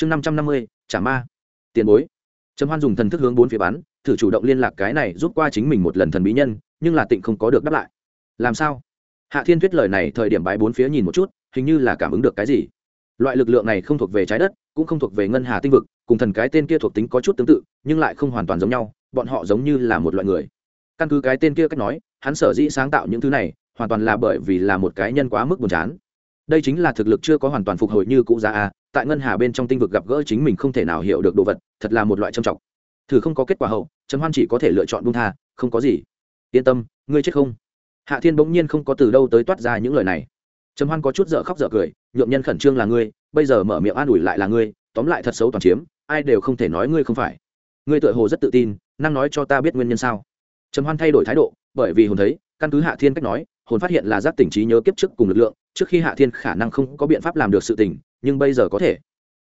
chương năm trăm năm mươi, trả ma. Tiền bối. Trầm hoan dùng thần thức hướng bốn phía bắn, thử chủ động liên lạc cái này giúp qua chính mình một lần thần bí nhân, nhưng là tịnh không có được đáp lại. Làm sao? Hạ thiên thuyết lời này thời điểm bãi bốn phía nhìn một chút, hình như là cảm ứng được cái gì. Loại lực lượng này không thuộc về trái đất, cũng không thuộc về ngân hà tinh vực, cùng thần cái tên kia thuộc tính có chút tương tự, nhưng lại không hoàn toàn giống nhau, bọn họ giống như là một loại người. Căn cứ cái tên kia cách nói, hắn sở dĩ sáng tạo những thứ này, hoàn toàn là bởi vì là một cái nhân quá mức buồn chán đây chính là thực lực chưa có hoàn toàn phục hồi như cũ ra a, tại ngân hà bên trong tinh vực gặp gỡ chính mình không thể nào hiểu được đồ vật, thật là một loại trầm trọng. Thử không có kết quả hậu, trầm hoan chỉ có thể lựa chọn buông tha, không có gì. Yên tâm, ngươi chết không? Hạ thiên bỗng nhiên không có từ đâu tới toát ra những lời này. Trầm hoan có chút dở khóc dở cười, nhượng nhân khẩn trương là ngươi, bây giờ mở miệng an ủi lại là ngươi, tóm lại thật xấu toàn chiếm, ai đều không thể nói ngươi không phải. Ngươi tựa hồ rất tự tin, năng nói cho ta biết nguyên nhân sao? Trầm hoan thay đổi thái độ, bởi vì hồn thấy, căn cứ hạ thiên cách nói hồn phát hiện là giác tỉnh trí nhớ kiếp trước cùng lực lượng, trước khi hạ thiên khả năng không có biện pháp làm được sự tỉnh nhưng bây giờ có thể.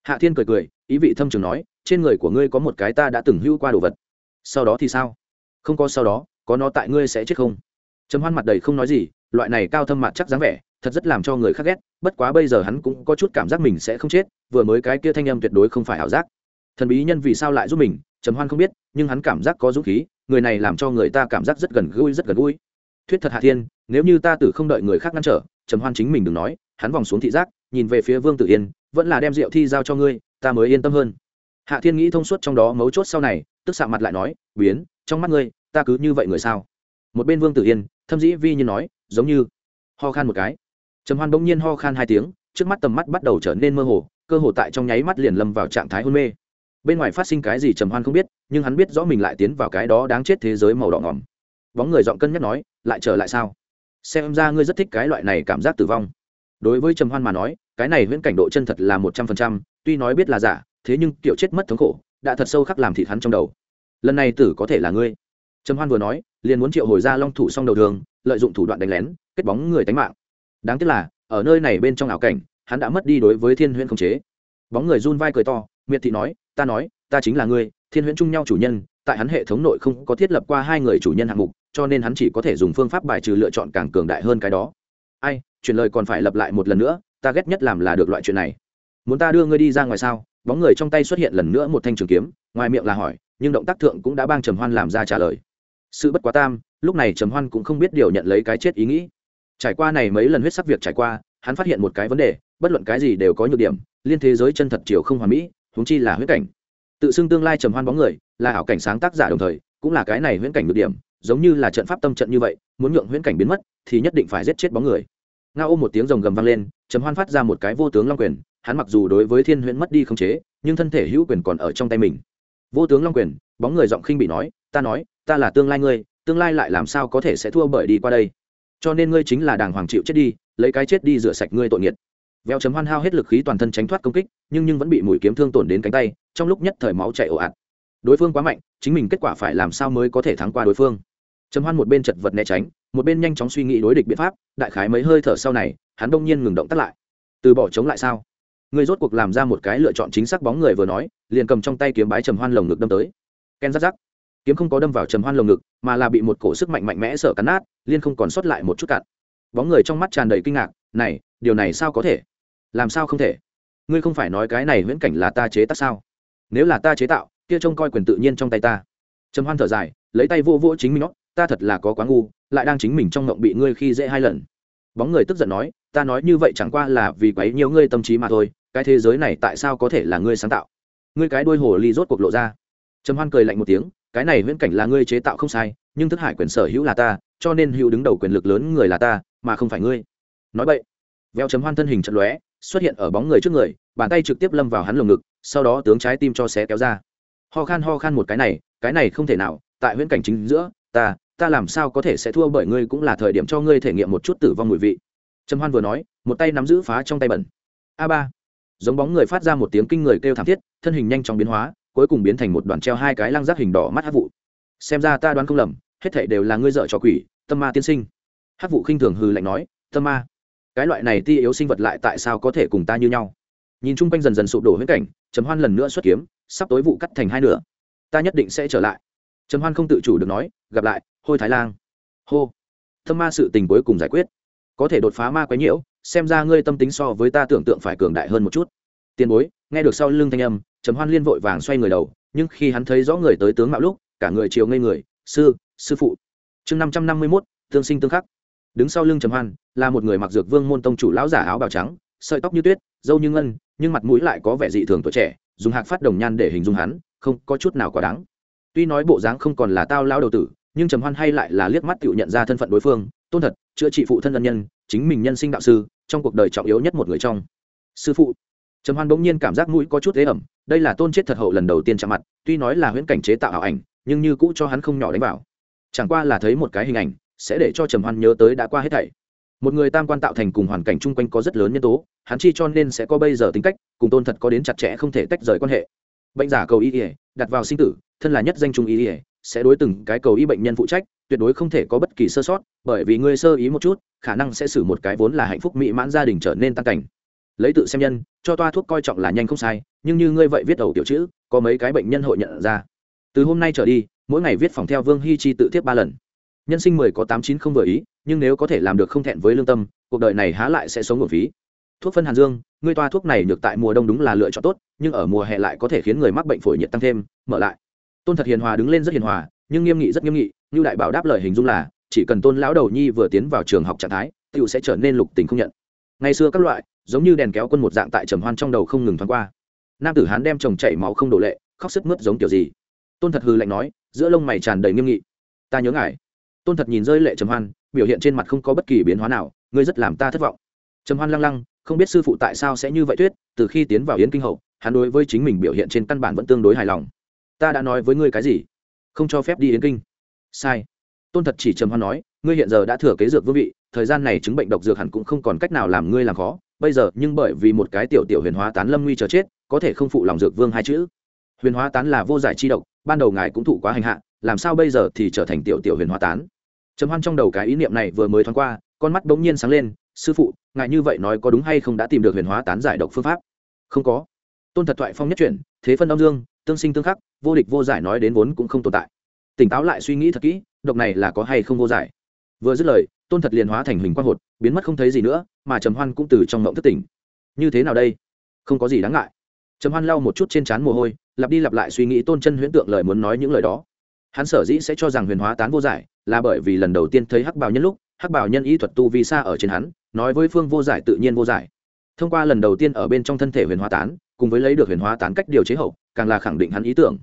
Hạ thiên cười cười, ý vị thâm trường nói, trên người của ngươi có một cái ta đã từng hưu qua đồ vật. Sau đó thì sao? Không có sau đó, có nó tại ngươi sẽ chết không? Trầm hoan mặt đầy không nói gì, loại này cao thâm mặt chắc dáng vẻ, thật rất làm cho người khác ghét, bất quá bây giờ hắn cũng có chút cảm giác mình sẽ không chết, vừa mới cái kia thanh âm tuyệt đối không phải ảo giác. Thần bí nhân vì sao lại giúp mình, trầm hoan không biết, nhưng hắn cảm giác có dũng khí, người này làm cho người ta cảm giác rất gần gũi, rất gần gũi thuyết thật hạ thiên, nếu như ta tử không đợi người khác ngăn trở, trầm hoan chính mình đừng nói, hắn vòng xuống thị giác, nhìn về phía vương tử yên, vẫn là đem rượu thi giao cho ngươi, ta mới yên tâm hơn. Hạ thiên nghĩ thông suốt trong đó mấu chốt sau này, tức xạ mặt lại nói, biến, trong mắt ngươi, ta cứ như vậy người sao? Một bên vương tử yên, thâm dĩ vi như nói, giống như ho khan một cái. Trầm hoan bỗng nhiên ho khan hai tiếng, trước mắt tầm mắt bắt đầu trở nên mơ hồ, cơ hồ tại trong nháy mắt liền lâm vào trạng thái hôn mê. Bên ngoài phát sinh cái gì trầm hoan không biết, nhưng hắn biết rõ mình lại tiến vào cái đó đáng chết thế giới màu đỏ ngỏm bóng người giọng cân nhắc nói, lại trở lại sao? Xem ra ngươi rất thích cái loại này cảm giác tử vong. Đối với trầm hoan mà nói, cái này viễn cảnh độ chân thật là một trăm phần trăm, tuy nói biết là giả, thế nhưng kiểu chết mất thống khổ, đã thật sâu khắc làm thịt hắn trong đầu. Lần này tử có thể là ngươi. Trầm hoan vừa nói, liền muốn triệu hồi ra long thủ xong đầu đường, lợi dụng thủ đoạn đánh lén, kết bóng người tánh mạng. Đáng tiếc là, ở nơi này bên trong ảo cảnh, hắn đã mất đi đối với thiên huyễn khống chế. Bóng người run vai cười to, miệt thị nói, ta nói, ta chính là ngươi, thiên huyễn chung nhau chủ nhân, tại hắn hệ thống nội không có thiết lập qua hai người chủ nhân hạng mục cho nên hắn chỉ có thể dùng phương pháp bài trừ lựa chọn càng cường đại hơn cái đó. Ai, chuyển lời còn phải lặp lại một lần nữa, ta ghét nhất làm là được loại chuyện này. Muốn ta đưa ngươi đi ra ngoài sao? Bóng người trong tay xuất hiện lần nữa một thanh trường kiếm, ngoài miệng là hỏi, nhưng động tác thượng cũng đã bang trầm hoan làm ra trả lời. Sự bất quá tam, lúc này trầm hoan cũng không biết điều nhận lấy cái chết ý nghĩ. Trải qua này mấy lần huyết sắc việc trải qua, hắn phát hiện một cái vấn đề, bất luận cái gì đều có nhược điểm, liên thế giới chân thật chiều không hoàn mỹ, huống chi là huyết cảnh. Tự xưng tương lai trầm hoan bóng người, là ảo cảnh sáng tác giả đồng thời, cũng là cái này huyễn cảnh nhược điểm giống như là trận pháp tâm trận như vậy, muốn nhượng huyễn cảnh biến mất, thì nhất định phải giết chết bóng người. Nga ôm một tiếng rồng gầm vang lên, trầm hoan phát ra một cái vô tướng long quyền, hắn mặc dù đối với thiên huyễn mất đi không chế, nhưng thân thể hữu quyền còn ở trong tay mình. Vô tướng long quyền, bóng người giọng khinh bị nói, ta nói, ta là tương lai ngươi, tương lai lại làm sao có thể sẽ thua bởi đi qua đây? Cho nên ngươi chính là đàng hoàng chịu chết đi, lấy cái chết đi rửa sạch ngươi tội nghiệt. Veo chấm hoan hao hết lực khí toàn thân tránh thoát công kích, nhưng nhưng vẫn bị mũi kiếm thương tổn đến cánh tay, trong lúc nhất thời máu chảy ồ ạt. Đối phương quá mạnh, chính mình kết quả phải làm sao mới có thể thắng qua đối phương? Trầm hoan một bên chật vật né tránh, một bên nhanh chóng suy nghĩ đối địch biện pháp, đại khái mấy hơi thở sau này, hắn đông nhiên ngừng động tắt lại. Từ bỏ chống lại sao? Người rốt cuộc làm ra một cái lựa chọn chính xác bóng người vừa nói, liền cầm trong tay kiếm bái trầm hoan lồng ngực đâm tới. Ken rắc rắc. Kiếm không có đâm vào trầm hoan lồng ngực, mà là bị một cổ sức mạnh mạnh mẽ sợ cắn nát, liên không còn sót lại một chút cạn. Bóng người trong mắt tràn đầy kinh ngạc, này, điều này sao có thể? Làm sao không thể? Ngươi không phải nói cái này viễn cảnh là ta chế tác sao? Nếu là ta chế tạo, kia trông coi quyền tự nhiên trong tay ta. Trầm hoan thở dài, lấy tay vô vỗ chính mình nó ta thật là có quá ngu, lại đang chính mình trong ngộng bị ngươi khi dễ hai lần. Bóng người tức giận nói, ta nói như vậy chẳng qua là vì quấy nhiều ngươi tâm trí mà thôi, cái thế giới này tại sao có thể là ngươi sáng tạo? Ngươi cái đuôi hồ ly rốt cuộc lộ ra. Trầm hoan cười lạnh một tiếng, cái này viễn cảnh là ngươi chế tạo không sai, nhưng thức hải quyền sở hữu là ta, cho nên hữu đứng đầu quyền lực lớn người là ta, mà không phải ngươi. Nói vậy veo chấm hoan thân hình trận lóe, xuất hiện ở bóng người trước người, bàn tay trực tiếp lâm vào hắn lồng ngực, sau đó tướng trái tim cho xé kéo ra. Ho khan ho khan một cái này cái này không thể nào, tại huyễn cảnh chính giữa, ta ta làm sao có thể sẽ thua bởi ngươi cũng là thời điểm cho ngươi thể nghiệm một chút tử vong mùi vị. Trầm hoan vừa nói, một tay nắm giữ phá trong tay bẩn. A ba. Giống bóng người phát ra một tiếng kinh người kêu thảm thiết, thân hình nhanh chóng biến hóa, cuối cùng biến thành một đoàn treo hai cái lăng rác hình đỏ mắt hát vụ. Xem ra ta đoán không lầm, hết thảy đều là ngươi dợ cho quỷ, tâm ma tiên sinh. Hát vụ khinh thường hừ lạnh nói, tâm ma. Cái loại này ti yếu sinh vật lại tại sao có thể cùng ta như nhau? Nhìn chung quanh dần dần sụp đổ huyết cảnh, trầm hoan lần nữa xuất kiếm, sắp tối vụ cắt thành hai nửa. Ta nhất định sẽ trở lại trầm hoan không tự chủ được nói, gặp lại, hôi thái lang. Hô. Thâm ma sự tình cuối cùng giải quyết. Có thể đột phá ma quái nhiễu, xem ra ngươi tâm tính so với ta tưởng tượng phải cường đại hơn một chút. Tiền bối, nghe được sau lưng thanh âm, trầm hoan liên vội vàng xoay người đầu, nhưng khi hắn thấy rõ người tới tướng mạo lúc, cả người chiều ngây người, sư sư phụ. Chương năm trăm năm mươi mốt tương sinh tương khắc. Đứng sau lưng trầm hoan, là một người mặc dược vương môn tông chủ lão giả áo bào trắng, sợi tóc như tuyết dâu như ngân, nhưng mặt mũi lại có vẻ dị thường tuổi trẻ, dùng hạc phát đồng nhan để hình dung hắn, không có chút nào quá đáng tuy nói bộ dáng không còn là tao lao đầu tử, nhưng trầm hoan hay lại là liếc mắt tự nhận ra thân phận đối phương, tôn thật, chữa trị phụ thân ân nhân, chính mình nhân sinh đạo sư, trong cuộc đời trọng yếu nhất một người trong. Sư phụ. Trầm hoan bỗng nhiên cảm giác mũi có chút ế ẩm, đây là tôn chết thật hậu lần đầu tiên chạm mặt, tuy nói là huyễn cảnh chế tạo ảo ảnh, nhưng như cũ cho hắn không nhỏ đánh vào. Chẳng qua là thấy một cái hình ảnh, sẽ để cho trầm hoan nhớ tới đã qua hết thảy. Một người tam quan tạo thành cùng hoàn cảnh chung quanh có rất lớn nhân tố, hắn chi cho nên sẽ có bây giờ tính cách, cùng tôn thật có đến chặt chẽ không thể tách rời quan hệ. Bệnh giả cầu y ỉa đặt vào sinh tử thân là nhất danh trung y ỉa sẽ đối từng cái cầu y bệnh nhân phụ trách, tuyệt đối không thể có bất kỳ sơ sót, bởi vì ngươi sơ ý một chút, khả năng sẽ xử một cái vốn là hạnh phúc mỹ mãn gia đình trở nên tăng cảnh. Lấy tự xem nhân, cho toa thuốc coi trọng là nhanh không sai, nhưng như ngươi vậy viết đầu tiểu chữ, có mấy cái bệnh nhân hội nhận ra. Từ hôm nay trở đi, mỗi ngày viết phòng theo vương hy chi tự tiếp ba lần. Nhân sinh mười có tám chín không vừa ý, nhưng nếu có thể làm được không thẹn với lương tâm, cuộc đời này há lại sẽ sống một phí. Thuốc phân hàn dương, ngươi toa thuốc này được tại mùa đông đúng là lựa chọn tốt, nhưng ở mùa hè lại có thể khiến người mắc bệnh phổi nhiệt tăng thêm, mở lại tôn thật hiền hòa đứng lên rất hiền hòa, nhưng nghiêm nghị rất nghiêm nghị như đại bảo đáp lời hình dung là, chỉ cần tôn lão đầu nhi vừa tiến vào trường học trạng thái tựu sẽ trở nên lục tình không nhận. Ngày xưa các loại, giống như đèn kéo quân một dạng tại trầm hoan trong đầu không ngừng thoáng qua. Nam tử hán đem chồng chảy máu không đổ lệ, khóc sức mướt giống kiểu gì. Tôn thật hư lạnh nói, giữa lông mày tràn đầy nghiêm nghị. Ta nhớ ngài. Tôn thật nhìn rơi lệ trầm hoan, biểu hiện trên mặt không có bất kỳ biến hóa nào, ngươi rất làm ta thất vọng. Trầm hoan lăng lăng, không biết sư phụ tại sao sẽ như vậy tuyết, từ khi tiến vào yến kinh hậu, hắn đối với chính mình biểu hiện trên căn bản vẫn tương đối hài lòng ta đã nói với ngươi cái gì? Không cho phép đi yến kinh. Sai. Tôn thật chỉ trầm hoan nói, ngươi hiện giờ đã thừa kế dược vương vị, thời gian này chứng bệnh độc dược hẳn cũng không còn cách nào làm ngươi làm khó. Bây giờ, nhưng bởi vì một cái tiểu tiểu huyền hóa tán lâm nguy chờ chết, có thể không phụ lòng dược vương hai chữ. Huyền hóa tán là vô giải chi độc, ban đầu ngài cũng thụ quá hành hạ, làm sao bây giờ thì trở thành tiểu tiểu huyền hóa tán? Trầm hoan trong đầu cái ý niệm này vừa mới thoáng qua, con mắt bỗng nhiên sáng lên, sư phụ, ngài như vậy nói có đúng hay không đã tìm được huyền hóa tán giải độc phương pháp? Không có. Tôn thật thoại phong nhất chuyển, thế phân đông dương tương sinh tương khắc, vô địch vô giải nói đến vốn cũng không tồn tại. Tỉnh táo lại suy nghĩ thật kỹ, độc này là có hay không vô giải? Vừa dứt lời, tôn thật liền hóa thành hình quang hột, biến mất không thấy gì nữa, mà trầm hoan cũng từ trong mộng thất tỉnh. Như thế nào đây? Không có gì đáng ngại. Trầm hoan lau một chút trên trán mồ hôi, lặp đi lặp lại suy nghĩ tôn chân huyễn tượng lời muốn nói những lời đó. Hắn sở dĩ sẽ cho rằng huyền hóa tán vô giải là bởi vì lần đầu tiên thấy hắc bảo nhân lúc, hắc bảo nhân ý thuật tu vì xa ở trên hắn, nói với phương vô giải tự nhiên vô giải. Thông qua lần đầu tiên ở bên trong thân thể huyền hóa tán cùng với lấy được huyền hóa tán cách điều chế hậu, càng là khẳng định hắn ý tưởng.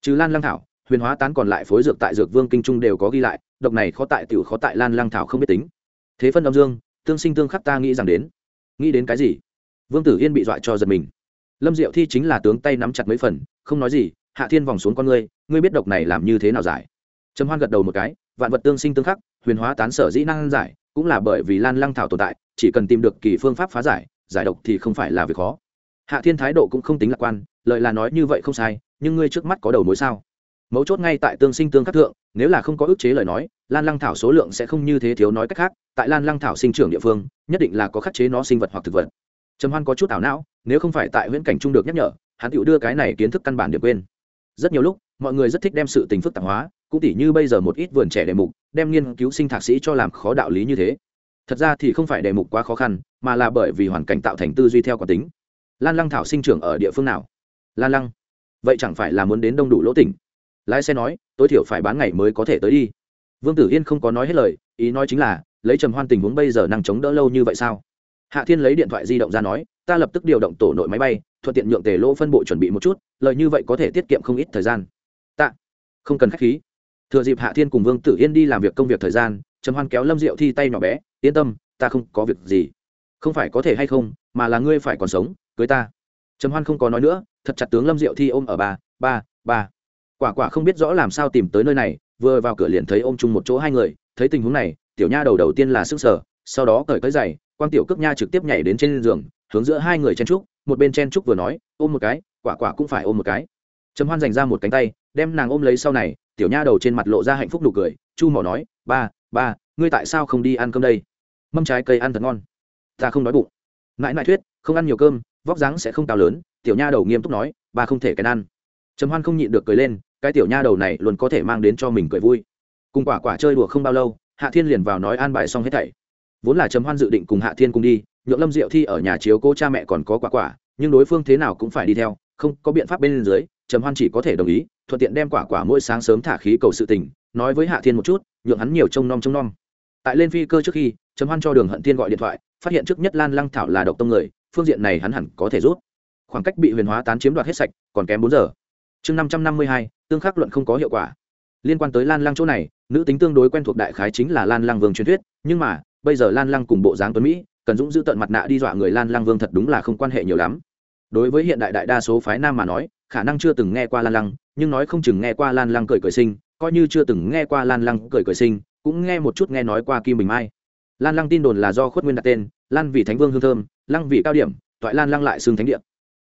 Trừ lan lăng thảo, huyền hóa tán còn lại phối dược tại dược vương kinh trung đều có ghi lại, độc này khó tại tiểu khó tại lan lăng thảo không biết tính. Thế phân âm dương, tương sinh tương khắc ta nghĩ rằng đến. Nghĩ đến cái gì? Vương tử yên bị dọa cho giật mình. Lâm diệu thi chính là tướng tay nắm chặt mấy phần, không nói gì, hạ thiên vòng xuống con ngươi ngươi biết độc này làm như thế nào giải? Trầm hoan gật đầu một cái, vạn vật tương sinh tương khắc, huyền hóa tán sở dĩ năng giải, cũng là bởi vì lan lăng thảo tồn tại, chỉ cần tìm được kỳ phương pháp phá giải giải độc thì không phải là việc khó hạ thiên thái độ cũng không tính lạc quan lợi là nói như vậy không sai, nhưng ngươi trước mắt có đầu mối sao? Mấu chốt ngay tại tương sinh tương khắc thượng, nếu là không có ức chế lời nói, lan lăng thảo số lượng sẽ không như thế thiếu nói cách khác, tại lan lăng thảo sinh trưởng địa phương, nhất định là có khắc chế nó sinh vật hoặc thực vật. Trầm hoan có chút ảo não, nếu không phải tại huyễn cảnh trung được nhắc nhở, hắn tự đưa cái này kiến thức căn bản được quên. Rất nhiều lúc, mọi người rất thích đem sự tình phức tạp hóa, cũng tỉ như bây giờ một ít vườn trẻ đề mục, đem nghiên cứu sinh thạc sĩ cho làm khó đạo lý như thế. Thật ra thì không phải đề mục quá khó khăn, mà là bởi vì hoàn cảnh tạo thành tư duy theo quán tính lan lăng thảo sinh trưởng ở địa phương nào? Lan lăng, vậy chẳng phải là muốn đến đông đủ lỗ tỉnh? Lái xe nói, tối thiểu phải bán ngày mới có thể tới đi. Vương tử yên không có nói hết lời, ý nói chính là, lấy trầm hoan tình huống bây giờ năng chống đỡ lâu như vậy sao? Hạ thiên lấy điện thoại di động ra nói, ta lập tức điều động tổ nội máy bay, thuận tiện nhượng tề lỗ phân bộ chuẩn bị một chút lợi như vậy có thể tiết kiệm không ít thời gian. Tạ, không cần k h á c h khí. Thừa dịp hạ thiên cùng vương tử yên đi làm việc công việc thời gian, trầm hoan kéo lâm diệu thi tay nhỏ bé, yên tâm, ta không có việc gì. Không phải có thể hay không, mà là ngươi phải còn sống cưới ta. Trầm hoan không có nói nữa, thật chặt tướng lâm diệu thi ôm ở ba ba ba. Quả quả không biết rõ làm sao tìm tới nơi này, vừa vào cửa liền thấy ôm chung một chỗ hai người, thấy tình huống này, tiểu nha đầu đầu tiên là sức sở, sau đó cởi cởi giày, quang tiểu cước nha trực tiếp nhảy đến trên giường, hướng giữa hai người chen trúc một bên chen trúc vừa nói, ôm một cái, quả quả cũng phải ôm một cái. Trầm hoan dành ra một cánh tay, đem nàng ôm lấy sau này, tiểu nha đầu trên mặt lộ ra hạnh phúc nụ cười, chu mỏ nói, ba ba, ngươi tại sao không đi ăn cơm đây? Mâm trái cây ăn thật ngon. Ta không đói bụng. Mãi mãi thuyết, không ăn nhiều cơm vóc dáng sẽ không cao lớn, tiểu nha đầu nghiêm túc nói bà không thể cái ăn. Trầm hoan không nhịn được cười lên, cái tiểu nha đầu này luôn có thể mang đến cho mình cười vui. Cùng quả quả chơi đùa không bao lâu, hạ thiên liền vào nói an bài xong hết thảy. Vốn là trầm hoan dự định cùng hạ thiên cùng đi, nhượng lâm diệu thi ở nhà chiếu cô cha mẹ còn có quả quả, nhưng đối phương thế nào cũng phải đi theo, không có biện pháp bên dưới, trầm hoan chỉ có thể đồng ý, thuận tiện đem quả quả mỗi sáng sớm thả khí cầu sự tình, nói với hạ thiên một chút, nhượng hắn nhiều trông nom trông nom. Tại lên phi cơ trước khi, trầm hoan cho đường hận thiên gọi điện thoại, phát hiện trước nhất lan lăng thảo là độc tông người phương diện này hắn hẳn có thể rút. Khoảng cách bị huyền hóa tán chiếm đoạt hết sạch, còn kém bốn giờ. Chương năm trăm năm mươi hai, tương khắc luận không có hiệu quả. Liên quan tới lan lăng chỗ này, nữ tính tương đối quen thuộc đại khái chính là lan lăng vương truyền thuyết, nhưng mà, bây giờ lan lăng cùng bộ dáng tuấn mỹ, cần dũng giữ tận mặt nạ đi dọa người lan lăng vương thật đúng là không quan hệ nhiều lắm. Đối với hiện đại đại đa số phái nam mà nói, khả năng chưa từng nghe qua lan lăng, nhưng nói không chừng nghe qua lan lăng cười cười sinh coi như chưa từng nghe qua lan lăng cười cười sinh cũng nghe một chút nghe nói qua kim bình mai lan lăng tin đồn là do khuất nguyên đặt tên, lan vì thánh vương hương thơm, lăng vì cao điểm, toại lan lăng lại xương thánh điện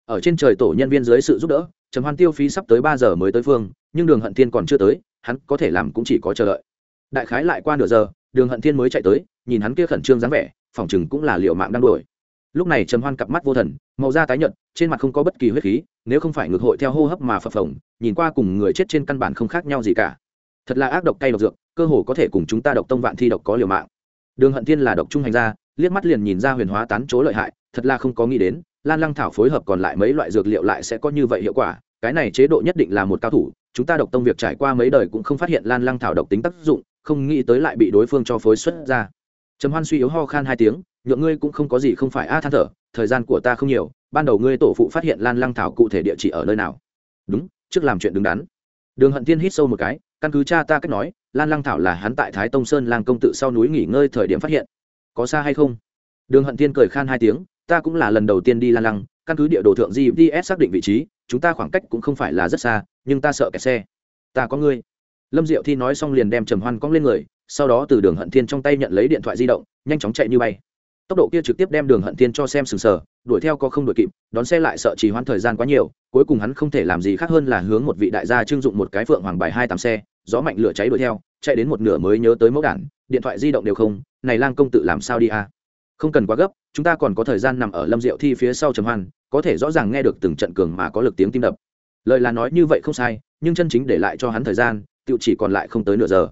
ở trên trời tổ nhân viên dưới sự giúp đỡ, trầm hoan tiêu phí sắp tới ba giờ mới tới phương, nhưng đường hận thiên còn chưa tới, hắn có thể làm cũng chỉ có chờ đợi. Đại khái lại qua nửa giờ, đường hận thiên mới chạy tới, nhìn hắn kia khẩn trương dáng vẻ, phòng chừng cũng là liệu mạng đang đuổi. Lúc này trầm hoan cặp mắt vô thần, màu da tái nhợt, trên mặt không có bất kỳ huyết khí, nếu không phải ngược hội theo hô hấp mà phập phồng, nhìn qua cùng người chết trên căn bản không khác nhau gì cả. Thật là ác độc cay độc dược, cơ hồ có thể cùng chúng ta độc tông vạn thi độc có liều mạng đường hận thiên là độc trung hành gia, liếc mắt liền nhìn ra huyền hóa tán chỗ lợi hại, thật là không có nghĩ đến, lan lăng thảo phối hợp còn lại mấy loại dược liệu lại sẽ có như vậy hiệu quả, cái này chế độ nhất định là một cao thủ, chúng ta độc tông việc trải qua mấy đời cũng không phát hiện lan lăng thảo độc tính tác dụng, không nghĩ tới lại bị đối phương cho phối xuất ra. Trầm hoan suy yếu ho khan hai tiếng, nhượng ngươi cũng không có gì không phải a than thở, thời gian của ta không nhiều, ban đầu ngươi tổ phụ phát hiện lan lăng thảo cụ thể địa chỉ ở nơi nào? Đúng, trước làm chuyện đứng đắn. Đường hận thiên hít sâu một cái căn cứ cha ta cách nói, lan lăng thảo là hắn tại thái tông sơn lang công tự sau núi nghỉ ngơi thời điểm phát hiện. Có xa hay không? Đường hận thiên cười khan hai tiếng, ta cũng là lần đầu tiên đi lan lăng, căn cứ địa đồ thượng gps xác định vị trí, chúng ta khoảng cách cũng không phải là rất xa, nhưng ta sợ kẹt xe. Ta có ngươi. Lâm diệu thi nói xong liền đem trầm hoan cong lên người, sau đó từ đường hận thiên trong tay nhận lấy điện thoại di động, nhanh chóng chạy như bay tốc độ kia trực tiếp đem đường hận thiên cho xem sừng sờ, đuổi theo có không đuổi kịp, đón xe lại sợ trì hoãn thời gian quá nhiều, cuối cùng hắn không thể làm gì khác hơn là hướng một vị đại gia trưng dụng một cái phượng hoàng bài hai tám xe, gió mạnh lửa cháy đuổi theo, chạy đến một nửa mới nhớ tới mẫu đản, điện thoại di động đều không, này lang công tự làm sao đi à không cần quá gấp, chúng ta còn có thời gian nằm ở lâm diệu thi phía sau trầm hoan, có thể rõ ràng nghe được từng trận cường mà có lực tiếng tim đập. Lời là nói như vậy không sai, nhưng chân chính để lại cho hắn thời gian tự chỉ còn lại không tới nửa giờ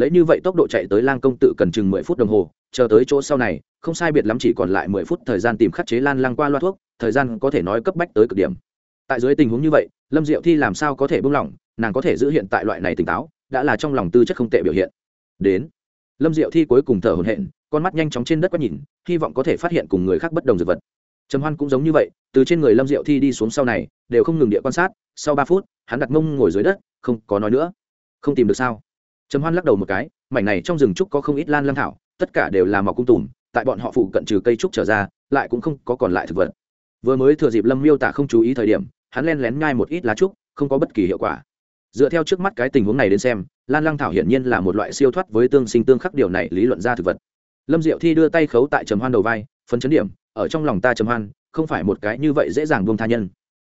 lấy như vậy tốc độ chạy tới lang công tự cần chừng mười phút đồng hồ, chờ tới chỗ sau này, không sai biệt lắm chỉ còn lại mười phút thời gian tìm khắc chế lan lang qua loa thuốc, thời gian có thể nói cấp bách tới cực điểm. Tại dưới tình huống như vậy, lâm diệu thi làm sao có thể buông lỏng, nàng có thể giữ hiện tại loại này tỉnh táo, đã là trong lòng tư chất không tệ biểu hiện. Đến, lâm diệu thi cuối cùng thở hổn hển, con mắt nhanh chóng trên đất quét nhìn, hy vọng có thể phát hiện cùng người khác bất đồng dược vật. Trầm hoan cũng giống như vậy, từ trên người lâm diệu thi đi xuống sau này, đều không ngừng địa quan sát, sau ba phút, hắn đặt mông ngồi dưới đất, không có nói nữa. Không tìm được sao? Trầm hoan lắc đầu một cái, mảnh này trong rừng trúc có không ít lan lăng thảo, tất cả đều là mọc cung tùm, tại bọn họ phụ cận trừ cây trúc trở ra, lại cũng không có còn lại thực vật. Vừa mới thừa dịp lâm miêu tả không chú ý thời điểm, hắn len lén nhai một ít lá trúc, không có bất kỳ hiệu quả. Dựa theo trước mắt cái tình huống này đến xem, lan lăng thảo hiển nhiên là một loại siêu thoát với tương sinh tương khắc điều này lý luận ra thực vật. Lâm diệu thi đưa tay khấu tại trầm hoan đầu vai, phấn chấn điểm, ở trong lòng ta trầm hoan, không phải một cái như vậy dễ dàng buông tha nhân.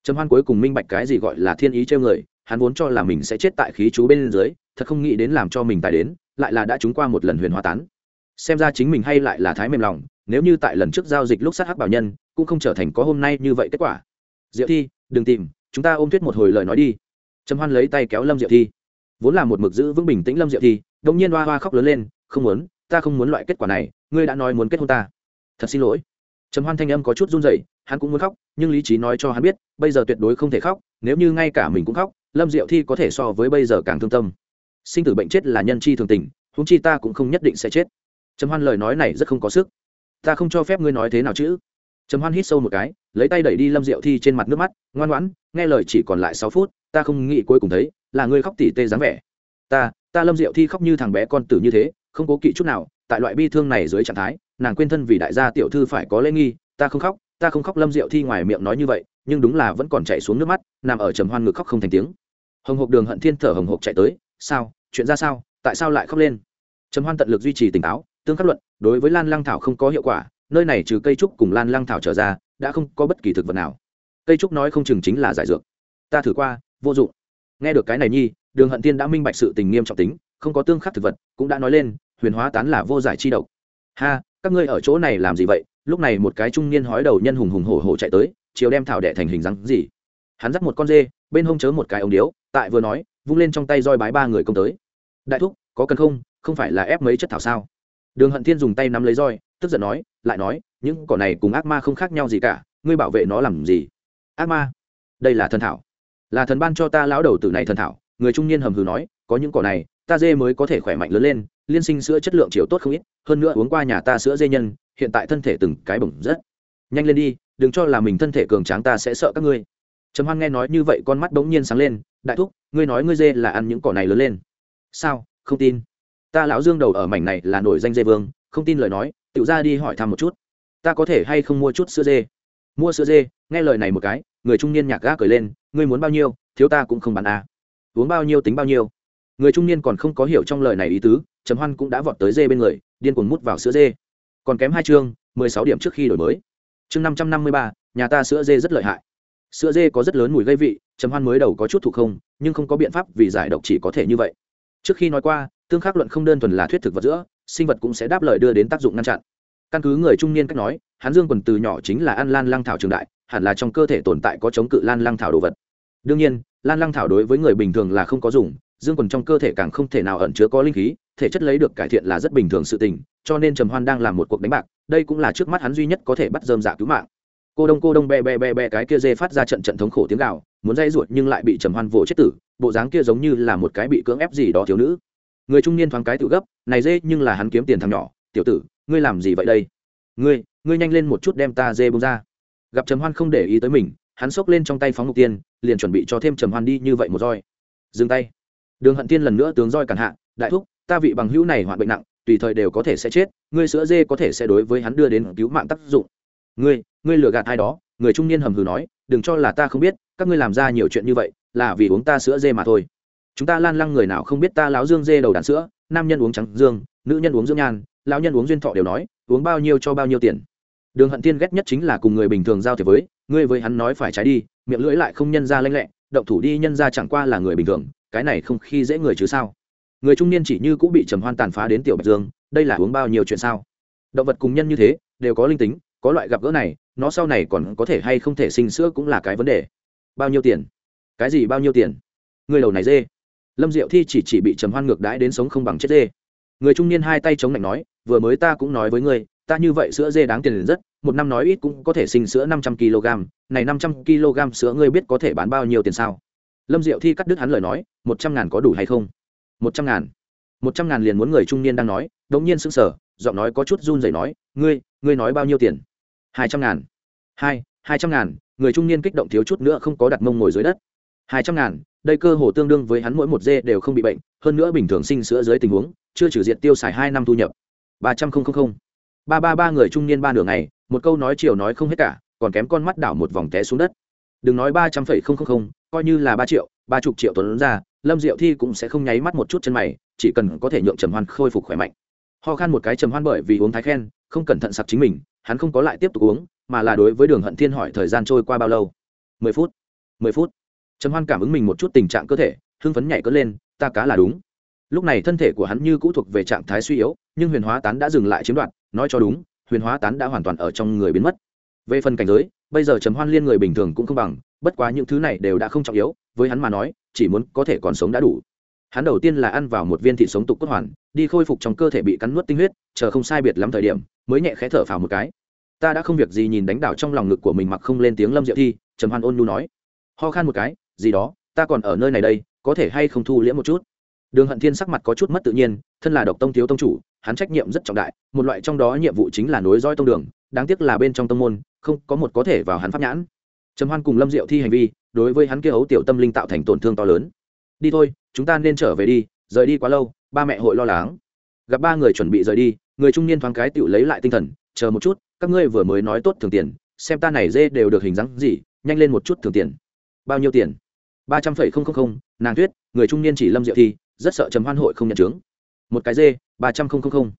Trầm hoan cuối cùng minh bạch cái gì gọi là thiên ý trêu người hắn vốn cho là mình sẽ chết tại khí chú bên dưới, thật không nghĩ đến làm cho mình tài đến, lại là đã trúng qua một lần huyền hóa tán. Xem ra chính mình hay lại là thái mềm lòng, nếu như tại lần trước giao dịch lúc sát hắc bảo nhân, cũng không trở thành có hôm nay như vậy kết quả. Diệu thi, đừng tìm, chúng ta ôm thuyết một hồi lời nói đi. Trầm hoan lấy tay kéo lâm diệu thi. Vốn là một mực giữ vững bình tĩnh lâm diệu thi đông nhiên hoa hoa khóc lớn lên, không muốn, ta không muốn loại kết quả này, ngươi đã nói muốn kết hôn ta. Thật xin lỗi. Trầm hoan thanh âm có chút run rẩy, hắn cũng muốn khóc, nhưng lý trí nói cho hắn biết, bây giờ tuyệt đối không thể khóc, nếu như ngay cả mình cũng khóc lâm diệu thi có thể so với bây giờ càng thương tâm. Sinh tử bệnh chết là nhân chi thường tình húng chi ta cũng không nhất định sẽ chết. Trầm hoan lời nói này rất không có sức. Ta không cho phép ngươi nói thế nào chứ? Trầm hoan hít sâu một cái, lấy tay đẩy đi lâm diệu thi trên mặt nước mắt, ngoan ngoãn, nghe lời chỉ còn lại sáu phút, ta không nghĩ cuối cùng thấy, là ngươi khóc tỉ tê dáng vẻ. Ta ta lâm diệu thi khóc như thằng bé con tử như thế, không cố kỵ chút nào, tại loại bi thương này dưới trạng thái, nàng quên thân vì đại gia tiểu thư phải có lễ nghi, ta không khóc, ta không khóc lâm diệu thi ngoài miệng nói như vậy, nhưng đúng là vẫn còn chạy xuống nước mắt, nằm ở trầm hoan ngực khóc không thành tiếng hồng hộc đường hận thiên thở hồng hộc chạy tới, sao? Chuyện ra sao? Tại sao lại khóc lên? Trầm hoan tận lực duy trì tỉnh táo, tương khắc luận, đối với lan lăng thảo không có hiệu quả, nơi này trừ cây trúc cùng lan lăng thảo trở ra, đã không có bất kỳ thực vật nào. Cây trúc nói không chừng chính là giải dược. Ta thử qua, vô dụng. Nghe được cái này nhi, đường hận thiên đã minh bạch sự tình nghiêm trọng tính, không có tương khắc thực vật, cũng đã nói lên, huyền hóa tán là vô giải chi độc. Ha, các ngươi ở chỗ này làm gì vậy? Lúc này một cái trung niên hói đầu nhân hùng hùng hổ hổ chạy tới, chiều đem thảo đệ thành hình dáng gì? Hắn dắt một con dê, bên hông chớ một cái ống điếu tại vừa nói, vung lên trong tay roi bái ba người công tới. Đại thúc, có cần không? Không phải là ép mấy chất thảo sao? Đường hận thiên dùng tay nắm lấy roi, tức giận nói, lại nói, những cỏ này cùng ác ma không khác nhau gì cả, ngươi bảo vệ nó làm gì? Ác ma? Đây là thần thảo. Là thần ban cho ta lão đầu tử này thần thảo, người trung niên hầm hừ nói, có những cỏ này, ta dê mới có thể khỏe mạnh lớn lên, liên sinh sữa chất lượng chiều tốt không ít, hơn nữa uống qua nhà ta sữa dê nhân, hiện tại thân thể từng cái bổng rất. Nhanh lên đi, đừng cho là mình thân thể cường tráng ta sẽ sợ các ngươi trầm hoan nghe nói như vậy con mắt bỗng nhiên sáng lên, đại thúc, ngươi nói ngươi dê là ăn những cỏ này lớn lên. Sao? Không tin. Ta lão dương đầu ở mảnh này là nổi danh dê vương, không tin lời nói tự ra đi hỏi thăm một chút. Ta có thể hay không mua chút sữa dê? Mua sữa dê? Nghe lời này một cái, người trung niên nhạc gã cười lên, ngươi muốn bao nhiêu, thiếu ta cũng không bán à. uống bao nhiêu tính bao nhiêu. Người trung niên còn không có hiểu trong lời này ý tứ, trầm hoan cũng đã vọt tới dê bên người, điên cuồng mút vào sữa dê. Còn kém hai chương, mười sáu điểm trước khi đổi mới. Chương năm trăm năm mươi ba, nhà ta sữa dê rất lợi hại sữa dê có rất lớn mùi gây vị, trầm hoan mới đầu có chút thuộc không, nhưng không có biện pháp vì giải độc chỉ có thể như vậy. Trước khi nói qua, tương khắc luận không đơn thuần là thuyết thực vật giữa, sinh vật cũng sẽ đáp lời đưa đến tác dụng ngăn chặn. Căn cứ người trung niên cách nói, hắn dương quần từ nhỏ chính là ăn lan lăng thảo trường đại, hẳn là trong cơ thể tồn tại có chống cự lan lăng thảo đồ vật. Đương nhiên, lan lăng thảo đối với người bình thường là không có dùng, dương quần trong cơ thể càng không thể nào ẩn chứa có linh khí, thể chất lấy được cải thiện là rất bình thường sự tình, cho nên trầm hoan đang làm một cuộc đánh bạc, đây cũng là trước mắt hắn duy nhất có thể bắt dơm dạ cứu mạng cô đông cô đông, be be be be, cái kia dê phát ra trận trận thống khổ tiếng gạo muốn dây ruột nhưng lại bị trầm hoan vỗ chết tử, bộ dáng kia giống như là một cái bị cưỡng ép gì đó thiếu nữ. Người trung niên thoáng cái tự gấp, này dê, nhưng là hắn kiếm tiền thằng nhỏ, tiểu tử, ngươi làm gì vậy đây? Ngươi ngươi nhanh lên một chút đem ta dê bông ra. Gặp trầm hoan không để ý tới mình, hắn xốc lên trong tay phóng mục tiên, liền chuẩn bị cho thêm trầm hoan đi như vậy một roi. Dừng tay. Đường hận tiên lần nữa tướng roi cản hạ, đại thúc, ta vị bằng hữu này hoạn bệnh nặng, tùy thời đều có thể sẽ chết, ngươi sữa dê có thể sẽ đối với hắn đưa đến cứu mạng tác dụng ngươi ngươi lừa gạt ai đó? Người trung niên hầm hừ nói, đừng cho là ta không biết, các ngươi làm ra nhiều chuyện như vậy, là vì uống ta sữa dê mà thôi. Chúng ta lan lăng người nào không biết ta láo dương dê đầu đàn sữa, nam nhân uống trắng dương, nữ nhân uống dưỡng nhan, lão nhân uống duyên thọ đều nói, uống bao nhiêu cho bao nhiêu tiền. Đường hận tiên ghét nhất chính là cùng người bình thường giao thiệp với, ngươi với hắn nói phải trái đi, miệng lưỡi lại không nhân ra lanh lẹ, động thủ đi nhân ra chẳng qua là người bình thường, cái này không khi dễ người chứ sao? Người trung niên chỉ như cũng bị trầm hoan tàn phá đến tiểu bạch dương, đây là uống bao nhiêu chuyện sao? Động vật cùng nhân như thế, đều có linh tính có loại gặp gỡ này, nó sau này còn có thể hay không thể sinh sữa cũng là cái vấn đề. Bao nhiêu tiền? Cái gì bao nhiêu tiền? Người đầu này dê. Lâm diệu thi chỉ chỉ bị trầm hoan ngược đãi đến sống không bằng chết dê. Người trung niên hai tay chống lạnh nói, vừa mới ta cũng nói với ngươi, ta như vậy sữa dê đáng tiền rất, một năm nói ít cũng có thể sinh sữa năm trăm kg, này năm trăm kg sữa ngươi biết có thể bán bao nhiêu tiền sao? Lâm diệu thi cắt đứt hắn lời nói, một trăm ngàn có đủ hay không? Một trăm ngàn. Một trăm ngàn liền muốn người trung niên đang nói đ ỗ n g nhiên sững sờ, giọng nói có chút run rẩy nói, ngươi ngươi nói bao nhiêu tiền? Hai trăm ngàn. Hai hai trăm ngàn, người trung niên kích động thiếu chút nữa không có đặt mông ngồi dưới đất. Hai trăm ngàn, đây cơ hồ tương đương với hắn mỗi một dê đều không bị bệnh, hơn nữa bình thường sinh sữa dưới tình huống, chưa trừ diện tiêu xài hai năm thu nhập. Ba trăm linh ba ba ba người trung niên ba nửa ngày, một câu nói chiều nói không hết cả, còn kém con mắt đảo một vòng té xuống đất. Đừng nói ba trăm linh không không không, coi như là ba triệu, ba chục triệu tuấn ra, lâm diệu thi cũng sẽ không nháy mắt một chút chân mày, chỉ cần có thể nhượng trầm hoan khôi phục khỏe mạnh. Ho khan một cái trầm hoan bởi vì uống thái khen, không cẩn thận sặc chính mình hắn không có lại tiếp tục uống, mà là đối với đường hận thiên hỏi thời gian trôi qua bao lâu? Mười phút. Mười phút. Trầm hoan cảm ứng mình một chút tình trạng cơ thể, hưng phấn nhảy cất lên, ta cá là đúng. Lúc này thân thể của hắn như cũ thuộc về trạng thái suy yếu, nhưng huyền hóa tán đã dừng lại chiếm đoạt, nói cho đúng, huyền hóa tán đã hoàn toàn ở trong người biến mất. Về phần cảnh giới, bây giờ trầm hoan liên người bình thường cũng không bằng, bất quá những thứ này đều đã không trọng yếu, với hắn mà nói, chỉ muốn có thể còn sống đã đủ. Hắn đầu tiên là ăn vào một viên thịt sống tục cốt hoàn, đi khôi phục trong cơ thể bị cắn nuốt tinh huyết, chờ không sai biệt lắm thời điểm mới nhẹ khẽ thở phào một cái. Ta đã không việc gì nhìn đánh đảo trong lòng ngực của mình mặc không lên tiếng lâm diệu thi, trầm hoan ôn nu nói. Ho khan một cái, gì đó, ta còn ở nơi này đây, có thể hay không thu liễm một chút? Đường hận thiên sắc mặt có chút mất tự nhiên, thân là độc tông thiếu tông chủ, hắn trách nhiệm rất trọng đại, một loại trong đó nhiệm vụ chính là nối dõi tông đường, đáng tiếc là bên trong tông môn, không có một có thể vào hắn pháp nhãn. Trầm hoan cùng lâm diệu thi hành vi, đối với hắn kia hấu tiểu tâm linh tạo thành tổn thương to lớn. Đi thôi, chúng ta nên trở về đi, rời đi quá lâu, ba mẹ hội lo lắng. Gặp ba người chuẩn bị rời đi người trung niên thoáng cái tựu lấy lại tinh thần, chờ một chút, các ngươi vừa mới nói tốt thường tiền, xem ta này dê đều được hình dáng gì, nhanh lên một chút thường tiền. Bao nhiêu tiền? Ba trăm phẩy không không không, nàng tuyết người trung niên chỉ lâm diệu thi, rất sợ trầm hoan hội không nhận chứng một cái dê, ba trăm không không không.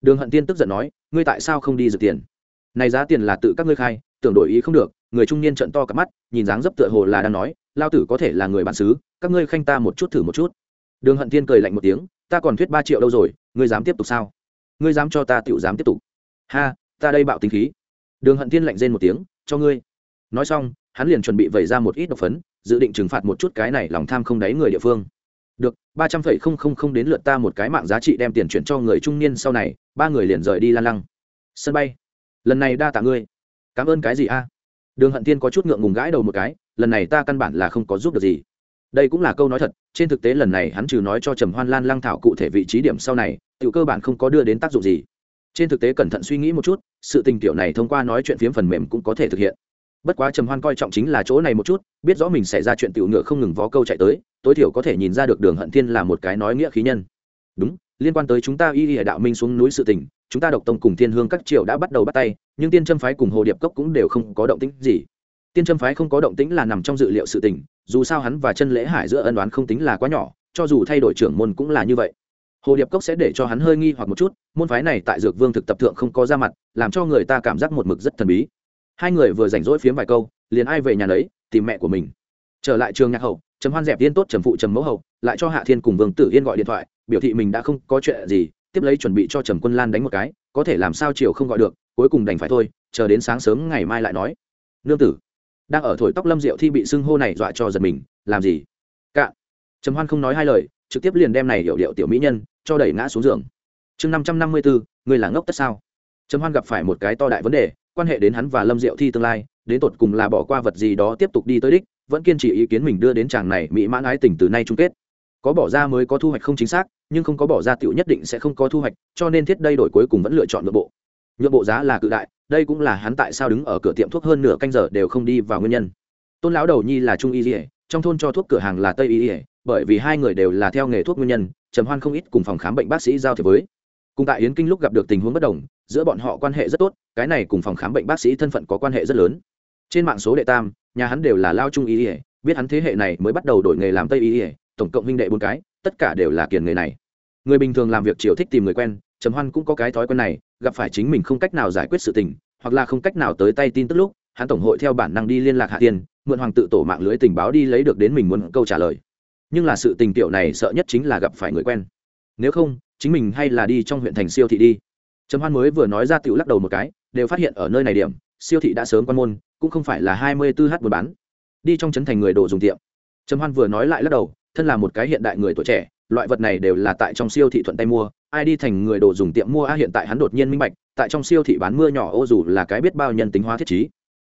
Đường hận tiên tức giận nói, ngươi tại sao không đi dự tiền? Này giá tiền là tự các ngươi khai, tưởng đổi ý không được. Người trung niên trận to cả mắt, nhìn dáng dấp tựa hồ là đang nói, lao tử có thể là người bản xứ, các ngươi khanh ta một chút thử một chút. Đường hận tiên cười lạnh một tiếng, ta còn thuyết ba triệu đâu rồi, ngươi dám tiếp tục sao? Ngươi dám cho ta tựu dám tiếp tục. Ha, ta đây bạo tính khí. Đường hận tiên lạnh rên một tiếng, cho ngươi. Nói xong, hắn liền chuẩn bị vẩy ra một ít độc phấn, dự định trừng phạt một chút cái này lòng tham không đáy người địa phương. Được, ba trăm phẩy không không không đến lượt ta một cái mạng giá trị đem tiền chuyển cho người trung niên sau này, ba người liền rời đi lan lăng. Sân bay. Lần này đa tạ ngươi. Cảm ơn cái gì a? Đường hận thiên có chút ngượng ngùng gãi đầu một cái, lần này ta căn bản là không có giúp được gì đây cũng là câu nói thật, trên thực tế lần này hắn trừ nói cho trầm hoan lan lăng thảo cụ thể vị trí điểm sau này tự cơ bản không có đưa đến tác dụng gì. Trên thực tế cẩn thận suy nghĩ một chút, sự tình tiểu này thông qua nói chuyện phiếm phần mềm cũng có thể thực hiện. Bất quá trầm hoan coi trọng chính là chỗ này một chút, biết rõ mình xảy ra chuyện tiểu ngựa không ngừng vó câu chạy tới, tối thiểu có thể nhìn ra được đường hận thiên là một cái nói nghĩa khí nhân. Đúng, liên quan tới chúng ta y hệ đạo minh xuống núi sự tình, chúng ta độc tông cùng thiên hương các triều đã bắt đầu bắt tay, nhưng tiên châm phái cùng hồ điệp cốc cũng đều không có động tĩnh gì. Tiên châm phái không có động tĩnh là nằm trong dự liệu sự tình dù sao hắn và chân lễ hải giữa ân đoán không tính là quá nhỏ, cho dù thay đổi trưởng môn cũng là như vậy. Hồ điệp cốc sẽ để cho hắn hơi nghi hoặc một chút, môn phái này tại dược vương thực tập thượng không có ra mặt, làm cho người ta cảm giác một mực rất thần bí. Hai người vừa rảnh rỗi phiếm vài câu, liền ai về nhà lấy tìm mẹ của mình. Trở lại trường nhạc hậu, trầm hoan dẹp yên tốt trầm phụ trầm mẫu hậu, lại cho hạ thiên cùng vương tử yên gọi điện thoại, biểu thị mình đã không có chuyện gì, tiếp lấy chuẩn bị cho trầm quân lan đánh một cái, có thể làm sao chiều không gọi được, cuối cùng đành phải thôi, chờ đến sáng sớm ngày mai lại nói. Nương tử đang ở thổi tóc lâm Diệu thi bị xưng hô này dọa cho giật mình. Làm gì? Cạn trầm hoan không nói hai lời, trực tiếp liền đem này hiểu điệu tiểu mỹ nhân cho đẩy ngã xuống giường. Chương năm trăm năm mươi bốn người là ngốc tất sao? Trầm hoan gặp phải một cái to đại vấn đề, quan hệ đến hắn và lâm diệu thi tương lai, đến tột cùng là bỏ qua vật gì đó tiếp tục đi tới đích, vẫn kiên trì ý kiến mình đưa đến chàng này mỹ mãn ái tình từ nay chung kết. Có bỏ ra mới có thu hoạch không chính xác, nhưng không có bỏ ra tựu nhất định sẽ không có thu hoạch, cho nên thiết đây đổi cuối cùng vẫn lựa chọn nội bộ. Nhượng bộ giá là cự đại đây cũng là hắn tại sao đứng ở cửa tiệm thuốc hơn nửa canh giờ đều không đi vào nguyên nhân. Tôn lão đầu nhi là trung y ỉa trong thôn cho thuốc cửa hàng là tây y ỉa bởi vì hai người đều là theo nghề thuốc nguyên nhân, trầm hoan không ít cùng phòng khám bệnh bác sĩ giao thiệp với. Cùng tại yến kinh lúc gặp được tình huống bất đồng, giữa bọn họ quan hệ rất tốt, cái này cùng phòng khám bệnh bác sĩ thân phận có quan hệ rất lớn. Trên mạng số đệ tam, nhà hắn đều là lao trung y ỉa biết hắn thế hệ này mới bắt đầu đổi nghề làm tây y ỉa tổng cộng huynh đệ bốn cái, tất cả đều là kiền nghề này. Người bình thường làm việc chiều thích tìm người quen trầm hoan cũng có cái thói quen này, gặp phải chính mình không cách nào giải quyết sự tình, hoặc là không cách nào tới tay tin tức lúc, hắn tổng hội theo bản năng đi liên lạc hạ tiên mượn hoàng tự tổ mạng lưới tình báo đi lấy được đến mình muốn câu trả lời. Nhưng là sự tình tiểu này sợ nhất chính là gặp phải người quen. Nếu không, chính mình hay là đi trong huyện thành siêu thị đi. Trầm hoan mới vừa nói ra tiểu lắc đầu một cái, đều phát hiện ở nơi này điểm, siêu thị đã sớm quan môn, cũng không phải là hai mươi 24 h buôn bán. Đi trong trấn thành người đồ dùng tiệm. Trầm hoan vừa nói lại lắc đầu, thân là một cái hiện đại người tuổi trẻ loại vật này đều là tại trong siêu thị thuận tay mua, ai đi thành người đồ dùng tiệm mua a hiện tại hắn đột nhiên minh bạch, tại trong siêu thị bán mưa nhỏ ô dù là cái biết bao nhân tính hóa thiết chí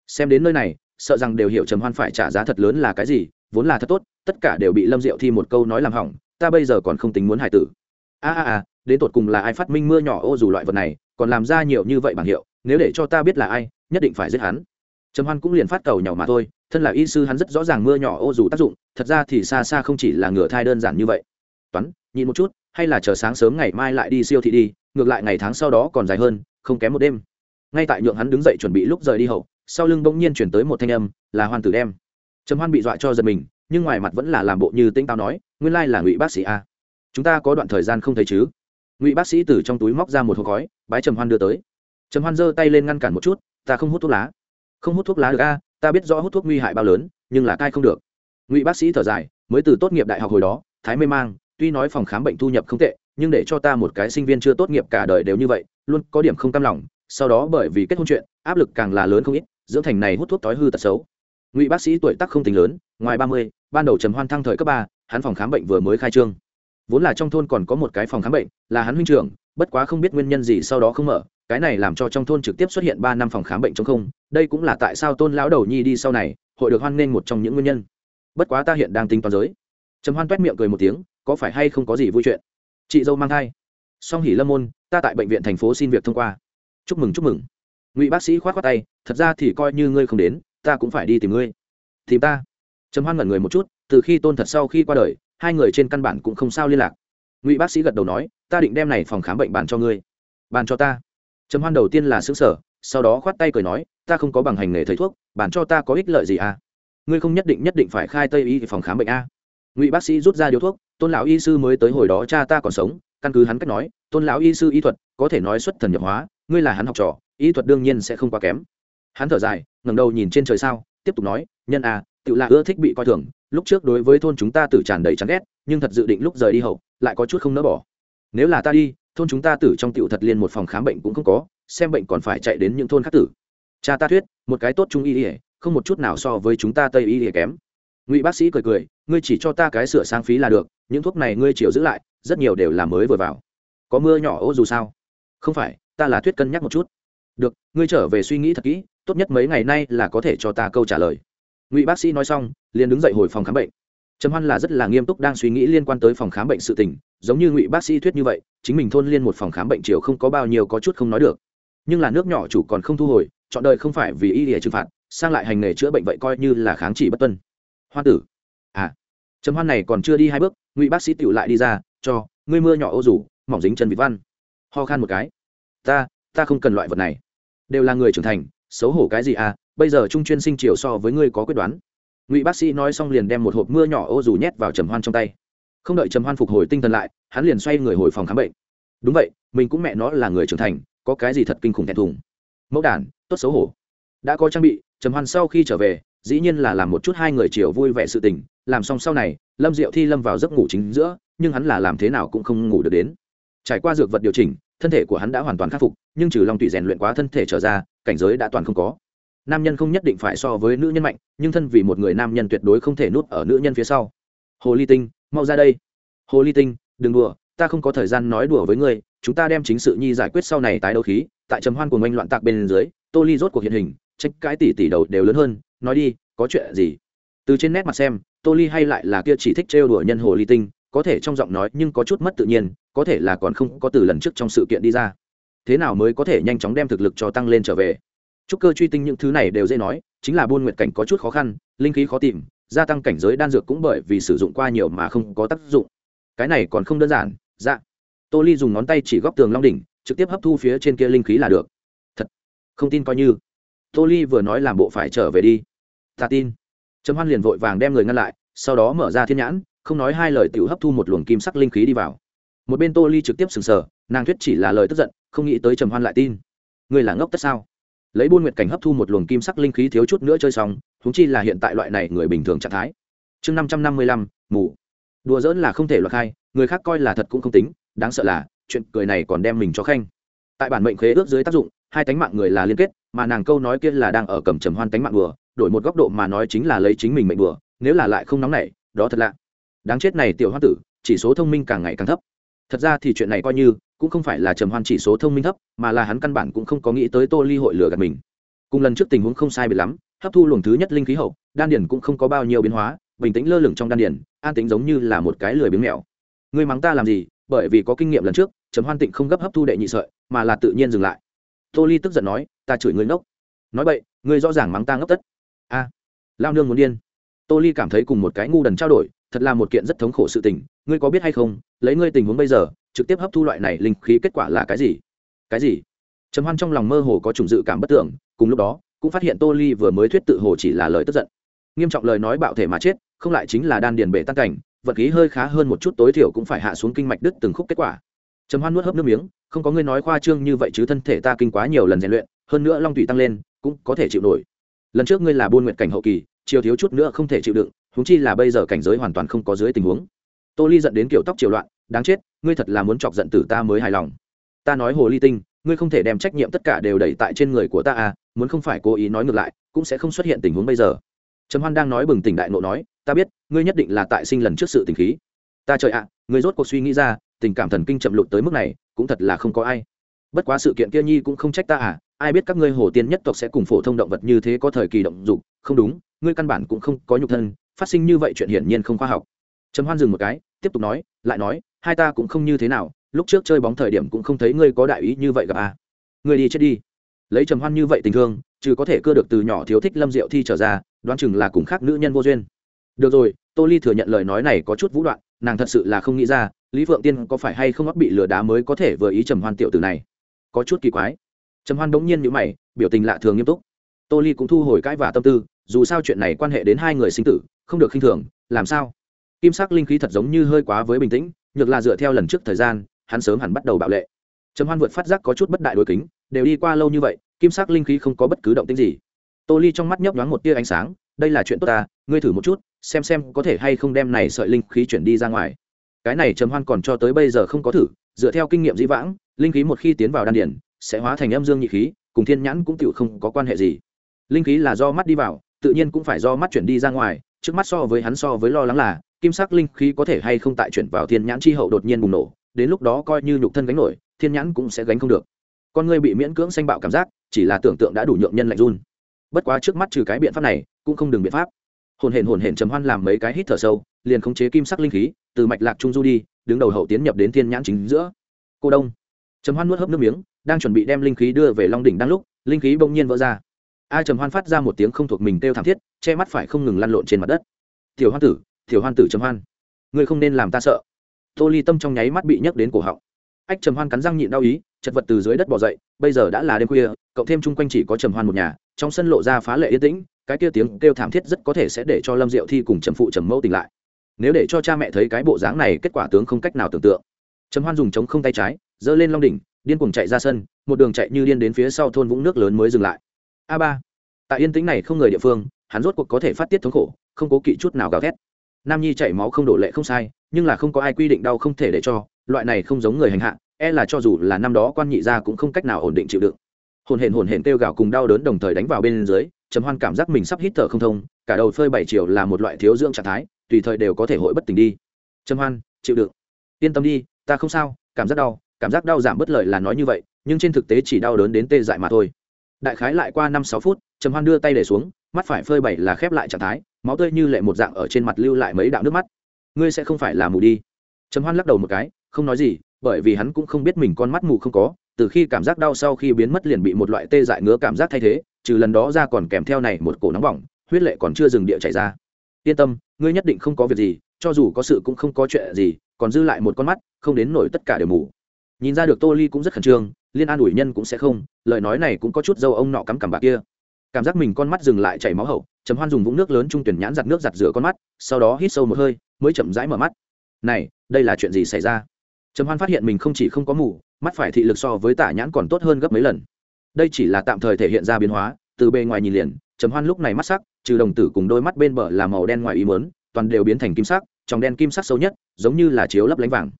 xem đến nơi này, sợ rằng đều hiểu trầm hoan phải trả giá thật lớn là cái gì, vốn là thật tốt, tất cả đều bị lâm diệu thi một câu nói làm hỏng, ta bây giờ còn không tính muốn hại tử. A a a, đến tột cùng là ai phát minh mưa nhỏ ô dù loại vật này, còn làm ra nhiều như vậy bằng hiệu, nếu để cho ta biết là ai, nhất định phải giết hắn. Trầm hoan cũng liền phát cầu nhỏ mà thôi, thân là y sư hắn rất rõ ràng mưa nhỏ ô dù tác dụng, thật ra thì xa xa không chỉ là ngửa thai đơn giản như vậy toán nhìn một chút, hay là chờ sáng sớm ngày mai lại đi siêu thị đi, ngược lại ngày tháng sau đó còn dài hơn, không kém một đêm. Ngay tại nhượng hắn đứng dậy chuẩn bị lúc rời đi hậu, sau lưng bỗng nhiên chuyển tới một thanh âm, là hoan tử đem. Trầm hoan bị dọa cho giật mình, nhưng ngoài mặt vẫn là làm bộ như tinh tao nói, nguyên lai là ngụy bác sĩ a. Chúng ta có đoạn thời gian không thấy chứ? Ngụy bác sĩ từ trong túi móc ra một hộp khói, bái trầm hoan đưa tới. Trầm hoan giơ tay lên ngăn cản một chút, ta không hút thuốc lá. Không hút thuốc lá được a, ta biết rõ hút thuốc nguy hại bao lớn, nhưng là cai không được. Ngụy bác sĩ thở dài, mới từ tốt nghiệp đại học hồi đó, thái mê mang tuy nói phòng khám bệnh thu nhập không tệ, nhưng để cho ta một cái sinh viên chưa tốt nghiệp cả đời đều như vậy, luôn có điểm không cam lòng. Sau đó bởi vì kết hôn chuyện, áp lực càng là lớn không ít, dưỡng thành này hút thuốc tối hư tật xấu. Ngụy bác sĩ tuổi tác không tính lớn, ngoài ba mươi, ban đầu trầm hoan thăng thời cấp ba, hắn phòng khám bệnh vừa mới khai trương. Vốn là trong thôn còn có một cái phòng khám bệnh, là hắn huynh trưởng, bất quá không biết nguyên nhân gì sau đó không mở, cái này làm cho trong thôn trực tiếp xuất hiện ba năm phòng khám bệnh trong không. Đây cũng là tại sao tôn lão đầu nhi đi sau này, hội được hoan nghênh một trong những nguyên nhân. Bất quá ta hiện đang tính toán giới. Trầm hoan toét miệng cười một tiếng có phải hay không có gì vui chuyện? Chị dâu mang thai. Song hỉ lâm môn, ta tại bệnh viện thành phố xin việc thông qua. Chúc mừng chúc mừng. Ngụy bác sĩ k h o á t khoác tay, thật ra thì coi như ngươi không đến, ta cũng phải đi tìm ngươi. Tìm ta. Trầm hoan ngẩn người một chút, từ khi tôn thật sau khi qua đời, hai người trên căn bản cũng không sao liên lạc. Ngụy bác sĩ gật đầu nói, ta định đem này phòng khám bệnh bàn cho ngươi. Bàn cho ta. Trầm hoan đầu tiên là xứ sở sau đó khoát tay cười nói, ta không có bằng hành nghề thầy thuốc, bàn cho ta có ích lợi gì à? Ngươi không nhất định nhất định phải khai tây y phòng khám bệnh a ngụy bác sĩ rút ra điếu thuốc, tôn lão y sư mới tới hồi đó cha ta còn sống, căn cứ hắn cách nói, tôn lão y sư y thuật có thể nói xuất thần nhập hóa, ngươi là hắn học trò, y thuật đương nhiên sẽ không quá kém. Hắn thở dài, ngẩng đầu nhìn trên trời sao, tiếp tục nói, nhân à tự là ưa thích bị coi thường, lúc trước đối với thôn chúng ta tử tràn đầy chán ghét, nhưng thật dự định lúc rời đi hậu, lại có chút không nỡ bỏ. Nếu là ta đi, thôn chúng ta tử trong tiểu thật liên một phòng khám bệnh cũng không có, xem bệnh còn phải chạy đến những thôn khác tử. Cha ta thuyết, một cái tốt trung y ỉa không một chút nào so với chúng ta tây y ỉa kém ngụy bác sĩ cười cười, ngươi chỉ cho ta cái sửa sang phí là được, những thuốc này ngươi chiều giữ lại, rất nhiều đều là mới vừa vào. Có mưa nhỏ ô dù sao. Không phải, ta là thuyết cân nhắc một chút. Được, ngươi trở về suy nghĩ thật kỹ, tốt nhất mấy ngày nay là có thể cho ta câu trả lời. Ngụy bác sĩ nói xong, liền đứng dậy hồi phòng khám bệnh. Trầm hoan là rất là nghiêm túc đang suy nghĩ liên quan tới phòng khám bệnh sự tình, giống như ngụy bác sĩ thuyết như vậy, chính mình thôn liên một phòng khám bệnh chiều không có bao nhiêu có chút không nói được. Nhưng là nước nhỏ chủ còn không thu hồi, chọn đời không phải vì y để trừng phạt, sang lại hành nghề chữa bệnh vậy coi như là kháng chỉ bất tuân hoa tử. À. Trầm hoan này còn chưa đi hai bước, ngụy bác sĩ tựu lại đi ra, cho, ngươi mưa nhỏ ô rủ, mỏng dính chân vịt văn. Ho khan một cái. Ta ta không cần loại vật này. Đều là người trưởng thành, xấu hổ cái gì à bây giờ trung chuyên sinh chiều so với ngươi có quyết đoán. Ngụy bác sĩ nói xong liền đem một hộp mưa nhỏ ô dù nhét vào trầm hoan trong tay. Không đợi trầm hoan phục hồi tinh thần lại, hắn liền xoay người hồi phòng khám bệnh. Đúng vậy, mình cũng mẹ nó là người trưởng thành, có cái gì thật kinh khủng thẹn thùng. Mẫu đản tốt xấu hổ. Đã có trang bị, trầm hoan sau khi trở về dĩ nhiên là làm một chút hai người chiều vui vẻ sự tình, làm xong sau này, lâm diệu thi lâm vào giấc ngủ chính giữa, nhưng hắn là làm thế nào cũng không ngủ được đến. Trải qua dược vật điều chỉnh, thân thể của hắn đã hoàn toàn khắc phục, nhưng trừ long tùy rèn luyện quá thân thể trở ra, cảnh giới đã toàn không có. Nam nhân không nhất định phải so với nữ nhân mạnh, nhưng thân vì một người nam nhân tuyệt đối không thể nuốt ở nữ nhân phía sau. Hồ ly tinh, mau ra đây. Hồ ly tinh, đừng đùa, ta không có thời gian nói đùa với ngươi, chúng ta đem chính sự nhi giải quyết sau này tái đấu khí, tại trầm hoan của oanh loạn tạc bên dưới, tô ly rốt cuộc hiện hình, tranh cãi tỷ tỷ đầu đều lớn hơn nói đi, có chuyện gì? Từ trên nét mặt xem, tô ly hay lại là kia chỉ thích trêu đùa nhân hồ ly tinh, có thể trong giọng nói nhưng có chút mất tự nhiên, có thể là còn không có từ lần trước trong sự kiện đi ra. Thế nào mới có thể nhanh chóng đem thực lực cho tăng lên trở về? Chúc cơ truy tinh những thứ này đều dễ nói, chính là buôn nguyện cảnh có chút khó khăn, linh khí khó tìm, gia tăng cảnh giới đan dược cũng bởi vì sử dụng qua nhiều mà không có tác dụng. Cái này còn không đơn giản dạ. Tô ly dùng ngón tay chỉ góc tường long đỉnh, trực tiếp hấp thu phía trên kia linh khí là được. Thật, không tin coi như. Tô ly vừa nói làm bộ phải trở về đi ta tin. Trầm hoan liền vội vàng đem người ngăn lại, sau đó mở ra thiên nhãn, không nói hai lời tự hấp thu một luồng kim sắc linh khí đi vào. Một bên tô ly trực tiếp sừng sờ, nàng thuyết chỉ là lời tức giận, không nghĩ tới trầm hoan lại tin. Người là ngốc tất sao? Lấy buôn nguyệt cảnh hấp thu một luồng kim sắc linh khí thiếu chút nữa chơi xong húng chi là hiện tại loại này người bình thường trạng thái. Chương năm trăm năm mươi lăm, mù. Đùa dỡn là không thể loại khai, người khác coi là thật cũng không tính, đáng sợ là, chuyện cười này còn đem mình cho khanh. Tại bản mệnh khế ước dưới tác dụng, hai tánh mạng người là liên kết, mà nàng câu nói kia là đang ở cầm trầm hoan tánh mạng đùa đổi một góc độ mà nói chính là lấy chính mình mệnh bừa nếu là lại không nóng nảy, đó thật lạ. Đáng chết này tiểu hoa tử, chỉ số thông minh càng ngày càng thấp. Thật ra thì chuyện này coi như, cũng không phải là trầm hoan chỉ số thông minh thấp, mà là hắn căn bản cũng không có nghĩ tới tô ly hội lừa gạt mình. Cùng lần trước tình huống không sai bị lắm, hấp thu luồng thứ nhất linh khí hậu, đan điển cũng không có bao nhiêu biến hóa, bình tĩnh lơ lửng trong đan điển an tính giống như là một cái lười biếng mèo. Ngươi mắng ta làm gì, bởi vì có kinh nghiệm lần trước, trầm hoan tịnh không gấp hấp thu đệ nhị sợi, mà là tự nhiên dừng lại. Tô ly tức giận nói, ta chửi ngươi ngốc. Nói vậy ngươi rõ ràng mắng ta ngốc tất lao nương muốn điên. Tô ly cảm thấy cùng một cái ngu đần trao đổi, thật là một kiện rất thống khổ sự tình. Ngươi có biết hay không, lấy ngươi tình huống bây giờ, trực tiếp hấp thu loại này linh khí kết quả là cái gì? Cái gì? Trầm hoan trong lòng mơ hồ có chủng dự cảm bất tưởng, cùng lúc đó, cũng phát hiện tô ly vừa mới thuyết tự hồ chỉ là lời tức giận. Nghiêm trọng lời nói bạo thể mà chết, không lại chính là đan điền bể tăng cảnh, vật khí hơi khá hơn một chút tối thiểu cũng phải hạ xuống kinh mạch đứt từng khúc kết quả. Trầm hoan nuốt hấp nước miếng, không có ngươi nói khoa trương như vậy chứ thân thể ta kinh quá nhiều lần rèn luyện, hơn nữa long tùy tăng lên, cũng có thể chịu nổi lần trước ngươi là buôn nguyện cảnh hậu kỳ, chiều thiếu chút nữa không thể chịu đựng húng chi là bây giờ cảnh giới hoàn toàn không có dưới tình huống. Tô ly dẫn đến kiểu tóc chiều loạn, đáng chết, ngươi thật là muốn chọc giận tử ta mới hài lòng. Ta nói hồ ly tinh, ngươi không thể đem trách nhiệm tất cả đều đẩy tại trên người của ta à muốn không phải cố ý nói ngược lại, cũng sẽ không xuất hiện tình huống bây giờ. Trầm hoan đang nói bừng tỉnh đại nộ nói, ta biết, ngươi nhất định là tại sinh lần trước sự tình khí. Ta trời ạ, ngươi rốt cuộc suy nghĩ ra, tình cảm thần kinh chậm lụt tới mức này, cũng thật là không có ai. Bất quá sự kiện kia nhi cũng không trách ta à ai biết các ngươi hồ tiên nhất tộc sẽ cùng phổ thông động vật như thế có thời kỳ động dục, không đúng, ngươi căn bản cũng không có nhục thân, phát sinh như vậy chuyện hiển nhiên không khoa học. Trầm hoan dừng một cái, tiếp tục nói, lại nói, hai ta cũng không như thế nào, lúc trước chơi bóng thời điểm cũng không thấy ngươi có đại ý như vậy gặp à. Ngươi đi chết đi. Lấy trầm hoan như vậy tình thương chứ có thể cưa được từ nhỏ thiếu thích lâm diệu thi trở ra, đoán chừng là cùng khác nữ nhân vô duyên. Được rồi, tô ly thừa nhận lời nói này có chút vũ đoạn, nàng thật sự là không nghĩ ra, lý phượng tiên có phải hay không mắc bị lừa đá mới có thể vừa ý trầm hoan tiểu từ này. Có chút kỳ quái trầm hoan bỗng nhiên nhữ mày, biểu tình lạ thường nghiêm túc. Tô ly cũng thu hồi cãi và tâm tư, dù sao chuyện này quan hệ đến hai người sinh tử, không được khinh thường, làm sao? Kim sắc linh khí thật giống như hơi quá với bình tĩnh, nhược là dựa theo lần trước thời gian, hắn sớm hẳn bắt đầu bạo lệ. Trầm hoan vượt phát giác có chút bất đại đối kính, đều đi qua lâu như vậy, kim sắc linh khí không có bất cứ động tĩnh gì. Tô ly trong mắt nhấp nhoáng một tia ánh sáng, đây là chuyện tốt ta, ngươi thử một chút, xem xem có thể hay không đem này sợi linh khí chuyển đi ra ngoài. Cái này trầm hoan còn cho tới bây giờ không có thử, dựa theo kinh nghiệm dĩ vãng, linh khí một khi tiến vào đan điển sẽ hóa thành âm dương nhị khí, cùng thiên nhãn cũng tự không có quan hệ gì. Linh khí là do mắt đi vào, tự nhiên cũng phải do mắt chuyển đi ra ngoài, trước mắt so với hắn so với lo lắng là, kim sắc linh khí có thể hay không tại chuyển vào thiên nhãn chi hậu đột nhiên bùng nổ, đến lúc đó coi như nhục thân gánh nổi, thiên nhãn cũng sẽ gánh không được. Con người bị miễn cưỡng sanh bạo cảm giác, chỉ là tưởng tượng đã đủ nhượng nhân lạnh run. Bất quá trước mắt trừ cái biện pháp này, cũng không đừng biện pháp. Hồn hển hồn hển trầm hoan làm mấy cái hít thở sâu, liền khống chế kim sắc linh khí, từ mạch lạc trung du đi, đứng đầu hậu tiến nhập đến thiên nhãn chính giữa. Cô đông. Trầm hoan nuốt hớp nước miếng đang chuẩn bị đem linh khí đưa về long đỉnh đang lúc, linh khí bỗng nhiên vỡ ra. A trầm hoan phát ra một tiếng không thuộc mình kêu thảm thiết, che mắt phải không ngừng lăn lộn trên mặt đất. Tiểu hoan tử, tiểu hoan tử trầm hoan, ngươi không nên làm ta sợ. Tô ly tâm trong nháy mắt bị nhấc đến cổ họng. Ách trầm hoan cắn răng nhịn đau ý, chật vật từ dưới đất bỏ dậy, bây giờ đã là đêm khuya, cậu thêm chung quanh chỉ có trầm hoan một nhà, trong sân lộ ra phá lệ yên tĩnh, cái kia tiếng kêu thảm thiết rất có thể sẽ để cho lâm diệu thi cùng trầm phụ trầm mẫu tỉnh lại. Nếu để cho cha mẹ thấy cái bộ dáng này, kết quả tướng không cách nào tưởng tượng. Trầm hoan dùng chống không tay trái, giơ lên long đỉnh điên cuồng chạy ra sân, một đường chạy như điên đến phía sau thôn vũng nước lớn mới dừng lại. A ba. Tại yên tĩnh này không người địa phương, hắn rốt cuộc có thể phát tiết thống khổ, không cố kỵ chút nào gào thét. Nam nhi chảy máu không đổ lệ không sai, nhưng là không có ai quy định đau không thể để cho, loại này không giống người hành hạ e là cho dù là năm đó quan nhị gia cũng không cách nào ổn định chịu đựng. Hồn hển hồn hển kêu gào cùng đau đớn đồng thời đánh vào bên dưới, trầm hoan cảm giác mình sắp hít thở không thông, cả đầu phơi bảy chiều là một loại thiếu dưỡng trạng thái, tùy thời đều có thể hội bất tỉnh đi. Trầm hoan, chịu đựng. Yên tâm đi, ta không sao, cảm giác đau cảm giác đau giảm bất lợi là nói như vậy, nhưng trên thực tế chỉ đau đớn đến tê dại mà thôi. Đại khái lại qua năm sáu phút, trầm hoan đưa tay để xuống, mắt phải phơi bảy là khép lại trạng thái, máu tươi như lệ một dạng ở trên mặt lưu lại mấy đạo nước mắt. Ngươi sẽ không phải là mù đi. Trầm hoan lắc đầu một cái, không nói gì, bởi vì hắn cũng không biết mình con mắt mù không có, từ khi cảm giác đau sau khi biến mất liền bị một loại tê dại ngứa cảm giác thay thế, trừ lần đó ra còn kèm theo này một cổ nóng bỏng, huyết lệ còn chưa dừng địa chảy ra. Yên tâm, ngươi nhất định không có việc gì, cho dù có sự cũng không có chuyện gì, còn dư lại một con mắt, không đến nổi tất cả đều mù nhìn ra được tô ly cũng rất khẩn trương, liên an ủi nhân cũng sẽ không, lời nói này cũng có chút dâu ông nọ cắm cằm bạc kia. Cảm giác mình con mắt dừng lại chảy máu hậu chấm hoan dùng vũng nước lớn trung tuyển nhãn giặt nước giặt rửa con mắt, sau đó hít sâu một hơi, mới chậm rãi mở mắt. Này, đây là chuyện gì xảy ra? Trầm hoan phát hiện mình không chỉ không có mù, mắt phải thị lực so với tả nhãn còn tốt hơn gấp mấy lần. Đây chỉ là tạm thời thể hiện ra biến hóa, từ bề ngoài nhìn liền, trầm hoan lúc này mắt sắc, trừ đồng tử cùng đôi mắt bên bờ là màu đen ngoài ý mớn toàn đều biến thành kim sắc, trong đen kim sắc sâu nhất, giống như là chiếu lấp lánh vàng.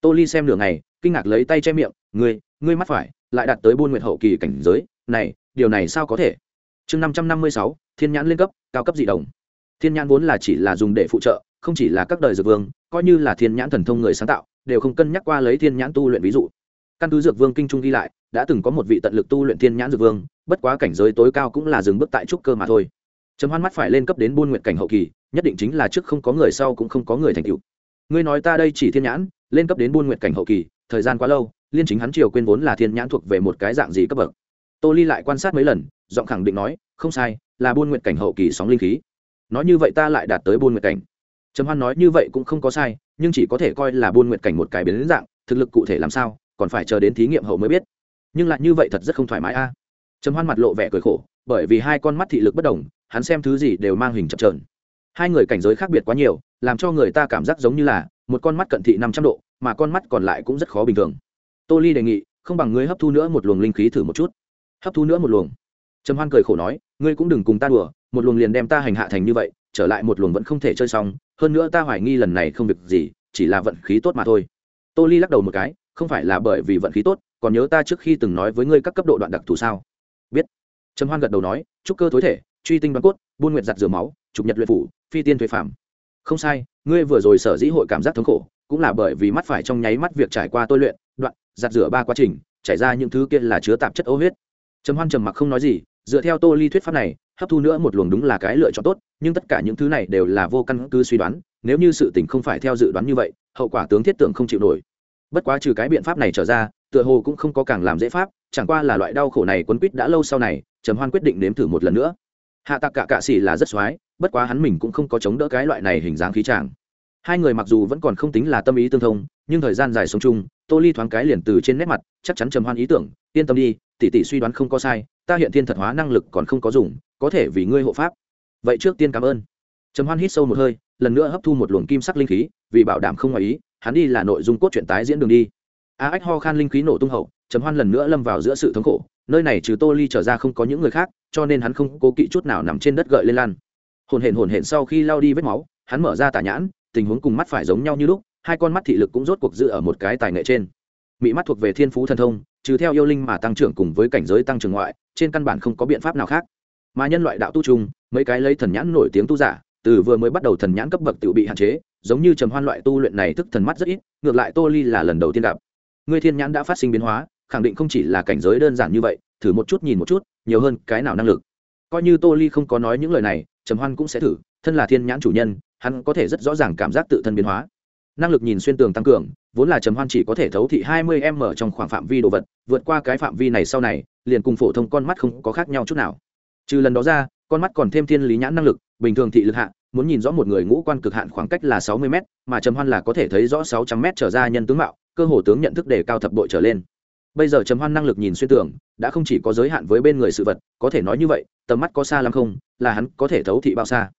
Tô ly xem nửa ngày kinh ngạc lấy tay che miệng, ngươi ngươi mắt phải, lại đạt tới buôn nguyệt hậu kỳ cảnh giới, này, điều này sao có thể? Chương năm trăm năm mươi sáu, thiên nhãn lên cấp, cao cấp dị đồng. Thiên nhãn vốn là chỉ là dùng để phụ trợ, không chỉ là các đời dược vương, coi như là thiên nhãn thần thông người sáng tạo, đều không cân nhắc qua lấy thiên nhãn tu luyện ví dụ. Căn cứ dược vương kinh trung ghi lại, đã từng có một vị tận lực tu luyện thiên nhãn dược vương, bất quá cảnh giới tối cao cũng là dừng bước tại trúc cơ mà thôi. Chấm hoan mắt phải lên cấp đến buôn nguyện cảnh hậu kỳ, nhất định chính là trước không có người sau cũng không có người thành tựu. Ngươi nói ta đây chỉ thiên nhãn, lên cấp đến buôn nguyện cảnh hậu kỳ thời gian quá lâu, liên chính hắn triều quên vốn là thiên nhãn thuộc về một cái dạng gì cấp bậc. Tô ly lại quan sát mấy lần, giọng khẳng định nói, không sai, là buôn nguyện cảnh hậu kỳ sóng linh khí. Nói như vậy ta lại đạt tới buôn nguyện cảnh. Trầm hoan nói như vậy cũng không có sai, nhưng chỉ có thể coi là buôn nguyện cảnh một cái biến dạng, thực lực cụ thể làm sao, còn phải chờ đến thí nghiệm hậu mới biết. Nhưng lại như vậy thật rất không thoải mái a. Trầm hoan mặt lộ vẻ cười khổ, bởi vì hai con mắt thị lực bất đồng, hắn xem thứ gì đều mang hình chập trờn hai người cảnh giới khác biệt quá nhiều, làm cho người ta cảm giác giống như là một con mắt cận thị năm trăm độ, mà con mắt còn lại cũng rất khó bình thường. Tô ly đề nghị, không bằng ngươi hấp thu nữa một luồng linh khí thử một chút. Hấp thu nữa một luồng. Trầm hoan cười khổ nói, ngươi cũng đừng cùng ta đùa, một luồng liền đem ta hành hạ thành như vậy, trở lại một luồng vẫn không thể chơi xong, hơn nữa ta hoài nghi lần này không việc gì, chỉ là vận khí tốt mà thôi. Tô ly lắc đầu một cái, không phải là bởi vì vận khí tốt, còn nhớ ta trước khi từng nói với ngươi các cấp độ đoạn đặc thù sao? Biết. Trầm hoan gật đầu nói trúc cơ thối thể, truy tinh đoán cốt, buôn nguyệt giặt rửa máu, trục nhật luyện phủ, phi tiên thuế phạm không sai, ngươi vừa rồi sở dĩ hội cảm giác thống khổ, cũng là bởi vì mắt phải trong nháy mắt việc trải qua tôi luyện, đoạn, giặt rửa ba quá trình, chảy ra những thứ kia là chứa tạp chất ô huyết. Trầm hoan trầm mặc không nói gì, dựa theo tô ly thuyết pháp này, hấp thu nữa một luồng đúng là cái lựa chọn tốt, nhưng tất cả những thứ này đều là vô căn cứ suy đoán, nếu như sự tình không phải theo dự đoán như vậy, hậu quả tướng thiết tưởng không chịu nổi. Bất quá trừ cái biện pháp này trở ra, tựa hồ cũng không có càng làm dễ pháp, chẳng qua là loại đau khổ này quấn quýt đã lâu sau này, trầm hoan quyết định nếm thử một lần nữa. Hạ tạc cả cạ xỉ là rất x bất quá hắn mình cũng không có chống đỡ cái loại này hình dáng khí tràng hai người mặc dù vẫn còn không tính là tâm ý tương thông, nhưng thời gian dài sống chung, tô ly thoáng cái liền từ trên nét mặt, chắc chắn trầm hoan ý tưởng, yên tâm đi, tỷ tỷ suy đoán không có sai, ta hiện thiên thật hóa năng lực còn không có dùng, có thể vì ngươi hộ pháp. Vậy trước tiên cảm ơn. Trầm hoan hít sâu một hơi, lần nữa hấp thu một luồng kim sắc linh khí, vì bảo đảm không ngoài ý, hắn đi là nội dung cốt truyện tái diễn đường đi. A ách ho khan linh khí nổ tung hậu, trầm hoan lần nữa lâm vào giữa sự thống khổ, nơi này trừ tô ly trở ra không có những người khác, cho nên hắn không cố kỵ chút nào nằm trên đất gợi lên lan hồn hển hồn hển sau khi lao đi vết máu, hắn mở ra tả nhãn, tình huống cùng mắt phải giống nhau như lúc, hai con mắt thị lực cũng rốt cuộc giữ ở một cái tài nghệ trên. Mỹ mắt thuộc về thiên phú thần thông, trừ theo yêu linh mà tăng trưởng cùng với cảnh giới tăng trưởng ngoại, trên căn bản không có biện pháp nào khác. Mà nhân loại đạo tu chung mấy cái lấy thần nhãn nổi tiếng tu giả, từ vừa mới bắt đầu thần nhãn cấp bậc tự bị hạn chế, giống như trầm hoan loại tu luyện này thức thần mắt rất ít, ngược lại tô ly là lần đầu tiên gặp. Người thiên nhãn đã phát sinh biến hóa, khẳng định không chỉ là cảnh giới đơn giản như vậy, thử một chút nhìn một chút, nhiều hơn cái nào năng lực. Coi như tô ly không có nói những lời này trầm hoan cũng sẽ thử, thân là thiên nhãn chủ nhân, hắn có thể rất rõ ràng cảm giác tự thân biến hóa. Năng lực nhìn xuyên tường tăng cường, vốn là trầm hoan chỉ có thể thấu thị 20 m trong khoảng phạm vi đồ vật, vượt qua cái phạm vi này sau này, liền cùng phổ thông con mắt không có khác nhau chút nào. Trừ lần đó ra, con mắt còn thêm thiên lý nhãn năng lực, bình thường thị lực hạ, muốn nhìn rõ một người ngũ quan cực hạn khoảng cách là 60 m mà trầm hoan là có thể thấy rõ 600 m trở ra nhân tướng mạo, cơ hồ tướng nhận thức đề cao thập bội trở lên bây giờ trầm hoan năng lực nhìn xuyên tường, đã không chỉ có giới hạn với bên người sự vật, có thể nói như vậy, tầm mắt có xa lắm không, là hắn có thể thấu thị bao xa.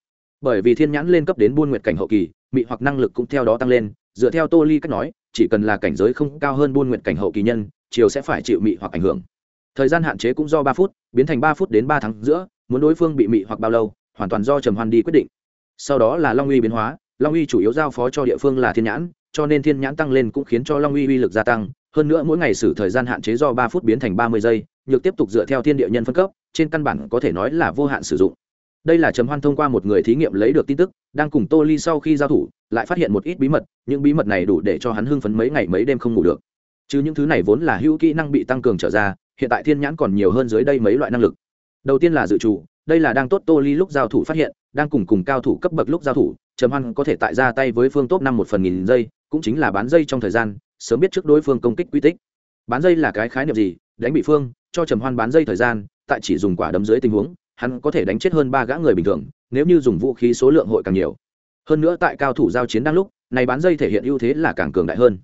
Bởi vì thiên nhãn lên cấp đến buôn nguyệt cảnh hậu kỳ, mị hoặc năng lực cũng theo đó tăng lên, dựa theo tô ly cách nói, chỉ cần là cảnh giới không cao hơn buôn nguyệt cảnh hậu kỳ nhân, chiều sẽ phải chịu mị hoặc ảnh hưởng. Thời gian hạn chế cũng do ba phút, biến thành ba phút đến ba tháng giữa, muốn đối phương bị mị hoặc bao lâu, hoàn toàn do trầm hoan đi quyết định. Sau đó là long uy biến hóa, long uy chủ yếu giao phó cho địa phương là thiên nhãn, cho nên thiên nhãn tăng lên cũng khiến cho long uy uy lực gia tăng hơn nữa mỗi ngày xử thời gian hạn chế do ba phút biến thành ba mươi giây, nhược tiếp tục dựa theo thiên địa nhân phân cấp, trên căn bản có thể nói là vô hạn sử dụng. Đây là trầm hoan thông qua một người thí nghiệm lấy được tin tức, đang cùng tô ly sau khi giao thủ, lại phát hiện một ít bí mật, những bí mật này đủ để cho hắn hưng phấn mấy ngày mấy đêm không ngủ được. Chứ những thứ này vốn là hữu kỹ năng bị tăng cường trở ra, hiện tại thiên nhãn còn nhiều hơn dưới đây mấy loại năng lực. Đầu tiên là dự trù, đây là đang tốt tô ly lúc giao thủ phát hiện, đang cùng cùng cao thủ cấp bậc lúc giao thủ, trầm hoan có thể tại ra tay với phương top năm một phần nghìn giây, cũng chính là bán dây trong thời gian sớm biết trước đối phương công kích quy tích. Bán dây là cái khái niệm gì? Đánh bị phương, cho trầm hoan bán dây thời gian, tại chỉ dùng quả đấm dưới tình huống, hắn có thể đánh chết hơn ba gã người bình thường, nếu như dùng vũ khí số lượng hội càng nhiều. Hơn nữa tại cao thủ giao chiến đang lúc, này bán dây thể hiện ưu thế là càng cường đại hơn.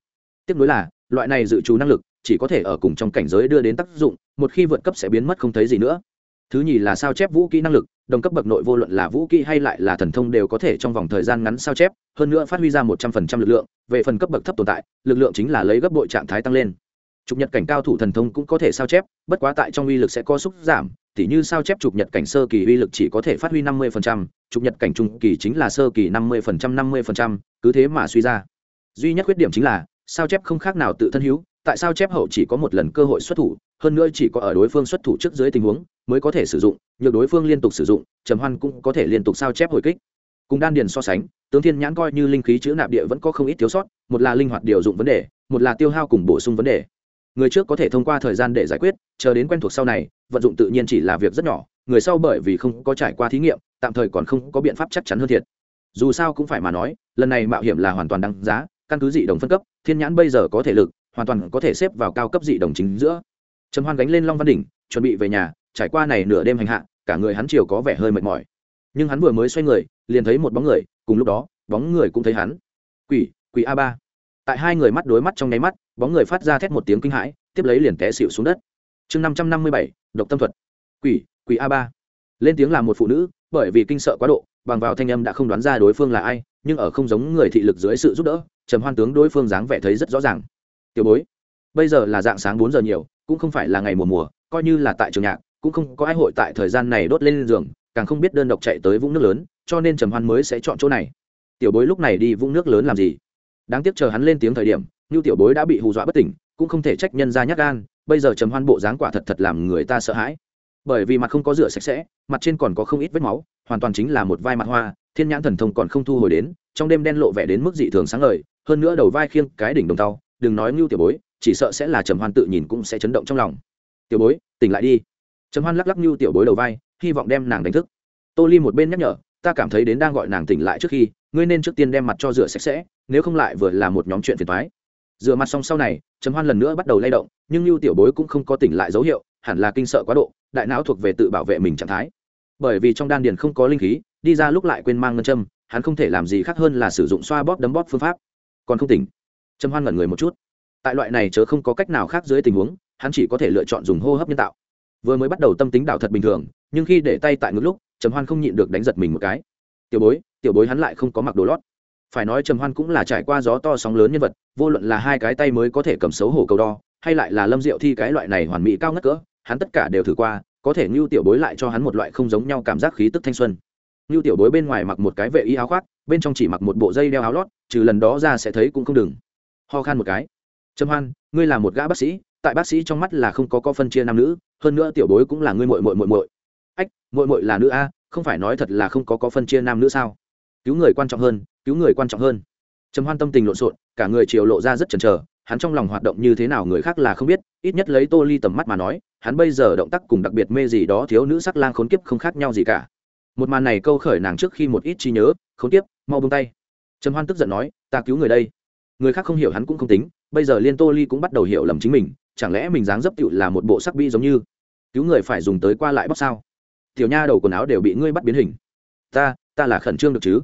Tiếp nối là, loại này dự trù năng lực, chỉ có thể ở cùng trong cảnh giới đưa đến tác dụng, một khi vượt cấp sẽ biến mất không thấy gì nữa. Thứ nhì là sao chép vũ kỹ năng lực đồng cấp bậc nội vô luận là vũ kỹ hay lại là thần thông đều có thể trong vòng thời gian ngắn sao chép hơn nữa phát huy ra một trăm phần trăm lực lượng về phần cấp bậc thấp tồn tại lực lượng chính là lấy gấp bội trạng thái tăng lên. Trục nhật cảnh cao thủ thần thông cũng có thể sao chép bất quá tại trong uy lực sẽ có xúc giảm tỉ như sao chép trục nhật cảnh sơ kỳ uy lực chỉ có thể phát huy năm mươi phần trăm, chụp nhật cảnh trung kỳ chính là sơ kỳ năm mươi phần trăm năm mươi phần trăm, cứ thế mà suy ra. Duy nhất khuyết điểm chính là sao chép không khác nào tự thân hữu tại sao chép hậu chỉ có một lần cơ hội xuất thủ hơn nữa chỉ có ở đối phương xuất thủ trước dưới tình huống mới có thể sử dụng, nhược đối phương liên tục sử dụng, trầm hoan cũng có thể liên tục sao chép hồi kích. Cùng đan điền so sánh, tướng thiên nhãn coi như linh khí chữ nạp địa vẫn có không ít thiếu sót, một là linh hoạt điều dụng vấn đề, một là tiêu hao cùng bổ sung vấn đề. Người trước có thể thông qua thời gian để giải quyết, chờ đến quen thuộc sau này, vận dụng tự nhiên chỉ là việc rất nhỏ, người sau bởi vì không có trải qua thí nghiệm, tạm thời còn không có biện pháp chắc chắn hơn thiệt. Dù sao cũng phải mà nói, lần này mạo hiểm là hoàn toàn đáng giá, căn cứ dị đồng phân cấp, thiên nhãn bây giờ có thể lực, hoàn toàn có thể xếp vào cao cấp dị đồng chính giữa trầm hoan gánh lên long văn đỉnh, chuẩn bị về nhà, trải qua này nửa đêm hành hạ, cả người hắn chiều có vẻ hơi mệt mỏi. Nhưng hắn vừa mới xoay người, liền thấy một bóng người, cùng lúc đó, bóng người cũng thấy hắn. Quỷ quỷ a ba. Tại hai người mắt đối mắt trong nháy mắt, bóng người phát ra thét một tiếng kinh hãi, tiếp lấy liền té xịu xuống đất. Chương năm trăm năm mươi bảy, độc tâm thuật. Quỷ quỷ a ba. Lên tiếng là một phụ nữ, bởi vì kinh sợ quá độ, bằng vào thanh âm đã không đoán ra đối phương là ai, nhưng ở không giống người thị lực dưới sự giúp đỡ, trầm hoan tướng đối phương dáng vẻ thấy rất rõ ràng. Tiểu bối bây giờ là dạng sáng bốn giờ nhiều, cũng không phải là ngày mùa mùa, coi như là tại trường nhạc, cũng không có ai hội tại thời gian này đốt lên giường, càng không biết đơn độc chạy tới vũng nước lớn, cho nên trầm hoan mới sẽ chọn chỗ này. Tiểu bối lúc này đi vũng nước lớn làm gì? Đáng tiếc chờ hắn lên tiếng thời điểm như tiểu bối đã bị hù dọa bất tỉnh, cũng không thể trách nhân ra nhắc gan, bây giờ trầm hoan bộ dáng quả thật thật làm người ta sợ hãi. Bởi vì mặt không có rửa sạch sẽ, mặt trên còn có không ít vết máu, hoàn toàn chính là một vai mặt hoa, thiên nhãn thần thông còn không thu hồi đến, trong đêm đen lộ vẻ đến mức dị thường sáng ngời, hơn nữa đầu vai khiêng cái đỉnh đồng tàu đừng nói ngưu tiểu bối chỉ sợ sẽ là trầm hoan tự nhìn cũng sẽ chấn động trong lòng. Tiểu bối, tỉnh lại đi. Trầm hoan lắc lắc như tiểu bối đầu vai, hy vọng đem nàng đánh thức. Tô ly một bên nhắc nhở, ta cảm thấy đến đang gọi nàng tỉnh lại trước khi, ngươi nên trước tiên đem mặt cho rửa sạch sẽ, nếu không lại vừa là một nhóm chuyện phiền thoái rửa mặt xong sau này, trầm hoan lần nữa bắt đầu lay động, nhưng lưu tiểu bối cũng không có tỉnh lại dấu hiệu, hẳn là kinh sợ quá độ, đại não thuộc về tự bảo vệ mình trạng thái. Bởi vì trong đan điền không có linh khí, đi ra lúc lại quên mang ngân châm, hắn không thể làm gì khác hơn là sử dụng xoa bóp đấm bóp phương pháp. Còn không tỉnh. Trầm hoan ngẩn người một chút tại loại này chớ không có cách nào khác dưới tình huống, hắn chỉ có thể lựa chọn dùng hô hấp nhân tạo. Vừa mới bắt đầu tâm tính đảo thật bình thường, nhưng khi để tay tại ngực lúc, trầm hoan không nhịn được đánh giật mình một cái. Tiểu bối tiểu bối hắn lại không có mặc đồ lót. Phải nói trầm hoan cũng là trải qua gió to sóng lớn nhân vật, vô luận là hai cái tay mới có thể cầm xấu hổ cầu đo, hay lại là lâm diệu thi cái loại này hoàn mỹ cao ngất cỡ, hắn tất cả đều thử qua, có thể ngưu tiểu bối lại cho hắn một loại không giống nhau cảm giác khí tức thanh xuân. Ngưu tiểu bối bên ngoài mặc một cái vệ y áo khoác, bên trong chỉ mặc một bộ dây đeo áo lót, trừ lần đó ra sẽ thấy cũng không đừng. Ho khan một cái trầm hoan, ngươi là một gã bác sĩ, tại bác sĩ trong mắt là không có có phân chia nam nữ, hơn nữa tiểu bối cũng là ngươi mội mội mội mội ách mội mội là nữ a, không phải nói thật là không có có phân chia nam nữ sao? Cứu người quan trọng hơn, cứu người quan trọng hơn. Trầm hoan tâm tình lộn xộn, cả người chiều lộ ra rất chần chờ, hắn trong lòng hoạt động như thế nào người khác là không biết, ít nhất lấy tô ly tầm mắt mà nói, hắn bây giờ động tác cùng đặc biệt mê gì đó thiếu nữ sắc lang khốn kiếp không khác nhau gì cả. Một màn này câu khởi nàng trước khi một ít trí nhớ, khốn kiếp, mau bông tay. Trầm hoan tức giận nói, ta cứu người đây. Người khác không hiểu hắn cũng không tính bây giờ liên tô ly cũng bắt đầu hiểu lầm chính mình, chẳng lẽ mình dáng dấp tựu là một bộ sắc bi giống như? Cứu người phải dùng tới qua lại bóc sao? Tiểu nha đầu quần áo đều bị ngươi bắt biến hình. Ta ta là khẩn trương được chứ?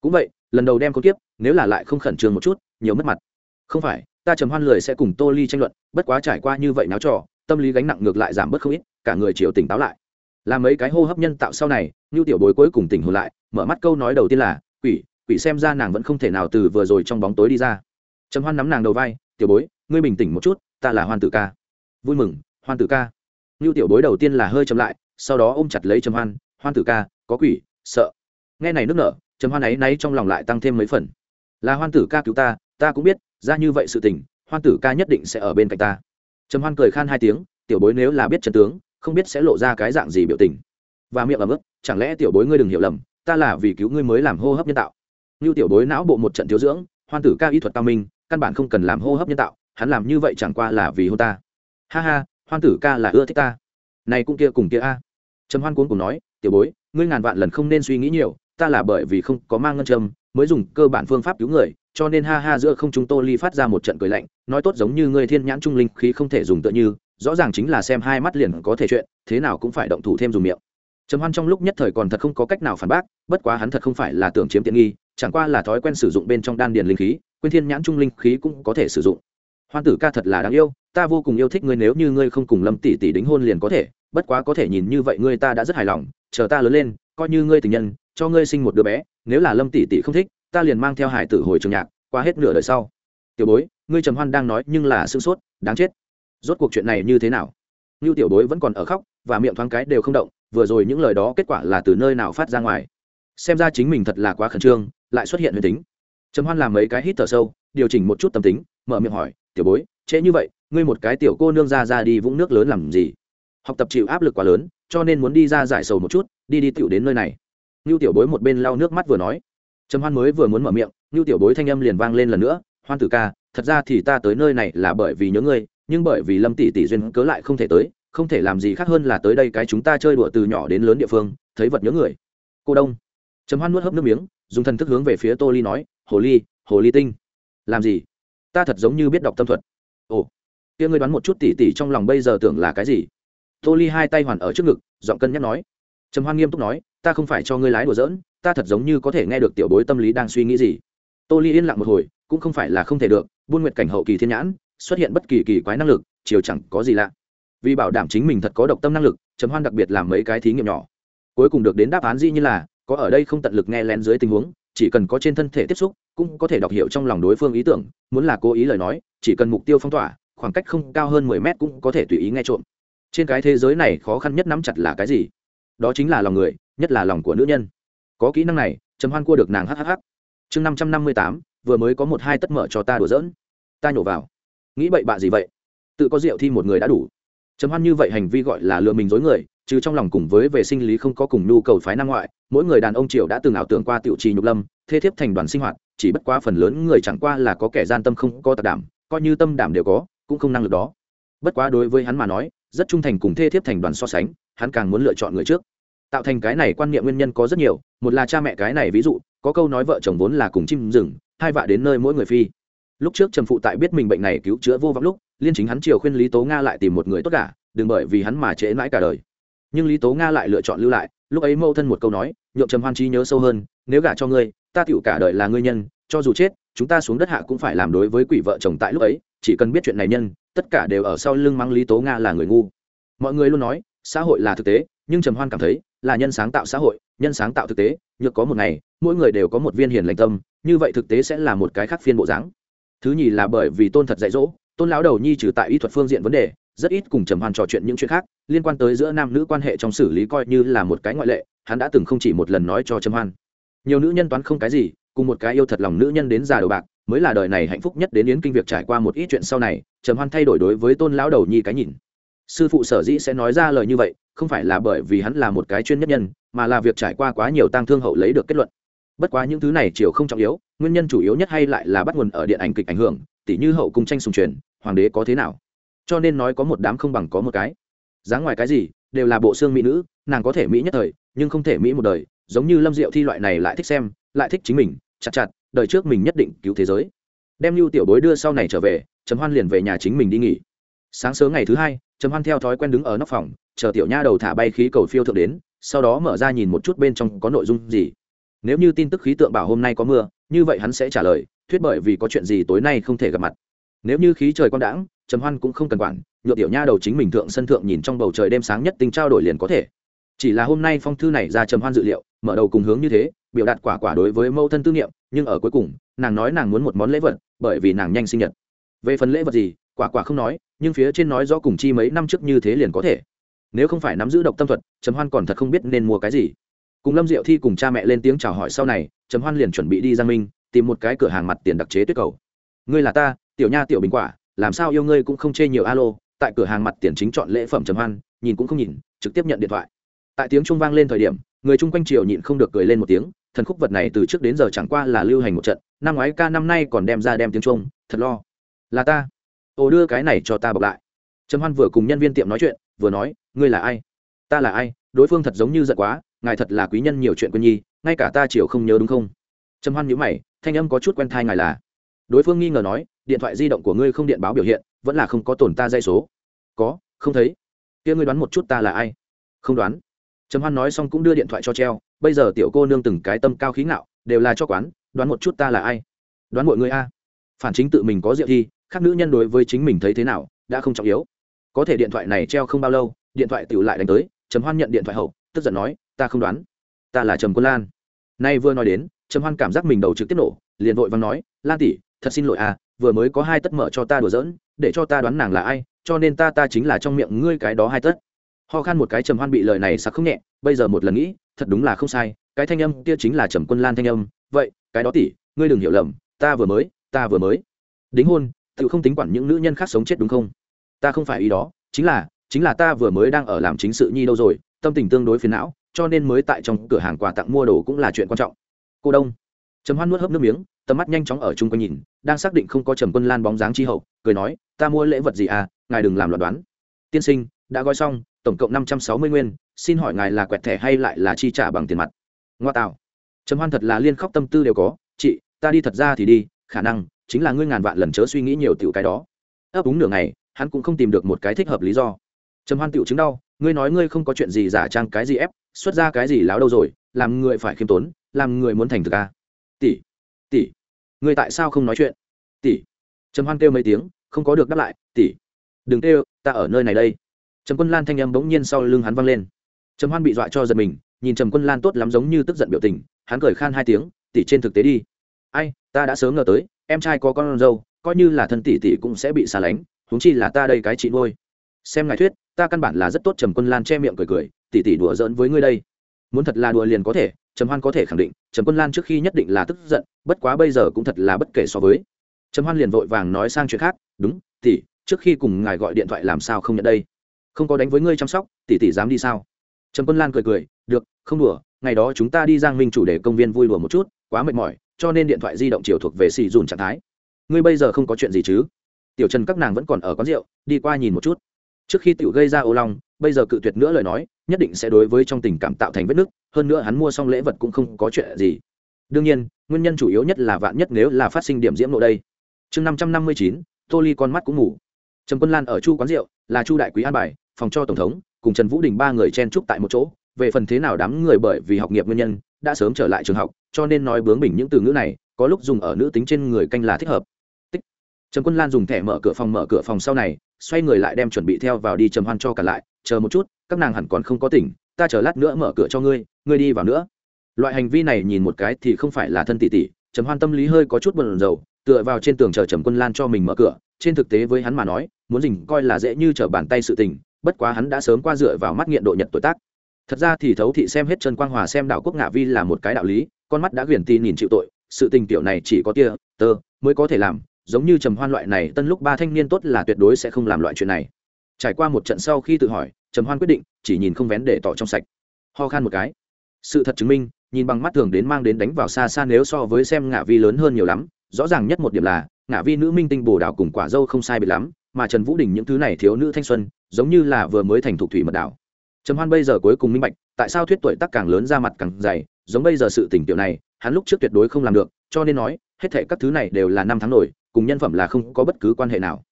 Cũng vậy, lần đầu đem con tiếp nếu là lại không khẩn trương một chút, nhiều mất mặt. Không phải, ta trầm hoan lười sẽ cùng tô ly tranh luận, bất quá trải qua như vậy náo trò, tâm lý gánh nặng ngược lại giảm bớt không ít, cả người chiều tỉnh táo lại. Làm mấy cái hô hấp nhân tạo sau này như tiểu bối cuối cùng tỉnh hồn lại, mở mắt câu nói đầu tiên là, quỷ quỷ xem ra nàng vẫn không thể nào từ vừa rồi trong bóng tối đi ra. Trầm hoan nắm nàng đầu vai tiểu bối, ngươi bình tĩnh một chút, ta là hoan tử ca. Vui mừng, hoan tử ca. Như tiểu bối đầu tiên là hơi chậm lại, sau đó ôm chặt lấy trầm hoan hoan tử ca, có quỷ, sợ. Nghe này nước nở, trầm hoan ấy náy trong lòng lại tăng thêm mấy phần. Là hoan tử ca cứu ta ta cũng biết, ra như vậy sự tình, hoan tử ca nhất định sẽ ở bên cạnh ta. Trầm hoan cười khan hai tiếng, tiểu bối nếu là biết trần tướng, không biết sẽ lộ ra cái dạng gì biểu tình. Và miệng ấm ức, chẳng lẽ tiểu bối ngươi đừng hiểu lầm, ta là vì cứu ngươi mới làm hô hấp nhân tạo. Như tiểu bối não bộ một trận thiếu dưỡng, hoan tử ca y thuật cao minh căn bản không cần làm hô hấp nhân tạo, hắn làm như vậy chẳng qua là vì hô ta. Ha ha, hoan tử ca là ưa thích ta. Này cũng kia cùng kia a. Trầm hoan cuốn cùng nói, tiểu bối, ngươi ngàn vạn lần không nên suy nghĩ nhiều, ta là bởi vì không có mang ngân châm, mới dùng cơ bản phương pháp cứu người, cho nên ha ha giữa không chúng tô ly phát ra một trận cười lạnh, nói tốt giống như ngươi thiên nhãn trung linh khí không thể dùng tựa như, rõ ràng chính là xem hai mắt liền có thể chuyện, thế nào cũng phải động thủ thêm dùng miệng. Trầm hoan trong lúc nhất thời còn thật không có cách nào phản bác, bất quá hắn thật không phải là tưởng chiếm tiện nghi, chẳng qua là thói quen sử dụng bên trong đan điền linh khí quên thiên nhãn trung linh khí cũng có thể sử dụng. Hoan tử ca thật là đáng yêu, ta vô cùng yêu thích ngươi nếu như ngươi không cùng lâm tỷ tỷ đính hôn liền có thể, bất quá có thể nhìn như vậy ngươi ta đã rất hài lòng, chờ ta lớn lên, coi như ngươi tình nhân, cho ngươi sinh một đứa bé, nếu là lâm tỷ tỷ không thích, ta liền mang theo hải tử hồi trường nhạc, qua hết nửa đời sau. Tiểu bối, ngươi trầm hoan đang nói nhưng là sương sốt, đáng chết. Rốt cuộc chuyện này như thế nào? Như tiểu bối vẫn còn ở khóc, và miệng thoáng cái đều không động, vừa rồi những lời đó kết quả là từ nơi nào phát ra ngoài? Xem ra chính mình thật là quá khẩn trương, lại xuất hiện huyền tính trầm hoan làm mấy cái hít thở sâu, điều chỉnh một chút tâm tính, mở miệng hỏi, tiểu bối, trễ như vậy, ngươi một cái tiểu cô nương ra ra đi vũng nước lớn làm gì? Học tập chịu áp lực quá lớn, cho nên muốn đi ra giải sầu một chút, đi đi tiểu đến nơi này. Ngưu tiểu bối một bên lau nước mắt vừa nói. Trầm hoan mới vừa muốn mở miệng, ngưu tiểu bối thanh âm liền vang lên lần nữa, hoan tử ca, thật ra thì ta tới nơi này là bởi vì nhớ ngươi, nhưng bởi vì lâm tỷ tỷ duyên cớ lại không thể tới, không thể làm gì khác hơn là tới đây cái chúng ta chơi đùa từ nhỏ đến lớn địa phương, thấy vật nhớ người. Cô đông. Trầm hoan nuốt hấp nước miếng, dùng thần thức hướng về phía tô ly nói hồ ly hồ ly tinh. Làm gì? Ta thật giống như biết đọc tâm thuật. Ồ, kia ngươi đoán một chút tỉ tỉ trong lòng bây giờ tưởng là cái gì? Tô ly hai tay hoàn ở trước ngực, giọng cân nhắc nói. Trầm hoan nghiêm túc nói, ta không phải cho ngươi lái đùa giỡn, ta thật giống như có thể nghe được tiểu bối tâm lý đang suy nghĩ gì. Tô ly yên lặng một hồi, cũng không phải là không thể được, buôn nguyệt cảnh hậu kỳ thiên nhãn, xuất hiện bất kỳ kỳ quái năng lực, chiều chẳng có gì lạ. Vì bảo đảm chính mình thật có độc tâm năng lực, trầm hoan đặc biệt làm mấy cái thí nghiệm nhỏ. Cuối cùng được đến đáp án gì như là, có ở đây không tận lực nghe lén dưới tình huống chỉ cần có trên thân thể tiếp xúc, cũng có thể đọc hiểu trong lòng đối phương ý tưởng, muốn là cố ý lời nói, chỉ cần mục tiêu phong tỏa, khoảng cách không cao hơn mười mét cũng có thể tùy ý nghe trộm. Trên cái thế giới này khó khăn nhất nắm chặt là cái gì? Đó chính là lòng người, nhất là lòng của nữ nhân. Có kỹ năng này chấm hoan cua được nàng hhh chương năm trăm năm mươi tám, vừa mới có một hai tất mở cho ta đùa dỡn ta nhổ vào. Nghĩ bậy bạ gì vậy? Tự có rượu thi một người đã đủ. Chấm hoan như vậy hành vi gọi là lừa mình dối người chứ trong lòng cùng với về sinh lý không có cùng nhu cầu phái nam ngoại, mỗi người đàn ông triều đã từng ảo tưởng qua tiểu trì nhục lâm, thê thiếp thành đoàn sinh hoạt, chỉ bất quá phần lớn người chẳng qua là có kẻ gian tâm không có tạc đảm, coi như tâm đảm đều có, cũng không năng lực đó. Bất quá đối với hắn mà nói, rất trung thành cùng thê thiếp thành đoàn so sánh, hắn càng muốn lựa chọn người trước. Tạo thành cái này quan niệm nguyên nhân có rất nhiều, một là cha mẹ cái này ví dụ, có câu nói vợ chồng vốn là cùng chim rừng, hai vạ đến nơi mỗi người phi. Lúc trước trầm phụ tại biết mình bệnh này cứu chữa vô vọng lúc, liên chính hắn triều khuyên lý tố nga lại tìm một người tốt cả, đừng bởi vì hắn mà trễ mãi cả đời nhưng lý tố nga lại lựa chọn lưu lại lúc ấy mâu thân một câu nói nhượng trầm hoan trí nhớ sâu hơn nếu gả cho ngươi ta tựu cả đời là ngươi nhân cho dù chết chúng ta xuống đất hạ cũng phải làm đối với quỷ vợ chồng tại lúc ấy chỉ cần biết chuyện này nhân tất cả đều ở sau lưng mắng lý tố nga là người ngu mọi người luôn nói xã hội là thực tế nhưng trầm hoan cảm thấy là nhân sáng tạo xã hội nhân sáng tạo thực tế nhược có một ngày mỗi người đều có một viên hiền lành tâm như vậy thực tế sẽ là một cái khác phiên bộ dáng thứ nhì là bởi vì tôn thật dạy dỗ tôn lão đầu nhi trừ tại y thuật phương diện vấn đề rất ít cùng trầm hoan trò chuyện những chuyện khác, liên quan tới giữa nam nữ quan hệ trong xử lý coi như là một cái ngoại lệ, hắn đã từng không chỉ một lần nói cho trầm hoan. Nhiều nữ nhân toán không cái gì, cùng một cái yêu thật lòng nữ nhân đến già đầu bạc, mới là đời này hạnh phúc nhất đến yến kinh việc trải qua một ít chuyện sau này, trầm hoan thay đổi đối với tôn lão đầu nhi cái nhìn. Sư phụ sở dĩ sẽ nói ra lời như vậy, không phải là bởi vì hắn là một cái chuyên nhất nhân, mà là việc trải qua quá nhiều tang thương hậu lấy được kết luận. Bất quá những thứ này chiều không trọng yếu, nguyên nhân chủ yếu nhất hay lại là bắt nguồn ở điện ảnh kịch ảnh hưởng, tỉ như hậu cung tranh sùng truyền, hoàng đế có thế nào cho nên nói có một đám không bằng có một cái. Dáng ngoài cái gì, đều là bộ xương mỹ nữ, nàng có thể mỹ nhất thời, nhưng không thể mỹ một đời, giống như lâm diệu thi loại này lại thích xem, lại thích chính mình, chặt chặt, đời trước mình nhất định cứu thế giới. Đem lưu tiểu bối đưa sau này trở về, trầm hoan liền về nhà chính mình đi nghỉ. Sáng sớm ngày thứ hai, trầm hoan theo thói quen đứng ở nóc phòng, chờ tiểu nha đầu thả bay khí cầu phiêu thượng đến, sau đó mở ra nhìn một chút bên trong có nội dung gì. Nếu như tin tức khí tượng bảo hôm nay có mưa, như vậy hắn sẽ trả lời, thuyết bởi vì có chuyện gì tối nay không thể gặp mặt. Nếu như khí trời quang đãng trầm hoan cũng không cần quản nhựa tiểu nha đầu chính mình thượng sân thượng nhìn trong bầu trời đêm sáng nhất tinh trao đổi liền có thể. Chỉ là hôm nay phong thư này ra trầm hoan dự liệu, mở đầu cùng hướng như thế, biểu đạt quả quả đối với mâu thân tư niệm, nhưng ở cuối cùng, nàng nói nàng muốn một món lễ vật, bởi vì nàng nhanh sinh nhật. Về phần lễ vật gì, quả quả không nói, nhưng phía trên nói rõ cùng chi mấy năm trước như thế liền có thể. Nếu không phải nắm giữ độc tâm thuật, trầm hoan còn thật không biết nên mua cái gì. Cùng lâm diệu thi cùng cha mẹ lên tiếng chào hỏi sau này, trầm hoan liền chuẩn bị đi giang minh, tìm một cái cửa hàng mặt tiền đặc chế tuyết cầu. Ngươi là ta, tiểu nha tiểu bình quả làm sao yêu ngươi cũng không chê nhiều alo, tại cửa hàng mặt tiền chính chọn lễ phẩm trầm hoan, nhìn cũng không nhìn, trực tiếp nhận điện thoại. Tại tiếng trung vang lên thời điểm, người chung quanh triều nhịn không được cười lên một tiếng, thần khúc vật này từ trước đến giờ chẳng qua là lưu hành một trận, năm ngoái ca năm nay còn đem ra đem tiếng trung, thật lo. Là ta. Ồ đưa cái này cho ta bọc lại. Trầm hoan vừa cùng nhân viên tiệm nói chuyện, vừa nói, ngươi là ai? Ta là ai? Đối phương thật giống như giận quá, ngài thật là quý nhân nhiều chuyện quân nhi, ngay cả ta chiều không nhớ đúng không? Trầm hoan nhữ mày, thanh âm có chút quen thai ngài là. Đối phương nghi ngờ nói điện thoại di động của ngươi không điện báo biểu hiện, vẫn là không có tồn ta dây số. Có, không thấy. Kia ngươi đoán một chút ta là ai? Không đoán. Trầm hoan nói xong cũng đưa điện thoại cho treo. Bây giờ tiểu cô nương từng cái tâm cao khí ngạo, đều là cho quán, đoán một chút ta là ai? Đoán mọi người a. Phản chính tự mình có diệu thi khác nữ nhân đối với chính mình thấy thế nào, đã không trọng yếu. Có thể điện thoại này treo không bao lâu, điện thoại tiểu lại đánh tới, trầm hoan nhận điện thoại hậu, tức giận nói, ta không đoán. Ta là trầm quân lan. Nay vừa nói đến, trầm hoan cảm giác mình đầu trực tiếp nổ, liền vội vàng nói, lan tỷ, thật xin lỗi à vừa mới có hai tất mở cho ta đùa giỡn, để cho ta đoán nàng là ai, cho nên ta ta chính là trong miệng ngươi cái đó hai tất. Ho khan một cái trầm hoan bị lời này sặc không nhẹ, bây giờ một lần nghĩ, thật đúng là không sai, cái thanh âm kia chính là trầm quân lan thanh âm, vậy, cái đó tỷ ngươi đừng hiểu lầm, ta vừa mới, ta vừa mới. Đính hôn, tự không tính quản những nữ nhân khác sống chết đúng không? Ta không phải ý đó, chính là chính là ta vừa mới đang ở làm chính sự nhi đâu rồi, tâm tình tương đối phiền não, cho nên mới tại trong cửa hàng quà tặng mua đồ cũng là chuyện quan trọng. Cô đông. Trầm hoan nuốt hớp nước miếng tầm mắt nhanh chóng ở chung quanh nhìn, đang xác định không có trầm quân lan bóng dáng chi hậu, cười nói, ta mua lễ vật gì à ngài đừng làm loạt đoán. Tiên sinh, đã gói xong, tổng cộng năm trăm sáu mươi nguyên, xin hỏi ngài là quẹt thẻ hay lại là chi trả bằng tiền mặt? Ngoa tạo. Trầm hoan thật là liên khóc tâm tư đều có, chị, ta đi thật ra thì đi, khả năng chính là ngươi ngàn vạn lần chớ suy nghĩ nhiều tiểu cái đó. Ấp úng nửa ngày, hắn cũng không tìm được một cái thích hợp lý do. Trầm hoan tiểu chứng đau, ngươi nói ngươi không có chuyện gì giả trang cái gì ép, xuất ra cái gì láo đâu rồi, làm người phải khiêm tốn, làm người muốn thành thực à. tỷ tỷ ngươi tại sao không nói chuyện? Tỷ. Trầm hoan kêu mấy tiếng, không có được đáp lại, tỷ, đừng kêu, ta ở nơi này đây. Trầm quân lan thanh âm bỗng nhiên sau lưng hắn văng lên. Trầm hoan bị dọa cho giật mình, nhìn trầm quân lan tốt lắm giống như tức giận biểu tình, hắn cười khan hai tiếng, tỷ trên thực tế đi. Ai, ta đã sớm ngờ tới, em trai có con dâu, coi như là thân tỷ tỷ cũng sẽ bị xa lánh, huống chi là ta đây cái chị nuôi. Xem ngài thuyết, ta căn bản là rất tốt. Trầm quân lan che miệng cười cười, tỷ tỷ đùa giỡn với ngươi đây. Muốn thật là đùa liền có thể trầm hoan có thể khẳng định, trầm quân lan trước khi nhất định là tức giận, bất quá bây giờ cũng thật là bất kể so với. Trầm hoan liền vội vàng nói sang chuyện khác, đúng, tỷ, trước khi cùng ngài gọi điện thoại làm sao không nhận đây? Không có đánh với ngươi chăm sóc, tỷ tỷ dám đi sao? Trầm quân lan cười cười, được, không đùa, ngày đó chúng ta đi giang minh chủ đề công viên vui đùa một chút, quá mệt mỏi, cho nên điện thoại di động chiều thuộc về xì dùn trạng thái. Ngươi bây giờ không có chuyện gì chứ? Tiểu trần các nàng vẫn còn ở quán rượu, đi qua nhìn một chút. Trước khi tiểu gây ra ô long bây giờ cự tuyệt nữa lời nói, nhất định sẽ đối với trong tình cảm tạo thành vết nứt, hơn nữa hắn mua xong lễ vật cũng không có chuyện gì. Đương nhiên, nguyên nhân chủ yếu nhất là vạn nhất nếu là phát sinh điểm diễm nộ đây. Chương năm trăm năm mươi chín, tô ly con mắt cũng ngủ trần quân lan ở chu quán rượu, là chu đại quý an bài, phòng cho tổng thống, cùng trần vũ đình ba người chen trúc tại một chỗ. Về phần thế nào đám người bởi vì học nghiệp nguyên nhân, đã sớm trở lại trường học, cho nên nói bướng bình những từ ngữ này, có lúc dùng ở nữ tính trên người canh là thích hợp. Tích. trần quân lan dùng thẻ mở cửa phòng mở cửa phòng sau này xoay người lại đem chuẩn bị theo vào đi trầm hoan cho cả lại, chờ một chút, các nàng hẳn còn không có tỉnh, ta chờ lát nữa mở cửa cho ngươi ngươi đi vào nữa. Loại hành vi này nhìn một cái thì không phải là thân tỷ tỷ, trầm hoan tâm lý hơi có chút bận rầu, tựa vào trên tường chờ trầm quân lan cho mình mở cửa, trên thực tế với hắn mà nói, muốn dình coi là dễ như trở bàn tay sự tình, bất quá hắn đã sớm qua dựa vào mắt nghiện độ nhật tuổi tác. Thật ra thì thấu thị xem hết chân quang hòa xem đạo quốc ngạ vi là một cái đạo lý, con mắt đã huyền tin nhìn chịu tội, sự tình tiểu này chỉ có tia, tơ, mới có thể làm giống như trầm hoan loại này, tân lúc ba thanh niên tốt là tuyệt đối sẽ không làm loại chuyện này. Trải qua một trận sau khi tự hỏi, trầm hoan quyết định, chỉ nhìn không vén để tỏ trong sạch. Ho khan một cái. Sự thật chứng minh, nhìn bằng mắt thường đến mang đến đánh vào xa xa nếu so với xem ngạ vi lớn hơn nhiều lắm, rõ ràng nhất một điểm là, ngạ vi nữ minh tinh bồ đào cùng quả dâu không sai bị lắm, mà trần vũ đình những thứ này thiếu nữ thanh xuân, giống như là vừa mới thành thục thủy mật đảo. Trầm hoan bây giờ cuối cùng minh bạch, tại sao thuyết tuổi tác càng lớn ra mặt càng dày, giống bây giờ sự tỉnh tiểu này, hắn lúc trước tuyệt đối không làm được, cho nên nói, hết thể các thứ này đều là năm tháng nổi cùng nhân phẩm là không có bất cứ quan hệ nào.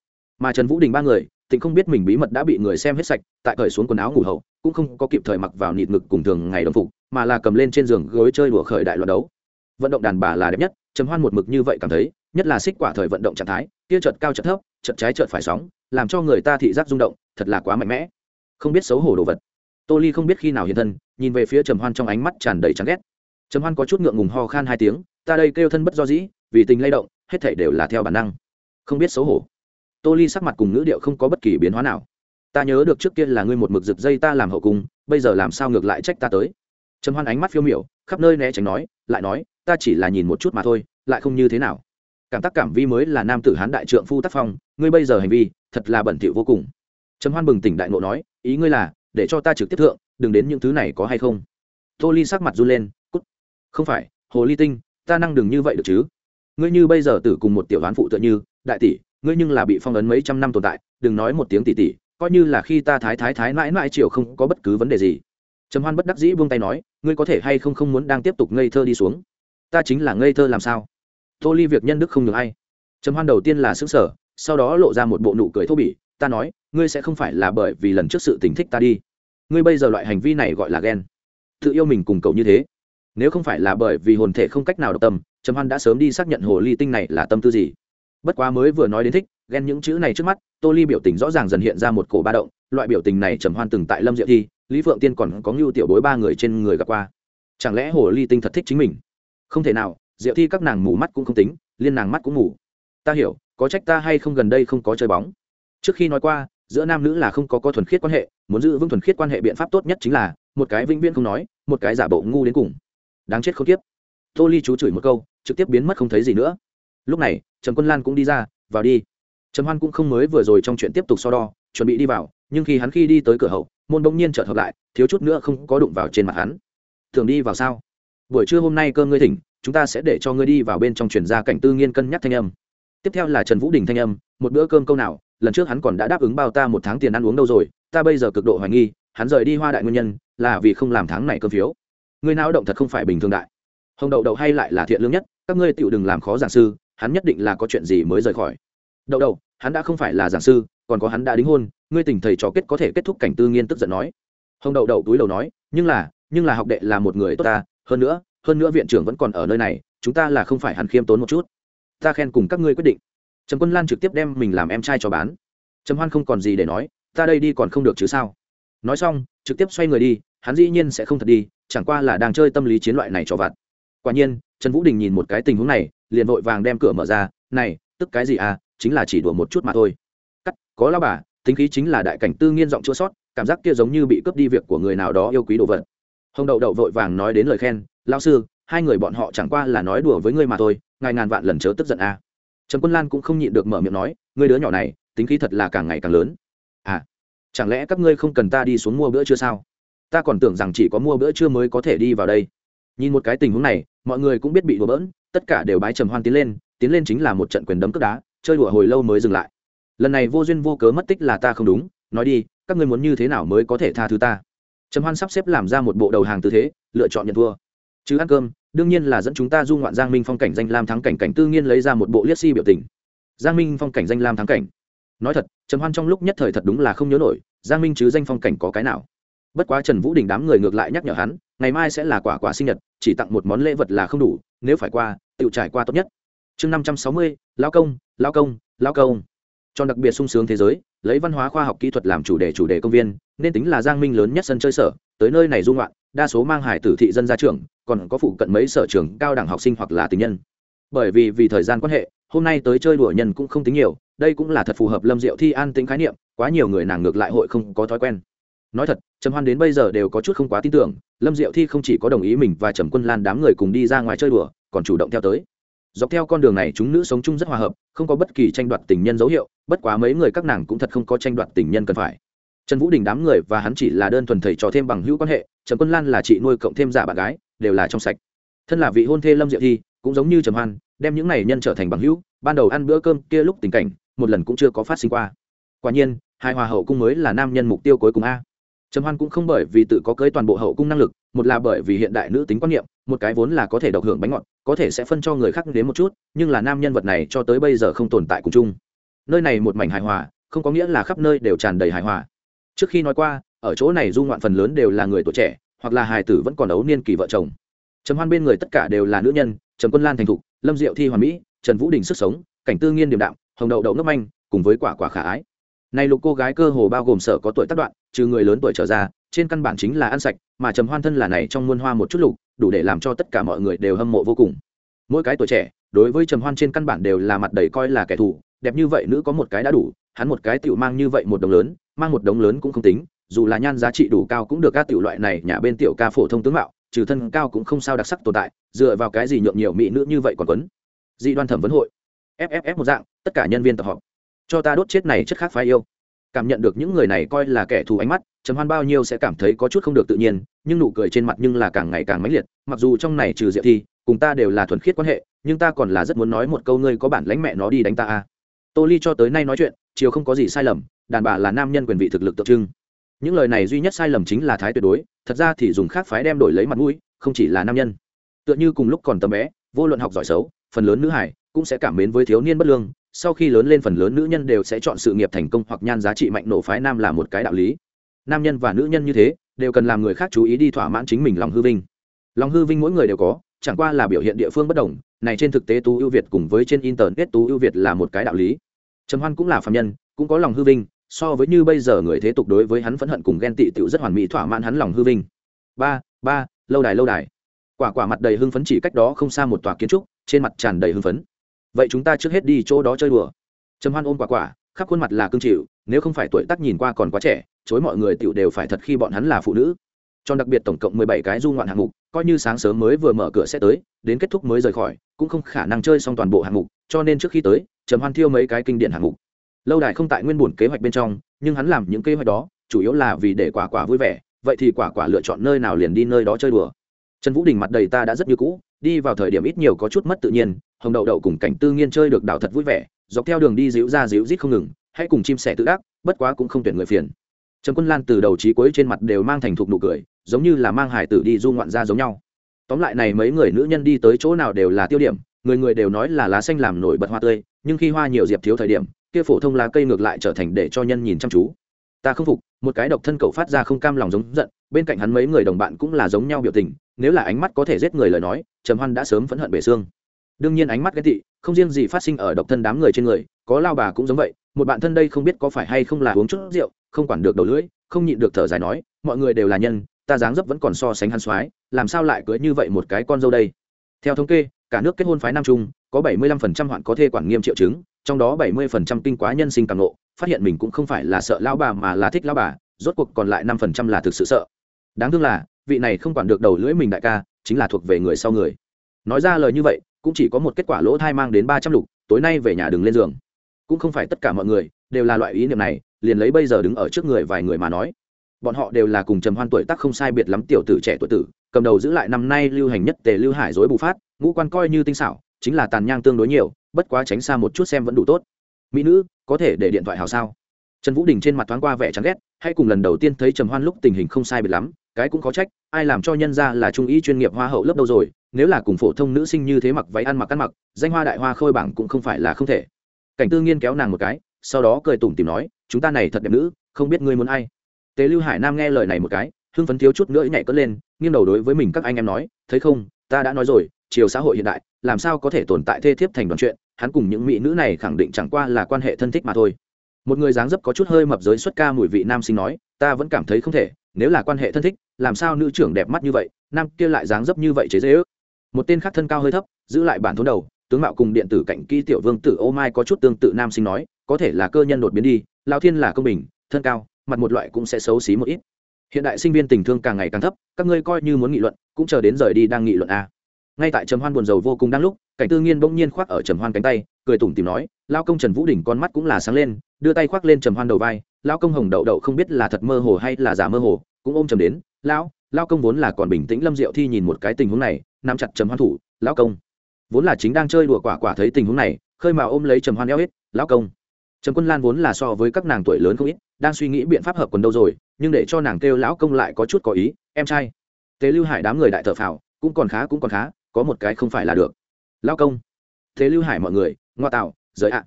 Mà trần vũ đình ba người, tịnh không biết mình bí mật đã bị người xem hết sạch, tại cởi xuống quần áo ngủ hậu, cũng không có kịp thời mặc vào nịt ngực cùng thường ngày đồng phục, mà là cầm lên trên giường gối chơi đùa khởi đại loạt đấu. Vận động đàn bà là đẹp nhất, trầm hoan một mực như vậy cảm thấy, nhất là xích quả thời vận động trạng thái, kia chợt cao chợt thấp, chợt trái chợt phải sóng, làm cho người ta thị giác rung động, thật là quá mạnh mẽ. Không biết xấu hổ đồ vật. Tô ly không biết khi nào hiện thân, nhìn về phía trầm hoan trong ánh mắt tràn đầy chán ghét. Trầm hoan có chút ngượng ngùng ho khan hai tiếng, ta đây kêu thân bất do dĩ, vì tình lay động hết thảy đều là theo bản năng. Không biết xấu hổ. Tô ly sắc mặt cùng ngữ điệu không có bất kỳ biến hóa nào. Ta nhớ được trước kia là ngươi một mực rực dây ta làm hậu cung, bây giờ làm sao ngược lại trách ta tới? Trầm hoan ánh mắt phiêu miểu, khắp nơi né tránh nói, lại nói, ta chỉ là nhìn một chút mà thôi, lại không như thế nào. Cảm tác cảm vi mới là nam tử hán đại trượng phu tác phong, ngươi bây giờ hành vi, thật là bẩn thỉu vô cùng. Trầm hoan bừng tỉnh đại ngộ nói, ý ngươi là, để cho ta trực tiếp thượng, đừng đến những thứ này có hay không. Tô ly sắc mặt run lên, cút, không phải, hồ ly tinh, ta năng đừng như vậy được chứ? Ngươi như bây giờ tử cùng một tiểu đoán phụ tựa như, đại tỷ, ngươi nhưng là bị phong ấn mấy trăm năm tồn tại, đừng nói một tiếng tỷ tỷ, coi như là khi ta thái thái thái mãi mãi chiều không có bất cứ vấn đề gì. Trầm hoan bất đắc dĩ buông tay nói, ngươi có thể hay không không muốn đang tiếp tục ngây thơ đi xuống? Ta chính là ngây thơ làm sao? Tô ly việc nhân đức không được ai. Trầm hoan đầu tiên là xứng sở sau đó lộ ra một bộ nụ cười thô bỉ, ta nói, ngươi sẽ không phải là bởi vì lần trước sự tình thích ta đi. Ngươi bây giờ loại hành vi này gọi là ghen. Tự yêu mình cùng cậu như thế. Nếu không phải là bởi vì hồn thể không cách nào độc tâm trầm hoan đã sớm đi xác nhận hồ ly tinh này là tâm tư gì. Bất quá mới vừa nói đến thích, ghen những chữ này trước mắt, tô ly biểu tình rõ ràng dần hiện ra một cổ ba động, loại biểu tình này trầm hoan từng tại lâm diệu thi, lý phượng tiên còn có ngưu tiểu bối ba người trên người gặp qua. Chẳng lẽ hồ ly tinh thật thích chính mình? Không thể nào, diệu thi các nàng mù mắt cũng không tính, liên nàng mắt cũng mù. Ta hiểu, có trách ta hay không gần đây không có chơi bóng? Trước khi nói qua, giữa nam nữ là không có có thuần khiết quan hệ, muốn giữ vững thuần khiết quan hệ biện pháp tốt nhất chính là, một cái vĩnh viễn không nói, một cái giả bộ ngu đến cùng. Đáng chết không tiếp tô ly chú chửi một câu, trực tiếp biến mất không thấy gì nữa. Lúc này trần quân lan cũng đi ra, vào đi. Trần hoan cũng không mới vừa rồi trong chuyện tiếp tục so đo, chuẩn bị đi vào, nhưng khi hắn khi đi tới cửa hậu, môn bỗng nhiên chợt hợp lại, thiếu chút nữa không có đụng vào trên mặt hắn. Thường đi vào sao? Buổi trưa hôm nay cơ ngươi thỉnh, chúng ta sẽ để cho ngươi đi vào bên trong chuyển gia cảnh tư nghiên cân nhắc thanh âm. Tiếp theo là trần vũ đình thanh âm, một bữa cơm câu nào, lần trước hắn còn đã đáp ứng bao ta một tháng tiền ăn uống đâu rồi, ta bây giờ cực độ hoài nghi, hắn rời đi hoa đại nguyên nhân, là vì không làm tháng này cơm phiếu. Người nào động thật không phải bình thường đại hồng đậu đậu hay lại là thiện lương nhất, các ngươi tựu đừng làm khó giảng sư, hắn nhất định là có chuyện gì mới rời khỏi. Đậu đậu, hắn đã không phải là giảng sư, còn có hắn đã đính hôn, ngươi tình thầy trò kết có thể kết thúc cảnh tư nghiên tức giận nói. Hồng đậu đậu túi đầu nói, nhưng là nhưng là học đệ là một người tốt ta, hơn nữa hơn nữa viện trưởng vẫn còn ở nơi này, chúng ta là không phải hắn khiêm tốn một chút. Ta khen cùng các ngươi quyết định. Trầm quân lan trực tiếp đem mình làm em trai cho bán. Trầm hoan không còn gì để nói, ta đây đi còn không được chứ sao? Nói xong, trực tiếp xoay người đi, hắn dĩ nhiên sẽ không thật đi, chẳng qua là đang chơi tâm lý chiến loại này cho vặt quả nhiên, trần vũ đình nhìn một cái tình huống này, liền vội vàng đem cửa mở ra, này, tức cái gì à chính là chỉ đùa một chút mà thôi. Cắt, có lao bà, tính khí chính là đại cảnh tư nghiên giọng chua sót, cảm giác kia giống như bị cướp đi việc của người nào đó yêu quý đồ vật. Hồng đậu đậu vội vàng nói đến lời khen lao sư, hai người bọn họ chẳng qua là nói đùa với ngươi mà thôi, ngài ngàn vạn lần chớ tức giận à. trần quân lan cũng không nhịn được mở miệng nói, ngươi đứa nhỏ này, tính khí thật là càng ngày càng lớn. À chẳng lẽ các ngươi không cần ta đi xuống mua bữa trưa sao? Ta còn tưởng rằng chỉ có mua bữa trưa mới có thể đi vào đây nhìn một cái tình huống này, mọi người cũng biết bị đùa bỡn, tất cả đều bái trầm hoan tiến lên tiến lên chính là một trận quyền đấm cướp đá, chơi đùa hồi lâu mới dừng lại. Lần này vô duyên vô cớ mất tích là ta không đúng, nói đi, các ngươi muốn như thế nào mới có thể tha thứ ta? Trầm hoan sắp xếp làm ra một bộ đầu hàng tư thế, lựa chọn nhận thua. Chứ ăn cơm, đương nhiên là dẫn chúng ta du ngoạn giang minh phong cảnh danh lam thắng cảnh cảnh tư nhiên lấy ra một bộ liếc si biểu tình. Giang minh phong cảnh danh lam thắng cảnh. Nói thật, trầm hoan trong lúc nhất thời thật đúng là không nhớ nổi, giang minh chứ danh phong cảnh có cái nào? Bất quá trần vũ đình đám người ngược lại nhắc nhở hắn ngày mai sẽ là quả quả sinh nhật, chỉ tặng một món lễ vật là không đủ, nếu phải qua tự trải qua tốt nhất. Chương năm trăm sáu mươi lao công lao công lao công. Cho đặc biệt sung sướng thế giới, lấy văn hóa khoa học kỹ thuật làm chủ đề chủ đề công viên, nên tính là giang minh lớn nhất sân chơi sở, tới nơi này dung loạn đa số mang hải tử thị dân ra trường còn có phụ cận mấy sở trường cao đẳng học sinh hoặc là tình nhân. Bởi vì vì thời gian quan hệ, hôm nay tới chơi đùa nhân cũng không tính nhiều, đây cũng là thật phù hợp lâm diệu thi an tính khái niệm, quá nhiều người nàng ngược lại hội không có thói quen nói thật, trầm hoan đến bây giờ đều có chút không quá tin tưởng, lâm diệu thi không chỉ có đồng ý mình và trầm quân lan đám người cùng đi ra ngoài chơi đùa, còn chủ động theo tới. Dọc theo con đường này, chúng nữ sống chung rất hòa hợp, không có bất kỳ tranh đoạt tình nhân dấu hiệu, bất quá mấy người các nàng cũng thật không có tranh đoạt tình nhân cần phải. Trần vũ đình đám người và hắn chỉ là đơn thuần thầy trò thêm bằng hữu quan hệ trần quân lan là chị nuôi cộng thêm giả bạn gái, đều là trong sạch. Thân là vị hôn thê lâm diệu thi, cũng giống như trầm hoan, đem những này nhân trở thành bằng hữu, ban đầu ăn bữa cơm kia lúc tình cảnh, một lần cũng chưa có phát sinh qua. Quả nhiên, hai hòa hậu cung mới là nam nhân mục tiêu cuối cùng a trầm hoan cũng không bởi vì tự có cưới toàn bộ hậu cung năng lực, một là bởi vì hiện đại nữ tính quan niệm, một cái vốn là có thể độc hưởng bánh ngọt, có thể sẽ phân cho người khác đến một chút, nhưng là nam nhân vật này cho tới bây giờ không tồn tại cùng chung. Nơi này một mảnh hài hòa, không có nghĩa là khắp nơi đều tràn đầy hài hòa. Trước khi nói qua, ở chỗ này du ngoạn phần lớn đều là người tuổi trẻ, hoặc là hài tử vẫn còn ấu niên kỳ vợ chồng. Trầm hoan bên người tất cả đều là nữ nhân, trầm quân lan thành thục, lâm diệu thi hoàn mỹ, trần vũ đình sức sống, cảnh tư nghiên điềm đạm, hồng đậu đậu nước manh, cùng với quả quả khả ái này lục cô gái cơ hồ bao gồm sở có tuổi tác đoạn, trừ người lớn tuổi trở ra, trên căn bản chính là ăn sạch, mà trầm hoan thân là này trong muôn hoa một chút lục, đủ để làm cho tất cả mọi người đều hâm mộ vô cùng. Mỗi cái tuổi trẻ, đối với trầm hoan trên căn bản đều là mặt đầy coi là kẻ thù, đẹp như vậy nữ có một cái đã đủ, hắn một cái tiểu mang như vậy một đồng lớn, mang một đống lớn cũng không tính, dù là nhan giá trị đủ cao cũng được các tiểu loại này nhà bên tiểu ca phổ thông tướng mạo, trừ thân cao cũng không sao đặc sắc tồn tại, dựa vào cái gì nhượng nhiều mỹ nữ như vậy còn quấn. Dị đoan thẩm vấn hội. Fff một dạng, tất cả nhân viên tập họp cho ta đốt chết này chất khác phái yêu. Cảm nhận được những người này coi là kẻ thù ánh mắt, trầm hoan bao nhiêu sẽ cảm thấy có chút không được tự nhiên, nhưng nụ cười trên mặt nhưng là càng ngày càng mãnh liệt, mặc dù trong này trừ diệp thi, cùng ta đều là thuần khiết quan hệ, nhưng ta còn là rất muốn nói một câu ngươi có bản lãnh mẹ nó đi đánh ta a tô ly cho tới nay nói chuyện, chiều không có gì sai lầm, đàn bà là nam nhân quyền vị thực lực tượng trưng. Những lời này duy nhất sai lầm chính là thái tuyệt đối, thật ra thì dùng khác phái đem đổi lấy mặt mũi, không chỉ là nam nhân. Tựa như cùng lúc còn tầm bé, vô luận học giỏi xấu, phần lớn nữ hải cũng sẽ cảm mến với thiếu niên bất lương, sau khi lớn lên phần lớn nữ nhân đều sẽ chọn sự nghiệp thành công hoặc nhan giá trị mạnh nổ phái nam là một cái đạo lý. Nam nhân và nữ nhân như thế, đều cần làm người khác chú ý đi thỏa mãn chính mình lòng hư vinh. Lòng hư vinh mỗi người đều có, chẳng qua là biểu hiện địa phương bất đồng, này trên thực tế tú ưu việt cùng với trên internet tú ưu việt là một cái đạo lý. Trầm hoan cũng là phạm nhân, cũng có lòng hư vinh, so với như bây giờ người thế tục đối với hắn phẫn hận cùng ghen tị tựu rất hoàn mỹ thỏa mãn hắn lòng hư vinh. Ba ba, lâu đài lâu đài. Quả quả mặt đầy hưng phấn chỉ cách đó không xa một tòa kiến trúc, trên mặt tràn đầy hưng phấn vậy chúng ta trước hết đi chỗ đó chơi đùa. Trầm hoan ôm quả quả, khắp khuôn mặt là cương chịu, nếu không phải tuổi tác nhìn qua còn quá trẻ, chối mọi người tựu đều phải thật khi bọn hắn là phụ nữ. Cho đặc biệt tổng cộng mười bảy cái du ngoạn hạng mục, coi như sáng sớm mới vừa mở cửa sẽ tới, đến kết thúc mới rời khỏi, cũng không khả năng chơi xong toàn bộ hạng mục, cho nên trước khi tới, trầm hoan thiêu mấy cái kinh điển hạng mục. Lâu đài không tại nguyên bổn kế hoạch bên trong, nhưng hắn làm những kế hoạch đó, chủ yếu là vì để quả quả vui vẻ, vậy thì quả quả lựa chọn nơi nào liền đi nơi đó chơi đùa. Trần vũ đình mặt đầy ta đã rất như cũ, đi vào thời điểm ít nhiều có chút mất tự nhiên hồng đậu đậu cùng cảnh tư nghiên chơi được đảo thật vui vẻ, dọc theo đường đi díu ra díu rít không ngừng, hãy cùng chim sẻ tự đắc, bất quá cũng không tuyển người phiền. Trần quân lan từ đầu trí cuối trên mặt đều mang thành thục nụ cười, giống như là mang hải tử đi du ngoạn ra giống nhau. Tóm lại này mấy người nữ nhân đi tới chỗ nào đều là tiêu điểm, người người đều nói là lá xanh làm nổi bật hoa tươi, nhưng khi hoa nhiều diệp thiếu thời điểm, kia phổ thông lá cây ngược lại trở thành để cho nhân nhìn chăm chú. Ta không phục, một cái độc thân cậu phát ra không cam lòng giống giận, bên cạnh hắn mấy người đồng bạn cũng là giống nhau biểu tình, nếu là ánh mắt có thể giết người lời nói, trầm hoan đã sớm phẫn hận bể xương đương nhiên ánh mắt ghét tị, không riêng gì phát sinh ở độc thân đám người trên người, có lao bà cũng giống vậy, một bạn thân đây không biết có phải hay không là uống chút rượu, không quản được đầu lưỡi, không nhịn được thở dài nói, mọi người đều là nhân, ta dáng dấp vẫn còn so sánh hắn soái, làm sao lại cưới như vậy một cái con dâu đây? Theo thống kê, cả nước kết hôn phái nam trung, có 75% hoạn có thê quản nghiêm triệu chứng, trong đó 70% kinh quá nhân sinh càng ngộ, phát hiện mình cũng không phải là sợ lao bà mà là thích lao bà, rốt cuộc còn lại 5% là thực sự sợ. Đáng thương là, vị này không quản được đầu lưỡi mình đại ca, chính là thuộc về người sau người. Nói ra lời như vậy cũng chỉ có một kết quả lỗ thai mang đến ba trăm lục, tối nay về nhà đừng lên giường. Cũng không phải tất cả mọi người đều là loại ý niệm này, liền lấy bây giờ đứng ở trước người vài người mà nói. Bọn họ đều là cùng trầm hoan tuổi tác không sai biệt lắm tiểu tử trẻ tuổi tử, cầm đầu giữ lại năm nay lưu hành nhất tề lưu hải dối bù phát, ngũ quan coi như tinh xảo, chính là tàn nhang tương đối nhiều, bất quá tránh xa một chút xem vẫn đủ tốt. Mỹ nữ, có thể để điện thoại hào sao? Trần vũ đình trên mặt thoáng qua vẻ chán ghét, hay cùng lần đầu tiên thấy trầm hoan lúc tình hình không sai biệt lắm cái cũng có trách, ai làm cho nhân ra là trung ý chuyên nghiệp hoa hậu lớp đâu rồi, nếu là cùng phổ thông nữ sinh như thế mặc váy ăn mặc ăn mặc, danh hoa đại hoa khôi bảng cũng không phải là không thể. Cảnh tư nghiên kéo nàng một cái, sau đó cười tủm tìm nói, chúng ta này thật đẹp nữ, không biết ngươi muốn ai. Tế lưu hải nam nghe lời này một cái, hưng phấn thiếu chút nữa nhảy cất lên, nghiêng đầu đối với mình các anh em nói, thấy không, ta đã nói rồi chiều xã hội hiện đại, làm sao có thể tồn tại thê thiếp thành đoàn chuyện, hắn cùng những mỹ nữ này khẳng định chẳng qua là quan hệ thân thích mà thôi. Một người dáng dấp có chút hơi mập giới xuất ca mùi vị nam sinh nói, ta vẫn cảm thấy không thể nếu là quan hệ thân thích, làm sao nữ trưởng đẹp mắt như vậy, nam kia lại dáng dấp như vậy chế dễ ước? Một tên khác thân cao hơi thấp, giữ lại bản thốn đầu, tướng mạo cùng điện tử cạnh kỹ tiểu vương tử ô mai có chút tương tự nam sinh nói, có thể là cơ nhân đột biến đi lao thiên là công bình, thân cao, mặt một loại cũng sẽ xấu xí một ít. Hiện đại sinh viên tình thương càng ngày càng thấp, các ngươi coi như muốn nghị luận, cũng chờ đến rời đi đang nghị luận a. Ngay tại trầm hoan buồn rầu vô cùng đang lúc, cảnh tư nghiên bỗng nhiên khoác ở trầm hoan cánh tay, cười tủm tìm nói lao công trần vũ đỉnh con mắt cũng là sáng lên, đưa tay khoác lên trầm hoan đầu vai lao công hồng đậu đậu không biết là thật mơ hồ hay là giả mơ hồ, cũng ôm trầm đến, lão lao công vốn là còn bình tĩnh lâm diệu thi nhìn một cái tình huống này, nắm chặt trầm hoan thủ, lão công, vốn là chính đang chơi đùa quả quả thấy tình huống này, khơi mà ôm lấy trầm hoan eo hết, lão công, trầm quân lan vốn là so với các nàng tuổi lớn không ít, đang suy nghĩ biện pháp hợp quần đâu rồi, nhưng để cho nàng kêu lão công lại có chút có ý, em trai, tế lưu hải đám người đại thợ phào, cũng còn khá cũng còn khá, có một cái không phải là được. Lão công thế lưu hải mọi người, ngoa tạo, giới ạ.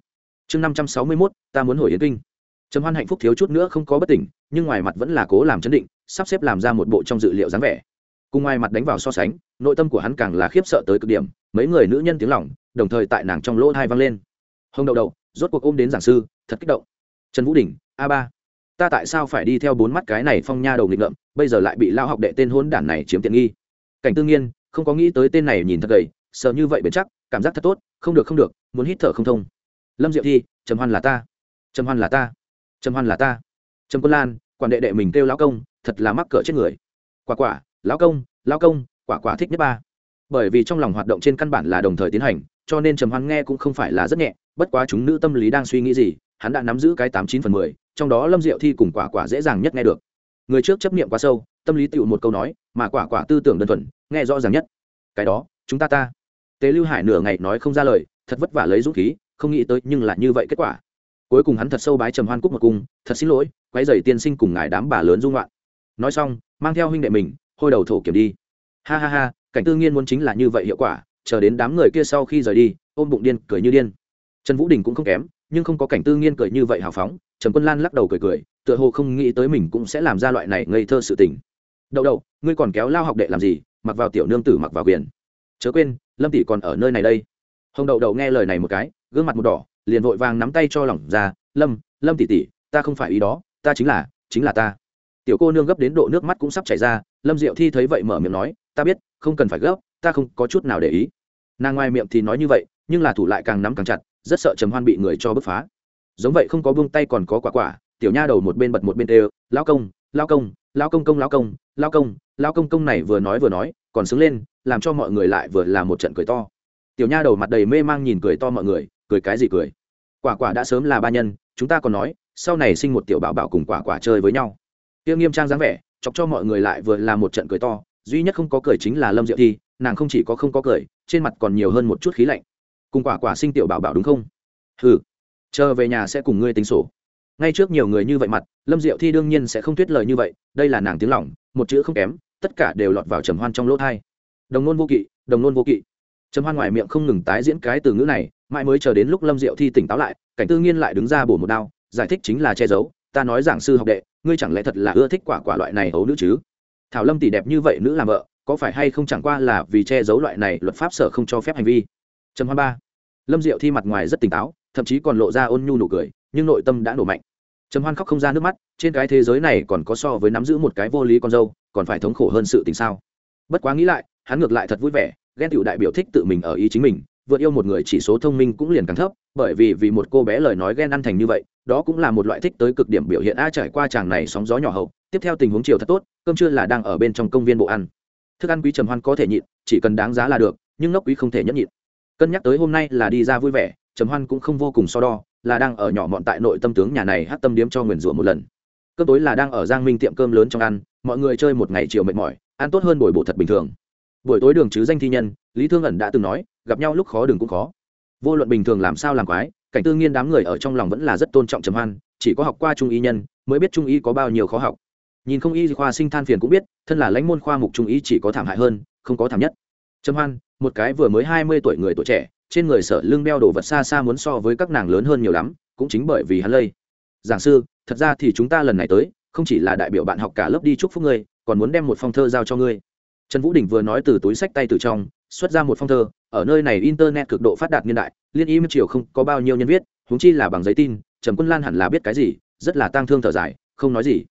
Chương năm trăm sáu mươi mốt, ta muốn hồi yến kinh trầm hoan hạnh phúc thiếu chút nữa không có bất tỉnh, nhưng ngoài mặt vẫn là cố làm chấn định, sắp xếp làm ra một bộ trong dự liệu dáng vẻ. Cùng ngoài mặt đánh vào so sánh, nội tâm của hắn càng là khiếp sợ tới cực điểm, mấy người nữ nhân tiếng lỏng đồng thời tại nàng trong lỗ hai vang lên. Hông đậu đậu, rốt cuộc ôm đến giảng sư, thật kích động. Trần vũ đình a ba. Ta tại sao phải đi theo bốn mắt cái này phong nha đầu nghịch ngợm, bây giờ lại bị lao học đệ tên hôn đản này chiếm tiện nghi? Cảnh tương nhiên không có nghĩ tới tên này nhìn thật gầy, sợ như vậy bền chắc, cảm giác thật tốt, không được không được, muốn hít thở không thông. Lâm diệu thi, trầm hoan là ta. Trầm hoan là ta trầm hoan là ta. Trầm quân lan, quản đệ đệ mình kêu lão công, thật là mắc cỡ chết người. Quả quả, lão công lão công, quả quả thích nhất ba. Bởi vì trong lòng hoạt động trên căn bản là đồng thời tiến hành, cho nên trầm hoan nghe cũng không phải là rất nhẹ, bất quá chúng nữ tâm lý đang suy nghĩ gì, hắn đã nắm giữ cái tám chín phần mười, trong đó lâm diệu thi cùng quả quả dễ dàng nhất nghe được. Người trước chấp niệm quá sâu, tâm lý tựu một câu nói, mà quả quả tư tưởng đơn thuần, nghe rõ ràng nhất. Cái đó, chúng ta ta. Tế lưu hải nửa ngày nói không ra lời, thật vất vả lấy dũng khí, không nghĩ tới nhưng là như vậy kết quả cuối cùng hắn thật sâu bái trầm hoan cúc một cung, thật xin lỗi quái dày tiên sinh cùng ngài đám bà lớn dung loạn. Nói xong, mang theo huynh đệ mình, hôi đầu thổ kiểm đi. Ha ha ha, cảnh tư nghiên muốn chính là như vậy hiệu quả, chờ đến đám người kia sau khi rời đi, ôm bụng điên, cười như điên. Trần vũ đình cũng không kém, nhưng không có cảnh tư nghiên cười như vậy hào phóng, trần quân lan lắc đầu cười cười, tựa hồ không nghĩ tới mình cũng sẽ làm ra loại này ngây thơ sự tình. Đậu đậu, ngươi còn kéo lao học đệ làm gì, mặc vào tiểu nương tử mặc vào quyền. Chớ quên, lâm tỷ còn ở nơi này đây. Hồng đậu đậu nghe lời này một cái, gương mặt một đỏ liền vội vàng nắm tay cho lỏng ra, lâm lâm tỷ tỷ, ta không phải ý đó, ta chính là chính là ta. Tiểu cô nương gấp đến độ nước mắt cũng sắp chảy ra, lâm diệu thi thấy vậy mở miệng nói, ta biết, không cần phải gấp, ta không có chút nào để ý. Nàng ngoài miệng thì nói như vậy, nhưng là thủ lại càng nắm càng chặt, rất sợ trầm hoan bị người cho bứt phá. Giống vậy không có buông tay còn có quả quả, tiểu nha đầu một bên bật một bên đều lao công lao công lao công công lao công lao công lao công công này vừa nói vừa nói, còn sướng lên, làm cho mọi người lại vừa là một trận cười to. Tiểu nha đầu mặt đầy mê mang nhìn cười to mọi người, cười cái gì cười? Quả quả đã sớm là ba nhân, chúng ta còn nói, sau này sinh một tiểu bảo bảo cùng quả quả chơi với nhau. Tiêu nghiêm trang dáng vẻ, chọc cho mọi người lại vừa là một trận cười to, duy nhất không có cười chính là lâm diệu thi, nàng không chỉ có không có cười, trên mặt còn nhiều hơn một chút khí lạnh. Cùng quả quả sinh tiểu bảo bảo đúng không? Ừ chờ về nhà sẽ cùng ngươi tính sổ. Ngay trước nhiều người như vậy mặt, lâm diệu thi đương nhiên sẽ không tuyết lời như vậy, đây là nàng tiếng lỏng một chữ không kém, tất cả đều lọt vào trầm hoan trong lỗ thai đồng nôn vô kỵ, đồng nôn vô kỵ. Trầm hoan ngoài miệng không ngừng tái diễn cái từ ngữ này mãi mới chờ đến lúc lâm diệu thi tỉnh táo lại, cảnh tư nghiên lại đứng ra bổ một đao, giải thích chính là che giấu, ta nói giảng sư học đệ, ngươi chẳng lẽ thật là ưa thích quả quả loại này hấu nữ chứ? Thảo lâm tỷ đẹp như vậy nữ làm vợ, có phải hay không chẳng qua là vì che giấu loại này luật pháp sở không cho phép hành vi? Trầm hoa ba. Lâm diệu thi mặt ngoài rất tỉnh táo, thậm chí còn lộ ra ôn nhu nụ cười, nhưng nội tâm đã nổ mạnh. Trầm hoan khóc không ra nước mắt, trên cái thế giới này còn có so với nắm giữ một cái vô lý con dâu, còn phải thống khổ hơn sự tình sao? Bất quá nghĩ lại, hắn ngược lại thật vui vẻ, ghen tựu đại biểu thích tự mình ở ý chính mình vượt yêu một người chỉ số thông minh cũng liền càng thấp, bởi vì vì một cô bé lời nói ghen ăn thành như vậy, đó cũng là một loại thích tới cực điểm biểu hiện a trải qua chàng này sóng gió nhỏ hậu, tiếp theo tình huống chiều thật tốt, cơm trưa là đang ở bên trong công viên bộ ăn. Thức ăn quý trầm hoan có thể nhịn, chỉ cần đáng giá là được, nhưng ngốc quý không thể nhẫn nhịn. Cân nhắc tới hôm nay là đi ra vui vẻ, trầm hoan cũng không vô cùng so đo, là đang ở nhỏ mọn tại nội tâm tướng nhà này hát tâm điếm cho nguyền rủa một lần. Cơm tối là đang ở giang minh tiệm cơm lớn trong ăn, mọi người chơi một ngày chiều mệt mỏi, ăn tốt hơn buổi bộ thật bình thường buổi tối đường chứ danh thi nhân, lý thương ẩn đã từng nói, gặp nhau lúc khó đường cũng khó. Vô luận bình thường làm sao làm quái, cảnh tư nghiên đám người ở trong lòng vẫn là rất tôn trọng trầm hoan, chỉ có học qua trung y nhân, mới biết trung y có bao nhiêu khó học. Nhìn không y khoa sinh than phiền cũng biết, thân là lãnh môn khoa mục trung y chỉ có thảm hại hơn, không có thảm nhất. Trầm hoan, một cái vừa mới hai mươi tuổi người tuổi trẻ, trên người sở lưng đeo đồ vật xa xa muốn so với các nàng lớn hơn nhiều lắm, cũng chính bởi vì hắn lây. Giảng sư, thật ra thì chúng ta lần này tới, không chỉ là đại biểu bạn học cả lớp đi chúc phúc ngươi, còn muốn đem một phong thơ giao cho ngươi trần vũ đình vừa nói từ túi sách tay từ trong, xuất ra một phong thơ, ở nơi này internet cực độ phát đạt niên đại, liên y triều không có bao nhiêu nhân viết, huống chi là bằng giấy tin, trầm quân lan hẳn là biết cái gì, rất là tang thương thở dài, không nói gì.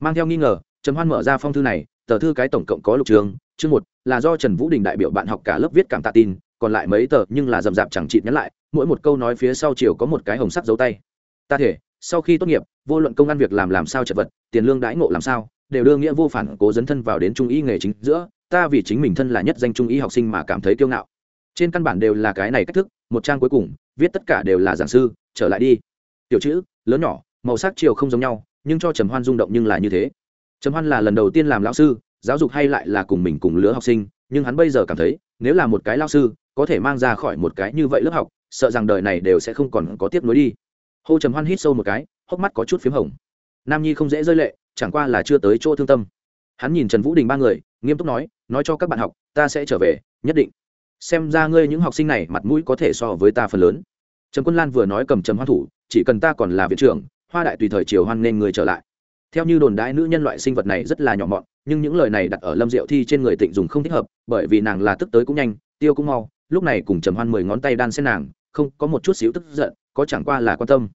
Mang theo nghi ngờ, trầm hoan mở ra phong thư này, tờ thư cái tổng cộng có lục trường, chương một, là do trần vũ đình đại biểu bạn học cả lớp viết cảm tạ tin, còn lại mấy tờ nhưng là rậm rạp chẳng chịt nhắn lại, mỗi một câu nói phía sau chiều có một cái hồng sắc dấu tay. Ta thể, sau khi tốt nghiệp, vô luận công ăn việc làm làm sao chật vật, tiền lương đãi ngộ làm sao, đều đưa nghĩa vô phản cố dấn thân vào đến trung y nghề chính giữa ta vì chính mình thân là nhất danh trung y học sinh mà cảm thấy kiêu ngạo. Trên căn bản đều là cái này cách thức, một trang cuối cùng, viết tất cả đều là giảng sư, trở lại đi. Tiểu chữ, lớn nhỏ, màu sắc chiều không giống nhau, nhưng cho trầm hoan rung động nhưng là như thế. Trầm hoan là lần đầu tiên làm lão sư, giáo dục hay lại là cùng mình cùng lứa học sinh, nhưng hắn bây giờ cảm thấy, nếu là một cái lao sư, có thể mang ra khỏi một cái như vậy lớp học, sợ rằng đời này đều sẽ không còn có tiếp nối đi. Hô trầm hoan hít sâu một cái, hốc mắt có chút p h í m hồng. Nam nhi không dễ rơi lệ, chẳng qua là chưa tới chỗ thương tâm. Hắn nhìn trần vũ đình ba người nghiêm túc nói nói cho các bạn học, ta sẽ trở về, nhất định. Xem ra ngươi những học sinh này mặt mũi có thể so với ta phần lớn. Trần quân lan vừa nói cầm trầm hoan thủ, chỉ cần ta còn là viện trưởng, hoa đại tùy thời chiều hoan nên người trở lại. Theo như đồn đãi nữ nhân loại sinh vật này rất là nhỏ mọn, nhưng những lời này đặt ở lâm diệu thi trên người tịnh dùng không thích hợp, bởi vì nàng là tức tới cũng nhanh, tiêu cũng mau, lúc này cùng trầm hoan mười ngón tay đan xen nàng, không, có một chút xíu tức giận, có chẳng qua là quan tâm.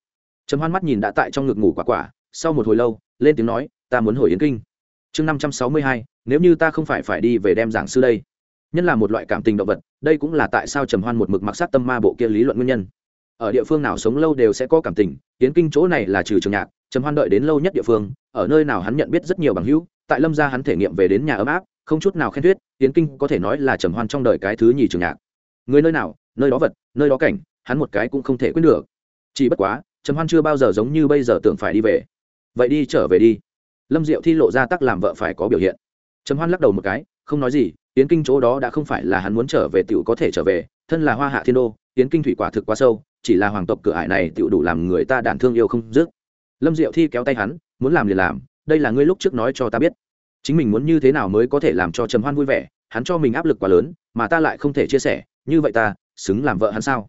Trầm hoan mắt nhìn đã tại trong ngực ngủ quả quả, sau một hồi lâu, lên tiếng nói, ta muốn hồi yến kinh. Chương năm trăm sáu mươi hai nếu như ta không phải phải đi về đem giảng sư đây. Nhân là một loại cảm tình động vật, đây cũng là tại sao trầm hoan một mực mặc sát tâm ma bộ kia lý luận nguyên nhân. Ở địa phương nào sống lâu đều sẽ có cảm tình, tiến kinh chỗ này là trừ trường nhạc, trầm hoan đợi đến lâu nhất địa phương, ở nơi nào hắn nhận biết rất nhiều bằng hữu, tại lâm gia hắn thể nghiệm về đến nhà ấm áp, không chút nào khen thuyết, tiến kinh có thể nói là trầm hoan trong đời cái thứ nhì trường nhạc. Người nơi nào, nơi đó vật, nơi đó cảnh, hắn một cái cũng không thể quyết được. Chỉ bất quá, trầm hoan chưa bao giờ giống như bây giờ tưởng phải đi về. Vậy đi, trở về đi. Lâm diệu thi lộ ra tắc làm vợ phải có biểu hiện trầm hoan lắc đầu một cái, không nói gì tiến kinh chỗ đó đã không phải là hắn muốn trở về tiểu có thể trở về, thân là hoa hạ thiên đô tiến kinh thủy quả thực quá sâu, chỉ là hoàng tộc cửa ải này tiểu đủ làm người ta đản thương yêu không dứt. Lâm diệu thi kéo tay hắn, muốn làm liền làm, đây là ngươi lúc trước nói cho ta biết. Chính mình muốn như thế nào mới có thể làm cho trầm hoan vui vẻ, hắn cho mình áp lực quá lớn, mà ta lại không thể chia sẻ, như vậy ta, xứng làm vợ hắn sao?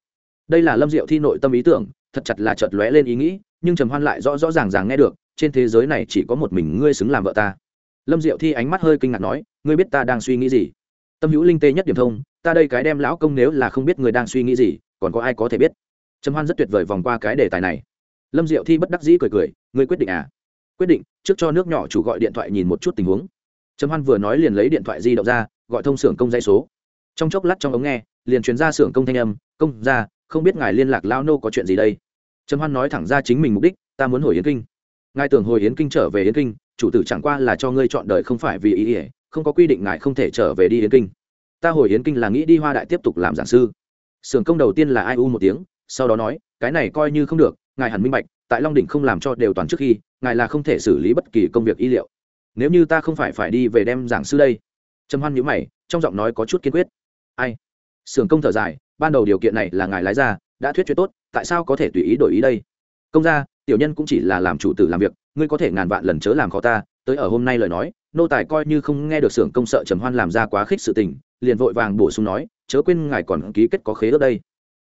Đây là lâm diệu thi nội tâm ý tưởng, thật chặt là chợt lóe lên ý nghĩ, nhưng trầm hoan lại rõ rõ ràng ràng nghe được, trên thế giới này chỉ có một mình ngươi xứng làm vợ ta lâm diệu thi ánh mắt hơi kinh ngạc nói, ngươi biết ta đang suy nghĩ gì? Tâm hữu linh tê nhất điểm thông, ta đây cái đem lão công nếu là không biết người đang suy nghĩ gì, còn có ai có thể biết? Trầm hoan rất tuyệt vời vòng qua cái đề tài này. Lâm diệu thi bất đắc dĩ cười cười, ngươi quyết định à? Quyết định, trước cho nước nhỏ chủ gọi điện thoại nhìn một chút tình huống. Trầm hoan vừa nói liền lấy điện thoại di động ra, gọi thông xưởng công dây số. Trong chốc lát trong ống nghe, liền truyền ra xưởng công thanh âm, công ra không biết ngài liên lạc lao nô có chuyện gì đây? Trầm hoan nói thẳng ra chính mình mục đích, ta muốn hồi yến kinh. Ngài tưởng hồi yến kinh trở về yến kinh chủ tử chẳng qua là cho ngươi chọn đời không phải vì ý ỉa, không có quy định ngài không thể trở về đi yến kinh. Ta hồi yến kinh là nghĩ đi hoa đại tiếp tục làm giảng sư. Sưởng công đầu tiên là ai u một tiếng, sau đó nói, cái này coi như không được, ngài hẳn minh bạch, tại long đỉnh không làm cho đều toàn trước khi, ngài là không thể xử lý bất kỳ công việc y liệu. Nếu như ta không phải phải đi về đem giảng sư đây. Trầm hoan nhữ mày, trong giọng nói có chút kiên quyết. Ai? Sưởng công thở dài, ban đầu điều kiện này là ngài lái ra, đã thuyết chuyện tốt, tại sao có thể tùy ý đổi ý đây? Công ra tiểu nhân cũng chỉ là làm chủ tử làm việc ngươi có thể ngàn vạn lần chớ làm khó ta, tới ở hôm nay lời nói, nô tài coi như không nghe được xưởng công sợ trầm hoan làm ra quá khích sự tình, liền vội vàng bổ sung nói, chớ quên ngài còn ký kết có khế ước đây.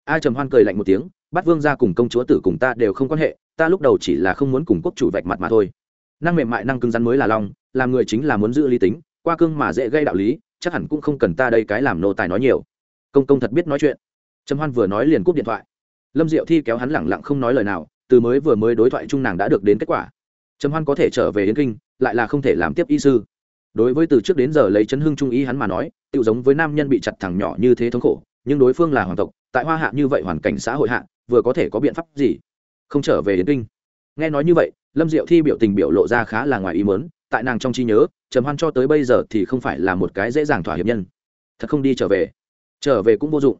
Ai trầm hoan cười lạnh một tiếng, bắt vương ra cùng công chúa tử cùng ta đều không quan hệ, ta lúc đầu chỉ là không muốn cùng quốc chủ vạch mặt mà thôi. Năng mềm mại năng cứng rắn mới là long, làm người chính là muốn giữ lý tính, qua cương mà dễ gây đạo lý, chắc hẳn cũng không cần ta đây cái làm nô tài nói nhiều. Công công thật biết nói chuyện. Trầm hoan vừa nói liền cúp điện thoại. Lâm diệu thi kéo hắn lẳng lặng không nói lời nào, từ mới vừa mới đối thoại chung nàng đã được đến kết quả trầm hoan có thể trở về yến kinh, lại là không thể làm tiếp y sư. Đối với từ trước đến giờ lấy chấn hưng trung ý hắn mà nói tự giống với nam nhân bị chặt thẳng nhỏ như thế thống khổ, nhưng đối phương là hoàng tộc, tại hoa hạ như vậy hoàn cảnh xã hội hạ, vừa có thể có biện pháp gì? Không trở về yến kinh. Nghe nói như vậy, lâm diệu thi biểu tình biểu lộ ra khá là ngoài ý mớn tại nàng trong trí nhớ, trầm hoan cho tới bây giờ thì không phải là một cái dễ dàng thỏa hiệp nhân. Thật không đi trở về. Trở về cũng vô dụng.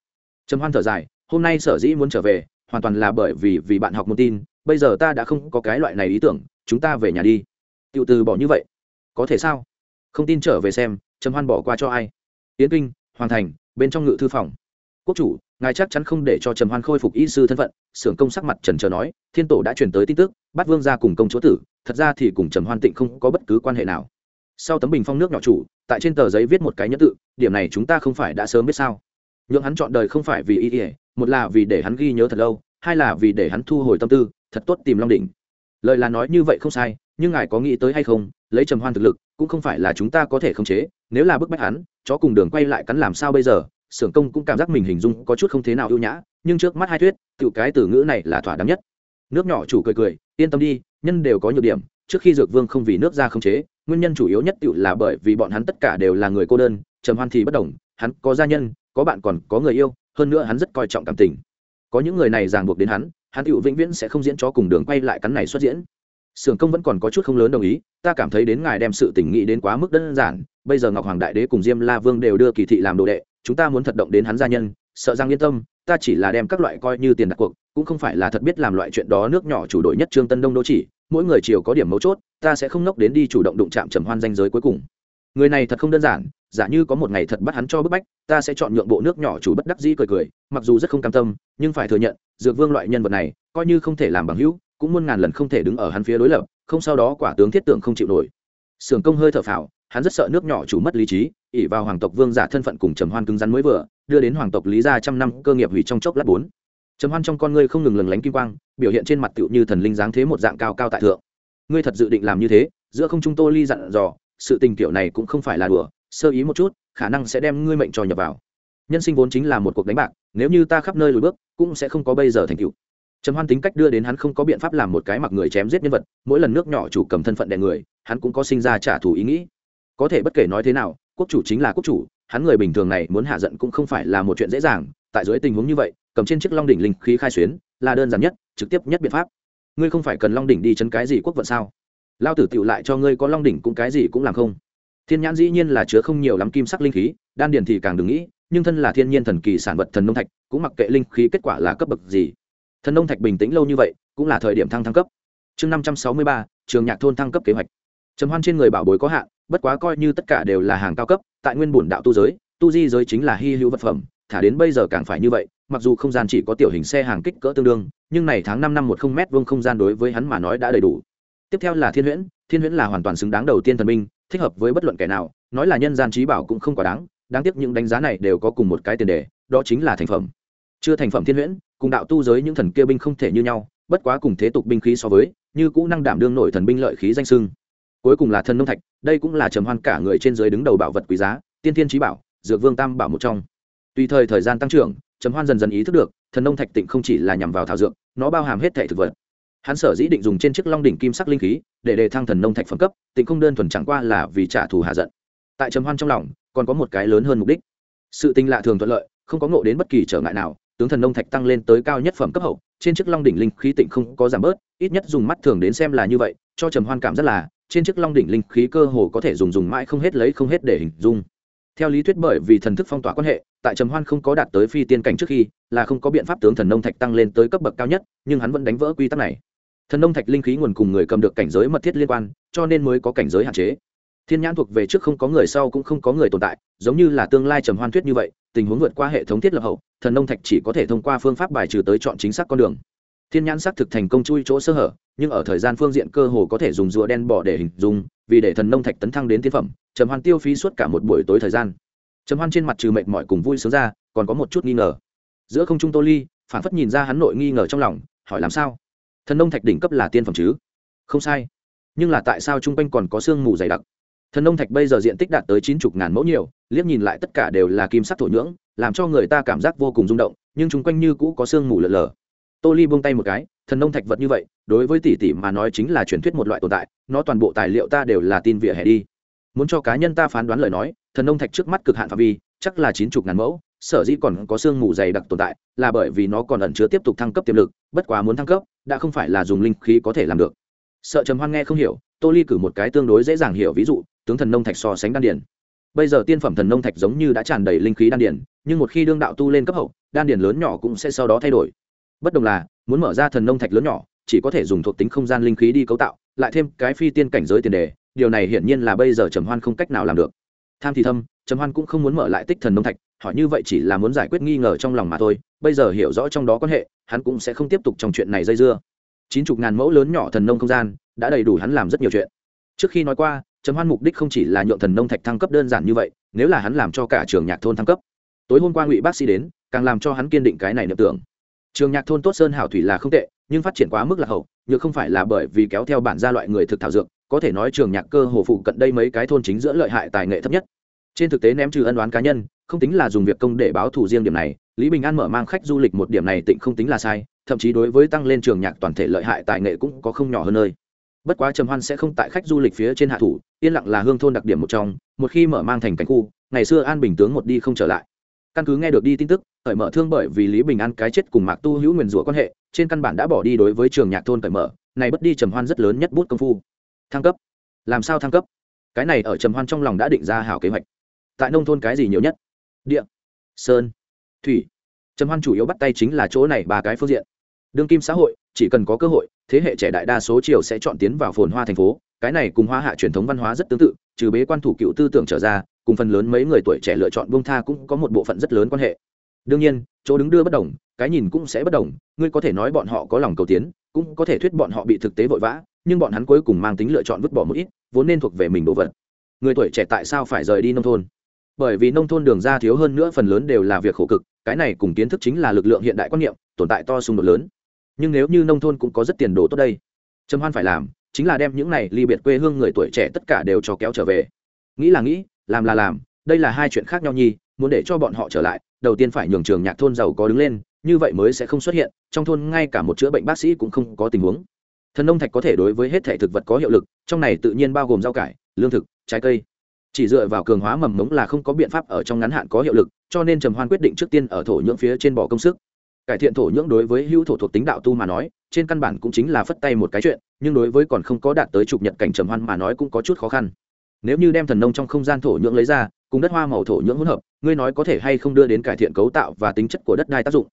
Trầm hoan thở dài, hôm nay sở dĩ muốn trở về, hoàn toàn là bởi vì vì bạn học một tin, bây giờ ta đã không có cái loại này ý tưởng chúng ta về nhà đi. Tự từ bỏ như vậy, có thể sao? Không tin trở về xem, trầm hoan bỏ qua cho ai? Yến kinh hoàn thành, bên trong ngự thư phòng. Quốc chủ, ngài chắc chắn không để cho trầm hoan khôi phục y sư thân phận, xưởng công sắc mặt trần trờ nói, thiên tổ đã chuyển tới tin tức bắt vương ra cùng công chúa tử, thật ra thì cùng trầm hoan tịnh không có bất cứ quan hệ nào. Sau tấm bình phong nước nhỏ chủ, tại trên tờ giấy viết một cái nhẫn tự, điểm này chúng ta không phải đã sớm biết sao? Nhưng hắn chọn đời không phải vì ý ỉa một là vì để hắn ghi nhớ thật lâu, hai là vì để hắn thu hồi tâm tư, thật tốt tìm long đỉnh lời là nói như vậy không sai, nhưng ngài có nghĩ tới hay không, lấy trầm hoan thực lực, cũng không phải là chúng ta có thể khống chế, nếu là bức bách hắn, chó cùng đường quay lại cắn làm sao bây giờ? Xưởng công cũng cảm giác mình hình dung có chút không thế nào ưu nhã, nhưng trước mắt hai thuyết tự cái từ ngữ này là thỏa đáng nhất. Nước nhỏ chủ cười cười, yên tâm đi, nhân đều có nhược điểm, trước khi dược vương không vì nước ra khống chế, nguyên nhân chủ yếu nhất tự là bởi vì bọn hắn tất cả đều là người cô đơn, trầm hoan thì bất đồng, hắn có gia nhân, có bạn còn có người yêu, hơn nữa hắn rất coi trọng cảm tình. Có những người này ràng buộc đến hắn hắn tựu vĩnh viễn sẽ không diễn cho cùng đường quay lại cắn này xuất diễn. Sưởng công vẫn còn có chút không lớn đồng ý, ta cảm thấy đến ngài đem sự tình nghị đến quá mức đơn giản. Bây giờ ngọc hoàng đại đế cùng diêm la vương đều đưa kỳ thị làm đồ đệ, chúng ta muốn thật động đến hắn gia nhân, sợ rằng yên tâm, ta chỉ là đem các loại coi như tiền đặt cuộc, cũng không phải là thật biết làm loại chuyện đó nước nhỏ chủ đội nhất trương tân đông đô chỉ, mỗi người chiều có điểm mấu chốt, ta sẽ không nốc đến đi chủ động đụng chạm trầm hoan danh giới cuối cùng. Người này thật không đơn giản, giả như có một ngày thật bắt hắn cho bức bách, ta sẽ chọn nhượng bộ nước nhỏ chủ bất đắc dĩ cười cười, mặc dù rất không cam tâm, nhưng phải thừa nhận dược vương loại nhân vật này, coi như không thể làm bằng hữu, cũng muôn ngàn lần không thể đứng ở hắn phía đối lập, không sau đó quả tướng thiết tượng không chịu nổi. Sưởng công hơi thở phào, hắn rất sợ nước nhỏ chủ mất lý trí ỉ vào hoàng tộc vương giả thân phận cùng trầm hoan cứng rắn mới vừa, đưa đến hoàng tộc lý gia trăm năm cơ nghiệp hủy trong chốc lát bốn. Trầm hoan trong con ngươi không ngừng lừng lánh kim quang, biểu hiện trên mặt tựu như thần linh dáng thế một dạng cao cao tại thượng. Ngươi thật dự định làm như thế, giữa không trung tô ly dặn dò, sự tình tiểu này cũng không phải là đùa, sơ ý một chút, khả năng sẽ đem ngươi mệnh cho nhập vào nhân sinh vốn chính là một cuộc đánh bạc, nếu như ta khắp nơi lùi bước, cũng sẽ không có bây giờ thành tựu. Trầm hoan tính cách đưa đến hắn không có biện pháp làm một cái mặc người chém giết nhân vật, mỗi lần nước nhỏ chủ cầm thân phận đè người, hắn cũng có sinh ra trả thù ý nghĩ. Có thể bất kể nói thế nào, quốc chủ chính là quốc chủ, hắn người bình thường này muốn hạ giận cũng không phải là một chuyện dễ dàng, tại dưới tình huống như vậy, cầm trên chiếc long đỉnh linh khí khai xuyến, là đơn giản nhất, trực tiếp nhất biện pháp. Ngươi không phải cần long đỉnh đi chấn cái gì quốc vận sao? Lao tử tựu lại cho ngươi có long đỉnh cũng cái gì cũng làm không. Thiên nhãn dĩ nhiên là chứa không nhiều lắm kim sắc linh khí, đan điền thì càng đừng nghĩ nhưng thân là thiên nhiên thần kỳ sản vật thần nông thạch, cũng mặc kệ linh khí kết quả là cấp bậc gì. Thần nông thạch bình tĩnh lâu như vậy, cũng là thời điểm thăng thăng cấp. Chương năm trăm sáu mươi ba, trường nhạc thôn thăng cấp kế hoạch. Trầm hoan trên người bảo bối có hạn, bất quá coi như tất cả đều là hàng cao cấp, tại nguyên bổn đạo tu giới, tu di giới chính là hy hữu vật phẩm, thả đến bây giờ càng phải như vậy, mặc dù không gian chỉ có tiểu hình xe hàng kích cỡ tương đương, nhưng này tháng năm năm một không m vuông không gian đối với hắn mà nói đã đầy đủ. Tiếp theo là thiên huyễn thiên huyễn là hoàn toàn xứng đáng đầu tiên thần minh thích hợp với bất luận kẻ nào, nói là nhân gian trí bảo cũng không quá đáng đáng tiếc những đánh giá này đều có cùng một cái tiền đề, đó chính là thành phẩm. Chưa thành phẩm thiên huyễn, cùng đạo tu giới những thần kia binh không thể như nhau, bất quá cùng thế tục binh khí so với, như cũ năng đảm đương nổi thần binh lợi khí danh sưng. Cuối cùng là thần nông thạch, đây cũng là trầm hoan cả người trên dưới đứng đầu bảo vật quý giá, tiên thiên trí bảo, dược vương tam bảo một trong. Tùy thời thời gian tăng trưởng, trầm hoan dần dần ý thức được, thần nông thạch tịnh không chỉ là nhằm vào thảo dược, nó bao hàm hết thể thực vật. Hắn sở dĩ định dùng trên chiếc long đỉnh kim sắc linh khí, để đề thăng thần nông thạch phẩm cấp, tịnh không đơn thuần chẳng qua là vì trả thù hạ giận tại trầm hoan trong lòng, còn có một cái lớn hơn mục đích. Sự tình lạ thường thuận lợi, không có ngộ đến bất kỳ trở ngại nào, tướng thần nông thạch tăng lên tới cao nhất phẩm cấp hậu, trên chiếc long đỉnh linh khí tịnh không có giảm bớt, ít nhất dùng mắt thường đến xem là như vậy, cho trầm hoan cảm rất là, trên chiếc long đỉnh linh khí cơ hồ có thể dùng dùng mãi không hết lấy không hết để hình dung. Theo lý thuyết bởi vì thần thức phong tỏa quan hệ, tại trầm hoan không có đạt tới phi tiên cảnh trước khi, là không có biện pháp tướng thần nông thạch tăng lên tới cấp bậc cao nhất, nhưng hắn vẫn đánh vỡ quy tắc này. Thần nông thạch linh khí nguồn cùng người cầm được cảnh giới mật thiết liên quan, cho nên mới có cảnh giới hạn chế thiên nhãn thuộc về trước không có người sau cũng không có người tồn tại, giống như là tương lai trầm hoan thuyết như vậy, tình huống vượt qua hệ thống thiết lập hậu, thần nông thạch chỉ có thể thông qua phương pháp bài trừ tới chọn chính xác con đường. Thiên nhãn xác thực thành công chui chỗ sơ hở, nhưng ở thời gian phương diện cơ hồ có thể dùng rùa đen bỏ để hình dung, vì để thần nông thạch tấn thăng đến tiên phẩm, trầm hoan tiêu phí suốt cả một buổi tối thời gian. Trầm hoan trên mặt trừ mệt mỏi cùng vui sướng ra, còn có một chút nghi ngờ. Giữa không trung tô ly, phản phất nhìn ra hắn nội nghi ngờ trong lòng, hỏi làm sao? Thần nông thạch đỉnh cấp là tiên phẩm chứ? Không sai. Nhưng là tại sao chung quanh còn có sương mù dày đặc? Thần nông thạch bây giờ diện tích đạt tới chín chục ngàn mẫu nhiều, liếc nhìn lại tất cả đều là kim sắc thổ nhưỡng, làm cho người ta cảm giác vô cùng rung động, nhưng chúng quanh như cũ có sương mù lợn lờ tô ly buông tay một cái, thần nông thạch vật như vậy, đối với tỷ tỷ mà nói chính là truyền thuyết một loại tồn tại, nó toàn bộ tài liệu ta đều là tin vỉa hè đi. Muốn cho cá nhân ta phán đoán lời nói, thần nông thạch trước mắt cực hạn phạm vi, chắc là chín chục ngàn mẫu, sở dĩ còn có sương mù dày đặc tồn tại, là bởi vì nó còn ẩn chứa tiếp tục thăng cấp tiềm lực, bất quá muốn thăng cấp, đã không phải là dùng linh khí có thể làm được sợ trầm hoan nghe không hiểu, tô ly cử một cái tương đối dễ dàng hiểu ví dụ, tướng thần nông thạch so sánh đan điền. Bây giờ tiên phẩm thần nông thạch giống như đã tràn đầy linh khí đan điền, nhưng một khi đương đạo tu lên cấp hậu, đan điền lớn nhỏ cũng sẽ sau đó thay đổi. Bất đồng là, muốn mở ra thần nông thạch lớn nhỏ, chỉ có thể dùng thuộc tính không gian linh khí đi cấu tạo, lại thêm cái phi tiên cảnh giới tiền đề, điều này hiển nhiên là bây giờ trầm hoan không cách nào làm được. Tham thì thâm, trầm hoan cũng không muốn mở lại tích thần nông thạch, hỏi như vậy chỉ là muốn giải quyết nghi ngờ trong lòng mà thôi, bây giờ hiểu rõ trong đó quan hệ, hắn cũng sẽ không tiếp tục trong chuyện này dây dưa chín chục ngàn mẫu lớn nhỏ thần nông không gian, đã đầy đủ hắn làm rất nhiều chuyện. Trước khi nói qua, trầm hoan mục đích không chỉ là nhượng thần nông thạch thăng cấp đơn giản như vậy, nếu là hắn làm cho cả trường nhạc thôn thăng cấp. Tối hôm qua ngụy bác sĩ đến, càng làm cho hắn kiên định cái này niệm tưởng. Trường nhạc thôn tốt sơn hảo thủy là không tệ, nhưng phát triển quá mức là hậu nhưng không phải là bởi vì kéo theo bản gia loại người thực thảo dược, có thể nói trường nhạc cơ hồ phụ cận đây mấy cái thôn chính giữa lợi hại tài nghệ thấp nhất. Trên thực tế ném trừ ân đoán cá nhân, không tính là dùng việc công để báo thù riêng điểm này, lý bình an mở mang khách du lịch một điểm này tịnh không tính là sai thậm chí đối với tăng lên trường nhạc toàn thể lợi hại tài nghệ cũng có không nhỏ hơn nơi. Bất quá trầm hoan sẽ không tại khách du lịch phía trên hạ thủ, yên lặng là hương thôn đặc điểm một trong, một khi mở mang thành cảnh khu, ngày xưa an bình tướng một đi không trở lại. Căn cứ nghe được đi tin tức, cởi mở thương bởi vì lý bình an cái chết cùng mạc tu hữu nguyền rủa quan hệ, trên căn bản đã bỏ đi đối với trường nhạc thôn cởi mở, này bất đi trầm hoan rất lớn nhất bút công phu. Thăng cấp. Làm sao thăng cấp? Cái này ở trầm hoan trong lòng đã định ra hảo kế hoạch. Tại nông thôn cái gì nhiều nhất? Địa. Sơn. Thủy. Trầm hoan chủ yếu bắt tay chính là chỗ này ba cái phương diện đương kim xã hội, chỉ cần có cơ hội, thế hệ trẻ đại đa số chiều sẽ chọn tiến vào phồn hoa thành phố. Cái này cùng hoa hạ truyền thống văn hóa rất tương tự, trừ bế quan thủ cựu tư tưởng trở ra, cùng phần lớn mấy người tuổi trẻ lựa chọn bông tha cũng có một bộ phận rất lớn quan hệ. Đương nhiên, chỗ đứng đưa bất đồng, cái nhìn cũng sẽ bất đồng, ngươi có thể nói bọn họ có lòng cầu tiến, cũng có thể thuyết bọn họ bị thực tế vội vã, nhưng bọn hắn cuối cùng mang tính lựa chọn vứt bỏ một ít, vốn nên thuộc về mình đồ vật. Người tuổi trẻ tại sao phải rời đi nông thôn? Bởi vì nông thôn đường ra thiếu hơn nữa, phần lớn đều là việc khổ cực, cái này cùng kiến thức chính là lực lượng hiện đại quan niệm, tồn tại to xung đột lớn nhưng nếu như nông thôn cũng có rất tiền đồ tốt đây, trầm hoan phải làm chính là đem những này ly biệt quê hương người tuổi trẻ tất cả đều cho kéo trở về. Nghĩ là nghĩ, làm là làm, đây là hai chuyện khác nhau nhi, muốn để cho bọn họ trở lại, đầu tiên phải nhường trường nhạc thôn giàu có đứng lên, như vậy mới sẽ không xuất hiện, trong thôn ngay cả một chữa bệnh bác sĩ cũng không có tình huống. Thần nông thạch có thể đối với hết thể thực vật có hiệu lực, trong này tự nhiên bao gồm rau cải, lương thực, trái cây. Chỉ dựa vào cường hóa mầm mống là không có biện pháp ở trong ngắn hạn có hiệu lực, cho nên trầm hoan quyết định trước tiên ở thổ nhưỡng phía trên bỏ công sức cải thiện thổ nhưỡng đối với hữu thổ thuộc tính đạo tu mà nói, trên căn bản cũng chính là phất tay một cái chuyện, nhưng đối với còn không có đạt tới trục nhật cảnh trầm hoan mà nói cũng có chút khó khăn. Nếu như đem thần nông trong không gian thổ nhưỡng lấy ra, cùng đất hoa màu thổ nhưỡng hỗn hợp, ngươi nói có thể hay không đưa đến cải thiện cấu tạo và tính chất của đất đai tác dụng?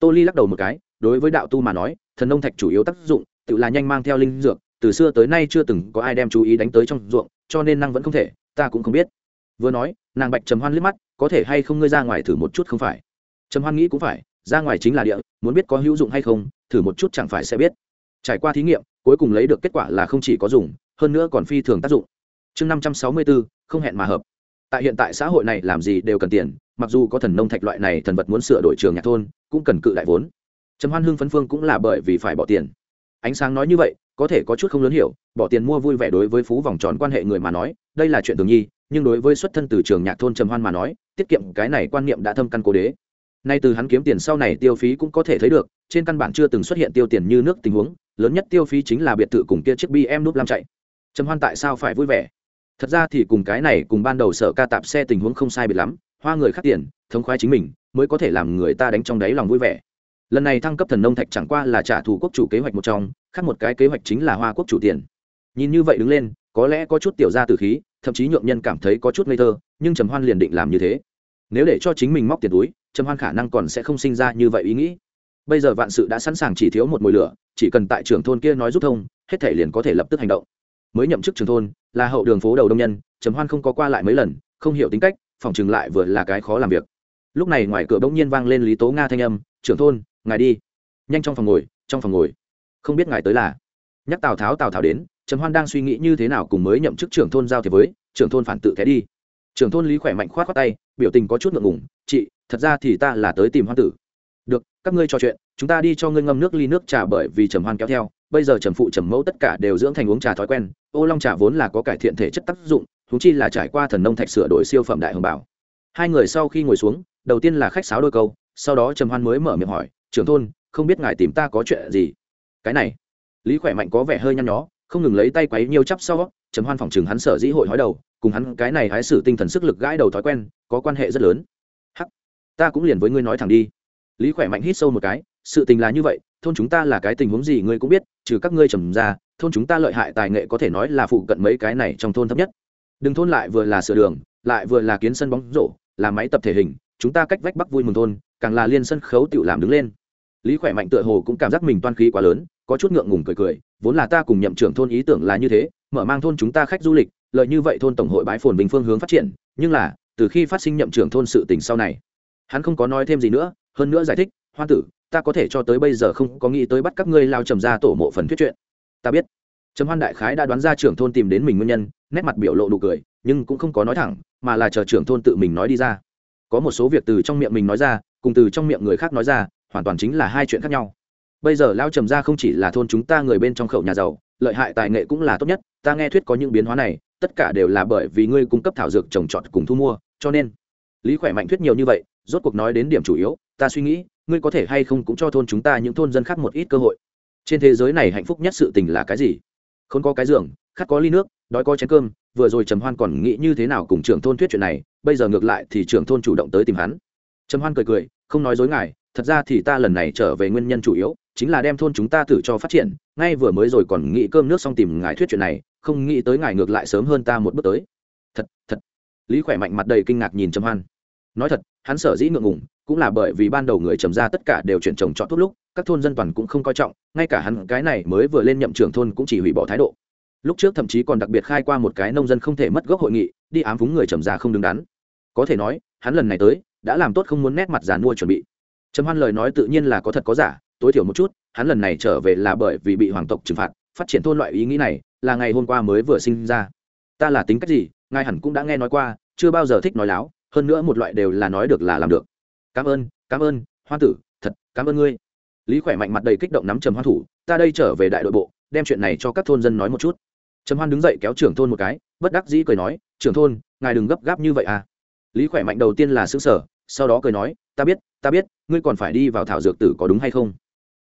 Tô ly lắc đầu một cái, đối với đạo tu mà nói, thần nông thạch chủ yếu tác dụng, tự là nhanh mang theo linh dược, từ xưa tới nay chưa từng có ai đem chú ý đánh tới trong ruộng, cho nên năng vẫn không thể, ta cũng không biết. Vừa nói, nàng bạch trầm hoan liếc mắt, có thể hay không ngươi ra ngoài thử một chút không phải? Trầm hoan nghĩ cũng phải ra ngoài chính là địa, muốn biết có hữu dụng hay không, thử một chút chẳng phải sẽ biết. Trải qua thí nghiệm, cuối cùng lấy được kết quả là không chỉ có dùng, hơn nữa còn phi thường tác dụng. Chương năm trăm sáu mươi bốn không hẹn mà hợp. Tại hiện tại xã hội này làm gì đều cần tiền, mặc dù có thần nông thạch loại này thần vật muốn sửa đổi trường nhạc thôn, cũng cần cự đại vốn. Trầm hoan hưng phấn phương cũng là bởi vì phải bỏ tiền. Ánh sáng nói như vậy, có thể có chút không lớn hiểu, bỏ tiền mua vui vẻ đối với phú vòng tròn quan hệ người mà nói, đây là chuyện thường nhi, nhưng đối với xuất thân từ trường nhạc thôn trầm hoan mà nói, tiết kiệm cái này quan niệm đã thâm căn cố đế nay từ hắn kiếm tiền sau này tiêu phí cũng có thể thấy được, trên căn bản chưa từng xuất hiện tiêu tiền như nước tình huống, lớn nhất tiêu phí chính là biệt thự cùng kia chiếc bm núp lam chạy. Trầm hoan tại sao phải vui vẻ? Thật ra thì cùng cái này cùng ban đầu sở ca tạp xe tình huống không sai biệt lắm, hoa người khác tiền, thống khoái chính mình, mới có thể làm người ta đánh trong đáy lòng vui vẻ. Lần này thăng cấp thần nông thạch chẳng qua là trả thù quốc chủ kế hoạch một trong, khác một cái kế hoạch chính là hoa quốc chủ tiền. Nhìn như vậy đứng lên, có lẽ có chút tiểu ra từ khí, thậm chí nhượng nhân cảm thấy có chút ngây thơ, nhưng trầm hoan liền định làm như thế nếu để cho chính mình móc tiền túi, trầm hoan khả năng còn sẽ không sinh ra như vậy ý nghĩ. Bây giờ vạn sự đã sẵn sàng chỉ thiếu một mùi lửa, chỉ cần tại trưởng thôn kia nói rút thông, hết thể liền có thể lập tức hành động. Mới nhậm chức trưởng thôn, là hậu đường phố đầu đông nhân, trầm hoan không có qua lại mấy lần, không hiểu tính cách, phòng chừng lại vừa là cái khó làm việc. Lúc này ngoài cửa bỗng nhiên vang lên lý tố nga thanh âm, trưởng thôn, ngài đi. Nhanh trong phòng ngồi, trong phòng ngồi. Không biết ngài tới là? Nhắc tào tháo tào tháo đến, trầm hoan đang suy nghĩ như thế nào cùng mới nhậm chức trưởng thôn giao thế với, trưởng thôn phản tự thế đi trưởng thôn lý khỏe mạnh khoát khoát tay, biểu tình có chút ngượng ngùng, chị, thật ra thì ta là tới tìm hoan tử. Được, các ngươi trò chuyện, chúng ta đi cho ngươi ngâm nước ly nước trà bởi vì trầm hoan kéo theo, bây giờ trầm phụ trầm mẫu tất cả đều dưỡng thành uống trà thói quen, ô long trà vốn là có cải thiện thể chất tác dụng thú chi là trải qua thần nông thạch sửa đổi siêu phẩm đại hồng bảo. Hai người sau khi ngồi xuống, đầu tiên là khách sáo đôi câu, sau đó trầm hoan mới mở miệng hỏi, trưởng thôn, không biết ngài tìm ta có chuyện gì? Cái này. Lý khỏe mạnh có vẻ hơi nhăn nhó không ngừng lấy tay quấy nhiều chắp sau, trầm hoan phòng chừng hắn sở dĩ hội hói đầu, cùng hắn cái này hái sử tinh thần sức lực gãi đầu thói quen, có quan hệ rất lớn. Hắc, ta cũng liền với ngươi nói thẳng đi. Lý khỏe mạnh hít sâu một cái, sự tình là như vậy, thôn chúng ta là cái tình huống gì ngươi cũng biết, trừ các ngươi trầm ra, thôn chúng ta lợi hại tài nghệ có thể nói là phụ cận mấy cái này trong thôn thấp nhất. Đừng thôn lại vừa là sửa đường, lại vừa là kiến sân bóng rổ, là máy tập thể hình, chúng ta cách vách bắc vui mừng thôn, càng là liên sân khấu tự làm đứng lên. Lý khỏe mạnh tựa hồ cũng cảm giác mình toan khí quá lớn có chút ngượng ngùng cười cười, vốn là ta cùng nhậm trưởng thôn ý tưởng là như thế, mở mang thôn chúng ta khách du lịch, lợi như vậy thôn tổng hội bãi phồn bình phương hướng phát triển, nhưng là, từ khi phát sinh nhậm trưởng thôn sự tình sau này, hắn không có nói thêm gì nữa, hơn nữa giải thích hoa tử, ta có thể cho tới bây giờ không có nghĩ tới bắt các ngươi lao trầm ra tổ mộ phần thuyết chuyện. Ta biết. Trầm hoan đại khái đã đoán ra trưởng thôn tìm đến mình nguyên nhân, nét mặt biểu lộ nụ cười, nhưng cũng không có nói thẳng, mà là chờ trưởng thôn tự mình nói đi ra. Có một số việc từ trong miệng mình nói ra, cùng từ trong miệng người khác nói ra, hoàn toàn chính là hai chuyện khác nhau bây giờ lao trầm ra không chỉ là thôn chúng ta người bên trong khẩu nhà giàu, lợi hại tài nghệ cũng là tốt nhất. Ta nghe thuyết có những biến hóa này, tất cả đều là bởi vì ngươi cung cấp thảo dược trồng trọt cùng thu mua, cho nên lý khỏe mạnh thuyết nhiều như vậy, rốt cuộc nói đến điểm chủ yếu, ta suy nghĩ, ngươi có thể hay không cũng cho thôn chúng ta những thôn dân khác một ít cơ hội. Trên thế giới này hạnh phúc nhất sự tình là cái gì? Không có cái giường khát có ly nước, đói có chén cơm, vừa rồi trầm hoan còn nghĩ như thế nào cùng trưởng thôn thuyết chuyện này, bây giờ ngược lại thì trưởng thôn chủ động tới tìm hắn. Trầm hoan cười cười, không nói dối ngài, thật ra thì ta lần này trở về nguyên nhân chủ yếu chính là đem thôn chúng ta tử cho phát triển, ngay vừa mới rồi còn nghĩ cơm nước xong tìm ngài thuyết chuyện này, không nghĩ tới ngài ngược lại sớm hơn ta một bước tới. Thật thật. Lý khỏe mạnh mặt đầy kinh ngạc nhìn trầm hoan. Nói thật, hắn sở dĩ ngượng ngùng, cũng là bởi vì ban đầu người trầm ra tất cả đều chuyển trồng trọt thuốc lúc, các thôn dân toàn cũng không coi trọng, ngay cả hắn cái này mới vừa lên nhậm trưởng thôn cũng chỉ hủy bỏ thái độ. Lúc trước thậm chí còn đặc biệt khai qua một cái nông dân không thể mất gốc hội nghị, đi ám phúng người trầm ra không đứng đắn. Có thể nói, hắn lần này tới, đã làm tốt không muốn nét mặt giàn mua chuẩn bị. Trầm hoan lời nói tự nhiên là có thật có giả tối thiểu một chút, hắn lần này trở về là bởi vì bị hoàng tộc trừng phạt, phát triển thôn loại ý nghĩ này là ngày hôm qua mới vừa sinh ra. Ta là tính cách gì, ngài hẳn cũng đã nghe nói qua, chưa bao giờ thích nói láo, hơn nữa một loại đều là nói được là làm được. Cảm ơn cảm ơn hoa tử, thật, cảm ơn ngươi. Lý khỏe mạnh mặt đầy kích động nắm trầm hoan thủ, ta đây trở về đại đội bộ, đem chuyện này cho các thôn dân nói một chút. Trầm hoan đứng dậy kéo trưởng thôn một cái, bất đắc dĩ cười nói, trưởng thôn, ngài đừng gấp gáp như vậy à. Lý khỏe mạnh đầu tiên là xứ sở sau đó cười nói, ta biết ta biết, ngươi còn phải đi vào thảo dược tử có đúng hay không?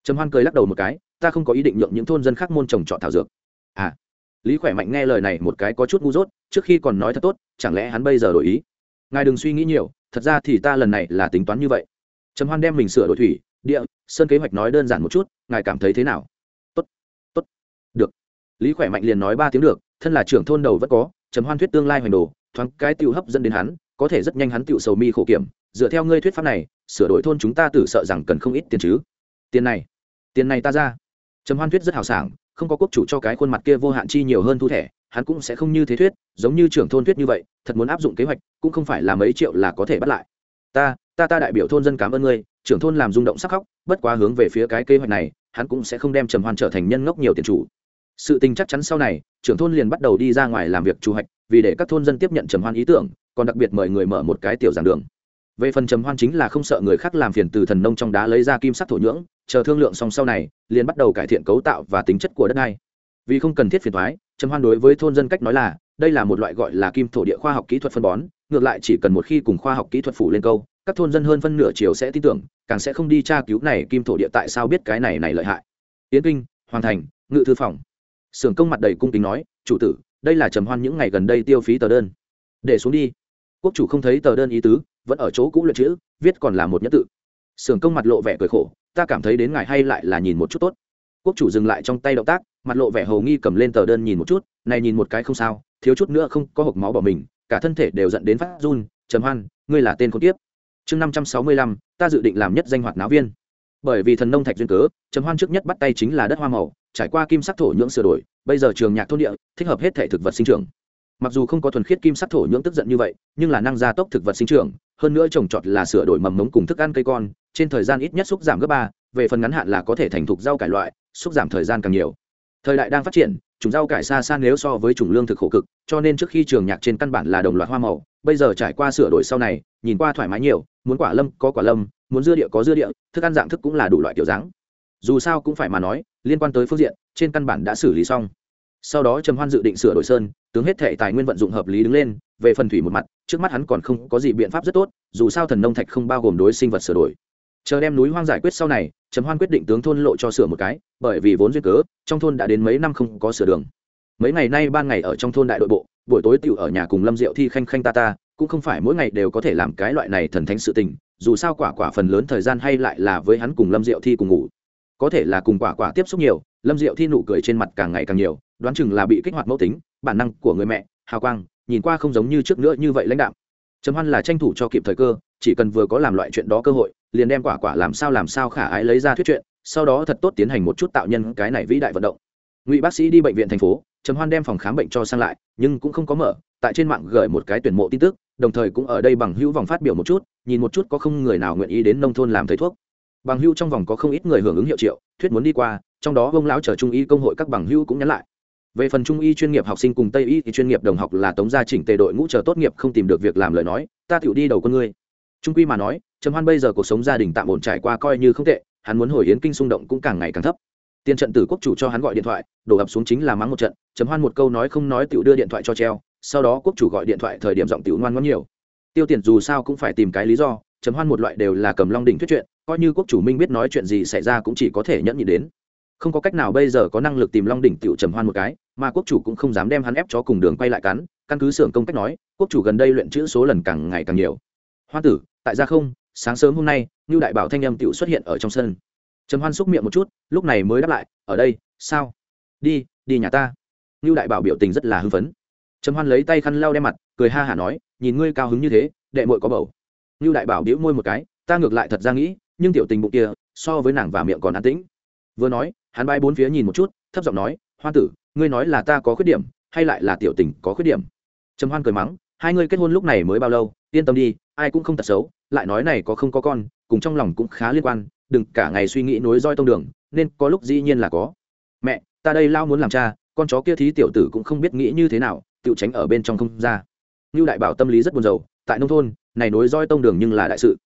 Trầm hoan cười lắc đầu một cái, ta không có ý định nhượng những thôn dân khác môn trồng trọt thảo dược. À. Lý khỏe mạnh nghe lời này một cái có chút ngu dốt, trước khi còn nói thật tốt, chẳng lẽ hắn bây giờ đổi ý? Ngài đừng suy nghĩ nhiều, thật ra thì ta lần này là tính toán như vậy. Trầm hoan đem mình sửa đổi thủy, địa, sơn kế hoạch nói đơn giản một chút, ngài cảm thấy thế nào? Tốt tốt, được. Lý khỏe mạnh liền nói ba tiếng được, thân là trưởng thôn đầu vẫn có, trầm hoan thuyết tương lai hoành đồ, thoáng cái tiêu hấp dẫn đến hắn, có thể rất nhanh hắn tiêu sầu mi khổ kiểm, dựa theo ngươi thuyết pháp này, sửa đổi thôn chúng ta tử sợ rằng cần không ít tiền chứ tiền này tiền này ta ra. Trầm hoan thuyết rất hào sảng, không có quốc chủ cho cái khuôn mặt kia vô hạn chi nhiều hơn thu thẻ, hắn cũng sẽ không như thế thuyết, giống như trưởng thôn thuyết như vậy, thật muốn áp dụng kế hoạch, cũng không phải là mấy triệu là có thể bắt lại. Ta ta ta đại biểu thôn dân cảm ơn ngươi, trưởng thôn làm rung động sắc khóc, bất quá hướng về phía cái kế hoạch này, hắn cũng sẽ không đem trầm hoan trở thành nhân ngốc nhiều tiền chủ. Sự tình chắc chắn sau này, trưởng thôn liền bắt đầu đi ra ngoài làm việc chủ hoạch vì để các thôn dân tiếp nhận trầm hoan ý tưởng, còn đặc biệt mời người mở một cái tiểu giảng đường. Về phần trầm hoan chính là không sợ người khác làm phiền từ thần nông trong đá lấy ra kim sắc thổ nhưỡng chờ thương lượng xong sau này, liền bắt đầu cải thiện cấu tạo và tính chất của đất này vì không cần thiết phiền thoái trầm hoan đối với thôn dân cách nói là, đây là một loại gọi là kim thổ địa khoa học kỹ thuật phân bón, ngược lại chỉ cần một khi cùng khoa học kỹ thuật phủ lên câu, các thôn dân hơn phân nửa chiều sẽ tin tưởng, càng sẽ không đi tra cứu này kim thổ địa tại sao biết cái này này lợi hại. Tiến kinh hoàn thành, ngự thư phòng. Xưởng công mặt đầy cung kính nói, chủ tử, đây là trầm hoan những ngày gần đây tiêu phí tờ đơn. Để xuống đi. Quốc chủ không thấy tờ đơn ý tứ, vẫn ở chỗ cũ luyện chữ, viết còn là một nhất tự. Xưởng công mặt lộ vẻ cười khổ ta cảm thấy đến ngài hay lại là nhìn một chút tốt. Quốc chủ dừng lại trong tay động tác, mặt lộ vẻ hầu nghi cầm lên tờ đơn nhìn một chút, này nhìn một cái không sao, thiếu chút nữa không có hộp máu bỏ mình, cả thân thể đều dẫn đến phát run, trầm hoan, ngươi là tên con tiếp chương năm trăm sáu mươi lăm, ta dự định làm nhất danh hoạt náo viên. Bởi vì thần nông thạch duyên cớ, trầm hoan trước nhất bắt tay chính là đất hoa màu, trải qua kim sắc thổ nhưỡng sửa đổi, bây giờ trường nhạc thôn địa, thích hợp hết thể thực vật sinh trưởng mặc dù không có thuần khiết kim sắc thổ nhưỡng tức giận như vậy, nhưng là năng gia tốc thực vật sinh trưởng, hơn nữa trồng trọt là sửa đổi mầm mống cùng thức ăn cây con, trên thời gian ít nhất xúc giảm gấp ba, về phần ngắn hạn là có thể thành thục rau cải loại, xúc giảm thời gian càng nhiều. Thời đại đang phát triển chủng rau cải xa xa nếu so với chủng lương thực khổ cực, cho nên trước khi trường nhạc trên căn bản là đồng loạt hoa màu, bây giờ trải qua sửa đổi sau này, nhìn qua thoải mái nhiều, muốn quả lâm có quả lâm, muốn dưa địa có dưa địa, thức ăn dạng thức cũng là đủ loại kiểu dáng. Dù sao cũng phải mà nói, liên quan tới phương diện, trên căn bản đã xử lý xong. Sau đó trầm hoan dự định sửa đổi sơn tướng hết thể tài nguyên vận dụng hợp lý đứng lên, về phần thủy một mặt, trước mắt hắn còn không có gì biện pháp rất tốt, dù sao thần nông thạch không bao gồm đối sinh vật sửa đổi. Chờ đem núi hoang giải quyết sau này, trầm hoan quyết định tướng thôn lộ cho sửa một cái, bởi vì vốn duyên cớ, trong thôn đã đến mấy năm không có sửa đường. Mấy ngày nay ban ngày ở trong thôn đại đội bộ, buổi tối tựu ở nhà cùng lâm diệu thi khanh khanh ta ta, cũng không phải mỗi ngày đều có thể làm cái loại này thần thánh sự tình, dù sao quả quả phần lớn thời gian hay lại là với hắn cùng lâm diệu thi cùng ngủ. Có thể là cùng quả quả tiếp xúc nhiều, lâm diệu thi nụ cười trên mặt càng ngày càng nhiều đoán chừng là bị kích hoạt mẫu tính, bản năng của người mẹ, hào quang, nhìn qua không giống như trước nữa như vậy lãnh đạo trầm hoan là tranh thủ cho kịp thời cơ, chỉ cần vừa có làm loại chuyện đó cơ hội, liền đem quả quả làm sao làm sao khả ái lấy ra thuyết chuyện, sau đó thật tốt tiến hành một chút tạo nhân cái này vĩ đại vận động. Ngụy bác sĩ đi bệnh viện thành phố, trầm hoan đem phòng khám bệnh cho sang lại, nhưng cũng không có mở, tại trên mạng gửi một cái tuyển mộ tin tức, đồng thời cũng ở đây bằng hữu vòng phát biểu một chút, nhìn một chút có không người nào nguyện ý đến nông thôn làm thầy thuốc. Bằng hữu trong vòng có không ít người hưởng ứng hiệu triệu, thuyết muốn đi qua, trong đó ông lão trở trung y công hội các bằng hữu cũng nhắn lại về phần trung y chuyên nghiệp học sinh cùng tây y thì chuyên nghiệp đồng học là tống gia chỉnh tề đội ngũ chờ tốt nghiệp không tìm được việc làm lời nói, ta tựu đi đầu con ngươi. Trung quy mà nói, trầm hoan bây giờ cuộc sống gia đình tạm ổn trải qua coi như không tệ, hắn muốn hồi yến kinh xung động cũng càng ngày càng thấp. Tiền trận tử quốc chủ cho hắn gọi điện thoại, đổ ập xuống chính là mắng một trận, trầm hoan một câu nói không nói tiểu đưa điện thoại cho treo, sau đó quốc chủ gọi điện thoại thời điểm giọng tiểu ngoan ngoãn nhiều. Tiêu tiền dù sao cũng phải tìm cái lý do, trầm hoan một loại đều là cầm long đỉnh thuyết chuyện, coi như quốc chủ minh biết nói chuyện gì xảy ra cũng chỉ có thể nhẫn nhịn đến không có cách nào bây giờ có năng lực tìm long đỉnh tiểu trầm hoan một cái, mà quốc chủ cũng không dám đem hắn ép cho cùng đường quay lại cắn. Căn cứ xưởng công cách nói, quốc chủ gần đây luyện chữ số lần càng ngày càng nhiều. Hoa tử, tại gia không, sáng sớm hôm nay như đại bảo thanh âm tiểu xuất hiện ở trong sân. Trầm hoan xúc miệng một chút, lúc này mới đáp lại, ở đây, sao? Đi đi nhà ta. Như đại bảo biểu tình rất là hưng phấn. Trầm hoan lấy tay khăn lau đem mặt, cười ha hả nói, nhìn ngươi cao hứng như thế, đệ muội có bầu. Như đại bảo đĩu môi một cái, ta ngược lại thật ra nghĩ, nhưng tiểu tình bụng kia, so với nàng và miệng còn an tĩnh vừa nói, hắn bay bốn phía nhìn một chút, thấp giọng nói hoa tử, ngươi nói là ta có khuyết điểm, hay lại là tiểu tình có khuyết điểm? Trầm hoan cười mắng, hai ngươi kết hôn lúc này mới bao lâu? Yên tâm đi, ai cũng không tật xấu, lại nói này có không có con, cùng trong lòng cũng khá liên quan, đừng cả ngày suy nghĩ nối roi tông đường, nên có lúc dĩ nhiên là có. Mẹ, ta đây lao muốn làm cha, con chó kia thí tiểu tử cũng không biết nghĩ như thế nào, tự tránh ở bên trong không ra. Như đại bảo tâm lý rất buồn rầu, tại nông thôn, này nối roi tông đường nhưng là đại sự.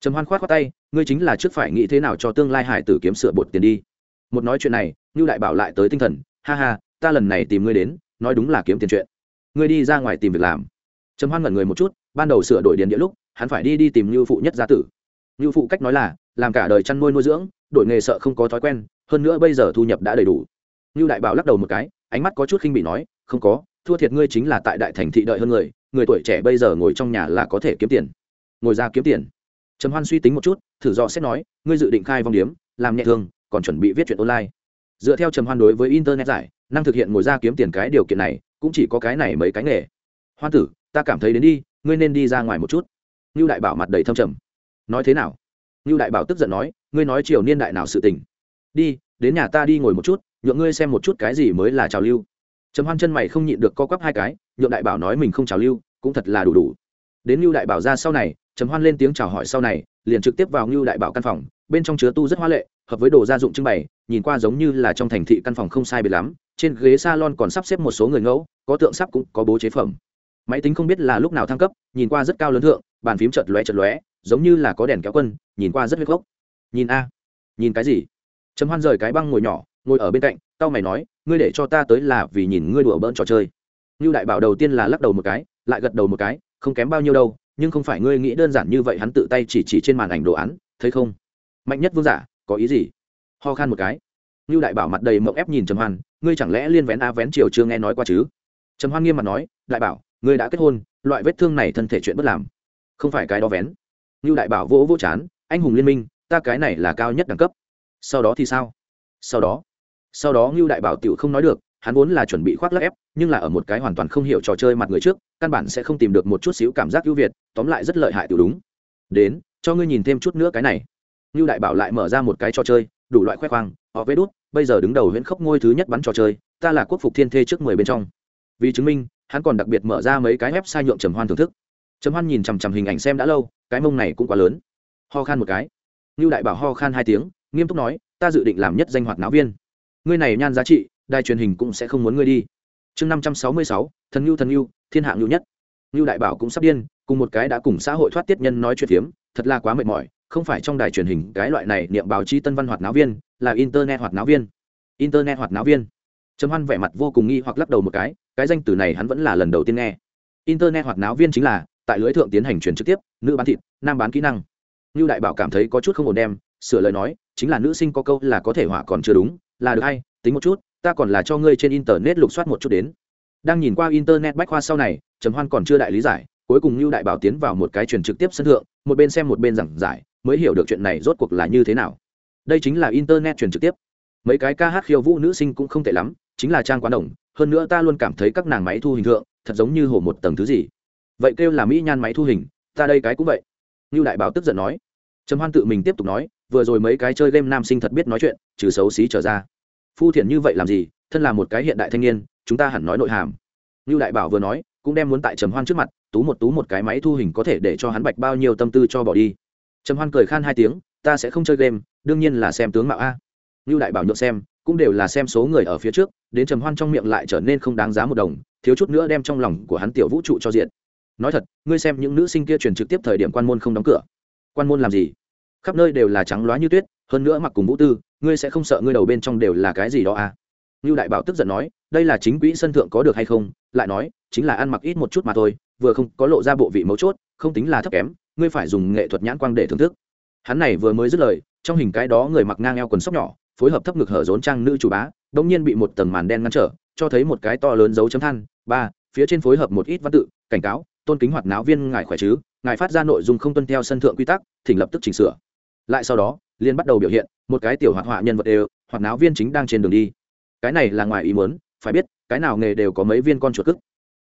Trầm hoan khoát khoát tay, ngươi chính là trước phải nghĩ thế nào cho tương lai hải tử kiếm sửa bột tiền đi? Một nói chuyện này như đại bảo lại tới tinh thần, ha ha, ta lần này tìm ngươi đến, nói đúng là kiếm tiền chuyện. Ngươi đi ra ngoài tìm việc làm. Trầm hoan ngẩn người một chút, ban đầu sửa đổi điền địa lúc, hắn phải đi đi tìm như phụ nhất gia tử. Như phụ cách nói là, làm cả đời chăn nuôi nuôi dưỡng, đổi nghề sợ không có thói quen, hơn nữa bây giờ thu nhập đã đầy đủ. Như đại bảo lắc đầu một cái, ánh mắt có chút khinh bị nói, không có, thua thiệt ngươi chính là tại đại thành thị đợi hơn người người tuổi trẻ bây giờ ngồi trong nhà là có thể kiếm tiền. Ngồi ra kiếm tiền. Trầm hoan suy tính một chút, thử dò xét nói, ngươi dự định khai vong điếm, làm nhẹ thương còn chuẩn bị viết chuyện online. Dựa theo trầm hoan đối với internet giải, năng thực hiện ngồi ra kiếm tiền cái điều kiện này, cũng chỉ có cái này mấy cái nghề. Hoan tử, ta cảm thấy đến đi, ngươi nên đi ra ngoài một chút. Như đại bảo mặt đầy thâm trầm. Nói thế nào? Như đại bảo tức giận nói, ngươi nói triều niên đại nào sự tình. Đi, đến nhà ta đi ngồi một chút, nhượng ngươi xem một chút cái gì mới là trào lưu. Trầm hoan chân mày không nhịn được co quắp hai cái, nhượng đại bảo nói mình không trào lưu, cũng thật là đủ đủ. Đến như đại bảo ra sau này trầm hoan lên tiếng chào hỏi sau này, liền trực tiếp vào như đại bảo căn phòng, bên trong chứa tu rất hoa lệ, hợp với đồ gia dụng trưng bày, nhìn qua giống như là trong thành thị căn phòng không sai biệt lắm, trên ghế salon còn sắp xếp một số người ngẫu, có tượng sắp cũng có bố chế phẩm. Máy tính không biết là lúc nào thăng cấp, nhìn qua rất cao lớn thượng, bàn phím chợt lóe chợt lóe, giống như là có đèn kéo quân, nhìn qua rất huyết gốc. Nhìn a, nhìn cái gì? Trầm hoan rời cái băng ngồi nhỏ, ngồi ở bên cạnh tao mày nói, ngươi để cho ta tới là vì nhìn ngươi đùa bỡn trò chơi. Như đại bảo đầu tiên là lắc đầu một cái, lại gật đầu một cái, không kém bao nhiêu đâu nhưng không phải ngươi nghĩ đơn giản như vậy hắn tự tay chỉ chỉ trên màn ảnh đồ án, thấy không? Mạnh nhất vương giả, có ý gì? Ho khan một cái. Như đại bảo mặt đầy mộng ép nhìn trầm hoan, ngươi chẳng lẽ liên vén a vén chiều chưa nghe nói qua chứ? Trầm hoan nghiêm mặt nói, đại bảo, ngươi đã kết hôn, loại vết thương này thân thể chuyện bất làm. Không phải cái đó vén. Như đại bảo vỗ vỗ chán, anh hùng liên minh, ta cái này là cao nhất đẳng cấp. Sau đó thì sao? Sau đó. Sau đó ngưu đại bảo tiểu không nói được, hắn vốn là chuẩn bị khoác lắc ép, nhưng là ở một cái hoàn toàn không hiểu trò chơi mặt người trước căn bản sẽ không tìm được một chút xíu cảm giác ưu việt, tóm lại rất lợi hại tiểu đúng. Đến, cho ngươi nhìn thêm chút nữa cái này. Như đại bảo lại mở ra một cái trò chơi, đủ loại khoe khoang, họ vê đút, bây giờ đứng đầu huyễn khốc ngôi thứ nhất bắn trò chơi, ta là quốc phục thiên thê trước mười bên trong. Vì chứng minh, hắn còn đặc biệt mở ra mấy cái website nhượng trầm hoan thưởng thức. Trầm hoan nhìn chằm chằm hình ảnh xem đã lâu, cái mông này cũng quá lớn. Ho khan một cái. Như đại bảo ho khan hai tiếng, nghiêm túc nói, ta dự định làm nhất danh hoạt náo viên. Ngươi này nhan giá trị, đài truyền hình cũng sẽ không muốn ngươi đi. Chương năm trăm sáu mươi sáu, thần ngưu thần ngưu thiên hạng ngưu nhất. Ngưu đại bảo cũng sắp điên, cùng một cái đã cùng xã hội thoát tiết nhân nói chuyện phiếm, thật là quá mệt mỏi, không phải trong đài truyền hình cái loại này niệm báo chí tân văn hoạt náo viên, là internet hoạt náo viên. Internet hoạt náo viên. Trầm hoan vẻ mặt vô cùng nghi hoặc lắc đầu một cái cái danh từ này hắn vẫn là lần đầu tiên nghe. Internet hoạt náo viên chính là, tại lưới thượng tiến hành truyền trực tiếp, nữ bán thịt, nam bán kỹ năng. Như đại bảo cảm thấy có chút không ổn đem, sửa lời nói, chính là nữ sinh có câu là có thể hỏa còn chưa đúng, là được hay, tính một chút, ta còn là cho ngươi trên internet lục soát một chút đến đang nhìn qua internet bách khoa sau này, trầm hoan còn chưa đại lý giải, cuối cùng như đại bảo tiến vào một cái truyền trực tiếp sân thượng, một bên xem một bên giảng giải, mới hiểu được chuyện này rốt cuộc là như thế nào. Đây chính là internet truyền trực tiếp. Mấy cái ca hát khiêu vũ nữ sinh cũng không tệ lắm, chính là trang quán đồng, hơn nữa ta luôn cảm thấy các nàng máy thu hình thượng, thật giống như hồ một tầng thứ gì. Vậy kêu là mỹ nhan máy thu hình, ta đây cái cũng vậy. Như đại bảo tức giận nói. Trầm hoan tự mình tiếp tục nói, vừa rồi mấy cái chơi game nam sinh thật biết nói chuyện, trừ xấu xí trở ra. Phu thiện như vậy làm gì thân là một cái hiện đại thanh niên, chúng ta hẳn nói nội hàm. Như đại bảo vừa nói, cũng đem muốn tại trầm hoan trước mặt, tú một tú một cái máy thu hình có thể để cho hắn bạch bao nhiêu tâm tư cho bỏ đi. Trầm hoan cười khan hai tiếng, ta sẽ không chơi game, đương nhiên là xem tướng mạo a. Như đại bảo nhượng xem, cũng đều là xem số người ở phía trước, đến trầm hoan trong miệng lại trở nên không đáng giá một đồng, thiếu chút nữa đem trong lòng của hắn tiểu vũ trụ cho diện nói thật, ngươi xem những nữ sinh kia truyền trực tiếp thời điểm quan môn không đóng cửa. Quan môn làm gì? Khắp nơi đều là trắng loá như tuyết, hơn nữa mặc cùng vũ tư, ngươi sẽ không sợ ngươi đầu bên trong đều là cái gì đó à? Nưu đại bảo tức giận nói, đây là chính quỹ sân thượng có được hay không? Lại nói, chính là ăn mặc ít một chút mà thôi, vừa không có lộ ra bộ vị mấu chốt, không tính là thấp kém, ngươi phải dùng nghệ thuật nhãn quang để thưởng thức. Hắn này vừa mới dứt lời, trong hình cái đó người mặc ngang eo quần sóc nhỏ, phối hợp thấp ngực hở rốn trang nữ chủ bá đột nhiên bị một tầng màn đen ngăn trở, cho thấy một cái to lớn dấu chấm than, ba, phía trên phối hợp một ít văn tự, cảnh cáo, tôn kính hoạt náo viên ngài khỏe chứ, ngài phát ra nội dung không tuân theo sân thượng quy tắc, thỉnh lập tức chỉnh sửa. Lại sau đó liên bắt đầu biểu hiện, một cái tiểu hoạt họa nhân vật đều, hoạt náo viên chính đang trên đường đi cái này là ngoài ý muốn, phải biết, cái nào nghề đều có mấy viên con chuột cức.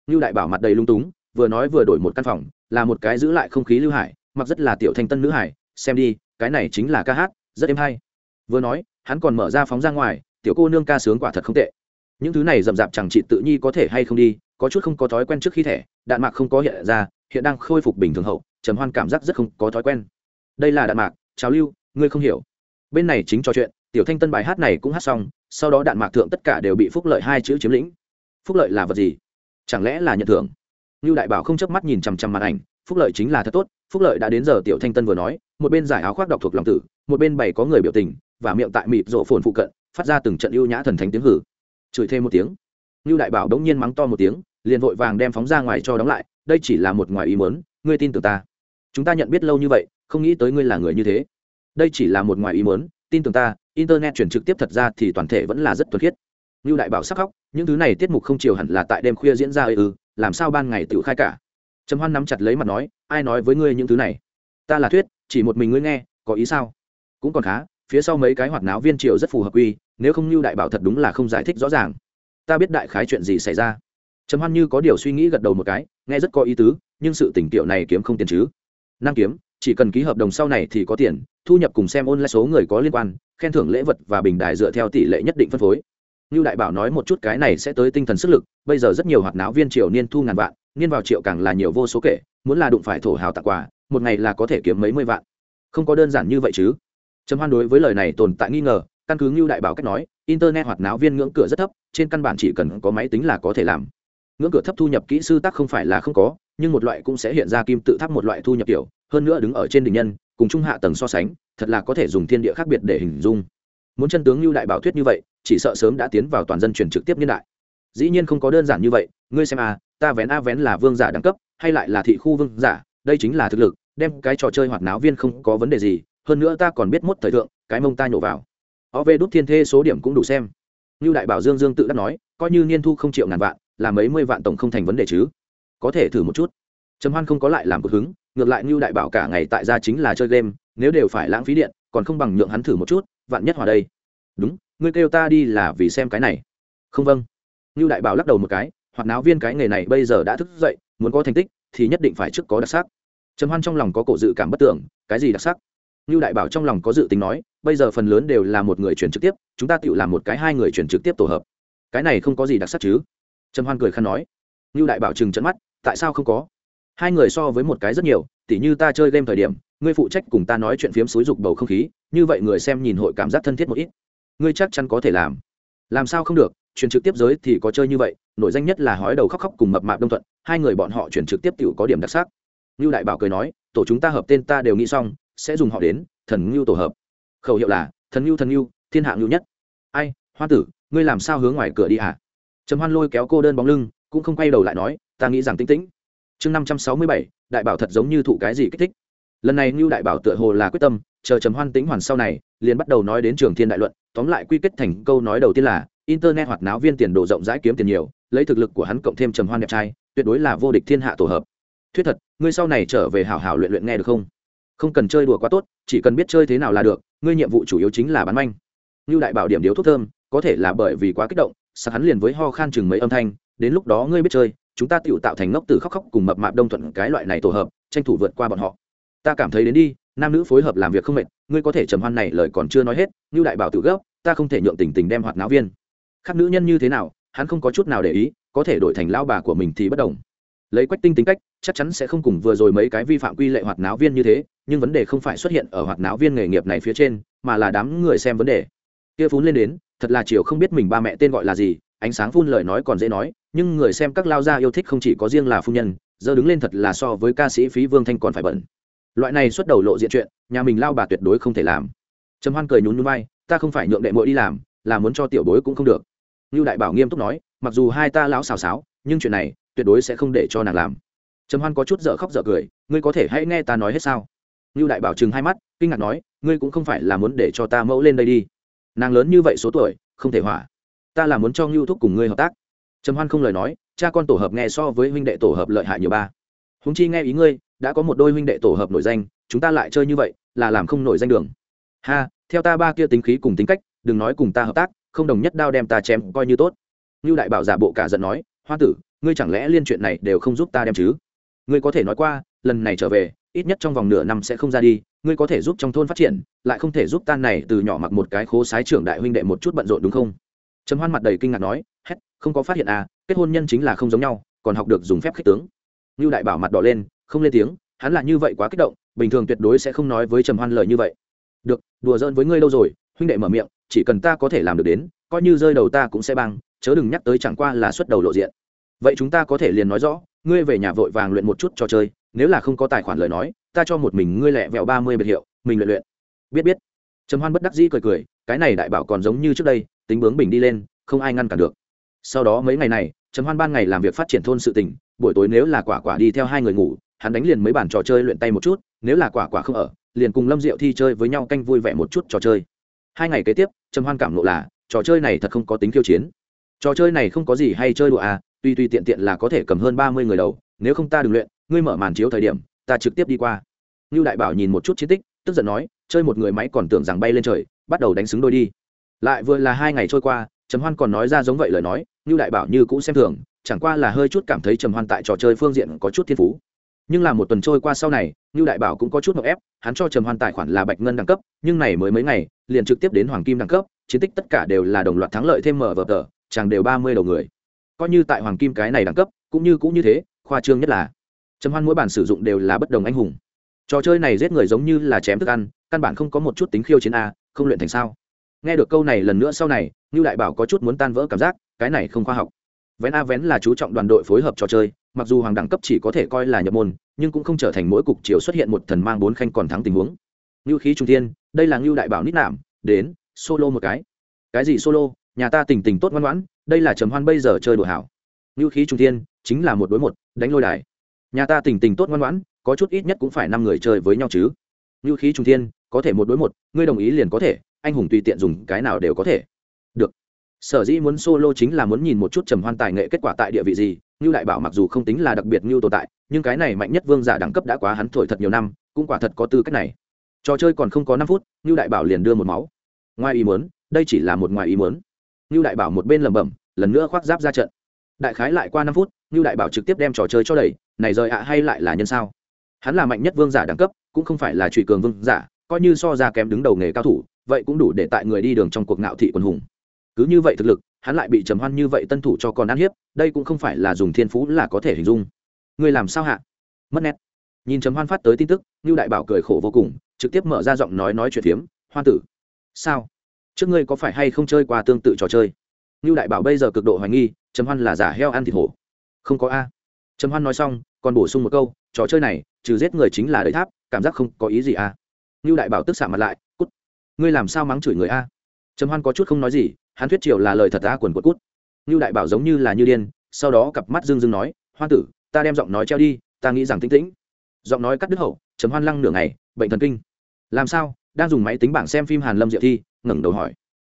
Như đại bảo mặt đầy lung túng, vừa nói vừa đổi một căn phòng, là một cái giữ lại không khí lưu hải, mặc rất là tiểu thanh tân nữ hải, xem đi, cái này chính là ca hát, rất êm hay. Vừa nói, hắn còn mở ra phóng ra ngoài, tiểu cô nương ca sướng quả thật không tệ. Những thứ này rậm rạp chẳng chị tự nhi có thể hay không đi, có chút không có thói quen trước khi thẻ, đạn mạc không có hiện ra, hiện đang khôi phục bình thường hậu, trầm hoan cảm giác rất không có thói quen. Đây là đạn mạc trào lưu, ngươi không hiểu. Bên này chính trò chuyện tiểu thanh tân bài hát này cũng hát xong, sau đó đạn mạc thượng tất cả đều bị phúc lợi hai chữ chiếm lĩnh. Phúc lợi là vật gì? Chẳng lẽ là nhận thưởng? Như đại bảo không chớp mắt nhìn chằm chằm màn ảnh, phúc lợi chính là thật tốt. Phúc lợi đã đến giờ tiểu thanh tân vừa nói, một bên giải áo khoác đọc thuộc lòng tử, một bên bày có người biểu tình, và miệng tại mịp rộ phồn phụ cận, phát ra từng trận ưu nhã thần thánh tiếng hử. Chửi thêm một tiếng. Như đại bảo đống nhiên mắng to một tiếng, liền vội vàng đem phóng ra ngoài cho đóng lại, đây chỉ là một ngoài ý muốn, ngươi tin tưởng ta. Chúng ta nhận biết lâu như vậy, không nghĩ tới ngươi là người như thế. Đây chỉ là một ngoài ý muốn, tin tưởng ta internet chuyển trực tiếp thật ra thì toàn thể vẫn là rất thuần khiết. Như đại bảo sắc khóc, những thứ này tiết mục không chiều hẳn là tại đêm khuya diễn ra ư, làm sao ban ngày tự khai cả? Trầm hoan nắm chặt lấy mặt nói, ai nói với ngươi những thứ này? Ta là thuyết, chỉ một mình ngươi nghe, có ý sao? Cũng còn khá, phía sau mấy cái hoạt náo viên triều rất phù hợp quy, nếu không như đại bảo thật đúng là không giải thích rõ ràng. Ta biết đại khái chuyện gì xảy ra. Trầm hoan như có điều suy nghĩ gật đầu một cái, nghe rất có ý tứ, nhưng sự tỉnh tiểu này kiếm không tiền chứ. Năng kiếm chỉ cần ký hợp đồng sau này thì có tiền, thu nhập cùng xem online số người có liên quan, khen thưởng lễ vật và bình đài dựa theo tỷ lệ nhất định phân phối. Như đại bảo nói một chút cái này sẽ tới tinh thần sức lực, bây giờ rất nhiều hoạt náo viên triều niên thu ngàn vạn, niên vào triệu càng là nhiều vô số kể, muốn là đụng phải thổ hào tặng quà, một ngày là có thể kiếm mấy mươi vạn. Không có đơn giản như vậy chứ. Trầm hoan đối với lời này tồn tại nghi ngờ, căn cứ như đại bảo cách nói, internet hoạt náo viên ngưỡng cửa rất thấp, trên căn bản chỉ cần có máy tính là có thể làm ngưỡng cửa thấp thu nhập kỹ sư tác không phải là không có, nhưng một loại cũng sẽ hiện ra kim tự tháp một loại thu nhập kiểu hơn nữa đứng ở trên đỉnh nhân, cùng trung hạ tầng so sánh, thật là có thể dùng thiên địa khác biệt để hình dung. Muốn chân tướng Lưu đại bảo thuyết như vậy, chỉ sợ sớm đã tiến vào toàn dân truyền trực tiếp niên đại. Dĩ nhiên không có đơn giản như vậy, ngươi xem a ta vén a vén là vương giả đẳng cấp, hay lại là thị khu vương giả, đây chính là thực lực, đem cái trò chơi hoạt náo viên không có vấn đề gì, hơn nữa ta còn biết mốt thời thượng, cái mông ta nhổ vào. Ó về đúc thiên thê số điểm cũng đủ xem. Như đại bảo dương dương tự đắc nói, coi như niên thu không triệu ngàn vạn là mấy mươi vạn tổng không thành vấn đề chứ? Có thể thử một chút. Trầm hoan không có lại làm cực hứng, ngược lại như đại bảo cả ngày tại gia chính là chơi game, nếu đều phải lãng phí điện, còn không bằng nhượng hắn thử một chút, vạn nhất hòa đây. Đúng, ngươi kêu ta đi là vì xem cái này. Không vâng. Như đại bảo lắc đầu một cái, hoặc náo viên cái nghề này bây giờ đã thức dậy, muốn có thành tích thì nhất định phải trước có đặc sắc. Trầm hoan trong lòng có cổ dự cảm bất tưởng, cái gì đặc sắc? Như đại bảo trong lòng có dự tính nói, bây giờ phần lớn đều là một người chuyển trực tiếp, chúng ta tự làm một cái hai người chuyển trực tiếp tổ hợp. Cái này không có gì đặc sắc chứ? Trầm hoan cười khăn nói như đại bảo chừng trận mắt, tại sao không có? Hai người so với một cái rất nhiều, tỉ như ta chơi game thời điểm, ngươi phụ trách cùng ta nói chuyện phiếm xúi dục bầu không khí, như vậy người xem nhìn hội cảm giác thân thiết một ít. Ngươi chắc chắn có thể làm. Làm sao không được chuyển trực tiếp giới thì có chơi như vậy nội danh nhất là hói đầu khóc khóc cùng mập mạp đông thuận, hai người bọn họ chuyển trực tiếp tự có điểm đặc sắc. Như đại bảo cười nói, tổ chúng ta hợp tên ta đều nghĩ xong, sẽ dùng họ đến, thần ngưu tổ hợp. Khẩu hiệu là, thần ngưu thần ngưu, thiên hạ ngưu nhất. Ai, hoa tử, ngươi làm sao hướng ngoài cửa đi hả? Trầm hoan lôi kéo cô đơn bóng lưng, cũng không quay đầu lại nói, ta nghĩ rằng tính tĩnh. Chương năm trăm sáu mươi bảy, đại bảo thật giống như thụ cái gì kích thích. Lần này ngưu đại bảo tựa hồ là quyết tâm, chờ trầm hoan tính hoàn sau này, liền bắt đầu nói đến trường thiên đại luận, tóm lại quy kết thành câu nói đầu tiên là, internet hoặc náo viên tiền đồ rộng rãi kiếm tiền nhiều, lấy thực lực của hắn cộng thêm trầm hoan đẹp trai, tuyệt đối là vô địch thiên hạ tổ hợp. Thuyết thật, ngươi sau này trở về hảo hảo luyện luyện nghe được không? Không cần chơi đùa quá tốt, chỉ cần biết chơi thế nào là được, ngươi nhiệm vụ chủ yếu chính là bán manh. Như đại bảo điểm điếu thuốc thơm, có thể là bởi vì quá kích động sạc hắn liền với ho khan chừng mấy âm thanh, đến lúc đó ngươi biết chơi, chúng ta tự tạo thành ngốc từ khóc khóc cùng mập mạp đông thuận cái loại này tổ hợp, tranh thủ vượt qua bọn họ. Ta cảm thấy đến đi, nam nữ phối hợp làm việc không mệt, ngươi có thể trầm hoan này lời còn chưa nói hết, như đại bảo tự gốc, ta không thể nhượng tình tình đem hoạt náo viên. Khác nữ nhân như thế nào, hắn không có chút nào để ý, có thể đổi thành lao bà của mình thì bất đồng. Lấy quách tinh tính cách, chắc chắn sẽ không cùng vừa rồi mấy cái vi phạm quy lệ hoạt náo viên như thế, nhưng vấn đề không phải xuất hiện ở hoạt náo viên nghề nghiệp này phía trên, mà là đám người xem vấn đề kia phún lên đến, thật là chiều không biết mình ba mẹ tên gọi là gì, ánh sáng phun lời nói còn dễ nói, nhưng người xem các lao gia yêu thích không chỉ có riêng là phu nhân, giờ đứng lên thật là so với ca sĩ phí vương thanh còn phải bận loại này xuất đầu lộ diện chuyện, nhà mình lao bà tuyệt đối không thể làm. Trầm hoan cười nhún nhún vai, ta không phải nhượng đệ muội đi làm, là muốn cho tiểu bối cũng không được. Như đại bảo nghiêm túc nói, mặc dù hai ta lão xào xáo, nhưng chuyện này tuyệt đối sẽ không để cho nàng làm. Trầm hoan có chút dở khóc dở cười, ngươi có thể hãy nghe ta nói hết sao? Như đại bảo chừng hai mắt, kinh ngạc nói, ngươi cũng không phải là muốn để cho ta mẫu lên đây đi nàng lớn như vậy số tuổi, không thể hỏa. Ta là muốn cho ngưu thúc cùng ngươi hợp tác. Trầm hoan không lời nói, cha con tổ hợp nghe so với huynh đệ tổ hợp lợi hại nhiều ba. Húng chi nghe ý ngươi, đã có một đôi huynh đệ tổ hợp nổi danh, chúng ta lại chơi như vậy, là làm không nổi danh đường. Ha, theo ta ba kia tính khí cùng tính cách, đừng nói cùng ta hợp tác, không đồng nhất đao đem ta chém, coi như tốt. Ngưu đại bảo giả bộ cả giận nói, hoa tử, ngươi chẳng lẽ liên chuyện này đều không giúp ta đem chứ? Ngươi có thể nói qua, lần này trở về ít nhất trong vòng nửa năm sẽ không ra đi, ngươi có thể giúp trong thôn phát triển, lại không thể giúp tan này từ nhỏ mặc một cái khố sái trưởng đại huynh đệ một chút bận rộn đúng không? Trầm hoan mặt đầy kinh ngạc nói, hét, không có phát hiện à kết hôn nhân chính là không giống nhau, còn học được dùng phép khích tướng. Như đại bảo mặt đỏ lên, không lên tiếng, hắn là như vậy quá kích động, bình thường tuyệt đối sẽ không nói với trầm hoan lời như vậy. Được, đùa giỡn với ngươi lâu rồi, huynh đệ mở miệng, chỉ cần ta có thể làm được đến, coi như rơi đầu ta cũng sẽ băng, chớ đừng nhắc tới chẳng qua là xuất đầu lộ diện. Vậy chúng ta có thể liền nói rõ ngươi về nhà vội vàng luyện một chút trò chơi, nếu là không có tài khoản lời nói, ta cho một mình ngươi lẹ vẹo ba mươi biệt hiệu, mình luyện luyện. Biết biết. Trầm hoan bất đắc dĩ cười cười, cái này đại bảo còn giống như trước đây, tính bướng bình đi lên, không ai ngăn cản được. Sau đó mấy ngày này, trầm hoan ban ngày làm việc phát triển thôn sự tình, buổi tối nếu là quả quả đi theo hai người ngủ, hắn đánh liền mấy bản trò chơi luyện tay một chút, nếu là quả quả không ở, liền cùng lâm diệu thi chơi với nhau canh vui vẻ một chút trò chơi. Hai ngày kế tiếp, trầm hoan cảm lộ là, trò chơi này thật không có tính khiêu chiến. Trò chơi này không có gì hay chơi đùa à tuy tuy tiện tiện là có thể cầm hơn ba mươi người đầu, nếu không ta đừng luyện, ngươi mở màn chiếu thời điểm, ta trực tiếp đi qua. Như đại bảo nhìn một chút chiến tích, tức giận nói, chơi một người máy còn tưởng rằng bay lên trời, bắt đầu đánh xứng đôi đi. Lại vừa là hai ngày trôi qua, trầm hoan còn nói ra giống vậy lời nói như đại bảo như cũng xem thường, chẳng qua là hơi chút cảm thấy trầm hoan tại trò chơi phương diện có chút thiên phú. Nhưng là một tuần trôi qua sau này như đại bảo cũng có chút ngọc ép, hắn cho trầm hoan tài khoản là bạch ngân đẳng cấp, nhưng này mới mấy ngày, liền trực tiếp đến hoàng kim đẳng cấp, chiến tích tất cả đều là đồng loạt thắng lợi thêm mở vở tờ, chàng đều ba mươi đầu người coi như tại hoàng kim cái này đẳng cấp, cũng như cũng như thế, khoa trương nhất là. Trầm hoan mỗi bản sử dụng đều là bất đồng anh hùng. Trò chơi này giết người giống như là chém thức ăn, căn bản không có một chút tính khiêu chiến a, không luyện thành sao. Nghe được câu này lần nữa sau này như đại bảo có chút muốn tan vỡ cảm giác, cái này không khoa học. Vén a vén là chú trọng đoàn đội phối hợp trò chơi, mặc dù hoàng đẳng cấp chỉ có thể coi là nhập môn, nhưng cũng không trở thành mỗi cục chiều xuất hiện một thần mang bốn khanh còn thắng tình huống. Ngưu khí trung thiên, đây là ngưu đại bảo nít nạm, đến, solo một cái. Cái gì solo? Nhà ta tình tình tốt ngoan ngoãn đây là trầm hoan bây giờ chơi đùa hảo. Ngưu khí trung thiên, chính là một đối một, đánh lôi đài. Nhà ta tình tình tốt ngoan ngoãn, có chút ít nhất cũng phải năm người chơi với nhau chứ. Ngưu khí trung thiên, có thể một đối một, ngươi đồng ý liền có thể, anh hùng tùy tiện dùng cái nào đều có thể. Được. Sở dĩ muốn solo chính là muốn nhìn một chút trầm hoan tài nghệ kết quả tại địa vị gì như đại bảo mặc dù không tính là đặc biệt như tồn tại, nhưng cái này mạnh nhất vương giả đẳng cấp đã quá hắn thổi thật nhiều năm, cũng quả thật có tư cách này. Trò chơi còn không có năm phút như đại bảo liền đưa một máu. Ngoài ý muốn, đây chỉ là một ngoài ý muốn. Nưu đại bảo một bên lẩm bẩm, lần nữa khoác giáp ra trận. Đại khái lại qua năm phút Nưu đại bảo trực tiếp đem trò chơi cho đẩy, này rời ạ hay lại là nhân sao? Hắn là mạnh nhất vương giả đẳng cấp, cũng không phải là trụy cường vương giả, coi như so ra kém đứng đầu nghề cao thủ, vậy cũng đủ để tại người đi đường trong cuộc ngạo thị quần hùng. Cứ như vậy thực lực, hắn lại bị trầm hoan như vậy tân thủ cho con ăn hiếp, đây cũng không phải là dùng thiên phú là có thể hình dung. Người làm sao hạ? Mất nét. Nhìn trầm hoan phát tới tin tức Nưu đại bảo cười khổ vô cùng, trực tiếp mở ra giọng nói nói chuyện phiếm, hoan tử. Sao? Trước ngươi có phải hay không chơi qua tương tự trò chơi? Như đại bảo bây giờ cực độ hoài nghi, trầm hoan là giả heo ăn thịt hổ. Không có a. Trầm hoan nói xong, còn bổ sung một câu, trò chơi này, trừ giết người chính là đợi tháp, cảm giác không có ý gì a. Như đại bảo tức xạ mặt lại, cút. Ngươi làm sao mắng chửi người a? Trầm hoan có chút không nói gì, hắn thuyết triều là lời thật a, quần quật cút. Như đại bảo giống như là như điên, sau đó cặp mắt dưng dưng nói, hoan tử, ta đem giọng nói treo đi, ta nghĩ rằng tĩnh tĩnh. Giọng nói cắt đứt hậu chấm hoan lăng nửa ngày, bệnh thần kinh. Làm sao? Đang dùng máy tính bảng xem phim hàn lâm diệu thi ngẩng đầu hỏi.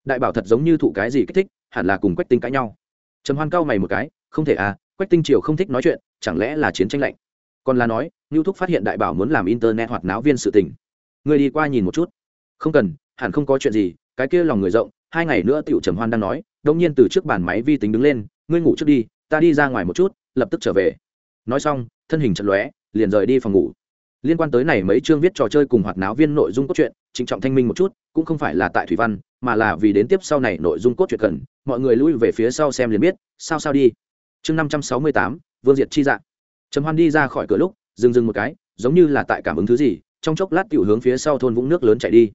Đại bảo thật giống như thụ cái gì kích thích, hẳn là cùng quách tinh cãi nhau. Trầm hoan cau mày một cái, không thể à quách tinh triều không thích nói chuyện, chẳng lẽ là chiến tranh lạnh? Còn là nói ngưu thúc phát hiện đại bảo muốn làm internet hoạt náo viên sự tình. Người đi qua nhìn một chút. Không cần, hẳn không có chuyện gì, cái kia lòng người rộng, hai ngày nữa tiểu trầm hoan đang nói đông nhiên từ trước bàn máy vi tính đứng lên, ngươi ngủ trước đi, ta đi ra ngoài một chút, lập tức trở về. Nói xong, thân hình chật lóe, liền rời đi phòng ngủ liên quan tới này mấy chương viết trò chơi cùng hoạt náo viên nội dung cốt truyện, trịnh trọng thanh minh một chút, cũng không phải là tại thủy văn, mà là vì đến tiếp sau này nội dung cốt truyện cần, mọi người lui về phía sau xem liền biết, sao sao đi. Chương năm trăm sáu mươi tám, vương diệt chi dạng trầm hoan đi ra khỏi cửa lúc, dừng dừng một cái, giống như là tại cảm ứng thứ gì, trong chốc lát tiểu hướng phía sau thôn vũng nước lớn chạy đi.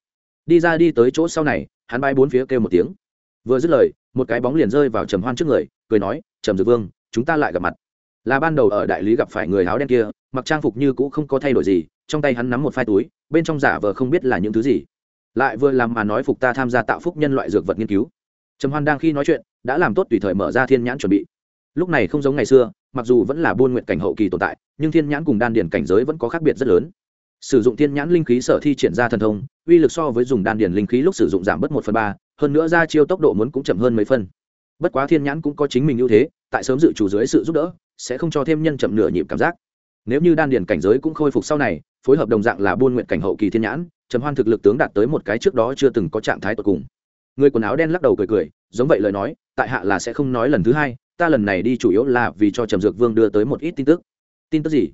Đi ra đi tới chỗ sau này, hắn bay bốn phía kêu một tiếng. Vừa dứt lời, một cái bóng liền rơi vào trầm hoan trước người, cười nói, trầm dược vương, chúng ta lại gặp mặt. Là ban đầu ở đại lý gặp phải người áo đen kia mặc trang phục như cũ không có thay đổi gì, trong tay hắn nắm một phai túi, bên trong giả vờ không biết là những thứ gì. Lại vừa làm mà nói phục ta tham gia tạo phúc nhân loại dược vật nghiên cứu. Trầm hoan đang khi nói chuyện, đã làm tốt tùy thời mở ra thiên nhãn chuẩn bị. Lúc này không giống ngày xưa, mặc dù vẫn là buôn nguyện cảnh hậu kỳ tồn tại, nhưng thiên nhãn cùng đan điển cảnh giới vẫn có khác biệt rất lớn. Sử dụng thiên nhãn linh khí sở thi triển ra thần thông, uy lực so với dùng đan điển linh khí lúc sử dụng giảm bớt một phần ba, hơn nữa ra chiêu tốc độ muốn cũng chậm hơn mấy phân bất quá thiên nhãn cũng có chính mình ưu thế, tại sớm dự chủ dưới sự giúp đỡ, sẽ không cho thêm nhân chậm nửa nhịp cảm giác nếu như đan điền cảnh giới cũng khôi phục sau này, phối hợp đồng dạng là buôn nguyện cảnh hậu kỳ thiên nhãn, trầm hoan thực lực tướng đạt tới một cái trước đó chưa từng có trạng thái tột cùng. Người quần áo đen lắc đầu cười cười, giống vậy lời nói, tại hạ là sẽ không nói lần thứ hai, ta lần này đi chủ yếu là vì cho trầm dược vương đưa tới một ít tin tức. Tin tức gì?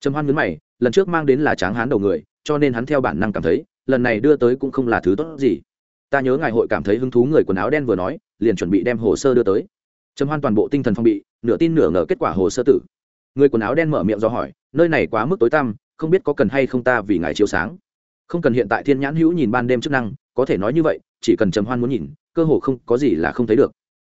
Trầm hoan nhấn mày, lần trước mang đến là tráng hán đầu người, cho nên hắn theo bản năng cảm thấy, lần này đưa tới cũng không là thứ tốt gì. Ta nhớ ngài hội cảm thấy hứng thú người quần áo đen vừa nói, liền chuẩn bị đem hồ sơ đưa tới. Trầm hoan toàn bộ tinh thần phong bị, nửa tin nửa ngờ kết quả hồ sơ tử người quần áo đen mở miệng do hỏi, nơi này quá mức tối tăm, không biết có cần hay không ta vì ngài chiếu sáng? Không cần hiện tại thiên nhãn hữu nhìn ban đêm chức năng, có thể nói như vậy, chỉ cần trầm hoan muốn nhìn, cơ hồ không, có gì là không thấy được.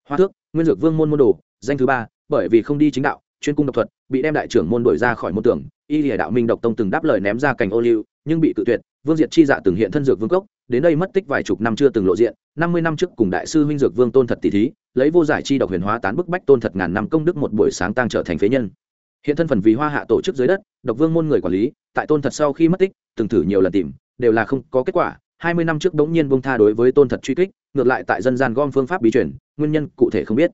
Hoa thước, nguyên dược vương môn môn đồ, danh thứ ba, bởi vì không đi chính đạo, chuyên cung độc thuật, bị đem đại trưởng môn đổi ra khỏi môn tưởng y lìa đạo minh độc tông từng đáp lời ném ra cành ô liu, nhưng bị tự tuyệt, vương diệt chi dạ từng hiện thân dược vương cốc, đến đây mất tích vài chục năm chưa từng lộ diện, năm mươi năm trước cùng đại sư huynh dược vương tôn thật tỷ thí, lấy vô giải chi độc huyền hóa tán bức bách tôn thật ngàn năm công đức một buổi sáng tăng trở thành phế nhân hiện thân phần vì hoa hạ tổ chức dưới đất, độc vương môn người quản lý, tại tôn thật sau khi mất tích, từng thử nhiều lần tìm, đều là không có kết quả. Hai mươi năm trước bỗng nhiên bông tha đối với tôn thật truy kích, ngược lại tại dân gian gom phương pháp bí chuyển nguyên nhân cụ thể không biết.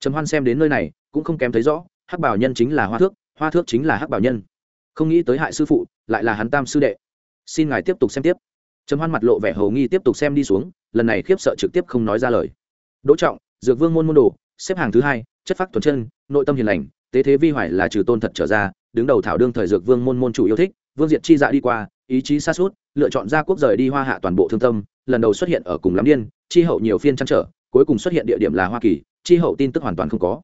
Trầm hoan xem đến nơi này, cũng không kém thấy rõ, hắc bảo nhân chính là hoa thước hoa thước chính là hắc bảo nhân. Không nghĩ tới hại sư phụ, lại là hắn tam sư đệ. Xin ngài tiếp tục xem tiếp. Trầm hoan mặt lộ vẻ hầu nghi tiếp tục xem đi xuống, lần này khiếp sợ trực tiếp không nói ra lời. Đỗ trọng, dược vương môn môn đồ, xếp hàng thứ hai, chất phác tuần chân, nội tâm hiền lành tế thế vi hoài là trừ tôn thật trở ra, đứng đầu thảo đương thời dược vương môn môn chủ yêu thích, vương diệt chi dạ đi qua, ý chí xa suốt lựa chọn ra quốc rời đi hoa hạ toàn bộ thương tâm, lần đầu xuất hiện ở cùng lắm điên, chi hậu nhiều phiên trăn trở, cuối cùng xuất hiện địa điểm là hoa kỳ, chi hậu tin tức hoàn toàn không có.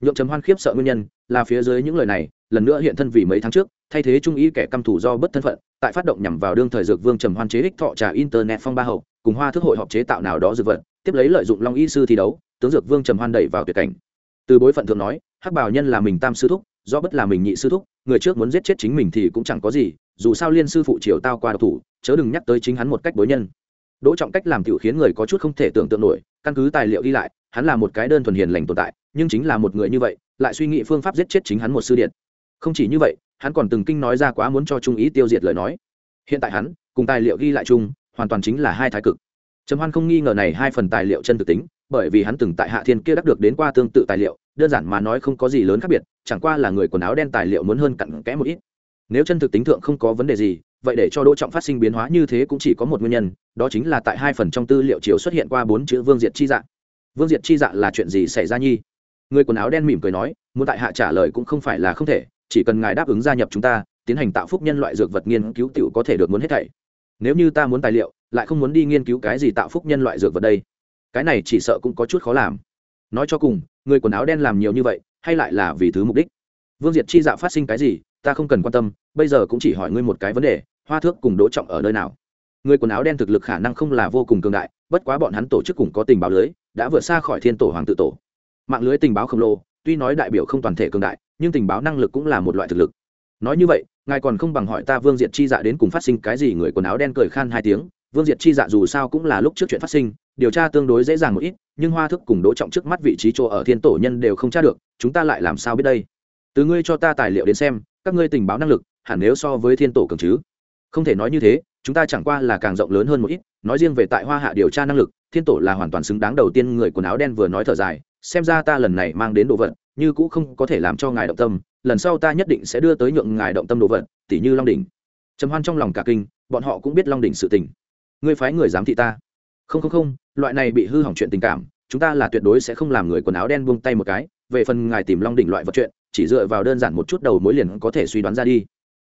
Nhượng trầm hoan khiếp sợ nguyên nhân, là phía dưới những lời này, lần nữa hiện thân vì mấy tháng trước, thay thế trung ý kẻ căm thủ do bất thân phận, tại phát động nhằm vào đương thời dược vương trầm hoan chế đích thọ trà internet phong ba hậu, cùng hoa thức hội họp chế tạo nào đó dược vật, tiếp lấy lợi dụng long y sư thi đấu, tướng dược vương trầm hoan đẩy vào tuyệt cảnh. Từ bối phận thượng nói hắc bảo nhân là mình tam sư thúc, do bất là mình nhị sư thúc, người trước muốn giết chết chính mình thì cũng chẳng có gì, dù sao liên sư phụ triều tao qua độc thủ, chớ đừng nhắc tới chính hắn một cách bối nhân. Đỗ trọng cách làm tiểu khiến người có chút không thể tưởng tượng nổi, căn cứ tài liệu ghi lại, hắn là một cái đơn thuần hiền lành tồn tại, nhưng chính là một người như vậy, lại suy nghĩ phương pháp giết chết chính hắn một sư điện. Không chỉ như vậy, hắn còn từng kinh nói ra quá muốn cho trung ý tiêu diệt lời nói. Hiện tại hắn, cùng tài liệu ghi lại chung, hoàn toàn chính là hai thái cực. Trầm hoan không nghi ngờ này hai phần tài liệu chân thực tính bởi vì hắn từng tại hạ thiên kia đắc được đến qua tương tự tài liệu, đơn giản mà nói không có gì lớn khác biệt, chẳng qua là người quần áo đen tài liệu muốn hơn cặn kẽ một ít. Nếu chân thực tính thượng không có vấn đề gì, vậy để cho đỗ trọng phát sinh biến hóa như thế cũng chỉ có một nguyên nhân, đó chính là tại hai phần trong tư liệu chiếu xuất hiện qua bốn chữ vương diệt chi dạ. Vương diệt chi dạ là chuyện gì xảy ra nhi? Người quần áo đen mỉm cười nói, muốn tại hạ trả lời cũng không phải là không thể, chỉ cần ngài đáp ứng gia nhập chúng ta, tiến hành tạo phúc nhân loại dược vật nghiên cứu t i ể u có thể được muốn hết thảy. Nếu như ta muốn tài liệu, lại không muốn đi nghiên cứu cái gì tạo phúc nhân loại dược vật đây cái này chỉ sợ cũng có chút khó làm. Nói cho cùng, người quần áo đen làm nhiều như vậy, hay lại là vì thứ mục đích? Vương diệt chi dạ phát sinh cái gì, ta không cần quan tâm, bây giờ cũng chỉ hỏi ngươi một cái vấn đề, hoa thước cùng đỗ trọng ở nơi nào? Người quần áo đen thực lực khả năng không là vô cùng cường đại, bất quá bọn hắn tổ chức cùng có tình báo lưới, đã vượt xa khỏi thiên tổ hoàng tự tổ. Mạng lưới tình báo khổng lồ, tuy nói đại biểu không toàn thể cường đại, nhưng tình báo năng lực cũng là một loại thực lực. Nói như vậy, ngài còn không bằng hỏi ta vương diệt chi dạ đến cùng phát sinh cái gì, người quần áo đen cười khan hai tiếng vương diệt chi dạ dù sao cũng là lúc trước chuyện phát sinh, điều tra tương đối dễ dàng một ít, nhưng hoa thức cùng đỗ trọng trước mắt vị trí chỗ ở thiên tổ nhân đều không tra được, chúng ta lại làm sao biết đây? Từ ngươi cho ta tài liệu đến xem, các ngươi tình báo năng lực, hẳn nếu so với thiên tổ cường chứ? Không thể nói như thế, chúng ta chẳng qua là càng rộng lớn hơn một ít, nói riêng về tại hoa hạ điều tra năng lực, thiên tổ là hoàn toàn xứng đáng đầu tiên người quần áo đen vừa nói thở dài, xem ra ta lần này mang đến đồ vật, như cũ không có thể làm cho ngài động tâm, lần sau ta nhất định sẽ đưa tới nhượng ngài động tâm đồ vật tỷ như long đỉnh. Trầm hoan trong lòng cả kinh, bọn họ cũng biết long đỉnh sự tình ngươi phái người giám thị ta. Không không không, loại này bị hư hỏng chuyện tình cảm, chúng ta là tuyệt đối sẽ không làm người quần áo đen buông tay một cái. Về phần ngài tìm long đỉnh loại vật chuyện, chỉ dựa vào đơn giản một chút đầu mối liền có thể suy đoán ra đi.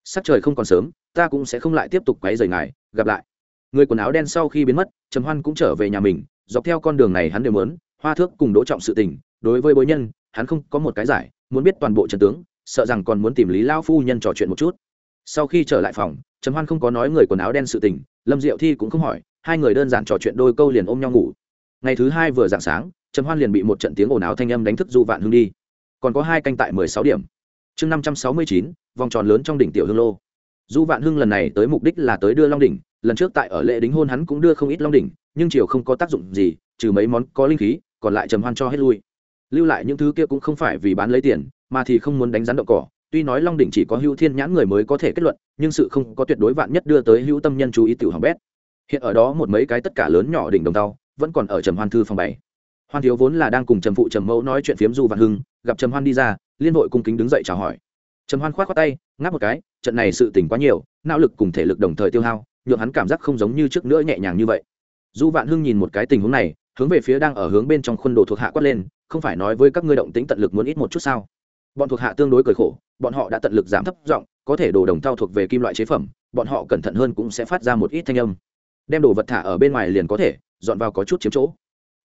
Sắc trời không còn sớm, ta cũng sẽ không lại tiếp tục quấy rầy ngài. Gặp lại. Người quần áo đen sau khi biến mất, trầm hoan cũng trở về nhà mình, dọc theo con đường này hắn đều muốn, hoa thước cùng đỗ trọng sự tình, đối với bối nhân, hắn không có một cái giải, muốn biết toàn bộ trận tướng, sợ rằng còn muốn tìm lý lao phu nhân trò chuyện một chút sau khi trở lại phòng, trầm hoan không có nói người quần áo đen sự tình, lâm diệu thi cũng không hỏi, hai người đơn giản trò chuyện đôi câu liền ôm nhau ngủ. Ngày thứ hai vừa dạng sáng, trầm hoan liền bị một trận tiếng ồn áo thanh âm đánh thức du vạn hương đi. Còn có hai canh tại mười sáu điểm. Chương năm trăm sáu mươi chín, vòng tròn lớn trong đỉnh tiểu hương lô. Du vạn hưng lần này tới mục đích là tới đưa long đỉnh, lần trước tại ở lễ đính hôn hắn cũng đưa không ít long đỉnh, nhưng chiều không có tác dụng gì, trừ mấy món có linh khí, còn lại trầm hoan cho hết lui. Lưu lại những thứ kia cũng không phải vì bán lấy tiền, mà thì không muốn đánh rắn đậu cỏ tuy nói long đỉnh chỉ có hữu thiên nhãn người mới có thể kết luận, nhưng sự không có tuyệt đối vạn nhất đưa tới hữu tâm nhân chú ý tiểu hỏng bét. Hiện ở đó một mấy cái tất cả lớn nhỏ đỉnh đồng tàu vẫn còn ở trầm hoan thư phòng bảy. Hoan thiếu vốn là đang cùng trầm phụ trầm mẫu nói chuyện phiếm du vạn hưng, gặp trầm hoan đi ra, liên hội cung kính đứng dậy chào hỏi. Trầm hoan khoát khoát tay, ngáp một cái, trận này sự tỉnh quá nhiều, não lực cùng thể lực đồng thời tiêu hao, nhượng hắn cảm giác không giống như trước nữa nhẹ nhàng như vậy. Du vạn hưng nhìn một cái tình huống này, hướng về phía đang ở hướng bên trong khuôn đồ thuộc hạ quát lên, không phải nói với các ngươi động tính tận lực muốn ít một chút sao? Bọn thuộc hạ tương đối cởi khổ, bọn họ đã tận lực giảm thấp giọng, có thể đồ đồng thau thuộc về kim loại chế phẩm, bọn họ cẩn thận hơn cũng sẽ phát ra một ít thanh âm. Đem đồ vật thả ở bên ngoài liền có thể, dọn vào có chút chiếm chỗ.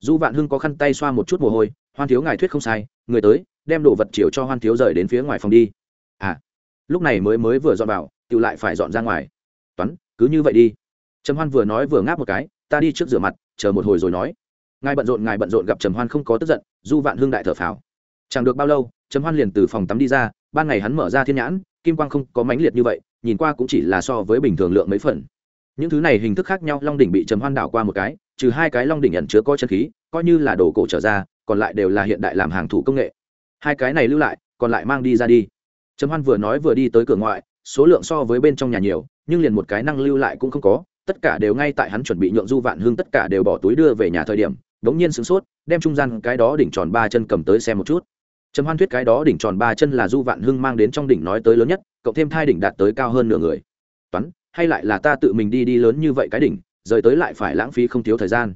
Du vạn hưng có khăn tay xoa một chút mồ hôi, hoan thiếu ngài thuyết không sai, người tới, đem đồ vật chiều cho hoan thiếu rời đến phía ngoài phòng đi. À lúc này mới mới vừa dọn vào, tự lại phải dọn ra ngoài. Toán, cứ như vậy đi. Trầm hoan vừa nói vừa ngáp một cái, ta đi trước rửa mặt, chờ một hồi rồi nói. Ngài bận rộn, ngài bận rộn gặp trầm hoan không có tức giận du vạn Hưng đại thở phào. Chẳng được bao lâu trầm hoan liền từ phòng tắm đi ra, ban ngày hắn mở ra thiên nhãn, kim quang không có mãnh liệt như vậy, nhìn qua cũng chỉ là so với bình thường lượng mấy phần. Những thứ này hình thức khác nhau, long đỉnh bị trầm hoan đảo qua một cái, trừ hai cái long đỉnh ẩn chứa có chân khí, coi như là đồ cổ trở ra, còn lại đều là hiện đại làm hàng thủ công nghệ. Hai cái này lưu lại, còn lại mang đi ra đi. Trầm hoan vừa nói vừa đi tới cửa ngoại, số lượng so với bên trong nhà nhiều, nhưng liền một cái năng lưu lại cũng không có, tất cả đều ngay tại hắn chuẩn bị nhượng du vạn hương tất cả đều bỏ túi đưa về nhà thời điểm, đống nhiên sửng sốt, đem trung gian cái đó đỉnh tròn ba chân cầm tới xem một chút trầm hoan thuyết cái đó đỉnh tròn ba chân là du vạn hưng mang đến trong đỉnh nói tới lớn nhất, cộng thêm thai đỉnh đạt tới cao hơn nửa người. Toán, hay lại là ta tự mình đi đi lớn như vậy cái đỉnh, rời tới lại phải lãng phí không thiếu thời gian.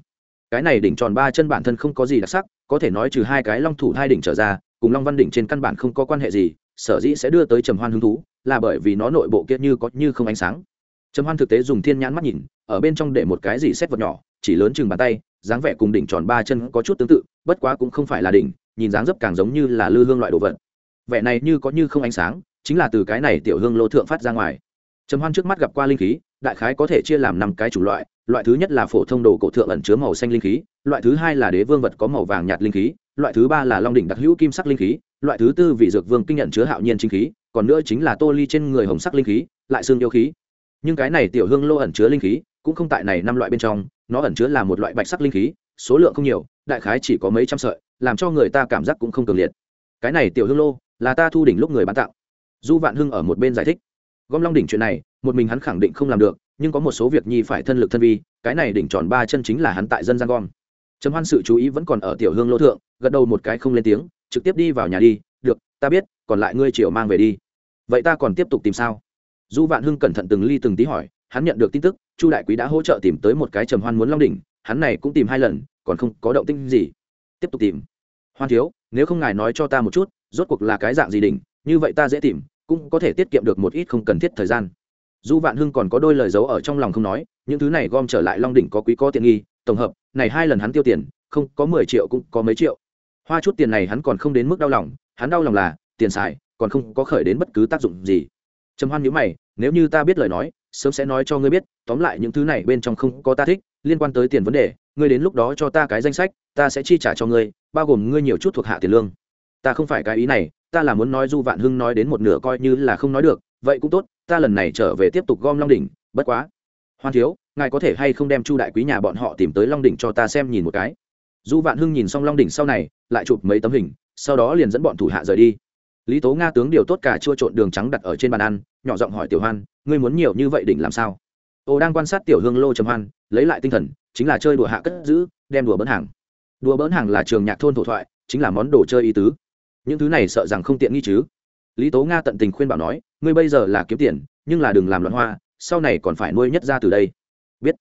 Cái này đỉnh tròn ba chân bản thân không có gì đặc sắc, có thể nói trừ hai cái long thủ hai đỉnh trở ra, cùng long văn đỉnh trên căn bản không có quan hệ gì, sở dĩ sẽ đưa tới trầm hoan hứng thú, là bởi vì nó nội bộ kia như có như không ánh sáng. Trầm hoan thực tế dùng thiên nhãn mắt nhìn, ở bên trong để một cái gì xét vật nhỏ, chỉ lớn chừng bàn tay, dáng vẻ cùng đỉnh tròn ba chân có chút tương tự, bất quá cũng không phải là đỉnh nhìn dáng dấp càng giống như là lư hương loại đồ vật. Vẻ này như có như không ánh sáng, chính là từ cái này tiểu hương lô thượng phát ra ngoài. Trầm hoan trước mắt gặp qua linh khí, đại khái có thể chia làm năm cái chủng loại loại thứ nhất là phổ thông đồ cổ thượng ẩn chứa màu xanh linh khí, loại thứ hai là đế vương vật có màu vàng nhạt linh khí, loại thứ ba là long đỉnh đặc hữu kim sắc linh khí, loại thứ tư vị dược vương kinh nhận chứa hạo nhiên chính khí, còn nữa chính là tô ly trên người hồng sắc linh khí, lại xương yêu khí. Nhưng cái này tiểu hương lô ẩn chứa linh khí, cũng không tại này năm loại bên trong, nó ẩn chứa là một loại bạch sắc linh khí, số lượng không nhiều, đại khái chỉ có mấy trăm sợi làm cho người ta cảm giác cũng không cường liệt. Cái này tiểu hương lô, là ta thu đỉnh lúc người bán tặng. du vạn hưng ở một bên giải thích. Gom long đỉnh chuyện này, một mình hắn khẳng định không làm được, nhưng có một số việc nhi phải thân lực thân vi, cái này đỉnh tròn ba chân chính là hắn tại dân gian gom. Trầm hoan sự chú ý vẫn còn ở tiểu hương lô thượng, gật đầu một cái không lên tiếng, trực tiếp đi vào nhà đi, được, ta biết, còn lại ngươi chiều mang về đi. Vậy ta còn tiếp tục tìm sao? Du vạn hưng cẩn thận từng ly từng tí hỏi, hắn nhận được tin tức, chu đại quý đã hỗ trợ tìm tới một cái trầm hoan muốn long đỉnh, hắn này cũng tìm hai lần, còn không có động tinh gì tiếp tục tìm. Hoan thiếu, nếu không ngài nói cho ta một chút, rốt cuộc là cái dạng gì đỉnh, như vậy ta dễ tìm, cũng có thể tiết kiệm được một ít không cần thiết thời gian. Du vạn hưng còn có đôi lời giấu ở trong lòng không nói, những thứ này gom trở lại long đỉnh có quý có tiện nghi, tổng hợp, này hai lần hắn tiêu tiền, không, có mười triệu cũng có mấy triệu. Hoa chút tiền này hắn còn không đến mức đau lòng, hắn đau lòng là, tiền xài, còn không có khởi đến bất cứ tác dụng gì. Trầm hoan nhíu mày, nếu như ta biết lời nói, sớm sẽ nói cho ngươi biết, tóm lại những thứ này bên trong không có ta thích, liên quan tới tiền vấn đề, ngươi đến lúc đó cho ta cái danh sách ta sẽ chi trả cho ngươi, bao gồm ngươi nhiều chút thuộc hạ tiền lương. Ta không phải cái ý này, ta là muốn nói du vạn hưng nói đến một nửa coi như là không nói được, vậy cũng tốt, ta lần này trở về tiếp tục gom long đỉnh, bất quá. Hoan thiếu, ngài có thể hay không đem chu đại quý nhà bọn họ tìm tới long đỉnh cho ta xem nhìn một cái. Du vạn hưng nhìn xong long đỉnh sau này, lại chụp mấy tấm hình, sau đó liền dẫn bọn thủ hạ rời đi. Lý tố nga tướng điều tốt cả chua trộn đường trắng đặt ở trên bàn ăn, nhỏ giọng hỏi tiểu hoan, ngươi muốn nhiều như vậy đỉnh làm sao? Ô đang quan sát tiểu hương lô trầm hoan, lấy lại tinh thần, chính là chơi đùa hạ cất giữ, đem đùa bỡn hàng đùa bỡn hàng là trường nhạc thôn thổ thoại, chính là món đồ chơi ý tứ. Những thứ này sợ rằng không tiện nghi chứ. Lý tố nga tận tình khuyên bảo nói, ngươi bây giờ là kiếm tiền, nhưng là đừng làm loạn hoa, sau này còn phải nuôi nhất ra từ đây. Biết.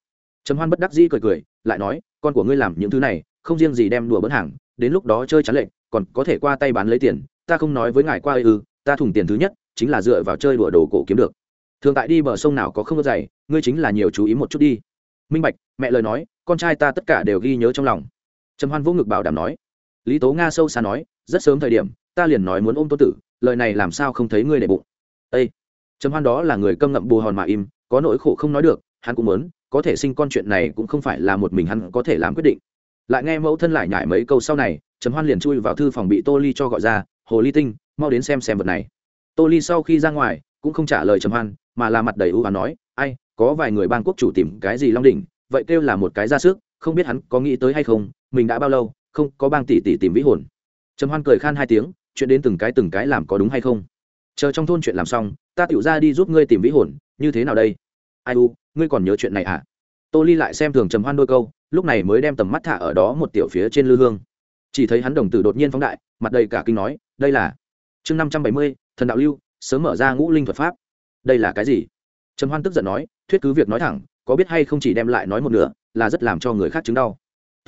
Trầm hoan bất đắc dĩ cười cười, lại nói, con của ngươi làm những thứ này, không riêng gì đem đùa bỡn hàng, đến lúc đó chơi chán lệnh còn có thể qua tay bán lấy tiền. Ta không nói với ngài qua ư, ta thủng tiền thứ nhất, chính là dựa vào chơi đùa đồ cổ kiếm được. Thường tại đi bờ sông nào có không có giày, ngươi chính là nhiều chú ý một chút đi. Minh bạch, mẹ lời nói, con trai ta tất cả đều ghi nhớ trong lòng trầm hoan vô ngực bảo đảm nói. Lý tố nga sâu xa nói, rất sớm thời điểm, ta liền nói muốn ôm tô tử, lời này làm sao không thấy ngươi để bụng. Ây trầm hoan đó là người câm ngậm bù hòn mà im, có nỗi khổ không nói được, hắn cũng muốn, có thể sinh con chuyện này cũng không phải là một mình hắn có thể làm quyết định. Lại nghe mẫu thân lại nhải mấy câu sau này, trầm hoan liền chui vào thư phòng bị tô ly cho gọi ra, hồ ly tinh, mau đến xem xem vật này. Tô ly sau khi ra ngoài, cũng không trả lời trầm hoan, mà là mặt đầy ưu và nói, ai, có vài người bang quốc chủ tìm cái gì long đỉnh, vậy kêu là một cái ra sức, không biết hắn có nghĩ tới hay không mình đã bao lâu, không có bang tỷ tỷ tìm vĩ hồn. Trầm hoan cười khan hai tiếng, chuyện đến từng cái từng cái làm có đúng hay không? Chờ trong thôn chuyện làm xong, ta tựu ra đi giúp ngươi tìm vĩ hồn, như thế nào đây? Ai u, ngươi còn nhớ chuyện này à? Tô ly lại xem thường trầm hoan đôi câu, lúc này mới đem tầm mắt thả ở đó một tiểu phía trên lư hương. Chỉ thấy hắn đồng tử đột nhiên phóng đại, mặt đầy cả kinh nói, đây là chương năm trăm bảy mươi, thần đạo lưu, sớm mở ra ngũ linh thuật pháp. Đây là cái gì? Trầm hoan tức giận nói, thuyết cứ việc nói thẳng, có biết hay không chỉ đem lại nói một nửa, là rất làm cho người khác chứng đau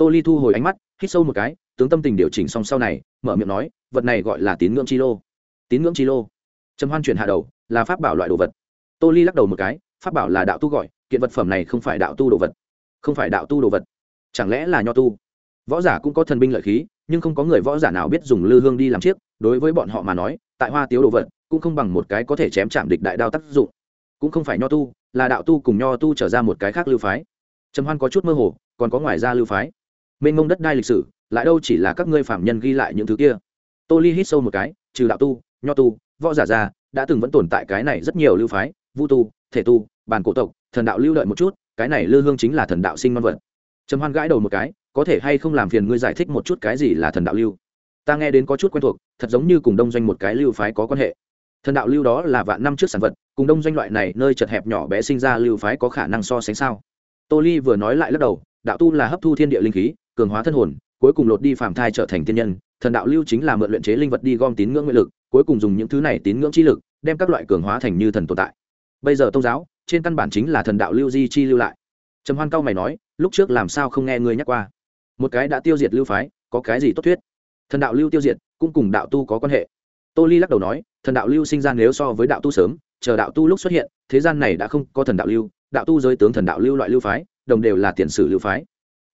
tô ly thu hồi ánh mắt, hít sâu một cái, tướng tâm tình điều chỉnh xong sau này, mở miệng nói, vật này gọi là tín ngưỡng chi lô. Tín ngưỡng chi lô. Trầm hoan chuyển hạ đầu, là pháp bảo loại đồ vật. Tô ly lắc đầu một cái, pháp bảo là đạo tu gọi, kiện vật phẩm này không phải đạo tu đồ vật. Không phải đạo tu đồ vật. Chẳng lẽ là nho tu? Võ giả cũng có thần binh lợi khí, nhưng không có người võ giả nào biết dùng lư hương đi làm chiếc. Đối với bọn họ mà nói, tại hoa tiếu đồ vật, cũng không bằng một cái có thể chém chạm địch đại đao tác dụng. Cũng không phải nho tu, là đạo tu cùng nho tu trở ra một cái khác lưu phái. Trầm hoan có chút mơ hồ, còn có ngoài ra lưu phái mênh mông đất đai lịch sử, lại đâu chỉ là các ngươi phạm nhân ghi lại những thứ kia. Tô ly hít sâu một cái, trừ đạo tu, nho tu, võ giả ra đã từng vẫn tồn tại cái này rất nhiều lưu phái, vu tu, thể tu bàn cổ tộc, thần đạo lưu đợi một chút, cái này lư hương chính là thần đạo sinh non vật. Trầm hoan gãi đầu một cái, có thể hay không làm phiền ngươi giải thích một chút cái gì là thần đạo lưu? Ta nghe đến có chút quen thuộc, thật giống như cùng đông doanh một cái lưu phái có quan hệ. Thần đạo lưu đó là vạn năm trước sản vật, cùng đông doanh loại này nơi chật hẹp nhỏ bé sinh ra lưu phái có khả năng so sánh sao? Tô ly vừa nói lại lắc đầu đạo tu là hấp thu thiên địa linh khí, cường hóa thân hồn, cuối cùng lột đi phàm thai trở thành tiên nhân. Thần đạo lưu chính là mượn luyện chế linh vật đi gom tín ngưỡng nguyện lực, cuối cùng dùng những thứ này tín ngưỡng chi lực, đem các loại cường hóa thành như thần tồn tại. Bây giờ tôn giáo, trên căn bản chính là thần đạo lưu di chi lưu lại. Trầm hoan cao mày nói, lúc trước làm sao không nghe ngươi nhắc qua? Một cái đã tiêu diệt lưu phái, có cái gì tốt thuyết? Thần đạo lưu tiêu diệt, cũng cùng đạo tu có quan hệ. Tô ly lắc đầu nói, thần đạo lưu sinh ra nếu so với đạo tu sớm, chờ đạo tu lúc xuất hiện, thế gian này đã không có thần đạo lưu, đạo tu giới tướng thần đạo lưu loại lưu phái đồng đều là tiền sử lưu phái.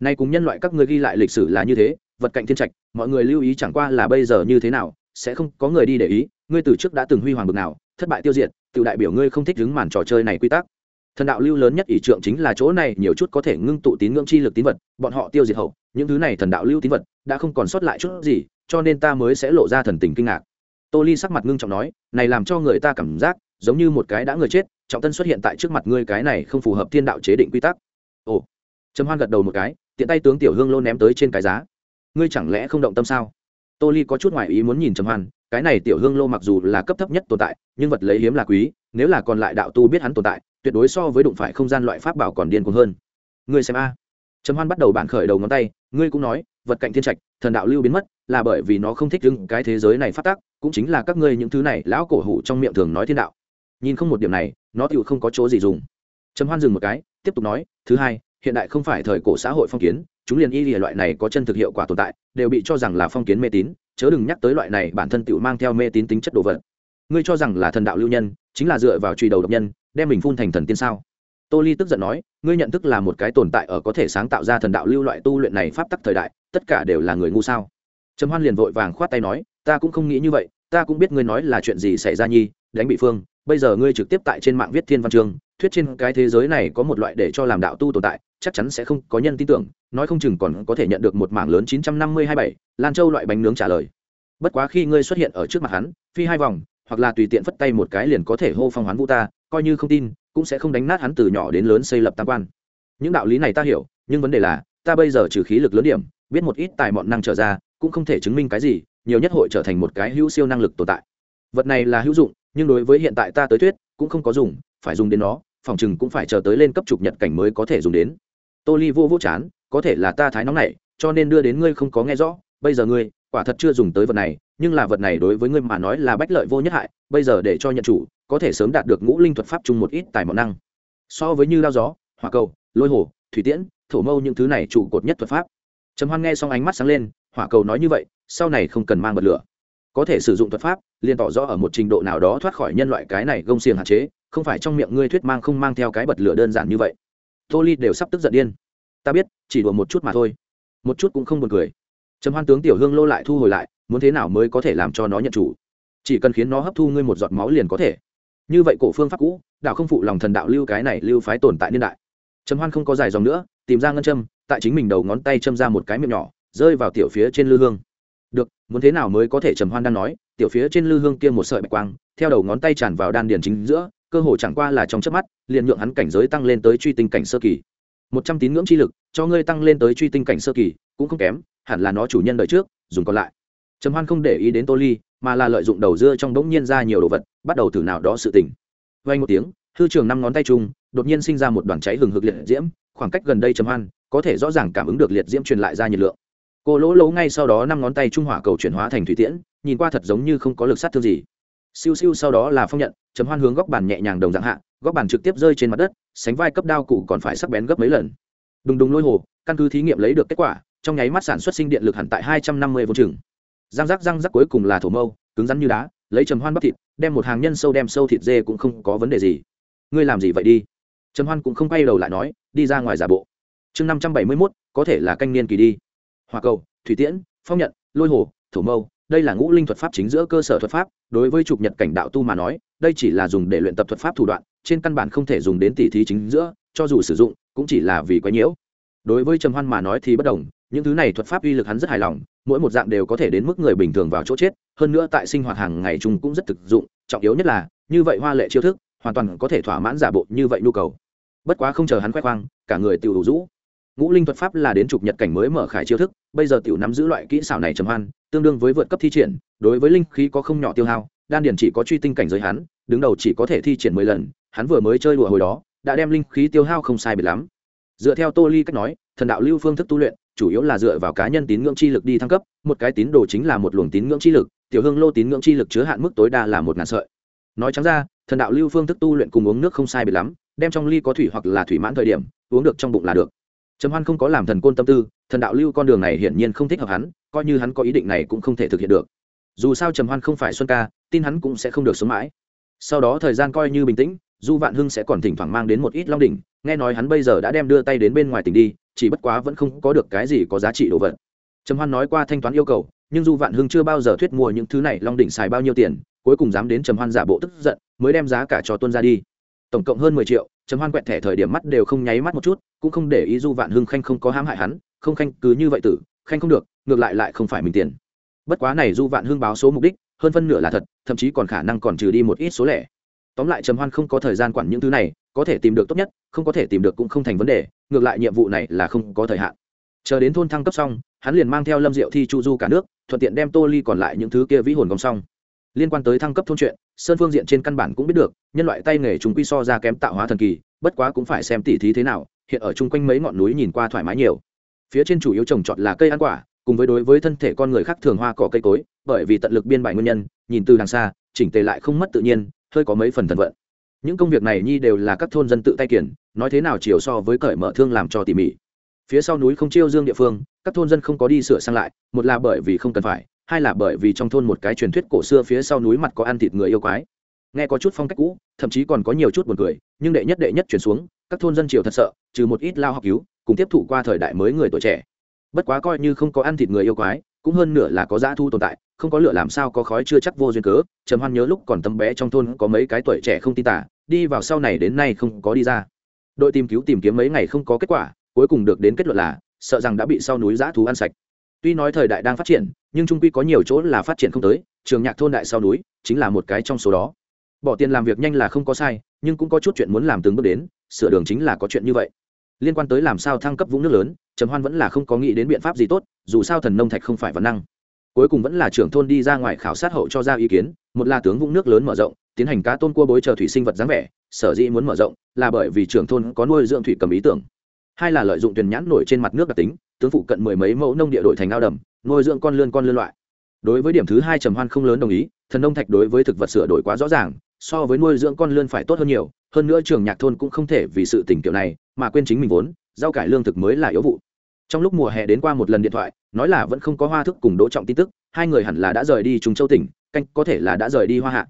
Nay cùng nhân loại các ngươi ghi lại lịch sử là như thế, vật cạnh thiên trạch, mọi người lưu ý chẳng qua là bây giờ như thế nào, sẽ không có người đi để ý, ngươi từ trước đã từng huy hoàng bực nào, thất bại tiêu diệt tự đại biểu ngươi không thích đứng màn trò chơi này quy tắc. Thần đạo lưu lớn nhất ỷ trượng chính là chỗ này, nhiều chút có thể ngưng tụ tín ngưỡng chi lực tín vật, bọn họ tiêu diệt hậu, những thứ này thần đạo lưu tín vật đã không còn sót lại chút gì, cho nên ta mới sẽ lộ ra thần tình kinh ngạc. Tô ly sắc mặt ngưng trọng nói, này làm cho người ta cảm giác giống như một cái đã người chết, trọng tân xuất hiện tại trước mặt ngươi cái này không phù hợp thiên đạo chế định quy tắc ồ. Trầm hoan gật đầu một cái, tiện tay tướng tiểu hương lô ném tới trên cái giá. Ngươi chẳng lẽ không động tâm sao? Tô ly có chút ngoại ý muốn nhìn trầm hoan, cái này tiểu hương lô mặc dù là cấp thấp nhất tồn tại, nhưng vật lấy hiếm là quý, nếu là còn lại đạo tu biết hắn tồn tại, tuyệt đối so với đụng phải không gian loại pháp bảo còn điên cuồng hơn. Ngươi xem a. Trầm hoan bắt đầu bản khởi đầu ngón tay, ngươi cũng nói, vật cạnh thiên trạch, thần đạo lưu biến mất, là bởi vì nó không thích đứng cái thế giới này phát tác, cũng chính là các ngươi những thứ này lão cổ hủ trong miệng thường nói thiên đạo. Nhìn không một điểm này, nó tựu không có chỗ gì dùng. Trầm hoan dừng một cái tiếp tục nói, thứ hai, hiện đại không phải thời cổ xã hội phong kiến, chúng liền y lìa loại này có chân thực hiệu quả tồn tại, đều bị cho rằng là phong kiến mê tín, chớ đừng nhắc tới loại này bản thân tự mang theo mê tín tính chất đồ vật. Ngươi cho rằng là thần đạo lưu nhân, chính là dựa vào truy đầu độc nhân, đem mình phun thành thần tiên sao? Tô ly tức giận nói, ngươi nhận thức là một cái tồn tại ở có thể sáng tạo ra thần đạo lưu loại tu luyện này pháp tắc thời đại, tất cả đều là người ngu sao? Trầm hoan liền vội vàng khoát tay nói, ta cũng không nghĩ như vậy, ta cũng biết ngươi nói là chuyện gì xảy ra nhi, đánh bị phương bây giờ ngươi trực tiếp tại trên mạng viết thiên văn chương, thuyết trên cái thế giới này có một loại để cho làm đạo tu tồn tại, chắc chắn sẽ không có nhân tin tưởng, nói không chừng còn có thể nhận được một mảng lớn chín trăm năm mươi hai bảy, lan châu loại bánh nướng trả lời. Bất quá khi ngươi xuất hiện ở trước mặt hắn, phi hai vòng, hoặc là tùy tiện phất tay một cái liền có thể hô phong hoán vũ ta, coi như không tin, cũng sẽ không đánh nát hắn từ nhỏ đến lớn xây lập tam quan. Những đạo lý này ta hiểu, nhưng vấn đề là, ta bây giờ trừ khí lực lớn điểm, biết một ít tài mọn năng trở ra, cũng không thể chứng minh cái gì, nhiều nhất hội trở thành một cái hữu siêu năng lực tồn tại. Vật này là hữu dụng nhưng đối với hiện tại ta tới thuyết, cũng không có dùng, phải dùng đến nó, phòng chừng cũng phải chờ tới lên cấp trục nhật cảnh mới có thể dùng đến. Tô ly vô vô chán, có thể là ta thái nóng này, cho nên đưa đến ngươi không có nghe rõ, bây giờ ngươi, quả thật chưa dùng tới vật này, nhưng là vật này đối với ngươi mà nói là bách lợi vô nhất hại, bây giờ để cho nhận chủ, có thể sớm đạt được ngũ linh thuật pháp chung một ít tài mọn năng. So với như lao gió, hỏa cầu, lôi hồ, thủy tiễn, thổ mâu những thứ này trụ cột nhất thuật pháp. Trầm hoan nghe xong ánh mắt sáng lên, hỏa cầu nói như vậy, sau này không cần mang bật lửa có thể sử dụng thuật pháp, liền tỏ rõ ở một trình độ nào đó thoát khỏi nhân loại cái này gông xiềng hạn chế, không phải trong miệng ngươi thuyết mang không mang theo cái bật lửa đơn giản như vậy. Tô ly đều sắp tức giận điên. Ta biết, chỉ đùa một chút mà thôi. Một chút cũng không buồn cười. Trầm hoan tướng tiểu hương lô lại thu hồi lại, muốn thế nào mới có thể làm cho nó nhận chủ? Chỉ cần khiến nó hấp thu ngươi một giọt máu liền có thể. Như vậy cổ phương pháp cũ đạo không phụ lòng thần đạo lưu cái này lưu phái tồn tại niên đại. Trầm hoan không có dài dòng nữa, tìm ra ngân châm, tại chính mình đầu ngón tay châm ra một cái miệng nhỏ, rơi vào tiểu phía trên lư hương được, muốn thế nào mới có thể trầm hoan đang nói, tiểu phía trên lư hương kia một sợi bạch quang, theo đầu ngón tay tràn vào đan điền chính giữa, cơ hồ chẳng qua là trong chớp mắt, liền nhượng hắn cảnh giới tăng lên tới truy tinh cảnh sơ kỳ. Một trăm tín ngưỡng chi lực, cho ngươi tăng lên tới truy tinh cảnh sơ kỳ, cũng không kém, hẳn là nó chủ nhân đợi trước, dùng còn lại. Trầm hoan không để ý đến tô ly, mà là lợi dụng đầu dưa trong đống nhiên ra nhiều đồ vật, bắt đầu thử nào đó sự tỉnh vay một tiếng, hư trường năm ngón tay chung đột nhiên sinh ra một đoàn cháy hừng hực liệt diễm, khoảng cách gần đây trầm hoan, có thể rõ ràng cảm ứng được liệt diễm truyền lại ra nhiệt lượng cô lỗ lỗ ngay sau đó năm ngón tay trung hỏa cầu chuyển hóa thành thủy tiễn, nhìn qua thật giống như không có lực sát thương gì. Siêu siêu sau đó là phong nhận, chấm hoan hướng góc bàn nhẹ nhàng đồng dạng hạ, góc bàn trực tiếp rơi trên mặt đất, sánh vai cấp đao cụ còn phải sắc bén gấp mấy lần. Đùng đùng lôi hồ, căn cứ thí nghiệm lấy được kết quả, trong nháy mắt sản xuất sinh điện lực hẳn tại hai trăm năm mươi vô chừng. Răng rắc răng rắc cuối cùng là thổ mâu, cứng rắn như đá, lấy trầm hoan bắp thịt, đem một hàng nhân sâu đem sâu thịt dê cũng không có vấn đề gì. Ngươi làm gì vậy đi? Trầm hoan cũng không quay đầu lại nói, đi ra ngoài giả bộ. Chương năm trăm bảy mươi mốt, có thể là canh niên kỳ đi hòa cầu, thủy tiễn, phong nhận, lôi hồ, thổ mâu, đây là ngũ linh thuật pháp chính giữa cơ sở thuật pháp. Đối với trục nhật cảnh đạo tu mà nói, đây chỉ là dùng để luyện tập thuật pháp thủ đoạn, trên căn bản không thể dùng đến tỉ thí chính giữa, cho dù sử dụng, cũng chỉ là vì quá nhiễu. Đối với trầm hoan mà nói thì bất đồng, những thứ này thuật pháp uy lực hắn rất hài lòng, mỗi một dạng đều có thể đến mức người bình thường vào chỗ chết, hơn nữa tại sinh hoạt hàng ngày chung cũng rất thực dụng, trọng yếu nhất là, như vậy hoa lệ chiêu thức, hoàn toàn có thể thỏa mãn giả bộ như vậy nhu cầu. Bất quá không chờ hắn khoe khoang, cả người tự đủ rũ ngũ linh thuật pháp là đến chục nhật cảnh mới mở khải chiêu thức, bây giờ tiểu nắm giữ loại kỹ xảo này trầm hoan, tương đương với vượt cấp thi triển, đối với linh khí có không nhỏ tiêu hao, đan điền chỉ có truy tinh cảnh giới hắn, đứng đầu chỉ có thể thi triển mười lần, hắn vừa mới chơi đùa hồi đó, đã đem linh khí tiêu hao không sai biệt lắm. Dựa theo tô ly cách nói, thần đạo lưu phương thức tu luyện, chủ yếu là dựa vào cá nhân tín ngưỡng chi lực đi thăng cấp, một cái tín đồ chính là một luồng tín ngưỡng chi lực, tiểu hương lô tín ngưỡng chi lực chứa hạn mức tối đa là một ngàn sợi. Nói trắng ra, thần đạo lưu phương thức tu luyện cùng uống nước không sai biệt lắm, đem trong ly có thủy hoặc là thủy mãn thời điểm, uống được trong bụng là được trầm hoan không có làm thần côn tâm tư, thần đạo lưu con đường này hiển nhiên không thích hợp hắn, coi như hắn có ý định này cũng không thể thực hiện được. Dù sao trầm hoan không phải xuân ca, tin hắn cũng sẽ không được sống mãi. Sau đó thời gian coi như bình tĩnh, du vạn hưng sẽ còn thỉnh thoảng mang đến một ít long đỉnh, nghe nói hắn bây giờ đã đem đưa tay đến bên ngoài tỉnh đi, chỉ bất quá vẫn không có được cái gì có giá trị đồ vật. Trầm hoan nói qua thanh toán yêu cầu, nhưng du vạn hưng chưa bao giờ thuyết mua những thứ này long đỉnh xài bao nhiêu tiền, cuối cùng dám đến trầm hoan giả bộ tức giận, mới đem giá cả cho tuân ra đi tổng cộng hơn mười triệu, trầm hoan quẹt thẻ thời điểm mắt đều không nháy mắt một chút, cũng không để ý du vạn hưng khanh không có hãm hại hắn, không khanh cứ như vậy tử, khanh không được, ngược lại lại không phải mình tiền. Bất quá này du vạn hưng báo số mục đích, hơn phân nửa là thật, thậm chí còn khả năng còn trừ đi một ít số lẻ. Tóm lại trầm hoan không có thời gian quản những thứ này, có thể tìm được tốt nhất, không có thể tìm được cũng không thành vấn đề, ngược lại nhiệm vụ này là không có thời hạn. Chờ đến thôn thăng cấp xong, hắn liền mang theo lâm diệu thi chu du cả nước, thuận tiện đem tô ly còn lại những thứ kia vĩ hồn gom xong liên quan tới thăng cấp thôn chuyện, sơn phương diện trên căn bản cũng biết được, nhân loại tay nghề chúng quy so ra kém tạo hóa thần kỳ, bất quá cũng phải xem tỉ thí thế nào, hiện ở chung quanh mấy ngọn núi nhìn qua thoải mái nhiều. Phía trên chủ yếu trồng trọt là cây ăn quả, cùng với đối với thân thể con người khác thường hoa cỏ cây cối, bởi vì tận lực biên bài nguyên nhân, nhìn từ đằng xa, chỉnh tề lại không mất tự nhiên, hơi có mấy phần thần vận. Những công việc này nhi đều là các thôn dân tự tay kiển, nói thế nào chiều so với cởi mở thương làm cho tỉ mỉ. Phía sau núi không chiêu dương địa phương, các thôn dân không có đi sửa sang lại, một là bởi vì không cần phải hai là bởi vì trong thôn một cái truyền thuyết cổ xưa phía sau núi mặt có ăn thịt người yêu quái. Nghe có chút phong cách cũ, thậm chí còn có nhiều chút buồn cười, nhưng đệ nhất đệ nhất chuyển xuống, các thôn dân triều thật sợ, trừ một ít lao học cứu, cùng tiếp thụ qua thời đại mới người tuổi trẻ. Bất quá coi như không có ăn thịt người yêu quái, cũng hơn nửa là có dã thu tồn tại, không có lửa làm sao có khói chưa chắc vô duyên cớ, trầm hoan nhớ lúc còn tấm bé trong thôn có mấy cái tuổi trẻ không tin tả, đi vào sau này đến nay không có đi ra. Đội tìm cứu tìm kiếm mấy ngày không có kết quả, cuối cùng được đến kết luận là, sợ rằng đã bị sau núi dã thú ăn sạch. Tuy nói thời đại đang phát triển nhưng trung quy có nhiều chỗ là phát triển không tới, trường nhạc thôn đại sau núi chính là một cái trong số đó. Bỏ tiền làm việc nhanh là không có sai, nhưng cũng có chút chuyện muốn làm từng bước đến, sửa đường chính là có chuyện như vậy. Liên quan tới làm sao thăng cấp vũng nước lớn, trầm hoan vẫn là không có nghĩ đến biện pháp gì tốt, dù sao thần nông thạch không phải văn năng. Cuối cùng vẫn là trưởng thôn đi ra ngoài khảo sát hậu cho ra ý kiến, một là tướng vũng nước lớn mở rộng, tiến hành cá tôn cua bối chờ thủy sinh vật dáng vẻ, sở dĩ muốn mở rộng, là bởi vì trưởng thôn có nuôi dưỡng thủy cầm ý tưởng. Hai là lợi dụng tuyển nhãn nổi trên mặt nước đặc tính tướng phụ cận mười mấy mẫu nông địa đổi thành ao đầm, nuôi dưỡng con lươn con lươn loại. Đối với điểm thứ hai trầm hoan không lớn đồng ý, thần nông thạch đối với thực vật sửa đổi quá rõ ràng, so với nuôi dưỡng con lươn phải tốt hơn nhiều, hơn nữa trường nhạc thôn cũng không thể vì sự tình kiểu này mà quên chính mình vốn, rau cải lương thực mới là yếu vụ. Trong lúc mùa hè đến qua một lần điện thoại, nói là vẫn không có hoa thức cùng đỗ trọng tin tức, hai người hẳn là đã rời đi trùng châu tỉnh, canh có thể là đã rời đi hoa hạ.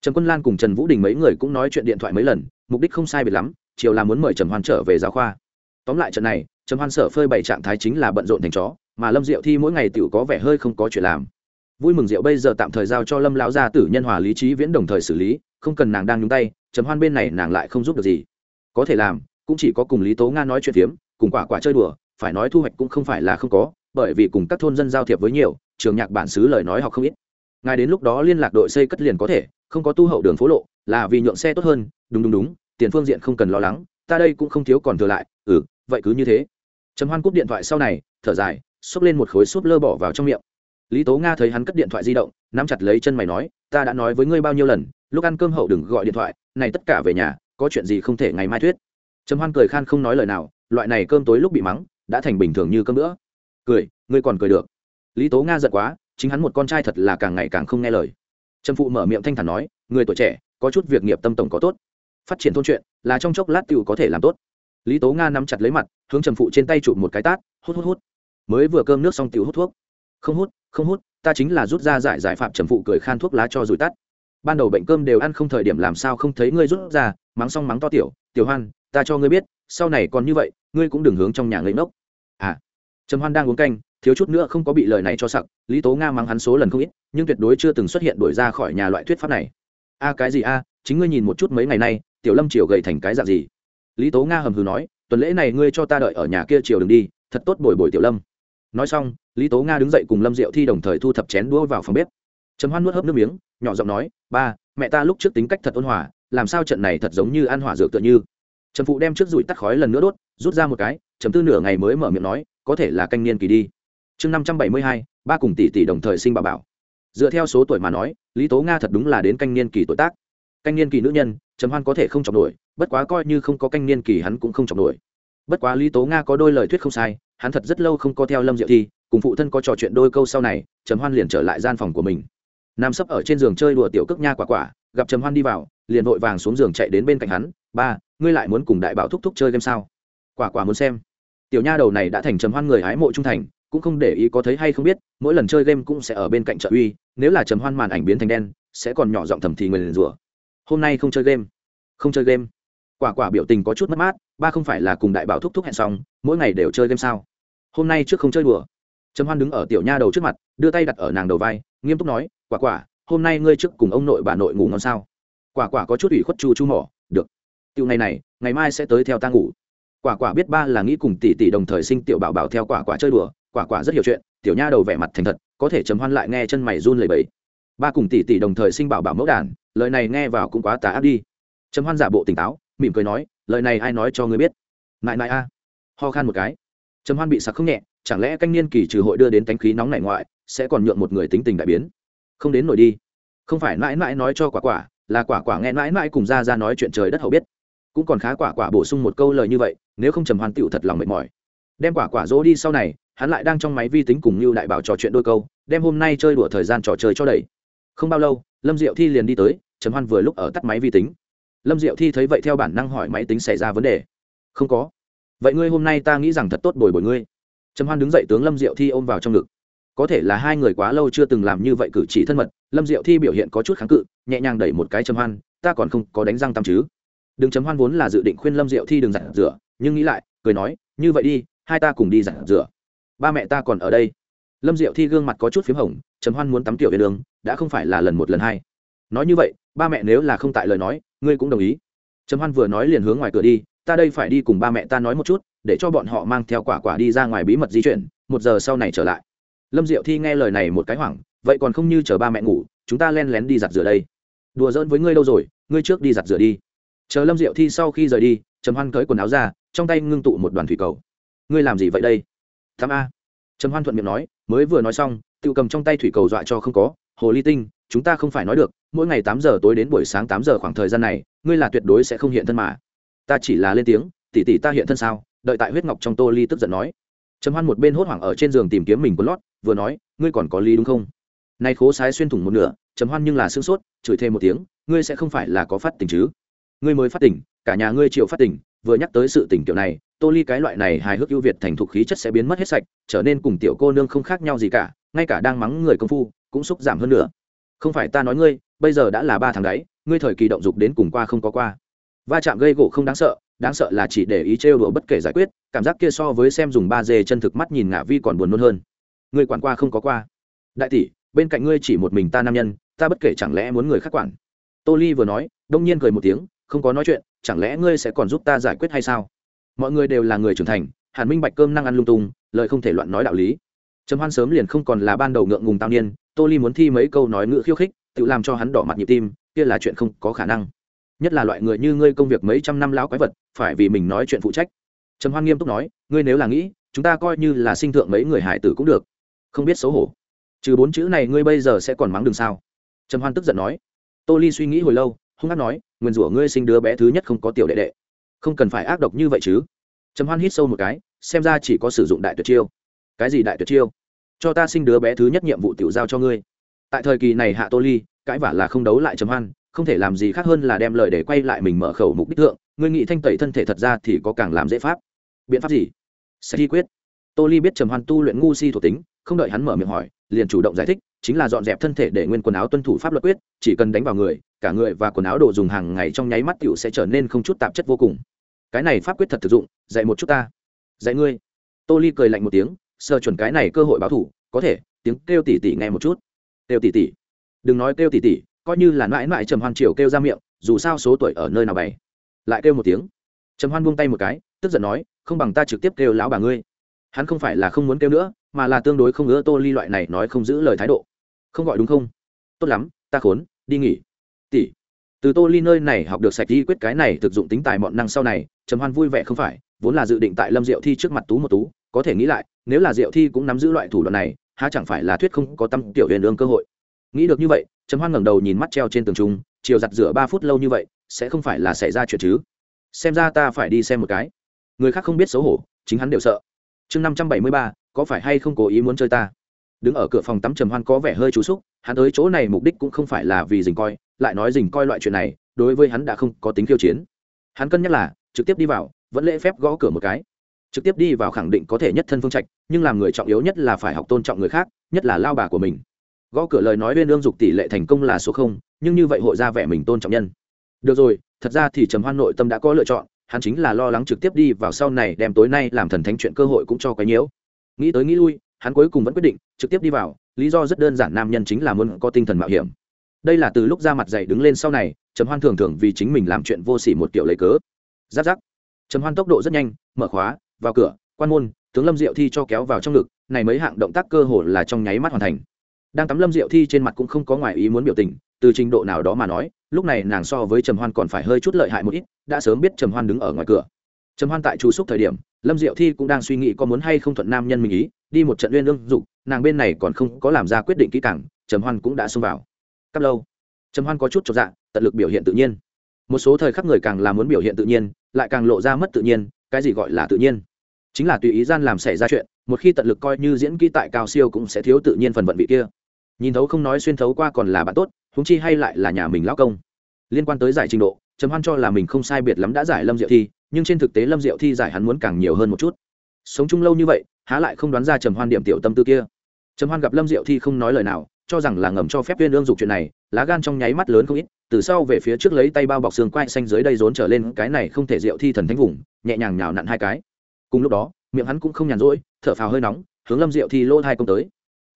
Trần quân lan cùng trần vũ đình mấy người cũng nói chuyện điện thoại mấy lần, mục đích không sai biệt lắm, chiều là muốn mời trần hoan trở về giáo khoa tóm lại trận này, trầm hoan sở phơi bày trạng thái chính là bận rộn thành chó, mà lâm diệu thi mỗi ngày tựu có vẻ hơi không có chuyện làm. Vui mừng diệu bây giờ tạm thời giao cho lâm lão gia tử nhân hòa lý trí viễn đồng thời xử lý, không cần nàng đang nhúng tay, trầm hoan bên này nàng lại không giúp được gì. Có thể làm, cũng chỉ có cùng lý tố nga nói chuyện phiếm, cùng quả quả chơi đùa, phải nói thu hoạch cũng không phải là không có, bởi vì cùng các thôn dân giao thiệp với nhiều, trường nhạc bản xứ lời nói học không ít. Ngài đến lúc đó liên lạc đội xây cất liền có thể, không có tu hậu đường phố lộ, là vì nhượng xe tốt hơn, đúng đúng đúng, tiền phương diện không cần lo lắng ta đây cũng không thiếu còn thừa lại. Ừ vậy cứ như thế. Trầm hoan cúp điện thoại sau này, thở dài, xốc lên một khối súp lơ bỏ vào trong miệng. Lý tố nga thấy hắn cất điện thoại di động, nắm chặt lấy chân mày nói, ta đã nói với ngươi bao nhiêu lần, lúc ăn cơm hậu đừng gọi điện thoại, này tất cả về nhà, có chuyện gì không thể ngày mai thuyết. Trầm hoan cười khan không nói lời nào, loại này cơm tối lúc bị mắng, đã thành bình thường như cơm nữa cười, ngươi còn cười được. Lý tố nga giận quá, chính hắn một con trai thật là càng ngày càng không nghe lời. Trầm phụ mở miệng thanh thản nói, người tuổi trẻ, có chút việc nghiệp tâm tổng có tốt. Phát triển thôn chuyện là trong chốc lát tựu có thể làm tốt. Lý tố nga nắm chặt lấy mặt, hướng trầm phụ trên tay chụp một cái tát, hút hút hút. Mới vừa cơm nước xong tựu hút thuốc. Không hút không hút, ta chính là rút ra giải giải phạm trầm phụ cười khan thuốc lá cho rủi tắt. Ban đầu bệnh cơm đều ăn không thời điểm làm sao không thấy ngươi rút ra, mắng xong mắng to tiểu tiểu hoan, ta cho ngươi biết, sau này còn như vậy, ngươi cũng đừng hướng trong nhà ngây ngốc. À. Trầm hoan đang uống canh, thiếu chút nữa không có bị lời này cho sặc, lý tố nga mắng hắn số lần không ít, nhưng tuyệt đối chưa từng xuất hiện đuổi ra khỏi nhà loại thuyết pháp này. A, cái gì a, chính ngươi nhìn một chút mấy ngày nay tiểu lâm triều gầy thành cái dạng gì? Lý tố nga hầm hừ nói, tuần lễ này ngươi cho ta đợi ở nhà kia triều đừng đi, thật tốt bồi bồi tiểu lâm. Nói xong, lý tố nga đứng dậy cùng lâm diệu thi đồng thời thu thập chén đũa vào phòng bếp. Trầm hoan nuốt hớp nước miếng, nhỏ giọng nói, ba, mẹ ta lúc trước tính cách thật ôn hòa, làm sao trận này thật giống như ăn hỏa dược tựa như? Trầm phụ đem trước rủi tắt khói lần nữa đốt, rút ra một cái chấm tư nửa ngày mới mở miệng nói, có thể là canh niên kỳ đi. Chương năm trăm bảy mươi hai, ba cùng tỷ tỷ đồng thời sinh bà bảo. Dựa theo số tuổi mà nói, lý tố nga thật đúng là đến canh niên kỳ tuổi tác. Canh niên kỳ nữ nhân trầm hoan có thể không chọc nổi, bất quá coi như không có canh niên kỳ hắn cũng không chọc nổi. Bất quá lý tố nga có đôi lời thuyết không sai, hắn thật rất lâu không có theo lâm diệu thi, cùng phụ thân có trò chuyện đôi câu sau này, trầm hoan liền trở lại gian phòng của mình. Nam sấp ở trên giường chơi đùa tiểu cước nha quả quả, gặp trầm hoan đi vào, liền vội vàng xuống giường chạy đến bên cạnh hắn, ba, ngươi lại muốn cùng đại bảo thúc thúc chơi game sao? Quả quả muốn xem. Tiểu nha đầu này đã thành trầm hoan người hái mộ trung thành, cũng không để ý có thấy hay không biết, mỗi lần chơi game cũng sẽ ở bên cạnh trợ uy, nếu là trầm hoan màn ảnh biến thành đen, sẽ còn nhỏ giọng thầm thì người liền rủa hôm nay không chơi game. Không chơi game. Quả quả biểu tình có chút mất mát, ba không phải là cùng đại bảo thúc thúc hẹn xong, mỗi ngày đều chơi game sao? Hôm nay trước không chơi đùa. Trầm hoan đứng ở tiểu nha đầu trước mặt, đưa tay đặt ở nàng đầu vai, nghiêm túc nói, quả quả, hôm nay ngươi trước cùng ông nội bà nội ngủ ngon sao? Quả quả có chút ủy khuất chu chu mỏ, được. Tiểu ngày này, ngày mai sẽ tới theo ta ngủ. Quả quả biết ba là nghĩ cùng tỷ tỷ đồng thời sinh tiểu bảo bảo theo quả quả chơi đùa, quả quả rất hiểu chuyện, tiểu nha đầu vẻ mặt thành thật, có thể trầm hoan lại nghe chân mày run lẩy bẩy ba cùng tỷ tỷ đồng thời sinh bảo bảo mẫu đàn, lời này nghe vào cũng quá tà ác đi. Trầm hoan giả bộ tỉnh táo, mỉm cười nói, lời này ai nói cho ngươi biết? Nại nại a. Ho khan một cái. Trầm hoan bị sặc không nhẹ, chẳng lẽ canh niên kỳ trừ hội đưa đến tánh khí nóng này ngoại, sẽ còn nhượng một người tính tình đại biến? Không đến nổi đi. Không phải mãi mãi nói cho quả quả, là quả quả nghe mãi mãi cùng ra ra nói chuyện trời đất hậu biết. Cũng còn khá quả quả bổ sung một câu lời như vậy, nếu không trầm hoan tựu thật lòng mệt mỏi. Đem quả quả dỗ đi sau này, hắn lại đang trong máy vi tính cùng như đại bảo trò chuyện đôi câu, đem hôm nay chơi đùa thời gian trò chơi cho đầy không bao lâu, lâm diệu thi liền đi tới, trầm hoan vừa lúc ở tắt máy vi tính. Lâm diệu thi thấy vậy theo bản năng hỏi máy tính xảy ra vấn đề. Không có. Vậy ngươi hôm nay ta nghĩ rằng thật tốt bồi bồi ngươi. Trầm hoan đứng dậy tướng lâm diệu thi ôm vào trong ngực. Có thể là hai người quá lâu chưa từng làm như vậy cử chỉ thân mật, lâm diệu thi biểu hiện có chút kháng cự, nhẹ nhàng đẩy một cái trầm hoan, ta còn không có đánh răng tăm chứ. Đừng chấm hoan vốn là dự định khuyên lâm diệu thi đừng giặt rửa, nhưng nghĩ lại, cười nói, như vậy đi, hai ta cùng đi giặt rửa. Ba mẹ ta còn ở đây lâm diệu thi gương mặt có chút p h í m hồng, trầm hoan muốn tắm tiểu yên đường đã không phải là lần một lần hai. Nói như vậy, ba mẹ nếu là không tại lời nói, ngươi cũng đồng ý. Trầm hoan vừa nói liền hướng ngoài cửa đi, ta đây phải đi cùng ba mẹ ta nói một chút, để cho bọn họ mang theo quả quả đi ra ngoài bí mật di chuyển, một giờ sau này trở lại. Lâm diệu thi nghe lời này một cái hoảng, vậy còn không như chờ ba mẹ ngủ, chúng ta len lén đi giặt rửa đây. Đùa giỡn với ngươi đâu rồi, ngươi trước đi giặt rửa đi. Chờ lâm diệu thi sau khi rời đi, trầm hoan cởi quần áo ra, trong tay ngưng tụ một đoàn thủy cầu. Ngươi làm gì vậy đây? Thăm a. Trầm hoan thuận miệng nói mới vừa nói xong tự cầm trong tay thủy cầu dọa cho không có hồ ly tinh chúng ta không phải nói được mỗi ngày tám giờ tối đến buổi sáng tám giờ khoảng thời gian này ngươi là tuyệt đối sẽ không hiện thân mà. Ta chỉ là lên tiếng tỉ tỉ ta hiện thân sao? Đợi tại huyết ngọc trong tô ly tức giận nói. Trầm hoan một bên hốt hoảng ở trên giường tìm kiếm mình quần lót vừa nói ngươi còn có ly đúng không? Nay khố sái xuyên thủng một nửa trầm hoan nhưng là sương sốt chửi thêm một tiếng ngươi sẽ không phải là có phát tình chứ? Ngươi mới phát tình, cả nhà ngươi chịu phát tình, vừa nhắc tới sự tình kiểu này tô ly cái loại này hài hước ưu việt thành thục khí chất sẽ biến mất hết sạch, trở nên cùng tiểu cô nương không khác nhau gì cả, ngay cả đang mắng người công phu, cũng xúc giảm hơn nữa. Không phải ta nói ngươi, bây giờ đã là ba tháng đấy, ngươi thời kỳ động dục đến cùng qua không có qua. Va chạm gây gỗ không đáng sợ đáng sợ là chỉ để ý trêu đùa bất kể giải quyết, cảm giác kia so với xem dùng ba dê chân thực mắt nhìn ngả vi còn buồn nôn hơn. Ngươi quản qua không có qua. Đại tỷ, bên cạnh ngươi chỉ một mình ta nam nhân, ta bất kể chẳng lẽ muốn người khác quản. Tô ly vừa nói, đông nhiên cười một tiếng, không có nói chuyện, chẳng lẽ ngươi sẽ còn giúp ta giải quyết hay sao? Mọi người đều là người trưởng thành, hàn minh bạch cơm năng ăn lung tung, lời không thể loạn nói đạo lý. Trầm hoan sớm liền không còn là ban đầu ngượng ngùng tao niên, tô ly muốn thi mấy câu nói ngữ khiêu khích, tự làm cho hắn đỏ mặt nhịp tim, kia là chuyện không có khả năng. Nhất là loại người như ngươi công việc mấy trăm năm lão quái vật, phải vì mình nói chuyện phụ trách. Trầm hoan nghiêm túc nói, ngươi nếu là nghĩ, chúng ta coi như là sinh thượng mấy người hải tử cũng được. Không biết xấu hổ. Trừ bốn chữ này ngươi bây giờ sẽ còn mắng đường sao? Trầm hoan tức giận nói. Tô ly suy nghĩ hồi lâu, hung hát nói nguyên rủa ngươi sinh đứa bé thứ nhất không có tiểu đệ đệ không cần phải ác độc như vậy chứ? Trầm hoan hít sâu một cái, xem ra chỉ có sử dụng đại tuyệt chiêu. Cái gì đại tuyệt chiêu? Cho ta sinh đứa bé thứ nhất nhiệm vụ tiểu giao cho ngươi. Tại thời kỳ này hạ tô ly, cãi vả là không đấu lại trầm hoan, không thể làm gì khác hơn là đem lời để quay lại mình mở khẩu mục đích thượng, ngươi nghĩ thanh tẩy thân thể thật ra thì có càng làm dễ pháp. Biện pháp gì? Sẽ thi quyết. Tô ly biết trầm hoan tu luyện ngu si thuộc tính, không đợi hắn mở miệng hỏi, liền chủ động giải thích, chính là dọn dẹp thân thể để nguyên quần áo tuân thủ pháp luật quyết, chỉ cần đánh vào người, cả người và quần áo đồ dùng hàng ngày trong nháy mắt tiểu sẽ trở nên không chút tạp chất vô cùng cái này pháp quyết thật thực dụng, dạy một chút ta. Dạy ngươi. Tô ly cười lạnh một tiếng sơ chuẩn cái này cơ hội báo thủ, có thể, tiếng kêu tỉ tỉ nghe một chút. Kêu tỉ tỉ. Đừng nói kêu tỉ tỉ, coi như là mãi mãi trầm hoan triều kêu ra miệng, dù sao số tuổi ở nơi nào bày. Lại kêu một tiếng. Trầm hoan buông tay một cái, tức giận nói, không bằng ta trực tiếp kêu lão bà ngươi. Hắn không phải là không muốn kêu nữa, mà là tương đối không ngứa tô ly loại này nói không giữ lời thái độ. Không gọi đúng không? Tốt lắm, ta khốn, đi nghỉ. Tỷ từ tô ly nơi này học được sạch đi quyết cái này thực dụng tính tài mọn năng sau này, trầm hoan vui vẻ không phải, vốn là dự định tại lâm diệu thi trước mặt tú một tú, có thể nghĩ lại, nếu là diệu thi cũng nắm giữ loại thủ đoạn này, há chẳng phải là thuyết không có tâm tiểu huyền lương cơ hội. Nghĩ được như vậy, trầm hoan ngẩng đầu nhìn mắt treo trên tường trung, chiều giặt rửa ba phút lâu như vậy, sẽ không phải là xảy ra chuyện chứ? Xem ra ta phải đi xem một cái. Người khác không biết xấu hổ, chính hắn đều sợ. Chương năm trăm bảy mươi ba, có phải hay không cố ý muốn chơi ta? Đứng ở cửa phòng tắm trầm hoan có vẻ hơi chú xúc, hắn tới chỗ này mục đích cũng không phải là vì dình coi, lại nói dình coi loại chuyện này, đối với hắn đã không có tính khiêu chiến. Hắn cân nhắc là, trực tiếp đi vào, vẫn lễ phép gõ cửa một cái. Trực tiếp đi vào khẳng định có thể nhất thân phương trạch, nhưng làm người trọng yếu nhất là phải học tôn trọng người khác, nhất là lao bà của mình. Gõ cửa lời nói bên lương dục tỷ lệ thành công là số không, nhưng như vậy hội ra vẻ mình tôn trọng nhân. Được rồi, thật ra thì trầm hoan nội tâm đã có lựa chọn, hắn chính là lo lắng trực tiếp đi vào sau này đem tối nay làm thần thánh chuyện cơ hội cũng cho cái nhiễu. Nghĩ tới nghĩ lui hắn cuối cùng vẫn quyết định, trực tiếp đi vào, lý do rất đơn giản nam nhân chính là muốn có tinh thần mạo hiểm. Đây là từ lúc ra mặt dày đứng lên sau này, trầm hoan thường thường vì chính mình làm chuyện vô s ỉ một kiểu lấy cớ. Giáp giáp. Trầm hoan tốc độ rất nhanh, mở khóa, vào cửa, quan môn, tướng lâm diệu thi cho kéo vào trong ngực, này mấy hạng động tác cơ hồ là trong nháy mắt hoàn thành. Đang tắm lâm diệu thi trên mặt cũng không có ngoài ý muốn biểu tình, từ trình độ nào đó mà nói, lúc này nàng so với trầm hoan còn phải hơi chút lợi hại một ít, đã sớm biết trầm hoan đứng ở ngoài cửa. Trầm hoan tại chú xúc thời điểm, lâm diệu thi cũng đang suy nghĩ có muốn hay không thuận nam nhân mình ý đi một trận uyên ương dục, nàng bên này còn không có làm ra quyết định kỹ càng, trầm hoan cũng đã xông vào. Cắp lâu. Trầm hoan có chút chột dạ tận lực biểu hiện tự nhiên. Một số thời khắc người càng là muốn biểu hiện tự nhiên, lại càng lộ ra mất tự nhiên, cái gì gọi là tự nhiên? Chính là tùy ý gian làm xảy ra chuyện, một khi tận lực coi như diễn kỹ tại cao siêu cũng sẽ thiếu tự nhiên phần vận vị kia. Nhìn thấu không nói xuyên thấu qua còn là bạn tốt húng chi hay lại là nhà mình lão công. Liên quan tới giải trình độ, trầm hoan cho là mình không sai biệt lắm đã giải lâm diệu thi, nhưng trên thực tế lâm diệu thi giải hắn muốn càng nhiều hơn một chút. Sống chung lâu như vậy há lại không đoán ra trầm hoan điểm tiểu tâm tư kia. Trầm hoan gặp lâm diệu thi không nói lời nào, cho rằng là ngầm cho phép viên ương dục chuyện này, lá gan trong nháy mắt lớn không ít, từ sau về phía trước lấy tay bao bọc xương quai xanh dưới đây rốn trở lên, cái này không thể diệu thi thần thánh vùng, nhẹ nhàng nhào nặn hai cái. Cùng lúc đó, miệng hắn cũng không nhàn rỗi, thở phào hơi nóng, hướng lâm diệu thi lỗ hai công tới.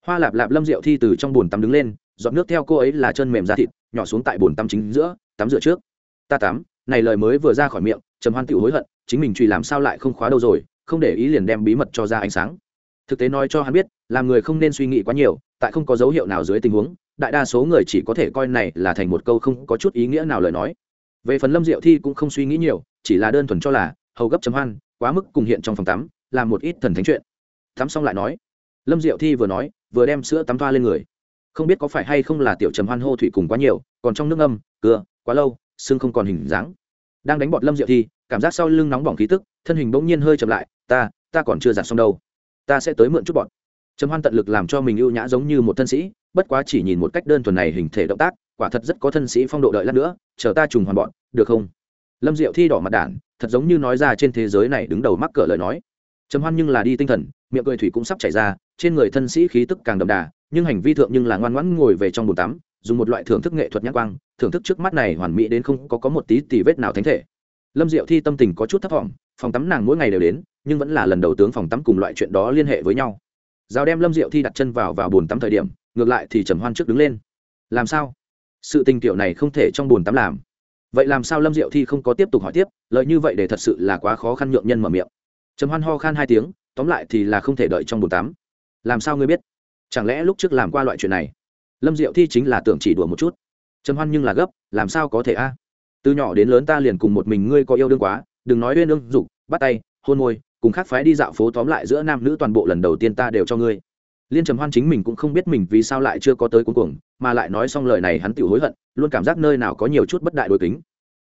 Hoa lạp lạp lâm diệu thi từ trong bồn tắm đứng lên dọn nước theo cô ấy là chân mềm da thịt, nhỏ xuống tại bồn tắm chính giữa, tắm rửa trước. Ta tắm, này lời mới vừa ra khỏi miệng, trầm hoan tự hối hận, chính mình truy làm sao lại không khóa đâu rồi? Không để ý liền đem bí mật cho ra ánh sáng. Thực tế nói cho hắn biết, làm người không nên suy nghĩ quá nhiều, tại không có dấu hiệu nào dưới tình huống, đại đa số người chỉ có thể coi này là thành một câu không có chút ý nghĩa nào lời nói. Về phần lâm diệu thi cũng không suy nghĩ nhiều, chỉ là đơn thuần cho là, hầu gấp chấm hoan, quá mức cùng hiện trong phòng tắm làm một ít thần thánh chuyện. Tắm xong lại nói, lâm diệu thi vừa nói, vừa đem sữa tắm toa lên người. Không biết có phải hay không là tiểu trầm hoan hô thủy cùng quá nhiều, còn trong nước âm cưa, quá lâu, xương không còn hình dáng. Đang đánh bọt lâm diệu thi, cảm giác sau lưng nóng bỏng khí tức, thân hình bỗng nhiên hơi chậm lại ta ta còn chưa giặt xong đâu. Ta sẽ tới mượn chút bọn. trầm hoan tận lực làm cho mình ưu nhã giống như một thân sĩ, bất quá chỉ nhìn một cách đơn thuần này hình thể động tác, quả thật rất có thân sĩ phong độ đợi lát nữa, chờ ta trùng hoàn bọn, được không? Lâm diệu thi đỏ mặt đản, thật giống như nói ra trên thế giới này đứng đầu mắc cỡ lời nói. Trầm hoan nhưng là đi tinh thần, miệng cười thủy cũng sắp chảy ra, trên người thân sĩ khí tức càng đậm đà, nhưng hành vi thượng nhưng là ngoan ngoãn ngồi về trong bồn tắm, dùng một loại thưởng thức nghệ thuật nhãn quang, thưởng thức trước mắt này hoàn mỹ đến không có có một tí tì vết nào thánh thể. Lâm diệu thi tâm tình có chút thấp thỏm, phòng tắm nàng mỗi ngày đều đến nhưng vẫn là lần đầu tướng phòng tắm cùng loại chuyện đó liên hệ với nhau. Giao đem lâm diệu thi đặt chân vào vào bồn tắm thời điểm, ngược lại thì trầm hoan trước đứng lên. Làm sao? Sự tình tiểu này không thể trong bồn tắm làm. Vậy làm sao lâm diệu thi không có tiếp tục hỏi tiếp lợi như vậy để thật sự là quá khó khăn nhượng nhân mở miệng. Trầm hoan ho khan hai tiếng, tóm lại thì là không thể đợi trong bồn tắm. Làm sao ngươi biết? Chẳng lẽ lúc trước làm qua loại chuyện này? Lâm diệu thi chính là tưởng chỉ đùa một chút. Trầm hoan nhưng là gấp, làm sao có thể a? Từ nhỏ đến lớn ta liền cùng một mình ngươi có yêu đương quá, đừng nói uyên ương, dục, bắt tay, hôn môi cùng khác phái đi dạo phố tóm lại giữa nam nữ toàn bộ lần đầu tiên ta đều cho ngươi. Liên trầm hoan chính mình cũng không biết mình vì sao lại chưa có tới cuối cùng, mà lại nói xong lời này hắn tự hối hận, luôn cảm giác nơi nào có nhiều chút bất đại đối kính.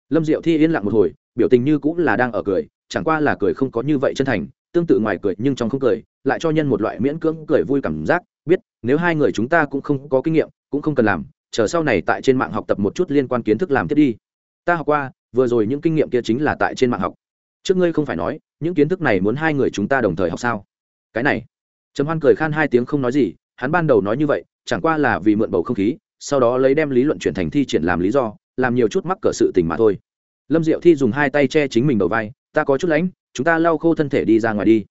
Lâm diệu thi yên lặng một hồi, biểu tình như cũng là đang ở cười, chẳng qua là cười không có như vậy chân thành, tương tự ngoài cười nhưng trong không cười, lại cho nhân một loại miễn cưỡng cười vui cảm giác, biết nếu hai người chúng ta cũng không có kinh nghiệm, cũng không cần làm, chờ sau này tại trên mạng học tập một chút liên quan kiến thức làm tiếp đi. Ta học qua, vừa rồi những kinh nghiệm kia chính là tại trên mạng học trước ngươi không phải nói, những kiến thức này muốn hai người chúng ta đồng thời học sao? Cái này, trầm hoan cười khan hai tiếng không nói gì, hắn ban đầu nói như vậy, chẳng qua là vì mượn bầu không khí, sau đó lấy đem lý luận chuyển thành thi triển làm lý do, làm nhiều chút mắc cỡ sự tình mà thôi. Lâm diệu thi dùng hai tay che chính mình đầu vai, ta có chút lãnh, chúng ta lau khô thân thể đi ra ngoài đi.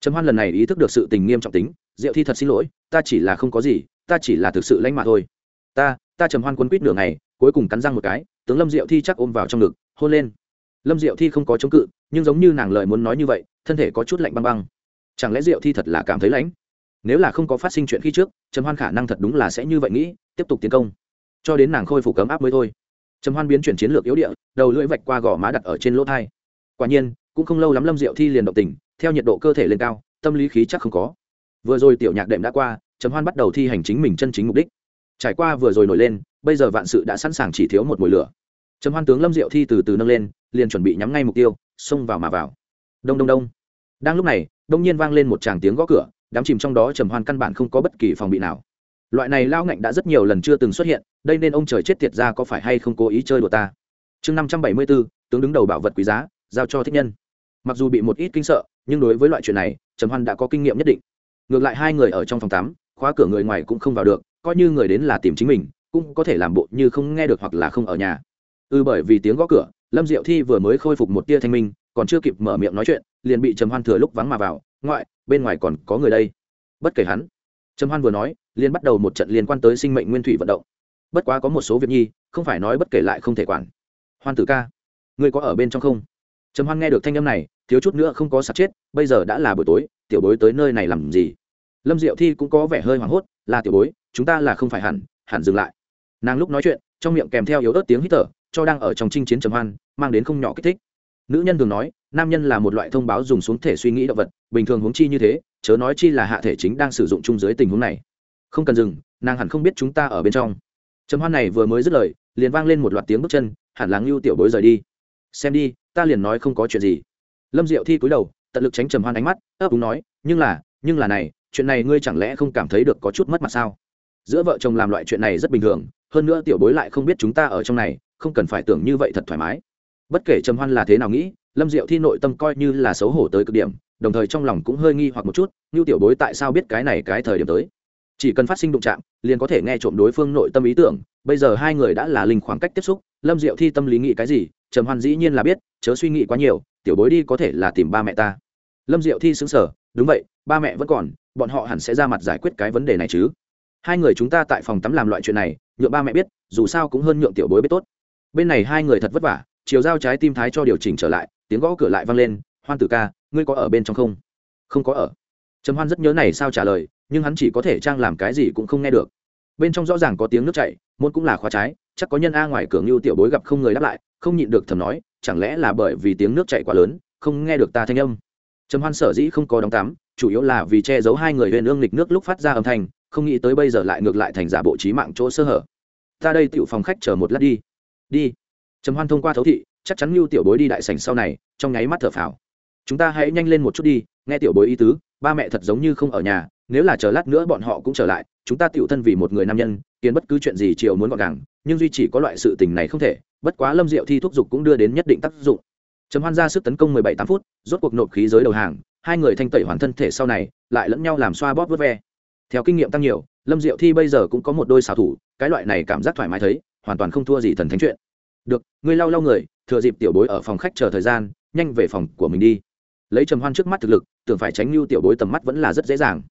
Trầm hoan lần này ý thức được sự tình nghiêm trọng tính, diệu thi thật xin lỗi, ta chỉ là không có gì, ta chỉ là thực sự lãnh mà thôi. Ta ta trầm hoan quấn quýt nửa ngày, cuối cùng cắn răng một cái, tướng lâm diệu thi chắc ôm vào trong ngực, hôn lên. Lâm diệu thi không có chống cự nhưng giống như nàng lời muốn nói như vậy, thân thể có chút lạnh băng băng. Chẳng lẽ diệu thi thật là cảm thấy lãnh? Nếu là không có phát sinh chuyện khi trước, trầm hoan khả năng thật đúng là sẽ như vậy nghĩ, tiếp tục tiến công. Cho đến nàng khôi phục cấm áp mới thôi. Trầm hoan biến chuyển chiến lược yếu địa, đầu lưỡi vạch qua gò má đặt ở trên lỗ thai. Quả nhiên, cũng không lâu lắm lâm diệu thi liền động tình, theo nhiệt độ cơ thể lên cao, tâm lý khí chắc không có. Vừa rồi tiểu nhạc đệm đã qua, trầm hoan bắt đầu thi hành chính mình chân chính mục đích. Trải qua vừa rồi nổi lên, bây giờ vạn sự đã sẵn sàng chỉ thiếu một mùi lửa. Trầm hoan tướng lâm diệu thi từ từ nâng lên, liền chuẩn bị nhắm ngay mục tiêu xông vào mà vào. Đông đông đông. Đang lúc này, đông nhiên vang lên một tràng tiếng gõ cửa, đám chìm trong đó trầm hoan căn bản không có bất kỳ phòng bị nào. Loại này lao ngạnh đã rất nhiều lần chưa từng xuất hiện, đây nên ông trời chết tiệt ra có phải hay không cố ý chơi đùa ta? Chương năm trăm bảy mươi bốn, tướng đứng đầu bảo vật quý giá, giao cho thích nhân. Mặc dù bị một ít kinh sợ, nhưng đối với loại chuyện này, trầm hoan đã có kinh nghiệm nhất định. Ngược lại hai người ở trong phòng tắm, khóa cửa người ngoài cũng không vào được, coi như người đến là tìm chính mình, cũng có thể làm bộ như không nghe được hoặc là không ở nhà. Ư ừ bởi vì tiếng gõ cửa lâm diệu thi vừa mới khôi phục một tia thanh minh, còn chưa kịp mở miệng nói chuyện, liền bị trầm hoan thừa lúc vắng mà vào, ngoại, bên ngoài còn có người đây. Bất kể hắn, trầm hoan vừa nói, liền bắt đầu một trận liên quan tới sinh mệnh nguyên thủy vận động. Bất quá có một số việc nhi, không phải nói bất kể lại không thể quản. Hoan tử ca, ngươi có ở bên trong không? Trầm hoan nghe được thanh âm này, thiếu chút nữa không có sạt chết, bây giờ đã là buổi tối, tiểu bối tới nơi này làm gì? Lâm diệu thi cũng có vẻ hơi hoảng hốt, là tiểu bối, chúng ta là không phải hẳn hẳn dừng lại. Nàng lúc nói chuyện, trong miệng kèm theo yếu ớt tiếng hít thở cho đang ở trong chinh chiến trầm hoan, mang đến không nhỏ kích thích. Nữ nhân thường nói, nam nhân là một loại thông báo dùng xuống thể suy nghĩ động vật, bình thường huống chi như thế, chớ nói chi là hạ thể chính đang sử dụng chung dưới tình huống này. Không cần dừng, nàng hẳn không biết chúng ta ở bên trong. Trầm hoan này vừa mới dứt lời, liền vang lên một loạt tiếng bước chân, hẳn là ngưu tiểu bối rời đi. Xem đi, ta liền nói không có chuyện gì. Lâm diệu thi cúi đầu, tận lực tránh trầm hoan ánh mắt, ấp úng nói, nhưng là nhưng là này, chuyện này ngươi chẳng lẽ không cảm thấy được có chút mất mặt sao? Giữa vợ chồng làm loại chuyện này rất bình thường, hơn nữa tiểu bối lại không biết chúng ta ở trong này không cần phải tưởng như vậy thật thoải mái. Bất kể trầm hoan là thế nào nghĩ, lâm diệu thi nội tâm coi như là xấu hổ tới cực điểm, đồng thời trong lòng cũng hơi nghi hoặc một chút như tiểu bối tại sao biết cái này cái thời điểm tới? Chỉ cần phát sinh đụng chạm, liền có thể nghe trộm đối phương nội tâm ý tưởng, bây giờ hai người đã là linh khoảng cách tiếp xúc, lâm diệu thi tâm lý nghĩ cái gì, trầm hoan dĩ nhiên là biết, chớ suy nghĩ quá nhiều, tiểu bối đi có thể là tìm ba mẹ ta. Lâm diệu thi xứng sở đúng vậy, ba mẹ vẫn còn, bọn họ hẳn sẽ ra mặt giải quyết cái vấn đề này chứ. Hai người chúng ta tại phòng tắm làm loại chuyện này, nhượng ba mẹ biết, dù sao cũng hơn nhượng tiểu bối biết tốt bên này hai người thật vất vả, chiều giao trái tim thái cho điều chỉnh trở lại, tiếng gõ cửa lại vang lên, hoan tử ca, ngươi có ở bên trong không? Không có ở. Trầm hoan rất nhớ này sao trả lời, nhưng hắn chỉ có thể trang làm cái gì cũng không nghe được. Bên trong rõ ràng có tiếng nước chảy, môn cũng là khóa trái, chắc có nhân a ngoài cửa ngưu tiểu bối gặp không người đáp lại, không nhịn được thầm nói, chẳng lẽ là bởi vì tiếng nước chảy quá lớn, không nghe được ta thanh âm? Trầm hoan sở dĩ không có đóng tắm, chủ yếu là vì che giấu hai người huyền ương lịch nước lúc phát ra âm thanh, không nghĩ tới bây giờ lại ngược lại thành giả bộ trí mạng chỗ sơ hở. Ta đây tựu phòng khách chờ một lát đi đi. Trầm hoan thông qua thấu thị, chắc chắn lưu tiểu bối đi đại sảnh sau này, trong nháy mắt thở phào. Chúng ta hãy nhanh lên một chút đi, nghe tiểu bối ý tứ, ba mẹ thật giống như không ở nhà, nếu là chờ lát nữa bọn họ cũng trở lại, chúng ta tiểu thân vì một người nam nhân, kiến bất cứ chuyện gì chiều muốn gọn gàng, nhưng duy chỉ có loại sự tình này không thể, bất quá lâm diệu thi thúc giục cũng đưa đến nhất định tác dụng. Trầm hoan ra sức tấn công mười bảy tám phút, rốt cuộc nộp khí giới đầu hàng, hai người thanh tẩy hoàn thân thể sau này, lại lẫn nhau làm xoa bóp vớt ve. Theo kinh nghiệm tăng nhiều, lâm diệu thi bây giờ cũng có một đôi xào thủ, cái loại này cảm giác thoải mái thấy hoàn toàn không thua gì thần thánh chuyện. Được, ngươi lau lau người, thừa dịp tiểu bối ở phòng khách chờ thời gian, nhanh về phòng của mình đi. Lấy trầm hoan trước mắt thực lực, tưởng phải tránh lưu tiểu bối tầm mắt vẫn là rất dễ dàng.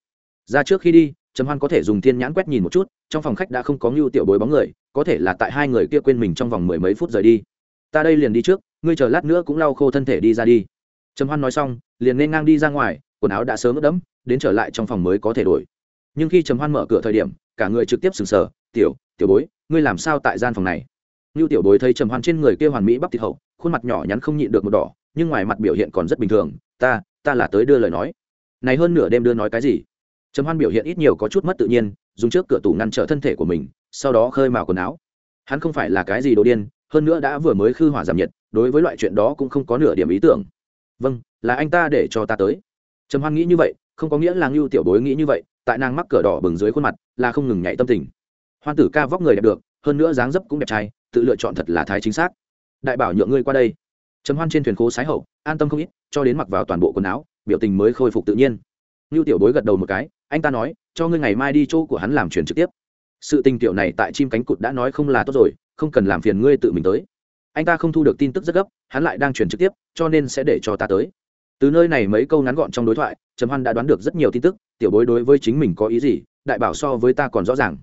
Ra trước khi đi, trầm hoan có thể dùng thiên nhãn quét nhìn một chút, trong phòng khách đã không có lưu tiểu bối bóng người, có thể là tại hai người kia quên mình trong vòng mười mấy phút rời đi. Ta đây liền đi trước, ngươi chờ lát nữa cũng lau khô thân thể đi ra đi. Trầm hoan nói xong, liền nên ngang đi ra ngoài, quần áo đã sớm ướt đẫm, đến trở lại trong phòng mới có thể đổi nhưng khi trầm hoan mở cửa thời điểm, cả người trực tiếp sừng sờ, tiểu tiểu bối, ngươi làm sao tại gian phòng này? Như tiểu bối thấy trầm hoan trên người kia hoàn mỹ bắp thịt hậu, khuôn mặt nhỏ nhắn không nhịn được một đỏ, nhưng ngoài mặt biểu hiện còn rất bình thường, ta ta là tới đưa lời nói. Này hơn nửa đêm đưa nói cái gì? Trầm hoan biểu hiện ít nhiều có chút mất tự nhiên, dùng trước cửa tủ ngăn trở thân thể của mình, sau đó khơi mào quần áo. Hắn không phải là cái gì đồ điên, hơn nữa đã vừa mới khư hỏa giảm nhiệt, đối với loại chuyện đó cũng không có nửa điểm ý tưởng. Vâng là anh ta để cho ta tới. Trầm hoan nghĩ như vậy, không có nghĩa là ngưu tiểu bối nghĩ như vậy tại nàng mắc cửa đỏ bừng dưới khuôn mặt, là không ngừng nhảy tâm tình. Hoan tử ca vóc người đẹp được, hơn nữa dáng dấp cũng đẹp trai, tự lựa chọn thật là thái chính xác. Đại bảo nhượng ngươi qua đây. Trầm hoan trên thuyền khố sái hậu, an tâm không ít, cho đến mặc vào toàn bộ quần áo, biểu tình mới khôi phục tự nhiên. Ngưu tiểu bối gật đầu một cái, anh ta nói, cho ngươi ngày mai đi chỗ của hắn làm chuyển trực tiếp. Sự tình tiểu này tại chim cánh cụt đã nói không là tốt rồi, không cần làm phiền ngươi tự mình tới. Anh ta không thu được tin tức rất gấp, hắn lại đang chuyển trực tiếp, cho nên sẽ để cho ta tới từ nơi này mấy câu ngắn gọn trong đối thoại, trầm hoan đã đoán được rất nhiều tin tức, tiểu bối đối với chính mình có ý gì, đại bảo so với ta còn rõ ràng.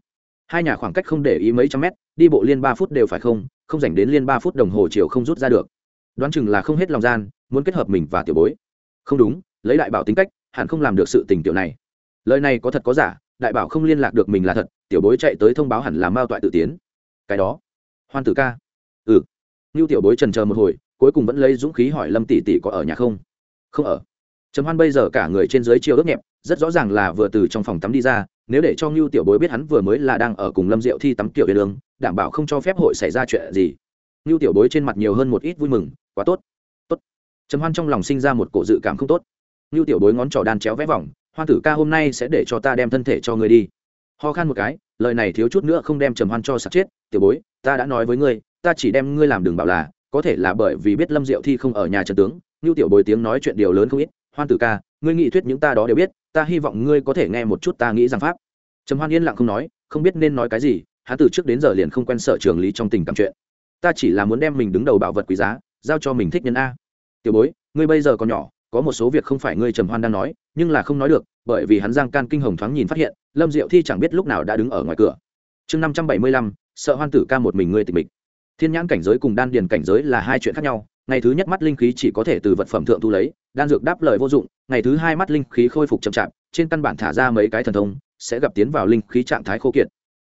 Hai nhà khoảng cách không để ý mấy trăm mét, đi bộ liên ba phút đều phải không không dành đến liên ba phút đồng hồ chiều không rút ra được. Đoán chừng là không hết lòng gian, muốn kết hợp mình và tiểu bối. Không đúng, lấy đại bảo tính cách, hẳn không làm được sự tình tiểu này. Lời này có thật có giả, đại bảo không liên lạc được mình là thật, tiểu bối chạy tới thông báo hẳn là mao toại tự tiến. Cái đó. Hoan tử ca. Ừ. Như tiểu bối trần chờ một hồi, cuối cùng vẫn lấy dũng khí hỏi lâm tỷ tỷ có ở nhà không? Không ở. Trầm hoan bây giờ cả người trên dưới chiều ướt nhẹp, rất rõ ràng là vừa từ trong phòng tắm đi ra, nếu để cho ngưu tiểu bối biết hắn vừa mới là đang ở cùng lâm diệu thi tắm kiểu yên lương đảm bảo không cho phép hội xảy ra chuyện gì. Ngưu tiểu bối trên mặt nhiều hơn một ít vui mừng, quá tốt tốt. Trầm hoan trong lòng sinh ra một cổ dự cảm không tốt. Ngưu tiểu bối ngón trỏ đan chéo vẽ vòng hoa tử ca hôm nay sẽ để cho ta đem thân thể cho người đi. Ho khan một cái, lời này thiếu chút nữa không đem trầm hoan cho sạc chết, tiểu bối, ta đã nói với ngươi, ta chỉ đem ngươi làm đường bảo là, có thể là bởi vì biết lâm diệu thi không ở nhà trần tướng ngưu tiểu bồi tiếng nói chuyện điều lớn không ít, hoan tử ca, ngươi nghị thuyết những ta đó đều biết, ta hy vọng ngươi có thể nghe một chút ta nghĩ rằng pháp. Trầm hoan yên lặng không nói, không biết nên nói cái gì, hắn từ trước đến giờ liền không quen sợ trường lý trong tình cảm chuyện. Ta chỉ là muốn đem mình đứng đầu bảo vật quý giá, giao cho mình thích nhân a. Tiểu bối, ngươi bây giờ còn nhỏ, có một số việc không phải ngươi trầm hoan đang nói, nhưng là không nói được, bởi vì hắn giang can kinh hồng thoáng nhìn phát hiện, lâm diệu thi chẳng biết lúc nào đã đứng ở ngoài cửa. Chương năm trăm bảy mươi lăm, sợ hoan tử ca một mình ngươi tịch mịch. Thiên nhãn cảnh giới cùng đan điền cảnh giới là hai chuyện khác nhau ngày thứ nhất mắt linh khí chỉ có thể từ vật phẩm thượng thu lấy, đan dược đáp lời vô dụng, ngày thứ hai mắt linh khí khôi phục chậm chạp, trên căn bản thả ra mấy cái thần thông, sẽ gặp tiến vào linh khí trạng thái khô kiệt.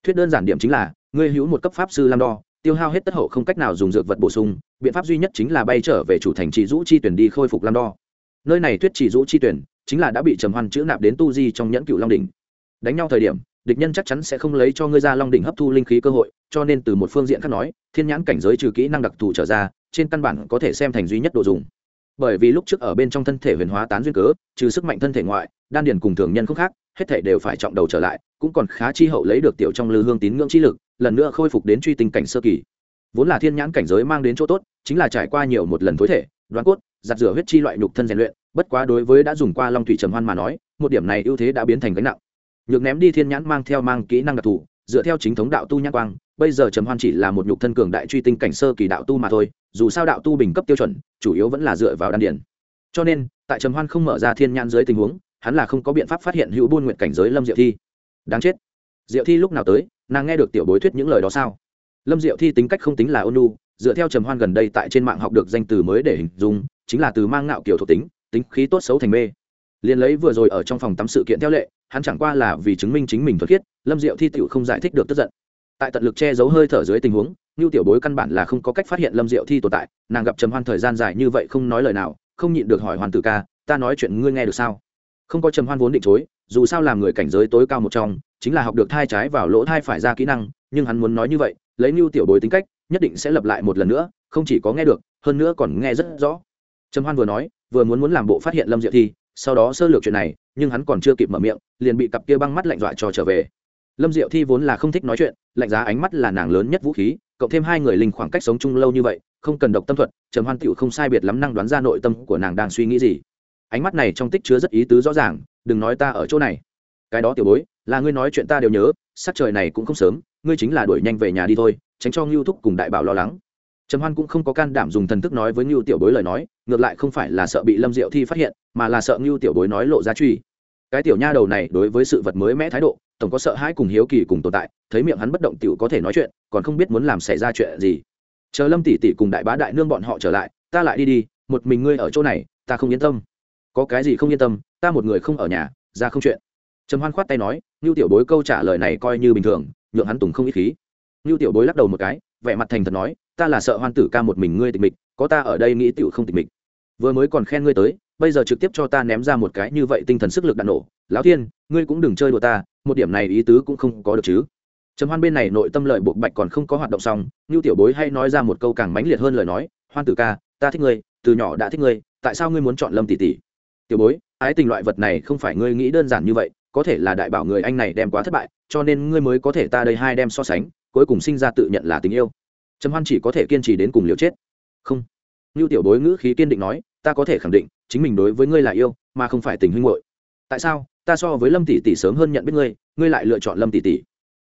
Thuyết đơn giản điểm chính là, ngươi hữu một cấp pháp sư lam đo, tiêu hao hết tất hậu không cách nào dùng dược vật bổ sung, biện pháp duy nhất chính là bay trở về chủ thành trì dũ chi tuyển đi khôi phục lam đo. Nơi này thuyết chỉ dũ chi tuyển, chính là đã bị trầm hoan chữ nạp đến tu di trong nhẫn cựu long đỉnh. Đánh nhau thời điểm, địch nhân chắc chắn sẽ không lấy cho ngươi ra long đỉnh hấp thu linh khí cơ hội cho nên từ một phương diện khác nói, thiên nhãn cảnh giới trừ kỹ năng đặc thù trở ra, trên căn bản có thể xem thành duy nhất đồ dùng. Bởi vì lúc trước ở bên trong thân thể huyền hóa tán duyên cớ, trừ sức mạnh thân thể ngoại, đan điền cùng thường nhân không khác, hết thể đều phải trọng đầu trở lại, cũng còn khá chi hậu lấy được tiểu trong lư hương tín ngưỡng chi lực, lần nữa khôi phục đến truy tinh cảnh sơ kỳ. Vốn là thiên nhãn cảnh giới mang đến chỗ tốt, chính là trải qua nhiều một lần thối thể, đoán cốt, giặt rửa huyết chi loại nhục thân rèn luyện, bất quá đối với đã dùng qua long thủy trầm hoan mà nói, một điểm này ưu thế đã biến thành gánh nặng. Nhược ném đi thiên nhãn mang theo mang kỹ năng đặc thù, dựa theo chính thống đạo tu nhãn quang bây giờ trầm hoan chỉ là một nhục thân cường đại truy tinh cảnh sơ kỳ đạo tu mà thôi, dù sao đạo tu bình cấp tiêu chuẩn, chủ yếu vẫn là dựa vào đan điển cho nên, tại trầm hoan không mở ra thiên nhãn dưới tình huống, hắn là không có biện pháp phát hiện hữu buôn nguyện cảnh giới lâm diệu thi. Đáng chết. Diệu thi lúc nào tới, nàng nghe được tiểu bối thuyết những lời đó sao? Lâm diệu thi tính cách không tính là ôn lu dựa theo trầm hoan gần đây tại trên mạng học được danh từ mới để hình dung, chính là từ mang ngạo kiểu thuộc tính tính khí tốt xấu thành mê. Liền lấy vừa rồi ở trong phòng tắm sự kiện theo lệ, hắn chẳng qua là vì chứng minh chính mình thuật khiết, lâm diệu thi tựu không giải thích được tức giận tại tận lực che giấu hơi thở dưới tình huống như tiểu bối căn bản là không có cách phát hiện lâm diệu thi tồn tại, nàng gặp trầm hoan thời gian dài như vậy không nói lời nào, không nhịn được hỏi hoàn tử ca, ta nói chuyện ngươi nghe được sao? Không có trầm hoan vốn định chối, dù sao làm người cảnh giới tối cao một trong, chính là học được thai trái vào lỗ thai phải ra kỹ năng, nhưng hắn muốn nói như vậy, lấy mưu tiểu bối tính cách, nhất định sẽ lập lại một lần nữa, không chỉ có nghe được, hơn nữa còn nghe rất rõ. Trầm hoan vừa nói, vừa muốn muốn làm bộ phát hiện lâm diệu thi, sau đó sơ lược chuyện này, nhưng hắn còn chưa kịp mở miệng, liền bị cặp kia băng mắt lạnh dọa cho trở về lâm diệu thi vốn là không thích nói chuyện, lạnh giá ánh mắt là nàng lớn nhất vũ khí, cộng thêm hai người linh khoảng cách sống chung lâu như vậy, không cần độc tâm thuật, trầm hoan tịu không sai biệt lắm năng đoán ra nội tâm của nàng đang suy nghĩ gì. Ánh mắt này trong tích chứa rất ý tứ rõ ràng, đừng nói ta ở chỗ này. Cái đó tiểu bối, là ngươi nói chuyện ta đều nhớ, sắc trời này cũng không sớm, ngươi chính là đuổi nhanh về nhà đi thôi, tránh cho ngưu thúc cùng đại bảo lo lắng. Trầm hoan cũng không có can đảm dùng thần thức nói với ngưu tiểu bối lời nói, ngược lại không phải là sợ bị lâm diệu thi phát hiện, mà là sợ ngưu tiểu bối nói lộ ra truy cái tiểu nha đầu này đối với sự vật mới mẽ thái độ, tổng có sợ hãi cùng hiếu kỳ cùng tồn tại, thấy miệng hắn bất động tiểu có thể nói chuyện, còn không biết muốn làm xảy ra chuyện gì. Chờ lâm tỷ tỷ cùng đại bá đại nương bọn họ trở lại, ta lại đi đi, một mình ngươi ở chỗ này, ta không yên tâm. Có cái gì không yên tâm, ta một người không ở nhà, ra không chuyện. Trầm hoan khoát tay nói ngưu tiểu bối câu trả lời này coi như bình thường, nhượng hắn tùng không ít khí. Ngưu tiểu bối lắc đầu một cái, vẻ mặt thành thật nói, ta là sợ hoan tử ca một mình ngươi tịch mịch, có ta ở đây nghĩ tiểu không tịch mịch. Vừa mới còn khen ngươi tới bây giờ trực tiếp cho ta ném ra một cái như vậy tinh thần sức lực đạn nổ. Lão thiên, ngươi cũng đừng chơi đùa ta, một điểm này ý tứ cũng không có được chứ. Trầm hoan bên này nội tâm lợi buộc bạch còn không có hoạt động xong như tiểu bối hay nói ra một câu càng mãnh liệt hơn lời nói, hoan tử ca, ta thích ngươi, từ nhỏ đã thích ngươi, tại sao ngươi muốn chọn lâm tỷ tỷ? Tiểu bối, ái tình loại vật này không phải ngươi nghĩ đơn giản như vậy, có thể là đại bảo người anh này đem quá thất bại, cho nên ngươi mới có thể ta đây hai đem so sánh, cuối cùng sinh ra tự nhận là tình yêu. Trầm hoan chỉ có thể kiên trì đến cùng liều chết. Không. Như tiểu bối ngữ khí kiên định nói ta có thể khẳng định, chính mình đối với ngươi là yêu, mà không phải tình huynh hội tại sao? Ta so với lâm tỷ tỷ sớm hơn nhận biết ngươi ngươi lại lựa chọn lâm tỷ tỷ.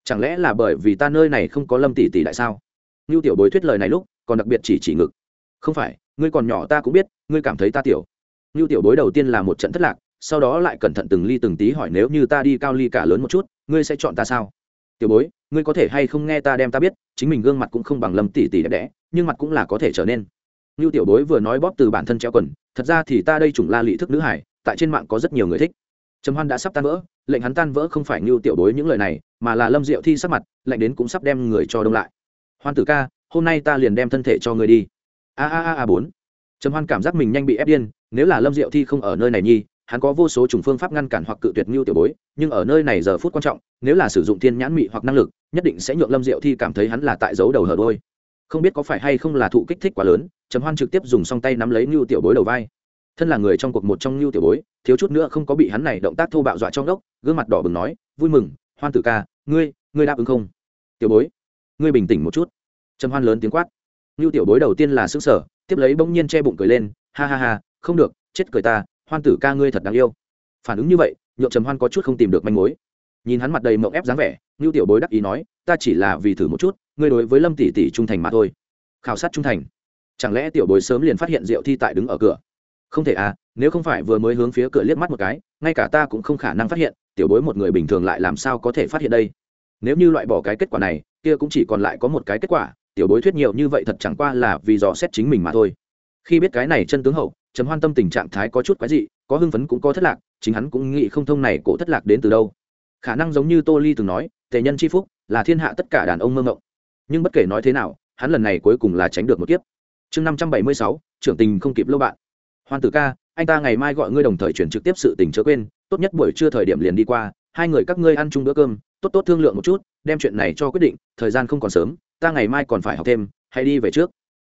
Chẳng lẽ là bởi vì ta nơi này không có lâm tỷ tỷ tại sao? Như tiểu bối thuyết lời này lúc, còn đặc biệt chỉ chỉ ngực. Không phải, ngươi còn nhỏ ta cũng biết, ngươi cảm thấy ta tiểu. Ngưu tiểu bối đầu tiên là một trận thất lạc, sau đó lại cẩn thận từng ly từng tí hỏi nếu như ta đi cao ly cả lớn một chút, ngươi sẽ chọn ta sao? Tiểu bối, ngươi có thể hay không nghe ta đem ta biết, chính mình gương mặt cũng không bằng lâm tỷ tỷ đẹp đẽ, nhưng mặt cũng là có thể trở nên. Nưu tiểu bối vừa nói bóp từ bản thân treo quần, thật ra thì ta đây chủng la lị thức nữ hải, tại trên mạng có rất nhiều người thích. Trầm hoan đã sắp tan vỡ, lệnh hắn tan vỡ không phải Nưu tiểu bối những lời này, mà là lâm diệu thi sắc mặt lệnh đến cũng sắp đem người cho đông lại. Hoan tử ca, hôm nay ta liền đem thân thể cho người đi. A a a a bốn. Trầm hoan cảm giác mình nhanh bị ép điên, nếu là lâm diệu thi không ở nơi này nhi, hắn có vô số chủng phương pháp ngăn cản hoặc cự tuyệt Nưu tiểu bối, nhưng ở nơi này giờ phút quan trọng, nếu là sử dụng thiên nhãn mị hoặc năng lực, nhất định sẽ nhượng lâm diệu thi cảm thấy hắn là tại dấu đầu hở đuôi không biết có phải hay không là thụ kích thích quá lớn, trầm hoan trực tiếp dùng song tay nắm lấy ngưu tiểu bối đầu vai. Thân là người trong cuộc một trong ngưu tiểu bối, thiếu chút nữa không có bị hắn này động tác thô bạo dọa trong đốc, gương mặt đỏ bừng nói, vui mừng, hoan tử ca, ngươi ngươi đáp ứng không? Tiểu bối, ngươi bình tĩnh một chút. Trầm hoan lớn tiếng quát. Ngưu tiểu bối đầu tiên là xứng sở tiếp lấy bỗng nhiên che bụng cười lên, ha ha ha, không được, chết cười ta, hoan tử ca ngươi thật đáng yêu. Phản ứng như vậy nhộn trầm hoan có chút không tìm được manh mối. Nhìn hắn mặt đầy mộng ép dáng vẻ ngưu tiểu bối đắc ý nói, ta chỉ là vì thử một chút ngươi đối với lâm tỷ tỷ trung thành mà thôi. Khảo sát trung thành. Chẳng lẽ tiểu bối sớm liền phát hiện diệu thi tại đứng ở cửa? Không thể à nếu không phải vừa mới hướng phía cửa liếc mắt một cái, ngay cả ta cũng không khả năng phát hiện, tiểu bối một người bình thường lại làm sao có thể phát hiện đây? Nếu như loại bỏ cái kết quả này, kia cũng chỉ còn lại có một cái kết quả, tiểu bối thuyết nhiều như vậy thật chẳng qua là vì dò xét chính mình mà thôi. Khi biết cái này chân tướng hậu, trầm hoan tâm tình trạng thái có chút quái dị, có hưng phấn cũng có thất lạc, chính hắn cũng nghĩ không thông này cổ thất lạc đến từ đâu. Khả năng giống như tô ly từng nói, tề nhân c h i phúc, là thiên hạ tất cả đàn ông mơ ngộng nhưng bất kể nói thế nào, hắn lần này cuối cùng là tránh được một kiếp. Chương năm trăm bảy mươi sáu, trưởng tình không kịp lâu bạn. Hoan tử ca, anh ta ngày mai gọi ngươi đồng thời chuyển trực tiếp sự tình chớ quên, tốt nhất buổi trưa thời điểm liền đi qua, hai người các ngươi ăn chung bữa cơm, tốt tốt thương lượng một chút, đem chuyện này cho quyết định, thời gian không còn sớm, ta ngày mai còn phải học thêm, hãy đi về trước.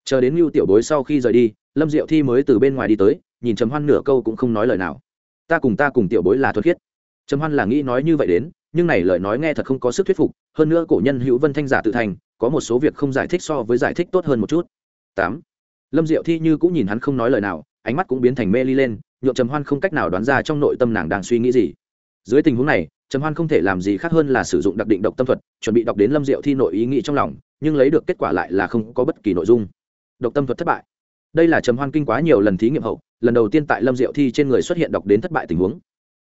Chờ đến mưu tiểu bối sau khi rời đi, lâm diệu thi mới từ bên ngoài đi tới, nhìn trầm hoan nửa câu cũng không nói lời nào. Ta cùng ta cùng tiểu bối là thuật khiết. Trầm hoan là nghĩ nói như vậy đến, nhưng này lời nói nghe thật không có sức thuyết phục, hơn nữa cổ nhân hữu vân thanh giả tự thành có một số việc không giải thích so với giải thích tốt hơn một chút. Tám. Lâm diệu thi như cũng nhìn hắn không nói lời nào, ánh mắt cũng biến thành mê ly lên nhộn trầm hoan không cách nào đoán ra trong nội tâm nàng đang suy nghĩ gì. Dưới tình huống này, trầm hoan không thể làm gì khác hơn là sử dụng đặc định độc tâm thuật, chuẩn bị đọc đến lâm diệu thi nội ý nghĩ trong lòng, nhưng lấy được kết quả lại là không có bất kỳ nội dung. Độc tâm thuật thất bại. Đây là trầm hoan kinh quá nhiều lần thí nghiệm hậu, lần đầu tiên tại lâm diệu thi trên người xuất hiện đọc đến thất bại tình huống.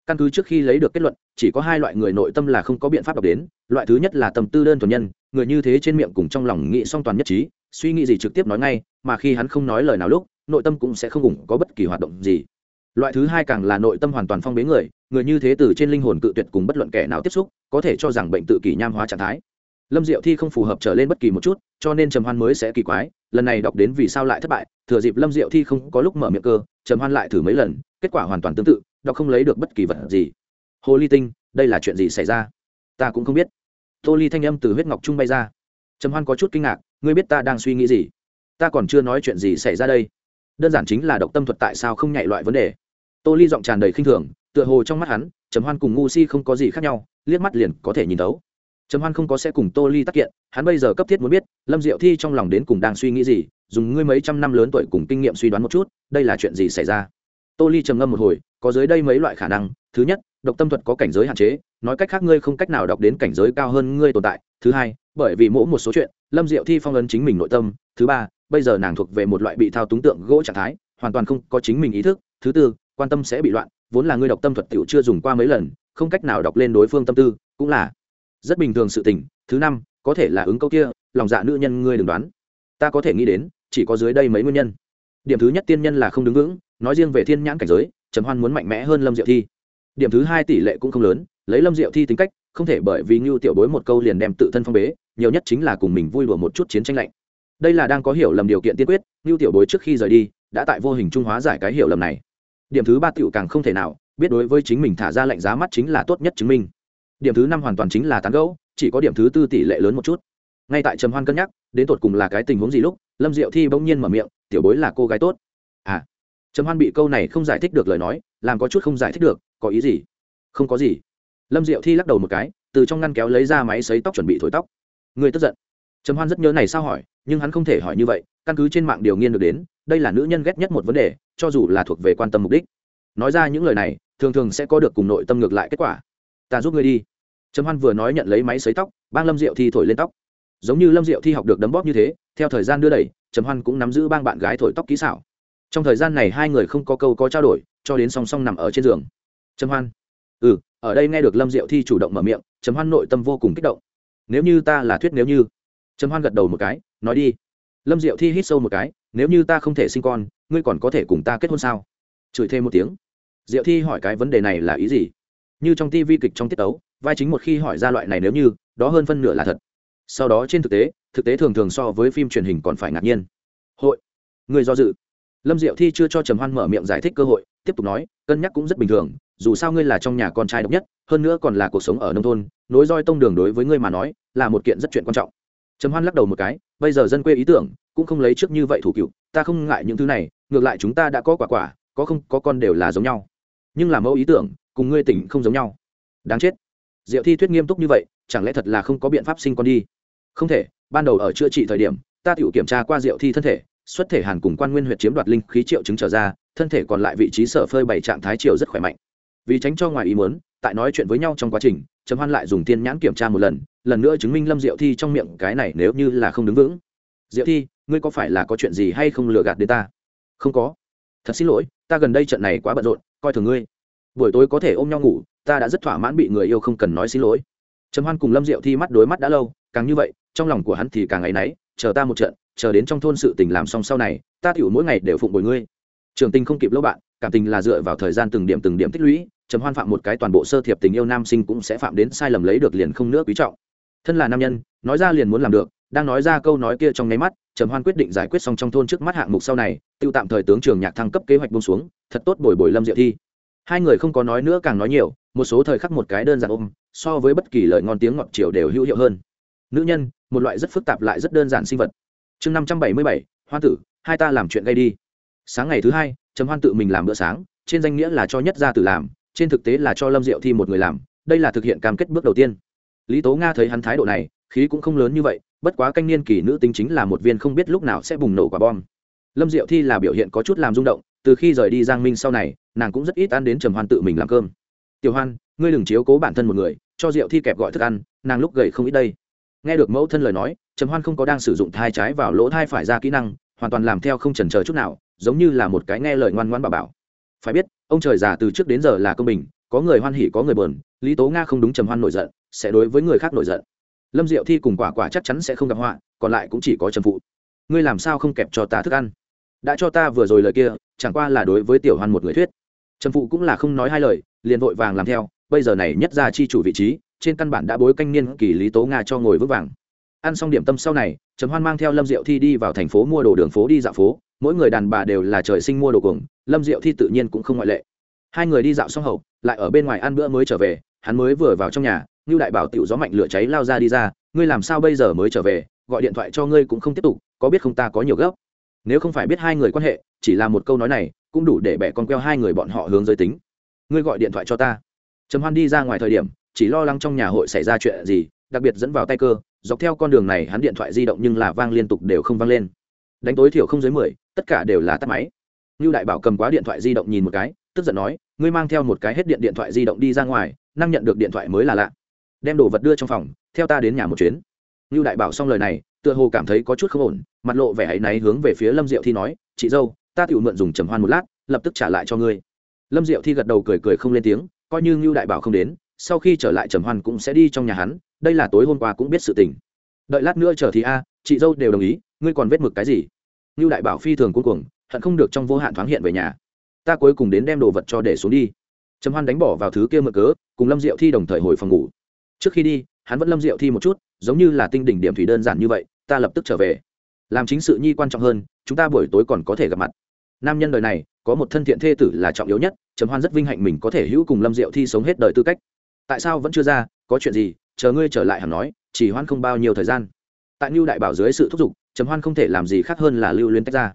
Căn cứ trước khi lấy được kết luận, chỉ có hai loại người nội tâm là không có biện pháp đọc đến, loại thứ nhất là tâm tư đơn thuần nhân người như thế trên miệng cùng trong lòng nghĩ song toàn nhất trí, suy nghĩ gì trực tiếp nói ngay, mà khi hắn không nói lời nào lúc, nội tâm cũng sẽ không ủng có bất kỳ hoạt động gì. Loại thứ hai càng là nội tâm hoàn toàn phong bế người người như thế từ trên linh hồn cự tuyệt cùng bất luận kẻ nào tiếp xúc, có thể cho rằng bệnh tự kỷ nham hóa trạng thái. Lâm diệu thi không phù hợp trở lên bất kỳ một chút, cho nên trầm hoan mới sẽ kỳ quái, lần này đọc đến vì sao lại thất bại, thừa dịp lâm diệu thi không có lúc mở miệng cơ, trầm hoan lại thử mấy lần, kết quả hoàn toàn tương tự, đọc không lấy được bất kỳ vật gì. Hồ ly tinh, đây là chuyện gì xảy ra? Ta cũng không biết tô ly thanh âm từ huyết ngọc trung bay ra. Trầm hoan có chút kinh ngạc, ngươi biết ta đang suy nghĩ gì? Ta còn chưa nói chuyện gì xảy ra đây. Đơn giản chính là độc tâm thuật tại sao không nhạy loại vấn đề. Tô ly giọng tràn đầy khinh thường, tựa hồ trong mắt hắn, trầm hoan cùng ngu si không có gì khác nhau, liếc mắt liền có thể nhìn tấu trầm hoan không có sẽ cùng tô ly tác kiện, hắn bây giờ cấp thiết muốn biết, lâm diệu thi trong lòng đến cùng đang suy nghĩ gì, dùng ngươi mấy trăm năm lớn tuổi cùng kinh nghiệm suy đoán một chút, đây là chuyện gì xảy ra? Tô ly trầm ngâm một hồi, có dưới đây mấy loại khả năng, thứ nhất độc tâm thuật có cảnh giới hạn chế, nói cách khác ngươi không cách nào đọc đến cảnh giới cao hơn ngươi tồn tại. Thứ hai, bởi vì mỗi một số chuyện, lâm diệu thi phong ấn chính mình nội tâm. Thứ ba, bây giờ nàng thuộc về một loại bị thao túng tượng gỗ trạng thái, hoàn toàn không có chính mình ý thức. Thứ tư, quan tâm sẽ bị loạn, vốn là ngươi đọc tâm thuật tiểu chưa dùng qua mấy lần, không cách nào đọc lên đối phương tâm tư, cũng là rất bình thường sự tình. Thứ năm, có thể là ứng câu kia, lòng dạ nữ nhân ngươi đừng đoán. Ta có thể nghĩ đến, chỉ có dưới đây mấy nguyên nhân. Điểm thứ nhất tiên nhân là không đứng vững, nói riêng về thiên nhãn cảnh giới, trầm hoan muốn mạnh mẽ hơn lâm diệu thi điểm thứ hai tỷ lệ cũng không lớn, lấy lâm diệu thi tính cách, không thể bởi vì ngưu tiểu bối một câu liền đem tự thân phong bế, nhiều nhất chính là cùng mình vui đùa một chút chiến tranh lạnh. Đây là đang có hiểu lầm điều kiện tiên quyết, ngưu tiểu bối trước khi rời đi, đã tại vô hình trung hóa giải cái hiểu lầm này. Điểm thứ ba tiểu càng không thể nào, biết đối với chính mình thả ra lệnh giá mắt chính là tốt nhất chứng minh. Điểm thứ năm hoàn toàn chính là tán gẫu, chỉ có điểm thứ tư tỷ lệ lớn một chút. Ngay tại trầm hoan cân nhắc, đến tột cùng là cái tình huống gì lúc, lâm diệu thi bỗng nhiên mở miệng, tiểu bối là cô gái tốt. À. Trầm hoan bị câu này không giải thích được lời nói, làm có chút không giải thích được có ý gì? Không có gì. Lâm diệu thi lắc đầu một cái, từ trong ngăn kéo lấy ra máy xấy tóc chuẩn bị thổi tóc. Người tức giận. Trầm hoan rất nhớ này sao hỏi, nhưng hắn không thể hỏi như vậy, căn cứ trên mạng điều nghiên được đến, đây là nữ nhân ghét nhất một vấn đề, cho dù là thuộc về quan tâm mục đích. Nói ra những lời này, thường thường sẽ có được cùng nội tâm ngược lại kết quả. Ta giúp ngươi đi. Trầm hoan vừa nói nhận lấy máy xấy tóc, bang lâm diệu thi thổi lên tóc. Giống như lâm diệu thi học được đấm bóp như thế, theo thời gian đưa đẩy, trầm hoan cũng nắm giữ bang bạn gái thổi tóc kỹ xảo. Trong thời gian này hai người không có câu có trao đổi, cho đến song song nằm ở trên giường trầm hoan. Ừ ở đây nghe được lâm diệu thi chủ động mở miệng, trầm hoan nội tâm vô cùng kích động. Nếu như ta là thuyết nếu như. Trầm hoan gật đầu một cái, nói đi. Lâm diệu thi hít sâu một cái, nếu như ta không thể sinh con, ngươi còn có thể cùng ta kết hôn sao? Chửi thêm một tiếng. Diệu thi hỏi cái vấn đề này là ý gì? Như trong ti vi kịch trong tiết tấu, vai chính một khi hỏi ra loại này nếu như, đó hơn phân nửa là thật. Sau đó trên thực tế thực tế thường thường so với phim truyền hình còn phải ngạc nhiên. Hội. Người do dự lâm diệu thi chưa cho trầm hoan mở miệng giải thích cơ hội, tiếp tục nói, cân nhắc cũng rất bình thường, dù sao ngươi là trong nhà con trai độc nhất, hơn nữa còn là cuộc sống ở nông thôn, nối roi tông đường đối với ngươi mà nói, là một kiện rất chuyện quan trọng. Trầm hoan lắc đầu một cái, bây giờ dân quê ý tưởng, cũng không lấy trước như vậy thủ cựu, ta không ngại những thứ này, ngược lại chúng ta đã có quả quả, có không, có con đều là giống nhau. Nhưng là mẫu ý tưởng, cùng ngươi tỉnh không giống nhau. Đáng chết. Diệu thi thuyết nghiêm túc như vậy, chẳng lẽ thật là không có biện pháp sinh con đi? Không thể, ban đầu ở chữa trị thời điểm, ta tự kiểm tra qua diệu thi thân thể xuất thể hàn cùng quan nguyên huyện chiếm đoạt linh khí triệu chứng trở ra, thân thể còn lại vị trí sở phơi bảy trạng thái triệu rất khỏe mạnh. Vì tránh cho ngoài ý muốn, tại nói chuyện với nhau trong quá trình, trầm hoan lại dùng tiên nhãn kiểm tra một lần lần nữa chứng minh lâm diệu thi trong miệng cái này nếu như là không đứng vững. Diệu thi, ngươi có phải là có chuyện gì hay không lừa gạt đến ta? Không có. Thật xin lỗi, ta gần đây trận này quá bận rộn, coi thường ngươi. Buổi tối có thể ôm nhau ngủ, ta đã rất thỏa mãn bị người yêu không cần nói xin lỗi. Trầm hoan cùng lâm diệu thi mắt đối mắt đã lâu, càng như vậy, trong lòng của hắn thì càng ngày náy chờ ta một trận, chờ đến trong thôn sự tình làm xong sau này, ta tiểu mỗi ngày đều phụng bồi ngươi. Trường tình không kịp lâu bạn, cảm tình là dựa vào thời gian từng điểm từng điểm tích lũy, trầm hoan phạm một cái toàn bộ sơ thiệp tình yêu nam sinh cũng sẽ phạm đến sai lầm lấy được liền không nữa quý trọng. Thân là nam nhân, nói ra liền muốn làm được, đang nói ra câu nói kia trong nháy mắt, trầm hoan quyết định giải quyết xong trong thôn trước mắt hạng mục sau này, tiêu tạm thời tướng trường nhạc thăng cấp kế hoạch bông xuống, thật tốt bồi bồi lâm diệu thi. Hai người không có nói nữa càng nói nhiều, một số thời khắc một cái đơn giản ôm, so với bất kỳ lời ngon tiếng ngọt chiều đều hữu hiệu hơn. Nữ nhân một loại rất phức tạp lại rất đơn giản sinh vật. Chương năm trăm bảy mươi bảy, hoan tử, hai ta làm chuyện gây đi. Sáng ngày thứ hai, trầm hoan tự mình làm bữa sáng, trên danh nghĩa là cho nhất gia tử làm, trên thực tế là cho lâm diệu thi một người làm, đây là thực hiện cam kết bước đầu tiên. Lý tố nga thấy hắn thái độ này, khí cũng không lớn như vậy, bất quá canh niên kỳ nữ tính chính là một viên không biết lúc nào sẽ bùng nổ quả bom. Lâm diệu thi là biểu hiện có chút làm rung động, từ khi rời đi giang minh sau này, nàng cũng rất ít ăn đến trầm hoan tự mình làm cơm. Tiểu hoan, ngươi đừng chiếu cố bản thân một người, cho diệu thi kẹp gọi thức ăn, nàng lúc gầy không ít đây nghe được mẫu thân lời nói, trầm hoan không có đang sử dụng thai trái vào lỗ thai phải ra kỹ năng, hoàn toàn làm theo không chần chờ chút nào, giống như là một cái nghe lời ngoan ngoan bà bảo. Phải biết, ông trời già từ trước đến giờ là công bình, có người hoan hỉ, có người bờn lý tố nga không đúng trầm hoan nổi giận, sẽ đối với người khác nổi giận. Lâm diệu thi cùng quả quả chắc chắn sẽ không gặp họa, còn lại cũng chỉ có trầm phụ. Ngươi làm sao không kẹp cho ta thức ăn? Đã cho ta vừa rồi lời kia, chẳng qua là đối với tiểu hoan một người thuyết. Trầm phụ cũng là không nói hai lời, liền vội vàng làm theo, bây giờ này nhất ra chi chủ vị trí trên căn bản đã bối canh niên kỳ lý tố nga cho ngồi vững vàng. Ăn xong điểm tâm sau này, trầm hoan mang theo lâm diệu thi đi vào thành phố mua đồ đường phố đi dạo phố. Mỗi người đàn bà đều là trời sinh mua đồ cùng lâm diệu thi tự nhiên cũng không ngoại lệ. Hai người đi dạo xong hậu, lại ở bên ngoài ăn bữa mới trở về, hắn mới vừa vào trong nhà như đại bảo tiểu gió mạnh lửa cháy lao ra đi ra, ngươi làm sao bây giờ mới trở về? Gọi điện thoại cho ngươi cũng không tiếp tục, có biết không ta có nhiều gấp? Nếu không phải biết hai người quan hệ, chỉ là một câu nói này, cũng đủ để bẻ con queo hai người bọn họ hướng giới tính. Ngươi gọi điện thoại cho ta. Trầm hoan đi ra ngoài thời điểm chỉ lo lắng trong nhà hội xảy ra chuyện gì, đặc biệt dẫn vào tay cơ, dọc theo con đường này hắn điện thoại di động nhưng là vang liên tục đều không vang lên. Đánh tối thiểu không dưới mười, tất cả đều là tắt máy. Như đại bảo cầm quá điện thoại di động nhìn một cái, tức giận nói, ngươi mang theo một cái hết điện điện thoại di động đi ra ngoài, năng nhận được điện thoại mới là lạ. Đem đồ vật đưa trong phòng, theo ta đến nhà một chuyến. Như đại bảo xong lời này, tựa hồ cảm thấy có chút không ổn, mặt lộ vẻ áy náy hướng về phía lâm diệu thi nói, chị dâu, ta tự mượn dùng trầm hoan một lát, lập tức trả lại cho ngươi. Lâm diệu thi gật đầu cười cười không lên tiếng, coi như ngưu đại bảo không đến sau khi trở lại trầm hoan cũng sẽ đi trong nhà hắn, đây là tối hôm qua cũng biết sự tình. Đợi lát nữa chờ thì a, chị dâu đều đồng ý, ngươi còn vết mực cái gì? Ngưu đại bảo phi thường cuối cùng hận không được trong vô hạn thoáng hiện về nhà. Ta cuối cùng đến đem đồ vật cho để xuống đi. Trầm hoan đánh bỏ vào thứ kia mực cớ, cùng lâm diệu thi đồng thời hồi phòng ngủ. Trước khi đi, hắn vẫn lâm diệu thi một chút, giống như là tinh đỉnh điểm thủy đơn giản như vậy, ta lập tức trở về. Làm chính sự nhi quan trọng hơn, chúng ta buổi tối còn có thể gặp mặt. Nam nhân đời này, có một thân thiện thê tử là trọng yếu nhất, trầm hoan rất vinh hạnh mình có thể hữu cùng lâm diệu thi sống hết đời tư cách tại sao vẫn chưa ra, có chuyện gì, chờ ngươi trở lại hẳn nói, chỉ hoan không bao nhiêu thời gian. Tại ngưu đại bảo dưới sự thúc giục, trầm hoan không thể làm gì khác hơn là lưu liên tách ra.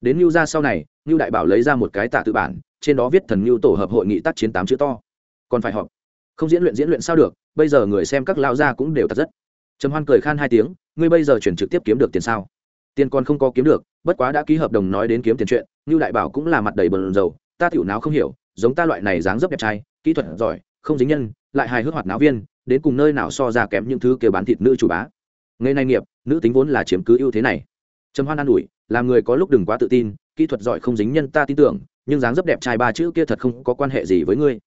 Đến ngưu ra sau này ngưu đại bảo lấy ra một cái tạ tự bản, trên đó viết thần ngưu tổ hợp hội nghị tác chiến tám chữ to. Còn phải họp. Không diễn luyện diễn luyện sao được, bây giờ người xem các lao gia cũng đều thật rất. Trầm hoan cười khan hai tiếng, ngươi bây giờ chuyển trực tiếp kiếm được tiền sao? Tiền còn không có kiếm được, bất quá đã ký hợp đồng nói đến kiếm tiền chuyện ngưu đại bảo cũng là mặt đầy bờn dầu, ta tiểu não không hiểu, giống ta loại này dáng dấp đẹp trai, kỹ thuật giỏi không dính nhân, lại hài hước hoạt náo viên, đến cùng nơi nào so ra kém những thứ kêu bán thịt nữ chủ bá. Nghề này nghiệp, nữ tính vốn là chiếm cứ ưu thế này. Trầm hoan an ủi, làm người có lúc đừng quá tự tin, kỹ thuật giỏi không dính nhân ta tin tưởng, nhưng dáng dấp đẹp trai ba chữ kia thật không có quan hệ gì với ngươi.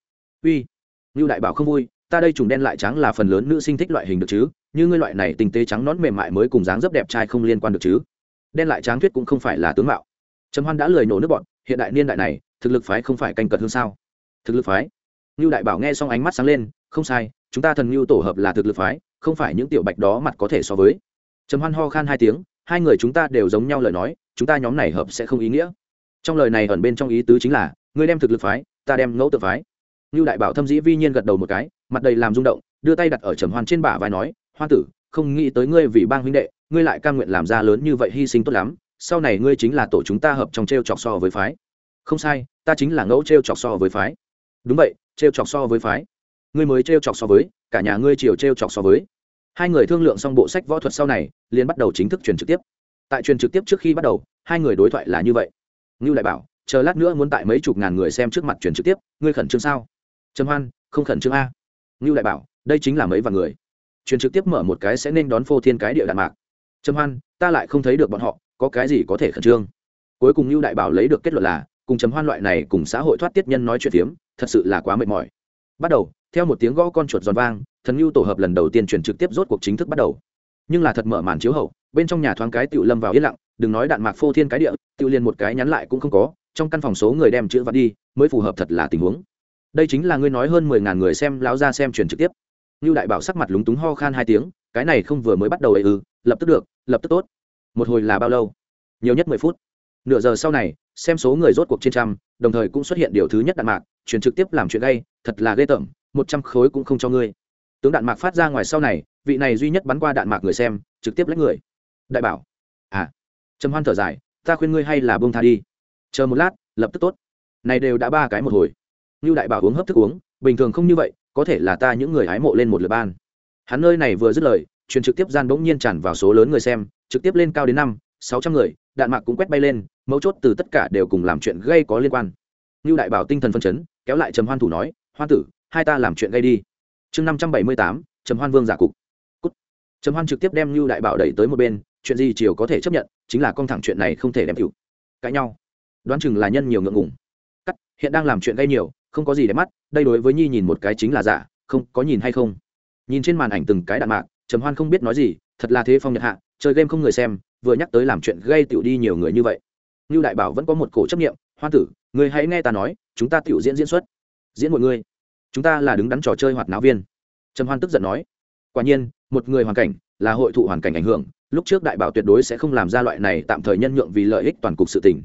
Uy như đại bảo không vui, ta đây trùng đen lại trắng là phần lớn nữ sinh thích loại hình được chứ, như ngươi loại này tình tế trắng nón mềm mại mới cùng dáng dấp đẹp trai không liên quan được chứ. Đen lại tráng thuyết cũng không phải là tướng mạo. Trầm hoan đã lười nổ nước bọn, hiện đại niên đại này, thực lực phái không phải canh cật hơn sao? Thực lực phái? Như đại bảo nghe xong ánh mắt sáng lên, không sai, chúng ta thần như tổ hợp là thực lực phái, không phải những tiểu bạch đó mặt có thể so với. Trầm hoan ho khan hai tiếng, hai người chúng ta đều giống nhau lời nói, chúng ta nhóm này hợp sẽ không ý nghĩa. Trong lời này ẩn bên trong ý tứ chính là, ngươi đem thực lực phái, ta đem ngẫu tự phái. Như đại bảo thâm dĩ vi nhiên gật đầu một cái, mặt đầy làm rung động, đưa tay đặt ở trầm hoan trên bả vai nói hoa tử, không nghĩ tới ngươi vì bang huynh đệ, ngươi lại cam nguyện làm ra lớn như vậy hy sinh tốt lắm, sau này ngươi chính là tổ chúng ta hợp trong t r e o chọc so với phái. Không sai, ta chính là ngẫu t r e o chọc so với phái đúng vậy, trêu chọc so với phái. Ngươi mới trêu chọc so với, cả nhà ngươi chiều trêu chọc so với. Hai người thương lượng xong bộ sách võ thuật sau này, liền bắt đầu chính thức truyền trực tiếp. Tại truyền trực tiếp trước khi bắt đầu, hai người đối thoại là như vậy. Ngưu đại bảo, chờ lát nữa muốn tại mấy chục ngàn người xem trước mặt truyền trực tiếp, ngươi khẩn trương sao? Trầm hoan, không khẩn trương a. Ngưu đại bảo, đây chính là mấy vạn người. Truyền trực tiếp mở một cái sẽ nên đón phô thiên cái địa đạn mạc. Trầm hoan, ta lại không thấy được bọn họ, có cái gì có thể khẩn trương? Cuối cùng lưu đại bảo lấy được kết luận là cùng chấm hoan loại này cùng xã hội thoát tiết nhân nói chuyện phiếm, thật sự là quá mệt mỏi. Bắt đầu, theo một tiếng gõ con chuột giòn vang, thần lưu tổ hợp lần đầu tiên truyền trực tiếp rốt cuộc chính thức bắt đầu. Nhưng là thật mở màn chiếu hậu, bên trong nhà thoáng cái tiểu lâm vào yên lặng, đừng nói đạn mạc phô thiên cái địa, tiểu liền một cái nhắn lại cũng không có, trong căn phòng số người đem chữ vặt đi, mới phù hợp thật là tình huống. Đây chính là ngươi nói hơn mười ngàn người xem, lão ra xem truyền trực tiếp. Lưu đại bảo sắc mặt lúng túng ho khan hai tiếng, cái này không vừa mới bắt đầu ấy ư, lập tức được, lập tức tốt. Một hồi là bao lâu? Nhiều nhất mười phút. Nửa giờ sau này xem số người rốt cuộc trên trăm, đồng thời cũng xuất hiện điều thứ nhất đạn mạc truyền trực tiếp làm chuyện gây thật là ghê tởm, một trăm khối cũng không cho ngươi. Tướng đạn mạc phát ra ngoài sau này, vị này duy nhất bắn qua đạn mạc người xem, trực tiếp lấy người. Đại bảo. À. Trầm hoan thở dài, ta khuyên ngươi hay là bông tha đi. Chờ một lát, lập tức tốt. Này đều đã ba cái một hồi. Như đại bảo uống hấp thức uống, bình thường không như vậy, có thể là ta những người hái mộ lên một lượt ban. Hắn nơi này vừa dứt lời, truyền trực tiếp gian bỗng nhiên tràn vào số lớn người xem, trực tiếp lên cao đến năm, sáu trăm người, đạn mạc cũng quét bay lên mấu chốt từ tất cả đều cùng làm chuyện gây có liên quan. Như đại bảo tinh thần phân chấn, kéo lại trầm hoan thủ nói, hoan tử, hai ta làm chuyện gây đi. Chương năm trăm bảy mươi tám, trầm hoan vương giả cục. Cút. trầm hoan trực tiếp đem như đại bảo đẩy tới một bên, chuyện gì chiều có thể chấp nhận, chính là con thẳng chuyện này không thể đem cựu cãi nhau. Đoán chừng là nhân nhiều ngượng ngùng. Cắt, hiện đang làm chuyện gây nhiều, không có gì để mắt, đây đối với nhi nhìn một cái chính là giả, không, có nhìn hay không? Nhìn trên màn ảnh từng cái đạn mạc, trầm hoan không biết nói gì, thật là thế phong nhật hạ, chơi game không người xem, vừa nhắc tới làm chuyện gây tiểu đi nhiều người như vậy như đại bảo vẫn có một cổ chấp nghiệm hoan tử người hãy nghe ta nói, chúng ta tiểu diễn diễn xuất. Diễn một người. Chúng ta là đứng đắn trò chơi hoạt náo viên. Trầm hoan tức giận nói, quả nhiên, một người hoàn cảnh là hội thụ hoàn cảnh ảnh hưởng, lúc trước đại bảo tuyệt đối sẽ không làm ra loại này tạm thời nhân nhượng vì lợi ích toàn cục sự tình.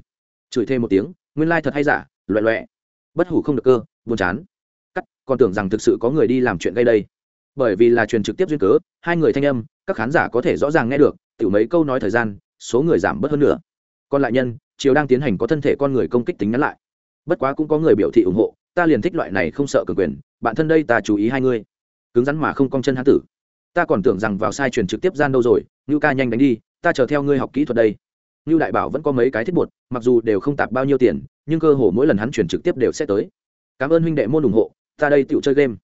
Chửi thêm một tiếng, nguyên lai thật hay giả, loẹ loẹ. Bất hủ không được cơ, buồn chán. Cắt, còn tưởng rằng thực sự có người đi làm chuyện gây đây. Bởi vì là truyền trực tiếp duyên cớ, hai người thanh âm, các khán giả có thể rõ ràng nghe được, tiểu mấy câu nói thời gian, số người giảm bớt hơn nữa còn lại nhân chiều đang tiến hành có thân thể con người công kích tính nhắn lại. Bất quá cũng có người biểu thị ủng hộ, ta liền thích loại này không sợ cường quyền, bạn thân đây ta chú ý hai ngươi cứng rắn mà không cong chân hán tử. Ta còn tưởng rằng vào sai truyền trực tiếp gian đâu rồi, ngưu ca nhanh đánh đi, ta chờ theo ngươi học kỹ thuật đây. Ngưu đại bảo vẫn có mấy cái thiết bột, mặc dù đều không tạp bao nhiêu tiền, nhưng cơ hồ mỗi lần hắn truyền trực tiếp đều sẽ tới. Cảm ơn huynh đệ môn ủng hộ, ta đây tựu chơi game.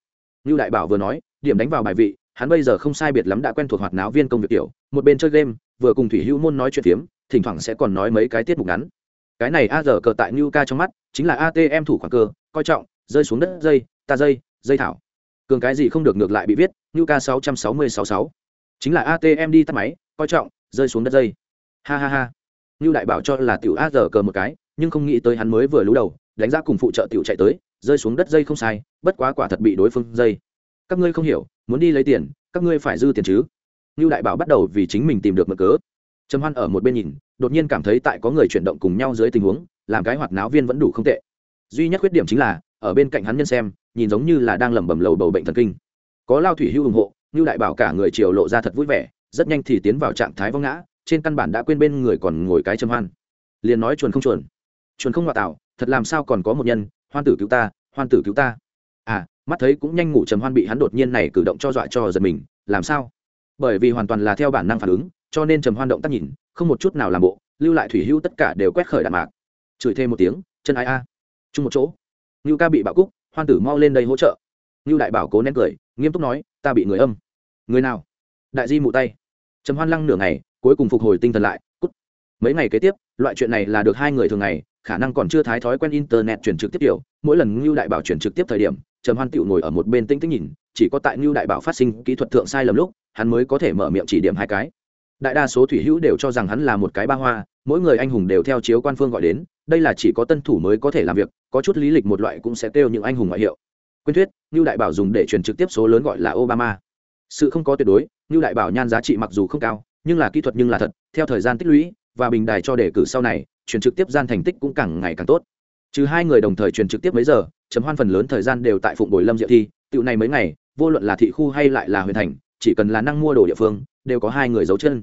Ngưu đại bảo vừa nói, điểm đánh vào bài vị hắn bây giờ không sai biệt lắm đã quen thuộc hoạt náo viên công việc tiểu, một bên chơi game, vừa cùng thủy hữu môn nói chuyện phiếm, thỉnh thoảng sẽ còn nói mấy cái tiết mục ngắn. Cái này a giờ cờ tại như ca trong mắt chính là atm thủ khoảng cơ, coi trọng, rơi xuống đất dây ta dây dây thảo. Cường cái gì không được ngược lại bị viết như ca sáu trăm sáu mươi sáu sáu. Chính là atm đi tắt máy, coi trọng, rơi xuống đất dây ha ha ha. Như đại bảo cho là tiểu a giờ cờ một cái, nhưng không nghĩ tới hắn mới vừa lú đầu, đánh giá cùng phụ trợ tiểu chạy tới, rơi xuống đất dây không sai, bất quá quả thật bị đối phương dây các ngươi không hiểu, muốn đi lấy tiền, các ngươi phải dư tiền chứ. Như đại bảo bắt đầu vì chính mình tìm được mực cớ. Trầm hoan ở một bên nhìn, đột nhiên cảm thấy tại có người chuyển động cùng nhau dưới tình huống, làm cái hoạt náo viên vẫn đủ không tệ. Duy nhất khuyết điểm chính là, ở bên cạnh hắn nhân xem, nhìn giống như là đang lẩm bẩm lầu bầu bệnh thần kinh. Có lao thủy hưu ủng hộ như đại bảo cả người chiều lộ ra thật vui vẻ, rất nhanh thì tiến vào trạng thái vong ngã, trên căn bản đã quên bên người còn ngồi cái trầm hoan. Liền nói chuồn không chuồn. Chuồn không ngoại tạo, thật làm sao còn có một nhân, hoan tử cứu ta, hoan tử cứu ta. À mắt thấy cũng nhanh ngủ trầm hoan bị hắn đột nhiên này cử động cho dọa cho giật mình, làm sao? Bởi vì hoàn toàn là theo bản năng phản ứng, cho nên trầm hoan động tác nhìn, không một chút nào làm bộ, lưu lại thủy hưu tất cả đều quét khởi đạn mạc. Chửi thêm một tiếng, chân ai a. Chung một chỗ, ngưu ca bị bạo cúc, hoan tử mau lên đây hỗ trợ. Ngưu đại bảo cố nén cười, nghiêm túc nói, ta bị người âm. Người nào? Đại di mụ tay. Trầm hoan lăng nửa ngày, cuối cùng phục hồi tinh thần lại, cút. Mấy ngày kế tiếp, loại chuyện này là được hai người thường ngày, khả năng còn chưa thái thói quen internet chuyển trực tiếp tiểu, mỗi lần ngưu đại bảo chuyển trực tiếp thời điểm trầm hoan tựu ngồi ở một bên tĩnh tĩnh nhìn, chỉ có tại ngưu đại bảo phát sinh kỹ thuật thượng sai lầm lúc, hắn mới có thể mở miệng chỉ điểm hai cái. Đại đa số thủy hữu đều cho rằng hắn là một cái ba hoa, mỗi người anh hùng đều theo chiếu quan phương gọi đến, đây là chỉ có tân thủ mới có thể làm việc, có chút lý lịch một loại cũng sẽ kêu những anh hùng ngoại hiệu. Quyên thuyết ngưu đại bảo dùng để truyền trực tiếp số lớn gọi là obama. Sự không có tuyệt đối ngưu đại bảo nhan giá trị mặc dù không cao, nhưng là kỹ thuật nhưng là thật, theo thời gian tích lũy và bình đài cho đề cử sau này, truyền trực tiếp gian thành tích cũng càng ngày càng tốt. Trừ hai người đồng thời truyền trực tiếp mấy giờ chấm hoan phần lớn thời gian đều tại phụng bồi lâm diệu thi tựu này mấy ngày, vô luận là thị khu hay lại là huyền thành, chỉ cần là năng mua đồ địa phương, đều có hai người giấu chân.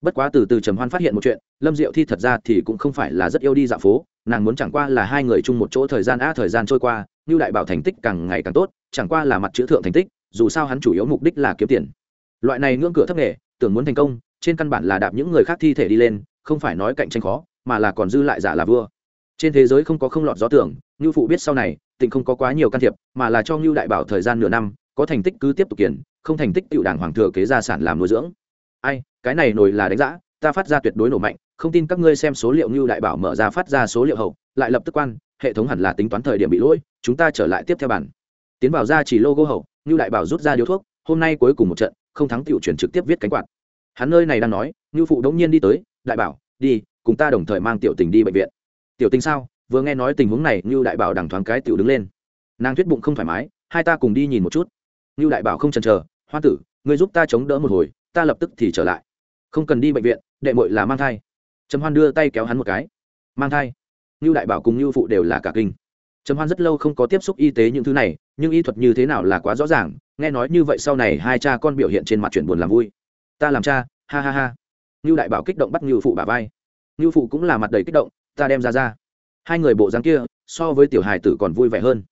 Bất quá từ từ trầm hoan phát hiện một chuyện, lâm diệu thi thật ra thì cũng không phải là rất yêu đi dạo phố, nàng muốn chẳng qua là hai người chung một chỗ thời gian a thời gian trôi qua như đại bảo thành tích càng ngày càng tốt, chẳng qua là mặt chữ thượng thành tích, dù sao hắn chủ yếu mục đích là kiếm tiền. Loại này ngưỡng cửa thấp nghề, tưởng muốn thành công, trên căn bản là đạp những người khác thi thể đi lên, không phải nói cạnh tranh khó, mà là còn dư lại giả là vua. Trên thế giới không có không lọt gió tưởng như phụ biết sau này Tỉnh không có quá nhiều can thiệp, mà là cho ngưu đại bảo thời gian nửa năm, có thành tích cứ tiếp tục kiển, không thành tích tiểu đảng hoàng thừa kế gia sản làm nuôi dưỡng. Ai, cái này nổi là đánh giá ta phát ra tuyệt đối nổ mạnh, không tin các ngươi xem số liệu ngưu đại bảo mở ra phát ra số liệu hậu, lại lập tức quan, hệ thống hẳn là tính toán thời điểm bị lỗi, chúng ta trở lại tiếp theo bản. Tiến vào ra chỉ logo hậu, ngưu đại bảo rút ra điếu thuốc, hôm nay cuối cùng một trận, không thắng tiểu chuyển trực tiếp viết cánh quạt. Hắn nơi này đang nói, ngưu phụ đống nhiên đi tới, đại bảo, đi, cùng ta đồng thời mang tiểu tình đi bệnh viện. Tiểu tình sao? Vừa nghe nói tình huống này như đại bảo đằng thoáng cái tiểu đứng lên. Nàng thuyết bụng không thoải mái, hai ta cùng đi nhìn một chút. Như đại bảo không chần chờ, hoa tử, ngươi giúp ta chống đỡ một hồi, ta lập tức thì trở lại. Không cần đi bệnh viện, đệ mội là mang thai. Trầm hoan đưa tay kéo hắn một cái. Mang thai? Như đại bảo cùng như phụ đều là cả kinh. Trầm hoan rất lâu không có tiếp xúc y tế những thứ này, nhưng y thuật như thế nào là quá rõ ràng, nghe nói như vậy sau này hai cha con biểu hiện trên mặt chuyện buồn làm vui. Ta làm cha, ha ha ha. Như đại bảo kích động bắt như phụ bà vai. Như phụ cũng là mặt đầy kích động, ta đem ra ra hai người bộ dáng kia, so với tiểu hài tử còn vui vẻ hơn.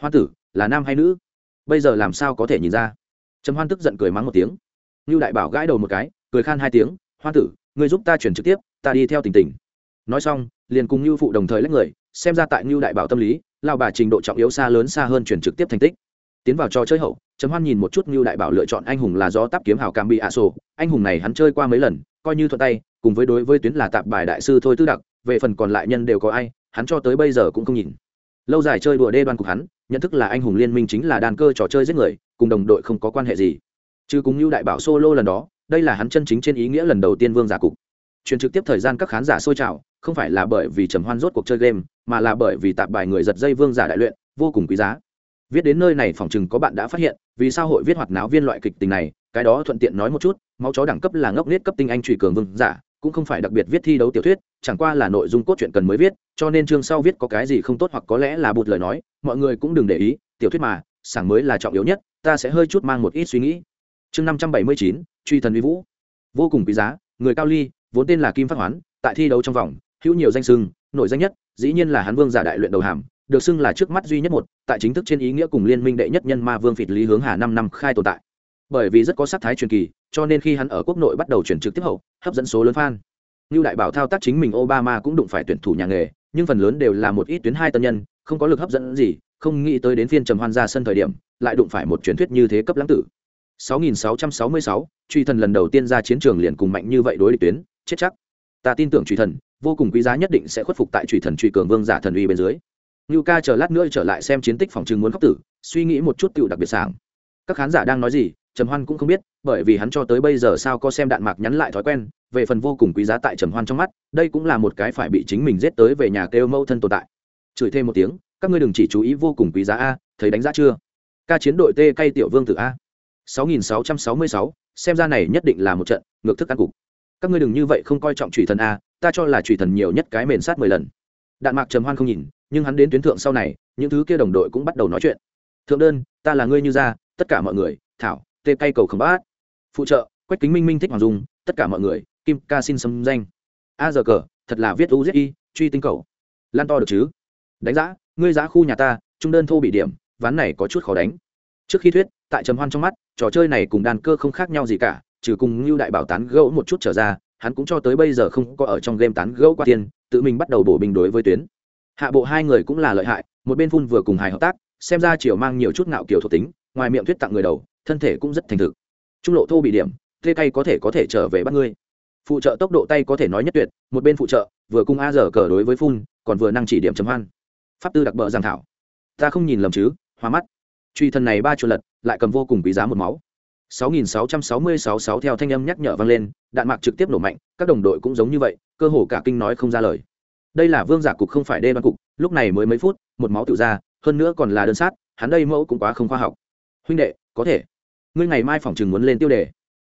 Hoa tử, là nam hay nữ? Bây giờ làm sao có thể nhìn ra? Trầm hoan tức giận cười mắng một tiếng. Như đại bảo gãi đầu một cái, cười khan hai tiếng hoa tử người giúp ta chuyển trực tiếp, ta đi theo tình tình. Nói xong, liền cùng như phụ đồng thời lấy người, xem ra tại như đại bảo tâm lý lao bà trình độ trọng yếu xa lớn xa hơn chuyển trực tiếp thành tích. Tiến vào trò chơi hậu, trầm hoan nhìn một chút như đại bảo lựa chọn anh hùng là do tắp kiếm hào cam bị ạ sổ. Anh hùng này hắn chơi qua mấy lần, coi như thuận tay, cùng với đối với tuyến là tạp bài đại sư thôi tư đặc, về phần còn lại nhân đều có ai hắn cho tới bây giờ cũng không nhìn. Lâu dài chơi đùa đê đoan cục hắn, nhận thức là anh hùng liên minh chính là đàn cơ trò chơi giết người, cùng đồng đội không có quan hệ gì. Chứ cùng như đại bảo solo lần đó, đây là hắn chân chính trên ý nghĩa lần đầu tiên vương giả cục. Truyền trực tiếp thời gian các khán giả sôi trào, không phải là bởi vì trầm hoan rốt cuộc chơi game, mà là bởi vì tạp bài người giật dây vương giả đại luyện, vô cùng quý giá. Viết đến nơi này phòng chừng có bạn đã phát hiện, vì sao hội viết hoạt náo viên loại kịch tình này, cái đó thuận tiện nói một chút, máu chó đẳng cấp là ngốc nết cấp tinh anh trùy cường vương giả cũng không phải đặc biệt viết thi đấu tiểu thuyết, chẳng qua là nội dung cốt truyện cần mới viết, cho nên chương sau viết có cái gì không tốt hoặc có lẽ là bụt lời nói, mọi người cũng đừng để ý, tiểu thuyết mà, sảng mới là trọng yếu nhất, ta sẽ hơi chút mang một ít suy nghĩ. Chương năm trăm bảy mươi chín, truy thần Uy vũ. Vô cùng quý giá, người cao ly, vốn tên là kim phát hoán, tại thi đấu trong vòng, hữu nhiều danh sưng nội danh nhất, dĩ nhiên là hắn vương giả đại luyện đầu hàm, được xưng là trước mắt duy nhất một, tại chính thức trên ý nghĩa cùng liên minh đệ nhất nhân ma vương phịt lý hướng hà năm năm khai tồn tại bởi vì rất có sắc thái truyền kỳ cho nên khi hắn ở quốc nội bắt đầu chuyển trực tiếp hậu hấp dẫn số lớn fan. Như đại bảo thao tác chính mình obama cũng đụng phải tuyển thủ nhà nghề nhưng phần lớn đều là một ít tuyến hai tân nhân không có lực hấp dẫn gì không nghĩ tới đến phiên trầm hoan ra sân thời điểm lại đụng phải một truyền thuyết như thế cấp lãng tử. 6666, truy thần lần đầu tiên ra chiến trường liền cùng mạnh như vậy đối địch tuyến chết chắc. Ta tin tưởng truy thần vô cùng quý giá nhất định sẽ khuất phục tại truy thần truy cường vương giả thần uy bên dưới. Như ca chờ lát nữa trở lại xem chiến tích phòng trường muốn khóc tử suy nghĩ một chút tựu đặc biệt sảng các khán giả đang nói gì trầm hoan cũng không biết bởi vì hắn cho tới bây giờ sao có xem đạn mạc nhắn lại thói quen về phần vô cùng quý giá tại trầm hoan trong mắt đây cũng là một cái phải bị chính mình giết tới về nhà kêu mâu thân tồn tại. Chửi thêm một tiếng các ngươi đừng chỉ chú ý vô cùng quý giá a thấy đánh giá chưa? Ca chiến đội t cay tiểu vương tử a. 6666, xem ra này nhất định là một trận ngược thức ăn cục. Các ngươi đừng như vậy không coi trọng chủy thần a ta cho là chủy thần nhiều nhất cái mền sát mười lần. Đạn mạc trầm hoan không nhìn nhưng hắn đến tuyến thượng sau này những thứ kia đồng đội cũng bắt đầu nói chuyện. Thượng đơn ta là ngươi như ra tất cả mọi người, thảo, tê cay cầu khẩm bát, phụ trợ, quách kính minh minh thích hoàng dung, tất cả mọi người, kim ca xin xâm danh, a giờ cờ, thật là viết u Z i, truy tinh cầu. Lan to được chứ? Đánh giá, ngươi giá khu nhà ta, trung đơn thô bị điểm, ván này có chút khó đánh. Trước khi thuyết, tại trầm hoan trong mắt, trò chơi này cùng đàn cơ không khác nhau gì cả, trừ cùng như đại bảo tán gẫu một chút trở ra, hắn cũng cho tới bây giờ không có ở trong game tán gẫu qua tiền, tự mình bắt đầu bổ bình đối với tuyến. Hạ bộ hai người cũng là lợi hại, một bên phun vừa cùng hài hợp tác, xem ra chiều mang nhiều chút ngạo kiểu thuộc tính ngoài miệng thuyết tặng người đầu, thân thể cũng rất thành thực. Trung lộ thô bị điểm tê cay có thể có thể trở về bắt ngươi. Phụ trợ tốc độ tay có thể nói nhất tuyệt, một bên phụ trợ, vừa cung a dở cờ đối với phun, còn vừa năng chỉ điểm chấm hoan. Pháp tư đặc bợ giang thảo. Ta không nhìn lầm chứ, hoa mắt. Truy thần này ba chuột lật, lại cầm vô cùng quý giá một máu. 6666 theo thanh âm nhắc nhở vang lên, đạn mạc trực tiếp nổ mạnh, các đồng đội cũng giống như vậy, cơ hồ cả kinh nói không ra lời. Đây là vương giả cục không phải đê đoan cục, lúc này mới mấy phút, một máu tự ra, hơn nữa còn là đơn sát, hắn đây mẫu cũng quá không khoa học huynh đệ, có thể. Ngươi ngày mai phòng chừng muốn lên tiêu đề.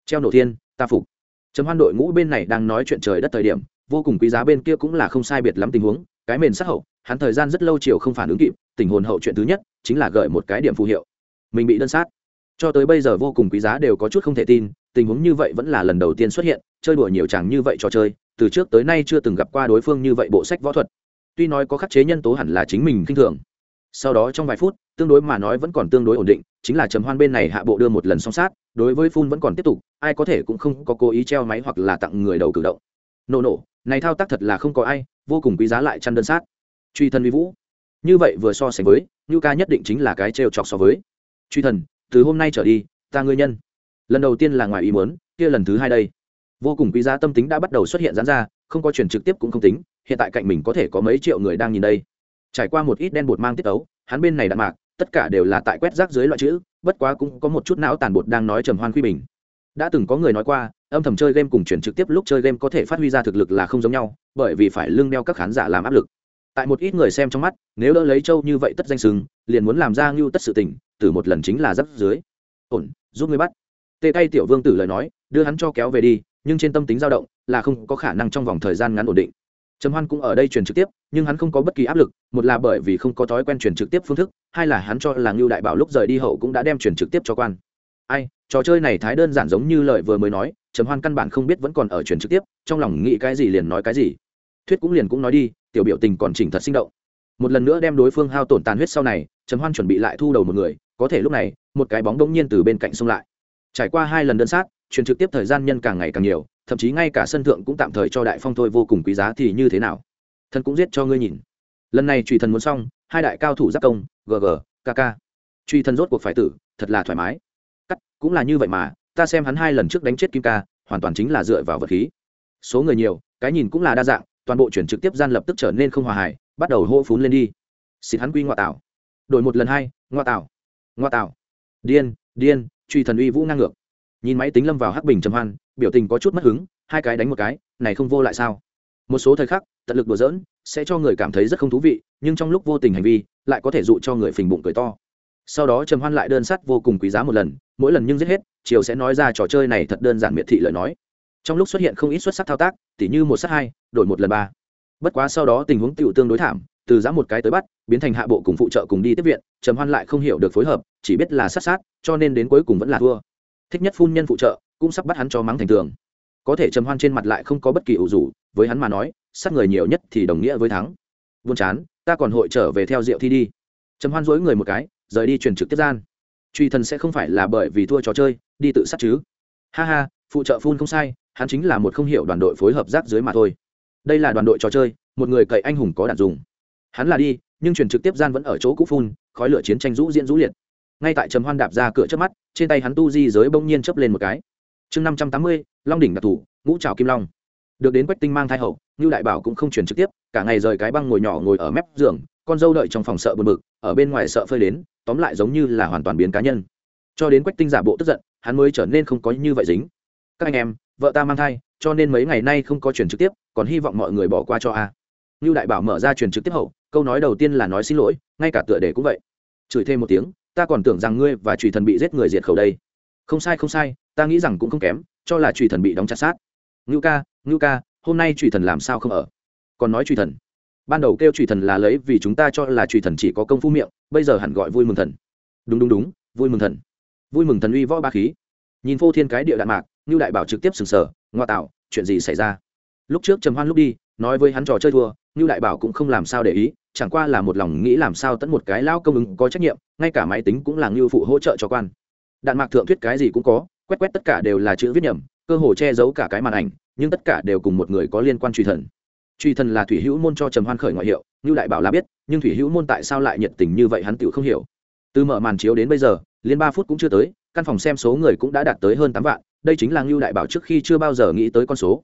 Treo nổ thiên, ta phục. Chấm hoan đội ngũ bên này đang nói chuyện trời đất thời điểm, vô cùng quý giá bên kia cũng là không sai biệt lắm tình huống, cái mền sát hậu, hắn thời gian rất lâu chiều không phản ứng kịp, tình hồn hậu chuyện thứ nhất chính là gợi một cái điểm phù hiệu. Mình bị đơn sát. Cho tới bây giờ vô cùng quý giá đều có chút không thể tin, tình huống như vậy vẫn là lần đầu tiên xuất hiện, chơi đùa nhiều chàng như vậy trò chơi, từ trước tới nay chưa từng gặp qua đối phương như vậy bộ sách võ thuật. Tuy nói có khắc chế nhân tố hẳn là chính mình kinh thường. Sau đó trong vài phút, tương đối mà nói vẫn còn tương đối ổn định chính là trầm hoan bên này hạ bộ đưa một lần song sát, đối với phun vẫn còn tiếp tục, ai có thể cũng không có cố ý treo máy hoặc là tặng người đầu cử động. Nổ nổ, này thao tác thật là không có ai, vô cùng quý giá lại chăn đơn sát. Truy thân vi vũ. Như vậy vừa so sánh với như ca nhất định chính là cái trêu chọc so với. Truy thần, từ hôm nay trở đi, ta ngươi nhân. Lần đầu tiên là ngoài ý muốn, kia lần thứ hai đây. Vô cùng quý giá tâm tính đã bắt đầu xuất hiện gián ra, không có chuyển trực tiếp cũng không tính, hiện tại cạnh mình có thể có mấy triệu người đang nhìn đây. Trải qua một ít đen bột mang tiết ấu hắn bên này đạn mạc tất cả đều là tại quét rác dưới loại chữ, bất quá cũng có một chút não tàn bột đang nói trầm hoan quy bình. Đã từng có người nói qua, âm thầm chơi game cùng chuyển trực tiếp lúc chơi game có thể phát huy ra thực lực là không giống nhau, bởi vì phải lưng đeo các khán giả làm áp lực. Tại một ít người xem trong mắt, nếu đỡ lấy châu như vậy tất danh sừng, liền muốn làm ra ngưu tất sự tình, từ một lần chính là dấp dưới. Ổn, giúp ngươi bắt. Tê tay tiểu vương tử lời nói, đưa hắn cho kéo về đi, nhưng trên tâm tính dao động, là không có khả năng trong vòng thời gian ngắn ổn định trầm hoan cũng ở đây truyền trực tiếp, nhưng hắn không có bất kỳ áp lực, một là bởi vì không có thói quen truyền trực tiếp phương thức, hai là hắn cho là ngưu đại bảo lúc rời đi hậu cũng đã đem truyền trực tiếp cho quan. Ai, trò chơi này thái đơn giản giống như lời vừa mới nói, trầm hoan căn bản không biết vẫn còn ở truyền trực tiếp, trong lòng nghĩ cái gì liền nói cái gì. Thuyết cũng liền cũng nói đi, tiểu biểu tình còn chỉnh thật sinh động. Một lần nữa đem đối phương hao tổn tàn huyết sau này, trầm hoan chuẩn bị lại thu đầu một người, có thể lúc này, một cái bóng đông nhiên từ bên cạnh xông lại. Trải qua hai lần đơn sát, truyền trực tiếp thời gian nhân càng ngày càng nhiều thậm chí ngay cả sân thượng cũng tạm thời cho đại phong thôi vô cùng quý giá thì như thế nào? Thần cũng giết cho ngươi nhìn. Lần này truy thần muốn xong, hai đại cao thủ giáp công gg kk truy thần rốt cuộc phải tử, thật là thoải mái. Cắt, cũng là như vậy mà, ta xem hắn hai lần trước đánh chết kim ca, hoàn toàn chính là dựa vào vật khí. Số người nhiều, cái nhìn cũng là đa dạng, toàn bộ chuyển trực tiếp gian lập tức trở nên không hòa hài, bắt đầu hô phún lên đi. Xịt hắn quy ngoại tảo. Đổi một lần hai, ngoại tảo. Ngoại tảo. Điên điên truy thần uy vũ ngang ngược nhìn máy tính lâm vào hắc bình trầm hoan, biểu tình có chút mất hứng, hai cái đánh một cái, này không vô lại sao? Một số thời khắc, tận lực đùa giỡn, sẽ cho người cảm thấy rất không thú vị, nhưng trong lúc vô tình hành vi, lại có thể dụ cho người phình bụng cười to. Sau đó trầm hoan lại đơn sắt vô cùng quý giá một lần, mỗi lần nhưng giết hết, chiều sẽ nói ra trò chơi này thật đơn giản miệt thị lời nói. Trong lúc xuất hiện không ít xuất sắc thao tác, tỉ như một sát hai, đổi một lần ba. Bất quá sau đó tình huống tựu tương đối thảm, từ giá một cái tới bắt, biến thành hạ bộ cùng phụ trợ cùng đi tiếp viện, trầm hoan lại không hiểu được phối hợp, chỉ biết là sát sát, cho nên đến cuối cùng vẫn là thua thích nhất phun nhân phụ trợ, cũng sắp bắt hắn cho mắng thành tường. Có thể trầm hoan trên mặt lại không có bất kỳ ủ rủ với hắn mà nói, sát người nhiều nhất thì đồng nghĩa với thắng. Vun chán, ta còn hội trở về theo rượu thi đi. Trầm hoan dối người một cái, rời đi truyền trực tiếp gian. Truy thần sẽ không phải là bởi vì thua trò chơi, đi tự sát chứ. Ha ha, phụ trợ phun không sai, hắn chính là một không hiểu đoàn đội phối hợp rác dưới mà thôi. Đây là đoàn đội trò chơi, một người cậy anh hùng có đạn dùng. Hắn là đi, nhưng truyền trực tiếp gian vẫn ở chỗ cũ phun, khói lửa chiến tranh rũ diễn rũ liệt ngay tại trầm hoan đạp ra cửa trước mắt, trên tay hắn tu di giới bỗng nhiên chấp lên một cái. Chương năm trăm tám mươi, long đỉnh đặc thủ, ngũ trào kim long. Được đến quách tinh mang thai hậu như đại bảo cũng không chuyển trực tiếp, cả ngày rời cái băng ngồi nhỏ ngồi ở mép giường, con dâu đợi trong phòng sợ bực bực, ở bên ngoài sợ phơi đến, tóm lại giống như là hoàn toàn biến cá nhân. Cho đến quách tinh giả bộ tức giận, hắn mới trở nên không có như vậy dính. Các anh em, vợ ta mang thai, cho nên mấy ngày nay không có chuyển trực tiếp, còn hy vọng mọi người bỏ qua cho a. Như đại bảo mở ra truyền trực tiếp hậu, câu nói đầu tiên là nói xin lỗi, ngay cả tựa đề cũng vậy. Chửi thêm một tiếng ta còn tưởng rằng ngươi và trùy thần bị giết người diệt khẩu đây. Không sai không sai, ta nghĩ rằng cũng không kém, cho là trùy thần bị đóng chặt sát. Ngưu ca ngưu ca, hôm nay trùy thần làm sao không ở? Còn nói trùy thần. Ban đầu kêu trùy thần là lấy vì chúng ta cho là trùy thần chỉ có công phu miệng, bây giờ hẳn gọi vui mừng thần. Đúng đúng đúng, vui mừng thần. Vui mừng thần uy võ ba khí. Nhìn phô thiên cái địa đạn mạc, ngưu đại bảo trực tiếp sừng sờ, ngoa tạo, chuyện gì xảy ra? Lúc trước trầm hoan lúc đi, nói với hắn trò chơi thua như đại bảo cũng không làm sao để ý, chẳng qua là một lòng nghĩ làm sao tẫn một cái lao công ứng có trách nhiệm, ngay cả máy tính cũng là ngưu phụ hỗ trợ cho quan. Đạn mạc thượng thuyết cái gì cũng có, quét quét tất cả đều là chữ viết nhầm, cơ hồ che giấu cả cái màn ảnh, nhưng tất cả đều cùng một người có liên quan truy thần. Truy thần là thủy hữu môn cho trầm hoan khởi ngoại hiệu như đại bảo là biết, nhưng thủy hữu môn tại sao lại nhiệt tình như vậy hắn tự không hiểu. Từ mở màn chiếu đến bây giờ liên ba phút cũng chưa tới, căn phòng xem số người cũng đã đạt tới hơn tám vạn, đây chính là ngưu đại bảo trước khi chưa bao giờ nghĩ tới con số.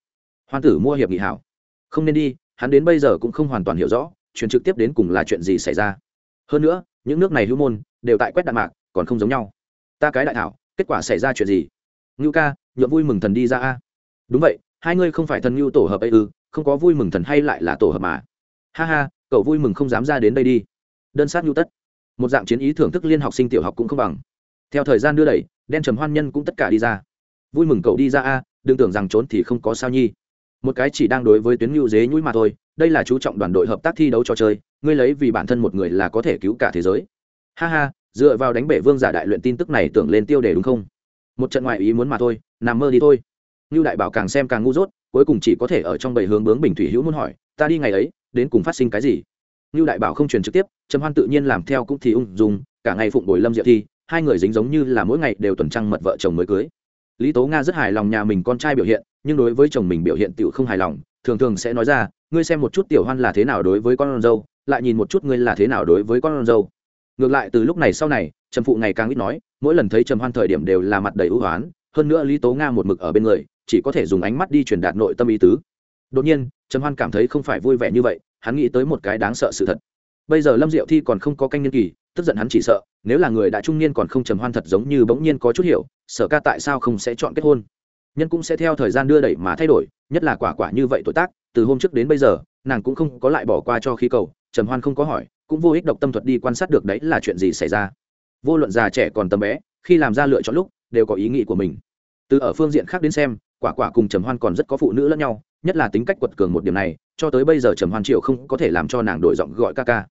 Hoan tử mua hiệp nghị hảo. Không nên đi hắn đến bây giờ cũng không hoàn toàn hiểu rõ truyền trực tiếp đến cùng là chuyện gì xảy ra. Hơn nữa, những nước này hữu môn, đều tại quét đạn mạc, còn không giống nhau. Ta cái đại thảo, kết quả xảy ra chuyện gì? Ngưu ca nhựa vui mừng thần đi ra a. Đúng vậy, hai ngươi không phải thần ngưu tổ hợp ấy ư, không có vui mừng thần hay lại là tổ hợp mà. Ha ha, cậu vui mừng không dám ra đến đây đi. Đơn sát ngưu tất. Một dạng chiến ý thưởng thức liên học sinh tiểu học cũng không bằng. Theo thời gian đưa đẩy, đen trầm hoan nhân cũng tất cả đi ra. Vui mừng cậu đi ra a, đừng tưởng rằng trốn thì không có sao nhi một cái chỉ đang đối với tuyến ngưu dế nhũi mà thôi, đây là chú trọng đoàn đội hợp tác thi đấu trò chơi, ngươi lấy vì bản thân một người là có thể cứu cả thế giới. Ha ha, dựa vào đánh bể vương giả đại luyện tin tức này tưởng lên tiêu đề đúng không? Một trận ngoại ý muốn mà thôi, nằm mơ đi thôi. Ngưu đại bảo càng xem càng ngu dốt, cuối cùng chỉ có thể ở trong bảy hướng bướng bình thủy hữu muốn hỏi, ta đi ngày ấy, đến cùng phát sinh cái gì? Ngưu đại bảo không truyền trực tiếp, trầm hoan tự nhiên làm theo cũng thì ung dung, cả ngày phụng bồi lâm diệu thi, hai người dính giống như là mỗi ngày đều tuần trăng mật vợ chồng mới cưới lý tố nga rất hài lòng nhà mình con trai biểu hiện, nhưng đối với chồng mình biểu hiện tiểu không hài lòng, thường thường sẽ nói ra, ngươi xem một chút tiểu hoan là thế nào đối với con dâu, lại nhìn một chút ngươi là thế nào đối với con dâu. Ngược lại, từ lúc này sau này, trầm phụ ngày càng ít nói, mỗi lần thấy trầm hoan thời điểm đều là mặt đầy ưu hoán, hơn nữa lý tố nga một mực ở bên người, chỉ có thể dùng ánh mắt đi truyền đạt nội tâm ý tứ. Đột nhiên, trầm hoan cảm thấy không phải vui vẻ như vậy, hắn nghĩ tới một cái đáng sợ sự thật. Bây giờ lâm diệu thi còn không có canh nhân kỳ tức giận hắn chỉ sợ, nếu là người đã trung niên còn không trầm hoan thật giống như bỗng nhiên có chút hiểu, sở ca tại sao không sẽ chọn kết hôn? Nhân cũng sẽ theo thời gian đưa đẩy mà thay đổi, nhất là quả quả như vậy tuổi tác, từ hôm trước đến bây giờ, nàng cũng không có lại bỏ qua cho khí cầu, trầm hoan không có hỏi, cũng vô ích độc tâm thuật đi quan sát được đấy là chuyện gì xảy ra. Vô luận già trẻ còn tầm bé, khi làm ra lựa chọn lúc, đều có ý nghĩ của mình. Từ ở phương diện khác đến xem, quả quả cùng trầm hoan còn rất có phụ nữ lẫn nhau, nhất là tính cách quật cường một điểm này, cho tới bây giờ trầm hoan triệu không có thể làm cho nàng đổi giọng gọi ca ca.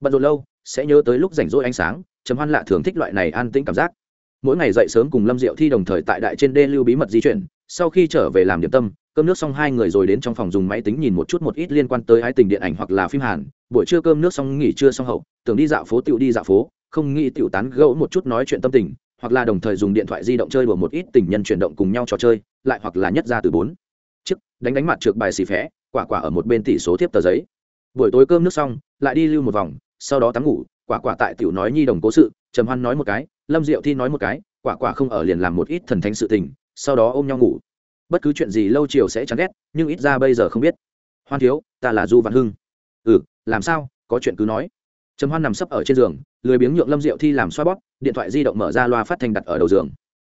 Bận rộn lâu sẽ nhớ tới lúc rảnh rỗi ánh sáng, trầm hoan lạ thường thích loại này an tĩnh cảm giác. Mỗi ngày dậy sớm cùng lâm diệu thi đồng thời tại đại trên đê lưu bí mật di chuyển, sau khi trở về làm điểm tâm, cơm nước xong hai người rồi đến trong phòng dùng máy tính nhìn một chút một ít liên quan tới ái tình điện ảnh hoặc là phim hàn. Buổi trưa cơm nước xong nghỉ trưa xong hậu, tưởng đi dạo phố tựu đi dạo phố, không nghĩ tiểu tán gẫu một chút nói chuyện tâm tình, hoặc là đồng thời dùng điện thoại di động chơi đùa một ít tình nhân chuyển động cùng nhau trò chơi, lại hoặc là nhất ra từ bốn. Chức đánh đánh mặt trượt bài xì phé, quả quả ở một bên tỷ số tiếp tờ giấy. Buổi tối cơm nước xong, lại đi lưu một vòng sau đó tắm ngủ, quả quả tại tiểu nói nhi đồng cố sự, trầm hoan nói một cái, lâm diệu thi nói một cái, quả quả không ở liền làm một ít thần thánh sự tình, sau đó ôm nhau ngủ. Bất cứ chuyện gì lâu chiều sẽ chán ghét, nhưng ít ra bây giờ không biết. Hoan thiếu, ta là du văn hưng. Ừ làm sao, có chuyện cứ nói. Trầm hoan nằm sấp ở trên giường, lười biếng nhượng lâm diệu thi làm xoa bóp, điện thoại di động mở ra loa phát thanh đặt ở đầu giường.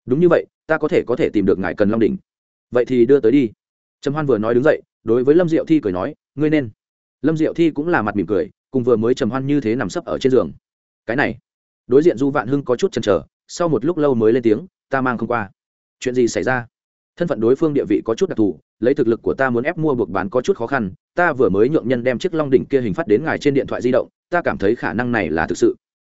Đúng như vậy, ta có thể có thể tìm được ngài cần long đỉnh. Vậy thì đưa tới đi. Trầm hoan vừa nói đứng dậy, đối với lâm diệu thi cười nói, ngươi nên. Lâm diệu thi cũng là mặt mỉm cười cùng vừa mới trầm hoan như thế nằm sấp ở trên giường. Cái này, đối diện du vạn hưng có chút chần chờ, sau một lúc lâu mới lên tiếng, ta mang không qua. Chuyện gì xảy ra? Thân phận đối phương địa vị có chút đặc thù, lấy thực lực của ta muốn ép mua buộc bán có chút khó khăn, ta vừa mới nhượng nhân đem chiếc long đỉnh kia hình phát đến ngài trên điện thoại di động, ta cảm thấy khả năng này là thực sự.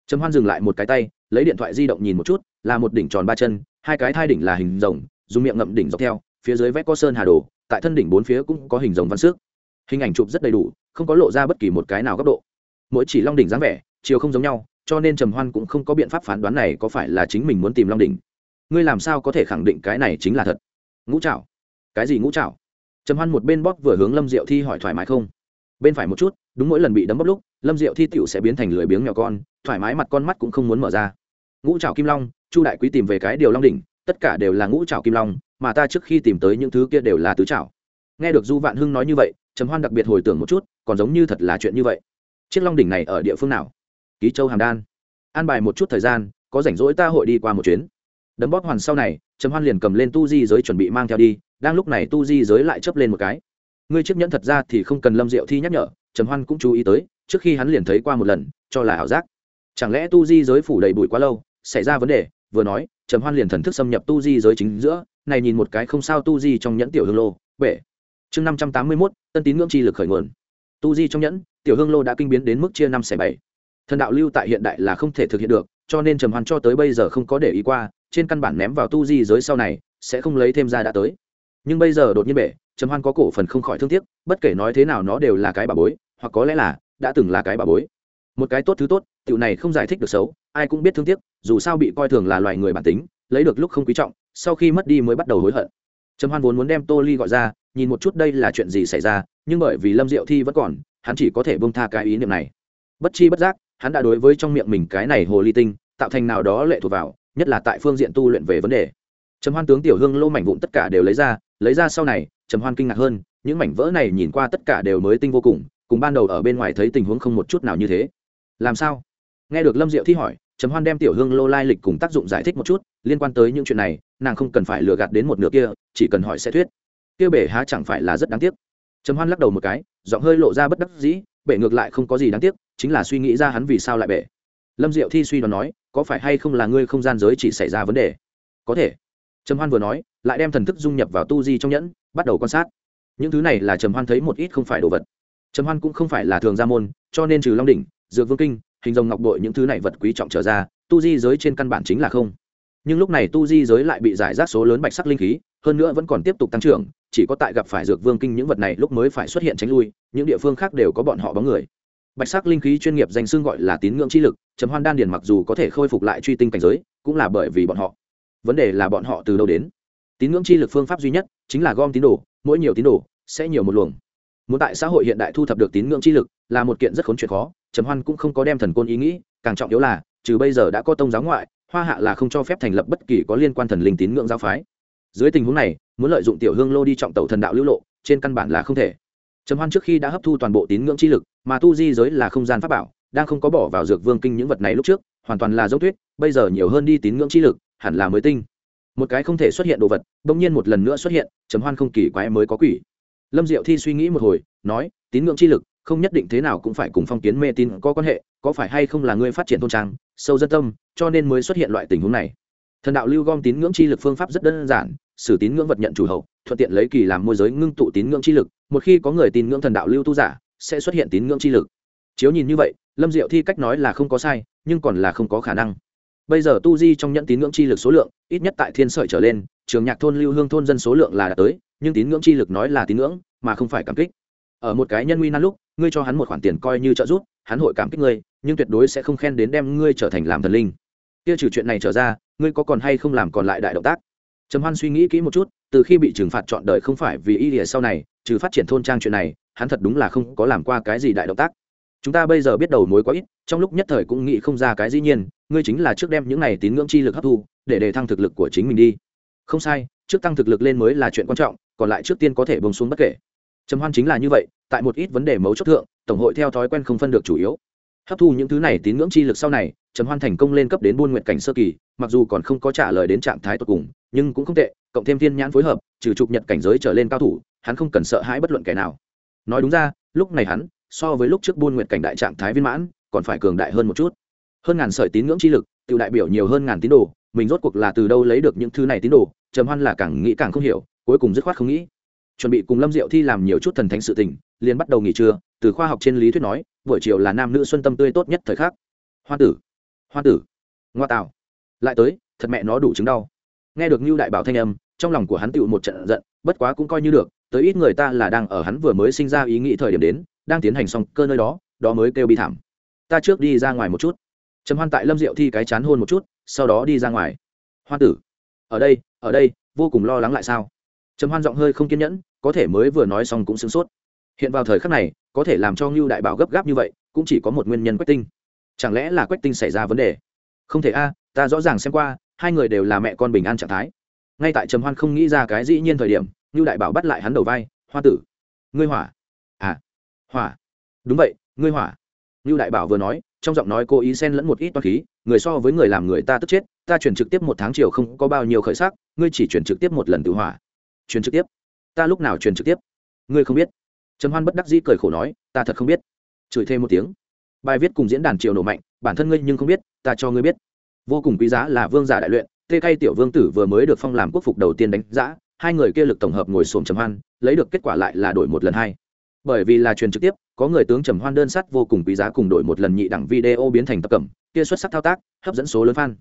Trầm hoan dừng lại một cái tay, lấy điện thoại di động nhìn một chút, là một đỉnh tròn ba chân, hai cái thai đỉnh là hình rồng, dùng miệng ngậm đỉnh dọc theo, phía dưới vẽ có sơn hà đồ, tại thân đỉnh bốn phía cũng có hình rồng văn xước hình ảnh chụp rất đầy đủ, không có lộ ra bất kỳ một cái nào góc độ. Mỗi chỉ long đỉnh dáng vẻ, chiều không giống nhau, cho nên trầm hoan cũng không có biện pháp phán đoán này có phải là chính mình muốn tìm long đỉnh. Ngươi làm sao có thể khẳng định cái này chính là thật? Ngũ trảo. Cái gì ngũ trảo? Trầm hoan một bên bóp vừa hướng lâm diệu thi hỏi thoải mái không? Bên phải một chút, đúng mỗi lần bị đấm bóp lúc, lâm diệu thi tựu sẽ biến thành lười biếng nhỏ con, thoải mái mặt con mắt cũng không muốn mở ra. Ngũ trảo kim long, chu đại quý tìm về cái điều long đỉnh, tất cả đều là ngũ trảo kim long, mà ta trước khi tìm tới những thứ kia đều là tứ trảo. Nghe được du vạn hưng nói như vậy trầm hoan đặc biệt hồi tưởng một chút, còn giống như thật là chuyện như vậy. Chiếc long đỉnh này ở địa phương nào? Ký châu hàm đan. An bài một chút thời gian, có rảnh rỗi ta hội đi qua một chuyến. Đấm bóp hoàn sau này, trầm hoan liền cầm lên tu di giới chuẩn bị mang theo đi, đang lúc này tu di giới lại chấp lên một cái. Ngươi chiếc nhẫn thật ra thì không cần lâm diệu thi nhắc nhở, trầm hoan cũng chú ý tới, trước khi hắn liền thấy qua một lần, cho là ảo giác. Chẳng lẽ tu di giới phủ đầy bụi quá lâu, xảy ra vấn đề, vừa nói, trầm hoan liền thần thức xâm nhập tu di giới chính giữa, này nhìn một cái không sao tu di trong nhẫn tiểu hương lô, bể chương năm trăm tám mươi mốt, tân tín ngưỡng chi lực khởi nguồn. Tu di trong nhẫn, tiểu hương lô đã kinh biến đến mức chia năm xẻ bảy. Thần đạo lưu tại hiện đại là không thể thực hiện được, cho nên trầm hoan cho tới bây giờ không có để ý qua, trên căn bản ném vào tu di giới sau này, sẽ không lấy thêm ra đã tới. Nhưng bây giờ đột nhiên bể, trầm hoan có cổ phần không khỏi thương tiếc, bất kể nói thế nào nó đều là cái bà bối, hoặc có lẽ là, đã từng là cái bà bối. Một cái tốt thứ tốt, tiểu này không giải thích được xấu, ai cũng biết thương tiếc, dù sao bị coi thường là loài người bản tính, lấy được lúc không quý trọng, sau khi mất đi mới bắt đầu hối hận. Trầm hoan vốn muốn đem tô ly gọi ra nhìn một chút đây là chuyện gì xảy ra, nhưng bởi vì lâm diệu thi vẫn còn, hắn chỉ có thể bông tha cái ý niệm này. Bất chi bất giác, hắn đã đối với trong miệng mình cái này hồ ly tinh, tạo thành nào đó lệ thuộc vào, nhất là tại phương diện tu luyện về vấn đề. Trầm hoan tướng tiểu hương lô mảnh vụn tất cả đều lấy ra lấy ra sau này, trầm hoan kinh ngạc hơn, những mảnh vỡ này nhìn qua tất cả đều mới tinh vô cùng cùng ban đầu ở bên ngoài thấy tình huống không một chút nào như thế. Làm sao? Nghe được lâm diệu thi hỏi, trầm hoan đem tiểu hương lô lai lịch cùng tác dụng giải thích một chút, liên quan tới những chuyện này, nàng không cần phải lừa gạt đến một nửa kia, chỉ cần hỏi sẽ thuyết kia bể há chẳng phải là rất đáng tiếc. Trầm hoan lắc đầu một cái, giọng hơi lộ ra bất đắc dĩ, bể ngược lại không có gì đáng tiếc, chính là suy nghĩ ra hắn vì sao lại bể. Lâm diệu thi suy đoán nói, có phải hay không là ngươi không gian giới chỉ xảy ra vấn đề? Có thể. Trầm hoan vừa nói, lại đem thần thức dung nhập vào tu di trong nhẫn, bắt đầu quan sát. Những thứ này là trầm hoan thấy một ít không phải đồ vật. Trầm hoan cũng không phải là thường gia môn, cho nên trừ long đỉnh, dược vương kinh, hình rồng ngọc bội những thứ này vật quý trọng trở ra, tu di giới trên căn bản chính là không. Nhưng lúc này tu di giới lại bị giải rác số lớn bạch sắc linh khí, hơn nữa vẫn còn tiếp tục tăng trưởng chỉ có tại gặp phải dược vương kinh những vật này lúc mới phải xuất hiện tránh lui, những địa phương khác đều có bọn họ bóng người. Bạch sắc linh khí chuyên nghiệp danh xưng gọi là tín ngưỡng chi lực chấm hoan đan điền mặc dù có thể khôi phục lại truy tinh cảnh giới, cũng là bởi vì bọn họ. Vấn đề là bọn họ từ đâu đến? Tín ngưỡng chi lực phương pháp duy nhất chính là gom tín đồ, mỗi nhiều tín đồ sẽ nhiều một luồng. Muốn tại xã hội hiện đại thu thập được tín ngưỡng chi lực là một kiện rất khốn chuyện khó, trầm hoan cũng không có đem thần côn ý nghĩ, càng trọng yếu là, trừ bây giờ đã có tông giáo ngoại, hoa hạ là không cho phép thành lập bất kỳ có liên quan thần linh tín ngưỡng giáo phái dưới tình huống này, muốn lợi dụng tiểu hương lô đi trọng tẩu thần đạo lưu lộ, trên căn bản là không thể. Trầm hoan trước khi đã hấp thu toàn bộ tín ngưỡng chi lực, mà tu di giới là không gian pháp bảo, đang không có bỏ vào dược vương kinh những vật này lúc trước, hoàn toàn là dấu thuyết bây giờ nhiều hơn đi tín ngưỡng chi lực, hẳn là mới tinh. Một cái không thể xuất hiện đồ vật, bỗng nhiên một lần nữa xuất hiện, trầm hoan không kỳ quái mới có quỷ. Lâm diệu thi suy nghĩ một hồi, nói, tín ngưỡng chi lực, không nhất định thế nào cũng phải cùng phong kiến mê tín có quan hệ, có phải hay không là ngươi phát triển tôn trang, sâu dân tâm, cho nên mới xuất hiện loại tình huống này thần đạo lưu gom tín ngưỡng chi lực phương pháp rất đơn giản xử tín ngưỡng vật nhận chủ hậu, thuận tiện lấy kỳ làm môi giới ngưng tụ tín ngưỡng chi lực, một khi có người tín ngưỡng thần đạo lưu tu giả, sẽ xuất hiện tín ngưỡng chi lực. Chiếu nhìn như vậy, lâm diệu thi cách nói là không có sai, nhưng còn là không có khả năng. Bây giờ tu di trong nhận tín ngưỡng chi lực số lượng, ít nhất tại thiên sợi trở lên, trường nhạc thôn lưu hương thôn dân số lượng là đã tới, nhưng tín ngưỡng chi lực nói là tín ngưỡng, mà không phải cảm kích. Ở một cái nhân nguy nan lúc, ngươi cho hắn một khoản tiền coi như trợ giúp, hắn hội cảm kích ngươi, nhưng tuyệt đối sẽ không khen đến đem ngươi trở thành làm thần linh kia trừ chuyện này trở ra, ngươi có còn hay không làm còn lại đại động tác? Trầm hoan suy nghĩ kỹ một chút, từ khi bị trừng phạt chọn đời không phải vì y lìa sau này, trừ phát triển thôn trang chuyện này, hắn thật đúng là không có làm qua cái gì đại động tác. Chúng ta bây giờ biết đầu mối quá ít, trong lúc nhất thời cũng nghĩ không ra cái dĩ nhiên, ngươi chính là trước đem những này tín ngưỡng chi lực hấp thu, để đề thăng thực lực của chính mình đi. Không sai, trước tăng thực lực lên mới là chuyện quan trọng, còn lại trước tiên có thể bông xuống bất kể. Trầm hoan chính là như vậy, tại một ít vấn đề mấu chốt thượng, tổng hội theo thói quen không phân được chủ yếu hấp thu những thứ này tín ngưỡng chi lực sau này, trầm hoan thành công lên cấp đến buôn nguyện cảnh sơ kỳ, mặc dù còn không có trả lời đến trạng thái tột cùng, nhưng cũng không tệ, cộng thêm thiên nhãn phối hợp, trừ trục nhật cảnh giới trở lên cao thủ, hắn không cần sợ hãi bất luận kẻ nào. Nói đúng ra, lúc này hắn, so với lúc trước buôn nguyện cảnh đại trạng thái viên mãn, còn phải cường đại hơn một chút. Hơn ngàn sợi tín ngưỡng chi lực, tự đại biểu nhiều hơn ngàn tín đồ, mình rốt cuộc là từ đâu lấy được những thứ này tín đồ, trầm hoan là càng nghĩ càng không hiểu, cuối cùng dứt khoát không nghĩ. Chuẩn bị cùng lâm diệu thi làm nhiều chút thần thánh sự tình, liền bắt đầu nghỉ trưa, từ khoa học trên lý thuyết nói buổi chiều là nam nữ xuân tâm tươi tốt nhất thời khắc. Hoa tử hoa tử. Ngoa tạo lại tới, thật mẹ nó đủ chứng đau. Nghe được như đại bảo thanh âm, trong lòng của hắn tựu một trận giận, bất quá cũng coi như được, tới ít người ta là đang ở hắn vừa mới sinh ra ý nghĩ thời điểm đến, đang tiến hành xong cơ nơi đó đó mới kêu bi thảm. Ta trước đi ra ngoài một chút. Trầm hoan tại lâm diệu thi cái chán hôn một chút, sau đó đi ra ngoài. Hoa tử, ở đây ở đây, vô cùng lo lắng lại sao? Trầm hoan giọng hơi không kiên nhẫn, có thể mới vừa nói xong cũng sửng sốt hiện vào thời khắc này, có thể làm cho ngưu đại bảo gấp gáp như vậy, cũng chỉ có một nguyên nhân quách tinh. Chẳng lẽ là quách tinh xảy ra vấn đề? Không thể a, ta rõ ràng xem qua, hai người đều là mẹ con bình an trạng thái. Ngay tại trầm hoan không nghĩ ra cái dĩ nhiên thời điểm, ngưu đại bảo bắt lại hắn đầu vai, hoa tử, ngươi hỏa. À hỏa. Đúng vậy, ngươi hỏa. Ngưu đại bảo vừa nói, trong giọng nói cô ý xen lẫn một ít toa khí, người so với người làm người ta tức chết, ta chuyển trực tiếp một tháng chiều không có bao nhiêu khởi sắc, ngươi chỉ chuyển trực tiếp một lần tự hỏa. Truyền trực tiếp? Ta lúc nào truyền trực tiếp? Ngươi không biết trầm hoan bất đắc dĩ cười khổ nói, ta thật không biết. Chửi thêm một tiếng. Bài viết cùng diễn đàn triều nổ mạnh, bản thân ngươi nhưng không biết, ta cho ngươi biết. Vô cùng quý giá là vương giả đại luyện, tê cay tiểu vương tử vừa mới được phong làm quốc phục đầu tiên đánh giá, hai người kia lực tổng hợp ngồi xổm trầm hoan, lấy được kết quả lại là đổi một lần hai. Bởi vì là truyền trực tiếp, có người tướng trầm hoan đơn sắt vô cùng quý giá cùng đổi một lần nhị đẳng video biến thành tập cẩm, kia xuất sắc thao tác, hấp dẫn số lớn fan.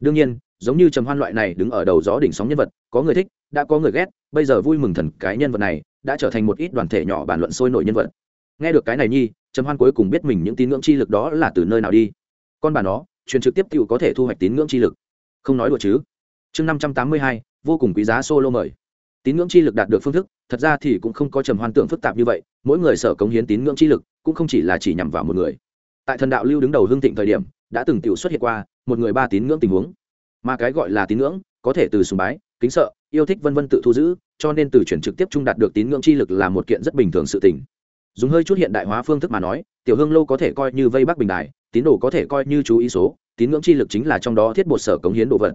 Đương nhiên, giống như trầm hoan loại này đứng ở đầu gió đỉnh sóng nhân vật, có người thích, đã có người ghét, bây giờ vui mừng thần cái nhân vật này đã trở thành một ít đoàn thể nhỏ bàn luận sôi nổi nhân vật. Nghe được cái này nhi, trầm hoan cuối cùng biết mình những tín ngưỡng chi lực đó là từ nơi nào đi. Con bà nó, truyền trực tiếp cựu có thể thu hoạch tín ngưỡng chi lực. Không nói đùa chứ. Chương năm trăm tám mươi hai, vô cùng quý giá solo mời. Tín ngưỡng chi lực đạt được phương thức, thật ra thì cũng không có trầm hoan tưởng phức tạp như vậy, mỗi người sở cống hiến tín ngưỡng chi lực, cũng không chỉ là chỉ nhằm vào một người. Tại thần đạo lưu đứng đầu hương thịnh thời điểm, đã từng tiểu xuất hiện qua một người ba tín ngưỡng tình huống. Mà cái gọi là tín ngưỡng, có thể từ sùng bái, kính sợ, yêu thích vân vân tự thu giữ cho nên từ chuyển trực tiếp trung đạt được tín ngưỡng chi lực là một kiện rất bình thường sự tình. Dùng hơi chút hiện đại hóa phương thức mà nói, tiểu hương lâu có thể coi như vây bắc bình đài, tín đồ có thể coi như chú ý số, tín ngưỡng chi lực chính là trong đó thiết bột sở cống hiến đồ vật.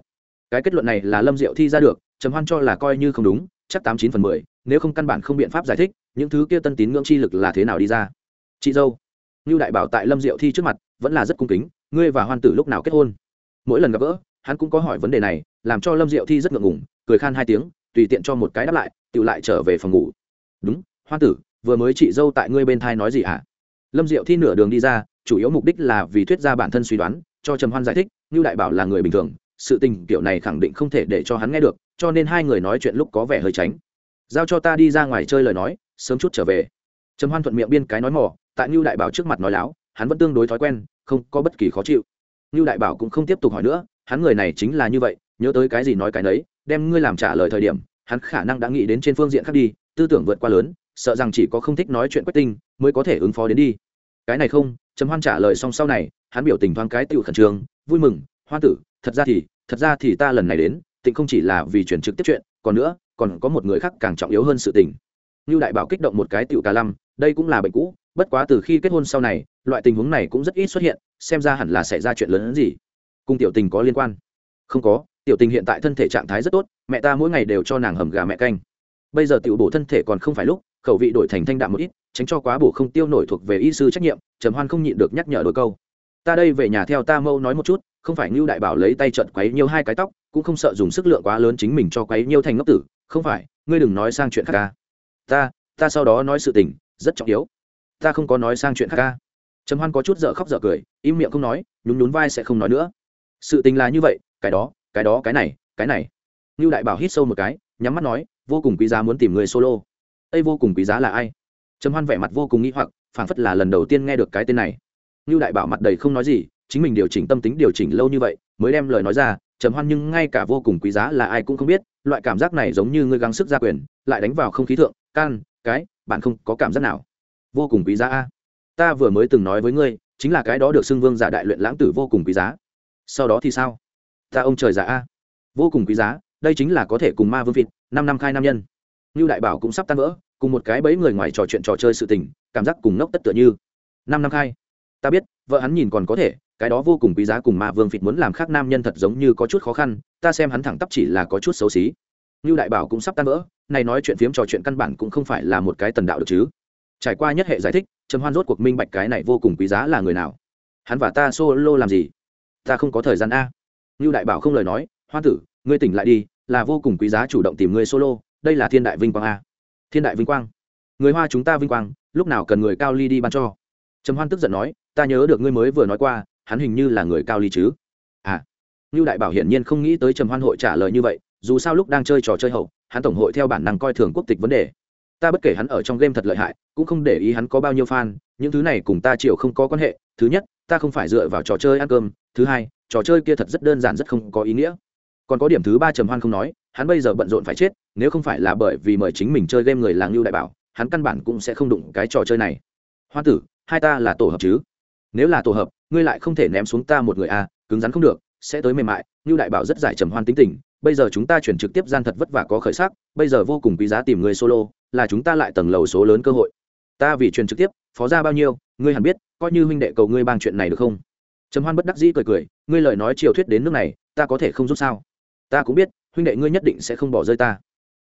Cái kết luận này là lâm diệu thi ra được, trầm hoan cho là coi như không đúng, chắc tám chín phần mười, nếu không căn bản không biện pháp giải thích, những thứ kia tân tín ngưỡng chi lực là thế nào đi ra. Chị dâu như đại bảo tại lâm diệu thi trước mặt, vẫn là rất cung kính, ngươi và hoan tử lúc nào kết hôn? Mỗi lần gặp gỡ, hắn cũng có hỏi vấn đề này, làm cho lâm diệu thi rất ngượng ngùng, cười khan hai tiếng tùy tiện cho một cái đáp lại tự lại trở về phòng ngủ. Đúng hoa tử, vừa mới chị dâu tại ngươi bên thai nói gì hả lâm diệu thi nửa đường đi ra, chủ yếu mục đích là vì thuyết ra bản thân suy đoán, cho trầm hoan giải thích như đại bảo là người bình thường, sự tình kiểu này khẳng định không thể để cho hắn nghe được, cho nên hai người nói chuyện lúc có vẻ hơi tránh. Giao cho ta đi ra ngoài chơi lời nói, sớm chút trở về. Trầm hoan thuận miệng biên cái nói mỏ tại như đại bảo trước mặt nói láo, hắn vẫn tương đối thói quen, không có bất kỳ khó chịu. Như đại bảo cũng không tiếp tục hỏi nữa, hắn người này chính là như vậy, nhớ tới cái gì nói cái nấy đem ngươi làm trả lời thời điểm, hắn khả năng đã nghĩ đến trên phương diện khác đi, tư tưởng vượt qua lớn, sợ rằng chỉ có không thích nói chuyện quách tinh mới có thể ứng phó đến đi. Cái này không, trầm hoan trả lời xong sau này, hắn biểu tình thoáng cái tự khẩn trương, vui mừng hoan tử, thật ra thì, thật ra thì ta lần này đến, tịnh không chỉ là vì chuyển trực tiếp chuyện, còn nữa, còn có một người khác càng trọng yếu hơn sự tình. Như đại bảo kích động một cái tiểu cả lăm, đây cũng là bệnh cũ, bất quá từ khi kết hôn sau này, loại tình huống này cũng rất ít xuất hiện, xem ra hẳn là xảy ra chuyện lớn hơn gì. Cùng tiểu tình có liên quan? Không có tiểu tình hiện tại thân thể trạng thái rất tốt, mẹ ta mỗi ngày đều cho nàng hầm gà mẹ canh. Bây giờ tiểu bổ thân thể còn không phải lúc, khẩu vị đổi thành thanh đạm một ít, tránh cho quá bổ không tiêu nổi thuộc về y sư trách nhiệm, trầm hoan không nhịn được nhắc nhở đôi câu. Ta đây về nhà theo ta mâu nói một chút, không phải ngưu đại bảo lấy tay trận quấy nhiều hai cái tóc, cũng không sợ dùng sức lượng quá lớn chính mình cho quấy nhiều thành ngốc tử, không phải, ngươi đừng nói sang chuyện khác ca ta ta sau đó nói sự tình, rất trọng yếu. Ta không có nói sang chuyện khác ca trầm hoan có chút dở khóc dở cười, im miệng không nói, nhún nhún vai sẽ không nói nữa. Sự tình là như vậy, cái đó cái đó, cái này cái này. Như đại bảo hít sâu một cái, nhắm mắt nói, vô cùng quý giá muốn tìm người solo. Ây vô cùng quý giá là ai? Trầm hoan vẻ mặt vô cùng nghĩ hoặc, phảng phất là lần đầu tiên nghe được cái tên này. Như đại bảo mặt đầy không nói gì, chính mình điều chỉnh tâm tính điều chỉnh lâu như vậy, mới đem lời nói ra, trầm hoan, nhưng ngay cả vô cùng quý giá là ai cũng không biết, loại cảm giác này giống như ngươi gắng sức ra quyền, lại đánh vào không khí thượng, can, cái, bạn không có cảm giác nào. Vô cùng quý giá a. Ta vừa mới từng nói với ngươi, chính là cái đó được xưng vương giả đại luyện lãng tử vô cùng quý giá. Sau đó thì sao? Ta ông trời giả a. Vô cùng quý giá, đây chính là có thể cùng ma vương vịt năm năm khai nam nhân. Như đại bảo cũng sắp tan vỡ, cùng một cái bẫy người ngoài trò chuyện trò chơi sự tình, cảm giác cùng ngốc tất tựa như. Năm năm khai. Ta biết, vợ hắn nhìn còn có thể, cái đó vô cùng quý giá cùng ma vương vịt muốn làm khác nam nhân thật giống như có chút khó khăn, ta xem hắn thẳng tắp chỉ là có chút xấu xí. Như đại bảo cũng sắp tan vỡ, này nói chuyện phiếm trò chuyện căn bản cũng không phải là một cái tần đạo được chứ. Trải qua nhất hệ giải thích, trầm hoan rốt cuộc minh bạch cái này vô cùng quý giá là người nào. Hắn và ta solo làm gì? Ta không có thời gian a. Nưu đại bảo không lời nói, hoan tử, ngươi tỉnh lại đi, là vô cùng quý giá chủ động tìm ngươi solo, đây là thiên đại vinh quang a. Thiên đại vinh quang? Người hoa chúng ta vinh quang, lúc nào cần người cao ly đi ban cho? Trầm hoan tức giận nói, ta nhớ được ngươi mới vừa nói qua, hắn hình như là người cao ly chứ. À Nưu đại bảo hiển nhiên không nghĩ tới trầm hoan hội trả lời như vậy, dù sao lúc đang chơi trò chơi hậu, hắn tổng hội theo bản năng coi thường quốc tịch vấn đề. Ta bất kể hắn ở trong game thật lợi hại, cũng không để ý hắn có bao nhiêu fan, những thứ này cùng ta chịu không có quan hệ. Thứ nhất, ta không phải dựa vào trò chơi ăn cơm. Thứ hai trò chơi kia thật rất đơn giản rất không có ý nghĩa. Còn có điểm thứ ba trầm hoan không nói hắn bây giờ bận rộn phải chết nếu không phải là bởi vì mời chính mình chơi game người làng lưu đại bảo hắn căn bản cũng sẽ không đụng cái trò chơi này. Hoa tử hai ta là tổ hợp chứ? Nếu là tổ hợp ngươi lại không thể ném xuống ta một người a à, cứng rắn không được sẽ tới mềm mại. Như đại bảo rất giải trầm hoan tính tình bây giờ chúng ta chuyển trực tiếp gian thật vất vả có khởi sắc bây giờ vô cùng quý giá tìm người solo là chúng ta lại tầng lầu số lớn cơ hội. Ta vì truyền trực tiếp phó ra bao nhiêu ngươi hẳn biết coi như huynh đệ cầu ngươi bang chuyện này được không? Trầm hoan bất đắc dĩ cười cười, ngươi lời nói chiều thuyết đến nước này, ta có thể không giúp sao? Ta cũng biết, huynh đệ ngươi nhất định sẽ không bỏ rơi ta.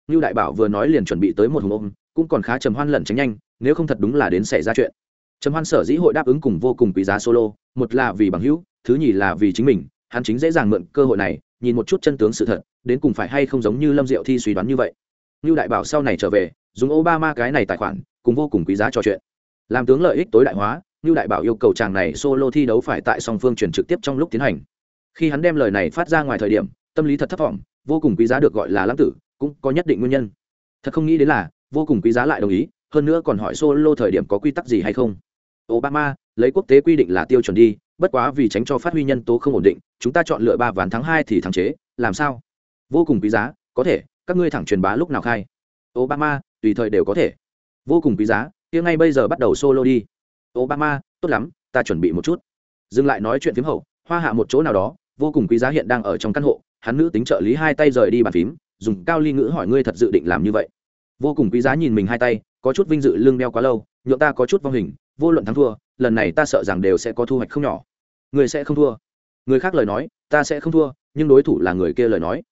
Như đại bảo vừa nói liền chuẩn bị tới một hùng ôm, cũng còn khá trầm hoan lẩn tránh nhanh, nếu không thật đúng là đến xảy ra chuyện. Trầm hoan sở dĩ hội đáp ứng cùng vô cùng quý giá solo, một là vì bằng hữu, thứ nhì là vì chính mình, hắn chính dễ dàng mượn cơ hội này, nhìn một chút chân tướng sự thật, đến cùng phải hay không giống như lâm diệu thi suy đoán như vậy. Như đại bảo sau này trở về, dùng obama cái này tài khoản, cùng vô cùng quý giá trò chuyện. Làm tướng lợi ích tối đại hóa như đại bảo yêu cầu chàng này solo thi đấu phải tại song phương truyền trực tiếp trong lúc tiến hành. Khi hắn đem lời này phát ra ngoài thời điểm, tâm lý thật thấp thỏm vô cùng quý giá được gọi là lãng tử, cũng có nhất định nguyên nhân. Thật không nghĩ đến là, vô cùng quý giá lại đồng ý, hơn nữa còn hỏi solo thời điểm có quy tắc gì hay không. Obama, lấy quốc tế quy định là tiêu chuẩn đi, bất quá vì tránh cho phát huy nhân tố không ổn định, chúng ta chọn lựa ba ván tháng hai thì thắng chế, làm sao? Vô cùng quý giá, có thể, các ngươi thẳng truyền bá lúc nào khai? Obama, tùy thời đều có thể. Vô cùng quý giá, kia ngay bây giờ bắt đầu solo đi obama, tốt lắm, ta chuẩn bị một chút. Dừng lại nói chuyện phím hậu, hoa hạ một chỗ nào đó, vô cùng quý giá hiện đang ở trong căn hộ, hắn nữ tính trợ lý hai tay rời đi bàn phím, dùng cao ly ngữ hỏi ngươi thật dự định làm như vậy. Vô cùng quý giá nhìn mình hai tay, có chút vinh dự lưng đeo quá lâu, nhượng ta có chút vong hình, vô luận thắng thua, lần này ta sợ rằng đều sẽ có thu hoạch không nhỏ. Người sẽ không thua. Người khác lời nói, ta sẽ không thua, nhưng đối thủ là người kia lời nói.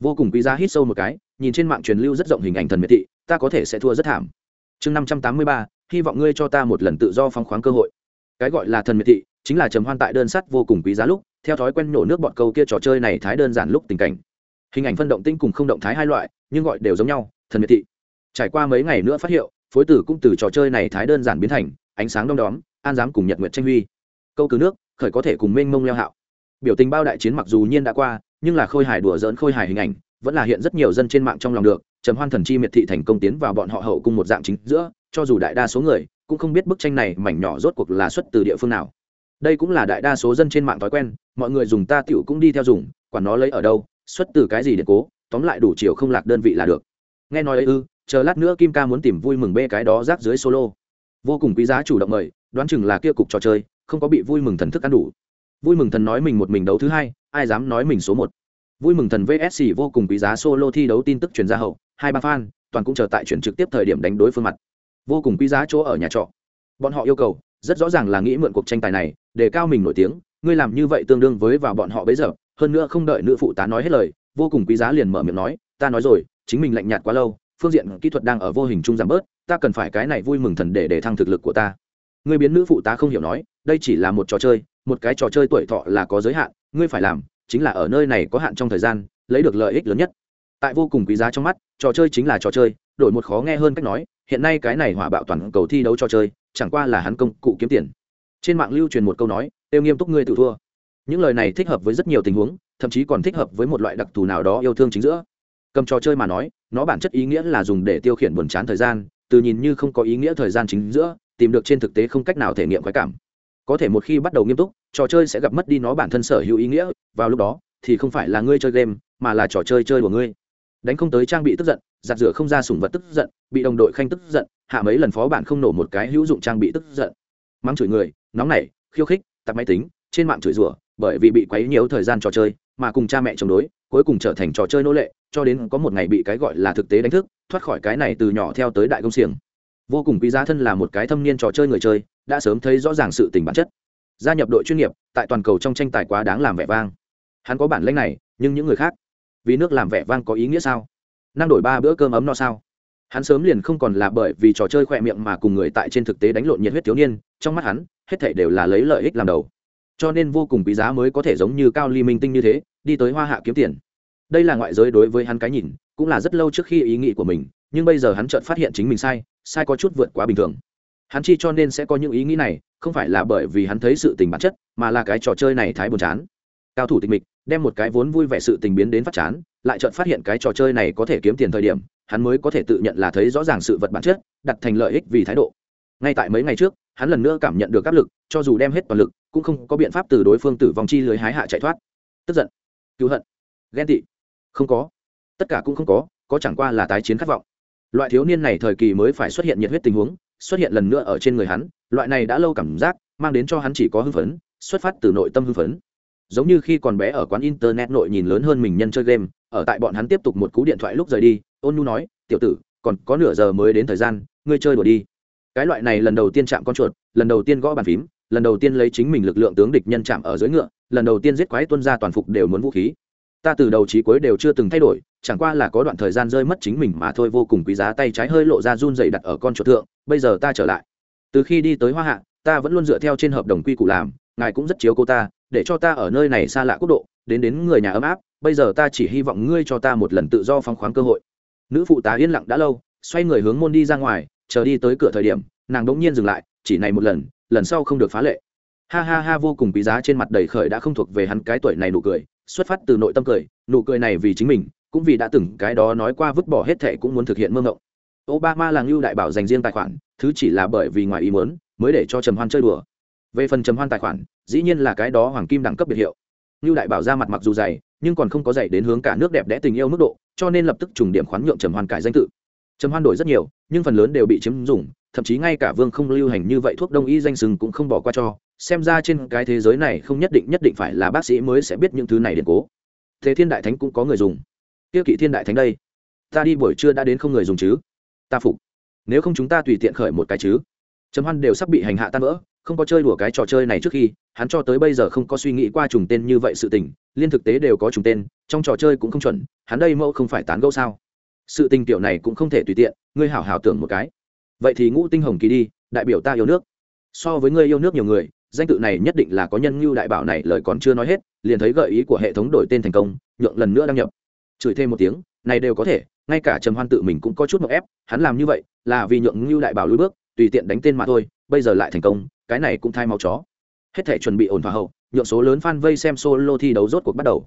Vô cùng quý giá hít sâu một cái, nhìn trên mạng truyền lưu rất rộng hình ảnh thần miệt thị, ta có thể sẽ thua rất thảm. Chương năm trăm tám mươi ba hy vọng ngươi cho ta một lần tự do phóng khoáng cơ hội. Cái gọi là thần miệt thị, chính là trầm hoan tại đơn sắt vô cùng quý giá lúc, theo thói quen nổ nước bọn câu kia trò chơi này thái đơn giản lúc tình cảnh. Hình ảnh phân động tinh cùng không động thái hai loại, nhưng gọi đều giống nhau, thần miệt thị. Trải qua mấy ngày nữa phát hiệu, phối tử cũng từ trò chơi này thái đơn giản biến thành ánh sáng đom đóm, an dám cùng nhật nguyện tranh huy. Câu cứ nước, khởi có thể cùng mênh mông leo hạo. Biểu tình bao đại chiến mặc dù nhiên đã qua, nhưng là khôi hài đùa dỡn khôi hài hình ảnh, vẫn là hiện rất nhiều dân trên mạng trong lòng được, trầm hoan thần chi miệt thị thành công tiến vào bọn họ hậu cung một dạng chính giữa cho dù đại đa số người cũng không biết bức tranh này mảnh nhỏ rốt cuộc là xuất từ địa phương nào. Đây cũng là đại đa số dân trên mạng thói quen, mọi người dùng ta tiểu cũng đi theo dùng, quản nó lấy ở đâu, xuất từ cái gì để cố, tóm lại đủ chiều không lạc đơn vị là được. Nghe nói ấy ư, chờ lát nữa kim ca muốn tìm vui mừng bê cái đó rác dưới solo. Vô cùng quý giá chủ động mời, đoán chừng là kia cục trò chơi, không có bị vui mừng thần thức ăn đủ. Vui mừng thần nói mình một mình đấu thứ hai, ai dám nói mình số một. Vui mừng thần vsc vô cùng quý giá solo thi đấu tin tức truyền ra hậu, hai ba fan, toàn cũng chờ tại chuyển trực tiếp thời điểm đánh đối phương mặt vô cùng quý giá chỗ ở nhà trọ. Bọn họ yêu cầu, rất rõ ràng là nghĩ mượn cuộc tranh tài này, để cao mình nổi tiếng, ngươi làm như vậy tương đương với vào bọn họ bấy giờ, hơn nữa không đợi nữ phụ tá nói hết lời, vô cùng quý giá liền mở miệng nói, ta nói rồi, chính mình lạnh nhạt quá lâu, phương diện kỹ thuật đang ở vô hình trung giảm bớt, ta cần phải cái này vui mừng thần để để thăng thực lực của ta. Ngươi biến nữ phụ tá không hiểu nói, đây chỉ là một trò chơi, một cái trò chơi tuổi thọ là có giới hạn, ngươi phải làm chính là ở nơi này có hạn trong thời gian, lấy được lợi ích lớn nhất. Tại vô cùng quý giá trong mắt, trò chơi chính là trò chơi, đổi một khó nghe hơn cách nói hiện nay cái này hỏa bạo toàn cầu thi đấu cho chơi, chẳng qua là hắn công cụ kiếm tiền. Trên mạng lưu truyền một câu nói, tiêu nghiêm túc ngươi tự thua. Những lời này thích hợp với rất nhiều tình huống, thậm chí còn thích hợp với một loại đặc thù nào đó yêu thương chính giữa. Cầm trò chơi mà nói, nó bản chất ý nghĩa là dùng để tiêu khiển buồn chán thời gian, từ nhìn như không có ý nghĩa thời gian chính giữa, tìm được trên thực tế không cách nào thể nghiệm khoái cảm. Có thể một khi bắt đầu nghiêm túc, trò chơi sẽ gặp mất đi nó bản thân sở hữu ý nghĩa, vào lúc đó, thì không phải là ngươi chơi game, mà là trò chơi chơi của ngươi. Đánh không tới trang bị tức giận giặt rửa không ra sủng vật tức giận, bị đồng đội khanh tức giận, hạ mấy lần phó bản không nổ một cái hữu dụng trang bị tức giận. Mắng chửi người, nóng nảy, khiêu khích tắt máy tính, trên mạng chửi rủa, bởi vì bị quấy nhiều thời gian trò chơi, mà cùng cha mẹ chống đối, cuối cùng trở thành trò chơi nô lệ, cho đến có một ngày bị cái gọi là thực tế đánh thức, thoát khỏi cái này từ nhỏ theo tới đại công xiềng. Vô cùng quý giá thân là một cái thâm niên trò chơi người chơi, đã sớm thấy rõ ràng sự tình bản chất. Gia nhập đội chuyên nghiệp, tại toàn cầu trong tranh tài quá đáng làm vẻ vang. Hắn có bản lĩnh này, nhưng những người khác, vì nước làm vẻ vang có ý nghĩa sao? Năng đổi ba bữa cơm ấm no sao? Hắn sớm liền không còn là bởi vì trò chơi khỏe miệng mà cùng người tại trên thực tế đánh lộn nhiệt huyết thiếu niên, trong mắt hắn, hết thảy đều là lấy lợi ích làm đầu. Cho nên vô cùng quý giá mới có thể giống như cao ly minh tinh như thế, đi tới hoa hạ kiếm tiền. Đây là ngoại giới đối với hắn cái nhìn, cũng là rất lâu trước khi ý nghĩ của mình, nhưng bây giờ hắn chợt phát hiện chính mình sai sai có chút vượt quá bình thường. Hắn chi cho nên sẽ có những ý nghĩ này, không phải là bởi vì hắn thấy sự tình bản chất, mà là cái trò chơi này thái buồn chán. Cao thủ tịch mịch đem một cái vốn vui vẻ sự tình biến đến phát chán, lại chợt phát hiện cái trò chơi này có thể kiếm tiền thời điểm, hắn mới có thể tự nhận là thấy rõ ràng sự vật bản chất, đặt thành lợi ích vì thái độ. Ngay tại mấy ngày trước, hắn lần nữa cảm nhận được áp lực, cho dù đem hết toàn lực, cũng không có biện pháp từ đối phương tử vong chi lưới hái hạ chạy thoát. Tức giận, cứu hận, ghen tị. Không có. Tất cả cũng không có có chẳng qua là tái chiến khát vọng. Loại thiếu niên này thời kỳ mới phải xuất hiện nhiệt huyết tình huống, xuất hiện lần nữa ở trên người hắn, loại này đã lâu cảm giác, mang đến cho hắn chỉ có hưng phấn, xuất phát từ nội tâm hưng phấn giống như khi còn bé ở quán internet nội nhìn lớn hơn mình nhân chơi game, ở tại bọn hắn tiếp tục một cú điện thoại lúc rời đi, ôn nhu nói, tiểu tử, còn có nửa giờ mới đến thời gian, ngươi chơi đùa đi. Cái loại này lần đầu tiên chạm con chuột, lần đầu tiên gõ bàn phím, lần đầu tiên lấy chính mình lực lượng tướng địch nhân chạm ở dưới ngựa, lần đầu tiên giết quái tuân ra toàn phục đều muốn vũ khí. Ta từ đầu trí cuối đều chưa từng thay đổi, chẳng qua là có đoạn thời gian rơi mất chính mình mà thôi, vô cùng quý giá tay trái hơi lộ ra run dày đặt ở con chuột thượng, bây giờ ta trở lại. Từ khi đi tới hoa hạ, ta vẫn luôn dựa theo trên hợp đồng quy củ làm, ngài cũng rất chiếu cô ta để cho ta ở nơi này xa lạ quốc độ, đến đến người nhà ấm áp, bây giờ ta chỉ hy vọng ngươi cho ta một lần tự do phóng khoáng cơ hội. Nữ phụ tá yên lặng đã lâu, xoay người hướng môn đi ra ngoài, chờ đi tới cửa thời điểm, nàng đống nhiên dừng lại, chỉ này một lần lần sau không được phá lệ. Ha ha ha, vô cùng quý giá trên mặt đầy khởi đã không thuộc về hắn cái tuổi này nụ cười, xuất phát từ nội tâm cười, nụ cười này vì chính mình, cũng vì đã từng cái đó nói qua vứt bỏ hết thệ cũng muốn thực hiện mơ ngộng obama là ngưu đại bảo dành riêng tài khoản, thứ chỉ là bởi vì ngoài ý muốn, mới để cho trầm hoan chơi đùa về phần trầm hoan tài khoản, dĩ nhiên là cái đó hoàng kim đẳng cấp biệt hiệu. Như đại bảo ra mặt mặc dù dày, nhưng còn không có dày đến hướng cả nước đẹp đẽ tình yêu mức độ, cho nên lập tức trùng điểm khoán nhượng trầm hoan cải danh tự. Trầm hoan đổi rất nhiều, nhưng phần lớn đều bị chiếm dùng thậm chí ngay cả vương không lưu hành như vậy thuốc đông y danh sừng cũng không bỏ qua cho. Xem ra trên cái thế giới này không nhất định nhất định phải là bác sĩ mới sẽ biết những thứ này điện cố. Thế thiên đại thánh cũng có người dùng. Tiêu kỵ thiên đại thánh đây. Ta đi buổi trưa đã đến không người dùng chứ? Ta phục. Nếu không chúng ta tùy tiện khởi một cái chứ? Trầm hoan đều sắp bị hành hạ tan vỡ không có chơi đùa cái trò chơi này trước khi, hắn cho tới bây giờ không có suy nghĩ qua trùng tên như vậy sự tình, liên thực tế đều có trùng tên, trong trò chơi cũng không chuẩn, hắn đây mẫu không phải tán gẫu sao? Sự tình tiểu này cũng không thể tùy tiện, ngươi hảo hảo tưởng một cái. Vậy thì ngũ tinh hồng kỳ đi, đại biểu ta yêu nước. So với ngươi yêu nước nhiều người, danh tự này nhất định là có nhân như đại bảo này lời còn chưa nói hết, liền thấy gợi ý của hệ thống đổi tên thành công, nhượng lần nữa đăng nhập. Chửi thêm một tiếng, này đều có thể, ngay cả trầm hoan tự mình cũng có chút một ép, hắn làm như vậy là vì nhượng như đại bảo lùi bước, tùy tiện đánh tên mà thôi, bây giờ lại thành công cái này cũng thay máu chó. Hết thể chuẩn bị ổn thỏa hậu, nhượng số lớn fan vây xem solo thi đấu rốt cuộc bắt đầu.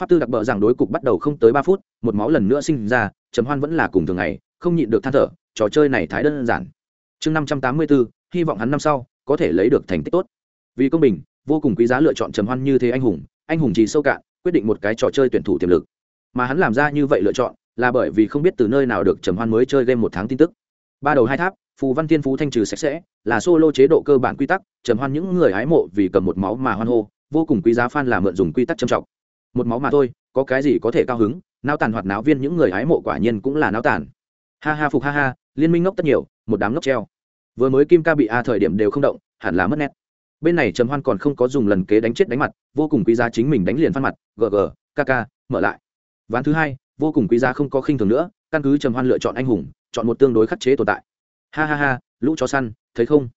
Pháp tư đặc bợ rằng đối cục bắt đầu không tới ba phút, một máu lần nữa sinh ra, trầm hoan vẫn là cùng thường ngày, không nhịn được than thở, trò chơi này thái đơn giản. Chương năm trăm tám mươi bốn hy vọng hắn năm sau có thể lấy được thành tích tốt. Vì công bình, vô cùng quý giá lựa chọn trầm hoan như thế anh hùng anh hùng chỉ sâu cạn, quyết định một cái trò chơi tuyển thủ tiềm lực. Mà hắn làm ra như vậy lựa chọn là bởi vì không biết từ nơi nào được trầm hoan mới chơi game một tháng tin tức. Ba đầu hai tháp phù văn thiên phú thanh trừ sạch sẽ, là solo chế độ cơ bản quy tắc, trầm hoan những người hái mộ vì cầm một máu mà hoan hô, vô cùng quý giá fan là mượn dùng quy tắc trầm trọng. Một máu mà thôi, có cái gì có thể cao hứng nao tàn hoạt náo viên những người hái mộ quả nhiên cũng là nao tàn. Ha ha phục ha ha, liên minh ngốc tất nhiều, một đám ngốc treo. Vừa mới kim ca bị a thời điểm đều không động, hẳn là mất nét. Bên này trầm hoan còn không có dùng lần kế đánh chết đánh mặt, vô cùng quý giá chính mình đánh liền phan mặt gg kk mở lại. Ván thứ hai, vô cùng quý giá không có khinh thường nữa, căn cứ trầm hoan lựa chọn anh hùng, chọn một tương đối khắc chế tồn tại ha ha ha, lũ chó săn, thấy không?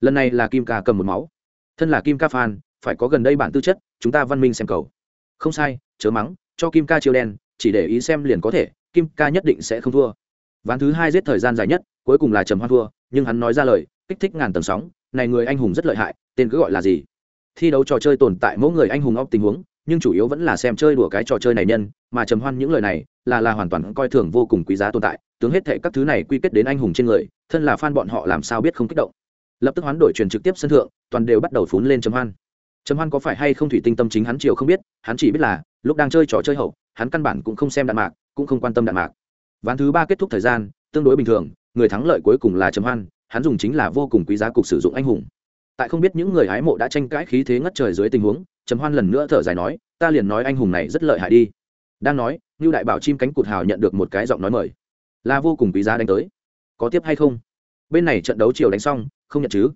Lần này là kim ca cầm một máu. Thân là kim ca phan phải có gần đây bản tư chất, chúng ta văn minh xem cầu. Không sai, chớ mắng, cho kim ca chiêu đen, chỉ để ý xem liền có thể, kim ca nhất định sẽ không thua. Ván thứ hai giết thời gian dài nhất, cuối cùng là trầm hoan thua, nhưng hắn nói ra lời, kích thích ngàn tầng sóng, này người anh hùng rất lợi hại, tên cứ gọi là gì? Thi đấu trò chơi tồn tại mỗi người anh hùng óc tình huống, nhưng chủ yếu vẫn là xem chơi đùa cái trò chơi này nhân, mà trầm hoan những lời này, là là hoàn toàn coi thường vô cùng quý giá tồn tại tướng hết thệ các thứ này quy kết đến anh hùng trên người, thân là fan bọn họ làm sao biết không kích động. Lập tức hoán đổi truyền trực tiếp sân thượng, toàn đều bắt đầu phún lên trầm hoan. Trầm hoan có phải hay không thủy tinh tâm chính hắn chiều không biết, hắn chỉ biết là, lúc đang chơi trò chơi hậu, hắn căn bản cũng không xem đạn mạc, cũng không quan tâm đạn mạc. Ván thứ ba kết thúc thời gian, tương đối bình thường, người thắng lợi cuối cùng là trầm hoan, hắn dùng chính là vô cùng quý giá cục sử dụng anh hùng. Tại không biết những người hái mộ đã tranh cãi khí thế ngất trời dưới tình huống, trầm hoan lần nữa thở dài nói, ta liền nói anh hùng này rất lợi hại đi. Đang nói như đại bảo chim cánh cụt hào nhận được một cái giọng nói mời là vô cùng quý giá đánh tới. Có tiếp hay không? Bên này trận đấu chiều đánh xong không nhận chứ?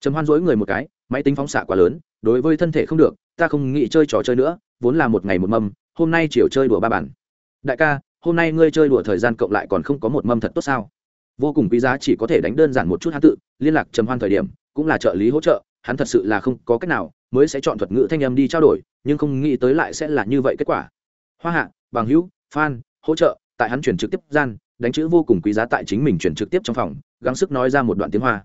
Trầm hoan dối người một cái máy tính phóng xạ quá lớn đối với thân thể không được ta không nghĩ chơi trò chơi nữa vốn là một ngày một mâm hôm nay chiều chơi đùa ba bản. Đại ca hôm nay ngươi chơi đùa thời gian cộng lại còn không có một mâm thật tốt sao? Vô cùng quý giá chỉ có thể đánh đơn giản một chút hắn tự liên lạc trầm hoan thời điểm cũng là trợ lý hỗ trợ hắn thật sự là không có cách nào mới sẽ chọn thuật ngữ thanh âm đi trao đổi nhưng không nghĩ tới lại sẽ là như vậy kết quả. Hoa hạ bằng hữu Phan, hỗ trợ tại hắn chuyển trực tiếp gian đánh chữ vô cùng quý giá tại chính mình chuyển trực tiếp trong phòng, gắng sức nói ra một đoạn tiếng hoa.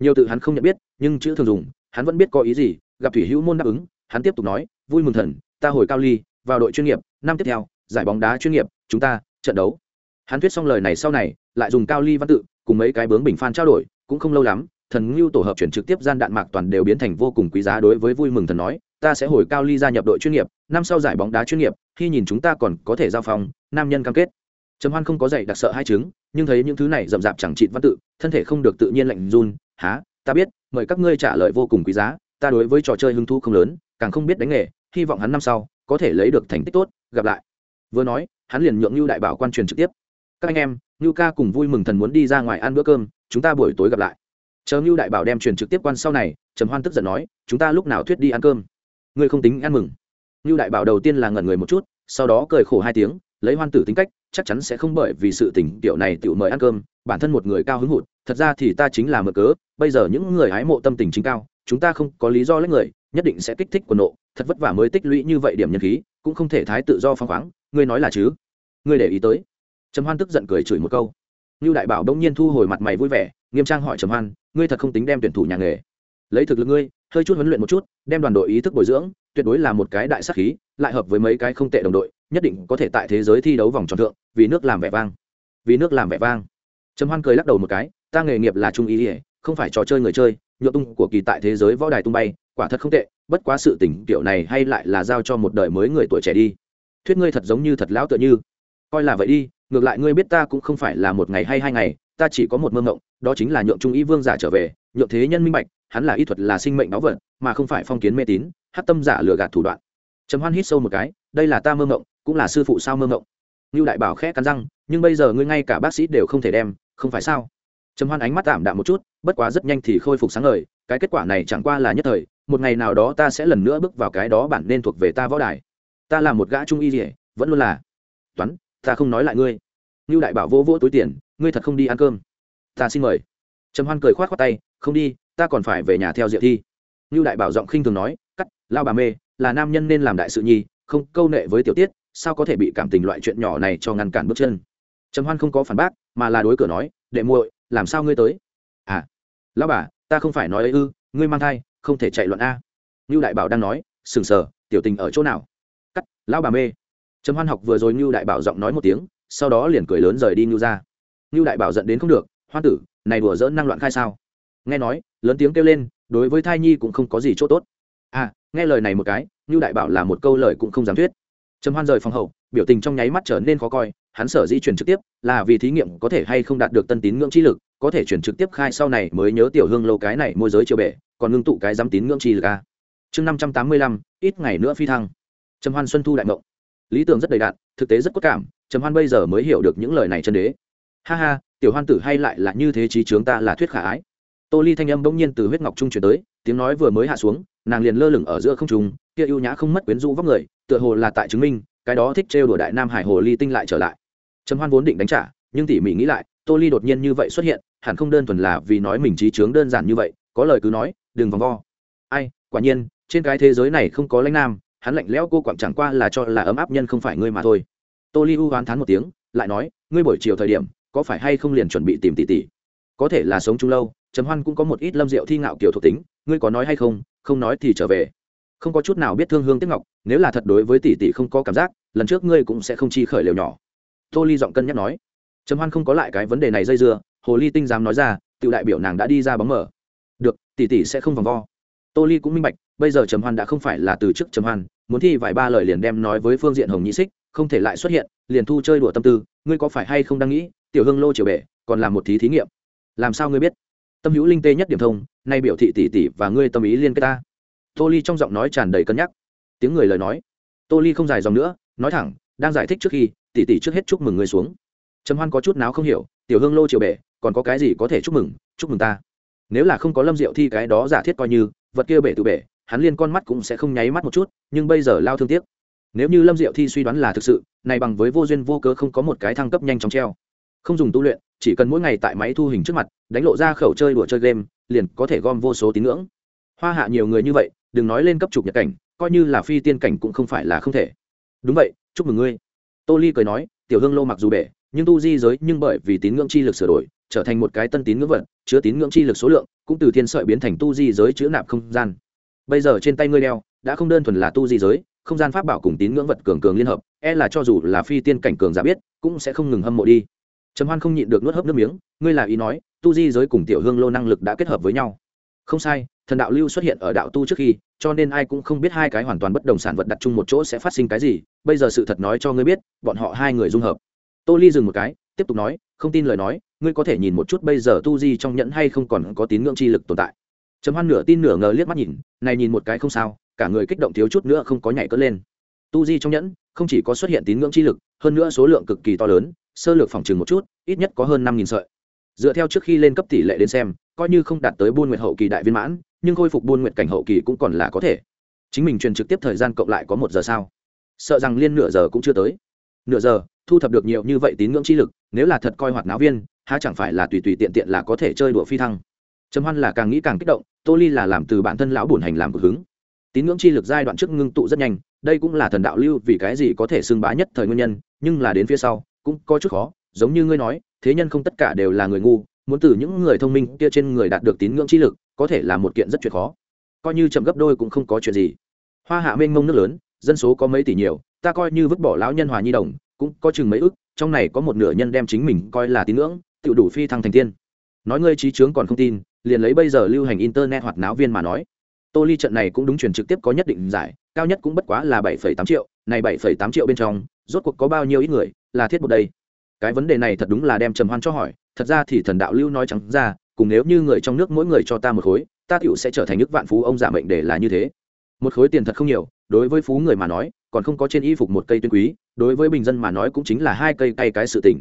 Nhiều từ hắn không nhận biết, nhưng chữ thường dùng, hắn vẫn biết có ý gì, gặp thủy hữu môn đáp ứng, hắn tiếp tục nói, vui mừng thần, ta hồi cao ly, vào đội chuyên nghiệp, năm tiếp theo, giải bóng đá chuyên nghiệp, chúng ta trận đấu. Hắn thuyết xong lời này sau này, lại dùng cao ly văn tự, cùng mấy cái bướng bình phan trao đổi, cũng không lâu lắm, thần ngưu tổ hợp chuyển trực tiếp gian đạn mạc toàn đều biến thành vô cùng quý giá đối với vui mừng thần nói, ta sẽ hồi cao ly gia nhập đội chuyên nghiệp, năm sau giải bóng đá chuyên nghiệp, khi nhìn chúng ta còn có thể giao phòng, nam nhân cam kết trầm hoan không có dạy đặc sợ hai chứng, nhưng thấy những thứ này rậm rạp chẳng trị văn tự, thân thể không được tự nhiên lạnh run há ta biết, mời các ngươi trả lời vô cùng quý giá, ta đối với trò chơi hứng thú không lớn, càng không biết đánh nghề, hy vọng hắn năm sau có thể lấy được thành tích tốt, gặp lại. Vừa nói, hắn liền nhượng lưu đại bảo quan truyền trực tiếp. Các anh em lưu ca cùng vui mừng thần muốn đi ra ngoài ăn bữa cơm, chúng ta buổi tối gặp lại. Chờ lưu đại bảo đem truyền trực tiếp quan sau này, trầm hoan tức giận nói, chúng ta lúc nào thuyết đi ăn cơm? Ngươi không tính ăn mừng. Lưu đại bảo đầu tiên là ngẩn người một chút, sau đó cười khổ hai tiếng, lấy hoan tử tính cách chắc chắn sẽ không bởi vì sự tình tiểu này tiểu mời ăn cơm, bản thân một người cao hứng hụt, thật ra thì ta chính là mở cớ, bây giờ những người hái mộ tâm tình chính cao, chúng ta không có lý do lấy người, nhất định sẽ kích thích quần nộ, thật vất vả mới tích lũy như vậy điểm nhân khí, cũng không thể thái tự do phăng khoáng, ngươi nói là chứ? Ngươi để ý tới. Trầm hoan tức giận cười chửi một câu. Như đại bảo đông nhiên thu hồi mặt mày vui vẻ, nghiêm trang hỏi trầm hoan, ngươi thật không tính đem tuyển thủ nhà nghề? Lấy thực lực ngươi, hơi chút huấn luyện một chút, đem đoàn đội ý thức bồi dưỡng, tuyệt đối là một cái đại sắc khí, lại hợp với mấy cái không tệ đồng đội nhất định có thể tại thế giới thi đấu vòng tròn thượng, vì nước làm vẻ vang. Vì nước làm vẻ vang. Trầm hoan cười lắc đầu một cái, ta nghề nghiệp là trung ý ỉa không phải trò chơi người chơi, nhựa tung của kỳ tại thế giới võ đài tung bay, quả thật không tệ, bất quá sự tỉnh kiểu này hay lại là giao cho một đời mới người tuổi trẻ đi. Thuyết ngươi thật giống như thật lão tựa như. Coi là vậy đi, ngược lại ngươi biết ta cũng không phải là một ngày hay hai ngày, ta chỉ có một mơ ngộng đó chính là nhượng trung ý vương giả trở về, nhượng thế nhân minh bạch, hắn là y thuật là sinh mệnh báu vật mà không phải phong kiến mê tín hát tâm giả lừa gạt thủ đoạn. Trầm hoan hít sâu một cái, đây là ta mơ ngộng cũng là sư phụ sao mơ ngộng như đại bảo khẽ cắn răng, nhưng bây giờ ngươi ngay cả bác sĩ đều không thể đem, không phải sao? Trầm hoan ánh mắt tạm đạm một chút, bất quá rất nhanh thì khôi phục sáng ngời, cái kết quả này chẳng qua là nhất thời, một ngày nào đó ta sẽ lần nữa bước vào cái đó bản nên thuộc về ta võ đài. Ta là một gã trung y rỉa vẫn luôn là. Toán, ta không nói lại ngươi. Như đại bảo vô vô túi tiền, ngươi thật không đi ăn cơm. Ta xin mời. Trầm hoan cười khoát khoát tay, không đi, ta còn phải về nhà theo diệu thi. Như đại bảo giọng khinh thường nói, cắt, lao bà mê, là nam nhân nên làm đại sự nhi, không câu nệ với tiểu tiết sao có thể bị cảm tình loại chuyện nhỏ này cho ngăn cản bước chân? Trầm hoan không có phản bác, mà là đối cửa nói, đệ muội, làm sao ngươi tới? À lão bà, ta không phải nói ấy ư, ngươi mang thai, không thể chạy loạn a. Như đại bảo đang nói, sừng sờ, tiểu tình ở chỗ nào? Cắt, lão bà mê. Trầm hoan học vừa rồi như đại bảo giọng nói một tiếng, sau đó liền cười lớn rời đi như ra. Như đại bảo giận đến không được, hoan tử, này đùa dỡn năng loạn khai sao? Nghe nói, lớn tiếng kêu lên, đối với thai nhi cũng không có gì chỗ tốt. À nghe lời này một cái như đại bảo là một câu lời cũng không dám thuyết trầm hoan rời phòng hậu, biểu tình trong nháy mắt trở nên khó coi, hắn sở di chuyển trực tiếp là vì thí nghiệm có thể hay không đạt được tân tín ngưỡng chi lực, có thể chuyển trực tiếp khai sau này mới nhớ tiểu hương lâu cái này môi giới chiều bể còn ngưng tụ cái dám tín ngưỡng chi lực a. Chương năm trăm tám mươi lăm, ít ngày nữa phi thăng. Trầm hoan xuân thu đại mộng. Lý tưởng rất đầy đạn, thực tế rất cốt cảm, trầm hoan bây giờ mới hiểu được những lời này chân đế. Ha ha, tiểu hoan tử hay lại là như thế trí chướng ta là thuyết khả ái. Tô ly thanh âm bỗng nhiên từ huyết ngọc trung chuyển tới, tiếng nói vừa mới hạ xuống, nàng liền lơ lửng ở giữa không trung kia ưu nhã không mất quyến rũ vóc người, tựa hồ là tại chứng minh, cái đó thích trêu đùa đại nam hải hồ ly tinh lại trở lại. Trầm hoan vốn định đánh trả, nhưng tỉ mỉ nghĩ lại, tô ly đột nhiên như vậy xuất hiện, hẳn không đơn thuần là vì nói mình trí chướng đơn giản như vậy, có lời cứ nói, đừng vòng vo. Ai, quả nhiên, trên cái thế giới này không có lãnh nam, hắn lạnh lẽo cô quặng chẳng qua là cho là ấm áp nhân không phải ngươi mà thôi. Tô ly u hoán thán một tiếng, lại nói, ngươi buổi chiều thời điểm, có phải hay không liền chuẩn bị tìm tỷ tỷ? Có thể là sống chung lâu, trầm hoan cũng có một ít lâm rượu thi ngạo kiểu thuộc tính, ngươi có nói hay không? Không nói thì trở về không có chút nào biết thương hương tiếc ngọc, nếu là thật đối với tỷ tỷ không có cảm giác, lần trước ngươi cũng sẽ không chi khởi liều nhỏ. Tô ly giọng cân nhắc nói. Trầm hoan không có lại cái vấn đề này dây dưa, hồ ly tinh dám nói ra tự đại biểu nàng đã đi ra bóng mở. Được, tỷ tỷ sẽ không vòng vo. Tô ly cũng minh bạch, bây giờ trầm hoan đã không phải là từ chức trầm hoan, muốn thi vài ba lời liền đem nói với phương diện hồng nhĩ xích, không thể lại xuất hiện, liền thu chơi đùa tâm tư, ngươi có phải hay không đang nghĩ, tiểu hương lô triều bể, còn làm một thí thí nghiệm. Làm sao ngươi biết? Tâm hữu linh tê nhất điểm thông, nay biểu thị tỷ tỷ và ngươi tâm ý liên kết ta tô ly trong giọng nói tràn đầy cân nhắc. Tiếng người lời nói. Tô ly không dài dòng nữa, nói thẳng, đang giải thích trước khi tỷ tỷ trước hết chúc mừng người xuống. Trầm hoan có chút nào không hiểu, tiểu hương lô triều bể, còn có cái gì có thể chúc mừng chúc mừng ta? Nếu là không có lâm diệu thi cái đó giả thiết coi như, vật kia bể tự bể, hắn liên con mắt cũng sẽ không nháy mắt một chút, nhưng bây giờ lao thương tiếc. Nếu như lâm diệu thi suy đoán là thực sự, này bằng với vô duyên vô cớ không có một cái thăng cấp nhanh chóng treo. Không dùng tu luyện, chỉ cần mỗi ngày tại máy thu hình trước mặt, đánh lộ ra khẩu chơi đùa chơi game, liền có thể gom vô số tín ngưỡng. Hoa hạ nhiều người như vậy đừng nói lên cấp trục nhật cảnh, coi như là phi tiên cảnh cũng không phải là không thể. Đúng vậy, chúc mừng ngươi. Tô ly cười nói, tiểu hương lô mặc dù bể, nhưng tu di giới nhưng bởi vì tín ngưỡng chi lực sửa đổi, trở thành một cái tân tín ngưỡng vật, chứa tín ngưỡng chi lực số lượng, cũng từ thiên sợi biến thành tu di giới chứa nạp không gian. Bây giờ trên tay ngươi đeo, đã không đơn thuần là tu di giới, không gian pháp bảo cùng tín ngưỡng vật cường cường liên hợp e là cho dù là phi tiên cảnh cường giả biết, cũng sẽ không ngừng hâm mộ đi. Trầm hoan không nhịn được nuốt hớp nước miếng, ngươi là ý nói, tu di giới cùng tiểu hương lô năng lực đã kết hợp với nhau không sai, thần đạo lưu xuất hiện ở đạo tu trước khi, cho nên ai cũng không biết hai cái hoàn toàn bất đồng sản vật đặt chung một chỗ sẽ phát sinh cái gì. Bây giờ sự thật nói cho ngươi biết, bọn họ hai người dung hợp. Tô ly dừng một cái, tiếp tục nói, không tin lời nói, ngươi có thể nhìn một chút bây giờ tu di trong nhẫn hay không còn có tín ngưỡng chi lực tồn tại. Trầm hoan nửa tin nửa ngờ liếc mắt nhìn, này nhìn một cái không sao, cả người kích động thiếu chút nữa không có nhảy cất lên. Tu di trong nhẫn, không chỉ có xuất hiện tín ngưỡng chi lực, hơn nữa số lượng cực kỳ to lớn, sơ lược phòng trừng một chút, ít nhất có hơn năm nghìn sợi. Dựa theo trước khi lên cấp tỷ lệ đến xem coi như không đạt tới buôn nguyệt hậu kỳ đại viên mãn, nhưng khôi phục buôn nguyệt cảnh hậu kỳ cũng còn là có thể. Chính mình truyền trực tiếp thời gian cộng lại có một giờ sao? Sợ rằng liên nửa giờ cũng chưa tới. Nửa giờ, thu thập được nhiều như vậy tín ngưỡng chi lực, nếu là thật coi hoạt náo viên, há chẳng phải là tùy tùy tiện tiện là có thể chơi đùa phi thăng. Trầm hoan là càng nghĩ càng kích động, tô ly là làm từ bản thân lão bổn hành làm cực hứng. Tín ngưỡng chi lực giai đoạn trước ngưng tụ rất nhanh, đây cũng là thần đạo lưu vì cái gì có thể xưng bá nhất thời nguyên nhân, nhưng là đến phía sau, cũng có chút khó, giống như ngươi nói, thế nhân không tất cả đều là người ngu muốn từ những người thông minh kia trên người đạt được tín ngưỡng chi lực, có thể là một kiện rất chuyện khó. Coi như chậm gấp đôi cũng không có chuyện gì. Hoa hạ mênh mông nước lớn, dân số có mấy tỷ nhiều, ta coi như vứt bỏ lão nhân hòa nhi đồng, cũng có chừng mấy ức, trong này có một nửa nhân đem chính mình coi là tín ngưỡng tự đủ phi thăng thành tiên. Nói ngươi trí trướng còn không tin, liền lấy bây giờ lưu hành internet hoạt náo viên mà nói. Tô ly trận này cũng đúng truyền trực tiếp có nhất định giải, cao nhất cũng bất quá là bảy tám triệu, này bảy tám triệu bên trong, rốt cuộc có bao nhiêu ít người, là thiết một đây. Cái vấn đề này thật đúng là đem trầm hoan cho hỏi thật ra thì thần đạo lưu nói trắng ra, cùng nếu như người trong nước mỗi người cho ta một khối, ta tựu sẽ trở thành nước vạn phú ông giả mệnh để là như thế. Một khối tiền thật không nhiều, đối với phú người mà nói, còn không có trên y phục một cây tuyên quý, đối với bình dân mà nói cũng chính là hai cây cay cái sự tình.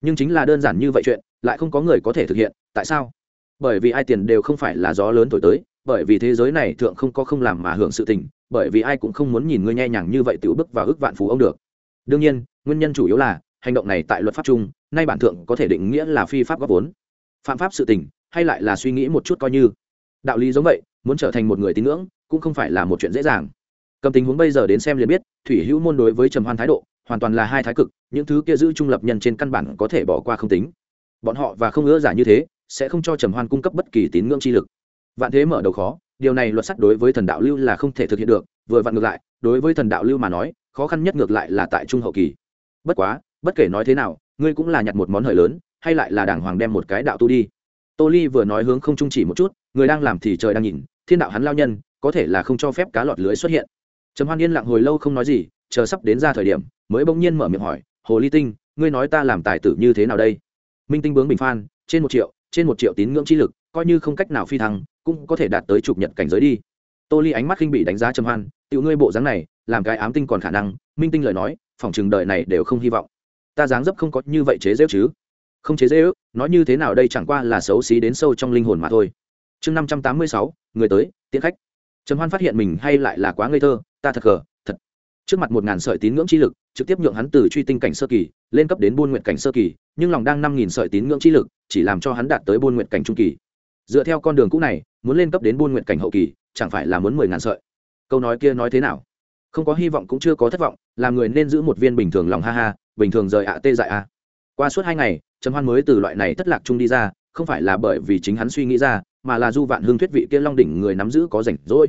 Nhưng chính là đơn giản như vậy chuyện, lại không có người có thể thực hiện, tại sao? Bởi vì ai tiền đều không phải là gió lớn thổi tới, bởi vì thế giới này thượng không có không làm mà hưởng sự tình, bởi vì ai cũng không muốn nhìn ngươi nhẹ nhàng như vậy tiểu bước vào ước vạn phú ông được. Đương nhiên, nguyên nhân chủ yếu là hành động này tại luật pháp chung, nay bản thượng có thể định nghĩa là phi pháp góp vốn. Phạm pháp sự tình, hay lại là suy nghĩ một chút coi như. Đạo lý giống vậy, muốn trở thành một người tín ngưỡng, cũng không phải là một chuyện dễ dàng. Cầm tình huống bây giờ đến xem liền biết, thủy hữu môn đối với trầm hoan thái độ, hoàn toàn là hai thái cực, những thứ kia giữ trung lập nhân trên căn bản có thể bỏ qua không tính. Bọn họ và không ưa giả như thế, sẽ không cho trầm hoan cung cấp bất kỳ tín ngưỡng chi lực. Vạn thế mở đầu khó, điều này luật sắt đối với thần đạo lưu là không thể thực hiện được, vừa vặn ngược lại, đối với thần đạo lưu mà nói, khó khăn nhất ngược lại là tại trung hậu kỳ. Bất quá bất kể nói thế nào, ngươi cũng là nhặt một món hời lớn, hay lại là đàng hoàng đem một cái đạo tu đi. Tô ly vừa nói hướng không trung chỉ một chút, người đang làm thì trời đang nhìn, thiên đạo hắn lao nhân, có thể là không cho phép cá lọt lưới xuất hiện. Trầm hoan yên lặng hồi lâu không nói gì, chờ sắp đến ra thời điểm, mới bỗng nhiên mở miệng hỏi, hồ ly tinh, ngươi nói ta làm tài tử như thế nào đây? Minh tinh bướng bình phan, trên một triệu, trên một triệu tín ngưỡng chi lực, coi như không cách nào phi thăng, cũng có thể đạt tới chụp nhận cảnh giới đi. Tô ly ánh mắt khinh bị đánh giá trầm hoan, tiểu ngươi bộ dáng này, làm cái ám tinh còn khả năng. Minh tinh lời nói phòng chừng đời này đều không hy vọng ta dáng dấp không có như vậy chế dễ chứ? Không chế dễ, nói như thế nào đây chẳng qua là xấu xí đến sâu trong linh hồn mà thôi. Chương năm trăm tám mươi sáu người tới tiễn khách. Trầm hoan phát hiện mình hay lại là quá ngây thơ ta thật gờ thật. Trước mặt một ngàn sợi tín ngưỡng chi lực trực tiếp nhượng hắn từ truy tinh cảnh sơ kỳ lên cấp đến buôn nguyện cảnh sơ kỳ nhưng lòng đang năm nghìn sợi tín ngưỡng chi lực chỉ làm cho hắn đạt tới buôn nguyện cảnh trung kỳ. Dựa theo con đường cũ này muốn lên cấp đến buôn nguyện cảnh hậu kỳ chẳng phải là muốn mười ngàn sợi. Câu nói kia nói thế nào? Không có hy vọng cũng chưa có thất vọng làm người nên giữ một viên bình thường lòng ha ha bình thường rời ạ tê dại a qua suốt hai ngày, trầm hoan mới từ loại này thất lạc chung đi ra, không phải là bởi vì chính hắn suy nghĩ ra, mà là du vạn hương thuyết vị kia long đỉnh người nắm giữ có rảnh rỗi.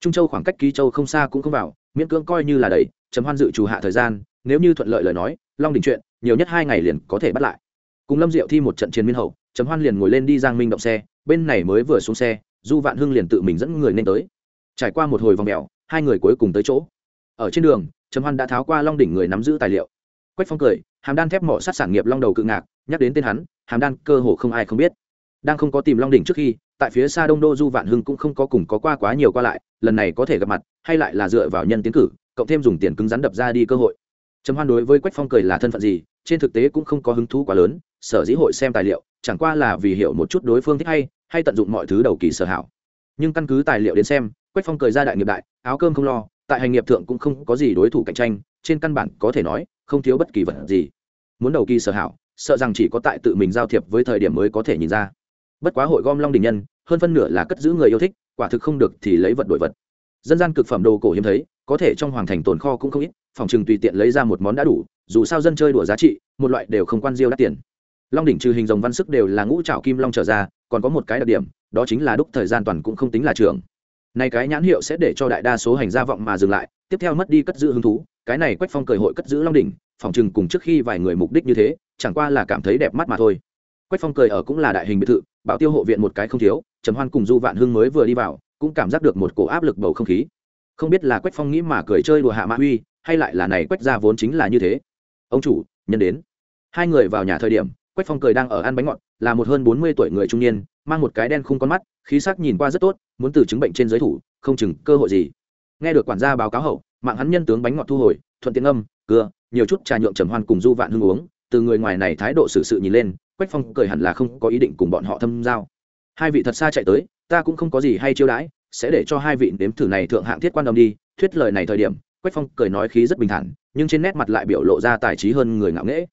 Trung châu khoảng cách ký châu không xa cũng không vào, miễn cưỡng coi như là đầy, trầm hoan dự trù hạ thời gian, nếu như thuận lợi lời nói, long đỉnh chuyện, nhiều nhất hai ngày liền có thể bắt lại. Cùng lâm diệu thi một trận chiến miên hậu, trầm hoan liền ngồi lên đi giang minh động xe, bên này mới vừa xuống xe, du vạn hưng liền tự mình dẫn người nên tới. Trải qua một hồi vòng mèo, hai người cuối cùng tới chỗ. Ở trên đường, trầm hoan đã tháo qua long đỉnh người nắm giữ tài liệu quách phong cười, hàm đan thép mỏ sát sản nghiệp long đầu cự ngạc, nhắc đến tên hắn, hàm đan cơ hồ không ai không biết. Đang không có tìm long đỉnh trước khi, tại phía xa đông đô du vạn hưng cũng không có cùng có qua quá nhiều qua lại, lần này có thể gặp mặt, hay lại là dựa vào nhân tiến cử, cộng thêm dùng tiền cứng rắn đập ra đi cơ hội. Trầm hoan đối với quách phong cười là thân phận gì, trên thực tế cũng không có hứng thú quá lớn, sở dĩ hội xem tài liệu, chẳng qua là vì hiểu một chút đối phương thích hay hay tận dụng mọi thứ đầu kỳ sở hảo. Nhưng căn cứ tài liệu đến xem, quách phong cười ra đại nghiệp đại, áo cơm không lo tại hành nghiệp thượng cũng không có gì đối thủ cạnh tranh, trên căn bản có thể nói, không thiếu bất kỳ vật gì. Muốn đầu kỳ sở hảo, sợ rằng chỉ có tại tự mình giao thiệp với thời điểm mới có thể nhìn ra. Bất quá hội gom long đình nhân, hơn phân nửa là cất giữ người yêu thích, quả thực không được thì lấy vật đổi vật. Dân gian cực phẩm đồ cổ hiếm thấy, có thể trong hoàng thành tồn kho cũng không ít, phòng chừng tùy tiện lấy ra một món đã đủ, dù sao dân chơi đùa giá trị, một loại đều không quan diêu đắt tiền. Long đỉnh trừ hình dòng văn sức đều là ngũ trảo kim long trở ra, còn có một cái đặc điểm, đó chính là đúc thời gian toàn cũng không tính là trường này cái nhãn hiệu sẽ để cho đại đa số hành gia vọng mà dừng lại tiếp theo mất đi cất giữ hứng thú cái này quách phong cởi hội cất giữ long đỉnh phòng chừng cùng trước khi vài người mục đích như thế chẳng qua là cảm thấy đẹp mắt mà thôi. Quách phong cười ở cũng là đại hình biệt thự bảo tiêu hộ viện một cái không thiếu trầm hoan cùng du vạn hưng mới vừa đi vào cũng cảm giác được một cổ áp lực bầu không khí. Không biết là quách phong nghĩ mà cười chơi đùa hạ mã Huy, hay lại là này quách ra vốn chính là như thế. Ông chủ nhân đến. Hai người vào nhà thời điểm quách phong cười đang ở ăn bánh ngọt, là một hơn bốn mươi tuổi người trung niên, mang một cái đen khung con mắt, khí sắc nhìn qua rất tốt, muốn từ chứng bệnh trên giới thủ, không chừng cơ hội gì. Nghe được quản gia báo cáo hậu, mạng hắn nhân tướng bánh ngọt thu hồi, thuận tiện âm cưa, nhiều chút trà nhượng trầm hoan cùng du vạn hưng uống. Từ người ngoài này thái độ xử sự nhìn lên, quách phong cười hẳn là không có ý định cùng bọn họ thâm giao. Hai vị thật xa chạy tới, ta cũng không có gì hay chiêu đãi, sẽ để cho hai vị nếm thử này thượng hạng thiết quan âm đi, thuyết lời này thời điểm, quách phong cười nói khí rất bình thản, nhưng trên nét mặt lại biểu lộ ra tài trí hơn người ngạo nghễ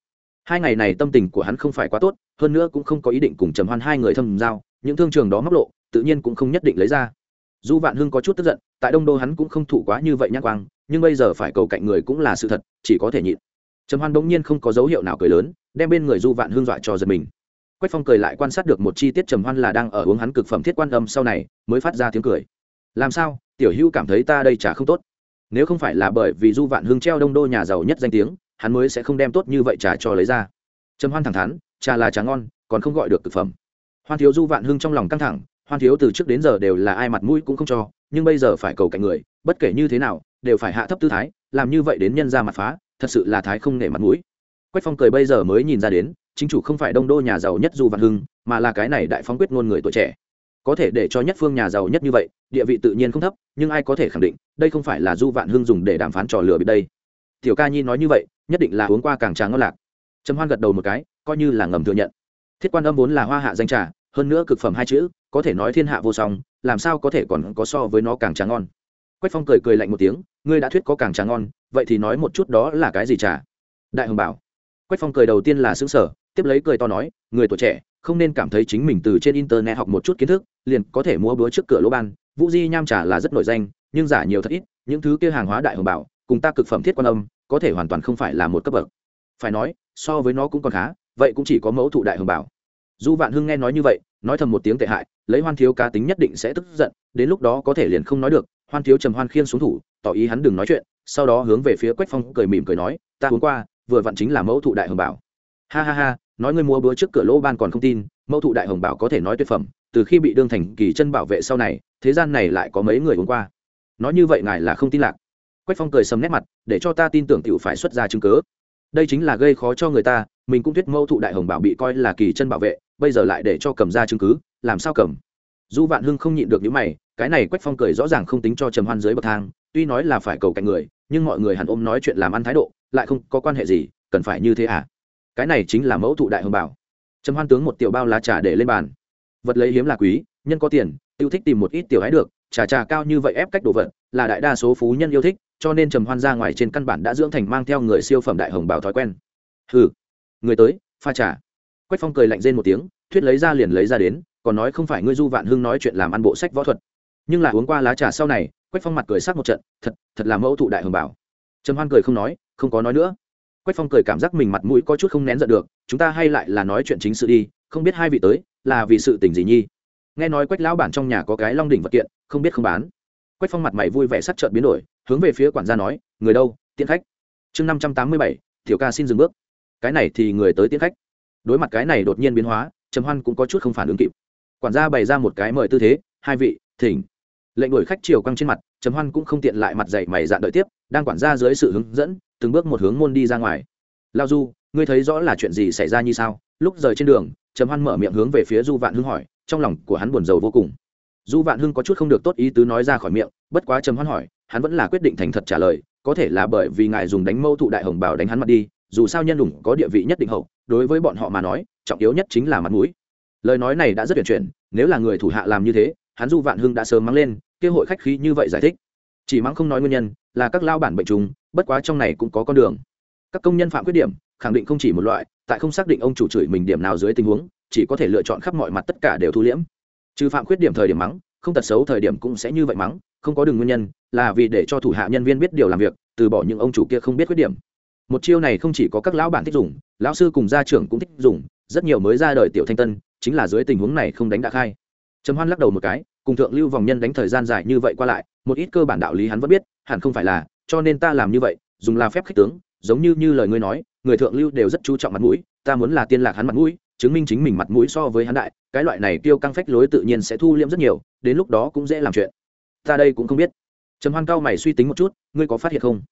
hai ngày này tâm tình của hắn không phải quá tốt, hơn nữa cũng không có ý định cùng trầm hoan hai người thâm giao, những thương trường đó móc lộ, tự nhiên cũng không nhất định lấy ra. Du vạn hưng có chút tức giận, tại đông đô hắn cũng không thụ quá như vậy nhắc quang, nhưng bây giờ phải cầu cạnh người cũng là sự thật, chỉ có thể nhịn. Trầm hoan bỗng nhiên không có dấu hiệu nào cười lớn, đem bên người du vạn hưng dọa cho giật mình. Quách phong cười lại quan sát được một chi tiết trầm hoan là đang ở uống hắn cực phẩm thiết quan âm sau này, mới phát ra tiếng cười. Làm sao? Tiểu hữu cảm thấy ta đây chả không tốt. Nếu không phải là bởi vì du vạn hưng treo đông đô nhà giàu nhất danh tiếng hắn mới sẽ không đem tốt như vậy trà cho lấy ra. Trầm hoan thẳng thắn, trà là trà ngon, còn không gọi được cực phẩm. Hoan thiếu du vạn Hưng trong lòng căng thẳng, hoan thiếu từ trước đến giờ đều là ai mặt mũi cũng không cho, nhưng bây giờ phải cầu cạnh người, bất kể như thế nào, đều phải hạ thấp tư thái, làm như vậy đến nhân ra mặt phá, thật sự là thái không nể mặt mũi. Quách phong cười bây giờ mới nhìn ra đến, chính chủ không phải đông đô nhà giàu nhất du Vạn hưng, mà là cái này đại phóng quyết ngôn người tuổi trẻ. Có thể để cho nhất phương nhà giàu nhất như vậy, địa vị tự nhiên không thấp, nhưng ai có thể khẳng định, đây không phải là du vạn hưng dùng để đàm phán trò lừa bị đây tiểu ca nhi nói như vậy, nhất định là uống qua càng trà ngon lạc. Trầm hoan gật đầu một cái, coi như là ngầm thừa nhận. Thiết quan âm vốn là hoa hạ danh trà, hơn nữa cực phẩm hai chữ, có thể nói thiên hạ vô song, làm sao có thể còn có so với nó càng trà ngon. Quách phong cười cười lạnh một tiếng, ngươi đã thuyết có càng trà ngon, vậy thì nói một chút đó là cái gì trà? Đại hồng bảo. Quách phong cười đầu tiên là xứng sở tiếp lấy cười to nói, người tuổi trẻ, không nên cảm thấy chính mình từ trên internet học một chút kiến thức, liền có thể mua búa trước cửa lỗ ban. Vũ di nham trà là rất nổi danh, nhưng giả nhiều thật ít, những thứ kia hàng hóa đại hồng bảo cùng ta cực phẩm thiết quan âm, có thể hoàn toàn không phải là một cấp bậc. Phải nói, so với nó cũng còn khá, vậy cũng chỉ có mẫu thụ đại hồng bảo. Du vạn hưng nghe nói như vậy, nói thầm một tiếng tệ hại, lấy hoan thiếu cá tính nhất định sẽ tức giận, đến lúc đó có thể liền không nói được, hoan thiếu trầm hoan khiên xuống thủ, tỏ ý hắn đừng nói chuyện, sau đó hướng về phía quách phong cười mỉm cười nói, ta uống qua, vừa vặn chính là mẫu thụ đại hồng bảo. Ha ha ha, nói ngươi mua bữa trước cửa lỗ ban còn không tin, mẫu thụ đại hồng bảo có thể nói tuyệt phẩm, từ khi bị đương thành kỳ chân bảo vệ sau này, thế gian này lại có mấy người uống qua. Nói như vậy ngài là không tin lạc quách phong cười sầm nét mặt, để cho ta tin tưởng t phải xuất ra chứng cớ. Đây chính là gây khó cho người ta, mình cũng thuyết mẫu thụ đại hồng bảo bị coi là kỳ chân bảo vệ, bây giờ lại để cho cầm ra chứng cứ, làm sao cầm? Du vạn hưng không nhịn được những mày, cái này quách phong cười rõ ràng không tính cho trầm hoan dưới bậc thang, tuy nói là phải cầu cạnh người, nhưng mọi người hẳn ôm nói chuyện làm ăn thái độ, lại không có quan hệ gì, cần phải như thế à? Cái này chính là mẫu thụ đại hồng bảo. Trầm hoan tướng một tiểu bao lá trà để lên bàn. Vật lấy hiếm là quý, nhân có tiền, tiêu thích tìm một ít tiểu hái được, trà trà cao như vậy ép cách đồ vật, là đại đa số phú nhân yêu thích cho nên trầm hoan ra ngoài trên căn bản đã dưỡng thành mang theo người siêu phẩm đại hồng bảo thói quen. Hừ, người tới, pha trà. Quách phong cười lạnh rên một tiếng, thuyết lấy ra liền lấy ra đến, còn nói không phải ngươi du vạn hưng nói chuyện làm ăn bộ sách võ thuật. Nhưng là uống qua lá trà sau này, quách phong mặt cười sắc một trận, thật thật là mẫu thụ đại hồng bảo. Trầm hoan cười không nói, không có nói nữa. Quách phong cười cảm giác mình mặt mũi có chút không nén giận được, chúng ta hay lại là nói chuyện chính sự đi, không biết hai vị tới, là vì sự tình gì nhi? Nghe nói quách lão bản trong nhà có cái long đỉnh vật kiện, không biết không bán. Quách phong mặt mày vui vẻ sắc trợn biến đổi hướng về phía quản gia nói, người đâu? Tiễn khách. Chương năm trăm tám mươi bảy, tiểu ca xin dừng bước. Cái này thì người tới tiễn khách. Đối mặt cái này đột nhiên biến hóa, trầm hoan cũng có chút không phản ứng kịp. Quản gia bày ra một cái mời tư thế, hai vị, thỉnh. Lệnh đuổi khách chiều căng trên mặt, trầm hoan cũng không tiện lại mặt dậy mày dạn đợi tiếp, đang quản gia dưới sự hướng dẫn, từng bước một hướng môn đi ra ngoài. Lao du, ngươi thấy rõ là chuyện gì xảy ra như sao? Lúc rời trên đường, trầm hoan mở miệng hướng về phía du vạn hưng hỏi, trong lòng của hắn buồn rầu vô cùng du vạn hưng có chút không được tốt ý tứ nói ra khỏi miệng, bất quá trầm hoan hỏi, hắn vẫn là quyết định thành thật trả lời, có thể là bởi vì ngài dùng đánh mâu thụ đại hồng bảo đánh hắn mặt đi, dù sao nhân đủng có địa vị nhất định hậu, đối với bọn họ mà nói, trọng yếu nhất chính là mặt mũi. Lời nói này đã rất tuyển chuyển, nếu là người thủ hạ làm như thế, hắn du vạn hưng đã sớm mắng lên kế hội khách khí như vậy giải thích. Chỉ mắng không nói nguyên nhân, là các lao bản bệnh trùng, bất quá trong này cũng có con đường. Các công nhân phạm khuyết điểm, khẳng định không chỉ một loại, tại không xác định ông chủ chửi mình điểm nào dưới tình huống, chỉ có thể lựa chọn khắp mọi mặt tất cả đều thu liễm trừ phạm khuyết điểm thời điểm mắng, không tật xấu thời điểm cũng sẽ như vậy mắng, không có đường nguyên nhân, là vì để cho thủ hạ nhân viên biết điều làm việc, từ bỏ những ông chủ kia không biết khuyết điểm. Một chiêu này không chỉ có các lão bản thích dùng, lão sư cùng gia trưởng cũng thích dùng, rất nhiều mới ra đời tiểu thanh tân, chính là dưới tình huống này không đánh đã khai. Trầm hoan lắc đầu một cái, cùng thượng lưu vòng nhân đánh thời gian dài như vậy qua lại, một ít cơ bản đạo lý hắn vẫn biết, hẳn không phải là, cho nên ta làm như vậy, dùng là phép khích tướng, giống như như lời ngươi nói, người thượng lưu đều rất chú trọng mặt mũi, ta muốn là tiên lạc hắn mặt mũi chứng minh chính mình mặt mũi so với hắn đại, cái loại này tiêu căng phách lối tự nhiên sẽ thu liễm rất nhiều, đến lúc đó cũng dễ làm chuyện. Ta đây cũng không biết. Trầm hoan cao mày suy tính một chút, ngươi có phát hiện không?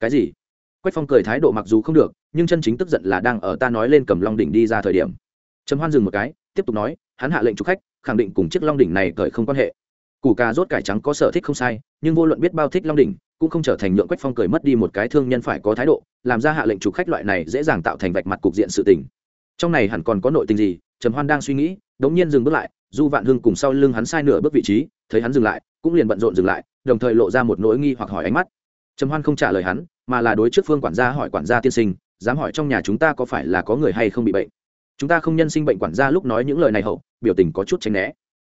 Cái gì? Quách phong cười thái độ mặc dù không được, nhưng chân chính tức giận là đang ở ta nói lên cầm long đỉnh đi ra thời điểm. Trầm hoan dừng một cái, tiếp tục nói, hắn hạ lệnh chụp khách, khẳng định cùng chiếc long đỉnh này cởi không quan hệ. Củ cà rốt cải trắng có sở thích không sai, nhưng vô luận biết bao thích long đỉnh, cũng không trở thành nhượng quách phong cười mất đi một cái thương nhân phải có thái độ, làm ra hạ lệnh chụp khách loại này dễ dàng tạo thành vạch mặt cục diện sự tình trong này hẳn còn có nội tình gì? Trầm hoan đang suy nghĩ đống nhiên dừng bước lại du vạn hưng cùng sau lưng hắn sai nửa bước vị trí thấy hắn dừng lại cũng liền bận rộn dừng lại đồng thời lộ ra một nỗi nghi hoặc hỏi ánh mắt. Trầm hoan không trả lời hắn mà là đối trước phương quản gia hỏi quản gia tiên sinh dám hỏi trong nhà chúng ta có phải là có người hay không bị bệnh? Chúng ta không nhân sinh bệnh quản gia lúc nói những lời này hậu biểu tình có chút tránh né.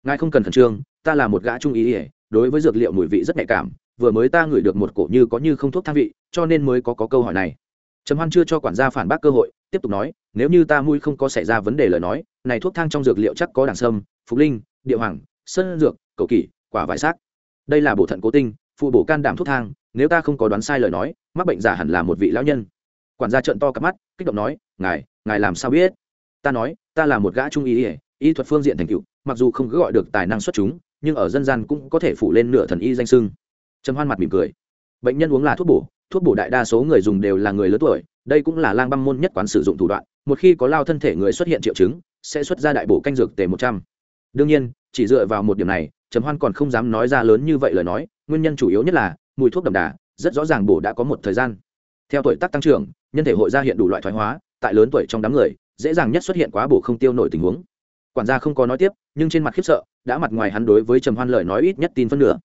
Ngài không cần khẩn trương ta là một gã trung ý ỉa đối với dược liệu mùi vị rất nhạy cảm vừa mới ta ngửi được một cổ như có như không thuốc thang vị cho nên mới có, có câu hỏi này. Trầm hoan chưa cho quản gia phản bác cơ hội tiếp tục nói, nếu như ta mũi không có xảy ra vấn đề lời nói, này thuốc thang trong dược liệu chắc có đảng sâm, phục linh, địa hoàng, sơn dược, cầu kỷ, quả vải xác. Đây là bổ thận cố tinh, phụ bổ can đảm thuốc thang, nếu ta không có đoán sai lời nói, mắc bệnh giả hẳn là một vị lão nhân. Quản gia trợn to cặp mắt, kích động nói, ngài ngài làm sao biết? Ta nói, ta là một gã trung y y y thuật phương diện thành cựu mặc dù không cứ gọi được tài năng xuất chúng, nhưng ở dân gian cũng có thể phủ lên nửa thần y danh sưng. Trầm hoan mặt mỉm cười. Bệnh nhân uống là thuốc bổ thuốc bổ đại đa số người dùng đều là người lớn tuổi đây cũng là lang băm môn nhất quán sử dụng thủ đoạn, một khi có lao thân thể người xuất hiện triệu chứng, sẽ xuất ra đại bổ canh dược tề một trăm. Đương nhiên, chỉ dựa vào một điểm này, trầm hoan còn không dám nói ra lớn như vậy lời nói, nguyên nhân chủ yếu nhất là, mùi thuốc đậm đà, rất rõ ràng bổ đã có một thời gian. Theo tuổi tác tăng trưởng, nhân thể hội ra hiện đủ loại thoái hóa, tại lớn tuổi trong đám người, dễ dàng nhất xuất hiện quá bổ không tiêu nổi tình huống. Quản gia không có nói tiếp, nhưng trên mặt khiếp sợ, đã mặt ngoài hắn đối với trầm hoan lời nói ít nhất tin phân nửa.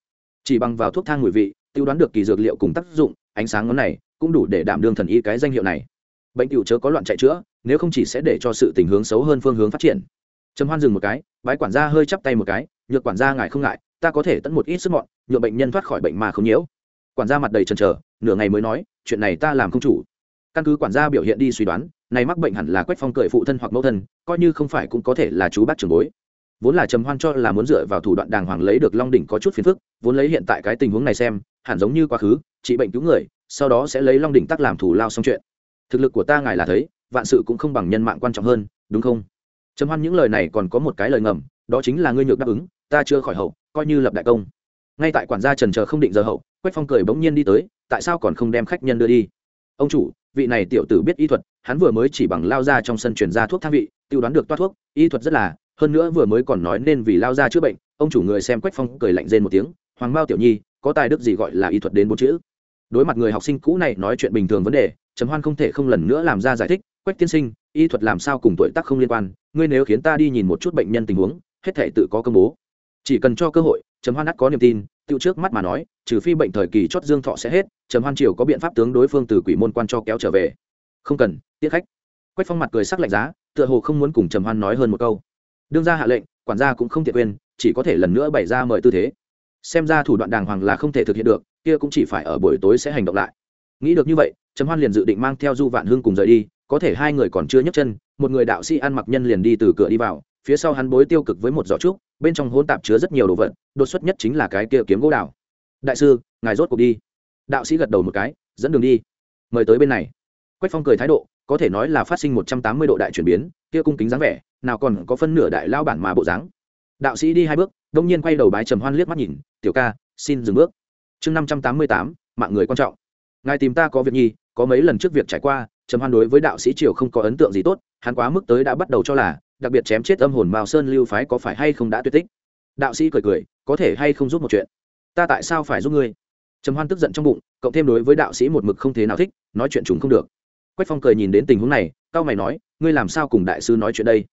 Chỉ bằng vào thuốc thang mùi vị, tiêu đoán được kỳ dược liệu cùng tác dụng, ánh sáng ngón này cũng đủ để đảm đương thần y cái danh hiệu này. Bệnh cựu chớ có loạn chạy chữa, nếu không chỉ sẽ để cho sự tình hướng xấu hơn phương hướng phát triển. Trầm hoan dừng một cái, bái quản gia hơi chắp tay một cái, nhược quản gia ngài không ngại, ta có thể tận một ít sức mọn nhựa bệnh nhân thoát khỏi bệnh mà không nhiễu. Quản gia mặt đầy trần trờ nửa ngày mới nói, chuyện này ta làm không chủ. Căn cứ quản gia biểu hiện đi suy đoán này mắc bệnh hẳn là quách phong cười phụ thân hoặc mẫu thân, coi như không phải cũng có thể là chú bác trưởng bối. Vốn là trầm hoan cho là muốn dựa vào thủ đoạn đàng hoàng lấy được long đỉnh có chút phiền phức, vốn lấy hiện tại cái tình huống này xem, hẳn giống như quá khứ, trị bệnh cứu người sau đó sẽ lấy long đỉnh tắc làm thủ lao xong chuyện. Thực lực của ta ngài là thấy, vạn sự cũng không bằng nhân mạng quan trọng hơn, đúng không? Trầm hoan những lời này còn có một cái lời ngầm, đó chính là ngươi nhược đáp ứng, ta chưa khỏi hậu, coi như lập đại công. Ngay tại quản gia trần chờ không định giờ hậu, quách phong cười bỗng nhiên đi tới, tại sao còn không đem khách nhân đưa đi? Ông chủ, vị này tiểu tử biết y thuật, hắn vừa mới chỉ bằng lao ra trong sân truyền ra thuốc thang vị, tiêu đoán được toát thuốc, y thuật rất là, hơn nữa vừa mới còn nói nên vì lao ra chữa bệnh, ông chủ người xem quách phong cười lạnh rên một tiếng, hoàng mao tiểu nhi, có tài đức gì gọi là y thuật đến bốn chữ? Đối mặt người học sinh cũ này nói chuyện bình thường vấn đề, trầm hoan không thể không lần nữa làm ra giải thích, quách tiên sinh, y thuật làm sao cùng tuổi tác không liên quan, ngươi nếu khiến ta đi nhìn một chút bệnh nhân tình huống, hết thể tự có công bố. Chỉ cần cho cơ hội, trầm hoan ắt có niềm tin, tự trước mắt mà nói, trừ phi bệnh thời kỳ chót dương thọ sẽ hết, trầm hoan triều có biện pháp tướng đối phương từ quỷ môn quan cho kéo trở về. Không cần tiết khách. Quách phong mặt cười sắc lạnh giá, tựa hồ không muốn cùng trầm hoan nói hơn một câu. Đương ra hạ lệnh, quản gia cũng không thiện quên, chỉ có thể lần nữa bày ra mời tư thế. Xem ra thủ đoạn đàng hoàng là không thể thực hiện được kia cũng chỉ phải ở buổi tối sẽ hành động lại. Nghĩ được như vậy, trầm hoan liền dự định mang theo du vạn hương cùng rời đi, có thể hai người còn chưa nhấc chân, một người đạo sĩ ăn mặc nhân liền đi từ cửa đi vào, phía sau hắn bối tiêu cực với một giỏ trúc, bên trong hôn tạp chứa rất nhiều đồ vật, đột xuất nhất chính là cái kia kiếm gỗ đào. Đại sư, ngài rốt cuộc đi. Đạo sĩ gật đầu một cái, dẫn đường đi. Mời tới bên này. Quách phong cười thái độ, có thể nói là phát sinh một trăm tám mươi độ đại chuyển biến, kia cung kính dáng vẻ, nào còn có phân nửa đại lao bản mà bộ dáng. Đạo sĩ đi hai bước, đông nhiên quay đầu bái trầm hoan liếc mắt nhìn, tiểu ca, xin dừng bước chương năm trăm tám mươi tám, mạng người quan trọng. Ngài tìm ta có việc nhi có mấy lần trước việc trải qua, trầm hoan đối với đạo sĩ triều không có ấn tượng gì tốt, hắn quá mức tới đã bắt đầu cho là, đặc biệt chém chết âm hồn mao sơn lưu phái có phải hay không đã tuyệt tích. Đạo sĩ cười cười, có thể hay không giúp một chuyện? Ta tại sao phải giúp ngươi? Trầm hoan tức giận trong bụng, cộng thêm đối với đạo sĩ một mực không thế nào thích, nói chuyện chúng không được. Quách phong cười nhìn đến tình huống này cao mày nói, ngươi làm sao cùng đại sư nói chuyện đây?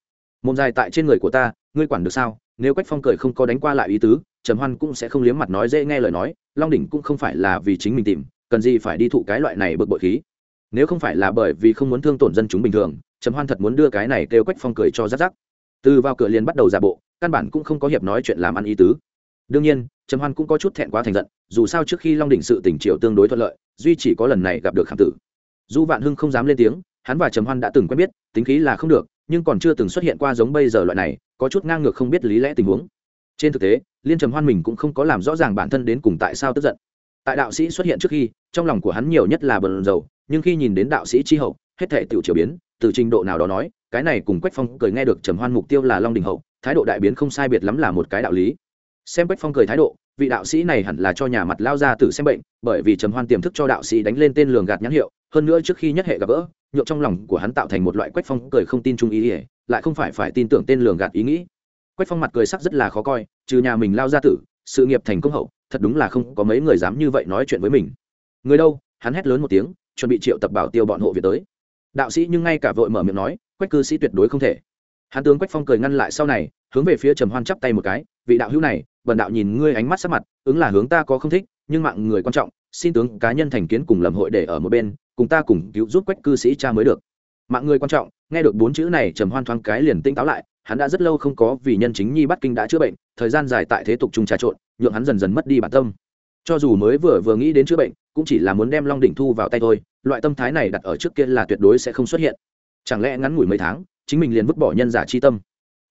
Mồm dài tại trên người của ta, ngươi quản được sao? Nếu quách phong cười không có đánh qua lại ý tứ trầm hoan cũng sẽ không liếm mặt nói dễ nghe lời nói, long đỉnh cũng không phải là vì chính mình tìm, cần gì phải đi thụ cái loại này bực bội khí. Nếu không phải là bởi vì không muốn thương tổn dân chúng bình thường, trầm hoan thật muốn đưa cái này kêu quách phong cười cho rắc rắc. Từ vào cửa liền bắt đầu giả bộ, căn bản cũng không có hiệp nói chuyện làm ăn ý tứ. Đương nhiên, trầm hoan cũng có chút thẹn quá thành giận, dù sao trước khi long đỉnh sự tỉnh triều tương đối thuận lợi, duy chỉ có lần này gặp được khảm tử. Du vạn hưng không dám lên tiếng, hắn và trầm hoan đã từng quen biết, tính khí là không được, nhưng còn chưa từng xuất hiện qua giống bây giờ loại này, có chút ngang ngược không biết lý lẽ tình huống. Trên thực tế liên trầm hoan mình cũng không có làm rõ ràng bản thân đến cùng tại sao tức giận. Tại đạo sĩ xuất hiện trước khi, trong lòng của hắn nhiều nhất là bần dầu nhưng khi nhìn đến đạo sĩ chi hậu, hết thể tiểu triều biến, từ trình độ nào đó nói, cái này cùng quách phong cười nghe được trầm hoan mục tiêu là long đình hậu, thái độ đại biến không sai biệt lắm là một cái đạo lý. Xem quách phong cười thái độ, vị đạo sĩ này hẳn là cho nhà mặt lao ra tử xem bệnh, bởi vì trầm hoan tiềm thức cho đạo sĩ đánh lên tên lường gạt nhãn hiệu, hơn nữa trước khi nhất hệ gặp gỡ nhộn trong lòng của hắn tạo thành một loại quách phong cười không tin trung ý ỉa lại không phải phải tin tưởng tên lường gạt ý nghĩ quách phong mặt cười sắc rất là khó coi, trừ nhà mình lao ra tử, sự nghiệp thành công hậu, thật đúng là không có mấy người dám như vậy nói chuyện với mình. Người đâu? Hắn hét lớn một tiếng, chuẩn bị triệu tập bảo tiêu bọn hộ viện tới. Đạo sĩ nhưng ngay cả vội mở miệng nói, quách cư sĩ tuyệt đối không thể. Hắn tướng quách phong cười ngăn lại sau này, hướng về phía trầm hoan chắp tay một cái, vị đạo hữu này, bần đạo nhìn ngươi ánh mắt sắc mặt, ứng là hướng ta có không thích, nhưng mạng người quan trọng, xin tướng cá nhân thành kiến cùng lầm hội để ở một bên, cùng ta cùng cứu giúp quách cư sĩ cha mới được. Mạng người quan trọng, nghe được bốn chữ này, trầm hoan thoáng cái liền tinh táo lại hắn đã rất lâu không có vì nhân chính nhi bắt kinh đã chữa bệnh, thời gian dài tại thế tục trung trà trộn, nhượng hắn dần dần mất đi bản tâm. Cho dù mới vừa vừa nghĩ đến chữa bệnh, cũng chỉ là muốn đem long đỉnh thu vào tay thôi, loại tâm thái này đặt ở trước kia là tuyệt đối sẽ không xuất hiện. Chẳng lẽ ngắn ngủi mấy tháng, chính mình liền vứt bỏ nhân giả chi tâm?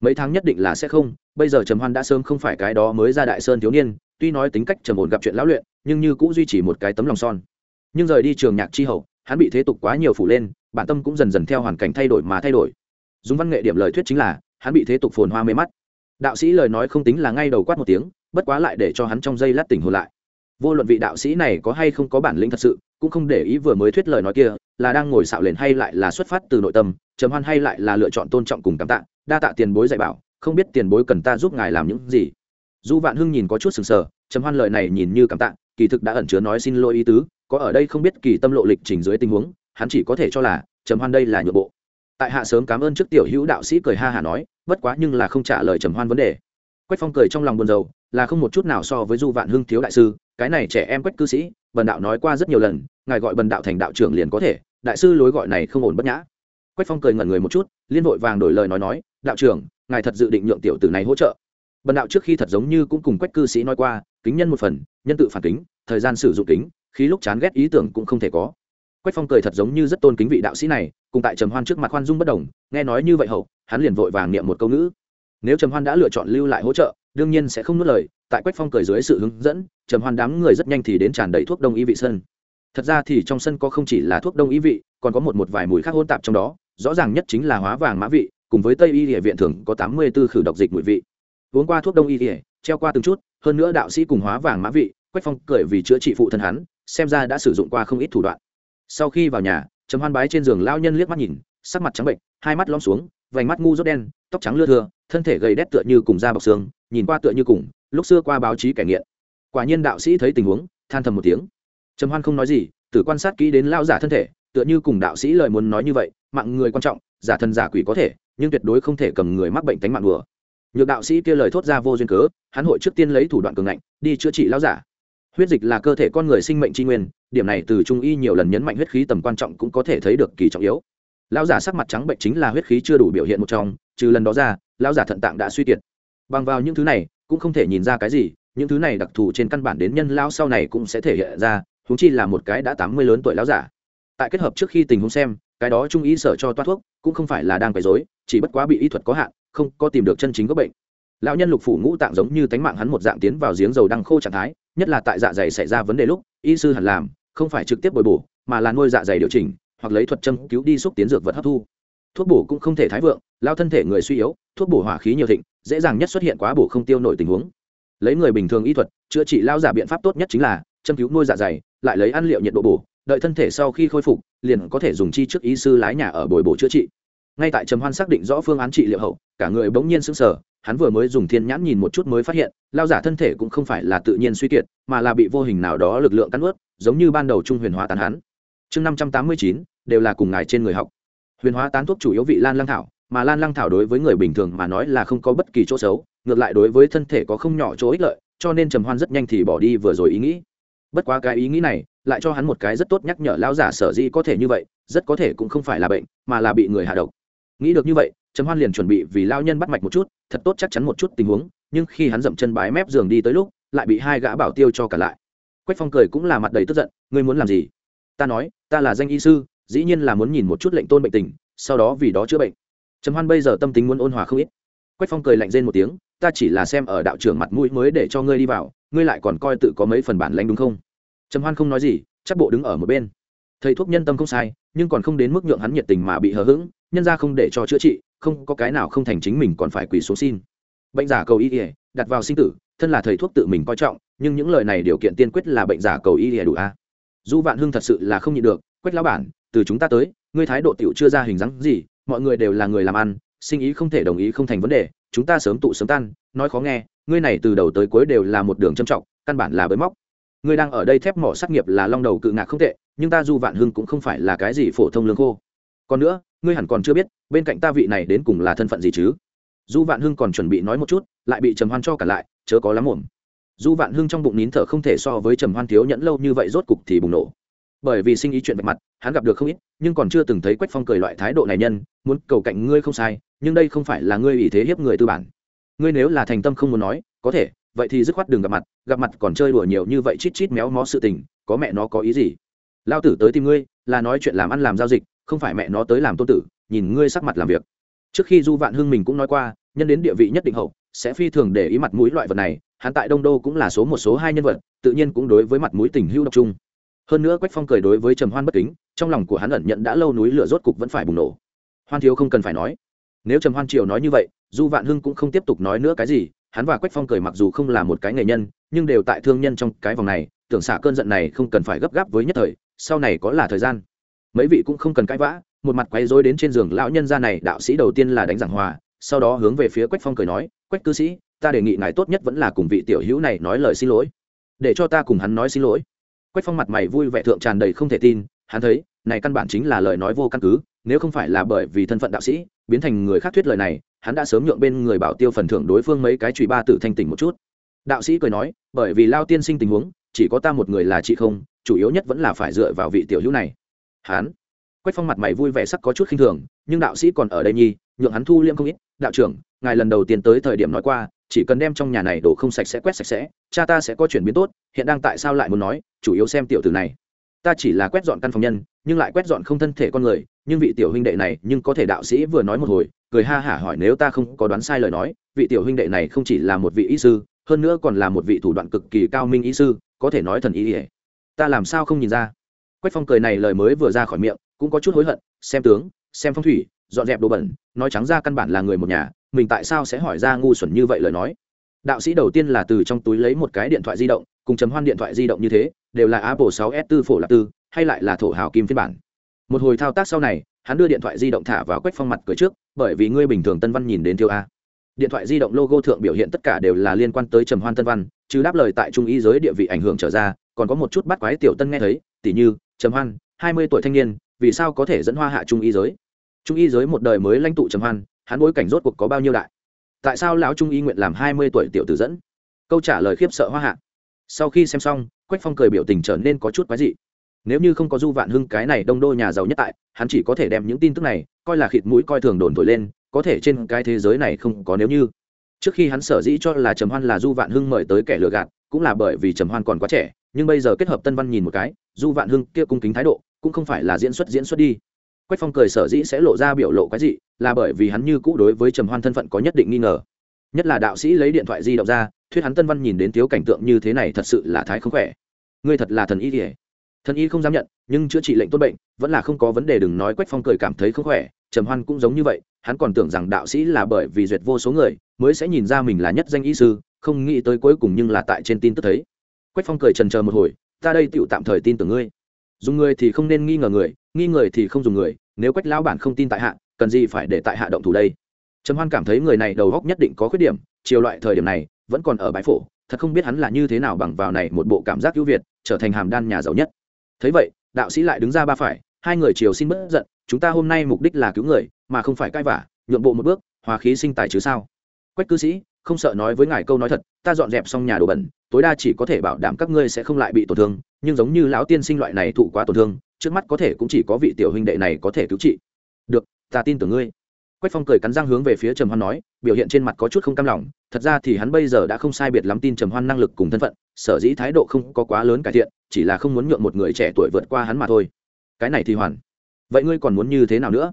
Mấy tháng nhất định là sẽ không, bây giờ trầm hoan đã sớm không phải cái đó mới ra đại sơn thiếu niên, tuy nói tính cách trầm ổn gặp chuyện lão luyện, nhưng như cũng duy trì một cái tấm lòng son. Nhưng rời đi trường nhạc chi hậu, hắn bị thế tục quá nhiều phủ lên, bản tâm cũng dần dần theo hoàn cảnh thay đổi mà thay đổi. Dùng văn nghệ điểm lời thuyết chính là hắn bị thế tục phồn hoa mê mắt. Đạo sĩ lời nói không tính là ngay đầu quát một tiếng, bất quá lại để cho hắn trong giây lát tỉnh hồn lại. Vô luận vị đạo sĩ này có hay không có bản lĩnh thật sự, cũng không để ý vừa mới thuyết lời nói kia, là đang ngồi xạo lên hay lại là xuất phát từ nội tâm, trầm hoan hay lại là lựa chọn tôn trọng cùng cảm tạ, đa tạ tiền bối dạy bảo, không biết tiền bối cần ta giúp ngài làm những gì. Du vạn hưng nhìn có chút sừng sờ, trầm hoan lời này nhìn như cảm tạ, kỳ thực đã ẩn chứa nói xin lỗi ý tứ, có ở đây không biết kỳ tâm lộ lịch trình dưới tình huống, hắn chỉ có thể cho là trầm hoan đây là nhượng bộ tại hạ sớm cảm ơn trước tiểu hữu đạo sĩ cười ha hả nói, bất quá nhưng là không trả lời trầm hoan vấn đề. Quách phong cười trong lòng buồn rầu, là không một chút nào so với du vạn hưng thiếu đại sư, cái này trẻ em quách cư sĩ, bần đạo nói qua rất nhiều lần, ngài gọi bần đạo thành đạo trưởng liền có thể, đại sư lối gọi này không ổn bất nhã. Quách phong cười ngẩn người một chút, liên vội vàng đổi lời nói nói, đạo trưởng, ngài thật dự định nhượng tiểu tử này hỗ trợ. Bần đạo trước khi thật giống như cũng cùng quách cư sĩ nói qua, kính nhân một phần, nhân tự phản kính, thời gian sử dụng kính khi lúc chán ghét ý tưởng cũng không thể có quách phong cười thật giống như rất tôn kính vị đạo sĩ này, cùng tại trầm hoan trước mặt khoan dung bất đồng, nghe nói như vậy hậu, hắn liền vội vàng niệm một câu ngữ. Nếu trầm hoan đã lựa chọn lưu lại hỗ trợ, đương nhiên sẽ không nuốt lời, tại quách phong cười dưới sự hướng dẫn, trầm hoan đám người rất nhanh thì đến tràn đầy thuốc đông y vị sân. Thật ra thì trong sân có không chỉ là thuốc đông y vị, còn có một một vài mùi khác hôn tạp trong đó, rõ ràng nhất chính là hóa vàng mã vị, cùng với tây y địa viện thường có tám mươi b ố khử độc dịch mùi vị. Uống qua thuốc đông y địa treo qua từng chút, hơn nữa đạo sĩ cùng hóa vàng mã vị, quách phong cười vì chữa trị phụ thân hắn, xem ra đã sử dụng qua không ít thủ đoạn sau khi vào nhà, trầm hoan bái trên giường lao nhân liếc mắt nhìn, sắc mặt trắng bệnh, hai mắt lom xuống, vành mắt ngu rốt đen, tóc trắng lưa thưa, thân thể gầy đét tựa như cùng da bọc xương, nhìn qua tựa như cùng, lúc xưa qua báo chí kẻ nghiện. Quả nhiên đạo sĩ thấy tình huống, than thầm một tiếng. Trầm hoan không nói gì, tử quan sát kỹ đến lao giả thân thể, tựa như cùng đạo sĩ lời muốn nói như vậy, mạng người quan trọng, giả thân giả quỷ có thể, nhưng tuyệt đối không thể cầm người mắc bệnh tánh mạng đùa. Nhược đạo sĩ kia lời thốt ra vô duyên cớ, hắn hội trước tiên lấy thủ đoạn cường ngạnh, đi chữa trị lao giả huyết dịch là cơ thể con người sinh mệnh tri nguyên, điểm này từ trung y nhiều lần nhấn mạnh huyết khí tầm quan trọng cũng có thể thấy được kỳ trọng yếu. Lão giả sắc mặt trắng bệnh chính là huyết khí chưa đủ biểu hiện một trong, trừ lần đó ra, lão giả thận tạng đã suy kiệt. Bằng vào những thứ này, cũng không thể nhìn ra cái gì, những thứ này đặc thù trên căn bản đến nhân lao sau này cũng sẽ thể hiện ra húng chi là một cái đã tám mươi lớn tuổi lão giả. Tại kết hợp trước khi tình huống xem, cái đó trung y sở cho toát thuốc, cũng không phải là đang quấy dối chỉ bất quá bị y thuật có hạn, không có tìm được chân chính gốc bệnh. Lão nhân lục phủ ngũ tạng giống như tánh mạng hắn một dạng tiến vào giếng dầu đang khô trạng thái nhất là tại dạ dày xảy ra vấn đề lúc, y sư hẳn làm, không phải trực tiếp bồi bổ, mà là nuôi dạ dày điều chỉnh, hoặc lấy thuật châm cứu đi xúc tiến dược vật hấp thu. Thuốc bổ cũng không thể thái vượng, lao thân thể người suy yếu, thuốc bổ hỏa khí nhiều thịnh, dễ dàng nhất xuất hiện quá bổ không tiêu nổi tình huống. Lấy người bình thường y thuật, chữa trị lao giả biện pháp tốt nhất chính là châm cứu nuôi dạ dày, lại lấy ăn liệu nhiệt độ bổ, đợi thân thể sau khi khôi phục, liền có thể dùng chi trước y sư lái nhà ở bồi bổ chữa trị ngay tại trầm hoan xác định rõ phương án trị liệu hậu, cả người bỗng nhiên sững sờ, hắn vừa mới dùng thiên nhãn nhìn một chút mới phát hiện, lao giả thân thể cũng không phải là tự nhiên suy kiệt, mà là bị vô hình nào đó lực lượng cắn ướt giống như ban đầu trung huyền hóa tán hắn. Chương năm trăm tám mươi chín, đều là cùng ngài trên người học. Huyền hóa tán thuốc chủ yếu vị lan lăng thảo, mà lan lăng thảo đối với người bình thường mà nói là không có bất kỳ chỗ xấu, ngược lại đối với thân thể có không nhỏ chỗ ích lợi, cho nên trầm hoan rất nhanh thì bỏ đi vừa rồi ý nghĩ. Bất quá cái ý nghĩ này lại cho hắn một cái rất tốt nhắc nhở, lao giả sở dĩ có thể như vậy, rất có thể cũng không phải là bệnh, mà là bị người hạ độc nghĩ được như vậy, trầm hoan liền chuẩn bị vì lao nhân bắt mạch một chút, thật tốt chắc chắn một chút tình huống, nhưng khi hắn dậm chân bái mép giường đi tới lúc, lại bị hai gã bảo tiêu cho cả lại. Quách phong cười cũng là mặt đầy tức giận, ngươi muốn làm gì? Ta nói, ta là danh y sư, dĩ nhiên là muốn nhìn một chút lệnh tôn bệnh tình, sau đó vì đó chữa bệnh. Trầm hoan bây giờ tâm tính muốn ôn hòa không ít. Quách phong cười lạnh rên một tiếng, ta chỉ là xem ở đạo trưởng mặt mũi mới để cho ngươi đi vào, ngươi lại còn coi tự có mấy phần bản lãnh đúng không? Trầm hoan không nói gì, chắc bộ đứng ở một bên thầy thuốc nhân tâm không sai, nhưng còn không đến mức nhượng hắn nhiệt tình mà bị hờ hững, nhân ra không để cho chữa trị, không có cái nào không thành chính mình còn phải quỳ xuống xin. Bệnh giả cầu y ỉa đặt vào sinh tử, thân là thầy thuốc tự mình coi trọng, nhưng những lời này điều kiện tiên quyết là bệnh giả cầu y ỉa đủ a. Du vạn hưng thật sự là không nhịn được, quách lão bản, từ chúng ta tới, ngươi thái độ tiểu chưa ra hình dáng gì, mọi người đều là người làm ăn, sinh ý không thể đồng ý không thành vấn đề, chúng ta sớm tụ sớm tan, nói khó nghe, ngươi này từ đầu tới cuối đều là một đường trầm trọng, căn bản là bới móc. Ngươi đang ở đây thép mỏ sát nghiệp là long đầu cự ngạc không tệ nhưng ta du vạn hưng cũng không phải là cái gì phổ thông lương khô. Còn nữa, ngươi hẳn còn chưa biết, bên cạnh ta vị này đến cùng là thân phận gì chứ? Du vạn hưng còn chuẩn bị nói một chút, lại bị trầm hoan cho cả lại, chớ có lắm ổn du vạn hưng trong bụng nín thở không thể so với trầm hoan thiếu nhẫn lâu như vậy rốt cục thì bùng nổ. Bởi vì sinh ý chuyện vạch mặt, hắn gặp được không ít, nhưng còn chưa từng thấy quách phong cười loại thái độ này nhân, muốn cầu cạnh ngươi không sai, nhưng đây không phải là ngươi ý thế hiếp người tư bản. Ngươi nếu là thành tâm không muốn nói, có thể, vậy thì dứt khoát đừng gặp mặt gặp mặt còn chơi đùa nhiều như vậy chít chít méo mó sự tình, có mẹ nó có ý gì? Lao tử tới tìm ngươi, là nói chuyện làm ăn làm giao dịch, không phải mẹ nó tới làm tôn tử, nhìn ngươi sắc mặt làm việc. Trước khi du vạn hưng mình cũng nói qua, nhân đến địa vị nhất định hậu, sẽ phi thường để ý mặt mũi loại vật này, hắn tại đông đô cũng là số một số hai nhân vật, tự nhiên cũng đối với mặt mũi tình hữu độc trung hơn nữa quách phong cười đối với trầm hoan bất kính, trong lòng của hắn ẩn nhận đã lâu núi lửa rốt cục vẫn phải bùng nổ. Hoan thiếu không cần phải nói. Nếu trầm hoan triều nói như vậy, du vạn hưng cũng không tiếp tục nói nữa cái gì, hắn và quách phong cười mặc dù không là một cái nghề nhân, nhưng đều tại thương nhân trong cái vòng này, tưởng xả cơn giận này không cần phải gấp gáp với nhất thời sau này có là thời gian. Mấy vị cũng không cần cãi vã, một mặt quay rối đến trên giường lão nhân gia này, đạo sĩ đầu tiên là đánh giảng hòa, sau đó hướng về phía quách phong cười nói, quách cư sĩ, ta đề nghị ngài tốt nhất vẫn là cùng vị tiểu hữu này nói lời xin lỗi. Để cho ta cùng hắn nói xin lỗi. Quách phong mặt mày vui vẻ thượng tràn đầy không thể tin, hắn thấy, này căn bản chính là lời nói vô căn cứ, nếu không phải là bởi vì thân phận đạo sĩ, biến thành người khác thuyết lời này, hắn đã sớm nhượng bên người bảo tiêu phần thưởng đối phương mấy cái trụy ba tử thanh tỉnh một chút. Đạo sĩ cười nói, bởi vì lao tiên sinh tình huống, chỉ có ta một người là chị không chủ yếu nhất vẫn là phải dựa vào vị tiểu hữu này. Hắn quách phong mặt mày vui vẻ sắc có chút khinh thường, nhưng đạo sĩ còn ở đây nhi, nhượng hắn thu liêm không ít. Đạo trưởng, ngài lần đầu tiên tới thời điểm nói qua, chỉ cần đem trong nhà này đổ không sạch sẽ quét sạch sẽ, cha ta sẽ có chuyển biến tốt, hiện đang tại sao lại muốn nói, chủ yếu xem tiểu tử này. Ta chỉ là quét dọn căn phòng nhân, nhưng lại quét dọn không thân thể con người, nhưng vị tiểu huynh đệ này, nhưng có thể đạo sĩ vừa nói một hồi, cười ha hả hỏi nếu ta không có đoán sai lời nói, vị tiểu huynh đệ này không chỉ là một vị y sư, hơn nữa còn là một vị thủ đoạn cực kỳ cao minh y sư, có thể nói thần y ỉa ta làm sao không nhìn ra? Quách phong cười này lời mới vừa ra khỏi miệng, cũng có chút hối hận, xem tướng, xem phong thủy, dọn dẹp đồ bẩn, nói trắng ra căn bản là người một nhà, mình tại sao sẽ hỏi ra ngu xuẩn như vậy lời nói? Đạo sĩ đầu tiên là từ trong túi lấy một cái điện thoại di động, cùng chấm hoan điện thoại di động như thế, đều là apple 6 s 4 phổ lạc tư, hay lại là thổ hào kim phiên bản. Một hồi thao tác sau này, hắn đưa điện thoại di động thả vào quách phong mặt cười trước, bởi vì ngươi bình thường tân văn nhìn đến tiêu a. Điện thoại di động logo thượng biểu hiện tất cả đều là liên quan tới trầm hoan tân văn, chứ đáp lời tại trung y giới địa vị ảnh hưởng trở ra còn có một chút bắt quái tiểu tân nghe thấy, tỉ như, trầm hoan, hai mươi tuổi thanh niên, vì sao có thể dẫn hoa hạ trung y giới? Trung y giới một đời mới lãnh tụ trầm hoan, hắn bối cảnh rốt cuộc có bao nhiêu đại? Tại sao lão trung y nguyện làm hai mươi tuổi tiểu tử dẫn? Câu trả lời khiếp sợ hoa hạ. Sau khi xem xong, quách phong cười biểu tình trở nên có chút quái dị. Nếu như không có du vạn hưng cái này đông đô nhà giàu nhất tại, hắn chỉ có thể đem những tin tức này, coi là khịt mũi coi thường đồn thổi lên, có thể trên cái thế giới này không có nếu như. Trước khi hắn sở dĩ cho là trầm hoan là du vạn hưng mời tới kẻ lừa gạt, cũng là bởi vì trầm hoan còn quá trẻ nhưng bây giờ kết hợp tân văn nhìn một cái du vạn hưng kia cung kính thái độ, cũng không phải là diễn xuất diễn xuất đi. Quách phong cười sở dĩ sẽ lộ ra biểu lộ cái gì là bởi vì hắn như cũ đối với trầm hoan thân phận có nhất định nghi ngờ. Nhất là đạo sĩ lấy điện thoại di động ra, thuyết hắn tân văn nhìn đến thiếu cảnh tượng như thế này thật sự là thái không khỏe. Ngươi thật là thần y kỉa thần y không dám nhận, nhưng chữa trị lệnh tốt bệnh, vẫn là không có vấn đề đừng nói quách phong cười cảm thấy không khỏe, trầm hoan cũng giống như vậy, hắn còn tưởng rằng đạo sĩ là bởi vì duyệt vô số người, mới sẽ nhìn ra mình là nhất danh y sư, không nghĩ tới cuối cùng nhưng là tại trên tin tức thấy quách phong cười trần chờ một hồi, ta đây tựu tạm thời tin tưởng ngươi. Dùng người thì không nên nghi ngờ người, nghi người thì không dùng người, nếu quách lão bản không tin tại hạ, cần gì phải để tại hạ động thủ đây? Trầm hoan cảm thấy người này đầu góc nhất định có khuyết điểm, chiều loại thời điểm này, vẫn còn ở bãi phổ, thật không biết hắn là như thế nào bằng vào này một bộ cảm giác ưu việt, trở thành hàm đan nhà giàu nhất. Thấy vậy, đạo sĩ lại đứng ra ba phải, hai người chiều xin bớt giận, chúng ta hôm nay mục đích là cứu người, mà không phải cai vả nhượng bộ một bước, hòa khí sinh tài chứ sao? Quách cư sĩ không sợ nói với ngài câu nói thật, ta dọn dẹp xong nhà đồ bẩn, tối đa chỉ có thể bảo đảm các ngươi sẽ không lại bị tổn thương, nhưng giống như lão tiên sinh loại này thụ quá tổn thương, trước mắt có thể cũng chỉ có vị tiểu huynh đệ này có thể cứu trị. Được, ta tin tưởng ngươi. Quách phong cười cắn răng hướng về phía trầm hoan nói, biểu hiện trên mặt có chút không cam lòng, thật ra thì hắn bây giờ đã không sai biệt lắm tin trầm hoan năng lực cùng thân phận, sở dĩ thái độ không có quá lớn cải thiện, chỉ là không muốn nhượng một người trẻ tuổi vượt qua hắn mà thôi. Cái này thì hoàn. Vậy ngươi còn muốn như thế nào nữa?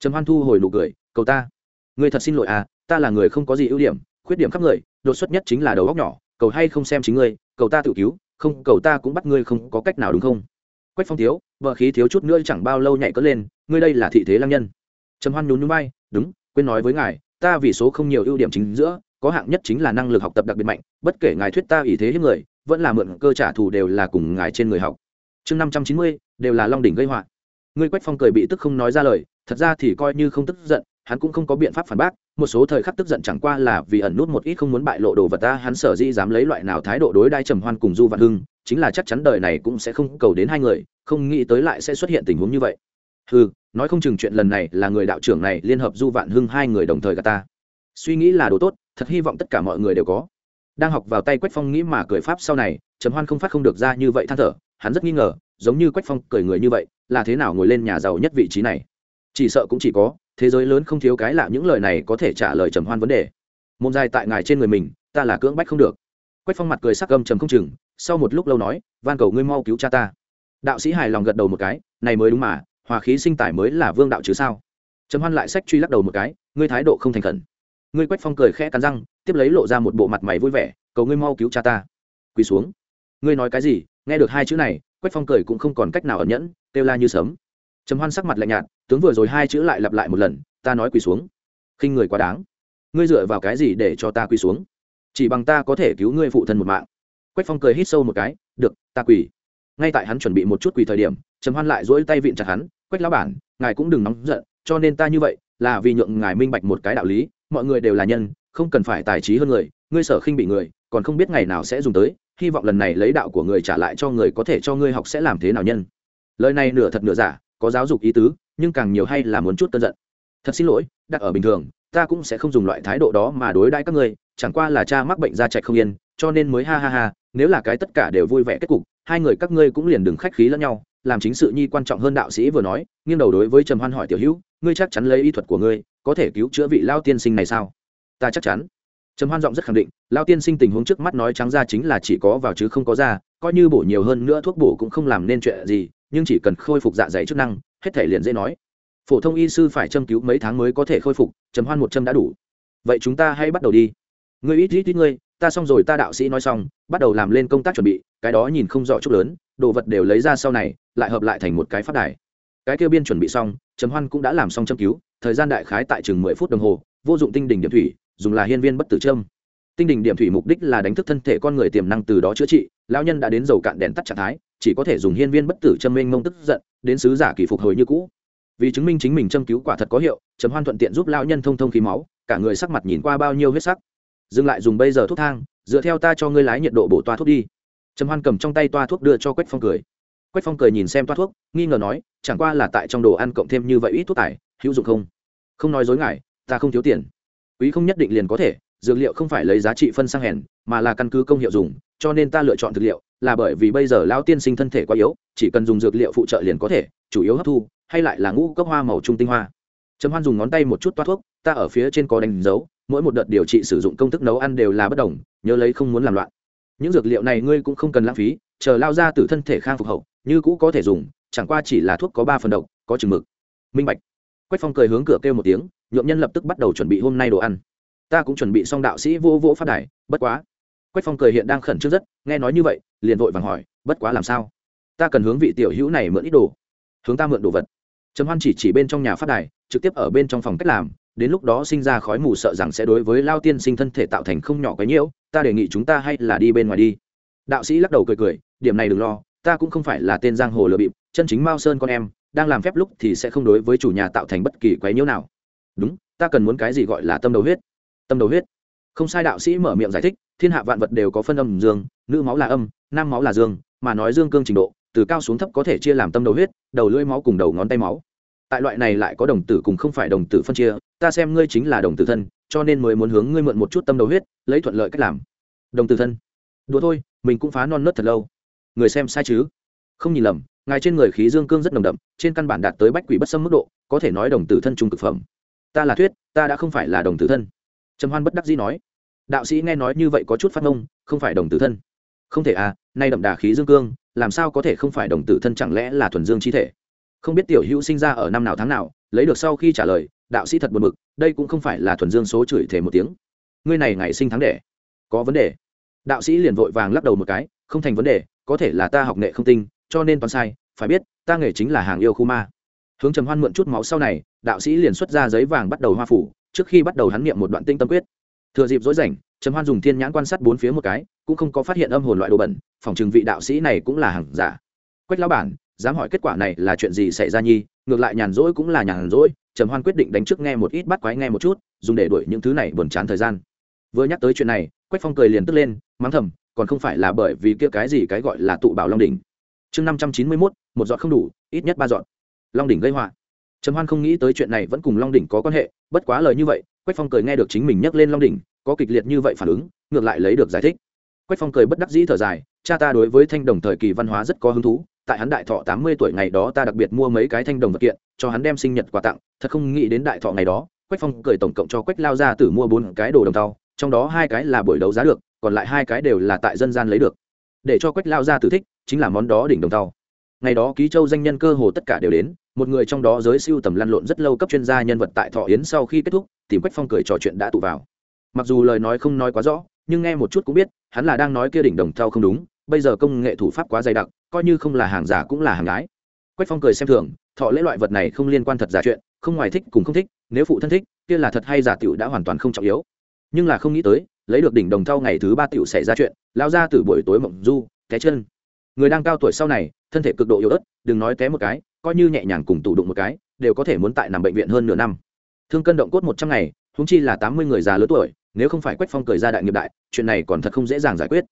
Trầm hoan thu hồi nụ cười, cầu ta. Ngươi thật xin lỗi à ta là người không có gì ưu điểm khuyết điểm khắp người, đột xuất nhất chính là đầu óc nhỏ, cầu hay không xem chính ngươi, cầu ta tự cứu, không, cầu ta cũng bắt ngươi không có cách nào đúng không? Quách phong thiếu, vợ khí thiếu chút nữa chẳng bao lâu nhảy cất lên, ngươi đây là thị thế lăng nhân. Trầm hoan nhún nhún bay đúng, quên nói với ngài, ta vì số không nhiều ưu điểm chính giữa, có hạng nhất chính là năng lực học tập đặc biệt mạnh, bất kể ngài thuyết ta ý thế hiếp người, vẫn là mượn cơ trả thù đều là cùng ngài trên người học. Chương năm trăm chín mươi, đều là long đỉnh gây họa. Ngươi quách phong cười bị tức không nói ra lời, thật ra thì coi như không tức giận hắn cũng không có biện pháp phản bác, một số thời khắc tức giận chẳng qua là vì ẩn nút một ít không muốn bại lộ đồ vật ta, hắn sở dĩ dám lấy loại nào thái độ đối đai trầm hoan cùng du vạn hưng, chính là chắc chắn đời này cũng sẽ không cầu đến hai người, không nghĩ tới lại sẽ xuất hiện tình huống như vậy. Ừ nói không chừng chuyện lần này là người đạo trưởng này liên hợp du vạn hưng hai người đồng thời gà ta. Suy nghĩ là đồ tốt, thật hy vọng tất cả mọi người đều có. Đang học vào tay quách phong nghĩ mà cười pháp sau này, trầm hoan không phát không được ra như vậy than thở, hắn rất nghi ngờ, giống như quách phong cười người như vậy, là thế nào ngồi lên nhà giàu nhất vị trí này? Chỉ sợ cũng chỉ có thế giới lớn không thiếu cái lạ những lời này có thể trả lời trầm hoan vấn đề. Môn dài tại ngài trên người mình, ta là cưỡng bách không được. Quách phong mặt cười sắc gầm trầm không chừng, sau một lúc lâu nói, van cầu ngươi mau cứu cha ta. Đạo sĩ hài lòng gật đầu một cái, này mới đúng mà, hòa khí sinh tài mới là vương đạo chứ sao? Trầm hoan lại sách truy lắc đầu một cái, ngươi thái độ không thành khẩn. Ngươi quách phong cười khẽ cắn răng, tiếp lấy lộ ra một bộ mặt mày vui vẻ, cầu ngươi mau cứu cha ta. Quỳ xuống. Ngươi nói cái gì? Nghe được hai chữ này, quách phong cười cũng không còn cách nào ẩn nhẫn, kêu la như sớm trầm hoan sắc mặt lạnh nhạt tướng vừa rồi hai chữ lại lặp lại một lần, ta nói quỳ xuống. Khinh người quá đáng. Ngươi dựa vào cái gì để cho ta quỳ xuống? Chỉ bằng ta có thể cứu ngươi phụ thân một mạng. Quách phong cười hít sâu một cái, được, ta quỳ. Ngay tại hắn chuẩn bị một chút quỳ thời điểm, trầm hoan lại dỗi tay vịn chặt hắn, quách lão bản, ngài cũng đừng nóng giận, cho nên ta như vậy, là vì nhượng ngài minh bạch một cái đạo lý, mọi người đều là nhân, không cần phải tài trí hơn người, ngươi sở khinh bị người, còn không biết ngày nào sẽ dùng tới, hy vọng lần này lấy đạo của người trả lại cho người có thể cho ngươi học sẽ làm thế nào nhân. Lời này nửa thật nửa giả, có giáo dục ý tứ nhưng càng nhiều hay là muốn chút cơn giận. Thật xin lỗi, đặt ở bình thường, ta cũng sẽ không dùng loại thái độ đó mà đối đãi các ngươi, chẳng qua là cha mắc bệnh da chạy không yên, cho nên mới ha ha ha, nếu là cái tất cả đều vui vẻ kết cục, hai người các ngươi cũng liền đừng khách khí lẫn nhau, làm chính sự nhi quan trọng hơn đạo sĩ vừa nói, nghiêng đầu đối với trầm hoan hỏi tiểu hữu, ngươi chắc chắn lấy y thuật của ngươi, có thể cứu chữa vị lao tiên sinh này sao? Ta chắc chắn. Trầm hoan giọng rất khẳng định, lao tiên sinh tình huống trước mắt nói trắng ra chính là chỉ có vào chứ không có ra, coi như bổ nhiều hơn nữa thuốc bổ cũng không làm nên chuyện gì, nhưng chỉ cần khôi phục dạ dày chức năng hết thể liền dễ nói. Phổ thông y sư phải châm cứu mấy tháng mới có thể khôi phục trầm hoan một châm đã đủ. Vậy chúng ta hãy bắt đầu đi. Ngươi ít ít ít ngươi, ta xong rồi ta đạo sĩ nói xong, bắt đầu làm lên công tác chuẩn bị, cái đó nhìn không rõ chút lớn, đồ vật đều lấy ra sau này, lại hợp lại thành một cái phát đài. Cái kêu biên chuẩn bị xong trầm hoan cũng đã làm xong châm cứu, thời gian đại khái tại chừng mười phút đồng hồ, vô dụng tinh đỉnh điểm thủy, dùng là hiên viên bất tử trâm tinh đỉnh điểm thủy mục đích là đánh thức thân thể con người tiềm năng từ đó chữa trị, lão nhân đã đến dầu cạn đèn tắt trạng thái, chỉ có thể dùng hiên viên bất tử châm mênh mông tức giận đến sứ giả kỳ phục hồi như cũ. Vì chứng minh chính mình châm cứu quả thật có hiệu chấm hoan thuận tiện giúp lão nhân thông thông khí máu, cả người sắc mặt nhìn qua bao nhiêu huyết sắc. Dừng lại dùng bây giờ thuốc thang, dựa theo ta cho ngươi lái nhiệt độ bổ toa thuốc đi. Trầm hoan cầm trong tay toa thuốc đưa cho quách phong cười. Quách phong cười nhìn xem toa thuốc, nghi ngờ nói, chẳng qua là tại trong đồ ăn cộng thêm như vậy ít thuốc tải, hữu dụng không? Không nói dối ngại ta không thiếu tiền. Quý không nhất định liền có thể, dược liệu không phải lấy giá trị phân sang hèn, mà là căn cứ công hiệu dùng cho nên ta lựa chọn thực liệu là bởi vì bây giờ lão tiên sinh thân thể quá yếu, chỉ cần dùng dược liệu phụ trợ liền có thể, chủ yếu hấp thu, hay lại là ngũ cốc hoa màu trung tinh hoa. Trầm hoan dùng ngón tay một chút toa thuốc, ta ở phía trên có đánh dấu, mỗi một đợt điều trị sử dụng công thức nấu ăn đều là bất đồng, nhớ lấy không muốn làm loạn. Những dược liệu này ngươi cũng không cần lãng phí, chờ lao ra từ thân thể khang phục hậu, như cũ có thể dùng, chẳng qua chỉ là thuốc có ba phần độc, có chừng mực. Minh bạch. Quách phong cười hướng cửa kêu một tiếng, nhuộm nhân lập tức bắt đầu chuẩn bị hôm nay đồ ăn. Ta cũng chuẩn bị xong đạo sĩ vô vỗ phát đài, bất quá quách phong cười hiện đang khẩn trương rất, nghe nói như vậy, liền vội vàng hỏi, bất quá làm sao? Ta cần hướng vị tiểu hữu này mượn ít đồ. Hướng ta mượn đồ vật? Trầm hoan chỉ chỉ bên trong nhà phát đài, trực tiếp ở bên trong phòng cách làm, đến lúc đó sinh ra khói mù sợ rằng sẽ đối với lao tiên sinh thân thể tạo thành không nhỏ cái nhiễu, ta đề nghị chúng ta hay là đi bên ngoài đi. Đạo sĩ lắc đầu cười cười, điểm này đừng lo, ta cũng không phải là tên giang hồ lừa bịp, chân chính mao sơn con em, đang làm phép lúc thì sẽ không đối với chủ nhà tạo thành bất kỳ quấy nhiễu nào. Đúng, ta cần muốn cái gì gọi là tâm đầu huyết? Tâm đầu huyết? Không sai đạo sĩ mở miệng giải thích, thiên hạ vạn vật đều có phân âm dương, nữ máu là âm, nam máu là dương, mà nói dương cương trình độ, từ cao xuống thấp có thể chia làm tâm đầu huyết, đầu lưỡi máu cùng đầu ngón tay máu. Tại loại này lại có đồng tử cùng không phải đồng tử phân chia, ta xem ngươi chính là đồng tử thân, cho nên mới muốn hướng ngươi mượn một chút tâm đầu huyết, lấy thuận lợi cách làm. Đồng tử thân. Đùa thôi, mình cũng phá non nớt thật lâu. Người xem sai chứ? Không nhìn lầm, ngài trên người khí dương cương rất nồng đậm, trên căn bản đạt tới bách quỷ bất xâm mức độ, có thể nói đồng tử thân trung cực phẩm. Ta là thuyết, ta đã không phải là đồng tử thân trầm hoan bất đắc dĩ nói, đạo sĩ nghe nói như vậy có chút phát ngông không phải đồng tử thân. Không thể à nay đậm đà khí dương cương, làm sao có thể không phải đồng tử thân chẳng lẽ là thuần dương chi thể? Không biết tiểu hữu sinh ra ở năm nào tháng nào, lấy được sau khi trả lời, đạo sĩ thật buồn bực, đây cũng không phải là thuần dương số chửi thể một tiếng. Ngươi này ngày sinh tháng đẻ, có vấn đề? Đạo sĩ liền vội vàng lắc đầu một cái, không thành vấn đề, có thể là ta học nghệ không tinh, cho nên toàn sai, phải biết, ta nghề chính là hàng yêu khu ma. Hướng trầm hoan mượn chút máu sau này, đạo sĩ liền xuất ra giấy vàng bắt đầu hoa phủ trước khi bắt đầu hắn niệm một đoạn tinh tâm quyết. Thừa dịp dối rảnh, trầm hoan dùng thiên nhãn quan sát bốn phía một cái, cũng không có phát hiện âm hồn loại đồ bẩn, phòng chừng vị đạo sĩ này cũng là hàng giả. Quách lão bản, dám hỏi kết quả này là chuyện gì xảy ra nhi? Ngược lại nhàn rỗi cũng là nhàn rỗi, trầm hoan quyết định đánh trước nghe một ít bắt quái nghe một chút, dùng để đuổi những thứ này buồn chán thời gian. Vừa nhắc tới chuyện này, quách phong cười liền tức lên, mắng thầm, còn không phải là bởi vì kia cái gì cái gọi là tụ bảo long đỉnh. Chương năm trăm chín mươi mốt, một dọn không đủ, ít nhất ba dọn long đỉnh gây họa. Trầm hoan không nghĩ tới chuyện này vẫn cùng long đỉnh có quan hệ bất quá lời như vậy, quách phong cười nghe được chính mình nhắc lên long đỉnh, có kịch liệt như vậy phản ứng, ngược lại lấy được giải thích. Quách phong cười bất đắc dĩ thở dài, cha ta đối với thanh đồng thời kỳ văn hóa rất có hứng thú, tại hắn đại thọ tám mươi tuổi ngày đó ta đặc biệt mua mấy cái thanh đồng vật kiện, cho hắn đem sinh nhật quà tặng, thật không nghĩ đến đại thọ ngày đó, quách phong cười tổng cộng cho quách lao ra tử mua bốn cái đồ đồng tàu trong đó hai cái là buổi đấu giá được, còn lại hai cái đều là tại dân gian lấy được. Để cho quách lao ra tử thích, chính là món đó đỉnh đồng tàu ngày đó ký châu danh nhân cơ hồ tất cả đều đến một người trong đó giới siêu tầm lăn lộn rất lâu cấp chuyên gia nhân vật tại thọ yến sau khi kết thúc, tìm quách phong cười trò chuyện đã tụ vào. Mặc dù lời nói không nói quá rõ, nhưng nghe một chút cũng biết, hắn là đang nói kia đỉnh đồng thau không đúng, bây giờ công nghệ thủ pháp quá dày đặc, coi như không là hàng giả cũng là hàng ái quách phong cười xem thường, thọ lễ loại vật này không liên quan thật giả chuyện, không ngoài thích cùng không thích, nếu phụ thân thích, kia là thật hay giả tiểu đã hoàn toàn không trọng yếu. Nhưng là không nghĩ tới, lấy được đỉnh đồng thau ngày thứ ba tiểu xảy ra chuyện lao ra từ buổi tối mộng du, té chân. Người đang cao tuổi sau này, thân thể cực độ yếu ớt đừng nói té một cái, coi như nhẹ nhàng cùng tủ đụng một cái, đều có thể muốn tại nằm bệnh viện hơn nửa năm. Thương cân động cốt một trăm ngày húng chi là tám mươi người già lớn tuổi, nếu không phải quách phong cười ra đại nghiệp đại, chuyện này còn thật không dễ dàng giải quyết.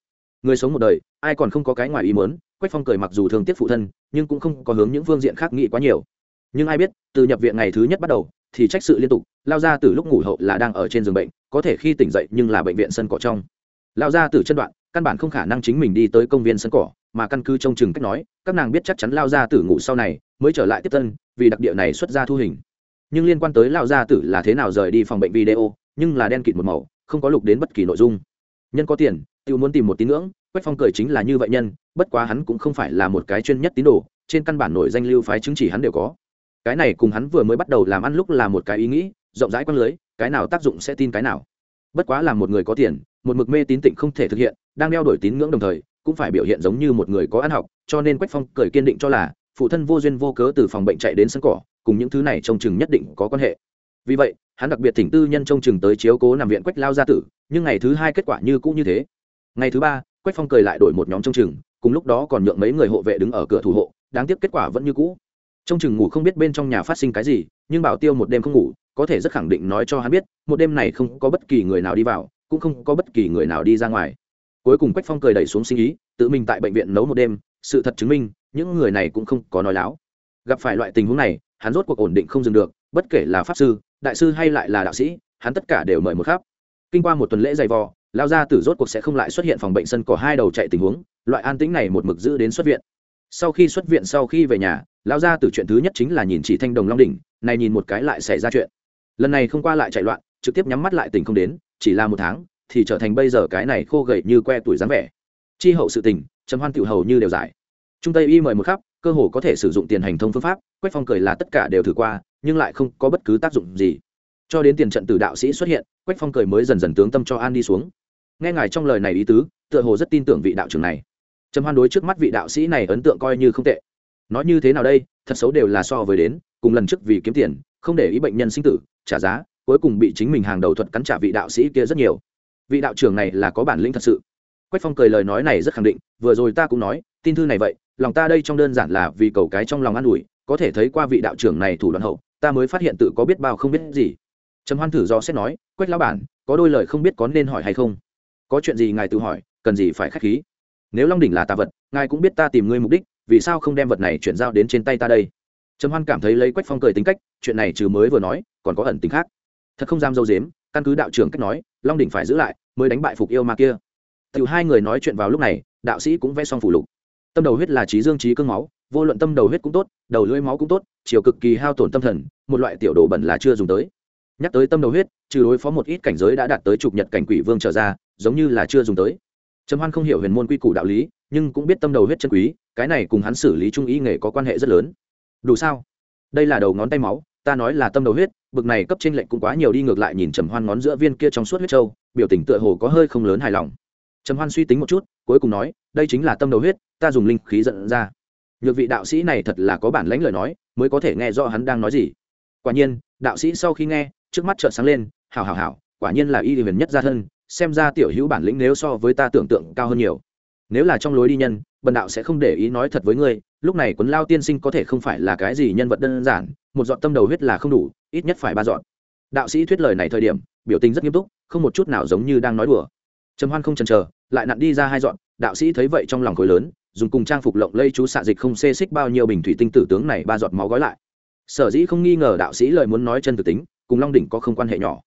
Người sống một đời, ai còn không có cái ngoài ý mớn quách phong cười mặc dù thường tiếc phụ thân, nhưng cũng không có hướng những phương diện khác nghĩ quá nhiều. Nhưng ai biết, từ nhập viện ngày thứ nhất bắt đầu, thì trách sự liên tục, lao ra từ lúc ngủ hậu là đang ở trên giường bệnh, có thể khi tỉnh dậy nhưng là bệnh viện sân cỏ trong. Lao ra từ chân đoạn, căn bản không khả năng chính mình đi tới công viên sân cỏ, mà căn cứ trông chừng cách nói các nàng biết chắc chắn lao ra tử ngủ sau này mới trở lại tiếp tân vì đặc địa này xuất ra thu hình. Nhưng liên quan tới lao gia tử là thế nào rời đi phòng bệnh video, nhưng là đen kịt một màu, không có lục đến bất kỳ nội dung. Nhân có tiền tự muốn tìm một tín ngưỡng, quách phong cười chính là như vậy nhân, bất quá hắn cũng không phải là một cái chuyên nhất tín đồ, trên căn bản nổi danh lưu phái chứng chỉ hắn đều có. Cái này cùng hắn vừa mới bắt đầu làm ăn lúc là một cái ý nghĩ, rộng rãi quăng lưới, cái nào tác dụng sẽ tin cái nào. Bất quá là một người có tiền, một mực mê tín tịnh không thể thực hiện, đang đeo đổi tín ngưỡng đồng thời, cũng phải biểu hiện giống như một người có ăn học cho nên quách phong cười kiên định cho là phụ thân vô duyên vô cớ từ phòng bệnh chạy đến sân cỏ, cùng những thứ này trông chừng nhất định có quan hệ. Vì vậy, hắn đặc biệt thỉnh tư nhân trông chừng tới chiếu cố nằm viện quách lao gia tử, nhưng ngày thứ hai kết quả như cũ như thế. Ngày thứ ba, quách phong cười lại đổi một nhóm trông chừng, cùng lúc đó còn nhượng mấy người hộ vệ đứng ở cửa thủ hộ, đáng tiếc kết quả vẫn như cũ. Trông chừng ngủ không biết bên trong nhà phát sinh cái gì, nhưng bảo tiêu một đêm không ngủ, có thể rất khẳng định nói cho hắn biết, một đêm này không có bất kỳ người nào đi vào, cũng không có bất kỳ người nào đi ra ngoài. Cuối cùng quách phong cười đẩy xuống sinh ý tự mình tại bệnh viện nấu một đêm sự thật chứng minh, những người này cũng không có nói láo. Gặp phải loại tình huống này, hắn rốt cuộc ổn định không dừng được, bất kể là pháp sư, đại sư hay lại là đạo sĩ, hắn tất cả đều mời một khắp. Kinh qua một tuần lễ dày vò lao ra tử rốt cuộc sẽ không lại xuất hiện phòng bệnh sân có hai đầu chạy tình huống, loại an tĩnh này một mực giữ đến xuất viện. Sau khi xuất viện sau khi về nhà lao ra tử chuyện thứ nhất chính là nhìn chỉ thanh đồng long đỉnh, này nhìn một cái lại xảy ra chuyện. Lần này không qua lại chạy loạn, trực tiếp nhắm mắt lại tình không đến, chỉ là một tháng, thì trở thành bây giờ cái này khô gầy như que tuổi dáng vẻ. Chi hậu sự tình trầm hoan tiểu hầu như đều giải. Trung tây y mời một khắp, cơ hồ có thể sử dụng tiền hành thông phương pháp, quách phong cười là tất cả đều thử qua, nhưng lại không có bất cứ tác dụng gì. Cho đến tiền trận tử đạo sĩ xuất hiện, quách phong cười mới dần dần tướng tâm cho an đi xuống. Nghe ngài trong lời này ý tứ, tựa hồ rất tin tưởng vị đạo trưởng này. Trầm hoan đối trước mắt vị đạo sĩ này ấn tượng coi như không tệ. Nói như thế nào đây, thật xấu đều là so với đến, cùng lần trước vì kiếm tiền, không để ý bệnh nhân sinh tử, trả giá, cuối cùng bị chính mình hàng đầu thuật cắn trả vị đạo sĩ kia rất nhiều. Vị đạo trưởng này là có bản lĩnh thật sự quách phong cười lời nói này rất khẳng định, vừa rồi ta cũng nói, tin thư này vậy, lòng ta đây trong đơn giản là vì cầu cái trong lòng an ủi, có thể thấy qua vị đạo trưởng này thủ đoạn hậu, ta mới phát hiện tự có biết bao không biết gì. Trầm hoan thử do xét nói, quách lão bản, có đôi lời không biết có nên hỏi hay không? Có chuyện gì ngài tự hỏi, cần gì phải k h á c h khí? Nếu long đỉnh là ta vật, ngài cũng biết ta tìm ngươi mục đích, vì sao không đem vật này chuyển giao đến trên tay ta đây? Trầm hoan cảm thấy lấy quách phong cười tính cách, chuyện này trừ mới vừa nói, còn có ẩn tính khác. Thật không dám dâu dếm, căn cứ đạo trưởng cách nói, long đỉnh phải giữ lại, mới đánh bại phục yêu ma kia từ hai người nói chuyện vào lúc này, đạo sĩ cũng vẽ xong phủ lục. Tâm đầu huyết là trí dương trí cương máu, vô luận tâm đầu huyết cũng tốt, đầu lưỡi máu cũng tốt, chiều cực kỳ hao tổn tâm thần, một loại tiểu đồ bẩn là chưa dùng tới. Nhắc tới tâm đầu huyết, trừ đối phó một ít cảnh giới đã đạt tới trục nhật cảnh quỷ vương trở ra, giống như là chưa dùng tới. Trầm hoan không hiểu huyền môn quy củ đạo lý, nhưng cũng biết tâm đầu huyết chân quý, cái này cùng hắn xử lý trung ý nghề có quan hệ rất lớn. Đủ sao? Đây là đầu ngón tay máu, ta nói là tâm đầu huyết, bực này cấp trên lệnh cũng quá nhiều đi ngược lại nhìn trầm hoan ngón giữa viên kia trong suốt huyết trâu biểu tình tựa hồ có hơi không lớn hài lòng trầm hoan suy tính một chút, cuối cùng nói, đây chính là tâm đầu huyết, ta dùng linh khí dẫn ra. Nhược vị đạo sĩ này thật là có bản lãnh lời nói, mới có thể nghe rõ hắn đang nói gì. Quả nhiên, đạo sĩ sau khi nghe, trước mắt trợn sáng lên, hảo hảo hảo, quả nhiên là y huyền nhất gia thân, xem ra tiểu hữu bản lĩnh nếu so với ta tưởng tượng cao hơn nhiều. Nếu là trong lối đi nhân, bần đạo sẽ không để ý nói thật với ngươi, lúc này quấn lao tiên sinh có thể không phải là cái gì nhân vật đơn giản, một dọn tâm đầu huyết là không đủ, ít nhất phải ba dọn đạo sĩ thuyết lời này thời điểm, biểu tình rất nghiêm túc, không một chút nào giống như đang nói đùa trầm hoan không chần chờ, lại nặn đi ra hai dọn, đạo sĩ thấy vậy trong lòng khối lớn, dùng cùng trang phục lộng lây chú xạ dịch không xê xích bao nhiêu bình thủy tinh tử tướng này ba giọt máu gói lại. Sở dĩ không nghi ngờ đạo sĩ lời muốn nói chân thực tính, cùng long đỉnh có không quan hệ nhỏ.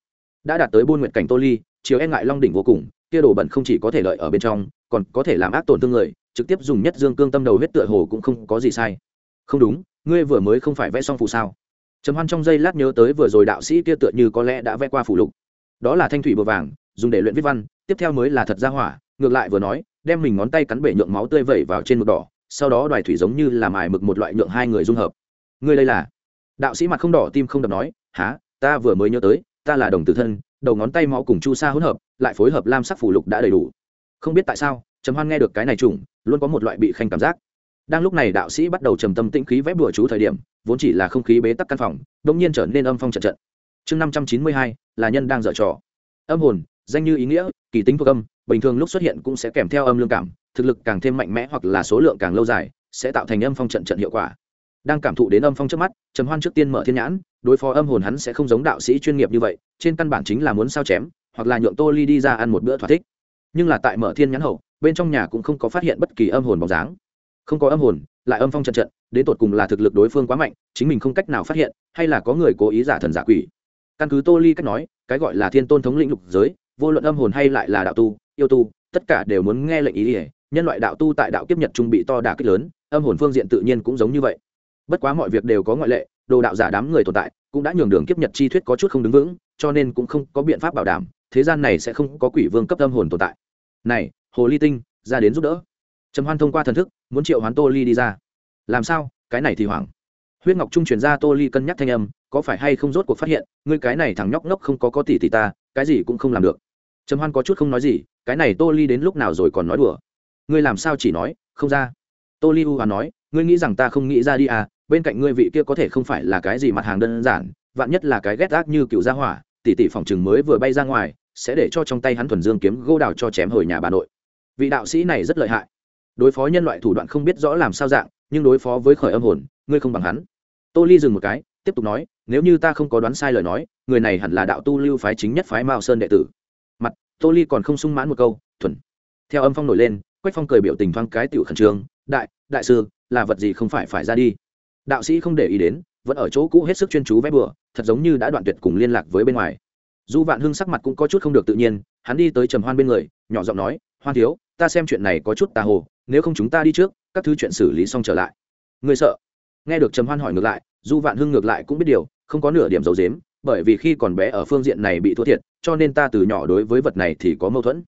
Đã đạt tới buôn nguyện cảnh tô ly, chiều e ngại long đỉnh vô cùng, kia đồ bẩn không chỉ có thể lợi ở bên trong, còn có thể làm ác tổn thương người, trực tiếp dùng nhất dương cương tâm đầu huyết tựa hồ cũng không có gì sai. Không đúng, ngươi vừa mới không phải vẽ xong phù sao? Trầm hoan trong giây lát nhớ tới vừa rồi đạo sĩ kia tựa như có lẽ đã vẽ qua phủ lục. Đó là thanh thủy bờ vàng dùng để luyện viết văn, tiếp theo mới là thật ra hỏa, ngược lại vừa nói, đem mình ngón tay cắn bể nhượng máu tươi vẩy vào trên mực đỏ, sau đó đoài thủy giống như làm ải mực một loại nhượng hai người dung hợp. Ngươi đây là? Đạo sĩ mặt không đỏ tim không đập nói há ta vừa mới nhớ tới, ta là đồng tử thân, đầu ngón tay máu cùng chu sa hỗn hợp, lại phối hợp lam sắc phủ lục đã đầy đủ. Không biết tại sao, trầm hoan nghe được cái này trùng luôn có một loại bị khanh cảm giác. Đang lúc này đạo sĩ bắt đầu trầm tâm tĩnh khí vẽ bùa chú thời điểm, vốn chỉ là không khí bế tắc căn phòng đông nhiên trở nên âm phong trận trận. Chương năm trăm chín mươi hai, là nhân đang dở trò. Âm hồn danh như ý nghĩa, kỳ tính thuộc âm, bình thường lúc xuất hiện cũng sẽ kèm theo âm lương cảm, thực lực càng thêm mạnh mẽ hoặc là số lượng càng lâu dài, sẽ tạo thành âm phong trận trận hiệu quả. Đang cảm thụ đến âm phong trước mắt, trầm hoan trước tiên mở thiên nhãn, đối phó âm hồn hắn sẽ không giống đạo sĩ chuyên nghiệp như vậy, trên căn bản chính là muốn sao chém, hoặc là nhượng tô ly đi ra ăn một bữa thỏa thích. Nhưng là tại mở thiên nhãn hậu, bên trong nhà cũng không có phát hiện bất kỳ âm hồn bóng dáng. Không có âm hồn, lại âm phong trận trận, đến tột cùng là thực lực đối phương quá mạnh, chính mình không cách nào phát hiện, hay là có người cố ý giả thần giả quỷ. Căn cứ tô ly cách nói, cái gọi là thiên tôn thống lĩnh lục giới vô luận âm hồn hay lại là đạo tu, yêu tu, tất cả đều muốn nghe lệnh ý ỉa nhân loại đạo tu tại đạo kiếp nhật trung bị to đà kích lớn, âm hồn phương diện tự nhiên cũng giống như vậy. Bất quá mọi việc đều có ngoại lệ, đồ đạo giả đám người tồn tại cũng đã nhường đường kiếp nhật chi thuyết có chút không đứng vững, cho nên cũng không có biện pháp bảo đảm, thế gian này sẽ không có quỷ vương cấp âm hồn tồn tại. Này, hồ ly tinh, ra đến giúp đỡ. Trầm hoan thông qua thần thức, muốn triệu hoán tô ly đi ra. Làm sao? Cái này thì hoảng. Huyết ngọc trung truyền ra tô ly cân nhắc thanh âm, có phải hay không rốt cuộc phát hiện, ngươi cái này thằng nhóc ngốc không có có tỷ tỷ ta, cái gì cũng không làm được trầm hoan có chút không nói gì, cái này tô ly đến lúc nào rồi còn nói đùa? Ngươi làm sao chỉ nói, không ra? Tô ly u hoàn nói, ngươi nghĩ rằng ta không nghĩ ra đi à bên cạnh ngươi vị kia có thể không phải là cái gì mặt hàng đơn giản, vạn nhất là cái ghét ác như cựu gia hỏa, tỷ tỷ phòng chừng mới vừa bay ra ngoài, sẽ để cho trong tay hắn thuần dương kiếm gô đào cho chém hồi nhà bà nội. Vị đạo sĩ này rất lợi hại. Đối phó nhân loại thủ đoạn không biết rõ làm sao dạng, nhưng đối phó với khởi âm hồn, ngươi không bằng hắn. Tô ly dừng một cái, tiếp tục nói, nếu như ta không có đoán sai lời nói, người này hẳn là đạo tu lưu phái chính nhất phái mao sơn đệ tử tô ly còn không sung mãn một câu, thuần. Theo âm phong nổi lên, quách phong cười biểu tình thoáng cái tiểu khẩn trương, đại đại sư, là vật gì không phải phải ra đi? Đạo sĩ không để ý đến, vẫn ở chỗ cũ hết sức chuyên chú vẽ bừa, thật giống như đã đoạn tuyệt cùng liên lạc với bên ngoài. Du vạn hưng sắc mặt cũng có chút không được tự nhiên, hắn đi tới trầm hoan bên người, nhỏ giọng nói, hoan thiếu, ta xem chuyện này có chút tà hồ, nếu không chúng ta đi trước, các thứ chuyện xử lý xong trở lại. Người sợ? Nghe được trầm hoan hỏi ngược lại du vạn hưng ngược lại cũng biết điều, không có nửa điểm dầu dếm, bởi vì khi còn bé ở phương diện này bị thua thiệt cho nên ta từ nhỏ đối với vật này thì có mâu thuẫn.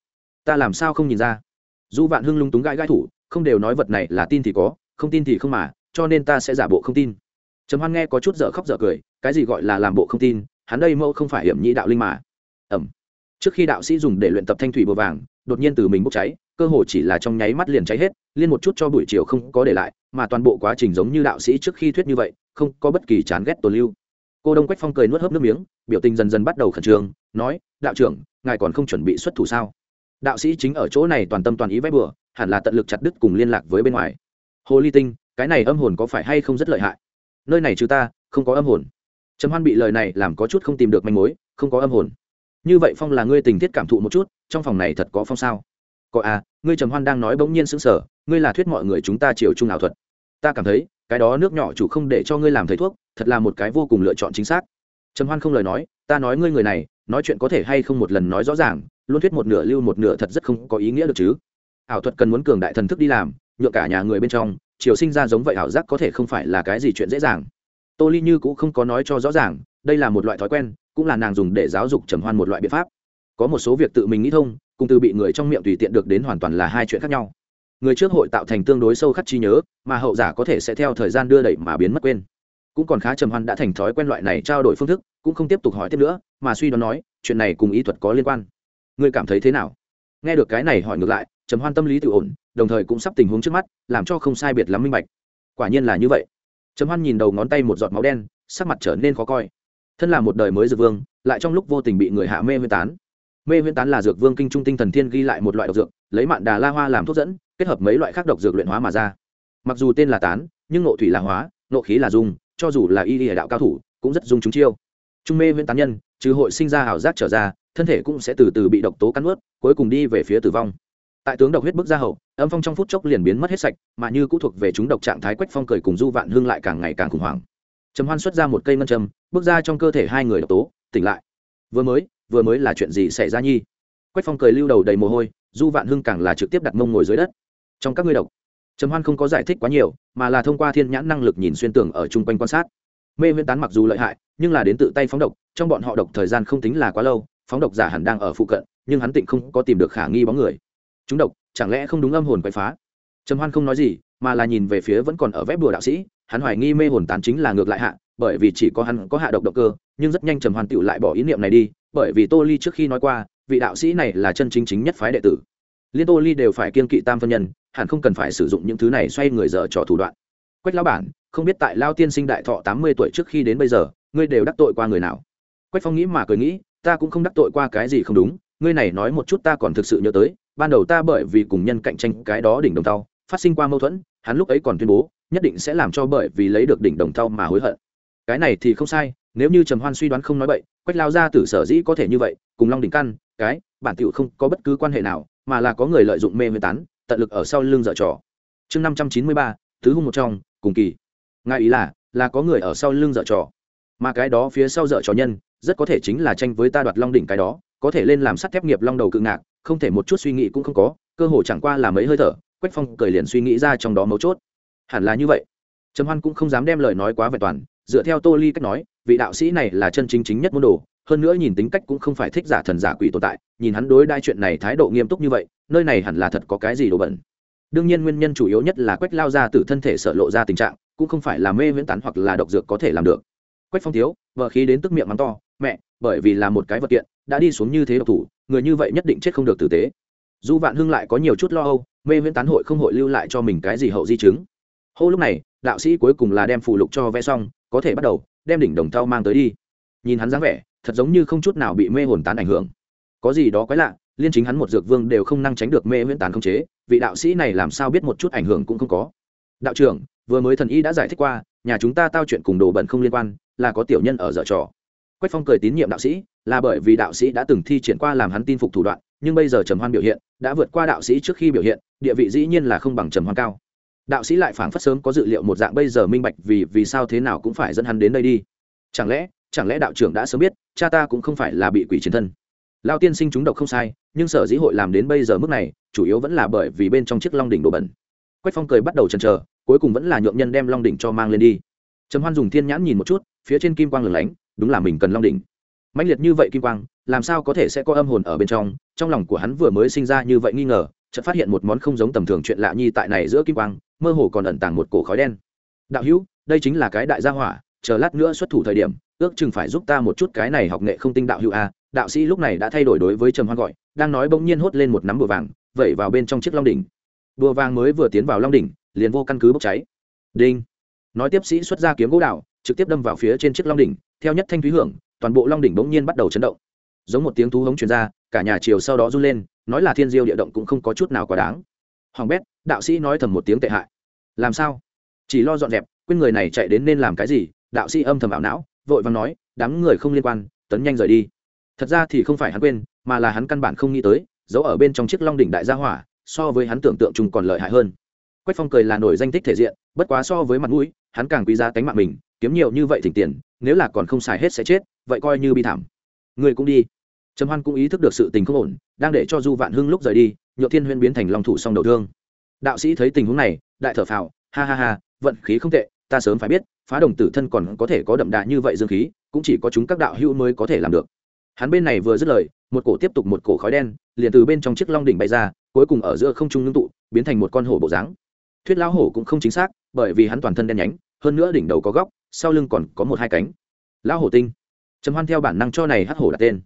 Ta làm sao không nhìn ra? Du vạn hưng lung túng gãi gãi thủ, không đều nói vật này là tin thì có, không tin thì không mà, cho nên ta sẽ giả bộ không tin. Trầm hoan nghe có chút dở khóc dở cười, cái gì gọi là làm bộ không tin, hắn đây mẫu không phải hiểm nhị đạo linh mà. Ẩm. Trước khi đạo sĩ dùng để luyện tập thanh thủy bồ vàng, đột nhiên từ mình bốc cháy, cơ hồ chỉ là trong nháy mắt liền cháy hết, liên một chút cho buổi chiều không có để lại, mà toàn bộ quá trình giống như đạo sĩ trước khi thuyết như vậy, không có bất kỳ chán ghét tồn lưu cô đông quách phong cười nuốt hớp nước miếng, biểu tình dần dần bắt đầu khẩn trương, nói, đạo trưởng, ngài còn không chuẩn bị xuất thủ sao? Đạo sĩ chính ở chỗ này toàn tâm toàn ý vẽ bừa, hẳn là tận lực chặt đứt cùng liên lạc với bên ngoài. Hồ ly tinh, cái này âm hồn có phải hay không rất lợi hại? Nơi này chứ ta, không có âm hồn. Trầm hoan bị lời này làm có chút không tìm được manh mối, không có âm hồn. Như vậy phong là ngươi tình tiết cảm thụ một chút, trong phòng này thật có phong sao? Có à ngươi trầm hoan đang nói bỗng nhiên sững sờ, ngươi là thuyết mọi người chúng ta chiều chung ảo thuật. Ta cảm thấy cái đó nước nhỏ chủ không để cho ngươi làm thầy thuốc, thật là một cái vô cùng lựa chọn chính xác. Trầm hoan không lời nói, ta nói ngươi người này, nói chuyện có thể hay không một lần nói rõ ràng, luôn thuyết một nửa lưu một nửa thật rất không có ý nghĩa được chứ. Ảo thuật cần muốn cường đại thần thức đi làm nhựa cả nhà người bên trong chiều sinh ra giống vậy ảo giác có thể không phải là cái gì chuyện dễ dàng. Tô ly như cũng không có nói cho rõ ràng, đây là một loại thói quen, cũng là nàng dùng để giáo dục trầm hoan một loại biện pháp. Có một số việc tự mình nghĩ thông, cùng từ bị người trong miệng tùy tiện được đến hoàn toàn là hai chuyện khác nhau người trước hội tạo thành tương đối sâu khắc trí nhớ, mà hậu giả có thể sẽ theo thời gian đưa đẩy mà biến mất quên. Cũng còn khá trầm hoan đã thành thói quen loại này trao đổi phương thức, cũng không tiếp tục hỏi tiếp nữa, mà suy đoán nói, chuyện này cùng ý thuật có liên quan. Ngươi cảm thấy thế nào? Nghe được cái này hỏi ngược lại, trầm hoan tâm lý tự ổn, đồng thời cũng sắp tình huống trước mắt, làm cho không sai biệt lắm minh bạch. Quả nhiên là như vậy. Trầm hoan nhìn đầu ngón tay một giọt máu đen, sắc mặt trở nên khó coi. Thân là một đời mới dược vương, lại trong lúc vô tình bị người hạ mê huyên tán. Mê huyên tán là dược vương kinh trung tinh thần thiên ghi lại một loại độc dược, lấy mạn đà la hoa làm thuốc dẫn kết hợp mấy loại khác độc dược luyện hóa mà ra. Mặc dù tên là tán, nhưng nộ thủy là hóa nộ khí là dung cho dù là y y đạo cao thủ, cũng rất dung chúng chiêu. Trung mê huyên tán nhân, trừ hội sinh ra ảo giác trở ra, thân thể cũng sẽ từ từ bị độc tố cắn ướt cuối cùng đi về phía tử vong. Tại tướng độc huyết bức ra hậu, âm phong trong phút chốc liền biến mất hết sạch, mà như cũ thuộc về chúng độc trạng thái quách phong cười cùng du vạn hương lại càng ngày càng khủng hoảng. Trầm hoan xuất ra một cây ngân châm, bước ra trong cơ thể hai người độc tố, tỉnh lại. Vừa mới vừa mới là chuyện gì xảy ra nhi? Quách phong cười lưu đầu đầy mồ hôi, du vạn hưng càng là trực tiếp đặt mông ngồi dưới đất trong các ngươi độc. Trầm hoan không có giải thích quá nhiều, mà là thông qua thiên nhãn năng lực nhìn xuyên tường ở chung quanh quan sát. Mê huyễn tán mặc dù lợi hại, nhưng là đến tự tay phóng độc, trong bọn họ độc thời gian không tính là quá lâu, phóng độc giả hẳn đang ở phụ cận, nhưng hắn tịnh không có tìm được khả nghi bóng người. Chúng độc, chẳng lẽ không đúng âm hồn quậy phá? Trầm hoan không nói gì, mà là nhìn về phía vẫn còn ở vép bùa đạo sĩ, hắn hoài nghi mê hồn tán chính là ngược lại hạ, bởi vì chỉ có hắn có hạ độc động cơ, nhưng rất nhanh trầm hoan tựu lại bỏ ý niệm này đi, bởi vì tô ly trước khi nói qua, vị đạo sĩ này là chân chính chính nhất phái đệ tử. Liên tô ly đều phải kiên kỵ tam phân nhân hẳn không cần phải sử dụng những thứ này xoay người dở trò thủ đoạn. Quách lão bản, không biết tại lao tiên sinh đại thọ tám mươi tuổi trước khi đến bây giờ, ngươi đều đắc tội qua người nào? Quách phong nghĩ mà cười nghĩ, ta cũng không đắc tội qua cái gì không đúng, ngươi này nói một chút ta còn thực sự nhớ tới, ban đầu ta bởi vì cùng nhân cạnh tranh cái đó đỉnh đồng tàu phát sinh qua mâu thuẫn, hắn lúc ấy còn tuyên bố, nhất định sẽ làm cho bởi vì lấy được đỉnh đồng tàu mà hối hận. Cái này thì không sai, nếu như trầm hoan suy đoán không nói bậy, quách lao ra tử sở dĩ có thể như vậy, cùng long đỉnh căn, cái, bản tựu không có bất cứ quan hệ nào, mà là có người lợi dụng mê mê tán tận lực ở sau lưng dở trò. Chương năm trăm chín mươi ba, tứ hung một trong, cùng kỳ. Ngài ý là là có người ở sau lưng dở trò. Mà cái đó phía sau dở trò nhân, rất có thể chính là tranh với ta đoạt long đỉnh cái đó, có thể lên làm sắt thép nghiệp long đầu cự ngạc, không thể một chút suy nghĩ cũng không có, cơ hội chẳng qua là mấy hơi thở, quách phong cười liền suy nghĩ ra trong đó mấu chốt. Hẳn là như vậy. Trầm hoan cũng không dám đem lời nói quá vẹn toàn, dựa theo tô ly cách nói, vị đạo sĩ này là chân chính chính nhất môn đồ hơn nữa nhìn tính cách cũng không phải thích giả thần giả quỷ tồn tại, nhìn hắn đối đai chuyện này thái độ nghiêm túc như vậy, nơi này hẳn là thật có cái gì đồ bẩn. Đương nhiên nguyên nhân chủ yếu nhất là quách lao ra từ thân thể sợ lộ ra tình trạng, cũng không phải là mê viễn tán hoặc là độc dược có thể làm được. Quách phong thiếu, vợ khí đến tức miệng mắng to, mẹ, bởi vì là một cái vật kiện, đã đi xuống như thế độc thủ, người như vậy nhất định chết không được tử tế. Dù vạn hưng lại có nhiều chút lo âu, mê viễn tán hội không hội lưu lại cho mình cái gì hậu di chứng. Hô lúc này, đạo sĩ cuối cùng là đem phụ lục cho vẽ xong, có thể bắt đầu, đem đỉnh đồng thau mang tới đi. Nhìn hắn dáng vẻ thật giống như không chút nào bị mê hồn tán ảnh hưởng. Có gì đó quái lạ, liên chính hắn một dược vương đều không năng tránh được mê huyễn tán không chế, vị đạo sĩ này làm sao biết một chút ảnh hưởng cũng không có. Đạo trưởng, vừa mới thần y đã giải thích qua, nhà chúng ta tao chuyện cùng đồ bẩn không liên quan, là có tiểu nhân ở dở trò. Quách phong cười tín nhiệm đạo sĩ, là bởi vì đạo sĩ đã từng thi triển qua làm hắn tin phục thủ đoạn, nhưng bây giờ trầm hoan biểu hiện, đã vượt qua đạo sĩ trước khi biểu hiện, địa vị dĩ nhiên là không bằng trầm hoan cao. Đạo sĩ lại phảng phất sớm có dự liệu một dạng bây giờ minh bạch vì vì sao thế nào cũng phải dẫn hắn đến đây đi. Chẳng lẽ chẳng lẽ đạo trưởng đã sớm biết, cha ta cũng không phải là bị quỷ chiến thân. Lao tiên sinh chúng độc không sai, nhưng sở dĩ hội làm đến bây giờ mức này, chủ yếu vẫn là bởi vì bên trong chiếc long đỉnh đồ bẩn. Quách phong cười bắt đầu chần chờ, cuối cùng vẫn là nhượng nhân đem long đỉnh cho mang lên đi. Trầm hoan dùng thiên nhãn nhìn một chút, phía trên kim quang lửng lánh, đúng là mình cần long đỉnh. Mãnh liệt như vậy kim quang, làm sao có thể sẽ có âm hồn ở bên trong? Trong lòng của hắn vừa mới sinh ra như vậy nghi ngờ, chợt phát hiện một món không giống tầm thường chuyện lạ nhi tại này giữa kim quang, mơ hồ còn ẩn tàng một cổ khói đen. Đạo hữu, đây chính là cái đại gia hỏa chờ lát nữa xuất thủ thời điểm, ước chừng phải giúp ta một chút cái này học nghệ không tinh đạo hữu a. Đạo sĩ lúc này đã thay đổi đối với trầm hoan gọi, đang nói bỗng nhiên hốt lên một nắm bùa vàng, vẩy vào bên trong chiếc long đỉnh. Bùa vàng mới vừa tiến vào long đỉnh, liền vô căn cứ bốc cháy. Đinh. Nói tiếp sĩ xuất ra kiếm gỗ đạo trực tiếp đâm vào phía trên chiếc long đỉnh, theo nhất thanh thúy hưởng, toàn bộ long đỉnh bỗng nhiên bắt đầu chấn động. Giống một tiếng thú hống truyền ra, cả nhà chiều sau đó run lên, nói là thiên diêu địa động cũng không có chút nào quá đáng. Hoàng bét, đạo sĩ nói thầm một tiếng tệ hại. Làm sao? Chỉ lo dọn dẹp, quên người này chạy đến nên làm cái gì? Đạo sĩ âm thầm ảo não, vội vàng nói, đám người không liên quan, tấn nhanh rời đi. Thật ra thì không phải hắn quên, mà là hắn căn bản không nghĩ tới, giấu ở bên trong chiếc long đỉnh đại gia hỏa, so với hắn tưởng tượng chung còn lợi hại hơn. Quách phong cười là nổi danh tích thể diện, bất quá so với mặt mũi, hắn càng quý giá cánh mạng mình, kiếm nhiều như vậy thỉnh tiền, nếu là còn không xài hết sẽ chết, vậy coi như bi thảm. Người cũng đi. Trầm hoan cũng ý thức được sự tình không ổn, đang để cho du vạn hưng lúc rời đi nhựa thiên huyên biến thành long thủ song đầu thương. Đạo sĩ thấy tình huống này, đại thở phào, ha ha ha, vận khí không tệ, ta sớm phải biết phá đồng tử thân còn có thể có đậm đà như vậy dương khí, cũng chỉ có chúng các đạo hữu mới có thể làm được. Hắn bên này vừa dứt lời, một cổ tiếp tục một cổ khói đen, liền từ bên trong chiếc long đỉnh bay ra, cuối cùng ở giữa không trung ngưng tụ, biến thành một con hổ bộ dáng. Thuyết lão hổ cũng không chính xác, bởi vì hắn toàn thân đen nhánh, hơn nữa đỉnh đầu có góc, sau lưng còn có một hai cánh. Lão hổ tinh. Trầm hoan theo bản năng cho này hắc hổ đặt tên.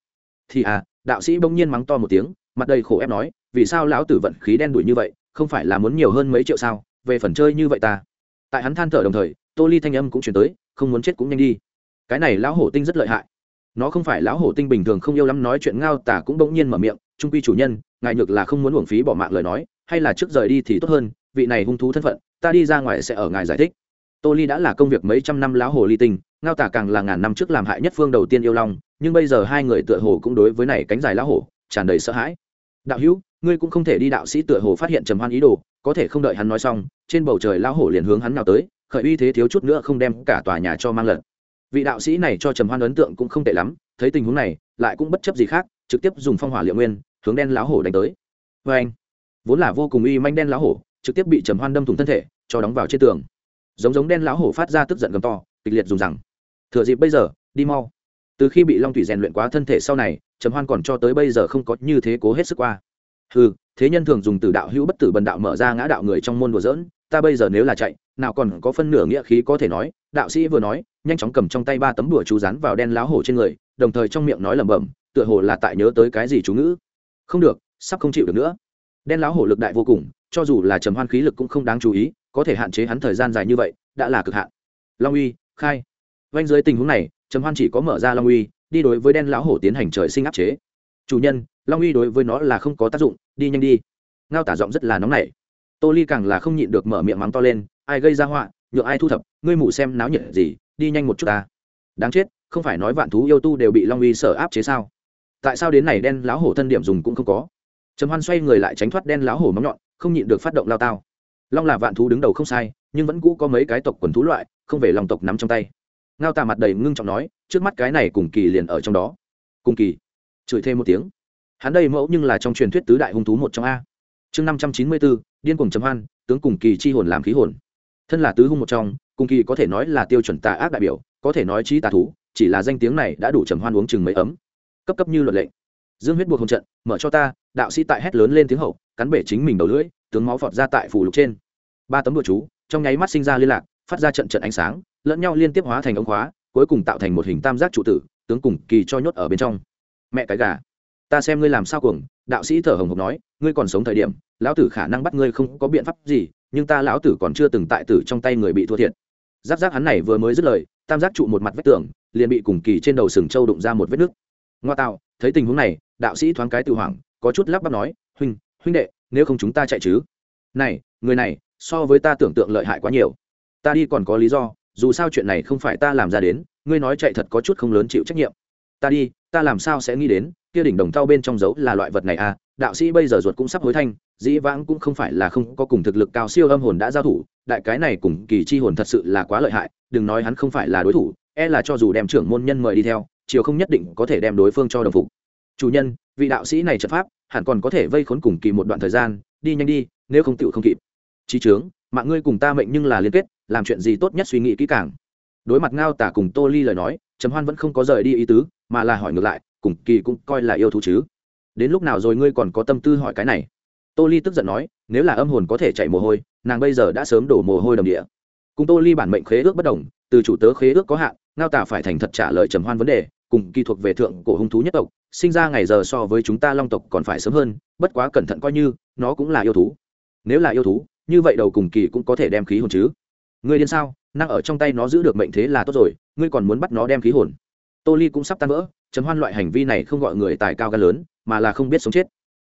Thì à đạo sĩ bỗng nhiên mắng to một tiếng, mặt đầy khổ ép nói, vì sao lão tử vận khí đen đuổi như vậy, không phải là muốn nhiều hơn mấy triệu sao, về phần chơi như vậy ta. Tại hắn than thở đồng thời tô ly thanh âm cũng chuyển tới, không muốn chết cũng nhanh đi. Cái này lão hổ tinh rất lợi hại. Nó không phải lão hổ tinh bình thường không yêu lắm, nói chuyện ngao tả cũng bỗng nhiên mở miệng, trung quy chủ nhân, ngài nhược là không muốn uổng phí bỏ mạng lời nói, hay là trước rời đi thì tốt hơn, vị này hung thú thân phận, ta đi ra ngoài sẽ ở ngài giải thích. Tô ly đã là công việc mấy trăm năm lão hồ ly tinh, ngao tả càng là ngàn năm trước làm hại nhất phương đầu tiên yêu long, nhưng bây giờ hai người tựa hồ cũng đối với này cánh dài lão hổ, tràn đầy sợ hãi. Đạo hữu, ngươi cũng không thể đi đạo sĩ tựa hồ phát hiện trầm hoan ý đồ, có thể không đợi hắn nói xong, trên bầu trời lão hổ liền hướng hắn nào tới khởi uy thế thiếu chút nữa không đem cả tòa nhà cho mang lật. Vị đạo sĩ này cho trầm hoan ấn tượng cũng không tệ lắm, thấy tình huống này, lại cũng bất chấp gì khác, trực tiếp dùng phong hỏa liệu nguyên, hướng đen lão hổ đánh tới. Vê anh, vốn là vô cùng uy manh đen lão hổ, trực tiếp bị trầm hoan đâm thủng thân thể, cho đóng vào trên tường. Giống giống đen lão hổ phát ra tức giận gầm to, kịch liệt dùng rằng, thừa dịp bây giờ, đi mau. Từ khi bị long thủy rèn luyện quá thân thể sau này, trầm hoan còn cho tới bây giờ không có như thế cố hết sức qua. Ừ thế nhân thường dùng từ đạo hữu bất tử bần đạo mở ra ngã đạo người trong môn đùa dỡn ta bây giờ nếu là chạy, nào còn có phân nửa nghĩa khí có thể nói, đạo sĩ vừa nói, nhanh chóng cầm trong tay ba tấm đùa chú rán vào đen láo hổ trên người, đồng thời trong miệng nói lẩm bẩm, tựa hồ là tại nhớ tới cái gì chú ngữ. Không được, sắp không chịu được nữa. Đen láo hổ lực đại vô cùng, cho dù là trầm hoan khí lực cũng không đáng chú ý, có thể hạn chế hắn thời gian dài như vậy, đã là cực hạn. Long uy, khai. Vanh dưới tình huống này, trầm hoan chỉ có mở ra long uy, đi đối với đen lão hổ tiến hành trời sinh áp chế. Chủ nhân, long uy đối với nó là không có tác dụng, đi nhanh đi. Ngao tả giọng rất là nóng nảy tô ly càng là không nhịn được mở miệng mắng to lên, ai gây ra họa, nhựa ai thu thập, ngươi mủ xem náo nhiệt gì, đi nhanh một chút ta. Đáng chết, không phải nói vạn thú yêu tu đều bị long uy sở áp chế sao? Tại sao đến này đen lão hổ thân điểm dùng cũng không có? Trầm hoan xoay người lại tránh thoát đen lão hổ móng nhọn, không nhịn được phát động lao tao. Long là vạn thú đứng đầu không sai, nhưng vẫn cũ có mấy cái tộc quần thú loại, không về lòng tộc nắm trong tay. Ngao tà mặt đầy ngưng trọng nói, trước mắt cái này cùng kỳ liền ở trong đó. Cùng kỳ. Chửi thêm một tiếng. Hắn đây mẫu nhưng là trong truyền thuyết tứ đại hung thú một trong a. Chương năm trăm chín mươi bốn điên cuồng chấm hoan, tướng cùng kỳ chi hồn làm khí hồn. Thân là tứ hung một trong, cùng kỳ có thể nói là tiêu chuẩn tà ác đại biểu, có thể nói trí tà thú, chỉ là danh tiếng này đã đủ trầm hoan uống chừng mấy ấm. Cấp cấp như luật lệ dương huyết buộc hồng trận, mở cho ta, đạo sĩ tại hét lớn lên tiếng hậu, cắn bể chính mình đầu lưỡi, tướng máu phọt ra tại phủ lục trên. Ba tấm bụa chú, trong nháy mắt sinh ra liên lạc, phát ra trận trận ánh sáng, lẫn nhau liên tiếp hóa thành ống khóa, cuối cùng tạo thành một hình tam giác trụ tử, tướng cùng kỳ cho nhốt ở bên trong. Mẹ cái gà, ta xem ngươi làm sao cuồng đạo sĩ thở hồng hộc nói, ngươi còn sống thời điểm, lão tử khả năng bắt ngươi không có biện pháp gì, nhưng ta lão tử còn chưa từng tại tử trong tay người bị thua thiệt. Giáp giáp hắn này vừa mới dứt lời, tam giác trụ một mặt vách tường, liền bị cùng kỳ trên đầu sừng trâu đụng ra một vết nứt. Ngoa tạo, thấy tình huống này, đạo sĩ thoáng cái tự hoảng, có chút lắp bắp nói, huynh huynh đệ, nếu không chúng ta chạy chứ? Này, người này, so với ta tưởng tượng lợi hại quá nhiều. Ta đi còn có lý do, dù sao chuyện này không phải ta làm ra đến, ngươi nói chạy thật có chút không lớn chịu trách nhiệm. Ta đi, ta làm sao sẽ nghĩ đến kia đỉnh đồng thau bên trong dấu là loại vật này à đạo sĩ bây giờ ruột cũng sắp hối thanh, dĩ vãng cũng không phải là không có cùng thực lực cao siêu âm hồn đã giao thủ, đại cái này cùng kỳ chi hồn thật sự là quá lợi hại, đừng nói hắn không phải là đối thủ e là cho dù đem trưởng môn nhân mời đi theo, chiều không nhất định có thể đem đối phương cho đồng phục. Chủ nhân, vị đạo sĩ này trận pháp, hẳn còn có thể vây khốn cùng kỳ một đoạn thời gian, đi nhanh đi, nếu không tựu không kịp. Trí trướng mạng ngươi cùng ta mệnh nhưng là liên kết, làm chuyện gì tốt nhất suy nghĩ kỹ càng. Đối mặt ngao tả cùng tô ly lời nói, trầm hoan vẫn không có rời đi ý tứ, mà là hỏi ngược lại cùng kỳ cũng coi là yêu thú chứ. Đến lúc nào rồi ngươi còn có tâm tư hỏi cái này? Tô ly tức giận nói, nếu là âm hồn có thể chạy mồ hôi, nàng bây giờ đã sớm đổ mồ hôi đầm địa. Cùng tô ly bản mệnh khế ước bất đồng, từ chủ tớ khế ước có hạn, ngao tả phải thành thật trả lời trầm hoan vấn đề, cùng kỳ thuộc về thượng cổ hung thú nhất tộc, sinh ra ngày giờ so với chúng ta long tộc còn phải sớm hơn, bất quá cẩn thận coi như, nó cũng là yêu thú. Nếu là yêu thú, như vậy đầu cùng kỳ cũng có thể đem khí hồn chứ. Ngươi điên sao? Năng ở trong tay nó giữ được mệnh thế là tốt rồi, ngươi còn muốn bắt nó đem khí hồn? Tô ly cũng sắp tan vỡ chấm hoan loại hành vi này không gọi người tài cao gan lớn, mà là không biết sống chết.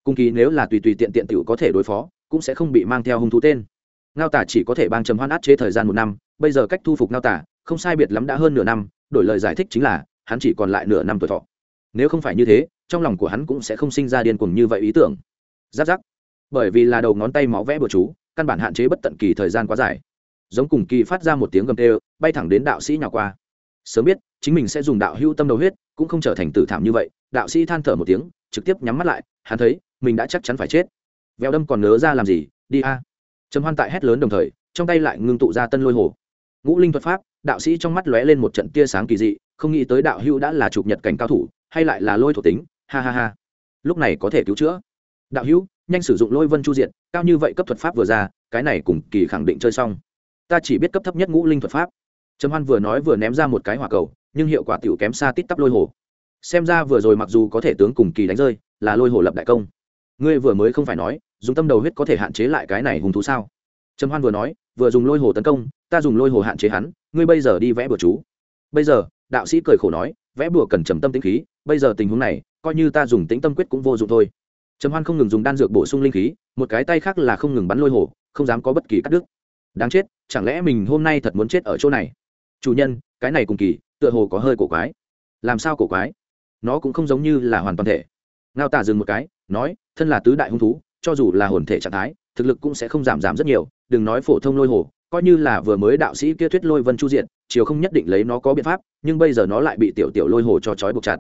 Cung kỳ nếu là tùy tùy tiện tiện t có thể đối phó, cũng sẽ không bị mang theo hung thú tên. Ngao tả chỉ có thể bang chấm hoan át chế thời gian một năm, bây giờ cách thu phục ngao tả, không sai biệt lắm đã hơn nửa năm, đổi lời giải thích chính là, hắn chỉ còn lại nửa năm tuổi thọ. Nếu không phải như thế, trong lòng của hắn cũng sẽ không sinh ra điên cuồng như vậy ý tưởng. Giáp giáp. Bởi vì là đầu ngón tay máu vẽ bừa chú, căn bản hạn chế bất tận kỳ thời gian quá dài. Giống cùng kỳ phát ra một tiếng gầm tê bay thẳng đến đạo sĩ nhỏ qua sớm biết, chính mình sẽ dùng đạo hưu tâm đầu huyết, cũng không trở thành tử thảm như vậy. Đạo sĩ than thở một tiếng, trực tiếp nhắm mắt lại, hắn thấy, mình đã chắc chắn phải chết. Veo đâm còn nớ ra làm gì? Đi a. Trầm hoan tại hét lớn đồng thời, trong tay lại ngưng tụ ra tân lôi hồ. Ngũ linh thuật pháp, đạo sĩ trong mắt lóe lên một trận tia sáng kỳ dị, không nghĩ tới đạo hưu đã là chụp nhật cảnh cao thủ, hay lại là lôi thổ tính. Ha ha ha. Lúc này có thể cứu chữa. Đạo hữu, nhanh sử dụng lôi vân chu diện cao như vậy cấp thuật pháp vừa ra, cái này cùng kỳ khẳng định chơi xong. Ta chỉ biết cấp thấp nhất ngũ linh thuật pháp trầm hoan vừa nói vừa ném ra một cái hỏa cầu, nhưng hiệu quả tiểu kém xa tít tắp lôi hồ. Xem ra vừa rồi mặc dù có thể tướng cùng kỳ đánh rơi, là lôi hồ lập đại công. Ngươi vừa mới không phải nói, dùng tâm đầu huyết có thể hạn chế lại cái này hùng thú sao? Trầm hoan vừa nói, vừa dùng lôi hồ tấn công, ta dùng lôi hồ hạn chế hắn, ngươi bây giờ đi vẽ bừa chú. Bây giờ, đạo sĩ cười khổ nói, vẽ bùa cần trầm tâm tĩnh khí, bây giờ tình huống này, coi như ta dùng tĩnh tâm quyết cũng vô dụng thôi. Trầm hoan không ngừng dùng đan dược bổ sung linh khí, một cái tay khác là không ngừng bắn lôi hồ, không dám có bất kỳ cắt đứt. Đáng chết, chẳng lẽ mình hôm nay thật muốn chết ở chỗ này? Chủ nhân, cái này cùng kỳ, tựa hồ có hơi cổ quái. Làm sao cổ quái? Nó cũng không giống như là hoàn toàn thể. Ngao tả dừng một cái, nói, thân là tứ đại hung thú, cho dù là hồn thể trạng thái, thực lực cũng sẽ không giảm giảm rất nhiều, đừng nói phổ thông lôi hồ, coi như là vừa mới đạo sĩ kia thuyết lôi vân chu diện, chiều không nhất định lấy nó có biện pháp, nhưng bây giờ nó lại bị tiểu tiểu lôi hồ cho trói buộc chặt.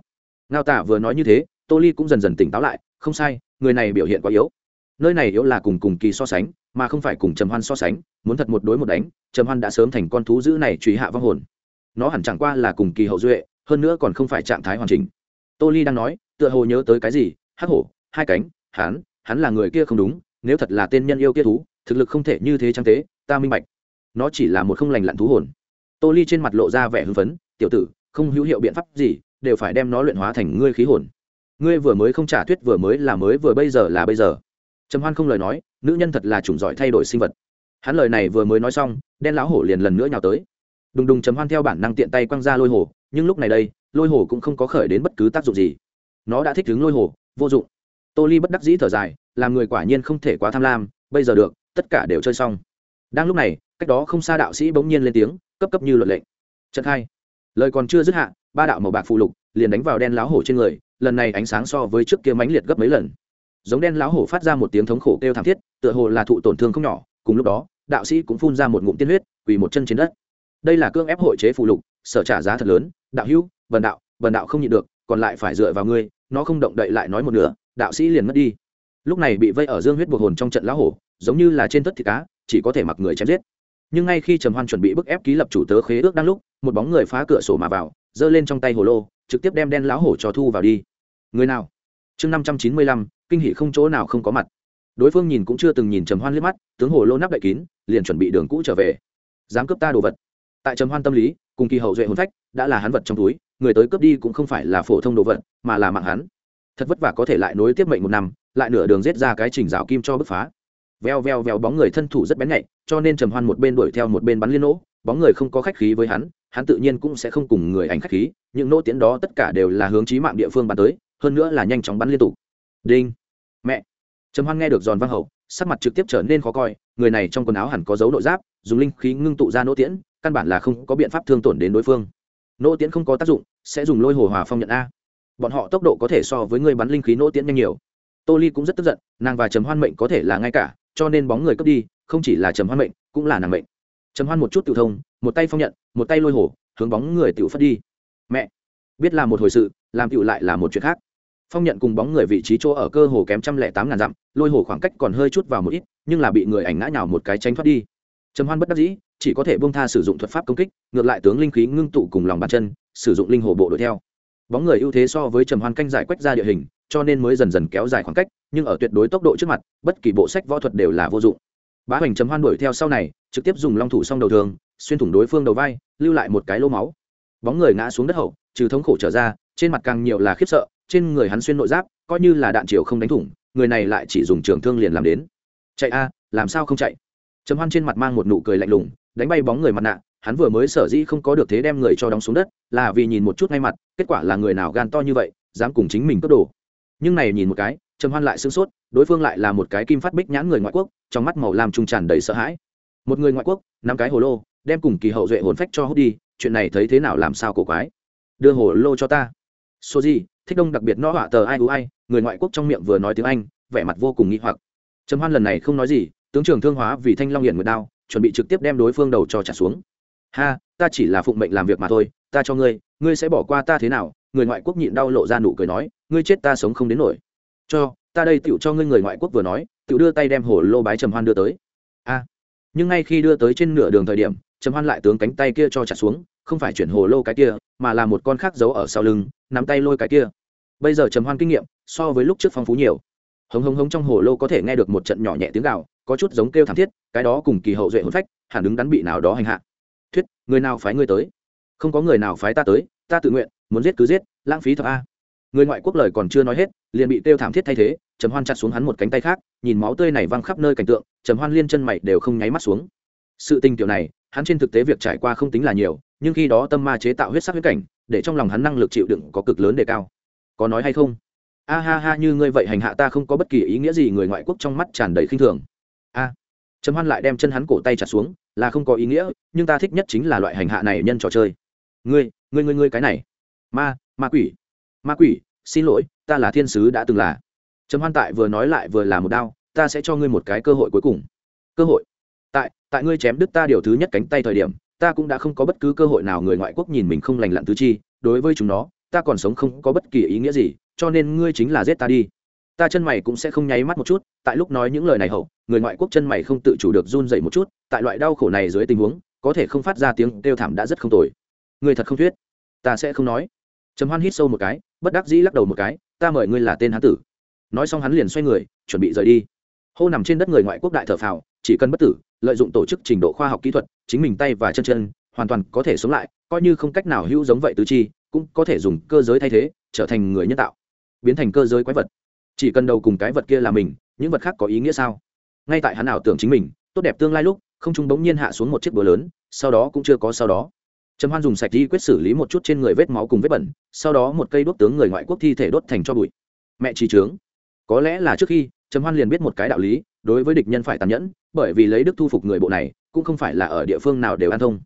Ngao tả vừa nói như thế, tô ly cũng dần dần tỉnh táo lại, không sai, người này biểu hiện quá yếu nơi này yếu là cùng cùng kỳ so sánh, mà không phải cùng trầm hoan so sánh, muốn thật một đối một đánh, trầm hoan đã sớm thành con thú dữ này truy hạ vong hồn. Nó hẳn chẳng qua là cùng kỳ hậu duệ, hơn nữa còn không phải trạng thái hoàn chỉnh. Tô ly đang nói, tựa hồ nhớ tới cái gì, hắc hổ, hai cánh, hắn hắn là người kia không đúng, nếu thật là tên nhân yêu kia thú, thực lực không thể như thế trang tế, ta minh bạch. Nó chỉ là một không lành lặn thú hồn. Tô ly trên mặt lộ ra vẻ hưng phấn, tiểu tử, không hữu hiệu biện pháp gì, đều phải đem nó luyện hóa thành ngươi khí hồn. Ngươi vừa mới không trả thuyết vừa mới là mới, vừa bây giờ là bây giờ trầm hoan không lời nói, nữ nhân thật là chủng giỏi thay đổi sinh vật. Hắn lời này vừa mới nói xong, đen lão hổ liền lần nữa nhào tới. Đùng đùng trầm hoan theo bản năng tiện tay quăng ra lôi hồ nhưng lúc này đây, lôi hồ cũng không có khởi đến bất cứ tác dụng gì. Nó đã thích đứng lôi hồ vô dụng. Tô ly bất đắc dĩ thở dài, làm người quả nhiên không thể quá tham lam, bây giờ được, tất cả đều chơi xong. Đang lúc này, cách đó không xa đạo sĩ bỗng nhiên lên tiếng, cấp cấp như luật lệnh trận hai. Lời còn chưa dứt hạ, ba đạo màu bạc phụ lục liền đánh vào đen láo hổ trên người, lần này ánh sáng so với trước kia mãnh liệt gấp mấy lần giống đen láo hổ phát ra một tiếng thống khổ kêu thảm thiết, tựa hồ là thụ tổn thương không nhỏ, cùng lúc đó, đạo sĩ cũng phun ra một ngụm tiên huyết, quỳ một chân trên đất. Đây là cương ép hội chế phụ lục, sở trả giá thật lớn, đạo hữu, vần đạo vần đạo không nhịn được, còn lại phải dựa vào ngươi, nó không động đậy lại nói một nửa, đạo sĩ liền mất đi. Lúc này bị vây ở dương huyết buộc hồn trong trận lão hổ, giống như là trên tất thịt cá, chỉ có thể mặc người chém giết. Nhưng ngay khi trầm hoan chuẩn bị bức ép ký lập chủ tớ khế ước đang lúc, một bóng người phá cửa sổ mà vào, giơ lên trong tay hồ lô, trực tiếp đem đen lão hổ cho thu vào đi. Người nào? Chương năm trăm chín mươi lăm, kinh hỷ không chỗ nào không có mặt. Đối phương nhìn cũng chưa từng nhìn trầm hoan liếc mắt, tướng hồ lô nắp đậy kín, liền chuẩn bị đường cũ trở về. Dám cướp ta đồ vật. Tại trầm hoan tâm lý, cùng kỳ hậu duệ hồn phách, đã là hắn vật trong túi, người tới cướp đi cũng không phải là phổ thông đồ vật, mà là mạng hắn. Thật vất vả có thể lại nối tiếp mệnh một năm, lại nửa đường giết ra cái trình rào kim cho bứt phá. Veo veo veo bóng người thân thủ rất bén nhạy, cho nên trầm hoan một bên đuổi theo một bên bắn liên nỗ, bóng người không có khách khí với hắn hắn tự nhiên cũng sẽ không cùng người ảnh khách khí, những nỗ tiễn đó tất cả đều là hướng chí mạng địa phương bắn tới hơn nữa là nhanh chóng bắn liên tục. Đinh. Mẹ. Trầm hoan nghe được giòn vang hậu, sắc mặt trực tiếp trở nên khó coi, người này trong quần áo hẳn có dấu nội giáp, dùng linh khí ngưng tụ ra nỗ tiễn, căn bản là không có biện pháp thương tổn đến đối phương. Nỗ tiễn không có tác dụng, sẽ dùng lôi hồ hòa phong nhận a. Bọn họ tốc độ có thể so với người bắn linh khí nỗ tiễn nhanh nhiều. Tô ly cũng rất tức giận, nàng và trầm hoan mệnh có thể là ngay cả, cho nên bóng người cướp đi, không chỉ là trầm hoan mệnh, cũng là nàng mệnh. Trầm hoan một chút tự thông, một tay phong nhận, một tay lôi hồ, hướng bóng người tự phất đi. Mẹ. Biết là một hồi sự, làm tựu lại là một chuyện khác phong nhận cùng bóng người vị trí chỗ ở cơ hồ kém trăm lẻ tám ngàn dặm, lôi hồ khoảng cách còn hơi chút vào một ít, nhưng là bị người ảnh ngã nhào một cái tránh thoát đi. Trầm hoan bất đắc dĩ, chỉ có thể bông tha sử dụng thuật pháp công kích, ngược lại tướng linh khí ngưng tụ cùng lòng bàn chân, sử dụng linh hồ bộ đuổi theo. Bóng người ưu thế so với trầm hoan canh giải quách ra địa hình, cho nên mới dần dần kéo dài khoảng cách, nhưng ở tuyệt đối tốc độ trước mặt, bất kỳ bộ sách võ thuật đều là vô dụng. Bá hoành trầm hoan đuổi theo sau này, trực tiếp dùng long thủ song đầu thường, xuyên thủng đối phương đầu vai, lưu lại một cái lô máu. Bóng người ngã xuống đất hậu, trừ thống khổ trở ra, trên mặt càng nhiều là khiếp sợ trên người hắn xuyên nội giáp, coi như là đạn chiều không đánh thủng, người này lại chỉ dùng trường thương liền làm đến. Chạy a, làm sao không chạy? Trầm hoan trên mặt mang một nụ cười lạnh lùng, đánh bay bóng người mặt nạ, hắn vừa mới sở dĩ không có được thế đem người cho đóng xuống đất, là vì nhìn một chút ngay mặt, kết quả là người nào gan to như vậy, dám cùng chính mình cướp đồ. Nhưng này nhìn một cái, trầm hoan lại sửng sốt, đối phương lại là một cái kim phát bích nhãn người ngoại quốc, trong mắt màu làm trung tràn đầy sợ hãi. Một người ngoại quốc, năm cái hồ lô, đem cùng kỳ hậu duệ hồn phách cho hút đi, chuyện này thấy thế nào làm sao cổ quái? Đưa hồ lô cho ta. Số gì thích đông đặc biệt nó họa tờ ai ú ai, người ngoại quốc trong miệng vừa nói tiếng anh, vẻ mặt vô cùng nghi hoặc. Trầm hoan lần này không nói gì, tướng trưởng thương hóa vì thanh long hiển nguyệt đao, chuẩn bị trực tiếp đem đối phương đầu cho trả xuống. Ha, ta chỉ là phụng mệnh làm việc mà thôi, ta cho ngươi ngươi sẽ bỏ qua ta thế nào? Người ngoại quốc nhịn đau lộ ra nụ cười nói, ngươi chết ta sống không đến nổi. Cho, ta đây tựu cho ngươi người ngoại quốc vừa nói tựu đưa tay đem hồ lô bái trầm hoan đưa tới. A, nhưng ngay khi đưa tới trên nửa đường thời điểm, trầm hoan lại tướng cánh tay kia cho trả xuống, không phải chuyển hồ lô cái kia, mà là một con khác giấu ở sau lưng, nắm tay lôi cái kia bây giờ trầm hoan kinh nghiệm, so với lúc trước phong phú nhiều. Hống hống hống trong hồ lô có thể nghe được một trận nhỏ nhẹ tiếng gạo có chút giống kêu thảm thiết, cái đó cùng kỳ hậu duệ hôn phách, hẳn đứng đắn bị nào đó hành hạ. Thuyết, người nào phái ngươi tới? Không có người nào phái ta tới, ta tự nguyện, muốn giết cứ giết, lãng phí thật a. Người ngoại quốc lời còn chưa nói hết, liền bị kêu thảm thiết thay thế, trầm hoan chặt xuống hắn một cánh tay khác, nhìn máu tươi này văng khắp nơi cảnh tượng, trầm hoan liên chân mày đều không nháy mắt xuống. Sự tình tiểu này, hắn trên thực tế việc trải qua không tính là nhiều, nhưng khi đó tâm ma chế tạo huyết sắc huyết cảnh, để trong lòng hắn năng lực chịu đựng có cực lớn đề cao có nói hay không? A ha ha, như ngươi vậy hành hạ ta không có bất kỳ ý nghĩa gì, người ngoại quốc trong mắt tràn đầy khinh thường. A. Trầm hoan lại đem chân hắn cổ tay chặt xuống, là không có ý nghĩa, nhưng ta thích nhất chính là loại hành hạ này nhân trò chơi. Ngươi ngươi ngươi ngươi cái này. Ma ma quỷ. Ma quỷ, xin lỗi, ta là thiên sứ đã từng là. Trầm hoan tại vừa nói lại vừa là một đao, ta sẽ cho ngươi một cái cơ hội cuối cùng. Cơ hội. Tại tại ngươi chém đứt ta điều thứ nhất cánh tay thời điểm, ta cũng đã không có bất cứ cơ hội nào người ngoại quốc nhìn mình không lành lặn tứ chi, đối với chúng nó ta còn sống không có bất kỳ ý nghĩa gì, cho nên ngươi chính là giết ta đi. Ta chân mày cũng sẽ không nháy mắt một chút, tại lúc nói những lời này hậu, người ngoại quốc chân mày không tự chủ được run dậy một chút, tại loại đau khổ này dưới tình huống, có thể không phát ra tiếng kêu thảm đã rất không tồi. Người thật không thuyết. Ta sẽ không nói. Trầm hoan hít sâu một cái, bất đắc dĩ lắc đầu một cái, ta mời ngươi là tên hán tử. Nói xong hắn liền xoay người, chuẩn bị rời đi. Hô nằm trên đất người ngoại quốc đại thờ phào, chỉ cần bất tử, lợi dụng tổ chức trình độ khoa học kỹ thuật, chính mình tay và chân chân, hoàn toàn có thể sống lại, coi như không cách nào hữu giống vậy tứ chi cũng có thể dùng cơ giới thay thế, trở thành người nhân tạo, biến thành cơ giới quái vật. Chỉ cần đầu cùng cái vật kia là mình, những vật khác có ý nghĩa sao? Ngay tại hắn ảo tưởng chính mình, tốt đẹp tương lai lúc, không trung bỗng nhiên hạ xuống một chiếc búa lớn, sau đó cũng chưa có sau đó. Trầm hoan dùng sạch đi quyết xử lý một chút trên người vết máu cùng vết bẩn, sau đó một cây đốt tướng người ngoại quốc thi thể đốt thành cho bụi. Mẹ trí trướng. Có lẽ là trước khi, trầm hoan liền biết một cái đạo lý, đối với địch nhân phải tàn nhẫn, bởi vì lấy đức thu phục người bộ này, cũng không phải là ở địa phương nào đều an thông.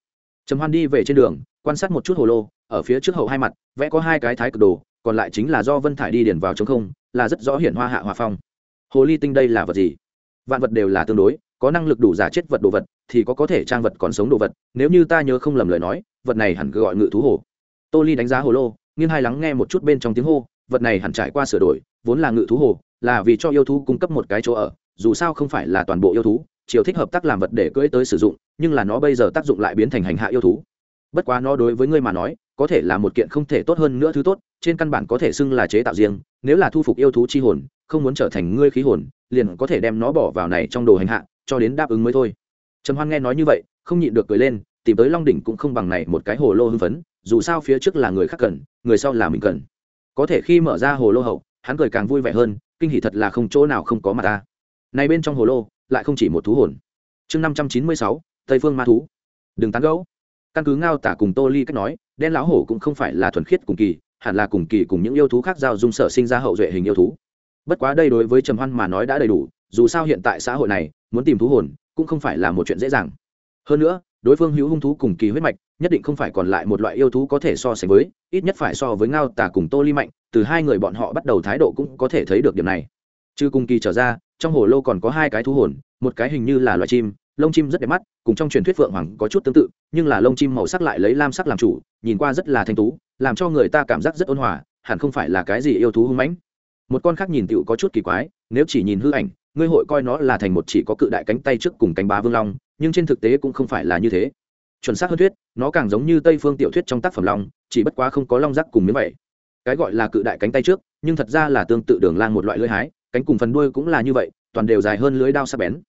Trầm hoan đi về trên đường quan sát một chút hồ lô, ở phía trước hậu hai mặt, vẽ có hai cái thái cực đồ, còn lại chính là do vân thải đi điển vào chống không, là rất rõ hiển hoa hạ hòa phong. Hồ ly tinh đây là vật gì? Vạn vật đều là tương đối, có năng lực đủ giả chết vật đồ vật, thì có có thể trang vật còn sống đồ vật, nếu như ta nhớ không lầm lời nói, vật này hẳn cứ gọi ngự thú hồ. Tô ly đánh giá hồ lô, nghiêng hai lắng nghe một chút bên trong tiếng hô, vật này hẳn trải qua sửa đổi, vốn là ngự thú hồ, là vì cho yêu thú cung cấp một cái chỗ ở, dù sao không phải là toàn bộ yêu thú, chiều thích hợp tác làm vật để cưỡi tới sử dụng, nhưng là nó bây giờ tác dụng lại biến thành hành hạ yêu thú bất quá nó đối với ngươi mà nói, có thể là một kiện không thể tốt hơn nữa thứ tốt, trên căn bản có thể xưng là chế tạo riêng, nếu là thu phục yêu thú chi hồn, không muốn trở thành ngươi khí hồn, liền có thể đem nó bỏ vào này trong đồ hành hạ, cho đến đáp ứng mới thôi. Trầm hoan nghe nói như vậy, không nhịn được cười lên, tìm tới long đỉnh cũng không bằng này một cái hồ lô hưng phấn, dù sao phía trước là người khác cần, người sau là mình cần. Có thể khi mở ra hồ lô hậu, hắn cười càng vui vẻ hơn, kinh hỉ thật là không chỗ nào không có mặt ta. Này bên trong hồ lô, lại không chỉ một thú hồn. Chương năm trăm chín mươi sáu, tây phương ma thú. Đừng tán gẫu căn cứ ngao tả cùng tô ly cách nói, đen lão hổ cũng không phải là thuần khiết cùng kỳ, hẳn là cùng kỳ cùng những yêu thú khác giao dung sở sinh ra hậu duệ hình yêu thú. Bất quá đây đối với trầm hoan mà nói đã đầy đủ, dù sao hiện tại xã hội này, muốn tìm thú hồn, cũng không phải là một chuyện dễ dàng. Hơn nữa, đối phương hữu hung thú cùng kỳ huyết mạch, nhất định không phải còn lại một loại yêu thú có thể so sánh với, ít nhất phải so với ngao tả cùng tô ly mạnh, từ hai người bọn họ bắt đầu thái độ cũng có thể thấy được điểm này. Chứ cùng kỳ trở ra, trong hồ lô còn có hai cái thú hồn, một cái hình như là loài chim lông chim rất đẹp mắt, cùng trong truyền thuyết phượng hoàng có chút tương tự, nhưng là lông chim màu sắc lại lấy lam sắc làm chủ, nhìn qua rất là thanh tú, làm cho người ta cảm giác rất ôn hòa, hẳn không phải là cái gì yêu thú hung mãnh. Một con khác nhìn tựu có chút kỳ quái, nếu chỉ nhìn hư ảnh, ngươi hội coi nó là thành một chỉ có cự đại cánh tay trước cùng cánh bá vương long, nhưng trên thực tế cũng không phải là như thế. Chuẩn xác hơn thuyết, nó càng giống như tây phương tiểu thuyết trong tác phẩm long, chỉ bất quá không có long rắc cùng miếng vậy. Cái gọi là cự đại cánh tay trước, nhưng thật ra là tương tự đường lang một loại lưỡi hái, cánh cùng phần đuôi cũng là như vậy, toàn đều dài hơn lưới đao sắc bén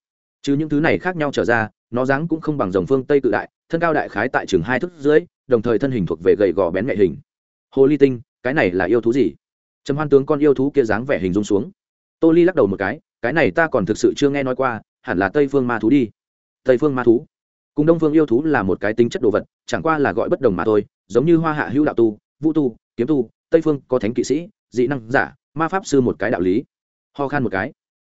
chứ những thứ này khác nhau trở ra, nó dáng cũng không bằng dòng phương tây cự đại, thân cao đại khái tại chừng hai thước dưới, đồng thời thân hình thuộc về gầy gò bén mẹ hình. Hồ ly tinh, cái này là yêu thú gì? Trầm hoan tướng con yêu thú kia dáng vẻ hình dung xuống. Tô ly lắc đầu một cái cái này ta còn thực sự chưa nghe nói qua, hẳn là tây phương ma thú đi. Tây phương ma thú? Cùng đông phương yêu thú là một cái tính chất đồ vật, chẳng qua là gọi bất đồng mà thôi, giống như hoa hạ hữu đạo tu, vũ tu, kiếm tu, tây phương có thánh kỵ sĩ, dị năng giả, ma pháp sư một cái đạo lý. Ho khan một cái.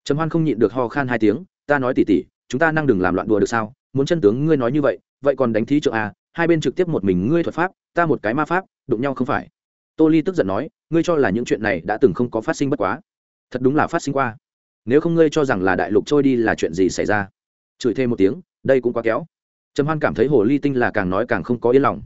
Trầm hoan không nhịn được ho khan hai tiếng ta nói tỉ tỉ, chúng ta năng đừng làm loạn đùa được sao? Muốn chân tướng ngươi nói như vậy vậy còn đánh thí trượng à? Hai bên trực tiếp một mình ngươi thuật pháp, ta một cái ma pháp, đụng nhau không phải. Tô ly tức giận nói, ngươi cho là những chuyện này đã từng không có phát sinh bất quá. Thật đúng là phát sinh qua. Nếu không ngươi cho rằng là đại lục trôi đi là chuyện gì xảy ra? Chửi thêm một tiếng, đây cũng quá kéo. Trầm hoan cảm thấy hồ ly tinh là càng nói càng không có yên lòng.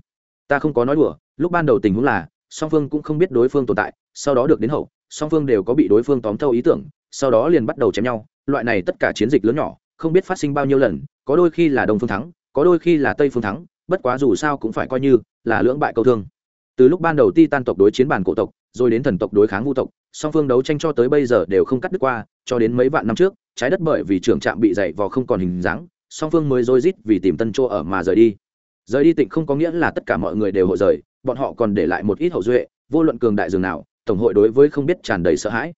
Ta không có nói đùa, lúc ban đầu tình huống là, song phương cũng không biết đối phương tồn tại, sau đó được đến hậu, song phương đều có bị đối phương tóm thâu ý tưởng, sau đó liền bắt đầu chém nhau loại này tất cả chiến dịch lớn nhỏ, không biết phát sinh bao nhiêu lần, có đôi khi là đông phương thắng, có đôi khi là tây phương thắng, bất quá dù sao cũng phải coi như là lưỡng bại câu thương. Từ lúc ban đầu ti tan tộc đối chiến bản cổ tộc, rồi đến thần tộc đối kháng vu tộc, song phương đấu tranh cho tới bây giờ đều không cắt đứt qua, cho đến mấy vạn năm trước, trái đất bởi vì trưởng trạm bị dày vò không còn hình dáng, song phương mới rối rít vì tìm tân chỗ ở mà rời đi. Rời đi tịnh không có nghĩa là tất cả mọi người đều hội rời, bọn họ còn để lại một ít hậu duệ, vô luận cường đại dường nào, tổng hội đối với không biết tràn đầy sợ hãi.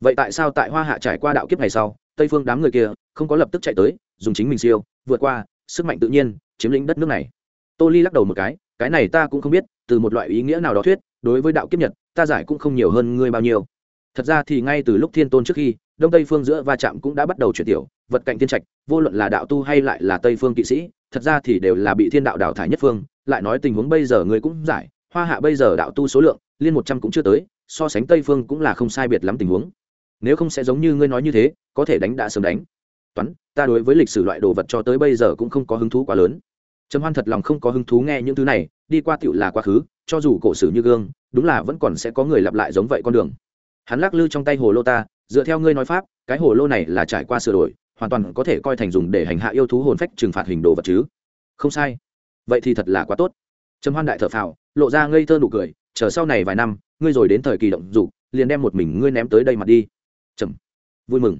Vậy tại sao tại hoa hạ trải qua đạo kiếp ngày sau tây phương đám người kia không có lập tức chạy tới, dùng chính mình siêu, vượt qua sức mạnh tự nhiên, chiếm lĩnh đất nước này. Tô ly lắc đầu một cái cái này ta cũng không biết, từ một loại ý nghĩa nào đó thuyết, đối với đạo kiếp nhật, ta giải cũng không nhiều hơn ngươi bao nhiêu. Thật ra thì ngay từ lúc thiên tôn trước khi, đông tây phương giữa va chạm cũng đã bắt đầu chuyển tiểu, vật cạnh thiên trạch, vô luận là đạo tu hay lại là tây phương kỵ sĩ, thật ra thì đều là bị thiên đạo đào thải nhất phương, lại nói tình huống bây giờ ngươi cũng giải, hoa hạ bây giờ đạo tu số lượng, liên một trăm cũng chưa tới, so sánh tây phương cũng là không sai biệt lắm tình huống nếu không sẽ giống như ngươi nói như thế, có thể đánh đã sớm đánh. Toán, ta đối với lịch sử loại đồ vật cho tới bây giờ cũng không có hứng thú quá lớn. Trầm hoan thật lòng không có hứng thú nghe những thứ này, đi qua tựu là quá khứ, cho dù cổ sử như gương, đúng là vẫn còn sẽ có người lặp lại giống vậy con đường. Hắn lắc lư trong tay hồ lô ta, dựa theo ngươi nói pháp, cái hồ lô này là trải qua sửa đổi, hoàn toàn có thể coi thành dùng để hành hạ yêu thú hồn phách trừng phạt hình đồ vật chứ. Không sai. Vậy thì thật là quá tốt. Trầm hoan đại thở phào, lộ ra ngây thơ nụ cười, chờ sau này vài năm, ngươi rồi đến thời kỳ động dục, liền đem một mình ngươi ném tới đây mặt đi trầm. Vui mừng.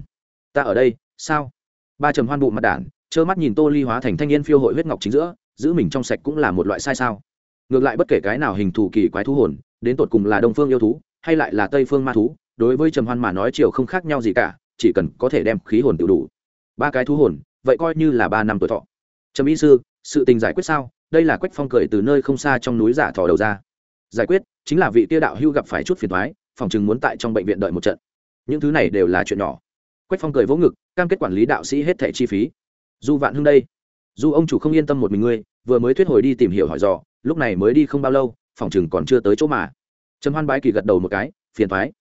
Ta ở đây, sao? Ba trầm hoan bụng mặt đản, trơ mắt nhìn tô ly hóa thành thanh niên phiêu hội huyết ngọc chính giữa, giữ mình trong sạch cũng là một loại sai sao? Ngược lại bất kể cái nào hình thù kỳ quái thú hồn, đến tột cùng là đông phương yêu thú, hay lại là tây phương ma thú, đối với trầm hoan mà nói chiều không khác nhau gì cả, chỉ cần có thể đem khí hồn tự đủ. Ba cái thú hồn, vậy coi như là ba năm tuổi thọ. Trầm y sư, sự tình giải quyết sao? Đây là quách phong cười từ nơi không xa trong núi giả thò đầu ra. Giải quyết, chính là vị tiêu đạo hưu gặp phải chút phiền thoái, phòng chừng muốn tại trong bệnh viện đợi một trận những thứ này đều là chuyện nhỏ. Quách phong cười vỗ ngực, cam kết quản lý đạo sĩ hết thẻ chi phí. Du vạn hưng đây, dù ông chủ không yên tâm một mình ngươi, vừa mới thuyết hồi đi tìm hiểu hỏi dò, lúc này mới đi không bao lâu, phòng chừng còn chưa tới chỗ mà. Trầm hoan bái kỳ gật đầu một cái, phiền thoái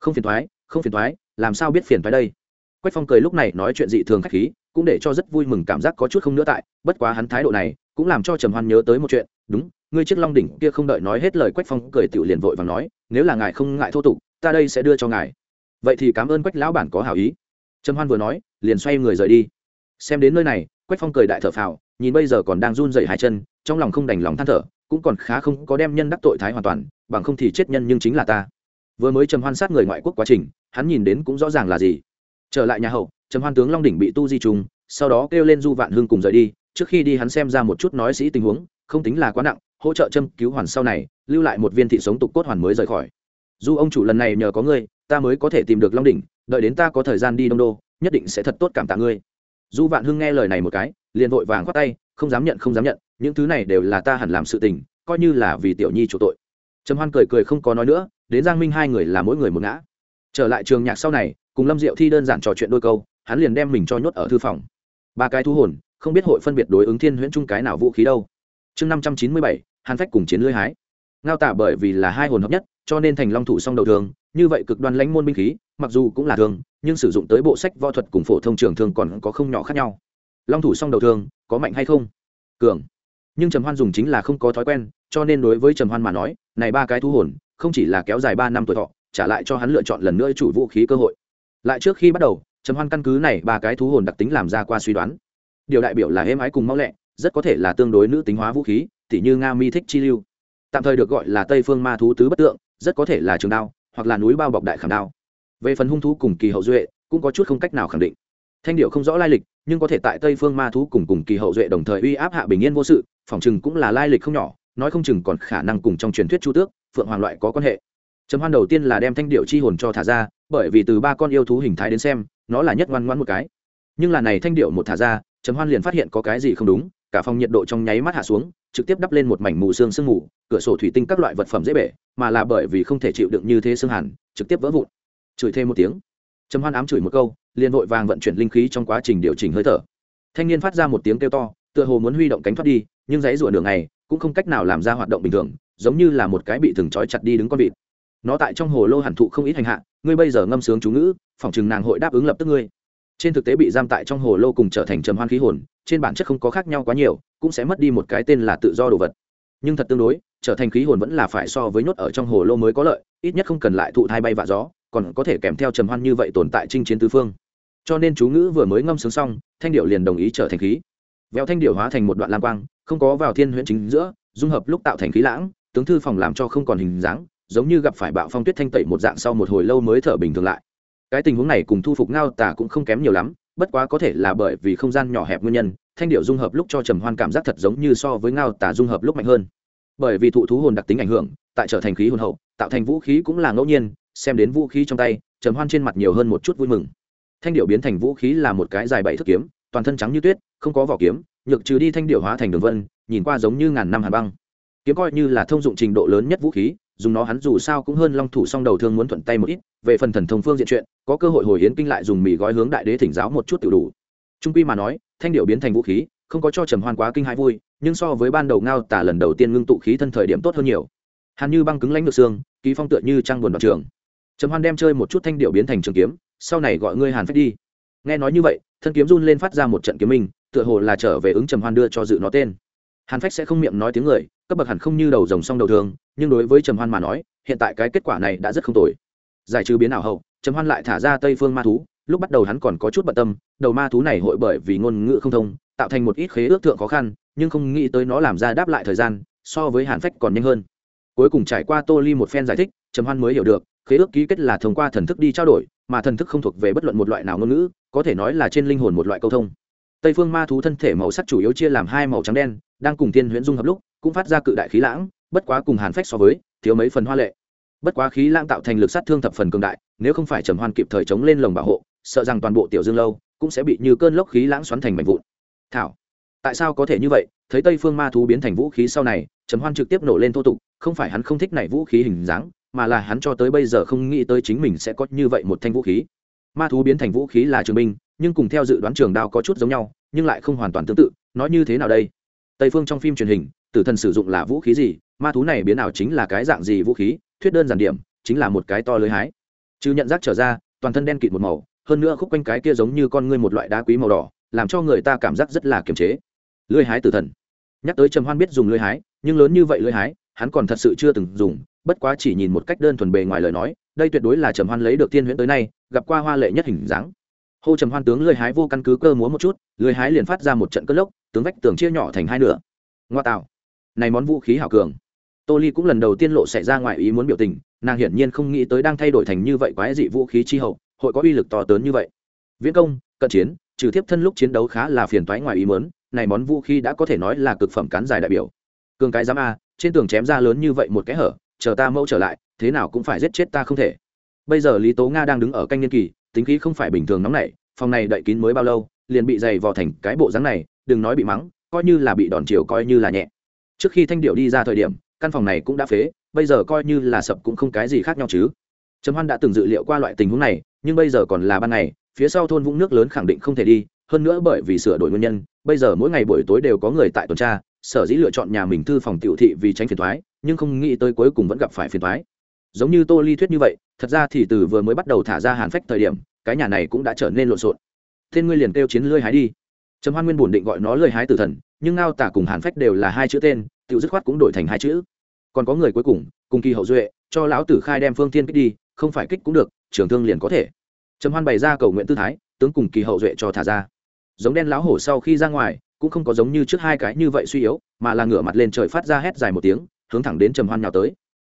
không phiền thoái không phiền thoái làm sao biết phiền thoái đây? Quách phong cười lúc này nói chuyện dị thường khách khí, cũng để cho rất vui mừng cảm giác có chút không nữa tại, bất quá hắn thái độ này cũng làm cho trầm hoan nhớ tới một chuyện, đúng, ngươi chiếc long đỉnh kia không đợi nói hết lời quách phong cười tiểu liền vội và nói, nếu là ngài không ngại thô tục, ta đây sẽ đưa cho ngài vậy thì cảm ơn quách lão bản có hảo ý. Trầm hoan vừa nói, liền xoay người rời đi. Xem đến nơi này, quách phong cười đại thở phào, nhìn bây giờ còn đang run dậy hai chân, trong lòng không đành lòng than thở, cũng còn khá không có đem nhân đắc tội thái hoàn toàn, bằng không thì chết nhân nhưng chính là ta. Vừa mới trầm hoan sát người ngoại quốc quá trình, hắn nhìn đến cũng rõ ràng là gì. Trở lại nhà hậu, trầm hoan tướng long đỉnh bị tu di trùng, sau đó kêu lên du vạn hưng cùng rời đi, trước khi đi hắn xem ra một chút nói sĩ tình huống, không tính là quá nặng, hỗ trợ châm cứu hoàn sau này, lưu lại một viên thị sống tục cốt hoàn mới rời khỏi. Dù ông chủ lần này nhờ có ngươi ta mới có thể tìm được long đỉnh, đợi đến ta có thời gian đi đông đô, nhất định sẽ thật tốt cảm tạ ngươi. Du vạn hưng nghe lời này một cái, liền vội vàng khoát tay, không dám nhận, không dám nhận, những thứ này đều là ta hẳn làm sự tình, coi như là vì tiểu nhi chủ tội. Trầm hoan cười cười không có nói nữa, đến giang minh hai người là mỗi người một ngã. Trở lại trường nhạc sau này, cùng lâm diệu thi đơn giản trò chuyện đôi câu, hắn liền đem mình cho nhốt ở thư phòng. Ba cái thu hồn, không biết hội phân biệt đối ứng thiên huyễn trung cái nào vũ khí đâu. Chương năm trăm chín mươi bảy, hàn phách cùng chiến lưới hái ngao tả bởi vì là hai hồn hợp nhất, cho nên thành long thủ song đầu thường, như vậy cực đoan lãnh môn binh khí, mặc dù cũng là thường, nhưng sử dụng tới bộ sách võ thuật cùng phổ thông trường thường còn có không nhỏ khác nhau. Long thủ song đầu thường, có mạnh hay không? Cường. Nhưng trầm hoan dùng chính là không có thói quen, cho nên đối với trầm hoan mà nói, này ba cái thu hồn, không chỉ là kéo dài ba năm tuổi thọ, trả lại cho hắn lựa chọn lần nữa chủ vũ khí cơ hội. Lại trước khi bắt đầu, trầm hoan căn cứ này ba cái thú hồn đặc tính làm ra qua suy đoán. Điều đại biểu là êm ái cùng mau lẹ, rất có thể là tương đối nữ tính hóa vũ khí, tỉ như nga mi thích chi lưu tạm thời được gọi là tây phương ma thú tứ bất tượng, rất có thể là trường đao, hoặc là núi bao bọc đại khảm đao. Về phần hung thú cùng kỳ hậu duệ, cũng có chút không cách nào khẳng định. Thanh điệu không rõ lai lịch, nhưng có thể tại tây phương ma thú cùng cùng kỳ hậu duệ đồng thời uy áp hạ bình yên vô sự phỏng chừng cũng là lai lịch không nhỏ, nói không chừng còn khả năng cùng trong truyền thuyết chu tước, phượng hoàng loại có quan hệ. Trầm hoan đầu tiên là đem thanh điệu chi hồn cho thả ra, bởi vì từ ba con yêu thú hình thái đến xem, nó là nhất ngoan ngoãn một cái. Nhưng là này thanh điệu một thả ra, trầm hoan liền phát hiện có cái gì không đúng, cả phòng nhiệt độ trong nháy mắt hạ xuống trực tiếp đắp lên một mảnh mù sương sương mù, cửa sổ thủy tinh các loại vật phẩm dễ bể, mà là bởi vì không thể chịu đựng như thế sương hàn trực tiếp vỡ vụn. Chửi thêm một tiếng. Trầm hoan ám chửi một câu, liền vội vàng vận chuyển linh khí trong quá trình điều chỉnh hơi thở. Thanh niên phát ra một tiếng kêu to, tựa hồ muốn huy động cánh thoát đi, nhưng dãy rủa đường này cũng không cách nào làm ra hoạt động bình thường, giống như là một cái bị thừng trói chặt đi đứng con vịt. Nó tại trong hồ lô hàn thụ không ít hành hạ, ngươi bây giờ ngâm sướng chú ngữ, phỏng chừng nàng hội đáp ứng lập tức ngươi. Trên thực tế bị giam tại trong hồ lô cùng trở thành trầm hoan khí hồn trên bản chất không có khác nhau quá nhiều, cũng sẽ mất đi một cái tên là tự do đồ vật. Nhưng thật tương đối, trở thành khí hồn vẫn là phải so với nhốt ở trong hồ lô mới có lợi, ít nhất không cần lại thụ thai bay vạ gió, còn có thể kèm theo trầm hoan như vậy tồn tại chinh chiến tứ phương. Cho nên chú ngữ vừa mới ngâm sướng xong, thanh điệu liền đồng ý trở thành khí. Véo thanh điệu hóa thành một đoạn lam quang, không có vào thiên huyễn chính giữa, dung hợp lúc tạo thành khí lãng, tướng thư phòng làm cho không còn hình dáng, giống như gặp phải bạo phong tuyết thanh tẩy một dạng sau một hồi lâu mới thở bình thường lại. Cái tình huống này cùng thu phục ngao tả cũng không kém nhiều lắm bất quá có thể là bởi vì không gian nhỏ hẹp nguyên nhân, thanh điệu dung hợp lúc cho trầm hoan cảm giác thật giống như so với ngao tả dung hợp lúc mạnh hơn. Bởi vì thụ thú hồn đặc tính ảnh hưởng, tại trở thành khí hồn hậu, tạo thành vũ khí cũng là ngẫu nhiên, xem đến vũ khí trong tay, trầm hoan trên mặt nhiều hơn một chút vui mừng. Thanh điệu biến thành vũ khí là một cái dài bảy thước kiếm, toàn thân trắng như tuyết, không có vỏ kiếm, nhược trừ đi thanh điệu hóa thành đường vân, nhìn qua giống như ngàn năm hàn băng. Kiếm coi như là thông dụng trình độ lớn nhất vũ khí dùng nó hắn dù sao cũng hơn long thủ song đầu thương muốn thuận tay một ít, về phần thần thông phương diện chuyện, có cơ hội hồi hiến kinh lại dùng mì gói hướng đại đế thỉnh giáo một chút tự đủ. Trung quy mà nói, thanh điệu biến thành vũ khí, không có cho trầm hoan quá kinh hãi vui, nhưng so với ban đầu ngao tả lần đầu tiên ngưng tụ khí thân thời điểm tốt hơn nhiều. Hàn như băng cứng lãnh ngược xương, ký phong tựa như trăng buồn vào trường. Trầm hoan đem chơi một chút thanh điệu biến thành trường kiếm, sau này gọi ngươi hàn phách đi. Nghe nói như vậy, thân kiếm run lên phát ra một trận kiếm minh, tựa hồ là trở về ứng trầm hoan đưa cho dự nó tên. Hàn phách sẽ không miệng nói tiếng người cấp bậc hẳn không như đầu rồng song đầu thường nhưng đối với trầm hoan mà nói, hiện tại cái kết quả này đã rất không tồi. Giải trừ biến ảo hậu, trầm hoan lại thả ra tây phương ma thú, lúc bắt đầu hắn còn có chút bận tâm, đầu ma thú này hội bởi vì ngôn ngữ không thông, tạo thành một ít khế ước thượng khó khăn, nhưng không nghĩ tới nó làm ra đáp lại thời gian, so với hàn phách còn nhanh hơn. Cuối cùng trải qua tô ly một phen giải thích, trầm hoan mới hiểu được, khế ước ký kết là thông qua thần thức đi trao đổi, mà thần thức không thuộc về bất luận một loại nào ngôn ngữ, có thể nói là trên linh hồn một loại câu thông. Tây phương ma thú thân thể màu sắc chủ yếu chia làm hai màu trắng đen, đang cùng tiên huyễn dung hợp lúc cũng phát ra cự đại khí lãng, bất quá cùng hàn phách so với, thiếu mấy phần hoa lệ. Bất quá khí lãng tạo thành lực sát thương thập phần cường đại, nếu không phải trầm hoan kịp thời chống lên lồng bảo hộ, sợ rằng toàn bộ tiểu dương lâu cũng sẽ bị như cơn lốc khí lãng xoắn thành mảnh vụn. Thảo, tại sao có thể như vậy? Thấy tây phương ma thú biến thành vũ khí sau này, trầm hoan trực tiếp nổ lên thô tục, không phải hắn không thích này vũ khí hình dáng, mà là hắn cho tới bây giờ không nghĩ tới chính mình sẽ có như vậy một thanh vũ khí. Ma thú biến thành vũ khí là trường binh, nhưng cùng theo dự đoán trường đao có chút giống nhau, nhưng lại không hoàn toàn tương tự, nói như thế nào đây? Tây phương trong phim truyền hình tử thần sử dụng là vũ khí gì, ma thú này biến nào chính là cái dạng gì vũ khí, thuyết đơn giản điểm, chính là một cái to lưới hái. Chứ nhận rác trở ra, toàn thân đen kịt một màu, hơn nữa khúc quanh cái kia giống như con ngươi một loại đá quý màu đỏ, làm cho người ta cảm giác rất là kiềm chế. Lưới hái tử thần. Nhắc tới trầm hoan biết dùng lưới hái, nhưng lớn như vậy lưới hái, hắn còn thật sự chưa từng dùng, bất quá chỉ nhìn một cách đơn thuần bề ngoài lời nói, đây tuyệt đối là trầm hoan lấy được tiên huyễn tới nay, gặp qua hoa lệ nhất hình dáng. Hô trầm hoan tướng lưới hái vô căn cứ cơ múa một chút, lưới hái liền phát ra một trận cất lốc, tướng vách tường chia nhỏ thành hai nửa. Ngoa tạo này món vũ khí hảo cường. Tô ly cũng lần đầu tiên lộ xảy ra ngoài ý muốn biểu tình, nàng hiển nhiên không nghĩ tới đang thay đổi thành như vậy quái dị vũ khí chi hậu, hội có uy lực to lớn như vậy. Viễn công, cận chiến, trừ tiếp thân lúc chiến đấu khá là phiền toái ngoài ý muốn, này món vũ khí đã có thể nói là cực phẩm cán dài đại biểu. Cường cái giám a, trên tường chém ra lớn như vậy một cái hở, chờ ta mẫu trở lại, thế nào cũng phải giết chết ta không thể. Bây giờ lý tố nga đang đứng ở canh niên kỳ, tính khí không phải bình thường nóng nảy, phòng này đậy kín mới bao lâu, liền bị dày vò thành cái bộ dáng này, đừng nói bị mắng, coi như là bị đòn chiều coi như là nhẹ trước khi thanh điệu đi ra thời điểm, căn phòng này cũng đã phế, bây giờ coi như là sập cũng không cái gì khác nhau chứ. Trầm hoan đã từng dự liệu qua loại tình huống này, nhưng bây giờ còn là ban ngày, phía sau thôn vũng nước lớn khẳng định không thể đi, hơn nữa bởi vì sửa đổi nguyên nhân, bây giờ mỗi ngày buổi tối đều có người tại tuần tra, sở dĩ lựa chọn nhà mình thư phòng tiểu thị vì tránh phiền thoái nhưng không nghĩ tới cuối cùng vẫn gặp phải phiền thoái giống như tô ly thuyết như vậy, thật ra thì từ vừa mới bắt đầu thả ra hàn phách thời điểm, cái nhà này cũng đã trở nên lộn xộn. Thiên ngươi liền kêu chiến lươi hái đi trầm hoan nguyên bổn định gọi nó lời hái tử thần, nhưng ngao tả cùng hàn phách đều là hai chữ tên, tiểu dứt khoát cũng đổi thành hai chữ. Còn có người cuối cùng cùng kỳ hậu duệ, cho lão tử khai đem phương thiên kích đi, không phải kích cũng được, trường thương liền có thể. Trầm hoan bày ra cầu nguyện tư thái, tướng cùng kỳ hậu duệ cho thả ra. Giống đen lão hổ sau khi ra ngoài, cũng không có giống như trước hai cái như vậy suy yếu, mà là ngửa mặt lên trời phát ra hét dài một tiếng, hướng thẳng đến trầm hoan nhào tới.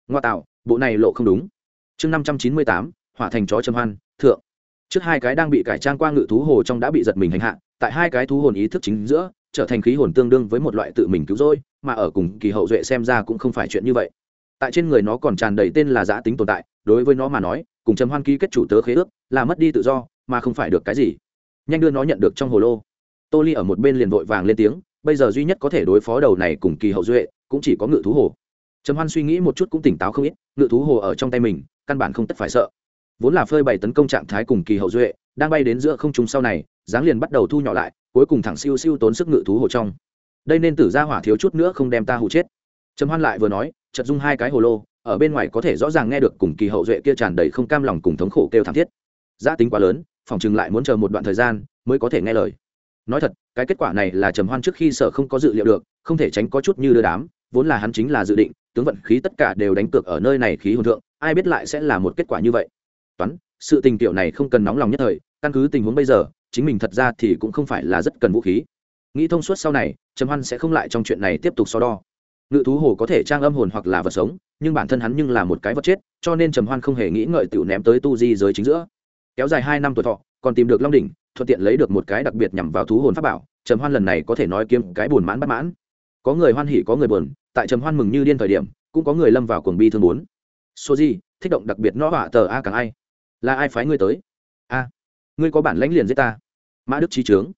Ngoa tạo, bộ này lộ không đúng. Chương năm trăm chín mươi tám, hỏa thành chó trầm hoan, thượng trước hai cái đang bị cải trang qua ngự thú hồ trong đã bị giật mình hành hạ, tại hai cái thú hồn ý thức chính giữa, trở thành khí hồn tương đương với một loại tự mình cứu rỗi, mà ở cùng kỳ hậu duệ xem ra cũng không phải chuyện như vậy. Tại trên người nó còn tràn đầy tên là giã tính tồn tại, đối với nó mà nói, cùng trầm hoan ký kết chủ tớ khế ước, là mất đi tự do, mà không phải được cái gì. Nhanh đưa nó nhận được trong hồ lô. Tô ly ở một bên liền vội vàng lên tiếng, bây giờ duy nhất có thể đối phó đầu này cùng kỳ hậu duệ, cũng chỉ có ngự thú hồ. Trầm hoan suy nghĩ một chút cũng tỉnh táo không ít, ngự thú hồ ở trong tay mình, căn bản không tất phải sợ vốn là phơi bày tấn công trạng thái cùng kỳ hậu duệ, đang bay đến giữa không trung sau này, dáng liền bắt đầu thu nhỏ lại, cuối cùng thẳng siêu siêu tốn sức ngự thú hồ trong. Đây nên tử ra hỏa thiếu chút nữa không đem ta hụ chết. Trầm hoan lại vừa nói chật dung hai cái hồ lô, ở bên ngoài có thể rõ ràng nghe được cùng kỳ hậu duệ kia tràn đầy không cam lòng cùng thống khổ kêu thảm thiết. Giá tính quá lớn, phòng chừng lại muốn chờ một đoạn thời gian mới có thể nghe lời. Nói thật, cái kết quả này là trầm hoan trước khi sợ không có dự liệu được, không thể tránh có chút như đưa đám, vốn là hắn chính là dự định, tướng vận khí tất cả đều đánh cược ở nơi này khí hồn thượng, ai biết lại sẽ là một kết quả như vậy toán, sự tình tiểu này không cần nóng lòng nhất thời, căn cứ tình huống bây giờ, chính mình thật ra thì cũng không phải là rất cần vũ khí. Nghĩ thông suốt sau này, trầm hoan sẽ không lại trong chuyện này tiếp tục so đo. Ngự thú hồ có thể trang âm hồn hoặc là vật sống, nhưng bản thân hắn nhưng là một cái vật chết, cho nên trầm hoan không hề nghĩ ngợi tiểu ném tới tu di giới chính giữa. Kéo dài hai năm tuổi thọ, còn tìm được long đỉnh, thuận tiện lấy được một cái đặc biệt nhằm vào thú hồn pháp bảo, trầm hoan lần này có thể nói kiếm cái buồn mãn bất mãn. Có người hoan hỉ, có người buồn, tại trầm hoan mừng như điên thời điểm, cũng có người lâm vào cuồng bi thương bốn số gì thích động đặc biệt nó hỏa tờ a càng ai? Là ai phái ngươi tới? A, ngươi có bản lãnh liền giết ta. Mã đức trí trướng.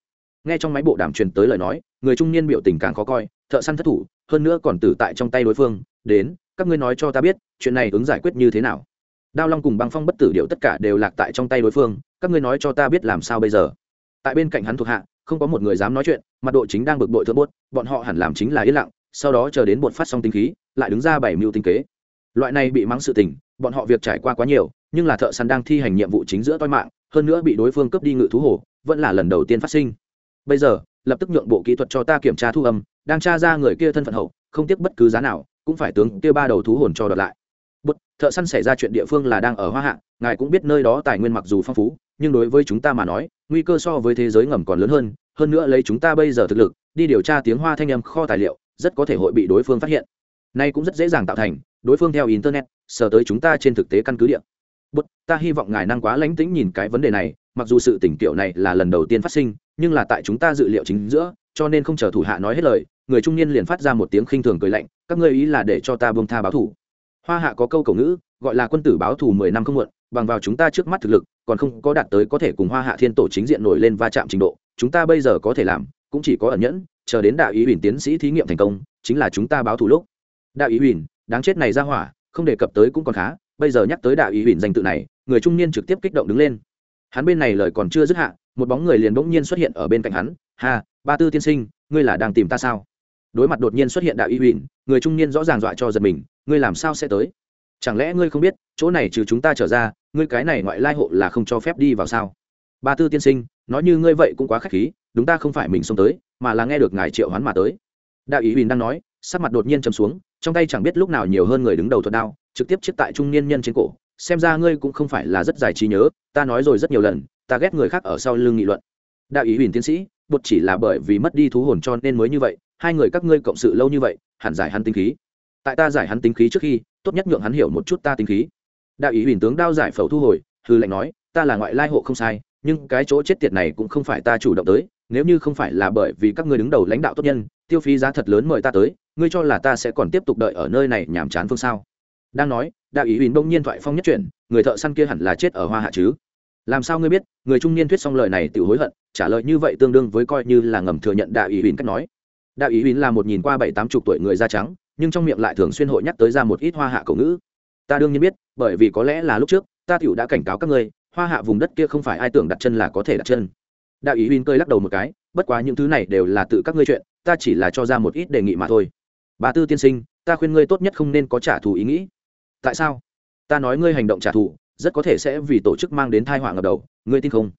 Nghe trong máy bộ đàm truyền tới lời nói, người trung niên biểu tình càng khó coi, thợ săn thất thủ, hơn nữa còn tử tại trong tay đối phương, đến, các ngươi nói cho ta biết, chuyện này ứng giải quyết như thế nào? Đao long cùng băng phong bất tử điệu tất cả đều lạc tại trong tay đối phương, các ngươi nói cho ta biết làm sao bây giờ? Tại bên cạnh hắn thuộc hạ, không có một người dám nói chuyện, mặt độ chính đang bực bội thượng bốt, bọn họ hẳn làm chính là yên lặng, sau đó chờ đến bột phát xong tinh khí, lại đứng ra bảy mưu tinh kế. Loại này bị mắng sự tình, bọn họ việc trải qua quá nhiều nhưng là thợ săn đang thi hành nhiệm vụ chính giữa toi mạng hơn nữa bị đối phương cướp đi ngự thú hổ, vẫn là lần đầu tiên phát sinh. Bây giờ lập tức nhượng bộ kỹ thuật cho ta kiểm tra thu âm đang tra ra người kia thân phận hậu không tiếc bất cứ giá nào cũng phải tướng kia ba đầu thú hồn cho đợt lại. Bút thợ săn xảy ra chuyện địa phương là đang ở hoa hạ ngài cũng biết nơi đó tài nguyên mặc dù phong phú nhưng đối với chúng ta mà nói nguy cơ so với thế giới ngầm còn lớn hơn hơn nữa lấy chúng ta bây giờ thực lực đi điều tra tiếng hoa thanh âm kho tài liệu rất có thể hội bị đối phương phát hiện. Nay cũng rất dễ dàng tạo thành đối phương theo internet sờ tới chúng ta trên thực tế căn cứ địa bút, ta hy vọng ngài năng quá lánh tĩnh nhìn cái vấn đề này, mặc dù sự tỉnh kiểu này là lần đầu tiên phát sinh, nhưng là tại chúng ta dự liệu chính giữa, cho nên không chờ thủ hạ nói hết lời, người trung niên liền phát ra một tiếng khinh thường cười lạnh, các ngươi ý là để cho ta bông tha báo thủ. Hoa hạ có câu cầu ngữ, gọi là quân tử báo thù mười năm không muộn, bằng vào chúng ta trước mắt thực lực, còn không có đạt tới có thể cùng hoa hạ thiên tổ chính diện nổi lên va chạm trình độ, chúng ta bây giờ có thể làm, cũng chỉ có ẩn nhẫn, chờ đến đạo ý huỳnh tiến sĩ thí nghiệm thành công, chính là chúng ta báo thù lúc. Đạo ý huỳnh đáng chết này ra hỏa, không đề cập tới cũng còn khá bây giờ nhắc tới đạo ý huỳnh danh tự này, người trung niên trực tiếp kích động đứng lên. Hắn bên này lời còn chưa dứt hạ, một bóng người liền bỗng nhiên xuất hiện ở bên cạnh hắn. Ha, ba tư tiên sinh, ngươi là đang tìm ta sao? Đối mặt đột nhiên xuất hiện đạo ý huỳnh người trung niên rõ ràng dọa cho giật mình, ngươi làm sao sẽ tới? Chẳng lẽ ngươi không biết, chỗ này trừ chúng ta trở ra, ngươi cái này ngoại lai hộ là không cho phép đi vào sao? Ba tư tiên sinh, nói như ngươi vậy cũng quá k h á c h khí, đúng ta không phải mình xông tới, mà là nghe được ngài triệu hoán mà tới. Đạo ý huỳnh đang nói, sắc mặt đột nhiên chấm xuống trong tay chẳng biết lúc nào nhiều hơn người đứng đầu thuật đao, trực tiếp chiếc tại trung niên nhân trên cổ. Xem ra ngươi cũng không phải là rất giải trí nhớ, ta nói rồi rất nhiều lần, ta ghét người khác ở sau lưng nghị luận. Đạo ý huỳnh tiến sĩ, bột chỉ là bởi vì mất đi thú hồn cho nên mới như vậy, hai người các ngươi cộng sự lâu như vậy, hẳn giải hắn tính khí. Tại ta giải hắn tính khí trước khi, tốt nhất nhượng hắn hiểu một chút ta tính khí. Đạo ý huỳnh tướng đao giải phẫu thu hồi, hư lệnh nói, ta là ngoại lai hộ không sai, nhưng cái chỗ chết tiệt này cũng không phải ta chủ động tới, nếu như không phải là bởi vì các ngươi đứng đầu lãnh đạo tốt nhân, tiêu phí giá thật lớn mời ta tới ngươi cho là ta sẽ còn tiếp tục đợi ở nơi này nhàm chán phương sao? Đang nói đạo ý huỳnh bỗng nhiên thoại phong nhất chuyển, người thợ săn kia hẳn là chết ở hoa hạ chứ? Làm sao ngươi biết, người trung niên thuyết xong lời này tự hối hận, trả lời như vậy tương đương với coi như là ngầm thừa nhận đạo ý huỳnh cách nói. Đạo ý huỳnh là một nhìn qua bảy tám chục tuổi người da trắng, nhưng trong miệng lại thường xuyên hội nhắc tới ra một ít hoa hạ cổ ngữ. Ta đương nhiên biết, bởi vì có lẽ là lúc trước, ta tiểu đã cảnh cáo các ngươi, hoa hạ vùng đất kia không phải ai tưởng đặt chân là có thể đặt chân. Đạo ý huỳnh cơi lắc đầu một cái, bất quá những thứ này đều là tự các ngươi chuyện, ta chỉ là cho ra một ít đề nghị mà thôi bà tư tiên sinh, ta khuyên ngươi tốt nhất không nên có trả thù ý nghĩ. Tại sao? Ta nói ngươi hành động trả thù, rất có thể sẽ vì tổ chức mang đến thai họa ngập đầu, ngươi tin không?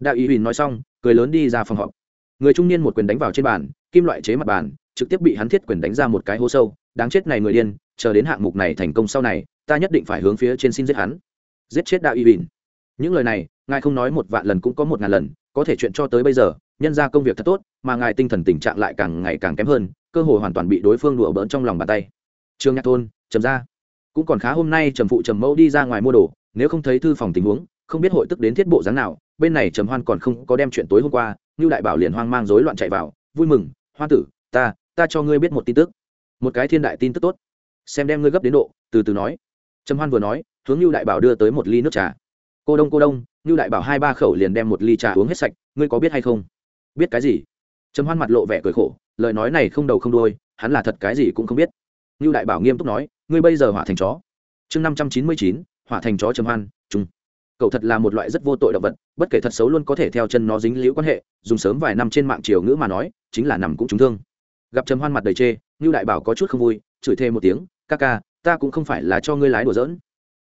Đạo ý huỳnh nói xong, cười lớn đi ra phòng họp. Người trung niên một quyền đánh vào trên bàn, kim loại chế mặt bàn, trực tiếp bị hắn thiết quyền đánh ra một cái hố sâu. Đáng chết này người điên, chờ đến hạng mục này thành công sau này, ta nhất định phải hướng phía trên xin giết hắn. Giết chết đạo y bỉn những lời này, ngài không nói một vạn lần cũng có một ngàn lần, có thể chuyện cho tới bây giờ, nhân ra công việc thật tốt, mà ngài tinh thần tình trạng lại càng ngày càng kém hơn cơ hội hoàn toàn bị đối phương đùa bỡn trong lòng bàn tay. Trương nhạc thôn trầm ra. Cũng còn khá hôm nay trầm phụ trầm mẫu đi ra ngoài mua đồ, nếu không thấy thư phòng tình huống, không biết hội tức đến thiết bộ dáng nào, bên này trầm hoan còn không có đem chuyện tối hôm qua như đại bảo liền hoang mang rối loạn chạy vào, vui mừng hoa tử, ta ta cho ngươi biết một tin tức. Một cái thiên đại tin tức tốt. Xem đem ngươi gấp đến độ, từ từ nói. Trầm hoan vừa nói, hướng lưu đại bảo đưa tới một ly nước trà. Cô đông cô đông lưu đại bảo hai ba khẩu liền đem một ly trà uống hết sạch, ngươi có biết hay không? Biết cái gì? Trầm hoan mặt lộ vẻ cười khổ lời nói này không đầu không đuôi, hắn là thật cái gì cũng không biết. Lưu đại bảo nghiêm túc nói, ngươi bây giờ hỏa thành chó. Chương năm trăm chín mươi chín, hỏa thành chó trầm hoan trung cậu thật là một loại rất vô tội động vật, bất kể thật xấu luôn có thể theo chân nó dính liễu quan hệ, dùng sớm vài năm trên mạng triều ngữ mà nói, chính là nằm cũng trúng thương. Gặp trầm hoan mặt đầy chê như đại bảo có chút không vui, chửi thêm một tiếng, ca ca, ta cũng không phải là cho ngươi lái đùa giỡn.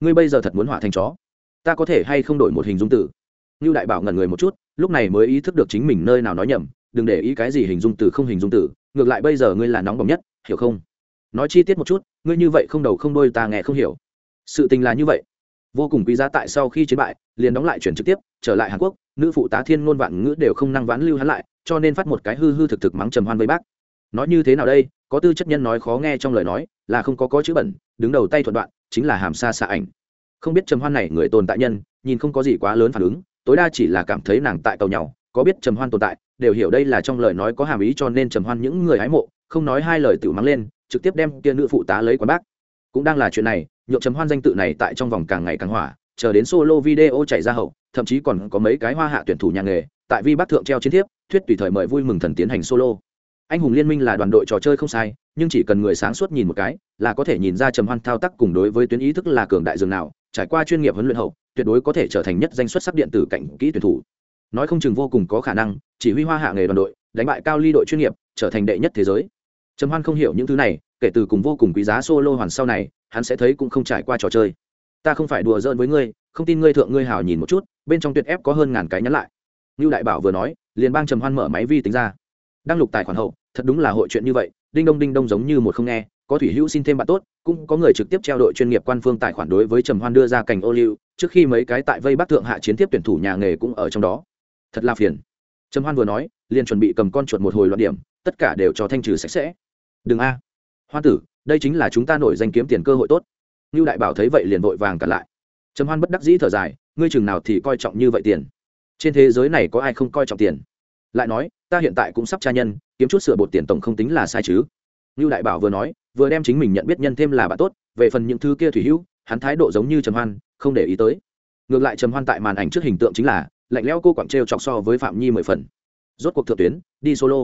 Ngươi bây giờ thật muốn hỏa thành chó. Ta có thể hay không đổi một hình dung tử? Như đại bảo ngẩn người một chút, lúc này mới ý thức được chính mình nơi nào nói nhầm đừng để ý cái gì hình dung từ không hình dung từ, ngược lại bây giờ ngươi là nóng bỏng nhất, hiểu không? Nói chi tiết một chút, ngươi như vậy không đầu không đôi ta nghe không hiểu. Sự tình là như vậy. Vô cùng quý giá tại sau khi chiến bại, liền đóng lại chuyển trực tiếp, trở lại hàn quốc, nữ phụ tá thiên ngôn vạn ngữ đều không năng vãn lưu hắn lại, cho nên phát một cái hư hư thực thực mắng trầm hoan với bác. Nói như thế nào đây? Có tư chất nhân nói khó nghe trong lời nói, là không có có chữ bẩn, đứng đầu tay thuận đoạn, chính là hàm xa xạ ảnh. Không biết trầm hoan này người tồn tại nhân, nhìn không có gì quá lớn phản ứng, tối đa chỉ là cảm thấy nàng tại tàu nhau, có biết trầm hoan tồn tại đều hiểu đây là trong lời nói có hàm ý cho nên trầm hoan những người hái mộ, không nói hai lời tự mắng lên, trực tiếp đem kia nữ phụ tá lấy quán bác. Cũng đang là chuyện này, nhượng trầm hoan danh tự này tại trong vòng càng ngày càng hỏa, chờ đến solo video chạy ra hậu, thậm chí còn có mấy cái hoa hạ tuyển thủ nhà nghề, tại vi bác thượng treo chiến thiếp, thuyết tùy thời mời vui mừng thần tiến hành solo. Anh hùng liên minh là đoàn đội trò chơi không sai, nhưng chỉ cần người sáng suốt nhìn một cái, là có thể nhìn ra trầm hoan thao tác cùng đối với tuyến ý thức là cường đại dường nào, trải qua chuyên nghiệp huấn luyện hậu, tuyệt đối có thể trở thành nhất danh xuất sắc điện tử cảnh kỹ tuyển thủ nói không chừng vô cùng có khả năng, chỉ huy hoa hạ nghề đoàn đội, đánh bại cao ly đội chuyên nghiệp, trở thành đệ nhất thế giới. Trầm hoan không hiểu những thứ này, kể từ cùng vô cùng quý giá solo hoàn sau này, hắn sẽ thấy cũng không trải qua trò chơi. Ta không phải đùa giỡn với ngươi, không tin ngươi thượng ngươi hào nhìn một chút, bên trong tuyệt ép có hơn ngàn cái nhắn lại. Như đại bảo vừa nói, liền bang trầm hoan mở máy vi tính ra. Đăng lục tài khoản hậu, thật đúng là hội chuyện như vậy, đinh đông đinh đông giống như một không nghe, có thủy hữu xin thêm bạn tốt, cũng có người trực tiếp treo đội chuyên nghiệp quan phương tài khoản đối với trầm hoan đưa ra cảnh ô liu, trước khi mấy cái tại vây bắc thượng hạ chiến tiếp tuyển thủ nhà nghề cũng ở trong đó thật là phiền. Trầm hoan vừa nói, liền chuẩn bị cầm con chuột một hồi loạn điểm, tất cả đều cho thanh trừ sạch sẽ. Đừng a. Hoa tử, đây chính là chúng ta nổi danh kiếm tiền cơ hội tốt. Như đại bảo thấy vậy liền vội vàng cản lại. Trầm hoan bất đắc dĩ thở dài, ngươi chừng nào thì coi trọng như vậy tiền. Trên thế giới này có ai không coi trọng tiền? Lại nói, ta hiện tại cũng sắp tra nhân, kiếm chút sửa bột tiền tổng không tính là sai chứ. Như đại bảo vừa nói, vừa đem chính mình nhận biết nhân thêm là bạn tốt, về phần những thứ kia thủy hữu, hắn thái độ giống như trầm hoan, không để ý tới. Ngược lại trầm hoan tại màn ảnh trước hình tượng chính là lạnh lẽo cô quảng trêu chọc so với phạm nhi mười phần. Rốt cuộc thượng tuyến, đi solo.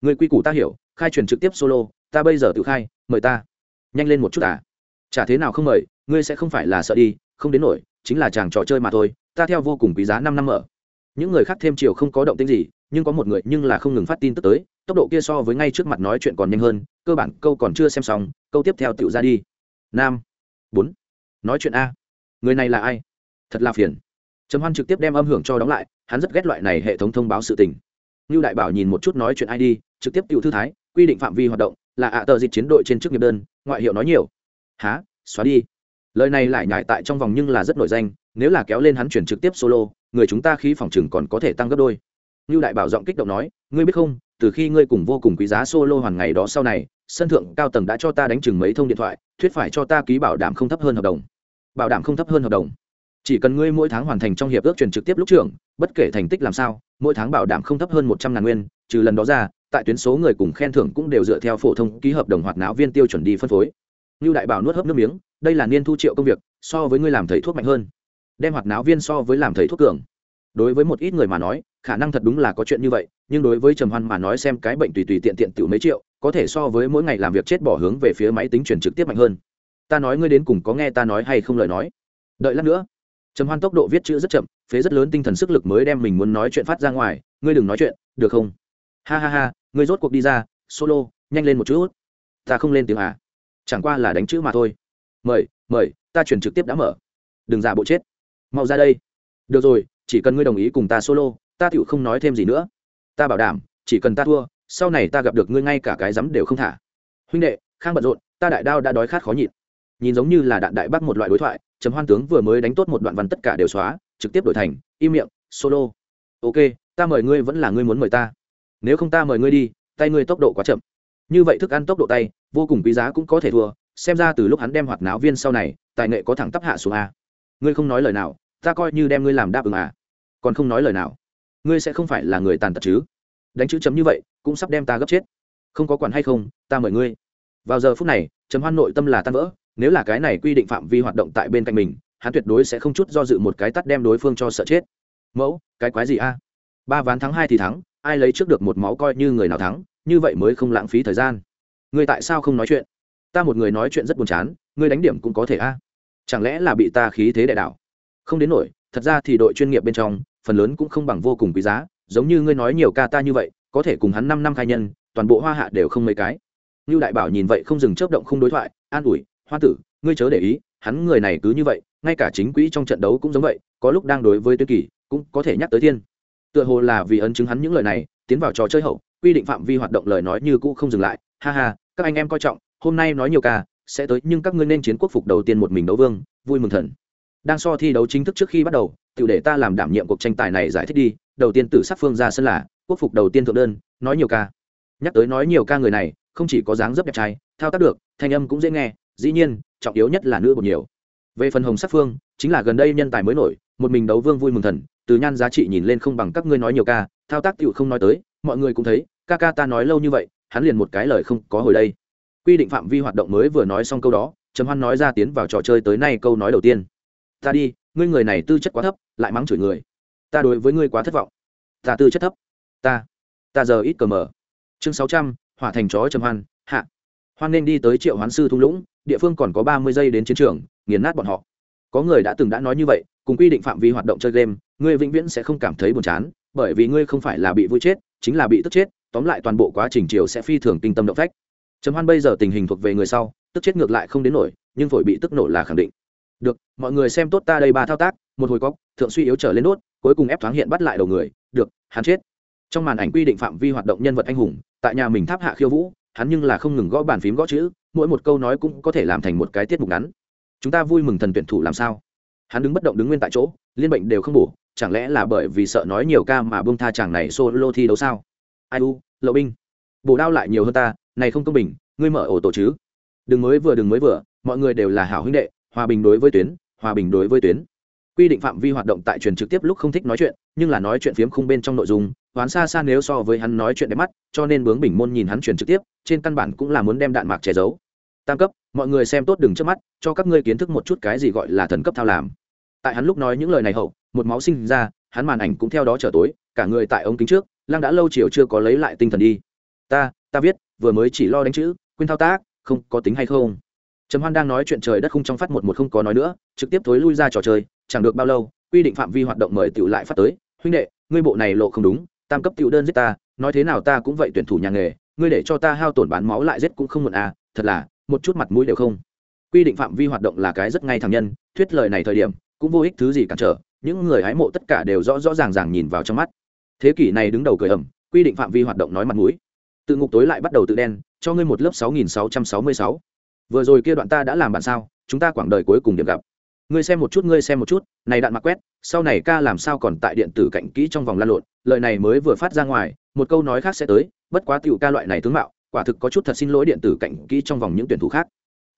Người quy củ ta hiểu, khai truyền trực tiếp solo, ta bây giờ tự khai, mời ta. Nhanh lên một chút à. Chả thế nào không mời, ngươi sẽ không phải là sợ đi, không đến nổi, chính là chàng trò chơi mà thôi, ta theo vô cùng quý giá năm năm ở. những người khác thêm chiều không có động tĩnh gì, nhưng có một người nhưng là không ngừng phát tin tức tới, tốc độ kia so với ngay trước mặt nói chuyện còn nhanh hơn, cơ bản câu còn chưa xem xong, câu tiếp theo tựu ra đi. Nam. Bốn. Nói chuyện a. Người này là ai? Thật là phiền trầm hoan trực tiếp đem âm hưởng cho đóng lại, hắn rất ghét loại này hệ thống thông báo sự tình. Như đại bảo nhìn một chút nói chuyện id trực tiếp tiểu thư thái, quy định phạm vi hoạt động, là ạ tờ dịch chiến đội trên chức nghiệp đơn, ngoại hiệu nói nhiều. Há xóa đi. Lời này lại nhải tại trong vòng nhưng là rất nổi danh, nếu là kéo lên hắn chuyển trực tiếp solo, người chúng ta khí phòng chừng còn có thể tăng gấp đôi. Như đại bảo giọng kích động nói, ngươi biết không, từ khi ngươi cùng vô cùng quý giá solo hoàn ngày đó sau này, sân thượng cao tầng đã cho ta đánh chừng mấy thông điện thoại, thuyết phải cho ta ký bảo đảm không thấp hơn hợp đồng. Bảo đảm không thấp hơn hợp đồng chỉ cần ngươi mỗi tháng hoàn thành trong hiệp ước truyền trực tiếp lúc trưởng, bất kể thành tích làm sao, mỗi tháng bảo đảm không thấp hơn một trăm ngàn nguyên, trừ lần đó ra, tại tuyến số người cùng khen thưởng cũng đều dựa theo phổ thông ký hợp đồng hoạt não viên tiêu chuẩn đi phân phối. Như đại bảo nuốt hớp nước miếng, đây là niên thu triệu công việc, so với ngươi làm thầy thuốc mạnh hơn. Đem hoạt não viên so với làm thầy thuốc cường. Đối với một ít người mà nói, khả năng thật đúng là có chuyện như vậy, nhưng đối với trầm hoan mà nói xem cái bệnh tùy tùy tiện tiện tiểu mấy triệu, có thể so với mỗi ngày làm việc chết bỏ hướng về phía máy tính truyền trực tiếp mạnh hơn. Ta nói ngươi đến cùng có nghe ta nói hay không lời nói. Đợi lát nữa trầm hoan tốc độ viết chữ rất chậm, phế rất lớn tinh thần sức lực mới đem mình muốn nói chuyện phát ra ngoài. Ngươi đừng nói chuyện, được không? Ha ha ha, ngươi rốt cuộc đi ra, solo, nhanh lên một chút. Ta không lên tiếng à? Chẳng qua là đánh chữ mà thôi. Mời mời, ta chuyển trực tiếp đã mở. Đừng giả bộ chết. Mau ra đây. Được rồi, chỉ cần ngươi đồng ý cùng ta solo, ta tựu không nói thêm gì nữa. Ta bảo đảm, chỉ cần ta thua, sau này ta gặp được ngươi ngay cả cái rắm đều không thả. Huynh đệ, khang bận rộn, ta đại đao đã đói khát khó nhịn. Nhìn giống như là đạn đại bác một loại đối thoại trầm hoan tướng vừa mới đánh tốt một đoạn văn tất cả đều xóa, trực tiếp đổi thành, im miệng, solo. Ok, ta mời ngươi vẫn là ngươi muốn mời ta. Nếu không ta mời ngươi đi, tay ngươi tốc độ quá chậm. Như vậy thức ăn tốc độ tay, vô cùng quý giá cũng có thể thua, xem ra từ lúc hắn đem hoạt náo viên sau này, tài nghệ có thẳng tắp hạ xuống a. Ngươi không nói lời nào, ta coi như đem ngươi làm đáp ứng à còn không nói lời nào, ngươi sẽ không phải là người tàn tật chứ? Đánh chữ chấm như vậy, cũng sắp đem ta gấp chết. Không có quản hay không, ta mời ngươi. Vào giờ phút này chấm hoan nội tâm là tan vỡ nếu là cái này quy định phạm vi hoạt động tại bên cạnh mình, hắn tuyệt đối sẽ không chút do dự một cái tắt đem đối phương cho sợ chết. Mẫu, cái quái gì a? Ba ván thắng, hai thì thắng, ai lấy trước được một máu coi như người nào thắng, như vậy mới không lãng phí thời gian. Ngươi tại sao không nói chuyện? Ta một người nói chuyện rất buồn chán, ngươi đánh điểm cũng có thể a. Chẳng lẽ là bị ta khí thế đại đạo? Không đến nổi, thật ra thì đội chuyên nghiệp bên trong, phần lớn cũng không bằng vô cùng quý giá, giống như ngươi nói nhiều ca ta như vậy, có thể cùng hắn năm năm khai nhân, toàn bộ hoa hạ đều không mấy cái. Như đại bảo nhìn vậy không dừng, chớp động không đối thoại, an ủi hoa tử, ngươi chớ để ý, hắn người này cứ như vậy, ngay cả chính quỹ trong trận đấu cũng giống vậy, có lúc đang đối với tuyến kỳ, cũng có thể nhắc tới thiên. Tựa hồ là vì ấn chứng hắn những lời này, tiến vào trò chơi hậu, quy định phạm vi hoạt động lời nói như cũ không dừng lại. Ha ha, các anh em coi trọng, hôm nay nói nhiều ca, sẽ tới, nhưng các ngươi nên chiến quốc phục đầu tiên một mình đấu vương, vui mừng thần. Đang so thi đấu chính thức trước khi bắt đầu tự để ta làm đảm nhiệm cuộc tranh tài này giải thích đi, đầu tiên từ sắc phương ra sân là, quốc phục đầu tiên thượng đơn, nói nhiều ca. Nhắc tới nói nhiều ca người này, không chỉ có dáng dấp đẹp trai, thao tác được, thanh âm cũng dễ nghe dĩ nhiên, trọng yếu nhất là nữ bột nhiều. Về phần hồng sắc phương, chính là gần đây nhân tài mới nổi, một mình đấu vương vui mừng thần, từ nhan giá trị nhìn lên không bằng các ngươi nói nhiều ca, thao tác tựu không nói tới, mọi người cũng thấy, ca ca ta nói lâu như vậy, hắn liền một cái lời không có hồi đây. Quy định phạm vi hoạt động mới vừa nói xong câu đó, trầm hoan nói ra tiến vào trò chơi tới nay câu nói đầu tiên. Ta đi, ngươi người này tư chất quá thấp, lại mắng chửi người. Ta đối với ngươi quá thất vọng. Ta tư chất thấp. Ta ta giờ ít cờ mờ. Chương sáu trăm, hỏa thành chó trầm hoan, hạ. Hoan nên đi tới triệu hoán sư thung lũng địa phương còn có ba mươi giây đến chiến trường, nghiền nát bọn họ. Có người đã từng đã nói như vậy, cùng quy định phạm vi hoạt động chơi game, ngươi vĩnh viễn sẽ không cảm thấy buồn chán, bởi vì ngươi không phải là bị vui chết, chính là bị tức chết, tóm lại toàn bộ quá trình chiều sẽ phi thường kinh tâm động phách. Trầm hoan bây giờ tình hình thuộc về người sau, tức chết ngược lại không đến nổi, nhưng phổi bị tức nổ là khẳng định. Được, mọi người xem tốt ta đây ba thao tác, một hồi cóc thượng suy yếu trở lên đốt, cuối cùng ép thoáng hiện bắt lại đầu người, được, hắn chết. Trong màn ảnh quy định phạm vi hoạt động nhân vật anh hùng, tại nhà mình tháp hạ khiêu vũ hắn nhưng là không ngừng gõ bàn phím gõ chữ, mỗi một câu nói cũng có thể làm thành một cái tiết mục ngắn. Chúng ta vui mừng thần tuyển thủ làm sao? Hắn đứng bất động đứng nguyên tại chỗ, liên bệnh đều không bổ, chẳng lẽ là bởi vì sợ nói nhiều ca mà bông tha chàng này solo thi đấu sao? Ai u, lộ binh. Bổ đao lại nhiều hơn ta, này không công bình, ngươi mở ổ tổ chứ? Đừng mới vừa, đừng mới vừa, mọi người đều là hảo huynh đệ, hòa bình đối với tuyến, hòa bình đối với tuyến. Quy định phạm vi hoạt động tại truyền trực tiếp lúc không thích nói chuyện, nhưng là nói chuyện phiếm không bên trong nội dung hoán xa xa nếu so với hắn nói chuyện đẹp mắt, cho nên bướng bình môn nhìn hắn truyền trực tiếp, trên căn bản cũng là muốn đem đạn mạc che giấu. Tam cấp, mọi người xem tốt đừng trước mắt, cho các ngươi kiến thức một chút cái gì gọi là thần cấp thao làm. Tại hắn lúc nói những lời này hậu, một máu sinh ra, hắn màn ảnh cũng theo đó trở tối, cả người tại ống kính trước, lăng đã lâu chiều chưa có lấy lại tinh thần đi. Ta ta viết, vừa mới chỉ lo đánh chữ, quên thao tác, không có tính hay không? Trầm hoan đang nói chuyện trời đất không trong phát một một không có nói nữa, trực tiếp thối lui ra trò chơi, chẳng được bao lâu, quy định phạm vi hoạt động mời tựu lại phát tới, huynh đệ, ngươi bộ này lộ không đúng tam cấp tiểu đơn giết ta, nói thế nào ta cũng vậy tuyển thủ nhà nghề, ngươi để cho ta hao tổn bán máu lại giết cũng không muộn à thật là, một chút mặt mũi đều không. Quy định phạm vi hoạt động là cái rất ngay thẳng nhân, thuyết lời này thời điểm, cũng vô ích thứ gì cản trở, những người hái mộ tất cả đều rõ rõ ràng ràng nhìn vào trong mắt. Thế kỷ này đứng đầu cười ẩm quy định phạm vi hoạt động nói mặt mũi. Tự ngục tối lại bắt đầu tự đen, cho ngươi một lớp sáu nghìn sáu trăm sáu mươi sáu. Vừa rồi kia đoạn ta đã làm bạn sao, chúng ta quảng đời cuối cùng điểm gặp ngươi xem một chút, ngươi xem một chút, này đạn mặc quét, sau này ca làm sao còn tại điện tử cạnh kỹ trong vòng lan lộn, lời này mới vừa phát ra ngoài, một câu nói khác sẽ tới, bất quá tiểu ca loại này tướng mạo, quả thực có chút thật xin lỗi điện tử cạnh kỹ trong vòng những tuyển thủ khác.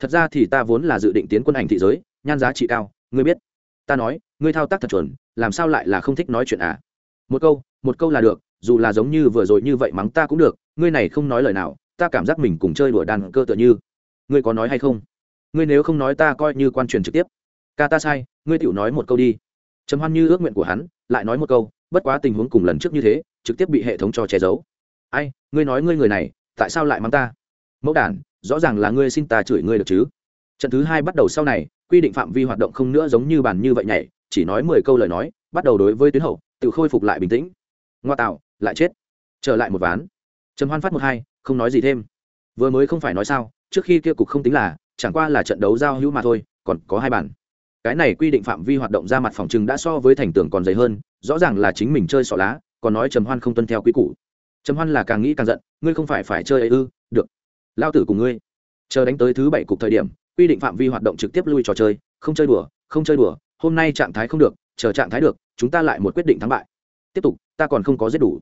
Thật ra thì ta vốn là dự định tiến quân ảnh thị giới, nhan giá trị cao, ngươi biết. Ta nói, ngươi thao tác thật chuẩn, làm sao lại là không thích nói chuyện à? Một câu một câu là được, dù là giống như vừa rồi như vậy mắng ta cũng được, ngươi này không nói lời nào, ta cảm giác mình cùng chơi đùa đàn cơ tựa như. Ngươi có nói hay không? Ngươi nếu không nói ta coi như quan truyền trực tiếp ca ta sai, ngươi tiểu nói một câu đi. Trầm hoan như ước nguyện của hắn, lại nói một câu, bất quá tình huống cùng lần trước như thế, trực tiếp bị hệ thống cho che giấu. Ai, ngươi nói ngươi người này, tại sao lại mắng ta? Mẫu đản, rõ ràng là ngươi xin ta chửi ngươi được chứ? Trận thứ hai bắt đầu sau này, quy định phạm vi hoạt động không nữa giống như bản như vậy nhảy, chỉ nói mười câu lời nói, bắt đầu đối với tuyến hậu, tự khôi phục lại bình tĩnh. Ngoa tạo, lại chết. Trở lại một ván. Trầm hoan phát một hai, không nói gì thêm. Vừa mới không phải nói sao, trước khi kia cục không tính là, chẳng qua là trận đấu giao hữu mà thôi, còn có hai bản cái này quy định phạm vi hoạt động ra mặt phòng trừng đã so với thành tưởng còn dày hơn, rõ ràng là chính mình chơi xỏ lá, còn nói trầm hoan không tuân theo quy củ. Trầm hoan là càng nghĩ càng giận, ngươi không phải phải chơi ấy ư? Được. Lao tử cùng ngươi. Chờ đánh tới thứ bảy cục thời điểm, quy định phạm vi hoạt động trực tiếp lui trò chơi, không chơi đùa, không chơi đùa, hôm nay trạng thái không được, chờ trạng thái được, chúng ta lại một quyết định thắng bại. Tiếp tục, ta còn không có giết đủ.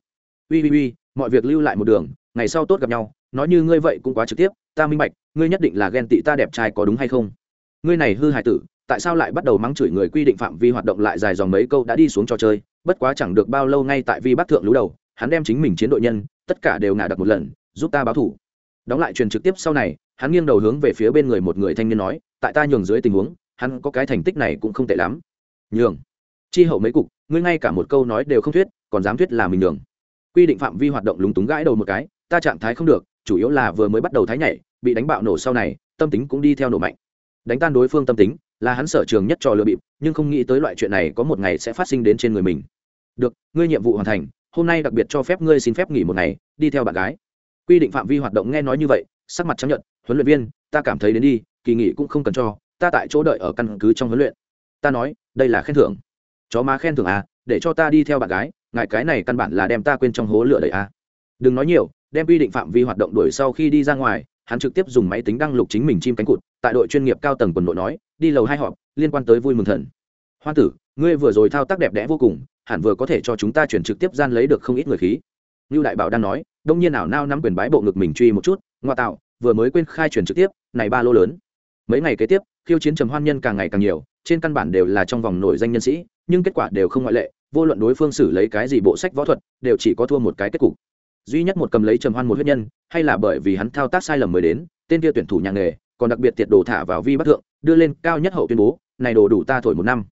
Ui ui ui mọi việc lưu lại một đường, ngày sau tốt gặp nhau, nói như ngươi vậy cũng quá trực tiếp, ta minh bạch, ngươi nhất định là ghen tị ta đẹp trai có đúng hay không? Ngươi này hư hại tử, tại sao lại bắt đầu mắng chửi người quy định phạm vi hoạt động lại dài dòng mấy câu đã đi xuống trò chơi, bất quá chẳng được bao lâu ngay tại vi bắc thượng lũ đầu, hắn đem chính mình chiến đội nhân, tất cả đều ngả đặt một lần, giúp ta báo thủ. Đóng lại truyền trực tiếp sau này, hắn nghiêng đầu hướng về phía bên người một người thanh niên nói, tại ta nhường dưới tình huống, hắn có cái thành tích này cũng không tệ lắm. Nhường. Chi hậu mấy cục, ngươi ngay cả một câu nói đều không thuyết, còn dám thuyết là mình nhường. Quy định phạm vi hoạt động lúng túng gãi đầu một cái, ta trạng thái không được, chủ yếu là vừa mới bắt đầu thái nhảy, bị đánh bạo nổ sau này, tâm tính cũng đi theo nổ mạnh đánh tan đối phương tâm tính, là hắn sở trường nhất trò lừa bịp, nhưng không nghĩ tới loại chuyện này có một ngày sẽ phát sinh đến trên người mình. Được, ngươi nhiệm vụ hoàn thành, hôm nay đặc biệt cho phép ngươi xin phép nghỉ một ngày, đi theo bạn gái. Quy định phạm vi hoạt động nghe nói như vậy, sắc mặt chấp nhận huấn luyện viên, ta cảm thấy đến đi, kỳ nghỉ cũng không cần cho, ta tại chỗ đợi ở căn cứ trong huấn luyện. Ta nói, đây là khen thưởng. Chó má khen thưởng à để cho ta đi theo bạn gái ngại cái này căn bản là đem ta quên trong hố lửa đầy à. Đừng nói nhiều, đem quy định phạm vi hoạt động đuổi sau khi đi ra ngoài, hắn trực tiếp dùng máy tính đăng lục chính mình chim cánh cụt tại đội chuyên nghiệp cao tầng quần đội nói, đi lầu hai họp, liên quan tới vui mừng thần. Hoa tử, ngươi vừa rồi thao tác đẹp đẽ vô cùng, hẳn vừa có thể cho chúng ta chuyển trực tiếp gian lấy được không ít người khí. Như đại bảo đang nói, đông nhiên nào nao nắm quyền bái bộ ngực mình truy một chút, ngoa tạo, vừa mới quên khai chuyển trực tiếp, này ba lô lớn. Mấy ngày kế tiếp, khiêu chiến trầm hoan nhân càng ngày càng nhiều, trên căn bản đều là trong vòng nổi danh nhân sĩ, nhưng kết quả đều không ngoại lệ, vô luận đối phương xử lấy cái gì bộ sách võ thuật, đều chỉ có thua một cái kết cục. Duy nhất một cầm lấy trầm hoan một huyết nhân, hay là bởi vì hắn thao tác sai lầm mới đến, tên kia tuyển thủ nhà nghề còn đặc biệt tiệt đồ thả vào vi bắt thượng, đưa lên cao nhất hậu tuyên bố, này đồ đủ ta thổi một năm.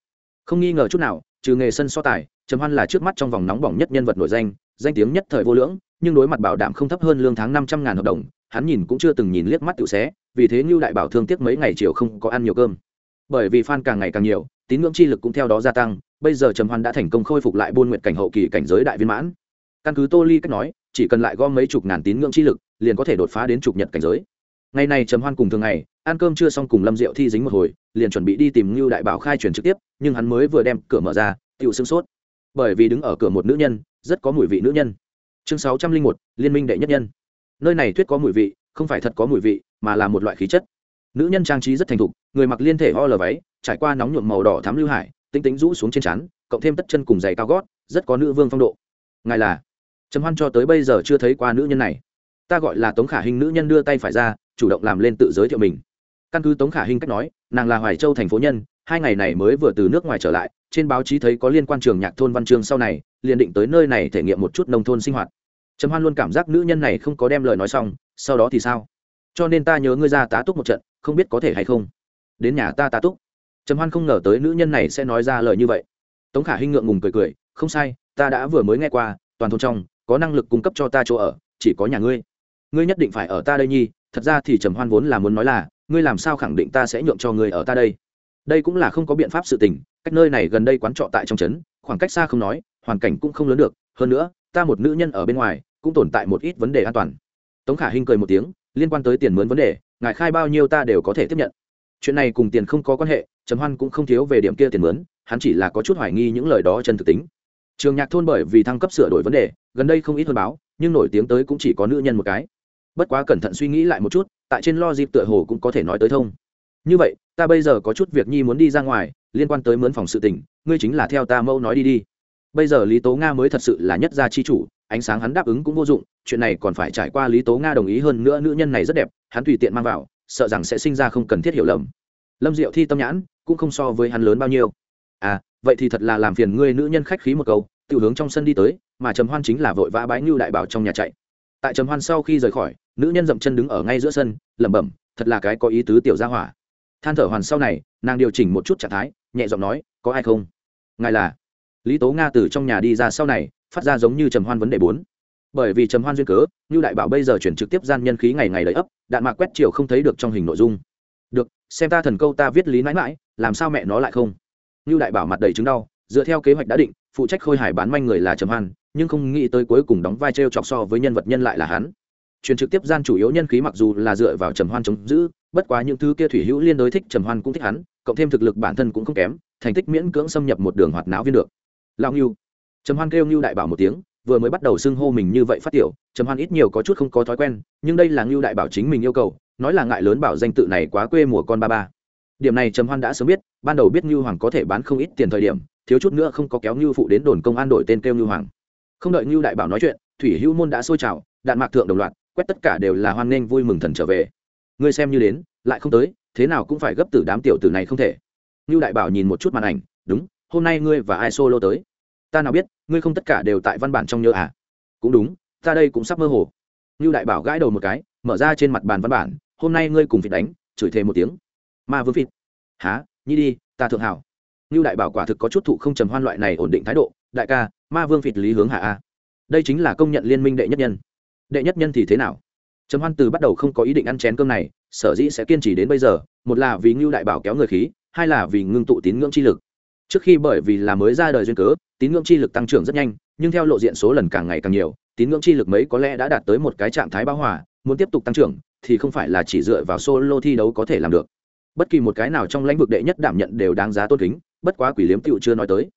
Không nghi ngờ chút nào, trừ nghề sân so tài, trầm hoan là trước mắt trong vòng nóng bỏng nhất nhân vật nổi danh danh tiếng nhất thời vô lưỡng, nhưng đối mặt bảo đảm không thấp hơn lương tháng năm trăm ngàn hợp đồng, hắn nhìn cũng chưa từng nhìn liếc mắt tự xé, vì thế như đại bảo thương tiếc mấy ngày chiều không có ăn nhiều cơm. Bởi vì fan càng ngày càng nhiều, tín ngưỡng chi lực cũng theo đó gia tăng, bây giờ trầm hoan đã thành công khôi phục lại buôn nguyện cảnh hậu kỳ cảnh giới đại viên mãn. Căn cứ tô ly cách nói, chỉ cần lại gom mấy chục ngàn tín ngưỡng chi lực, liền có thể đột phá đến chục nhật cảnh giới ngày này trầm hoan cùng thường ngày, ăn cơm chưa xong cùng lâm diệu thi dính một hồi, liền chuẩn bị đi tìm ngưu đại bảo khai chuyển trực tiếp, nhưng hắn mới vừa đem cửa mở ra tựu sưng sốt. Bởi vì đứng ở cửa một nữ nhân, rất có mùi vị nữ nhân. Chương sáu trăm linh một, liên minh đệ nhất nhân. Nơi này thuyết có mùi vị, không phải thật có mùi vị, mà là một loại khí chất. Nữ nhân trang trí rất thành thục, người mặc liên thể ho lờ váy, trải qua nóng nhuộm màu đỏ thám lưu hải, tinh tính rũ xuống trên trán, cộng thêm tất chân cùng giày cao gót, rất có nữ vương phong độ. Ngài là? Trầm hoan cho tới bây giờ chưa thấy qua nữ nhân này. Ta gọi là tống khả hình, nữ nhân đưa tay phải ra chủ động làm lên tự giới thiệu mình. Căn cứ tống khả Hinh cách nói, nàng là hoài châu thành phố nhân, hai ngày này mới vừa từ nước ngoài trở lại, trên báo chí thấy có liên quan trường nhạc thôn văn chương sau này, liền định tới nơi này thể nghiệm một chút nông thôn sinh hoạt. Trầm hoan luôn cảm giác nữ nhân này không có đem lời nói xong, sau đó thì sao? Cho nên ta nhớ ngươi ra tá túc một trận, không biết có thể hay không? Đến nhà ta tá túc. Trầm hoan không ngờ tới nữ nhân này sẽ nói ra lời như vậy. Tống khả hinh ngượng ngùng cười cười, không sai, ta đã vừa mới nghe qua, toàn thôn trong, có năng lực cung cấp cho ta chỗ ở, chỉ có nhà ngươi. Ngươi nhất định phải ở ta đây nhi thật ra thì trầm hoan vốn là muốn nói là, ngươi làm sao khẳng định ta sẽ nhượng cho ngươi ở ta đây? Đây cũng là không có biện pháp sự tình, cách nơi này gần đây quán trọ tại trong trấn, khoảng cách xa không nói, hoàn cảnh cũng không lớn được. Hơn nữa, ta một nữ nhân ở bên ngoài, cũng tồn tại một ít vấn đề an toàn. Tống khả hinh cười một tiếng, liên quan tới tiền mướn vấn đề, ngài khai bao nhiêu ta đều có thể tiếp nhận. Chuyện này cùng tiền không có quan hệ, trầm hoan cũng không thiếu về điểm kia tiền mướn, hắn chỉ là có chút hoài nghi những lời đó chân thực tính. Trường nhạc thôn bởi vì thăng cấp sửa đổi vấn đề, gần đây không ít hơn báo, nhưng nổi tiếng tới cũng chỉ có nữ nhân một cái bất quá cẩn thận suy nghĩ lại một chút, tại trên lo dịp tựa hồ cũng có thể nói tới thông. Như vậy, ta bây giờ có chút việc nhi muốn đi ra ngoài, liên quan tới mướn phòng sự tình, ngươi chính là theo ta mẫu nói đi đi. Bây giờ lý tố nga mới thật sự là nhất gia chi chủ, ánh sáng hắn đáp ứng cũng vô dụng, chuyện này còn phải trải qua lý tố nga đồng ý hơn nữa nữ nhân này rất đẹp, hắn tùy tiện mang vào, sợ rằng sẽ sinh ra không cần thiết hiểu lầm. Lâm diệu thi tâm nhãn, cũng không so với hắn lớn bao nhiêu. À vậy thì thật là làm phiền ngươi nữ nhân khách khí một câu tự hướng trong sân đi tới, mà trầm hoan chính là vội vã bái ngưu đại bảo trong nhà chạy tại trầm hoan sau khi rời khỏi, nữ nhân dậm chân đứng ở ngay giữa sân, lẩm bẩm, thật là cái có ý tứ tiểu gia hỏa. Than thở hoàn sau này, nàng điều chỉnh một chút trạng thái, nhẹ giọng nói, có ai không? Ngài là? Lý tố nga từ trong nhà đi ra sau này, phát ra giống như trầm hoan vấn đề bốn. Bởi vì trầm hoan duyên cớ như đại bảo bây giờ chuyển trực tiếp gian nhân khí ngày ngày đầy ấp, đạn mạc quét chiều không thấy được trong hình nội dung. Được, xem ta thần câu ta viết lý mãi mãi, làm sao mẹ nó lại không? Như đại bảo mặt đầy chứng đau, dựa theo kế hoạch đã định, phụ trách khôi hải bán manh người là trầm hoan nhưng không nghĩ tới cuối cùng đóng vai t chọc so với nhân vật nhân lại là hắn. Truyền trực tiếp gian chủ yếu nhân khí mặc dù là dựa vào trầm hoan chống giữ, bất quá những thứ kia thủy hữu liên đối thích trầm hoan cũng thích hắn, cộng thêm thực lực bản thân cũng không kém, thành tích miễn cưỡng xâm nhập một đường hoạt não viên được. Lao ngưu. Trầm hoan kêu ngưu đại bảo một tiếng, vừa mới bắt đầu xưng hô mình như vậy phát tiểu, trầm hoan ít nhiều có chút không có thói quen, nhưng đây là ngưu đại bảo chính mình yêu cầu, nói là ngại lớn bảo danh tự này quá quê mùa con ba ba. Điểm này trầm hoan đã sớm biết, ban đầu biết ngưu hoàng có thể bán không ít tiền thời điểm, thiếu chút nữa không có kéo ngưu phụ đến đồn công an đổi tên kêu ngưu hoàng không đợi ngưu đại bảo nói chuyện, thủy hữu môn đã sôi trào, đạn mạc thượng đồng loạt, quét tất cả đều là hoan nghênh vui mừng thần trở về. Ngươi xem như đến, lại không tới, thế nào cũng phải gấp từ đám tiểu tử này không thể. Ngưu đại bảo nhìn một chút màn ảnh, đúng, hôm nay ngươi và ai solo tới? Ta nào biết, ngươi không tất cả đều tại văn bản trong nhớ à? Cũng đúng, ta đây cũng sắp mơ hồ. Ngưu đại bảo gãi đầu một cái, mở ra trên mặt bàn văn bản, hôm nay ngươi cùng vịt đánh, chửi thề một tiếng. Ma vương vịt há nhi đi, ta thượng hảo. Ngưu đại bảo quả thực có chút thụ không trầm hoan loại này ổn định thái độ, đại ca ma vương phịt lý hướng hạ a. Đây chính là công nhận liên minh đệ nhất nhân. Đệ nhất nhân thì thế nào? Trầm hoan từ bắt đầu không có ý định ăn chén cơm này, sở dĩ sẽ kiên trì đến bây giờ, một là vì ngưu đại bảo kéo người khí, hai là vì ngưng tụ tín ngưỡng chi lực. Trước khi bởi vì là mới ra đời duyên cớ, tín ngưỡng chi lực tăng trưởng rất nhanh, nhưng theo lộ diện số lần càng ngày càng nhiều, tín ngưỡng chi lực mấy có lẽ đã đạt tới một cái trạng thái bão hòa, muốn tiếp tục tăng trưởng thì không phải là chỉ dựa vào solo thi đấu có thể làm được. Bất kỳ một cái nào trong lĩnh vực đệ nhất đảm nhận đều đáng giá tôn kính, bất quá quỷ liếm tựu chưa nói tới.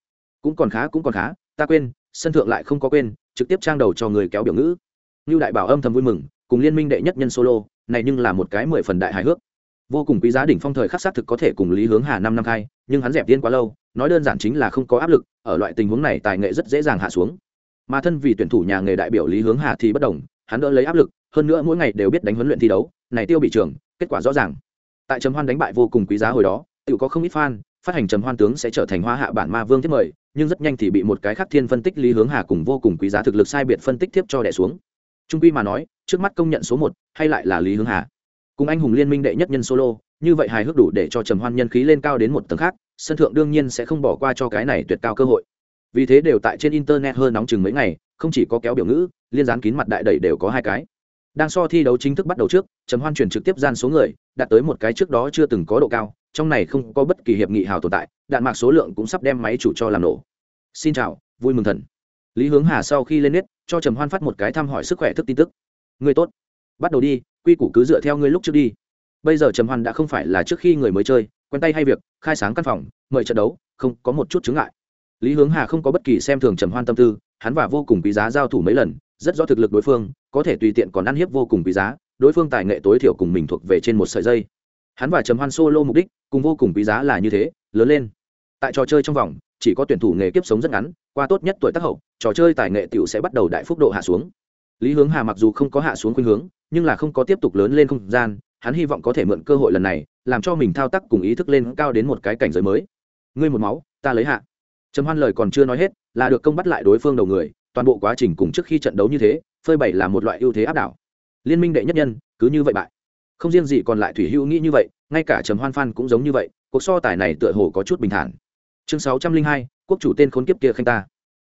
Cũng còn khá, cũng còn khá ta quên, sân thượng lại không có quên, trực tiếp trang đầu cho người kéo biểu ngữ. Như đại bảo âm thầm vui mừng, cùng liên minh đệ nhất nhân solo, này nhưng là một cái mười phần đại hài hước. Vô cùng quý giá đỉnh phong thời khắc xác thực có thể cùng lý hướng hà năm năm khai, nhưng hắn dẹp tiên quá lâu, nói đơn giản chính là không có áp lực, ở loại tình huống này tài nghệ rất dễ dàng hạ xuống. Mà thân vì tuyển thủ nhà nghề đại biểu lý hướng hà thì bất đồng, hắn đỡ lấy áp lực, hơn nữa mỗi ngày đều biết đánh huấn luyện thi đấu, này tiêu bị trường kết quả rõ ràng. Tại trầm hoan đánh bại vô cùng quý giá hồi đó tự có không ít fan, phát hành trầm hoan tướng sẽ trở thành hoa hạ bản ma vương thiết mời nhưng rất nhanh thì bị một cái khác thiên phân tích lý hướng hà cùng vô cùng quý giá thực lực sai biệt phân tích tiếp cho đẻ xuống. Trung quy mà nói, trước mắt công nhận số một, hay lại là lý hướng hà. Cùng anh hùng liên minh đệ nhất nhân solo, như vậy hài hước đủ để cho trầm hoan nhân khí lên cao đến một tầng khác, sân thượng đương nhiên sẽ không bỏ qua cho cái này tuyệt cao cơ hội. Vì thế đều tại trên internet hơn nóng chừng mấy ngày, không chỉ có kéo biểu ngữ, liên dán kín mặt đại đẩy đều có hai cái. Đang so thi đấu chính thức bắt đầu trước, trầm hoan chuyển trực tiếp gian số người, đạt tới một cái trước đó chưa từng có độ cao trong này không có bất kỳ hiệp nghị hào tồn tại, đạn mạc số lượng cũng sắp đem máy chủ cho làm nổ. Xin chào, vui mừng thần. Lý hướng hà sau khi lên nết, cho trầm hoan phát một cái thăm hỏi sức khỏe thức tin tức. Người tốt. Bắt đầu đi, quy củ cứ dựa theo ngươi lúc trước đi. Bây giờ trầm hoan đã không phải là trước khi người mới chơi, quen tay hay việc, khai sáng căn phòng, mời trận đấu, không, có một chút chứng ngại. Lý hướng hà không có bất kỳ xem thường trầm hoan tâm tư, hắn và vô cùng quý giá giao thủ mấy lần, rất rõ thực lực đối phương, có thể tùy tiện còn ăn hiếp vô cùng quý giá, đối phương tài nghệ tối thiểu cùng mình thuộc về trên một sợi dây hắn và trầm hoan solo mục đích cùng vô cùng quý giá là như thế, lớn lên. Tại trò chơi trong vòng, chỉ có tuyển thủ nghề kiếp sống rất ngắn, qua tốt nhất tuổi tác hậu, trò chơi tài nghệ tiểu sẽ bắt đầu đại phúc độ hạ xuống. Lý hướng hà mặc dù không có hạ xuống khuynh hướng, nhưng là không có tiếp tục lớn lên không gian, hắn hy vọng có thể mượn cơ hội lần này, làm cho mình thao tác cùng ý thức lên cao đến một cái cảnh giới mới. Ngươi một máu, ta lấy hạ. Trầm hoan lời còn chưa nói hết, là được công bắt lại đối phương đầu người, toàn bộ quá trình cùng trước khi trận đấu như thế, phơi bày là một loại ưu thế áp đảo. Liên minh đệ nhất nhân, cứ như vậy bại không riêng gì còn lại thủy hữu nghĩ như vậy, ngay cả trầm hoan phan cũng giống như vậy, cuộc so tài này tựa hồ có chút bình thản. Chương sáu trăm linh hai, quốc chủ tên khốn kiếp kia khanh ta.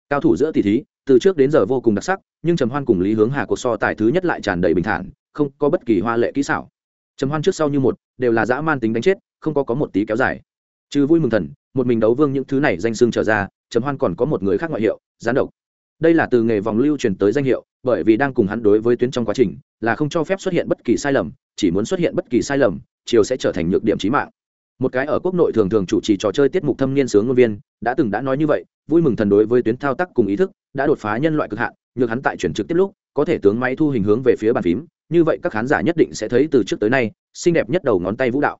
Cao thủ giữa tỷ thí, từ trước đến giờ vô cùng đặc sắc, nhưng trầm hoan cùng lý hướng hà cuộc so tài thứ nhất lại tràn đầy bình thản, không có bất kỳ hoa lệ kỹ xảo. Trầm hoan trước sau như một, đều là dã man tính đánh chết, không có có một tí kéo dài. Trừ vui mừng thần, một mình đấu vương những thứ này danh xưng trở ra, trầm hoan còn có một người khác ngoại hiệu, gián độc đây là từ nghề vòng lưu truyền tới danh hiệu, bởi vì đang cùng hắn đối với tuyến trong quá trình, là không cho phép xuất hiện bất kỳ sai lầm, chỉ muốn xuất hiện bất kỳ sai lầm, chiều sẽ trở thành nhược điểm trí mạng. Một cái ở quốc nội thường thường chủ trì trò chơi tiết mục thâm niên sướng ngôn viên, đã từng đã nói như vậy, vui mừng thần đối với tuyến thao tác cùng ý thức, đã đột phá nhân loại cực hạn, nhược hắn tại chuyển trực tiếp lúc, có thể tướng máy thu hình hướng về phía bàn phím, như vậy các khán giả nhất định sẽ thấy từ trước tới nay, xinh đẹp nhất đầu ngón tay vũ đạo.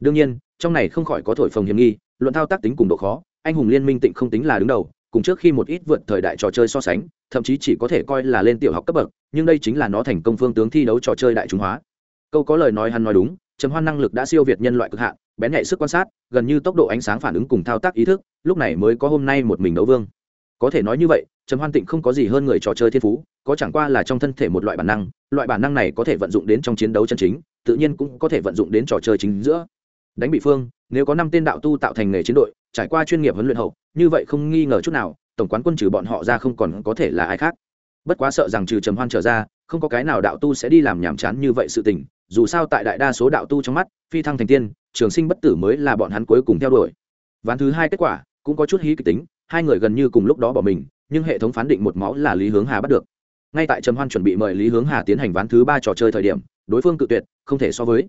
Đương nhiên, trong này không khỏi có thổi phồng hiểm nghi, luận thao tác tính cùng độ khó, anh hùng liên minh tịnh không tính là đứng đầu cùng trước khi một ít vượt thời đại trò chơi so sánh, thậm chí chỉ có thể coi là lên tiểu học cấp bậc, nhưng đây chính là nó thành công phương tướng thi đấu trò chơi đại chúng hóa. Câu có lời nói hắn nói đúng, trầm hoan năng lực đã siêu việt nhân loại cực hạn, bén nhạy sức quan sát, gần như tốc độ ánh sáng phản ứng cùng thao tác ý thức, lúc này mới có hôm nay một mình đấu vương. Có thể nói như vậy, trầm hoan tịnh không có gì hơn người trò chơi thiên phú, có chẳng qua là trong thân thể một loại bản năng, loại bản năng này có thể vận dụng đến trong chiến đấu chân chính, tự nhiên cũng có thể vận dụng đến trò chơi chính giữa đánh bị phương, nếu có năm tên đạo tu tạo thành nghề chiến đội, trải qua chuyên nghiệp huấn luyện hậu, như vậy không nghi ngờ chút nào, tổng quán quân trừ bọn họ ra không còn có thể là ai khác. Bất quá sợ rằng trừ trầm hoan trở ra, không có cái nào đạo tu sẽ đi làm nhàm chán như vậy sự tình, dù sao tại đại đa số đạo tu trong mắt, phi thăng thành tiên, trường sinh bất tử mới là bọn hắn cuối cùng theo đuổi. Ván thứ hai kết quả, cũng có chút hí kịch tính, hai người gần như cùng lúc đó bỏ mình, nhưng hệ thống phán định một máu là lý hướng hà bắt được. Ngay tại trầm hoan chuẩn bị mời lý hướng hà tiến hành ván thứ ba trò chơi thời điểm, đối phương cự tuyệt, không thể so với.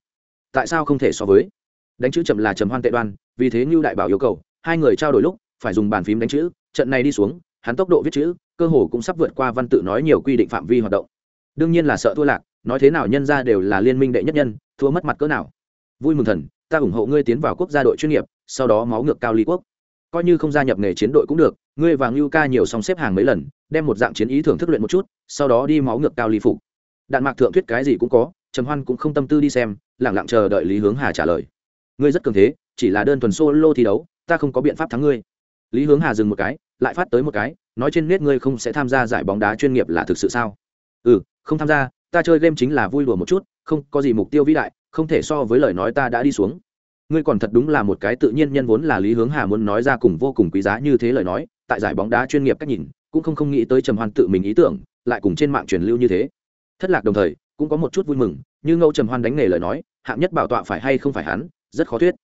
Tại sao không thể so với? Đánh chữ chậm là trầm hoan tệ đoan, vì thế như đại bảo yêu cầu, hai người trao đổi lúc, phải dùng bàn phím đánh chữ, trận này đi xuống, hắn tốc độ viết chữ, cơ hồ cũng sắp vượt qua văn tự nói nhiều quy định phạm vi hoạt động. Đương nhiên là sợ thua lạc, nói thế nào nhân ra đều là liên minh đệ nhất nhân, thua mất mặt cỡ nào. Vui mừng thần, ta ủng hộ ngươi tiến vào quốc gia đội chuyên nghiệp, sau đó máu ngược cao ly quốc. Coi như không gia nhập nghề chiến đội cũng được, ngươi và ngưu ca nhiều song xếp hàng mấy lần, đem một dạng chiến ý thưởng thức luyện một chút, sau đó đi máu ngược cao ly phục. Đạn mạc thượng thuyết cái gì cũng có, trầm hoan cũng không tâm tư đi xem, lẳng lặng chờ đợi lý hướng hà trả lời ngươi rất cường thế, chỉ là đơn thuần solo thi đấu, ta không có biện pháp thắng ngươi. Lý hướng hà dừng một cái, lại phát tới một cái, nói trên nét ngươi không sẽ tham gia giải bóng đá chuyên nghiệp là thực sự sao? Ừ không tham gia, ta chơi game chính là vui đùa một chút, không có gì mục tiêu vĩ đại, không thể so với lời nói ta đã đi xuống. Ngươi còn thật đúng là một cái tự nhiên nhân vốn là lý hướng hà muốn nói ra cùng vô cùng quý giá như thế lời nói, tại giải bóng đá chuyên nghiệp cách nhìn, cũng không không nghĩ tới trầm hoan tự mình ý tưởng, lại cùng trên mạng truyền lưu như thế. Thất lạc đồng thời, cũng có một chút vui mừng, như ngâu trầm hoan đánh nghề lời nói, hạng nhất bảo tọa phải hay không phải hắn rất khó thuyết.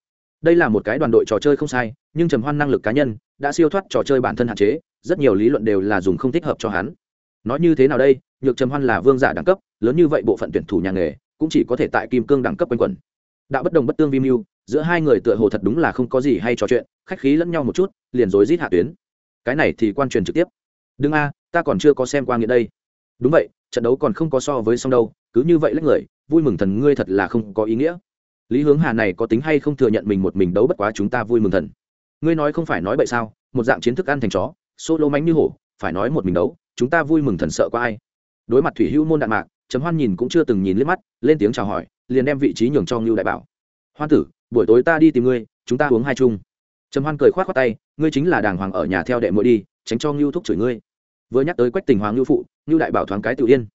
Đây là một cái đoàn đội trò chơi không sai, nhưng trầm hoan năng lực cá nhân đã siêu thoát trò chơi bản thân hạn chế, rất nhiều lý luận đều là dùng không thích hợp cho hắn. Nói như thế nào đây, nhược trầm hoan là vương giả đẳng cấp, lớn như vậy bộ phận tuyển thủ nhà nghề, cũng chỉ có thể tại kim cương đẳng cấp quanh quẩn. Đạo bất đồng bất tương vi mưu, giữa hai người tựa hồ thật đúng là không có gì hay trò chuyện, khách khí lẫn nhau một chút, liền rối rít hạ tuyến. Cái này thì quan truyền trực tiếp. Đương a, ta còn chưa có xem qua nghĩa đây. Đúng vậy, trận đấu còn không có so với song đâu, cứ như vậy lấy người, vui mừng thần ngươi thật là không có ý nghĩa lý hướng hà này có tính hay không thừa nhận mình một mình đấu bất quá chúng ta vui mừng thần? Ngươi nói không phải nói vậy sao, một dạng chiến thức ăn thành chó, solo mánh như hổ, phải nói một mình đấu, chúng ta vui mừng thần sợ có ai? Đối mặt thủy hữu môn đạn mạc chấm hoan nhìn cũng chưa từng nhìn liếc mắt, lên tiếng chào hỏi, liền đem vị trí nhường cho ngưu đại bảo. Hoan tử, buổi tối ta đi tìm ngươi, chúng ta uống hai chung. Trầm hoan cười k h o á t khoác tay, ngươi chính là đàng hoàng ở nhà theo đệ muội đi, tránh cho ngưu thúc chửi ngươi. Vừa nhắc tới quách tình hoàng ngưu phụ, ngưu đại bảo thoáng cái tự yên.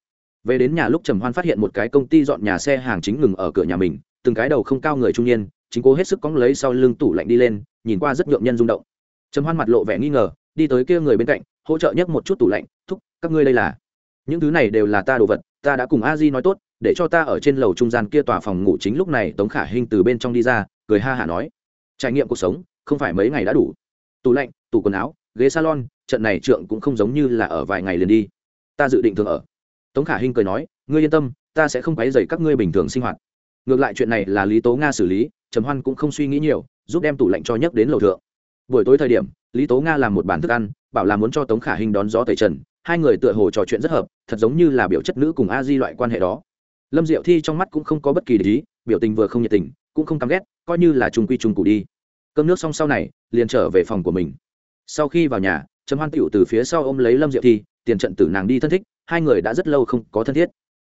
Về đến nhà lúc trầm hoan phát hiện một cái công ty dọn nhà xe hàng chính ngừng ở cửa nhà mình từng cái đầu không cao người trung niên, chính cố hết sức cóng lấy sau lưng tủ lạnh đi lên, nhìn qua rất nhượng nhân rung động. Trầm hoan mặt lộ vẻ nghi ngờ, đi tới kia người bên cạnh, hỗ trợ nhấc một chút tủ lạnh, thúc, các ngươi đây là? Những thứ này đều là ta đồ vật, ta đã cùng a di nói tốt, để cho ta ở trên lầu trung gian kia tòa phòng ngủ chính lúc này tống khả hinh từ bên trong đi ra, cười ha hả nói, trải nghiệm cuộc sống, không phải mấy ngày đã đủ. Tủ lạnh, tủ quần áo, ghế salon, trận này trượng cũng không giống như là ở vài ngày liền đi. Ta dự định thường ở. Tống khả hinh cười nói, ngươi yên tâm, ta sẽ không quấy dày các ngươi bình thường sinh hoạt ngược lại chuyện này là lý tố nga xử lý, trầm hoan cũng không suy nghĩ nhiều, giúp đem tủ lạnh cho nhấc đến lầu thượng. Buổi tối thời điểm, lý tố nga làm một bàn thức ăn, bảo là muốn cho tống khả Hình đón gió tẩy trần, hai người tựa hồ trò chuyện rất hợp, thật giống như là biểu chất nữ cùng a di loại quan hệ đó. Lâm diệu thi trong mắt cũng không có bất kỳ lý biểu tình vừa không nhiệt tình, cũng không căm ghét, coi như là trung quy trung cụ đi. Cơm nước xong sau này, liền trở về phòng của mình. Sau khi vào nhà, trầm hoan tựu từ phía sau ôm lấy lâm diệu thi, tiền trận tử nàng đi thân thích, hai người đã rất lâu không có thân thiết.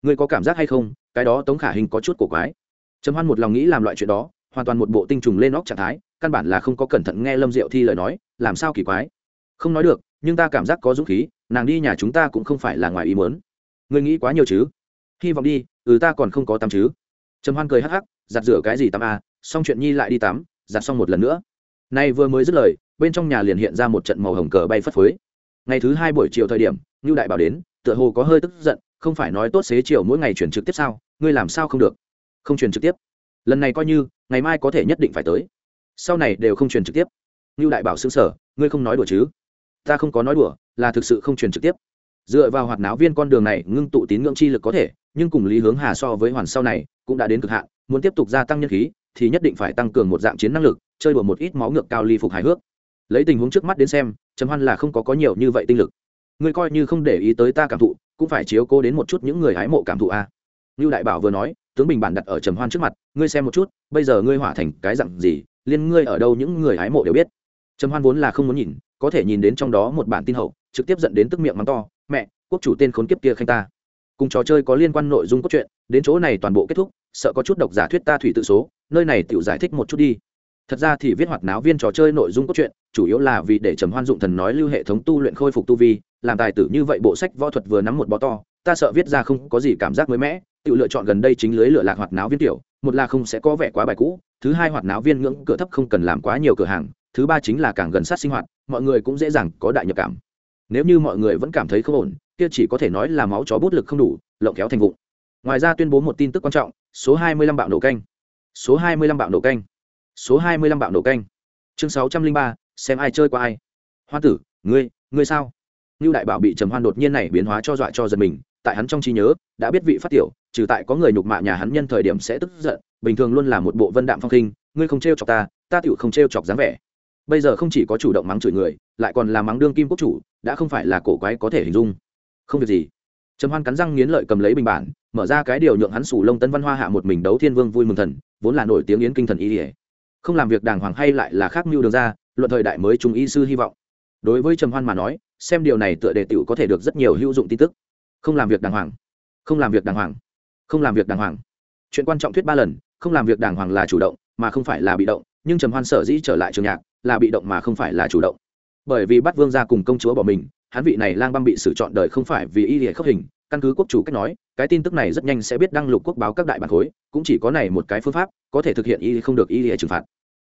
Người có cảm giác hay không? Cái đó tống khả hình có chút cổ quái trầm hoan một lòng nghĩ làm loại chuyện đó, hoàn toàn một bộ tinh trùng lên óc trạng thái, căn bản là không có cẩn thận nghe lâm diệu thi lời nói, làm sao kỳ quái. Không nói được, nhưng ta cảm giác có dũng khí, nàng đi nhà chúng ta cũng không phải là ngoài ý muốn. Ngươi nghĩ quá nhiều chứ? Hy vọng đi ừ ta còn không có tắm chứ. Trầm hoan cười hắc hắc, giặt rửa cái gì tắm à xong chuyện nhi lại đi tắm, giặt xong một lần nữa. Nay vừa mới dứt lời, bên trong nhà liền hiện ra một trận màu hồng cờ bay phất phới. Ngày thứ hai buổi chiều thời điểm như đại bảo đến, tựa hồ có hơi tức giận, không phải nói tốt xế chiều mỗi ngày chuyển trực tiếp sao, ngươi làm sao không được? Không truyền trực tiếp. Lần này coi như, ngày mai có thể nhất định phải tới. Sau này đều không truyền trực tiếp. Như đại bảo xứng sở ngươi không nói đùa chứ? Ta không có nói đùa, là thực sự không truyền trực tiếp. Dựa vào hoạt náo viên con đường này ngưng tụ tín ngưỡng chi lực có thể, nhưng cùng lý hướng hà so với hoàn sau này, cũng đã đến cực hạn, muốn tiếp tục gia tăng nhân khí, thì nhất định phải tăng cường một dạng chiến năng lực, chơi đùa một ít máu ngược cao ly phục hài hước. Lấy tình huống trước mắt đến xem, trầm hoan là không có có nhiều như vậy tinh lực. Ngươi coi như không để ý tới ta cảm thụ, cũng phải chiếu cố đến một chút những người hái mộ cảm thụ a. Như đại bảo vừa nói tướng bình bản đặt ở trầm hoan trước mặt, ngươi xem một chút, bây giờ ngươi hỏa thành cái dặn gì, liên ngươi ở đâu những người hái mộ đều biết. Trầm hoan vốn là không muốn nhìn, có thể nhìn đến trong đó một bản tin hậu, trực tiếp dẫn đến tức miệng mắng to, mẹ, quốc chủ tên khốn kiếp kia khanh ta. Cùng trò chơi có liên quan nội dung cốt truyện, đến chỗ này toàn bộ kết thúc, sợ có chút độc giả thuyết ta thủy tự số, nơi này tự giải thích một chút đi. Thật ra thì viết hoạt náo viên trò chơi nội dung cốt truyện, chủ yếu là vì để trầm hoan dụng thần nói lưu hệ thống tu luyện khôi phục tu vi, làm tài tử như vậy bộ sách võ thuật vừa nắm một bó to ta sợ viết ra không có gì cảm giác mới mẻ tự lựa chọn gần đây chính lưới lựa lạc hoạt náo viên tiểu một là không sẽ có vẻ quá bài cũ thứ hai hoạt náo viên ngưỡng cửa thấp không cần làm quá nhiều cửa hàng thứ ba chính là càng gần sát sinh hoạt mọi người cũng dễ dàng có đại nhập cảm. Nếu như mọi người vẫn cảm thấy không ổn kia chỉ có thể nói là máu chó bút lực không đủ lộng kéo thành vụng. Ngoài ra tuyên bố một tin tức quan trọng số 25 bạo nổ canh. Số 25 bạo nổ canh. Số 25 bạo nổ canh. Chương 603, xem ai chơi qua ai. Hoa tử ngươi ngươi sao? Như đại bảo bị trầm hoan đột nhiên này biến hóa cho dọa cho giật mình tại hắn trong trí nhớ, đã biết vị phát tiểu, trừ tại có người nhục mạ nhà hắn nhân thời điểm sẽ tức giận, bình thường luôn là một bộ vân đạm phong khinh, ngươi không trêu chọc ta ta tựu không trêu chọc dáng vẻ. Bây giờ không chỉ có chủ động mắng chửi người, lại còn là mắng đương kim quốc chủ, đã không phải là cổ quái có thể hình dung. Không việc gì. Trầm hoan cắn răng nghiến lợi cầm lấy bình bản, mở ra cái điều nhượng hắn sủ lông tân văn hoa hạ một mình đấu thiên vương vui mừng thần, vốn là nổi tiếng yến kinh thần y ỉa không làm việc đàng hoàng hay lại là khác mưu đường ra, luận thời đại mới trung y sư hy vọng. Đối với trầm hoan mà nói, xem điều này tựa đề tiểu có thể được rất nhiều hữu dụng tin tức không làm việc đàng hoàng. Không làm việc đàng hoàng. Không làm việc đàng hoàng. Chuyện quan trọng thuyết ba lần, không làm việc đàng hoàng là chủ động, mà không phải là bị động, nhưng trầm hoan sở dĩ trở lại trường nhạc, là bị động mà không phải là chủ động. Bởi vì bắt vương ra cùng công chúa bỏ mình, hắn vị này lang băng bị xử chọn đời không phải vì y hệ khốc hình, căn cứ quốc chủ cách nói, cái tin tức này rất nhanh sẽ biết đăng lục quốc báo các đại bản khối, cũng chỉ có này một cái phương pháp, có thể thực hiện y không được y hệ trừng phạt.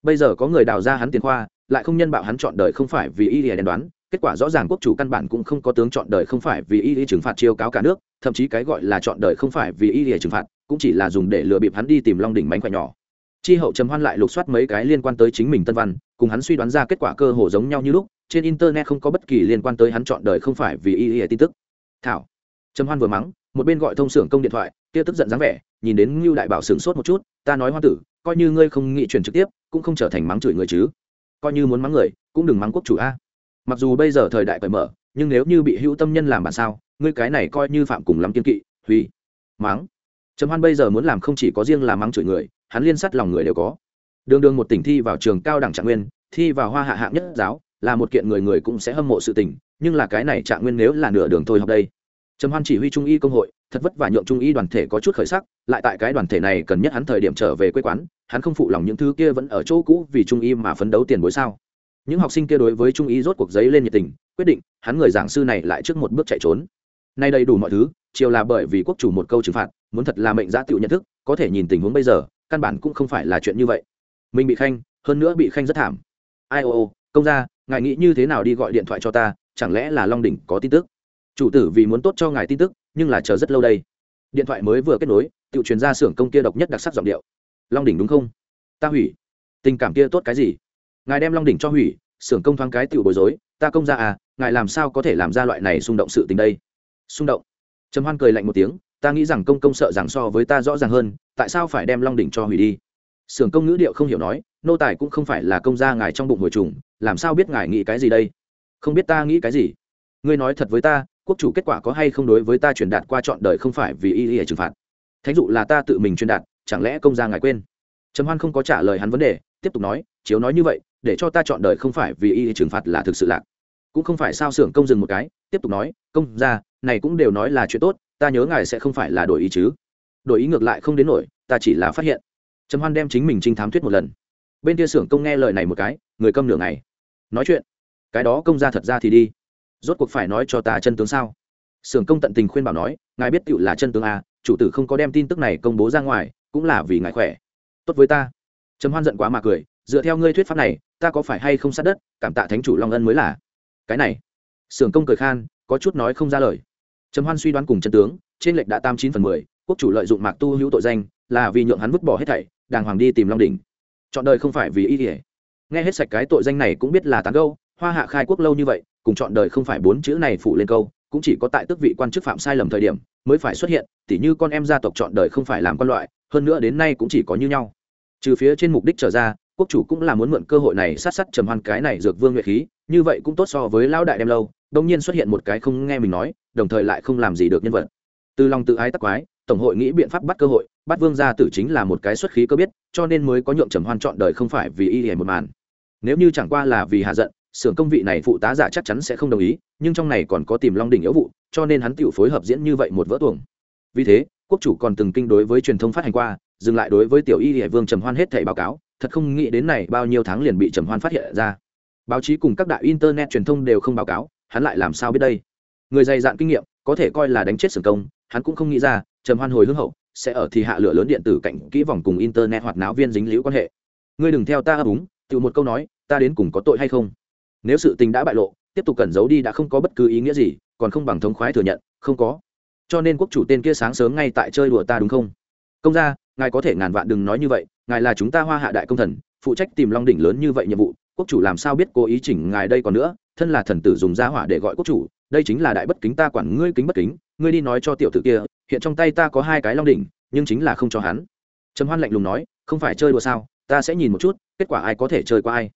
Bây giờ có người đào ra hắn tiền khoa, lại không nhân bạo hắn chọn đời không phải vì y hệ đen đoán kết quả rõ ràng quốc chủ căn bản cũng không có tướng chọn đời không phải vì y Y trừng phạt chiêu cáo cả nước, thậm chí cái gọi là chọn đời không phải vì y trừng phạt, cũng chỉ là dùng để lừa bịp hắn đi tìm long đỉnh mánh khỏe nhỏ. Chi hậu trầm hoan lại lục soát mấy cái liên quan tới chính mình tân văn, cùng hắn suy đoán ra kết quả cơ hồ giống nhau như lúc, trên internet không có bất kỳ liên quan tới hắn chọn đời không phải vì y y tin tức. Thảo. Trầm hoan vừa mắng, một bên gọi thông xưởng công điện thoại, kia tức giận dáng vẻ, nhìn đến ngưu đại bảo sửng sốt một chút, ta nói hoa tử, coi như ngươi không nghị truyền trực tiếp, cũng không trở thành mắng chửi người chứ. Coi như muốn mắng người, cũng đừng mắng quốc chủ a mặc dù bây giờ thời đại cởi mở, nhưng nếu như bị hữu tâm nhân làm bản sao, ngươi cái này coi như phạm cùng lắm kiên kỵ huy mắng. Trầm hoan bây giờ muốn làm không chỉ có riêng là mắng chửi người, hắn liên sắt lòng người đều có. Đường đường một tỉnh thi vào trường cao đẳng trạng nguyên, thi vào hoa hạ hạng nhất giáo, là một kiện người người cũng sẽ hâm mộ sự tình, nhưng là cái này trạng nguyên nếu là nửa đường thôi học đây. Trầm hoan chỉ huy trung y công hội, thật vất vả nhượng trung y đoàn thể có chút khởi sắc, lại tại cái đoàn thể này cần nhất hắn thời điểm trở về quê quán, hắn không phụ lòng những thứ kia vẫn ở chỗ cũ vì trung y mà phấn đấu tiền bối sao những học sinh kia đối với trung y rốt cuộc giấy lên nhiệt tình, quyết định hắn người giảng sư này lại trước một bước chạy trốn. Nay đầy đủ mọi thứ, chiều là bởi vì quốc chủ một câu trừng phạt, muốn thật là mệnh giá tựu nhận thức, có thể nhìn tình huống bây giờ, căn bản cũng không phải là chuyện như vậy. Mình bị khanh, hơn nữa bị khanh rất thảm. Ai ô ô, công ra ngài nghĩ như thế nào đi gọi điện thoại cho ta, chẳng lẽ là long đỉnh có tin tức? Chủ tử vì muốn tốt cho ngài tin tức, nhưng là chờ rất lâu đây. Điện thoại mới vừa kết nối tự truyền ra xưởng công kia độc nhất đặc sắc giọng điệu. Long đỉnh đúng không? Ta hủy. Tình cảm kia tốt cái gì? Ngài đem long đỉnh cho hủy, xưởng công thoáng cái tiểu bối rối, ta công ra à ngài làm sao có thể làm ra loại này xung động sự tình đây? Xung động? Trầm hoan cười lạnh một tiếng, ta nghĩ rằng công công sợ rằng so với ta rõ ràng hơn, tại sao phải đem long đỉnh cho hủy đi? Xưởng công ngữ điệu không hiểu nói, nô tài cũng không phải là công gia ngài trong bụng hồi trùng, làm sao biết ngài nghĩ cái gì đây? Không biết ta nghĩ cái gì? Ngươi nói thật với ta, quốc chủ kết quả có hay không đối với ta truyền đạt qua chọn đời không phải vì y y trừng phạt? Thánh dụ là ta tự mình truyền đạt, chẳng lẽ công gia ngài quên? Trầm hoan không có trả lời hắn vấn đề tiếp tục nói, chiếu nói như vậy, để cho ta chọn đời không phải vì y trừng phạt là thực sự lạc. Cũng không phải sao xưởng công dừng một cái. Tiếp tục nói, công gia, này cũng đều nói là chuyện tốt, ta nhớ ngài sẽ không phải là đổi ý chứ. Đổi ý ngược lại không đến nổi, ta chỉ là phát hiện. Trầm hoan đem chính mình trinh thám thuyết một lần. Bên kia xưởng công nghe lời này một cái, người câm nửa ngày. Nói chuyện. Cái đó công ra thật ra thì đi. Rốt cuộc phải nói cho ta chân tướng sao? Xưởng công tận tình khuyên bảo nói, ngài biết tựu là chân tướng à chủ tử không có đem tin tức này công bố ra ngoài, cũng là vì ngài khỏe. Tốt với ta trầm hoan giận quá mà cười, dựa theo ngươi thuyết pháp này, ta có phải hay không sát đất, cảm tạ thánh chủ long ân mới là. Cái này, sưởng công cười khan, có chút nói không ra lời. Trầm hoan suy đoán cùng chân tướng, trên lệch đã tam chín phần mười, quốc chủ lợi dụng mạc tu hữu tội danh, là vì nhượng hắn vứt bỏ hết thảy, đàng hoàng đi tìm long đỉnh. Chọn đời không phải vì ý nghĩa. Nghe hết sạch cái tội danh này cũng biết là tán câu hoa hạ khai quốc lâu như vậy, cùng chọn đời không phải bốn chữ này phụ lên câu, cũng chỉ có tại tước vị quan chức phạm sai lầm thời điểm, mới phải xuất hiện, tỉ như con em gia tộc chọn đời không phải làm con loại, hơn nữa đến nay cũng chỉ có như nhau trừ phía trên mục đích trở ra, quốc chủ cũng là muốn mượn cơ hội này sát sát trầm hoan cái này dược vương nguyệt khí, như vậy cũng tốt so với lão đại đem lâu đông nhiên xuất hiện một cái không nghe mình nói, đồng thời lại không làm gì được nhân vật. Từ lòng tự ái tắc quái, tổng hội nghĩ biện pháp bắt cơ hội, bắt vương gia tử chính là một cái xuất khí cơ biết, cho nên mới có nhượng trầm hoan chọn đời không phải vì y hề một màn. Nếu như chẳng qua là vì hạ giận, xưởng công vị này phụ tá giả chắc chắn sẽ không đồng ý, nhưng trong này còn có tìm long đỉnh yếu vụ, cho nên hắn tự phối hợp diễn như vậy một vỡ tuồng. Vì thế, quốc chủ còn từng kinh đối với truyền thông phát hành qua dừng lại đối với tiểu y hải vương trầm hoan hết thảy báo cáo, thật không nghĩ đến này bao nhiêu tháng liền bị trầm hoan phát hiện ra. Báo chí cùng các đại internet truyền thông đều không báo cáo, hắn lại làm sao biết đây? Người dày dạn kinh nghiệm, có thể coi là đánh chết sừng công, hắn cũng không nghĩ ra, trầm hoan hồi hương hậu, sẽ ở thì hạ lửa lớn điện tử cạnh kỹ vòng cùng internet hoạt náo viên dính liễu quan hệ. Ngươi đừng theo ta ấp úng, tự một câu nói, ta đến cùng có tội hay không? Nếu sự tình đã bại lộ, tiếp tục cẩn giấu đi đã không có bất cứ ý nghĩa gì, còn không bằng thống khoái thừa nhận, không có. Cho nên quốc chủ tên kia sáng sớm ngay tại chơi đùa ta đúng không? Công ra ngài có thể ngàn vạn đừng nói như vậy ngài là chúng ta hoa hạ đại công thần phụ trách tìm long đỉnh lớn như vậy nhiệm vụ quốc chủ làm sao biết cố ý chỉnh ngài đây còn nữa thân là thần tử dùng gia hỏa để gọi quốc chủ đây chính là đại bất kính ta quản ngươi kính bất kính ngươi đi nói cho tiểu tử kia hiện trong tay ta có hai cái long đỉnh nhưng chính là không cho hắn. Trầm hoan lạnh lùng nói không phải chơi đùa sao ta sẽ nhìn một chút kết quả ai có thể chơi qua ai.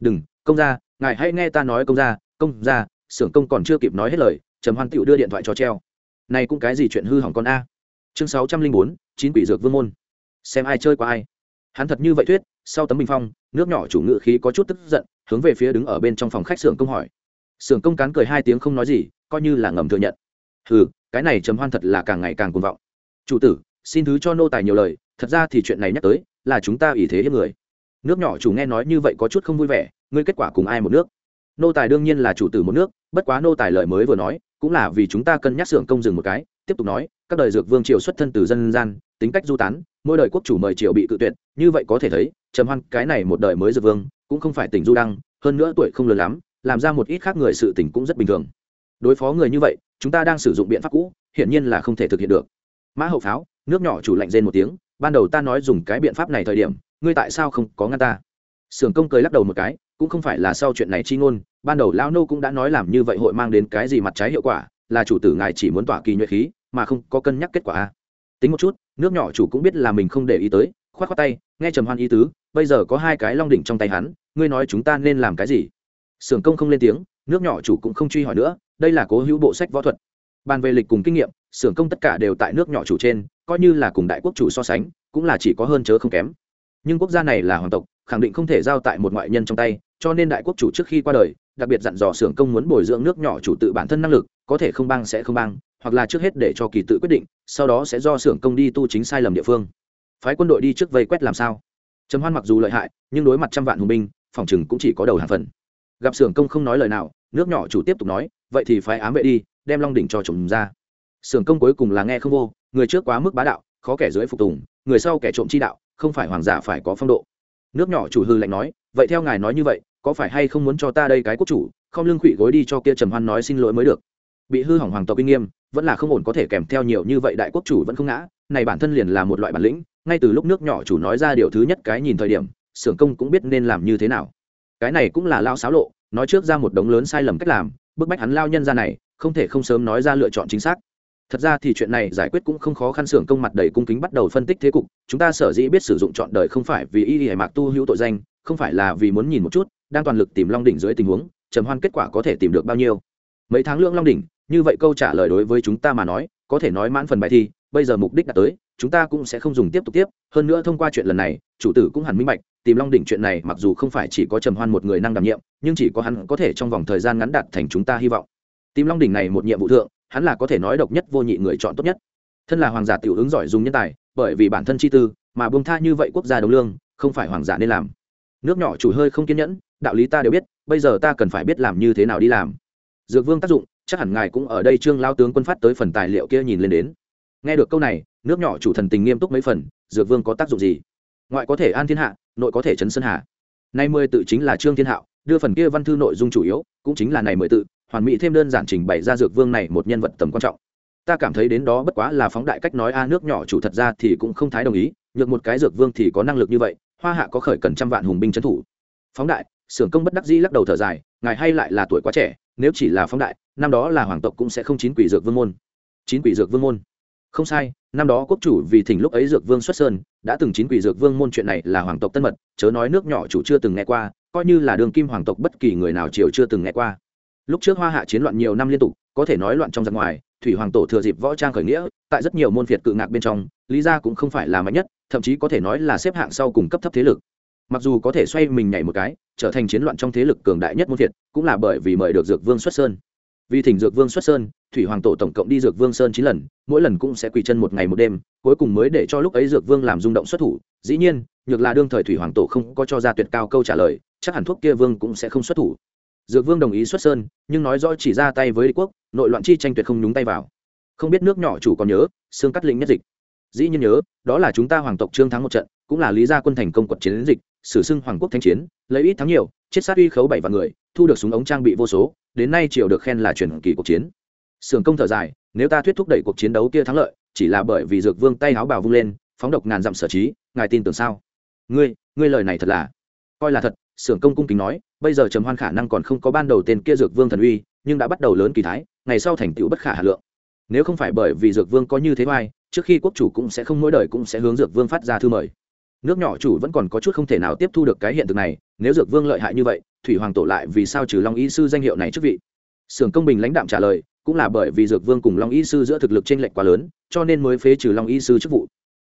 Đừng công gia, ngài hãy nghe ta nói công gia. công gia, xưởng công còn chưa kịp nói hết lời trầm hoan tựu đưa điện thoại cho treo. Này cũng cái gì chuyện hư hỏng con a? Chương sáu trăm linh bốn chín quỷ dược vương môn xem ai chơi qua ai. Hắn thật như vậy thuyết, sau tấm bình phong, nước nhỏ chủ ngự khí có chút tức giận, hướng về phía đứng ở bên trong phòng khách xưởng công hỏi. Xưởng công cán cười hai tiếng không nói gì, coi như là ngầm thừa nhận. Ừ cái này trầm hoan thật là càng ngày càng cuồng vọng. Chủ tử, xin thứ cho nô tài nhiều lời, thật ra thì chuyện này nhắc tới, là chúng ta ủy thế hết người. Nước nhỏ chủ nghe nói như vậy có chút không vui vẻ, ngươi kết quả cùng ai một nước? Nô tài đương nhiên là chủ tử một nước, bất quá nô tài lời mới vừa nói, cũng là vì chúng ta cân nhắc xưởng công dừng một cái, tiếp tục nói, các đời dược vương triều xuất thân từ dân gian tính cách du tán, mỗi đời quốc chủ mời triều bị cự tuyệt, như vậy có thể thấy, trầm hoan cái này một đời mới dược vương, cũng không phải tỉnh du đăng, hơn nữa tuổi không lớn lắm, làm ra một ít khác người sự tỉnh cũng rất bình thường. Đối phó người như vậy, chúng ta đang sử dụng biện pháp cũ, hiển nhiên là không thể thực hiện được. Mã hậu pháo, nước nhỏ chủ lạnh rên một tiếng, ban đầu ta nói dùng cái biện pháp này thời điểm, ngươi tại sao không có ngăn ta? Sưởng công cười lắc đầu một cái, cũng không phải là sau chuyện này chi ngôn, ban đầu lão nô cũng đã nói làm như vậy hội mang đến cái gì mặt trái hiệu quả, là chủ tử ngài chỉ muốn tỏa kỳ nhuệ khí, mà không có cân nhắc kết quả a tính một chút, nước nhỏ chủ cũng biết là mình không để ý tới, khoát khoát tay, nghe trầm hoan ý tứ, bây giờ có hai cái long đỉnh trong tay hắn, ngươi nói chúng ta nên làm cái gì? Sưởng công không lên tiếng, nước nhỏ chủ cũng không truy hỏi nữa, đây là cố hữu bộ sách võ thuật. Bàn về lịch cùng kinh nghiệm xưởng công tất cả đều tại nước nhỏ chủ trên, coi như là cùng đại quốc chủ so sánh, cũng là chỉ có hơn chớ không kém. Nhưng quốc gia này là hoàng tộc, khẳng định không thể giao tại một ngoại nhân trong tay, cho nên đại quốc chủ trước khi qua đời, đặc biệt dặn dò xưởng công muốn bồi dưỡng nước nhỏ chủ tự bản thân năng lực, có thể không băng sẽ không băng hoặc là trước hết để cho kỳ tự quyết định sau đó sẽ do xưởng công đi tu chính sai lầm địa phương. Phái quân đội đi trước vây quét làm sao? Trầm hoan mặc dù lợi hại, nhưng đối mặt trăm vạn hùng binh, phòng chừng cũng chỉ có đầu hàng phần. Gặp xưởng công không nói lời nào, nước nhỏ chủ tiếp tục nói, vậy thì phải ám vệ đi, đem long đỉnh cho trộm ra. Xưởng công cuối cùng là nghe không vô, người trước quá mức bá đạo, khó kẻ dưới phục tùng, người sau kẻ trộm chi đạo, không phải hoàng giả phải có phong độ. Nước nhỏ chủ hư lạnh nói, vậy theo ngài nói như vậy, có phải hay không muốn cho ta đây cái quốc chủ, không lương khụy gối đi cho kia trầm hoan nói xin lỗi mới được bị hư hỏng hoàng tộc kinh nghiêm, vẫn là không ổn có thể kèm theo nhiều như vậy đại quốc chủ vẫn không ngã, này bản thân liền là một loại bản lĩnh, ngay từ lúc nước nhỏ chủ nói ra điều thứ nhất cái nhìn thời điểm, xưởng công cũng biết nên làm như thế nào. Cái này cũng là lao xáo lộ, nói trước ra một đống lớn sai lầm cách làm, bức bách hắn lao nhân ra này, không thể không sớm nói ra lựa chọn chính xác. Thật ra thì chuyện này giải quyết cũng không khó khăn, xưởng công mặt đầy cung kính bắt đầu phân tích thế cục, chúng ta sở dĩ biết sử dụng chọn đời không phải vì y hải mạc tu hữu tội danh, không phải là vì muốn nhìn một chút, đang toàn lực tìm long đỉnh dưới tình huống, trầm hoan kết quả có thể tìm được bao nhiêu mấy tháng lượng long đỉnh, như vậy câu trả lời đối với chúng ta mà nói, có thể nói mãn phần bài thi, bây giờ mục đích đã tới, chúng ta cũng sẽ không dùng tiếp tục tiếp. Hơn nữa thông qua chuyện lần này, chủ tử cũng hẳn minh bạch, tìm long đỉnh chuyện này mặc dù không phải chỉ có trầm hoan một người năng đảm nhiệm, nhưng chỉ có hắn có thể trong vòng thời gian ngắn đạt thành chúng ta hy vọng. Tìm long đỉnh này một nhiệm vụ thượng, hắn là có thể nói độc nhất vô nhị người chọn tốt nhất. Thân là hoàng giả tiểu ứng giỏi dùng nhân tài, bởi vì bản thân chi tư, mà buông tha như vậy quốc gia đồng lương, không phải hoàng giả nên làm. Nước nhỏ chủ hơi không kiên nhẫn, đạo lý ta đều biết, bây giờ ta cần phải biết làm như thế nào đi làm dược vương tác dụng, chắc hẳn ngài cũng ở đây trương lao tướng quân phát tới phần tài liệu kia nhìn lên đến. Nghe được câu này, nước nhỏ chủ thần tình nghiêm túc mấy phần, dược vương có tác dụng gì? Ngoại có thể an thiên hạ, nội có thể chấn sơn hà nay mười tự chính là trương thiên hạo, đưa phần kia văn thư nội dung chủ yếu, cũng chính là này mười tự, hoàn mỹ thêm đơn giản trình bày ra dược vương này một nhân vật tầm quan trọng. Ta cảm thấy đến đó bất quá là phóng đại cách nói a, nước nhỏ chủ thật ra thì cũng không thái đồng ý, nhược một cái dược vương thì có năng lực như vậy, hoa hạ có khởi cần trăm vạn hùng binh trấn thủ. Phóng đại xưởng công bất đắc dĩ lắc đầu thở dài, ngài hay lại là tuổi quá trẻ, nếu chỉ là phóng đại, năm đó là hoàng tộc cũng sẽ không chín quỷ dược vương môn. Chín quỷ dược vương môn? Không sai, năm đó quốc chủ vì thỉnh lúc ấy dược vương xuất sơn, đã từng chín quỷ dược vương môn chuyện này là hoàng tộc tân mật, chớ nói nước nhỏ chủ chưa từng nghe qua, coi như là đường kim hoàng tộc bất kỳ người nào triều chưa từng nghe qua. Lúc trước hoa hạ chiến loạn nhiều năm liên tục, có thể nói loạn trong giặc ngoài, thủy hoàng tổ thừa dịp võ trang khởi nghĩa, tại rất nhiều môn phiệt cự ngạc bên trong, lý gia cũng không phải là mạnh nhất, thậm chí có thể nói là xếp hạng sau cùng cấp thấp thế lực mặc dù có thể xoay mình nhảy một cái, trở thành chiến loạn trong thế lực cường đại nhất môn thiệt cũng là bởi vì mời được dược vương xuất sơn. Vì thỉnh dược vương xuất sơn, thủy hoàng tổ tổng cộng đi dược vương sơn chín lần, mỗi lần cũng sẽ quỳ chân một ngày một đêm, cuối cùng mới để cho lúc ấy dược vương làm rung động xuất thủ. Dĩ nhiên, nhược là đương thời thủy hoàng tổ không có cho ra tuyệt cao câu trả lời, chắc hẳn thuốc kia vương cũng sẽ không xuất thủ. Dược vương đồng ý xuất sơn, nhưng nói rõ chỉ ra tay với đế quốc, nội loạn chi tranh tuyệt không nhúng tay vào. Không biết nước nhỏ chủ còn nhớ, xương cắt lĩnh nhất dịch dĩ nhiên nhớ, đó là chúng ta hoàng tộc trương thắng một trận, cũng là lý gia quân thành công quật chiến dịch, sử xưng hoàng quốc thanh chiến, lấy ít thắng nhiều, chết sát uy khấu bảy vạn người, thu được súng ống trang bị vô số, đến nay triều được khen là truyền kỳ cuộc chiến. Sưởng công thở dài, nếu ta thuyết thúc đẩy cuộc chiến đấu kia thắng lợi, chỉ là bởi vì dược vương tay áo bào vung lên, phóng độc ngàn dặm sở trí, ngài tin tưởng sao? Ngươi ngươi lời này thật là, coi là thật, sưởng công cung kính nói, bây giờ trầm hoan khả năng còn không có ban đầu tên kia dược vương thần uy, nhưng đã bắt đầu lớn kỳ thái, ngày sau thành tựu bất khả hà lượng. Nếu không phải bởi vì dược vương có như thế oai trước khi quốc chủ cũng sẽ không mỗi đời cũng sẽ hướng dược vương phát ra thư mời. Nước nhỏ chủ vẫn còn có chút không thể nào tiếp thu được cái hiện thực này, nếu dược vương lợi hại như vậy, thủy hoàng tổ lại vì sao trừ long y sư danh hiệu này chức vị? Sưởng công bình lãnh đạm trả lời, cũng là bởi vì dược vương cùng long y sư giữa thực lực t r ê n lệch quá lớn, cho nên mới phế trừ long y sư chức vụ.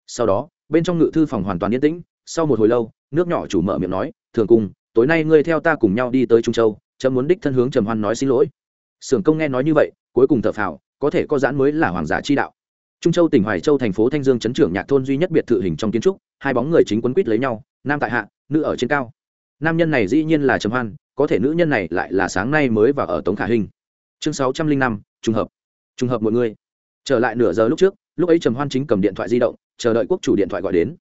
Sau đó, bên trong ngự thư phòng hoàn toàn yên tĩnh, sau một hồi lâu, nước nhỏ chủ mở miệng nói, thường cung, tối nay ngươi theo ta cùng nhau đi tới trung châu, chấm muốn đích thân hướng trầm hoan nói xin lỗi. Sưởng công nghe nói như vậy, cuối cùng thở phào, có thể có giãn mới là hoàng giả chi đạo trung châu tỉnh hoài châu thành phố thanh dương chấn trưởng nhạc thôn duy nhất biệt thự hình trong kiến trúc, hai bóng người chính quấn quýt lấy nhau, nam tại hạ, nữ ở trên cao. Nam nhân này dĩ nhiên là trầm hoan, có thể nữ nhân này lại là sáng nay mới vào ở tống khả hình. Chương sáu trăm linh năm, trùng hợp. Trùng hợp mọi người. Trở lại nửa giờ lúc trước, lúc ấy trầm hoan chính cầm điện thoại di động, chờ đợi quốc chủ điện thoại gọi đến.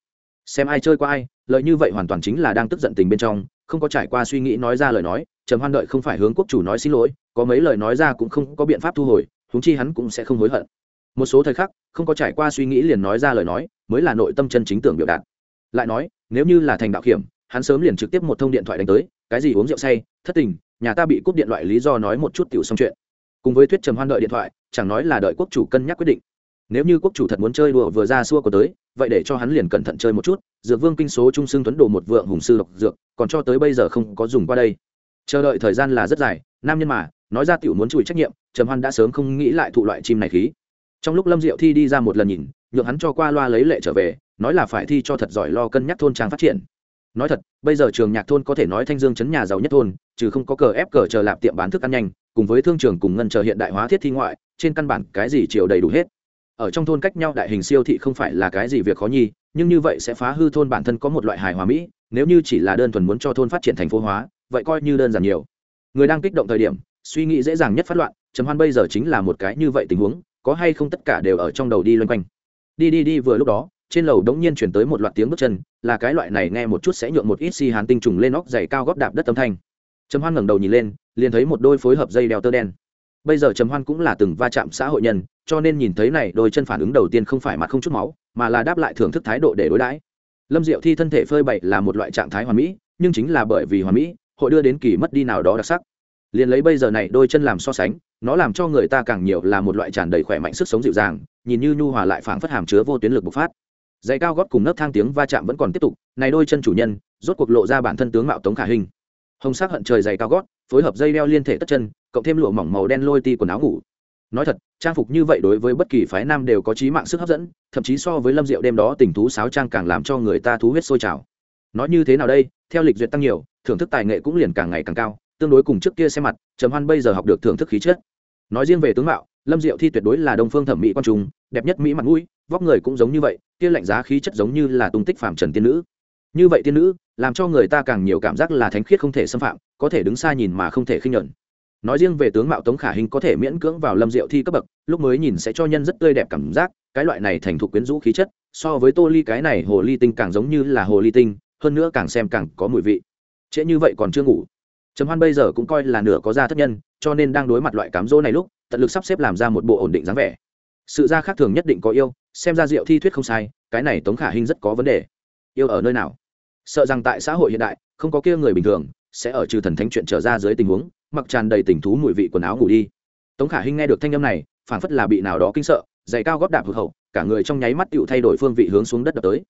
Xem ai chơi qua ai, lợi như vậy hoàn toàn chính là đang tức giận tình bên trong, không có trải qua suy nghĩ nói ra lời nói, trầm hoan đợi không phải hướng quốc chủ nói xin lỗi, có mấy lời nói ra cũng không có biện pháp thu hồi, huống chi hắn cũng sẽ không hối hận một số thời khắc, không có trải qua suy nghĩ liền nói ra lời nói, mới là nội tâm chân chính tưởng biểu đạt. Lại nói, nếu như là thành đạo hiểm hắn sớm liền trực tiếp một thông điện thoại đánh tới, cái gì uống rượu say, thất tình, nhà ta bị cúp điện thoại lý do nói một chút tiểu xong chuyện. Cùng với thuyết trầm hoan đợi điện thoại, chẳng nói là đợi quốc chủ cân nhắc quyết định. Nếu như quốc chủ thật muốn chơi đùa vừa ra xua có tới, vậy để cho hắn liền cẩn thận chơi một chút, dược vương kinh số trung xương tuấn đồ một vượng hùng sư độc dược, còn cho tới bây giờ không có dùng qua đây. Chờ đợi thời gian là rất dài, nam nhân mà, nói ra tiểu muốn chùi trách nhiệm, trầm hoan đã sớm không nghĩ lại thụ loại chim này khí trong lúc lâm diệu thi đi ra một lần nhìn, nhượng hắn cho qua loa lấy lệ trở về, nói là phải thi cho thật giỏi lo cân nhắc thôn trang phát triển. Nói thật, bây giờ trường nhạc thôn có thể nói thanh dương chấn nhà giàu nhất thôn, trừ không có cờ ép cờ chờ lạp tiệm bán thức ăn nhanh, cùng với thương trường cùng ngân chờ hiện đại hóa thiết thi ngoại, trên căn bản cái gì chiều đầy đủ hết. Ở trong thôn cách nhau đại hình siêu thị không phải là cái gì việc khó nhi nhưng như vậy sẽ phá hư thôn bản thân có một loại hài hòa mỹ, nếu như chỉ là đơn thuần muốn cho thôn phát triển thành phố hóa, vậy coi như đơn giản nhiều. Người đang kích động thời điểm, suy nghĩ dễ dàng nhất phát loạn, trầm hoan bây giờ chính là một cái như vậy tình huống có hay không tất cả đều ở trong đầu đi loanh quanh. Đi đi đi, vừa lúc đó, trên lầu đống nhiên chuyển tới một loạt tiếng bước chân, là cái loại này nghe một chút sẽ nhượng một ít si hàn tinh trùng lên óc dày cao góp đạp đất âm thanh. Trầm hoan ngẩng đầu nhìn lên, liền thấy một đôi phối hợp dây đeo tơ đen. Bây giờ trầm hoan cũng là từng va chạm xã hội nhân, cho nên nhìn thấy này, đôi chân phản ứng đầu tiên không phải mặt không chút máu, mà là đáp lại thưởng thức thái độ để đối đãi. Lâm diệu thi thân thể phơi bậy là một loại trạng thái hoàn mỹ, nhưng chính là bởi vì hoàn mỹ, hội đưa đến kỳ mất đi nào đó đặc sắc. Liền lấy bây giờ này đôi chân làm so sánh nó làm cho người ta càng nhiều là một loại tràn đầy khỏe mạnh sức sống dịu dàng, nhìn như nhu hòa lại phảng phất hàm chứa vô tuyến lực bộc phát. Giày cao gót cùng nấc thang tiếng va chạm vẫn còn tiếp tục, này đôi chân chủ nhân, rốt cuộc lộ ra bản thân tướng mạo tống khả hình. Hồng sắc hận trời dày cao gót, phối hợp dây đeo liên thể tất chân, cộng thêm lụa mỏng màu đen lôi ti quần áo ngủ. Nói thật, trang phục như vậy đối với bất kỳ phái nam đều có trí mạng sức hấp dẫn, thậm chí so với lâm diệu đêm đó tình thú sáo trang càng làm cho người ta thú huyết sôi trào. Nói như thế nào đây? Theo lịch duyệt tăng nhiều, thưởng thức tài nghệ cũng liền càng ngày càng cao tương đối cùng trước kia xem mặt, trầm hoan bây giờ học được thưởng thức khí chất. Nói riêng về tướng mạo, lâm diệu thi tuyệt đối là đông phương thẩm mỹ quan trung, đẹp nhất mỹ mặt mũi, vóc người cũng giống như vậy, kia lạnh giá khí chất giống như là tung tích phạm trần tiên nữ. Như vậy tiên nữ, làm cho người ta càng nhiều cảm giác là thánh khiết không thể xâm phạm, có thể đứng xa nhìn mà không thể khinh nhẫn. Nói riêng về tướng mạo tống khả hình có thể miễn cưỡng vào lâm diệu thi cấp bậc, lúc mới nhìn sẽ cho nhân rất tươi đẹp cảm giác, cái loại này thành thục quyến rũ khí chất, so với tô ly cái này hồ ly tinh càng giống như là hồ ly tinh, hơn nữa càng xem càng có mùi vị. Trễ như vậy còn chưa ngủ trầm hoan bây giờ cũng coi là nửa có gia thất nhân, cho nên đang đối mặt loại cám dỗ này lúc, tận lực sắp xếp làm ra một bộ ổn định dáng vẻ. Sự ra khác thường nhất định có yêu, xem ra diệu thi thuyết không sai, cái này tống khả hình rất có vấn đề. Yêu ở nơi nào? Sợ rằng tại xã hội hiện đại, không có kia người bình thường, sẽ ở trừ thần thánh chuyện trở ra dưới tình huống, mặc tràn đầy tình thú mùi vị quần áo ngủ đi. Tống khả hinh nghe được thanh âm này, phảng phất là bị nào đó kinh sợ, giày cao góp đạp hụt hậu, cả người trong nháy mắt tựu thay đổi phương vị hướng xuống đất đập tới.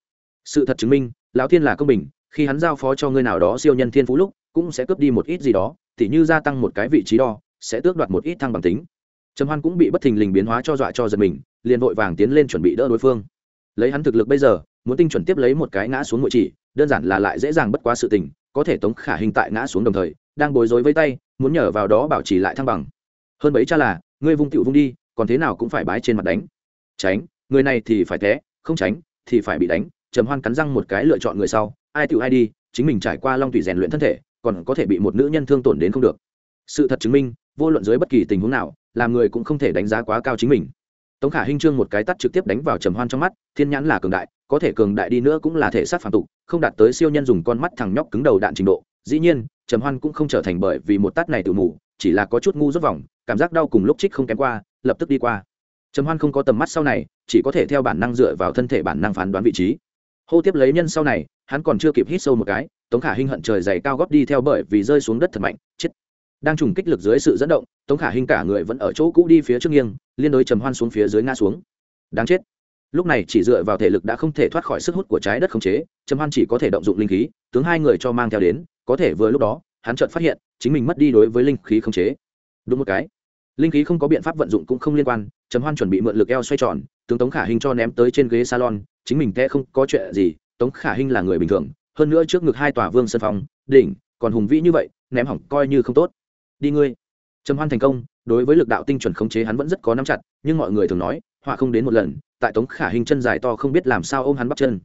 Sự thật chứng minh, lão thiên là công bình, khi hắn giao phó cho người nào đó siêu nhân thiên phú lúc cũng sẽ cướp đi một ít gì đó, tỉ như gia tăng một cái vị trí đo, sẽ tước đoạt một ít thăng bằng tính. Trầm hoan cũng bị bất thình lình biến hóa cho dọa cho giật mình, liền vội vàng tiến lên chuẩn bị đỡ đối phương. Lấy hắn thực lực bây giờ, muốn tinh chuẩn tiếp lấy một cái ngã xuống ngụy chỉ, đơn giản là lại dễ dàng bất quá sự tình, có thể tống khả hình tại ngã xuống đồng thời, đang bối rối với tay, muốn nhờ vào đó bảo trì lại thăng bằng. Hơn bấy cha là, ngươi vung tựu vung đi, còn thế nào cũng phải bái trên mặt đánh. Tránh, người này thì phải té, không tránh, thì phải bị đánh. Trầm hoan cắn răng một cái lựa chọn người sau, ai tựu ai đi, chính mình trải qua long tùy rèn luyện thân thể còn có thể bị một nữ nhân thương tổn đến không được. Sự thật chứng minh, vô luận dưới bất kỳ tình huống nào, làm người cũng không thể đánh giá quá cao chính mình. Tống khả hinh trương một cái tắt trực tiếp đánh vào trầm hoan trong mắt, thiên nhãn là cường đại, có thể cường đại đi nữa cũng là thể sát phản tục, không đạt tới siêu nhân dùng con mắt thằng nhóc cứng đầu đạn trình độ. Dĩ nhiên, trầm hoan cũng không trở thành bởi vì một tát này tự mù, chỉ là có chút ngu rút vòng, cảm giác đau cùng lúc trích không kém qua, lập tức đi qua. Trầm hoan không có tầm mắt sau này, chỉ có thể theo bản năng dựa vào thân thể bản năng phán đoán vị trí hô tiếp lấy nhân sau này, hắn còn chưa kịp hít sâu một cái, tống khả hinh hận trời dày cao góp đi theo bởi vì rơi xuống đất thật mạnh, chết. Đang trùng kích lực dưới sự dẫn động, tống khả hinh cả người vẫn ở chỗ cũ đi phía trước nghiêng, liên đối trầm hoan xuống phía dưới ngã xuống. Đáng chết. Lúc này chỉ dựa vào thể lực đã không thể thoát khỏi sức hút của trái đất khống chế, trầm hoan chỉ có thể động dụng linh khí, tướng hai người cho mang theo đến, có thể vừa lúc đó, hắn chợt phát hiện, chính mình mất đi đối với linh khí khống chế. Đúng một cái. Linh khí không có biện pháp vận dụng cũng không liên quan, trầm hoan chuẩn bị mượn lực eo xoay tròn, tướng tống khả hình cho ném tới trên ghế salon chính mình té không có chuyện gì, tống khả hinh là người bình thường, hơn nữa trước ngực hai tòa vương sân phòng, đỉnh, còn hùng vĩ như vậy, ném hỏng coi như không tốt. Đi ngươi. Trầm hoan thành công, đối với lực đạo tinh chuẩn khống chế hắn vẫn rất có nắm chặt, nhưng mọi người thường nói, họa không đến một lần, tại tống khả hình chân dài to không biết làm sao ôm hắn bắt chân.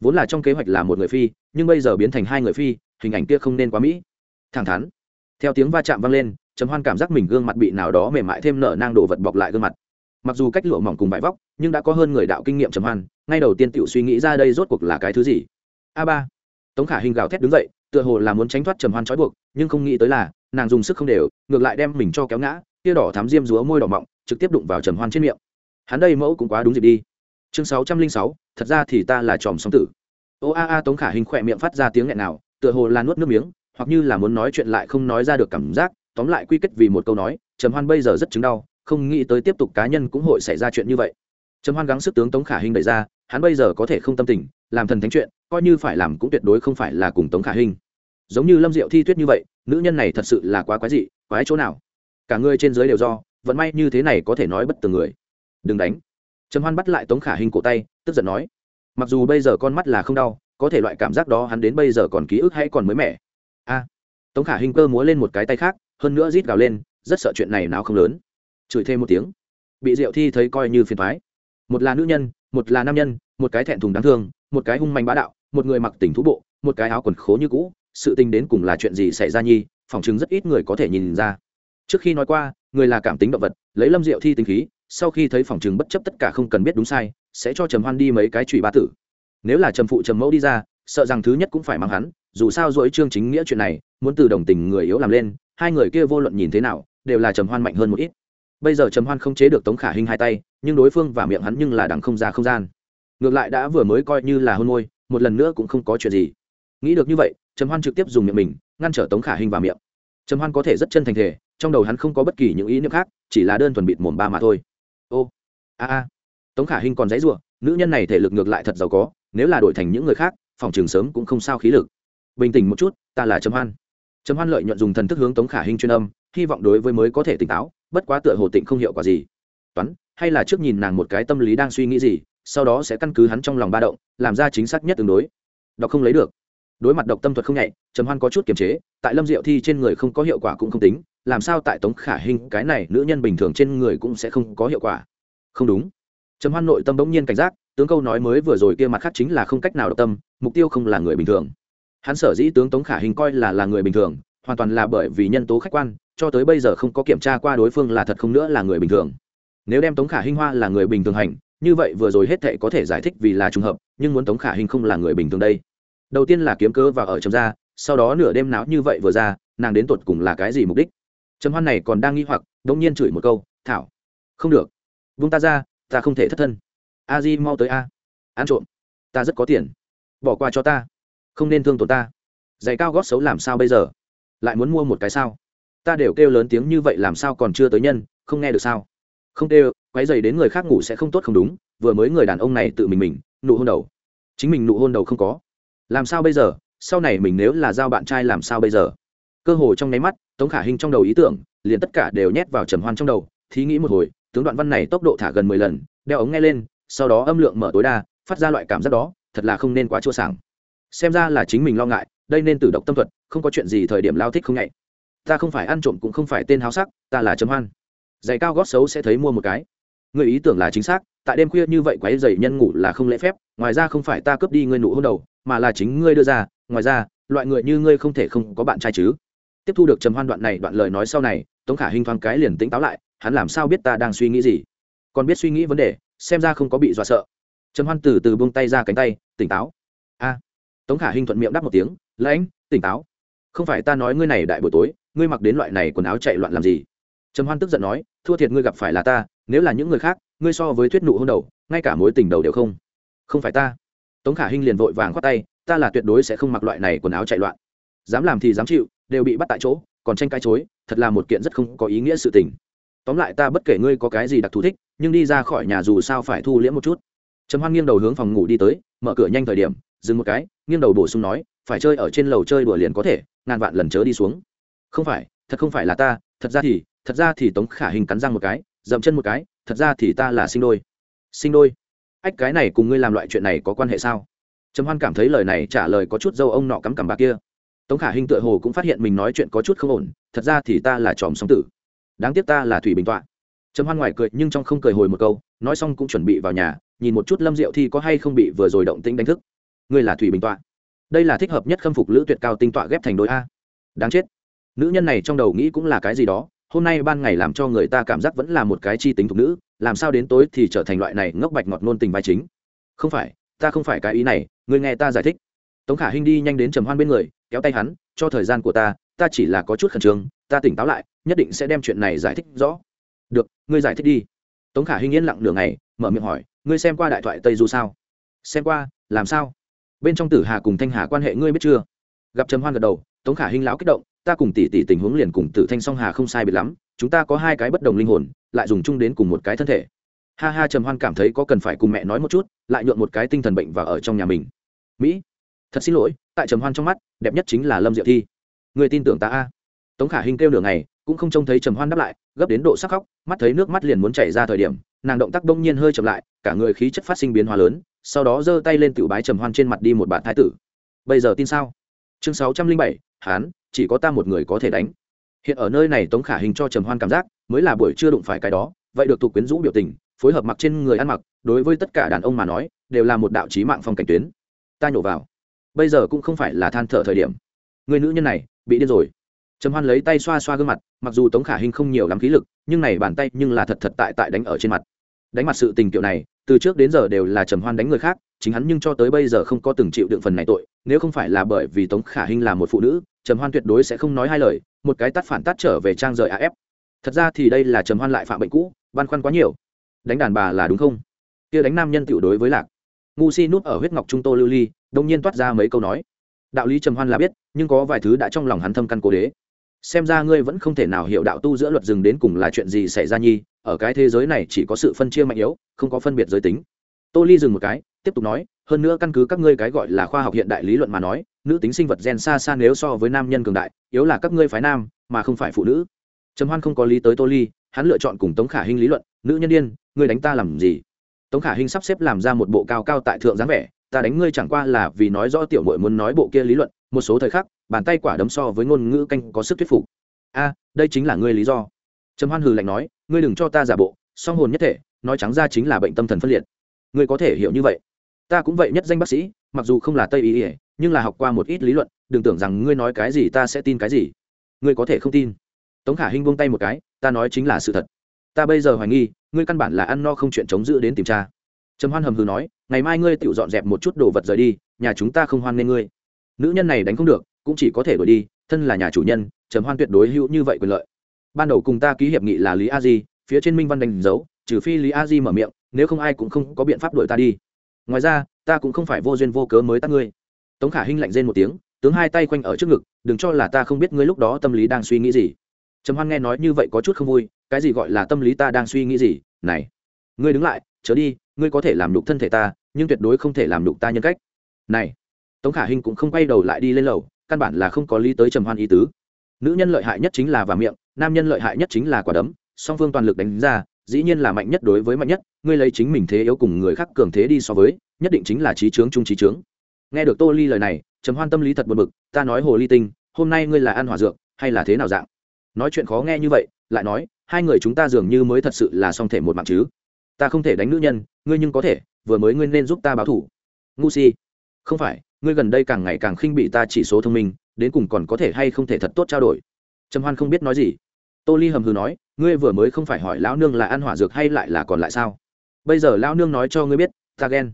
Vốn là trong kế hoạch là một người phi, nhưng bây giờ biến thành hai người phi, hình ảnh kia không nên quá mỹ. Thẳng thắn. Theo tiếng va chạm vang lên, trầm hoan cảm giác mình gương mặt bị nào đó mềm mại thêm nở nang đồ vật bọc lại gương mặt mặc dù cách lụa mỏng cùng vải vóc, nhưng đã có hơn người đạo kinh nghiệm trầm hoan, ngay đầu tiên tự suy nghĩ ra đây rốt cuộc là cái thứ gì? A ba. Tống khả hình gào thét đứng dậy, tựa hồ là muốn tránh thoát trầm hoan trói buộc, nhưng không nghĩ tới là, nàng dùng sức không đều, ngược lại đem mình cho kéo ngã, tia đỏ thám diêm rúa môi đỏ mọng, trực tiếp đụng vào trầm hoan trên miệng. Hắn đây mẫu cũng quá đúng dịp đi. Chương sáu trăm linh sáu, thật ra thì ta là tròm sóng tử. Ô a a, tống khả hình khỏe miệng phát ra tiếng nghẹn nào, tựa hồ là nuốt nước miếng, hoặc như là muốn nói chuyện lại không nói ra được cảm giác, tóm lại quy kết vì một câu nói, trầm hoan bây giờ rất chứng đau không nghĩ tới tiếp tục cá nhân cũng hội xảy ra chuyện như vậy. Trầm hoan gắng sức tướng tống khả Hinh đẩy ra, hắn bây giờ có thể không tâm tình, làm thần thánh chuyện, coi như phải làm cũng tuyệt đối không phải là cùng tống khả Hinh. giống như lâm diệu thi tuyết như vậy, nữ nhân này thật sự là quá quái dị, quái chỗ nào? Cả người trên dưới đều do, vận may như thế này có thể nói bất từng người. Đừng đánh. Trầm hoan bắt lại tống khả Hinh cổ tay, tức giận nói. Mặc dù bây giờ con mắt là không đau, có thể loại cảm giác đó hắn đến bây giờ còn ký ức hay còn mới mẻ. A. Tống khả Hinh cơ múa lên một cái tay khác, hơn nữa rít gào lên, rất sợ chuyện này nào không lớn chửi thêm một tiếng. Bị diệu thi thấy coi như phiền thoái một là nữ nhân, một là nam nhân, một cái thẹn thùng đáng thương, một cái hung manh bá đạo, một người mặc tỉnh thú bộ, một cái áo quần khố như cũ, sự tình đến cùng là chuyện gì xảy ra nhi Phỏng chứng rất ít người có thể nhìn ra. Trước khi nói qua, người là cảm tính động vật, lấy lâm diệu thi tính khí, sau khi thấy phỏng chứng bất chấp tất cả không cần biết đúng sai, sẽ cho trầm hoan đi mấy cái trụy ba tử. Nếu là trầm phụ trầm mẫu đi ra, sợ rằng thứ nhất cũng phải mang hắn, dù sao dỗi chương chính nghĩa chuyện này, muốn từ đồng tình người yếu làm lên, hai người kia vô luận nhìn thế nào, đều là trầm hoan mạnh hơn một ít bây giờ trầm hoan không chế được tống khả hình hai tay nhưng đối phương và miệng hắn nhưng là đằng không ra không gian ngược lại đã vừa mới coi như là hôn môi một lần nữa cũng không có chuyện gì nghĩ được như vậy trầm hoan trực tiếp dùng miệng mình ngăn trở tống khả hình vào miệng trầm hoan có thể rất chân thành thể trong đầu hắn không có bất kỳ những ý niệm khác chỉ là đơn thuần bịt mồm ba mà thôi ô a a tống khả hình còn dãy ruộng nữ nhân này thể lực ngược lại thật giàu có nếu là đổi thành những người khác phòng trường sớm cũng không sao khí lực bình tĩnh một chút ta là trầm hoan trầm hoan lợi nhuận dùng thần thức hướng tống khả hình chuyên âm hy vọng đối với mới có thể tỉnh táo, bất quá tựa hồ tịnh không hiệu quả gì. Toán, hay là trước nhìn nàng một cái tâm lý đang suy nghĩ gì, sau đó sẽ căn cứ hắn trong lòng ba động, làm ra chính xác nhất tương đối. Đọc không lấy được. Đối mặt độc tâm thuật không nhạy, trầm hoan có chút kiềm chế, tại lâm diệu thi trên người không có hiệu quả cũng không tính, làm sao tại tống khả hình cái này nữ nhân bình thường trên người cũng sẽ không có hiệu quả. Không đúng. Trầm hoan nội tâm bỗng nhiên cảnh giác, tướng câu nói mới vừa rồi kia mặt khác chính là không cách nào độc tâm, mục tiêu không là người bình thường. Hắn sở dĩ tướng tống khả hình coi là là người bình thường hoàn toàn là bởi vì nhân tố khách quan, cho tới bây giờ không có kiểm tra qua đối phương là thật không nữa là người bình thường. Nếu đem tống khả Hinh hoa là người bình thường hành, như vậy vừa rồi hết thệ có thể giải thích vì là trùng hợp, nhưng muốn tống khả Hinh không là người bình thường đây. Đầu tiên là kiếm cơ và ở trầm ra, sau đó nửa đêm náo như vậy vừa ra, nàng đến tột cùng là cái gì mục đích? Trầm hoan này còn đang nghi hoặc, đống nhiên chửi một câu, thảo, không được. Vung ta ra, ta không thể thất thân. A di mau tới a. Ăn trộm. Ta rất có tiền. Bỏ qua cho ta. Không nên thương tổn ta. Giày cao gót xấu làm sao bây giờ? Lại muốn mua một cái sao? Ta đều kêu lớn tiếng như vậy làm sao còn chưa tới nhân, không nghe được sao? Không kêu, quấy dày đến người khác ngủ sẽ không tốt không đúng, vừa mới người đàn ông này tự mình mình, nụ hôn đầu. Chính mình nụ hôn đầu không có. Làm sao bây giờ? Sau này mình nếu là giao bạn trai làm sao bây giờ? Cơ hồ trong nháy mắt, tống khả hình trong đầu ý tưởng, liền tất cả đều nhét vào trầm hoan trong đầu, thí nghĩ một hồi, tướng đoạn văn này tốc độ thả gần mười lần, đeo ống nghe lên, sau đó âm lượng mở tối đa, phát ra loại cảm giác đó, thật là không nên quá chua sảng. Xem ra là chính mình lo ngại, đây nên tự độc tâm thuật không có chuyện gì thời điểm lao thích không nhạy ta không phải ăn trộm cũng không phải tên háo sắc, ta là chấm hoan. Giày cao gót xấu sẽ thấy mua một cái. Người ý tưởng là chính xác, tại đêm khuya như vậy quấy giày nhân ngủ là không lễ phép, ngoài ra không phải ta cướp đi ngươi nụ hôn đầu, mà là chính ngươi đưa ra, ngoài ra, loại người như ngươi không thể không có bạn trai chứ. Tiếp thu được trầm hoan đoạn này đoạn lời nói sau này, tống khả hình thoáng cái liền tỉnh táo lại, hắn làm sao biết ta đang suy nghĩ gì? Còn biết suy nghĩ vấn đề, xem ra không có bị dọa sợ. Trầm hoan từ từ buông tay ra cánh tay, tỉnh táo. A. Tống khả hình thuận miệng đáp một tiếng, lãnh, tỉnh táo không phải ta nói ngươi này đại buổi tối, ngươi mặc đến loại này quần áo chạy loạn làm gì? Trầm hoan tức giận nói, thua thiệt ngươi gặp phải là ta, nếu là những người khác, ngươi so với thuyết nụ hôn đầu, ngay cả mối tình đầu đều không. Không phải ta. Tống khả hinh liền vội vàng khoát tay, ta là tuyệt đối sẽ không mặc loại này quần áo chạy loạn. Dám làm thì dám chịu, đều bị bắt tại chỗ, còn tranh cãi chối, thật là một kiện rất không có ý nghĩa sự tình. Tóm lại ta bất kể ngươi có cái gì đặc thù thích, nhưng đi ra khỏi nhà dù sao phải thu liễm một chút. Trầm hoan nghiêng đầu hướng phòng ngủ đi tới, mở cửa nhanh thời điểm, dừng một cái, nghiêng đầu bổ sung nói, phải chơi ở trên lầu chơi đùa liền có thể ngàn vạn lần chớ đi xuống. Không phải, thật không phải là ta, thật ra thì, thật ra thì tống khả hình cắn răng một cái, dậm chân một cái, thật ra thì ta là sinh đôi. Sinh đôi? Ách, cái này cùng ngươi làm loại chuyện này có quan hệ sao? Trầm hoan cảm thấy lời này trả lời có chút dâu ông nọ cắm cằm bà kia. Tống khả hình tựa hồ cũng phát hiện mình nói chuyện có chút không ổn, thật ra thì ta là tròm song tử. Đáng tiếc ta là thủy bình tọa. Trầm hoan ngoài cười nhưng trong không cười hồi một câu, nói xong cũng chuẩn bị vào nhà, nhìn một chút lâm diệu thi có hay không bị vừa rồi động tĩnh đánh thức. Ngươi là thủy bình tọa đây là thích hợp nhất khâm phục lữ tuyệt cao tinh tọa ghép thành đôi a. Đáng chết. Nữ nhân này trong đầu nghĩ cũng là cái gì đó, hôm nay ban ngày làm cho người ta cảm giác vẫn là một cái chi tính thục nữ, làm sao đến tối thì trở thành loại này ngốc bạch ngọt ngôn tình vai chính. Không phải, ta không phải cái ý này, người nghe ta giải thích. Tống khả hinh đi nhanh đến trầm hoan bên người, kéo tay hắn, cho thời gian của ta ta chỉ là có chút khẩn trương, ta tỉnh táo lại, nhất định sẽ đem chuyện này giải thích rõ. Được, ngươi giải thích đi. Tống khả hinh yên lặng nửa ngày, mở miệng hỏi, ngươi xem qua đại thoại tây du sao? Xem qua, làm sao? Bên trong tử hà cùng thanh hà quan hệ ngươi biết chưa? Gặp trầm hoan gật đầu, tống khả hinh lão kích động, ta cùng tỷ tỷ tình huống liền cùng tử thanh song hà không sai biệt lắm, chúng ta có hai cái bất đồng linh hồn, lại dùng chung đến cùng một cái thân thể. Ha ha, trầm hoan cảm thấy có cần phải cùng mẹ nói một chút, lại nhuộn một cái tinh thần bệnh và ở trong nhà mình. Mỹ, thật xin lỗi, tại trầm hoan trong mắt, đẹp nhất chính là lâm diệu thi. Người tin tưởng ta a? Tống khả hinh kêu nửa ngày, cũng không trông thấy trầm hoan đáp lại, gấp đến độ sắc khóc, mắt thấy nước mắt liền muốn chảy ra thời điểm, nàng động tác đông nhiên hơi chậm lại, cả người khí chất phát sinh biến hóa lớn sau đó giơ tay lên tự bái trầm hoan trên mặt đi một bạn thái tử. Bây giờ tin sao? Chương sáu trăm linh bảy, hán, chỉ có ta một người có thể đánh. Hiện ở nơi này tống khả hình cho trầm hoan cảm giác, mới là buổi chưa đụng phải cái đó, vậy được thuộc quyến rũ biểu tình, phối hợp mặc trên người ăn mặc, đối với tất cả đàn ông mà nói, đều là một đạo trí mạng phong cảnh tuyến. Ta nhổ vào. Bây giờ cũng không phải là than thở thời điểm. Người nữ nhân này, bị điên rồi. Trầm hoan lấy tay xoa xoa gương mặt, mặc dù tống khả hình không nhiều lắm khí lực, nhưng này bàn tay nhưng là thật thật tại tại đánh ở trên mặt. Đánh mặt sự tình kiểu này từ trước đến giờ đều là trầm hoan đánh người khác, chính hắn nhưng cho tới bây giờ không có từng chịu đựng phần này tội, nếu không phải là bởi vì tống khả hinh là một phụ nữ, trầm hoan tuyệt đối sẽ không nói hai lời, một cái tắt phản tắt trở về trang rời af thật ra thì đây là trầm hoan lại phạm bệnh cũ, băn khoăn quá nhiều. Đánh đàn bà là đúng không? Kia đánh nam nhân tiểu đối với lạc. Ngu si nút ở huyết ngọc trung tô lưu ly, đông nhiên toát ra mấy câu nói. Đạo lý trầm hoan là biết, nhưng có vài thứ đã trong lòng hắn thâm căn cố đế xem ra ngươi vẫn không thể nào hiểu đạo tu giữa luật rừng đến cùng là chuyện gì xảy ra nhi, ở cái thế giới này chỉ có sự phân chia mạnh yếu, không có phân biệt giới tính. Tô ly dừng một cái, tiếp tục nói, hơn nữa căn cứ các ngươi cái gọi là khoa học hiện đại lý luận mà nói, nữ tính sinh vật gen xa xa nếu so với nam nhân cường đại, yếu là các ngươi phái nam, mà không phải phụ nữ. Trầm hoan không có lý tới tô ly, hắn lựa chọn cùng tống khả hinh lý luận, nữ nhân đ i ê n ngươi đánh ta làm gì? Tống khả hinh sắp xếp làm ra một bộ cao cao tại thượng dáng vẻ, ta đánh ngươi chẳng qua là vì nói rõ tiểu mội muốn nói bộ kia lý luận, một số thời khắc bàn tay quả đấm so với ngôn ngữ canh có sức thuyết phục. A, đây chính là ngươi lý do. Trầm hoan hừ lạnh nói, ngươi đừng cho ta giả bộ, song hồn nhất thể, nói trắng ra chính là bệnh tâm thần phân liệt. Ngươi có thể hiểu như vậy. Ta cũng vậy nhất danh bác sĩ, mặc dù không là tây y ỉa nhưng là học qua một ít lý luận, đừng tưởng rằng ngươi nói cái gì ta sẽ tin cái gì. Ngươi có thể không tin. Tống khả hinh buông tay một cái, ta nói chính là sự thật. Ta bây giờ hoài nghi, ngươi căn bản là ăn no không chuyện chống giữ đến tìm cha trầm hoan hầm hừ nói, ngày mai ngươi tự dọn dẹp một chút đồ vật rời đi, nhà chúng ta không hoan nên ngươi. Nữ nhân này đánh không được cũng chỉ có thể đổi đi, thân là nhà chủ nhân, trầm hoan tuyệt đối hữu như vậy quyền lợi. Ban đầu cùng ta ký hiệp nghị là lý a di, phía trên minh văn đánh dấu, trừ phi lý a di mở miệng, nếu không ai cũng không có biện pháp đuổi ta đi. Ngoài ra, ta cũng không phải vô duyên vô cớ mới tắt ngươi. Tống khả hinh lạnh rên một tiếng, tướng hai tay quanh ở trước ngực, đừng cho là ta không biết ngươi lúc đó tâm lý đang suy nghĩ gì. Trầm hoan nghe nói như vậy có chút không vui, cái gì gọi là tâm lý ta đang suy nghĩ gì? Này, ngươi đứng lại, chớ đi, ngươi có thể làm nhục thân thể ta, nhưng tuyệt đối không thể làm nhục ta nhân cách. Này, tống khả hinh cũng không quay đầu lại đi lên lầu căn bản là không có lý tới trầm hoan ý tứ. Nữ nhân lợi hại nhất chính là và miệng, nam nhân lợi hại nhất chính là quả đấm, song phương toàn lực đánh ra, dĩ nhiên là mạnh nhất đối với mạnh nhất, ngươi lấy chính mình thế yếu cùng người khác cường thế đi so với, nhất định chính là trí trướng trung trí trướng nghe được tô ly lời này, trầm hoan tâm lý thật buồn bực, ta nói hồ ly tinh, hôm nay ngươi là ăn hỏa dược, hay là thế nào dạng? Nói chuyện khó nghe như vậy, lại nói, hai người chúng ta dường như mới thật sự là song thể một mạng chứ. Ta không thể đánh nữ nhân, ngươi nhưng có thể, vừa mới ngươi nên giúp ta báo thủ. Ngu si. Không phải ngươi gần đây càng ngày càng khinh bị ta chỉ số thông minh, đến cùng còn có thể hay không thể thật tốt trao đổi? Trầm hoan không biết nói gì. Tô ly hầm hừ nói, ngươi vừa mới không phải hỏi lão nương là ăn hỏa dược hay lại là còn lại sao? Bây giờ lão nương nói cho ngươi biết, ta ghen.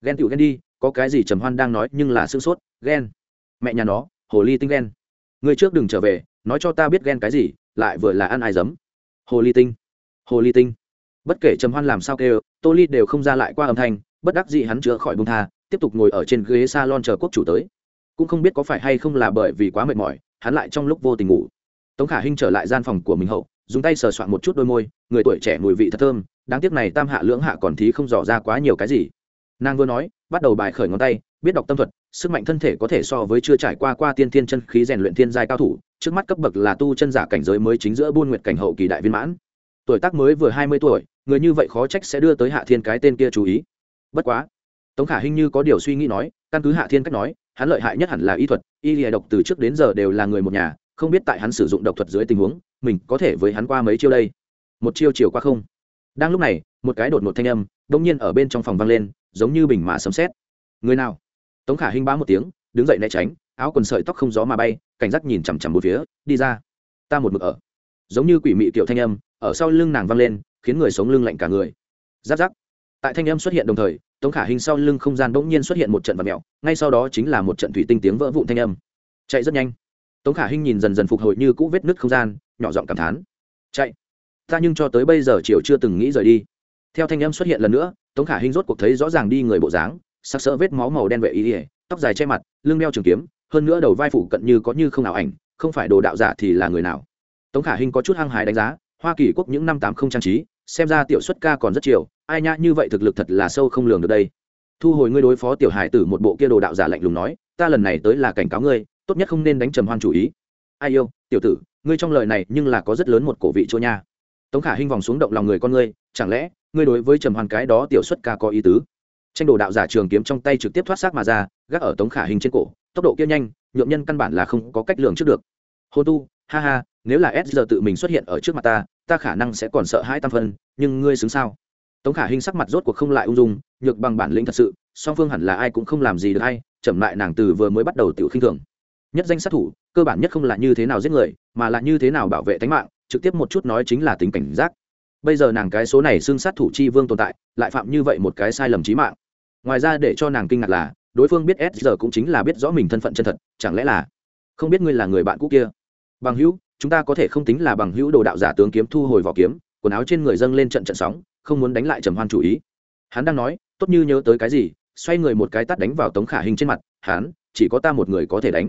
Ghen tựu ghen đi, có cái gì trầm hoan đang nói nhưng là sương sốt, ghen. Mẹ nhà nó, hồ ly tinh ghen. Ngươi trước đừng trở về, nói cho ta biết ghen cái gì, lại vừa là ăn ai dấm. Hồ ly tinh. Hồ ly tinh. Bất kể trầm hoan làm sao kêu, tô ly đều không ra lại qua âm thanh, bất đắc dị hắn chữa khỏi bông tha tiếp tục ngồi ở trên ghế salon chờ quốc chủ tới. Cũng không biết có phải hay không là bởi vì quá mệt mỏi, hắn lại trong lúc vô tình ngủ. Tống khả hinh trở lại gian phòng của mình hậu, dùng tay sờ soạn một chút đôi môi, người tuổi trẻ mùi vị thật thơm, đáng tiếc này tam hạ lưỡng hạ còn thí không dò ra quá nhiều cái gì. Nàng vừa nói, bắt đầu bài khởi ngón tay, biết đọc tâm thuật, sức mạnh thân thể có thể so với chưa trải qua qua tiên thiên chân khí rèn luyện thiên giai cao thủ, trước mắt cấp bậc là tu chân giả cảnh giới mới chính giữa buôn nguyệt cảnh hậu kỳ đại viên mãn. Tuổi tác mới vừa hai mươi tuổi, người như vậy khó trách sẽ đưa tới hạ thiên cái tên kia chú ý. Bất quá tống khả hinh như có điều suy nghĩ nói, căn cứ hạ thiên cách nói, hắn lợi hại nhất hẳn là y thuật, y lìa độc từ trước đến giờ đều là người một nhà, không biết tại hắn sử dụng độc thuật dưới tình huống, mình có thể với hắn qua mấy chiêu đây? Một chiêu chiều qua không? Đang lúc này, một cái đột một thanh âm, đông nhiên ở bên trong phòng vang lên, giống như bình mã sấm xét người nào? Tống khả hinh bá một tiếng, đứng dậy né tránh, áo quần sợi tóc không gió mà bay, cảnh giác nhìn chằm chằm một phía, đi ra. Ta một mực ở. Giống như quỷ mị tiểu thanh âm, ở sau lưng nàng vang lên, khiến người sống lưng lạnh cả người. Giáp giáp tại thanh âm xuất hiện đồng thời, tống khả hình sau lưng không gian bỗng nhiên xuất hiện một trận vật mèo, ngay sau đó chính là một trận thủy tinh tiếng vỡ vụn thanh âm. Chạy rất nhanh. Tống khả hình nhìn dần dần phục hồi như cũ vết nứt không gian, nhỏ giọng cảm thán. Chạy. Ta nhưng cho tới bây giờ chiều chưa từng nghĩ rời đi. Theo thanh âm xuất hiện lần nữa, tống khả hình rốt cuộc thấy rõ ràng đi người bộ dáng, sắc sỡ vết máu màu đen vệ ý ỉa tóc dài che mặt, lưng đeo trường kiếm, hơn nữa đầu vai phủ cận như có như không ảo ảnh, không phải đồ đạo giả thì là người nào. Tống khả hình có chút hăng hái đánh giá, hoa kỳ quốc những năm tám không trang trí xem ra tiểu xuất ca còn rất chiều, ai nhã như vậy thực lực thật là sâu không lường được đây. Thu hồi ngươi đối phó tiểu hải tử một bộ kia đồ đạo giả lạnh lùng nói, ta lần này tới là cảnh cáo ngươi, tốt nhất không nên đánh trầm hoan chủ ý. Ai yêu, tiểu tử, ngươi trong lời này nhưng là có rất lớn một cổ vị chỗ nha. Tống khả hinh vòng xuống động lòng người con ngươi, chẳng lẽ, ngươi đối với trầm hoan cái đó tiểu xuất ca có ý tứ? Tranh đồ đạo giả trường kiếm trong tay trực tiếp thoát xác mà ra, gác ở tống khả hình trên cổ, tốc độ kia nhanh nhuộm nhân căn bản là không có cách lường trước được. Hô tu ha ha, nếu là s giờ tự mình xuất hiện ở trước mặt ta ta khả năng sẽ còn sợ hãi tam phân, nhưng ngươi xứng sao? Tống khả hình sắc mặt rốt cuộc không lại ung dung, nhược bằng bản lĩnh thật sự, song phương hẳn là ai cũng không làm gì được hay, chậm lại nàng từ vừa mới bắt đầu tiểu khinh thường. Nhất danh sát thủ, cơ bản nhất không là như thế nào giết người, mà là như thế nào bảo vệ tính mạng, trực tiếp một chút nói chính là tính cảnh giác. Bây giờ nàng cái số này xưng sát thủ chi vương tồn tại, lại phạm như vậy một cái sai lầm chí mạng. Ngoài ra để cho nàng kinh ngạc là, đối phương biết s giờ cũng chính là biết rõ mình thân phận chân thật, chẳng lẽ là không biết ngươi là người bạn cũ kia? Bằng hữu, chúng ta có thể không tính là bằng hữu đồ đạo giả tướng kiếm thu hồi vỏ kiếm, quần áo trên người dâng lên trận trận sóng, không muốn đánh lại trầm hoan chủ ý. Hắn đang nói, tốt như nhớ tới cái gì, xoay người một cái tắt đánh vào tống khả hình trên mặt, hắn, chỉ có ta một người có thể đánh.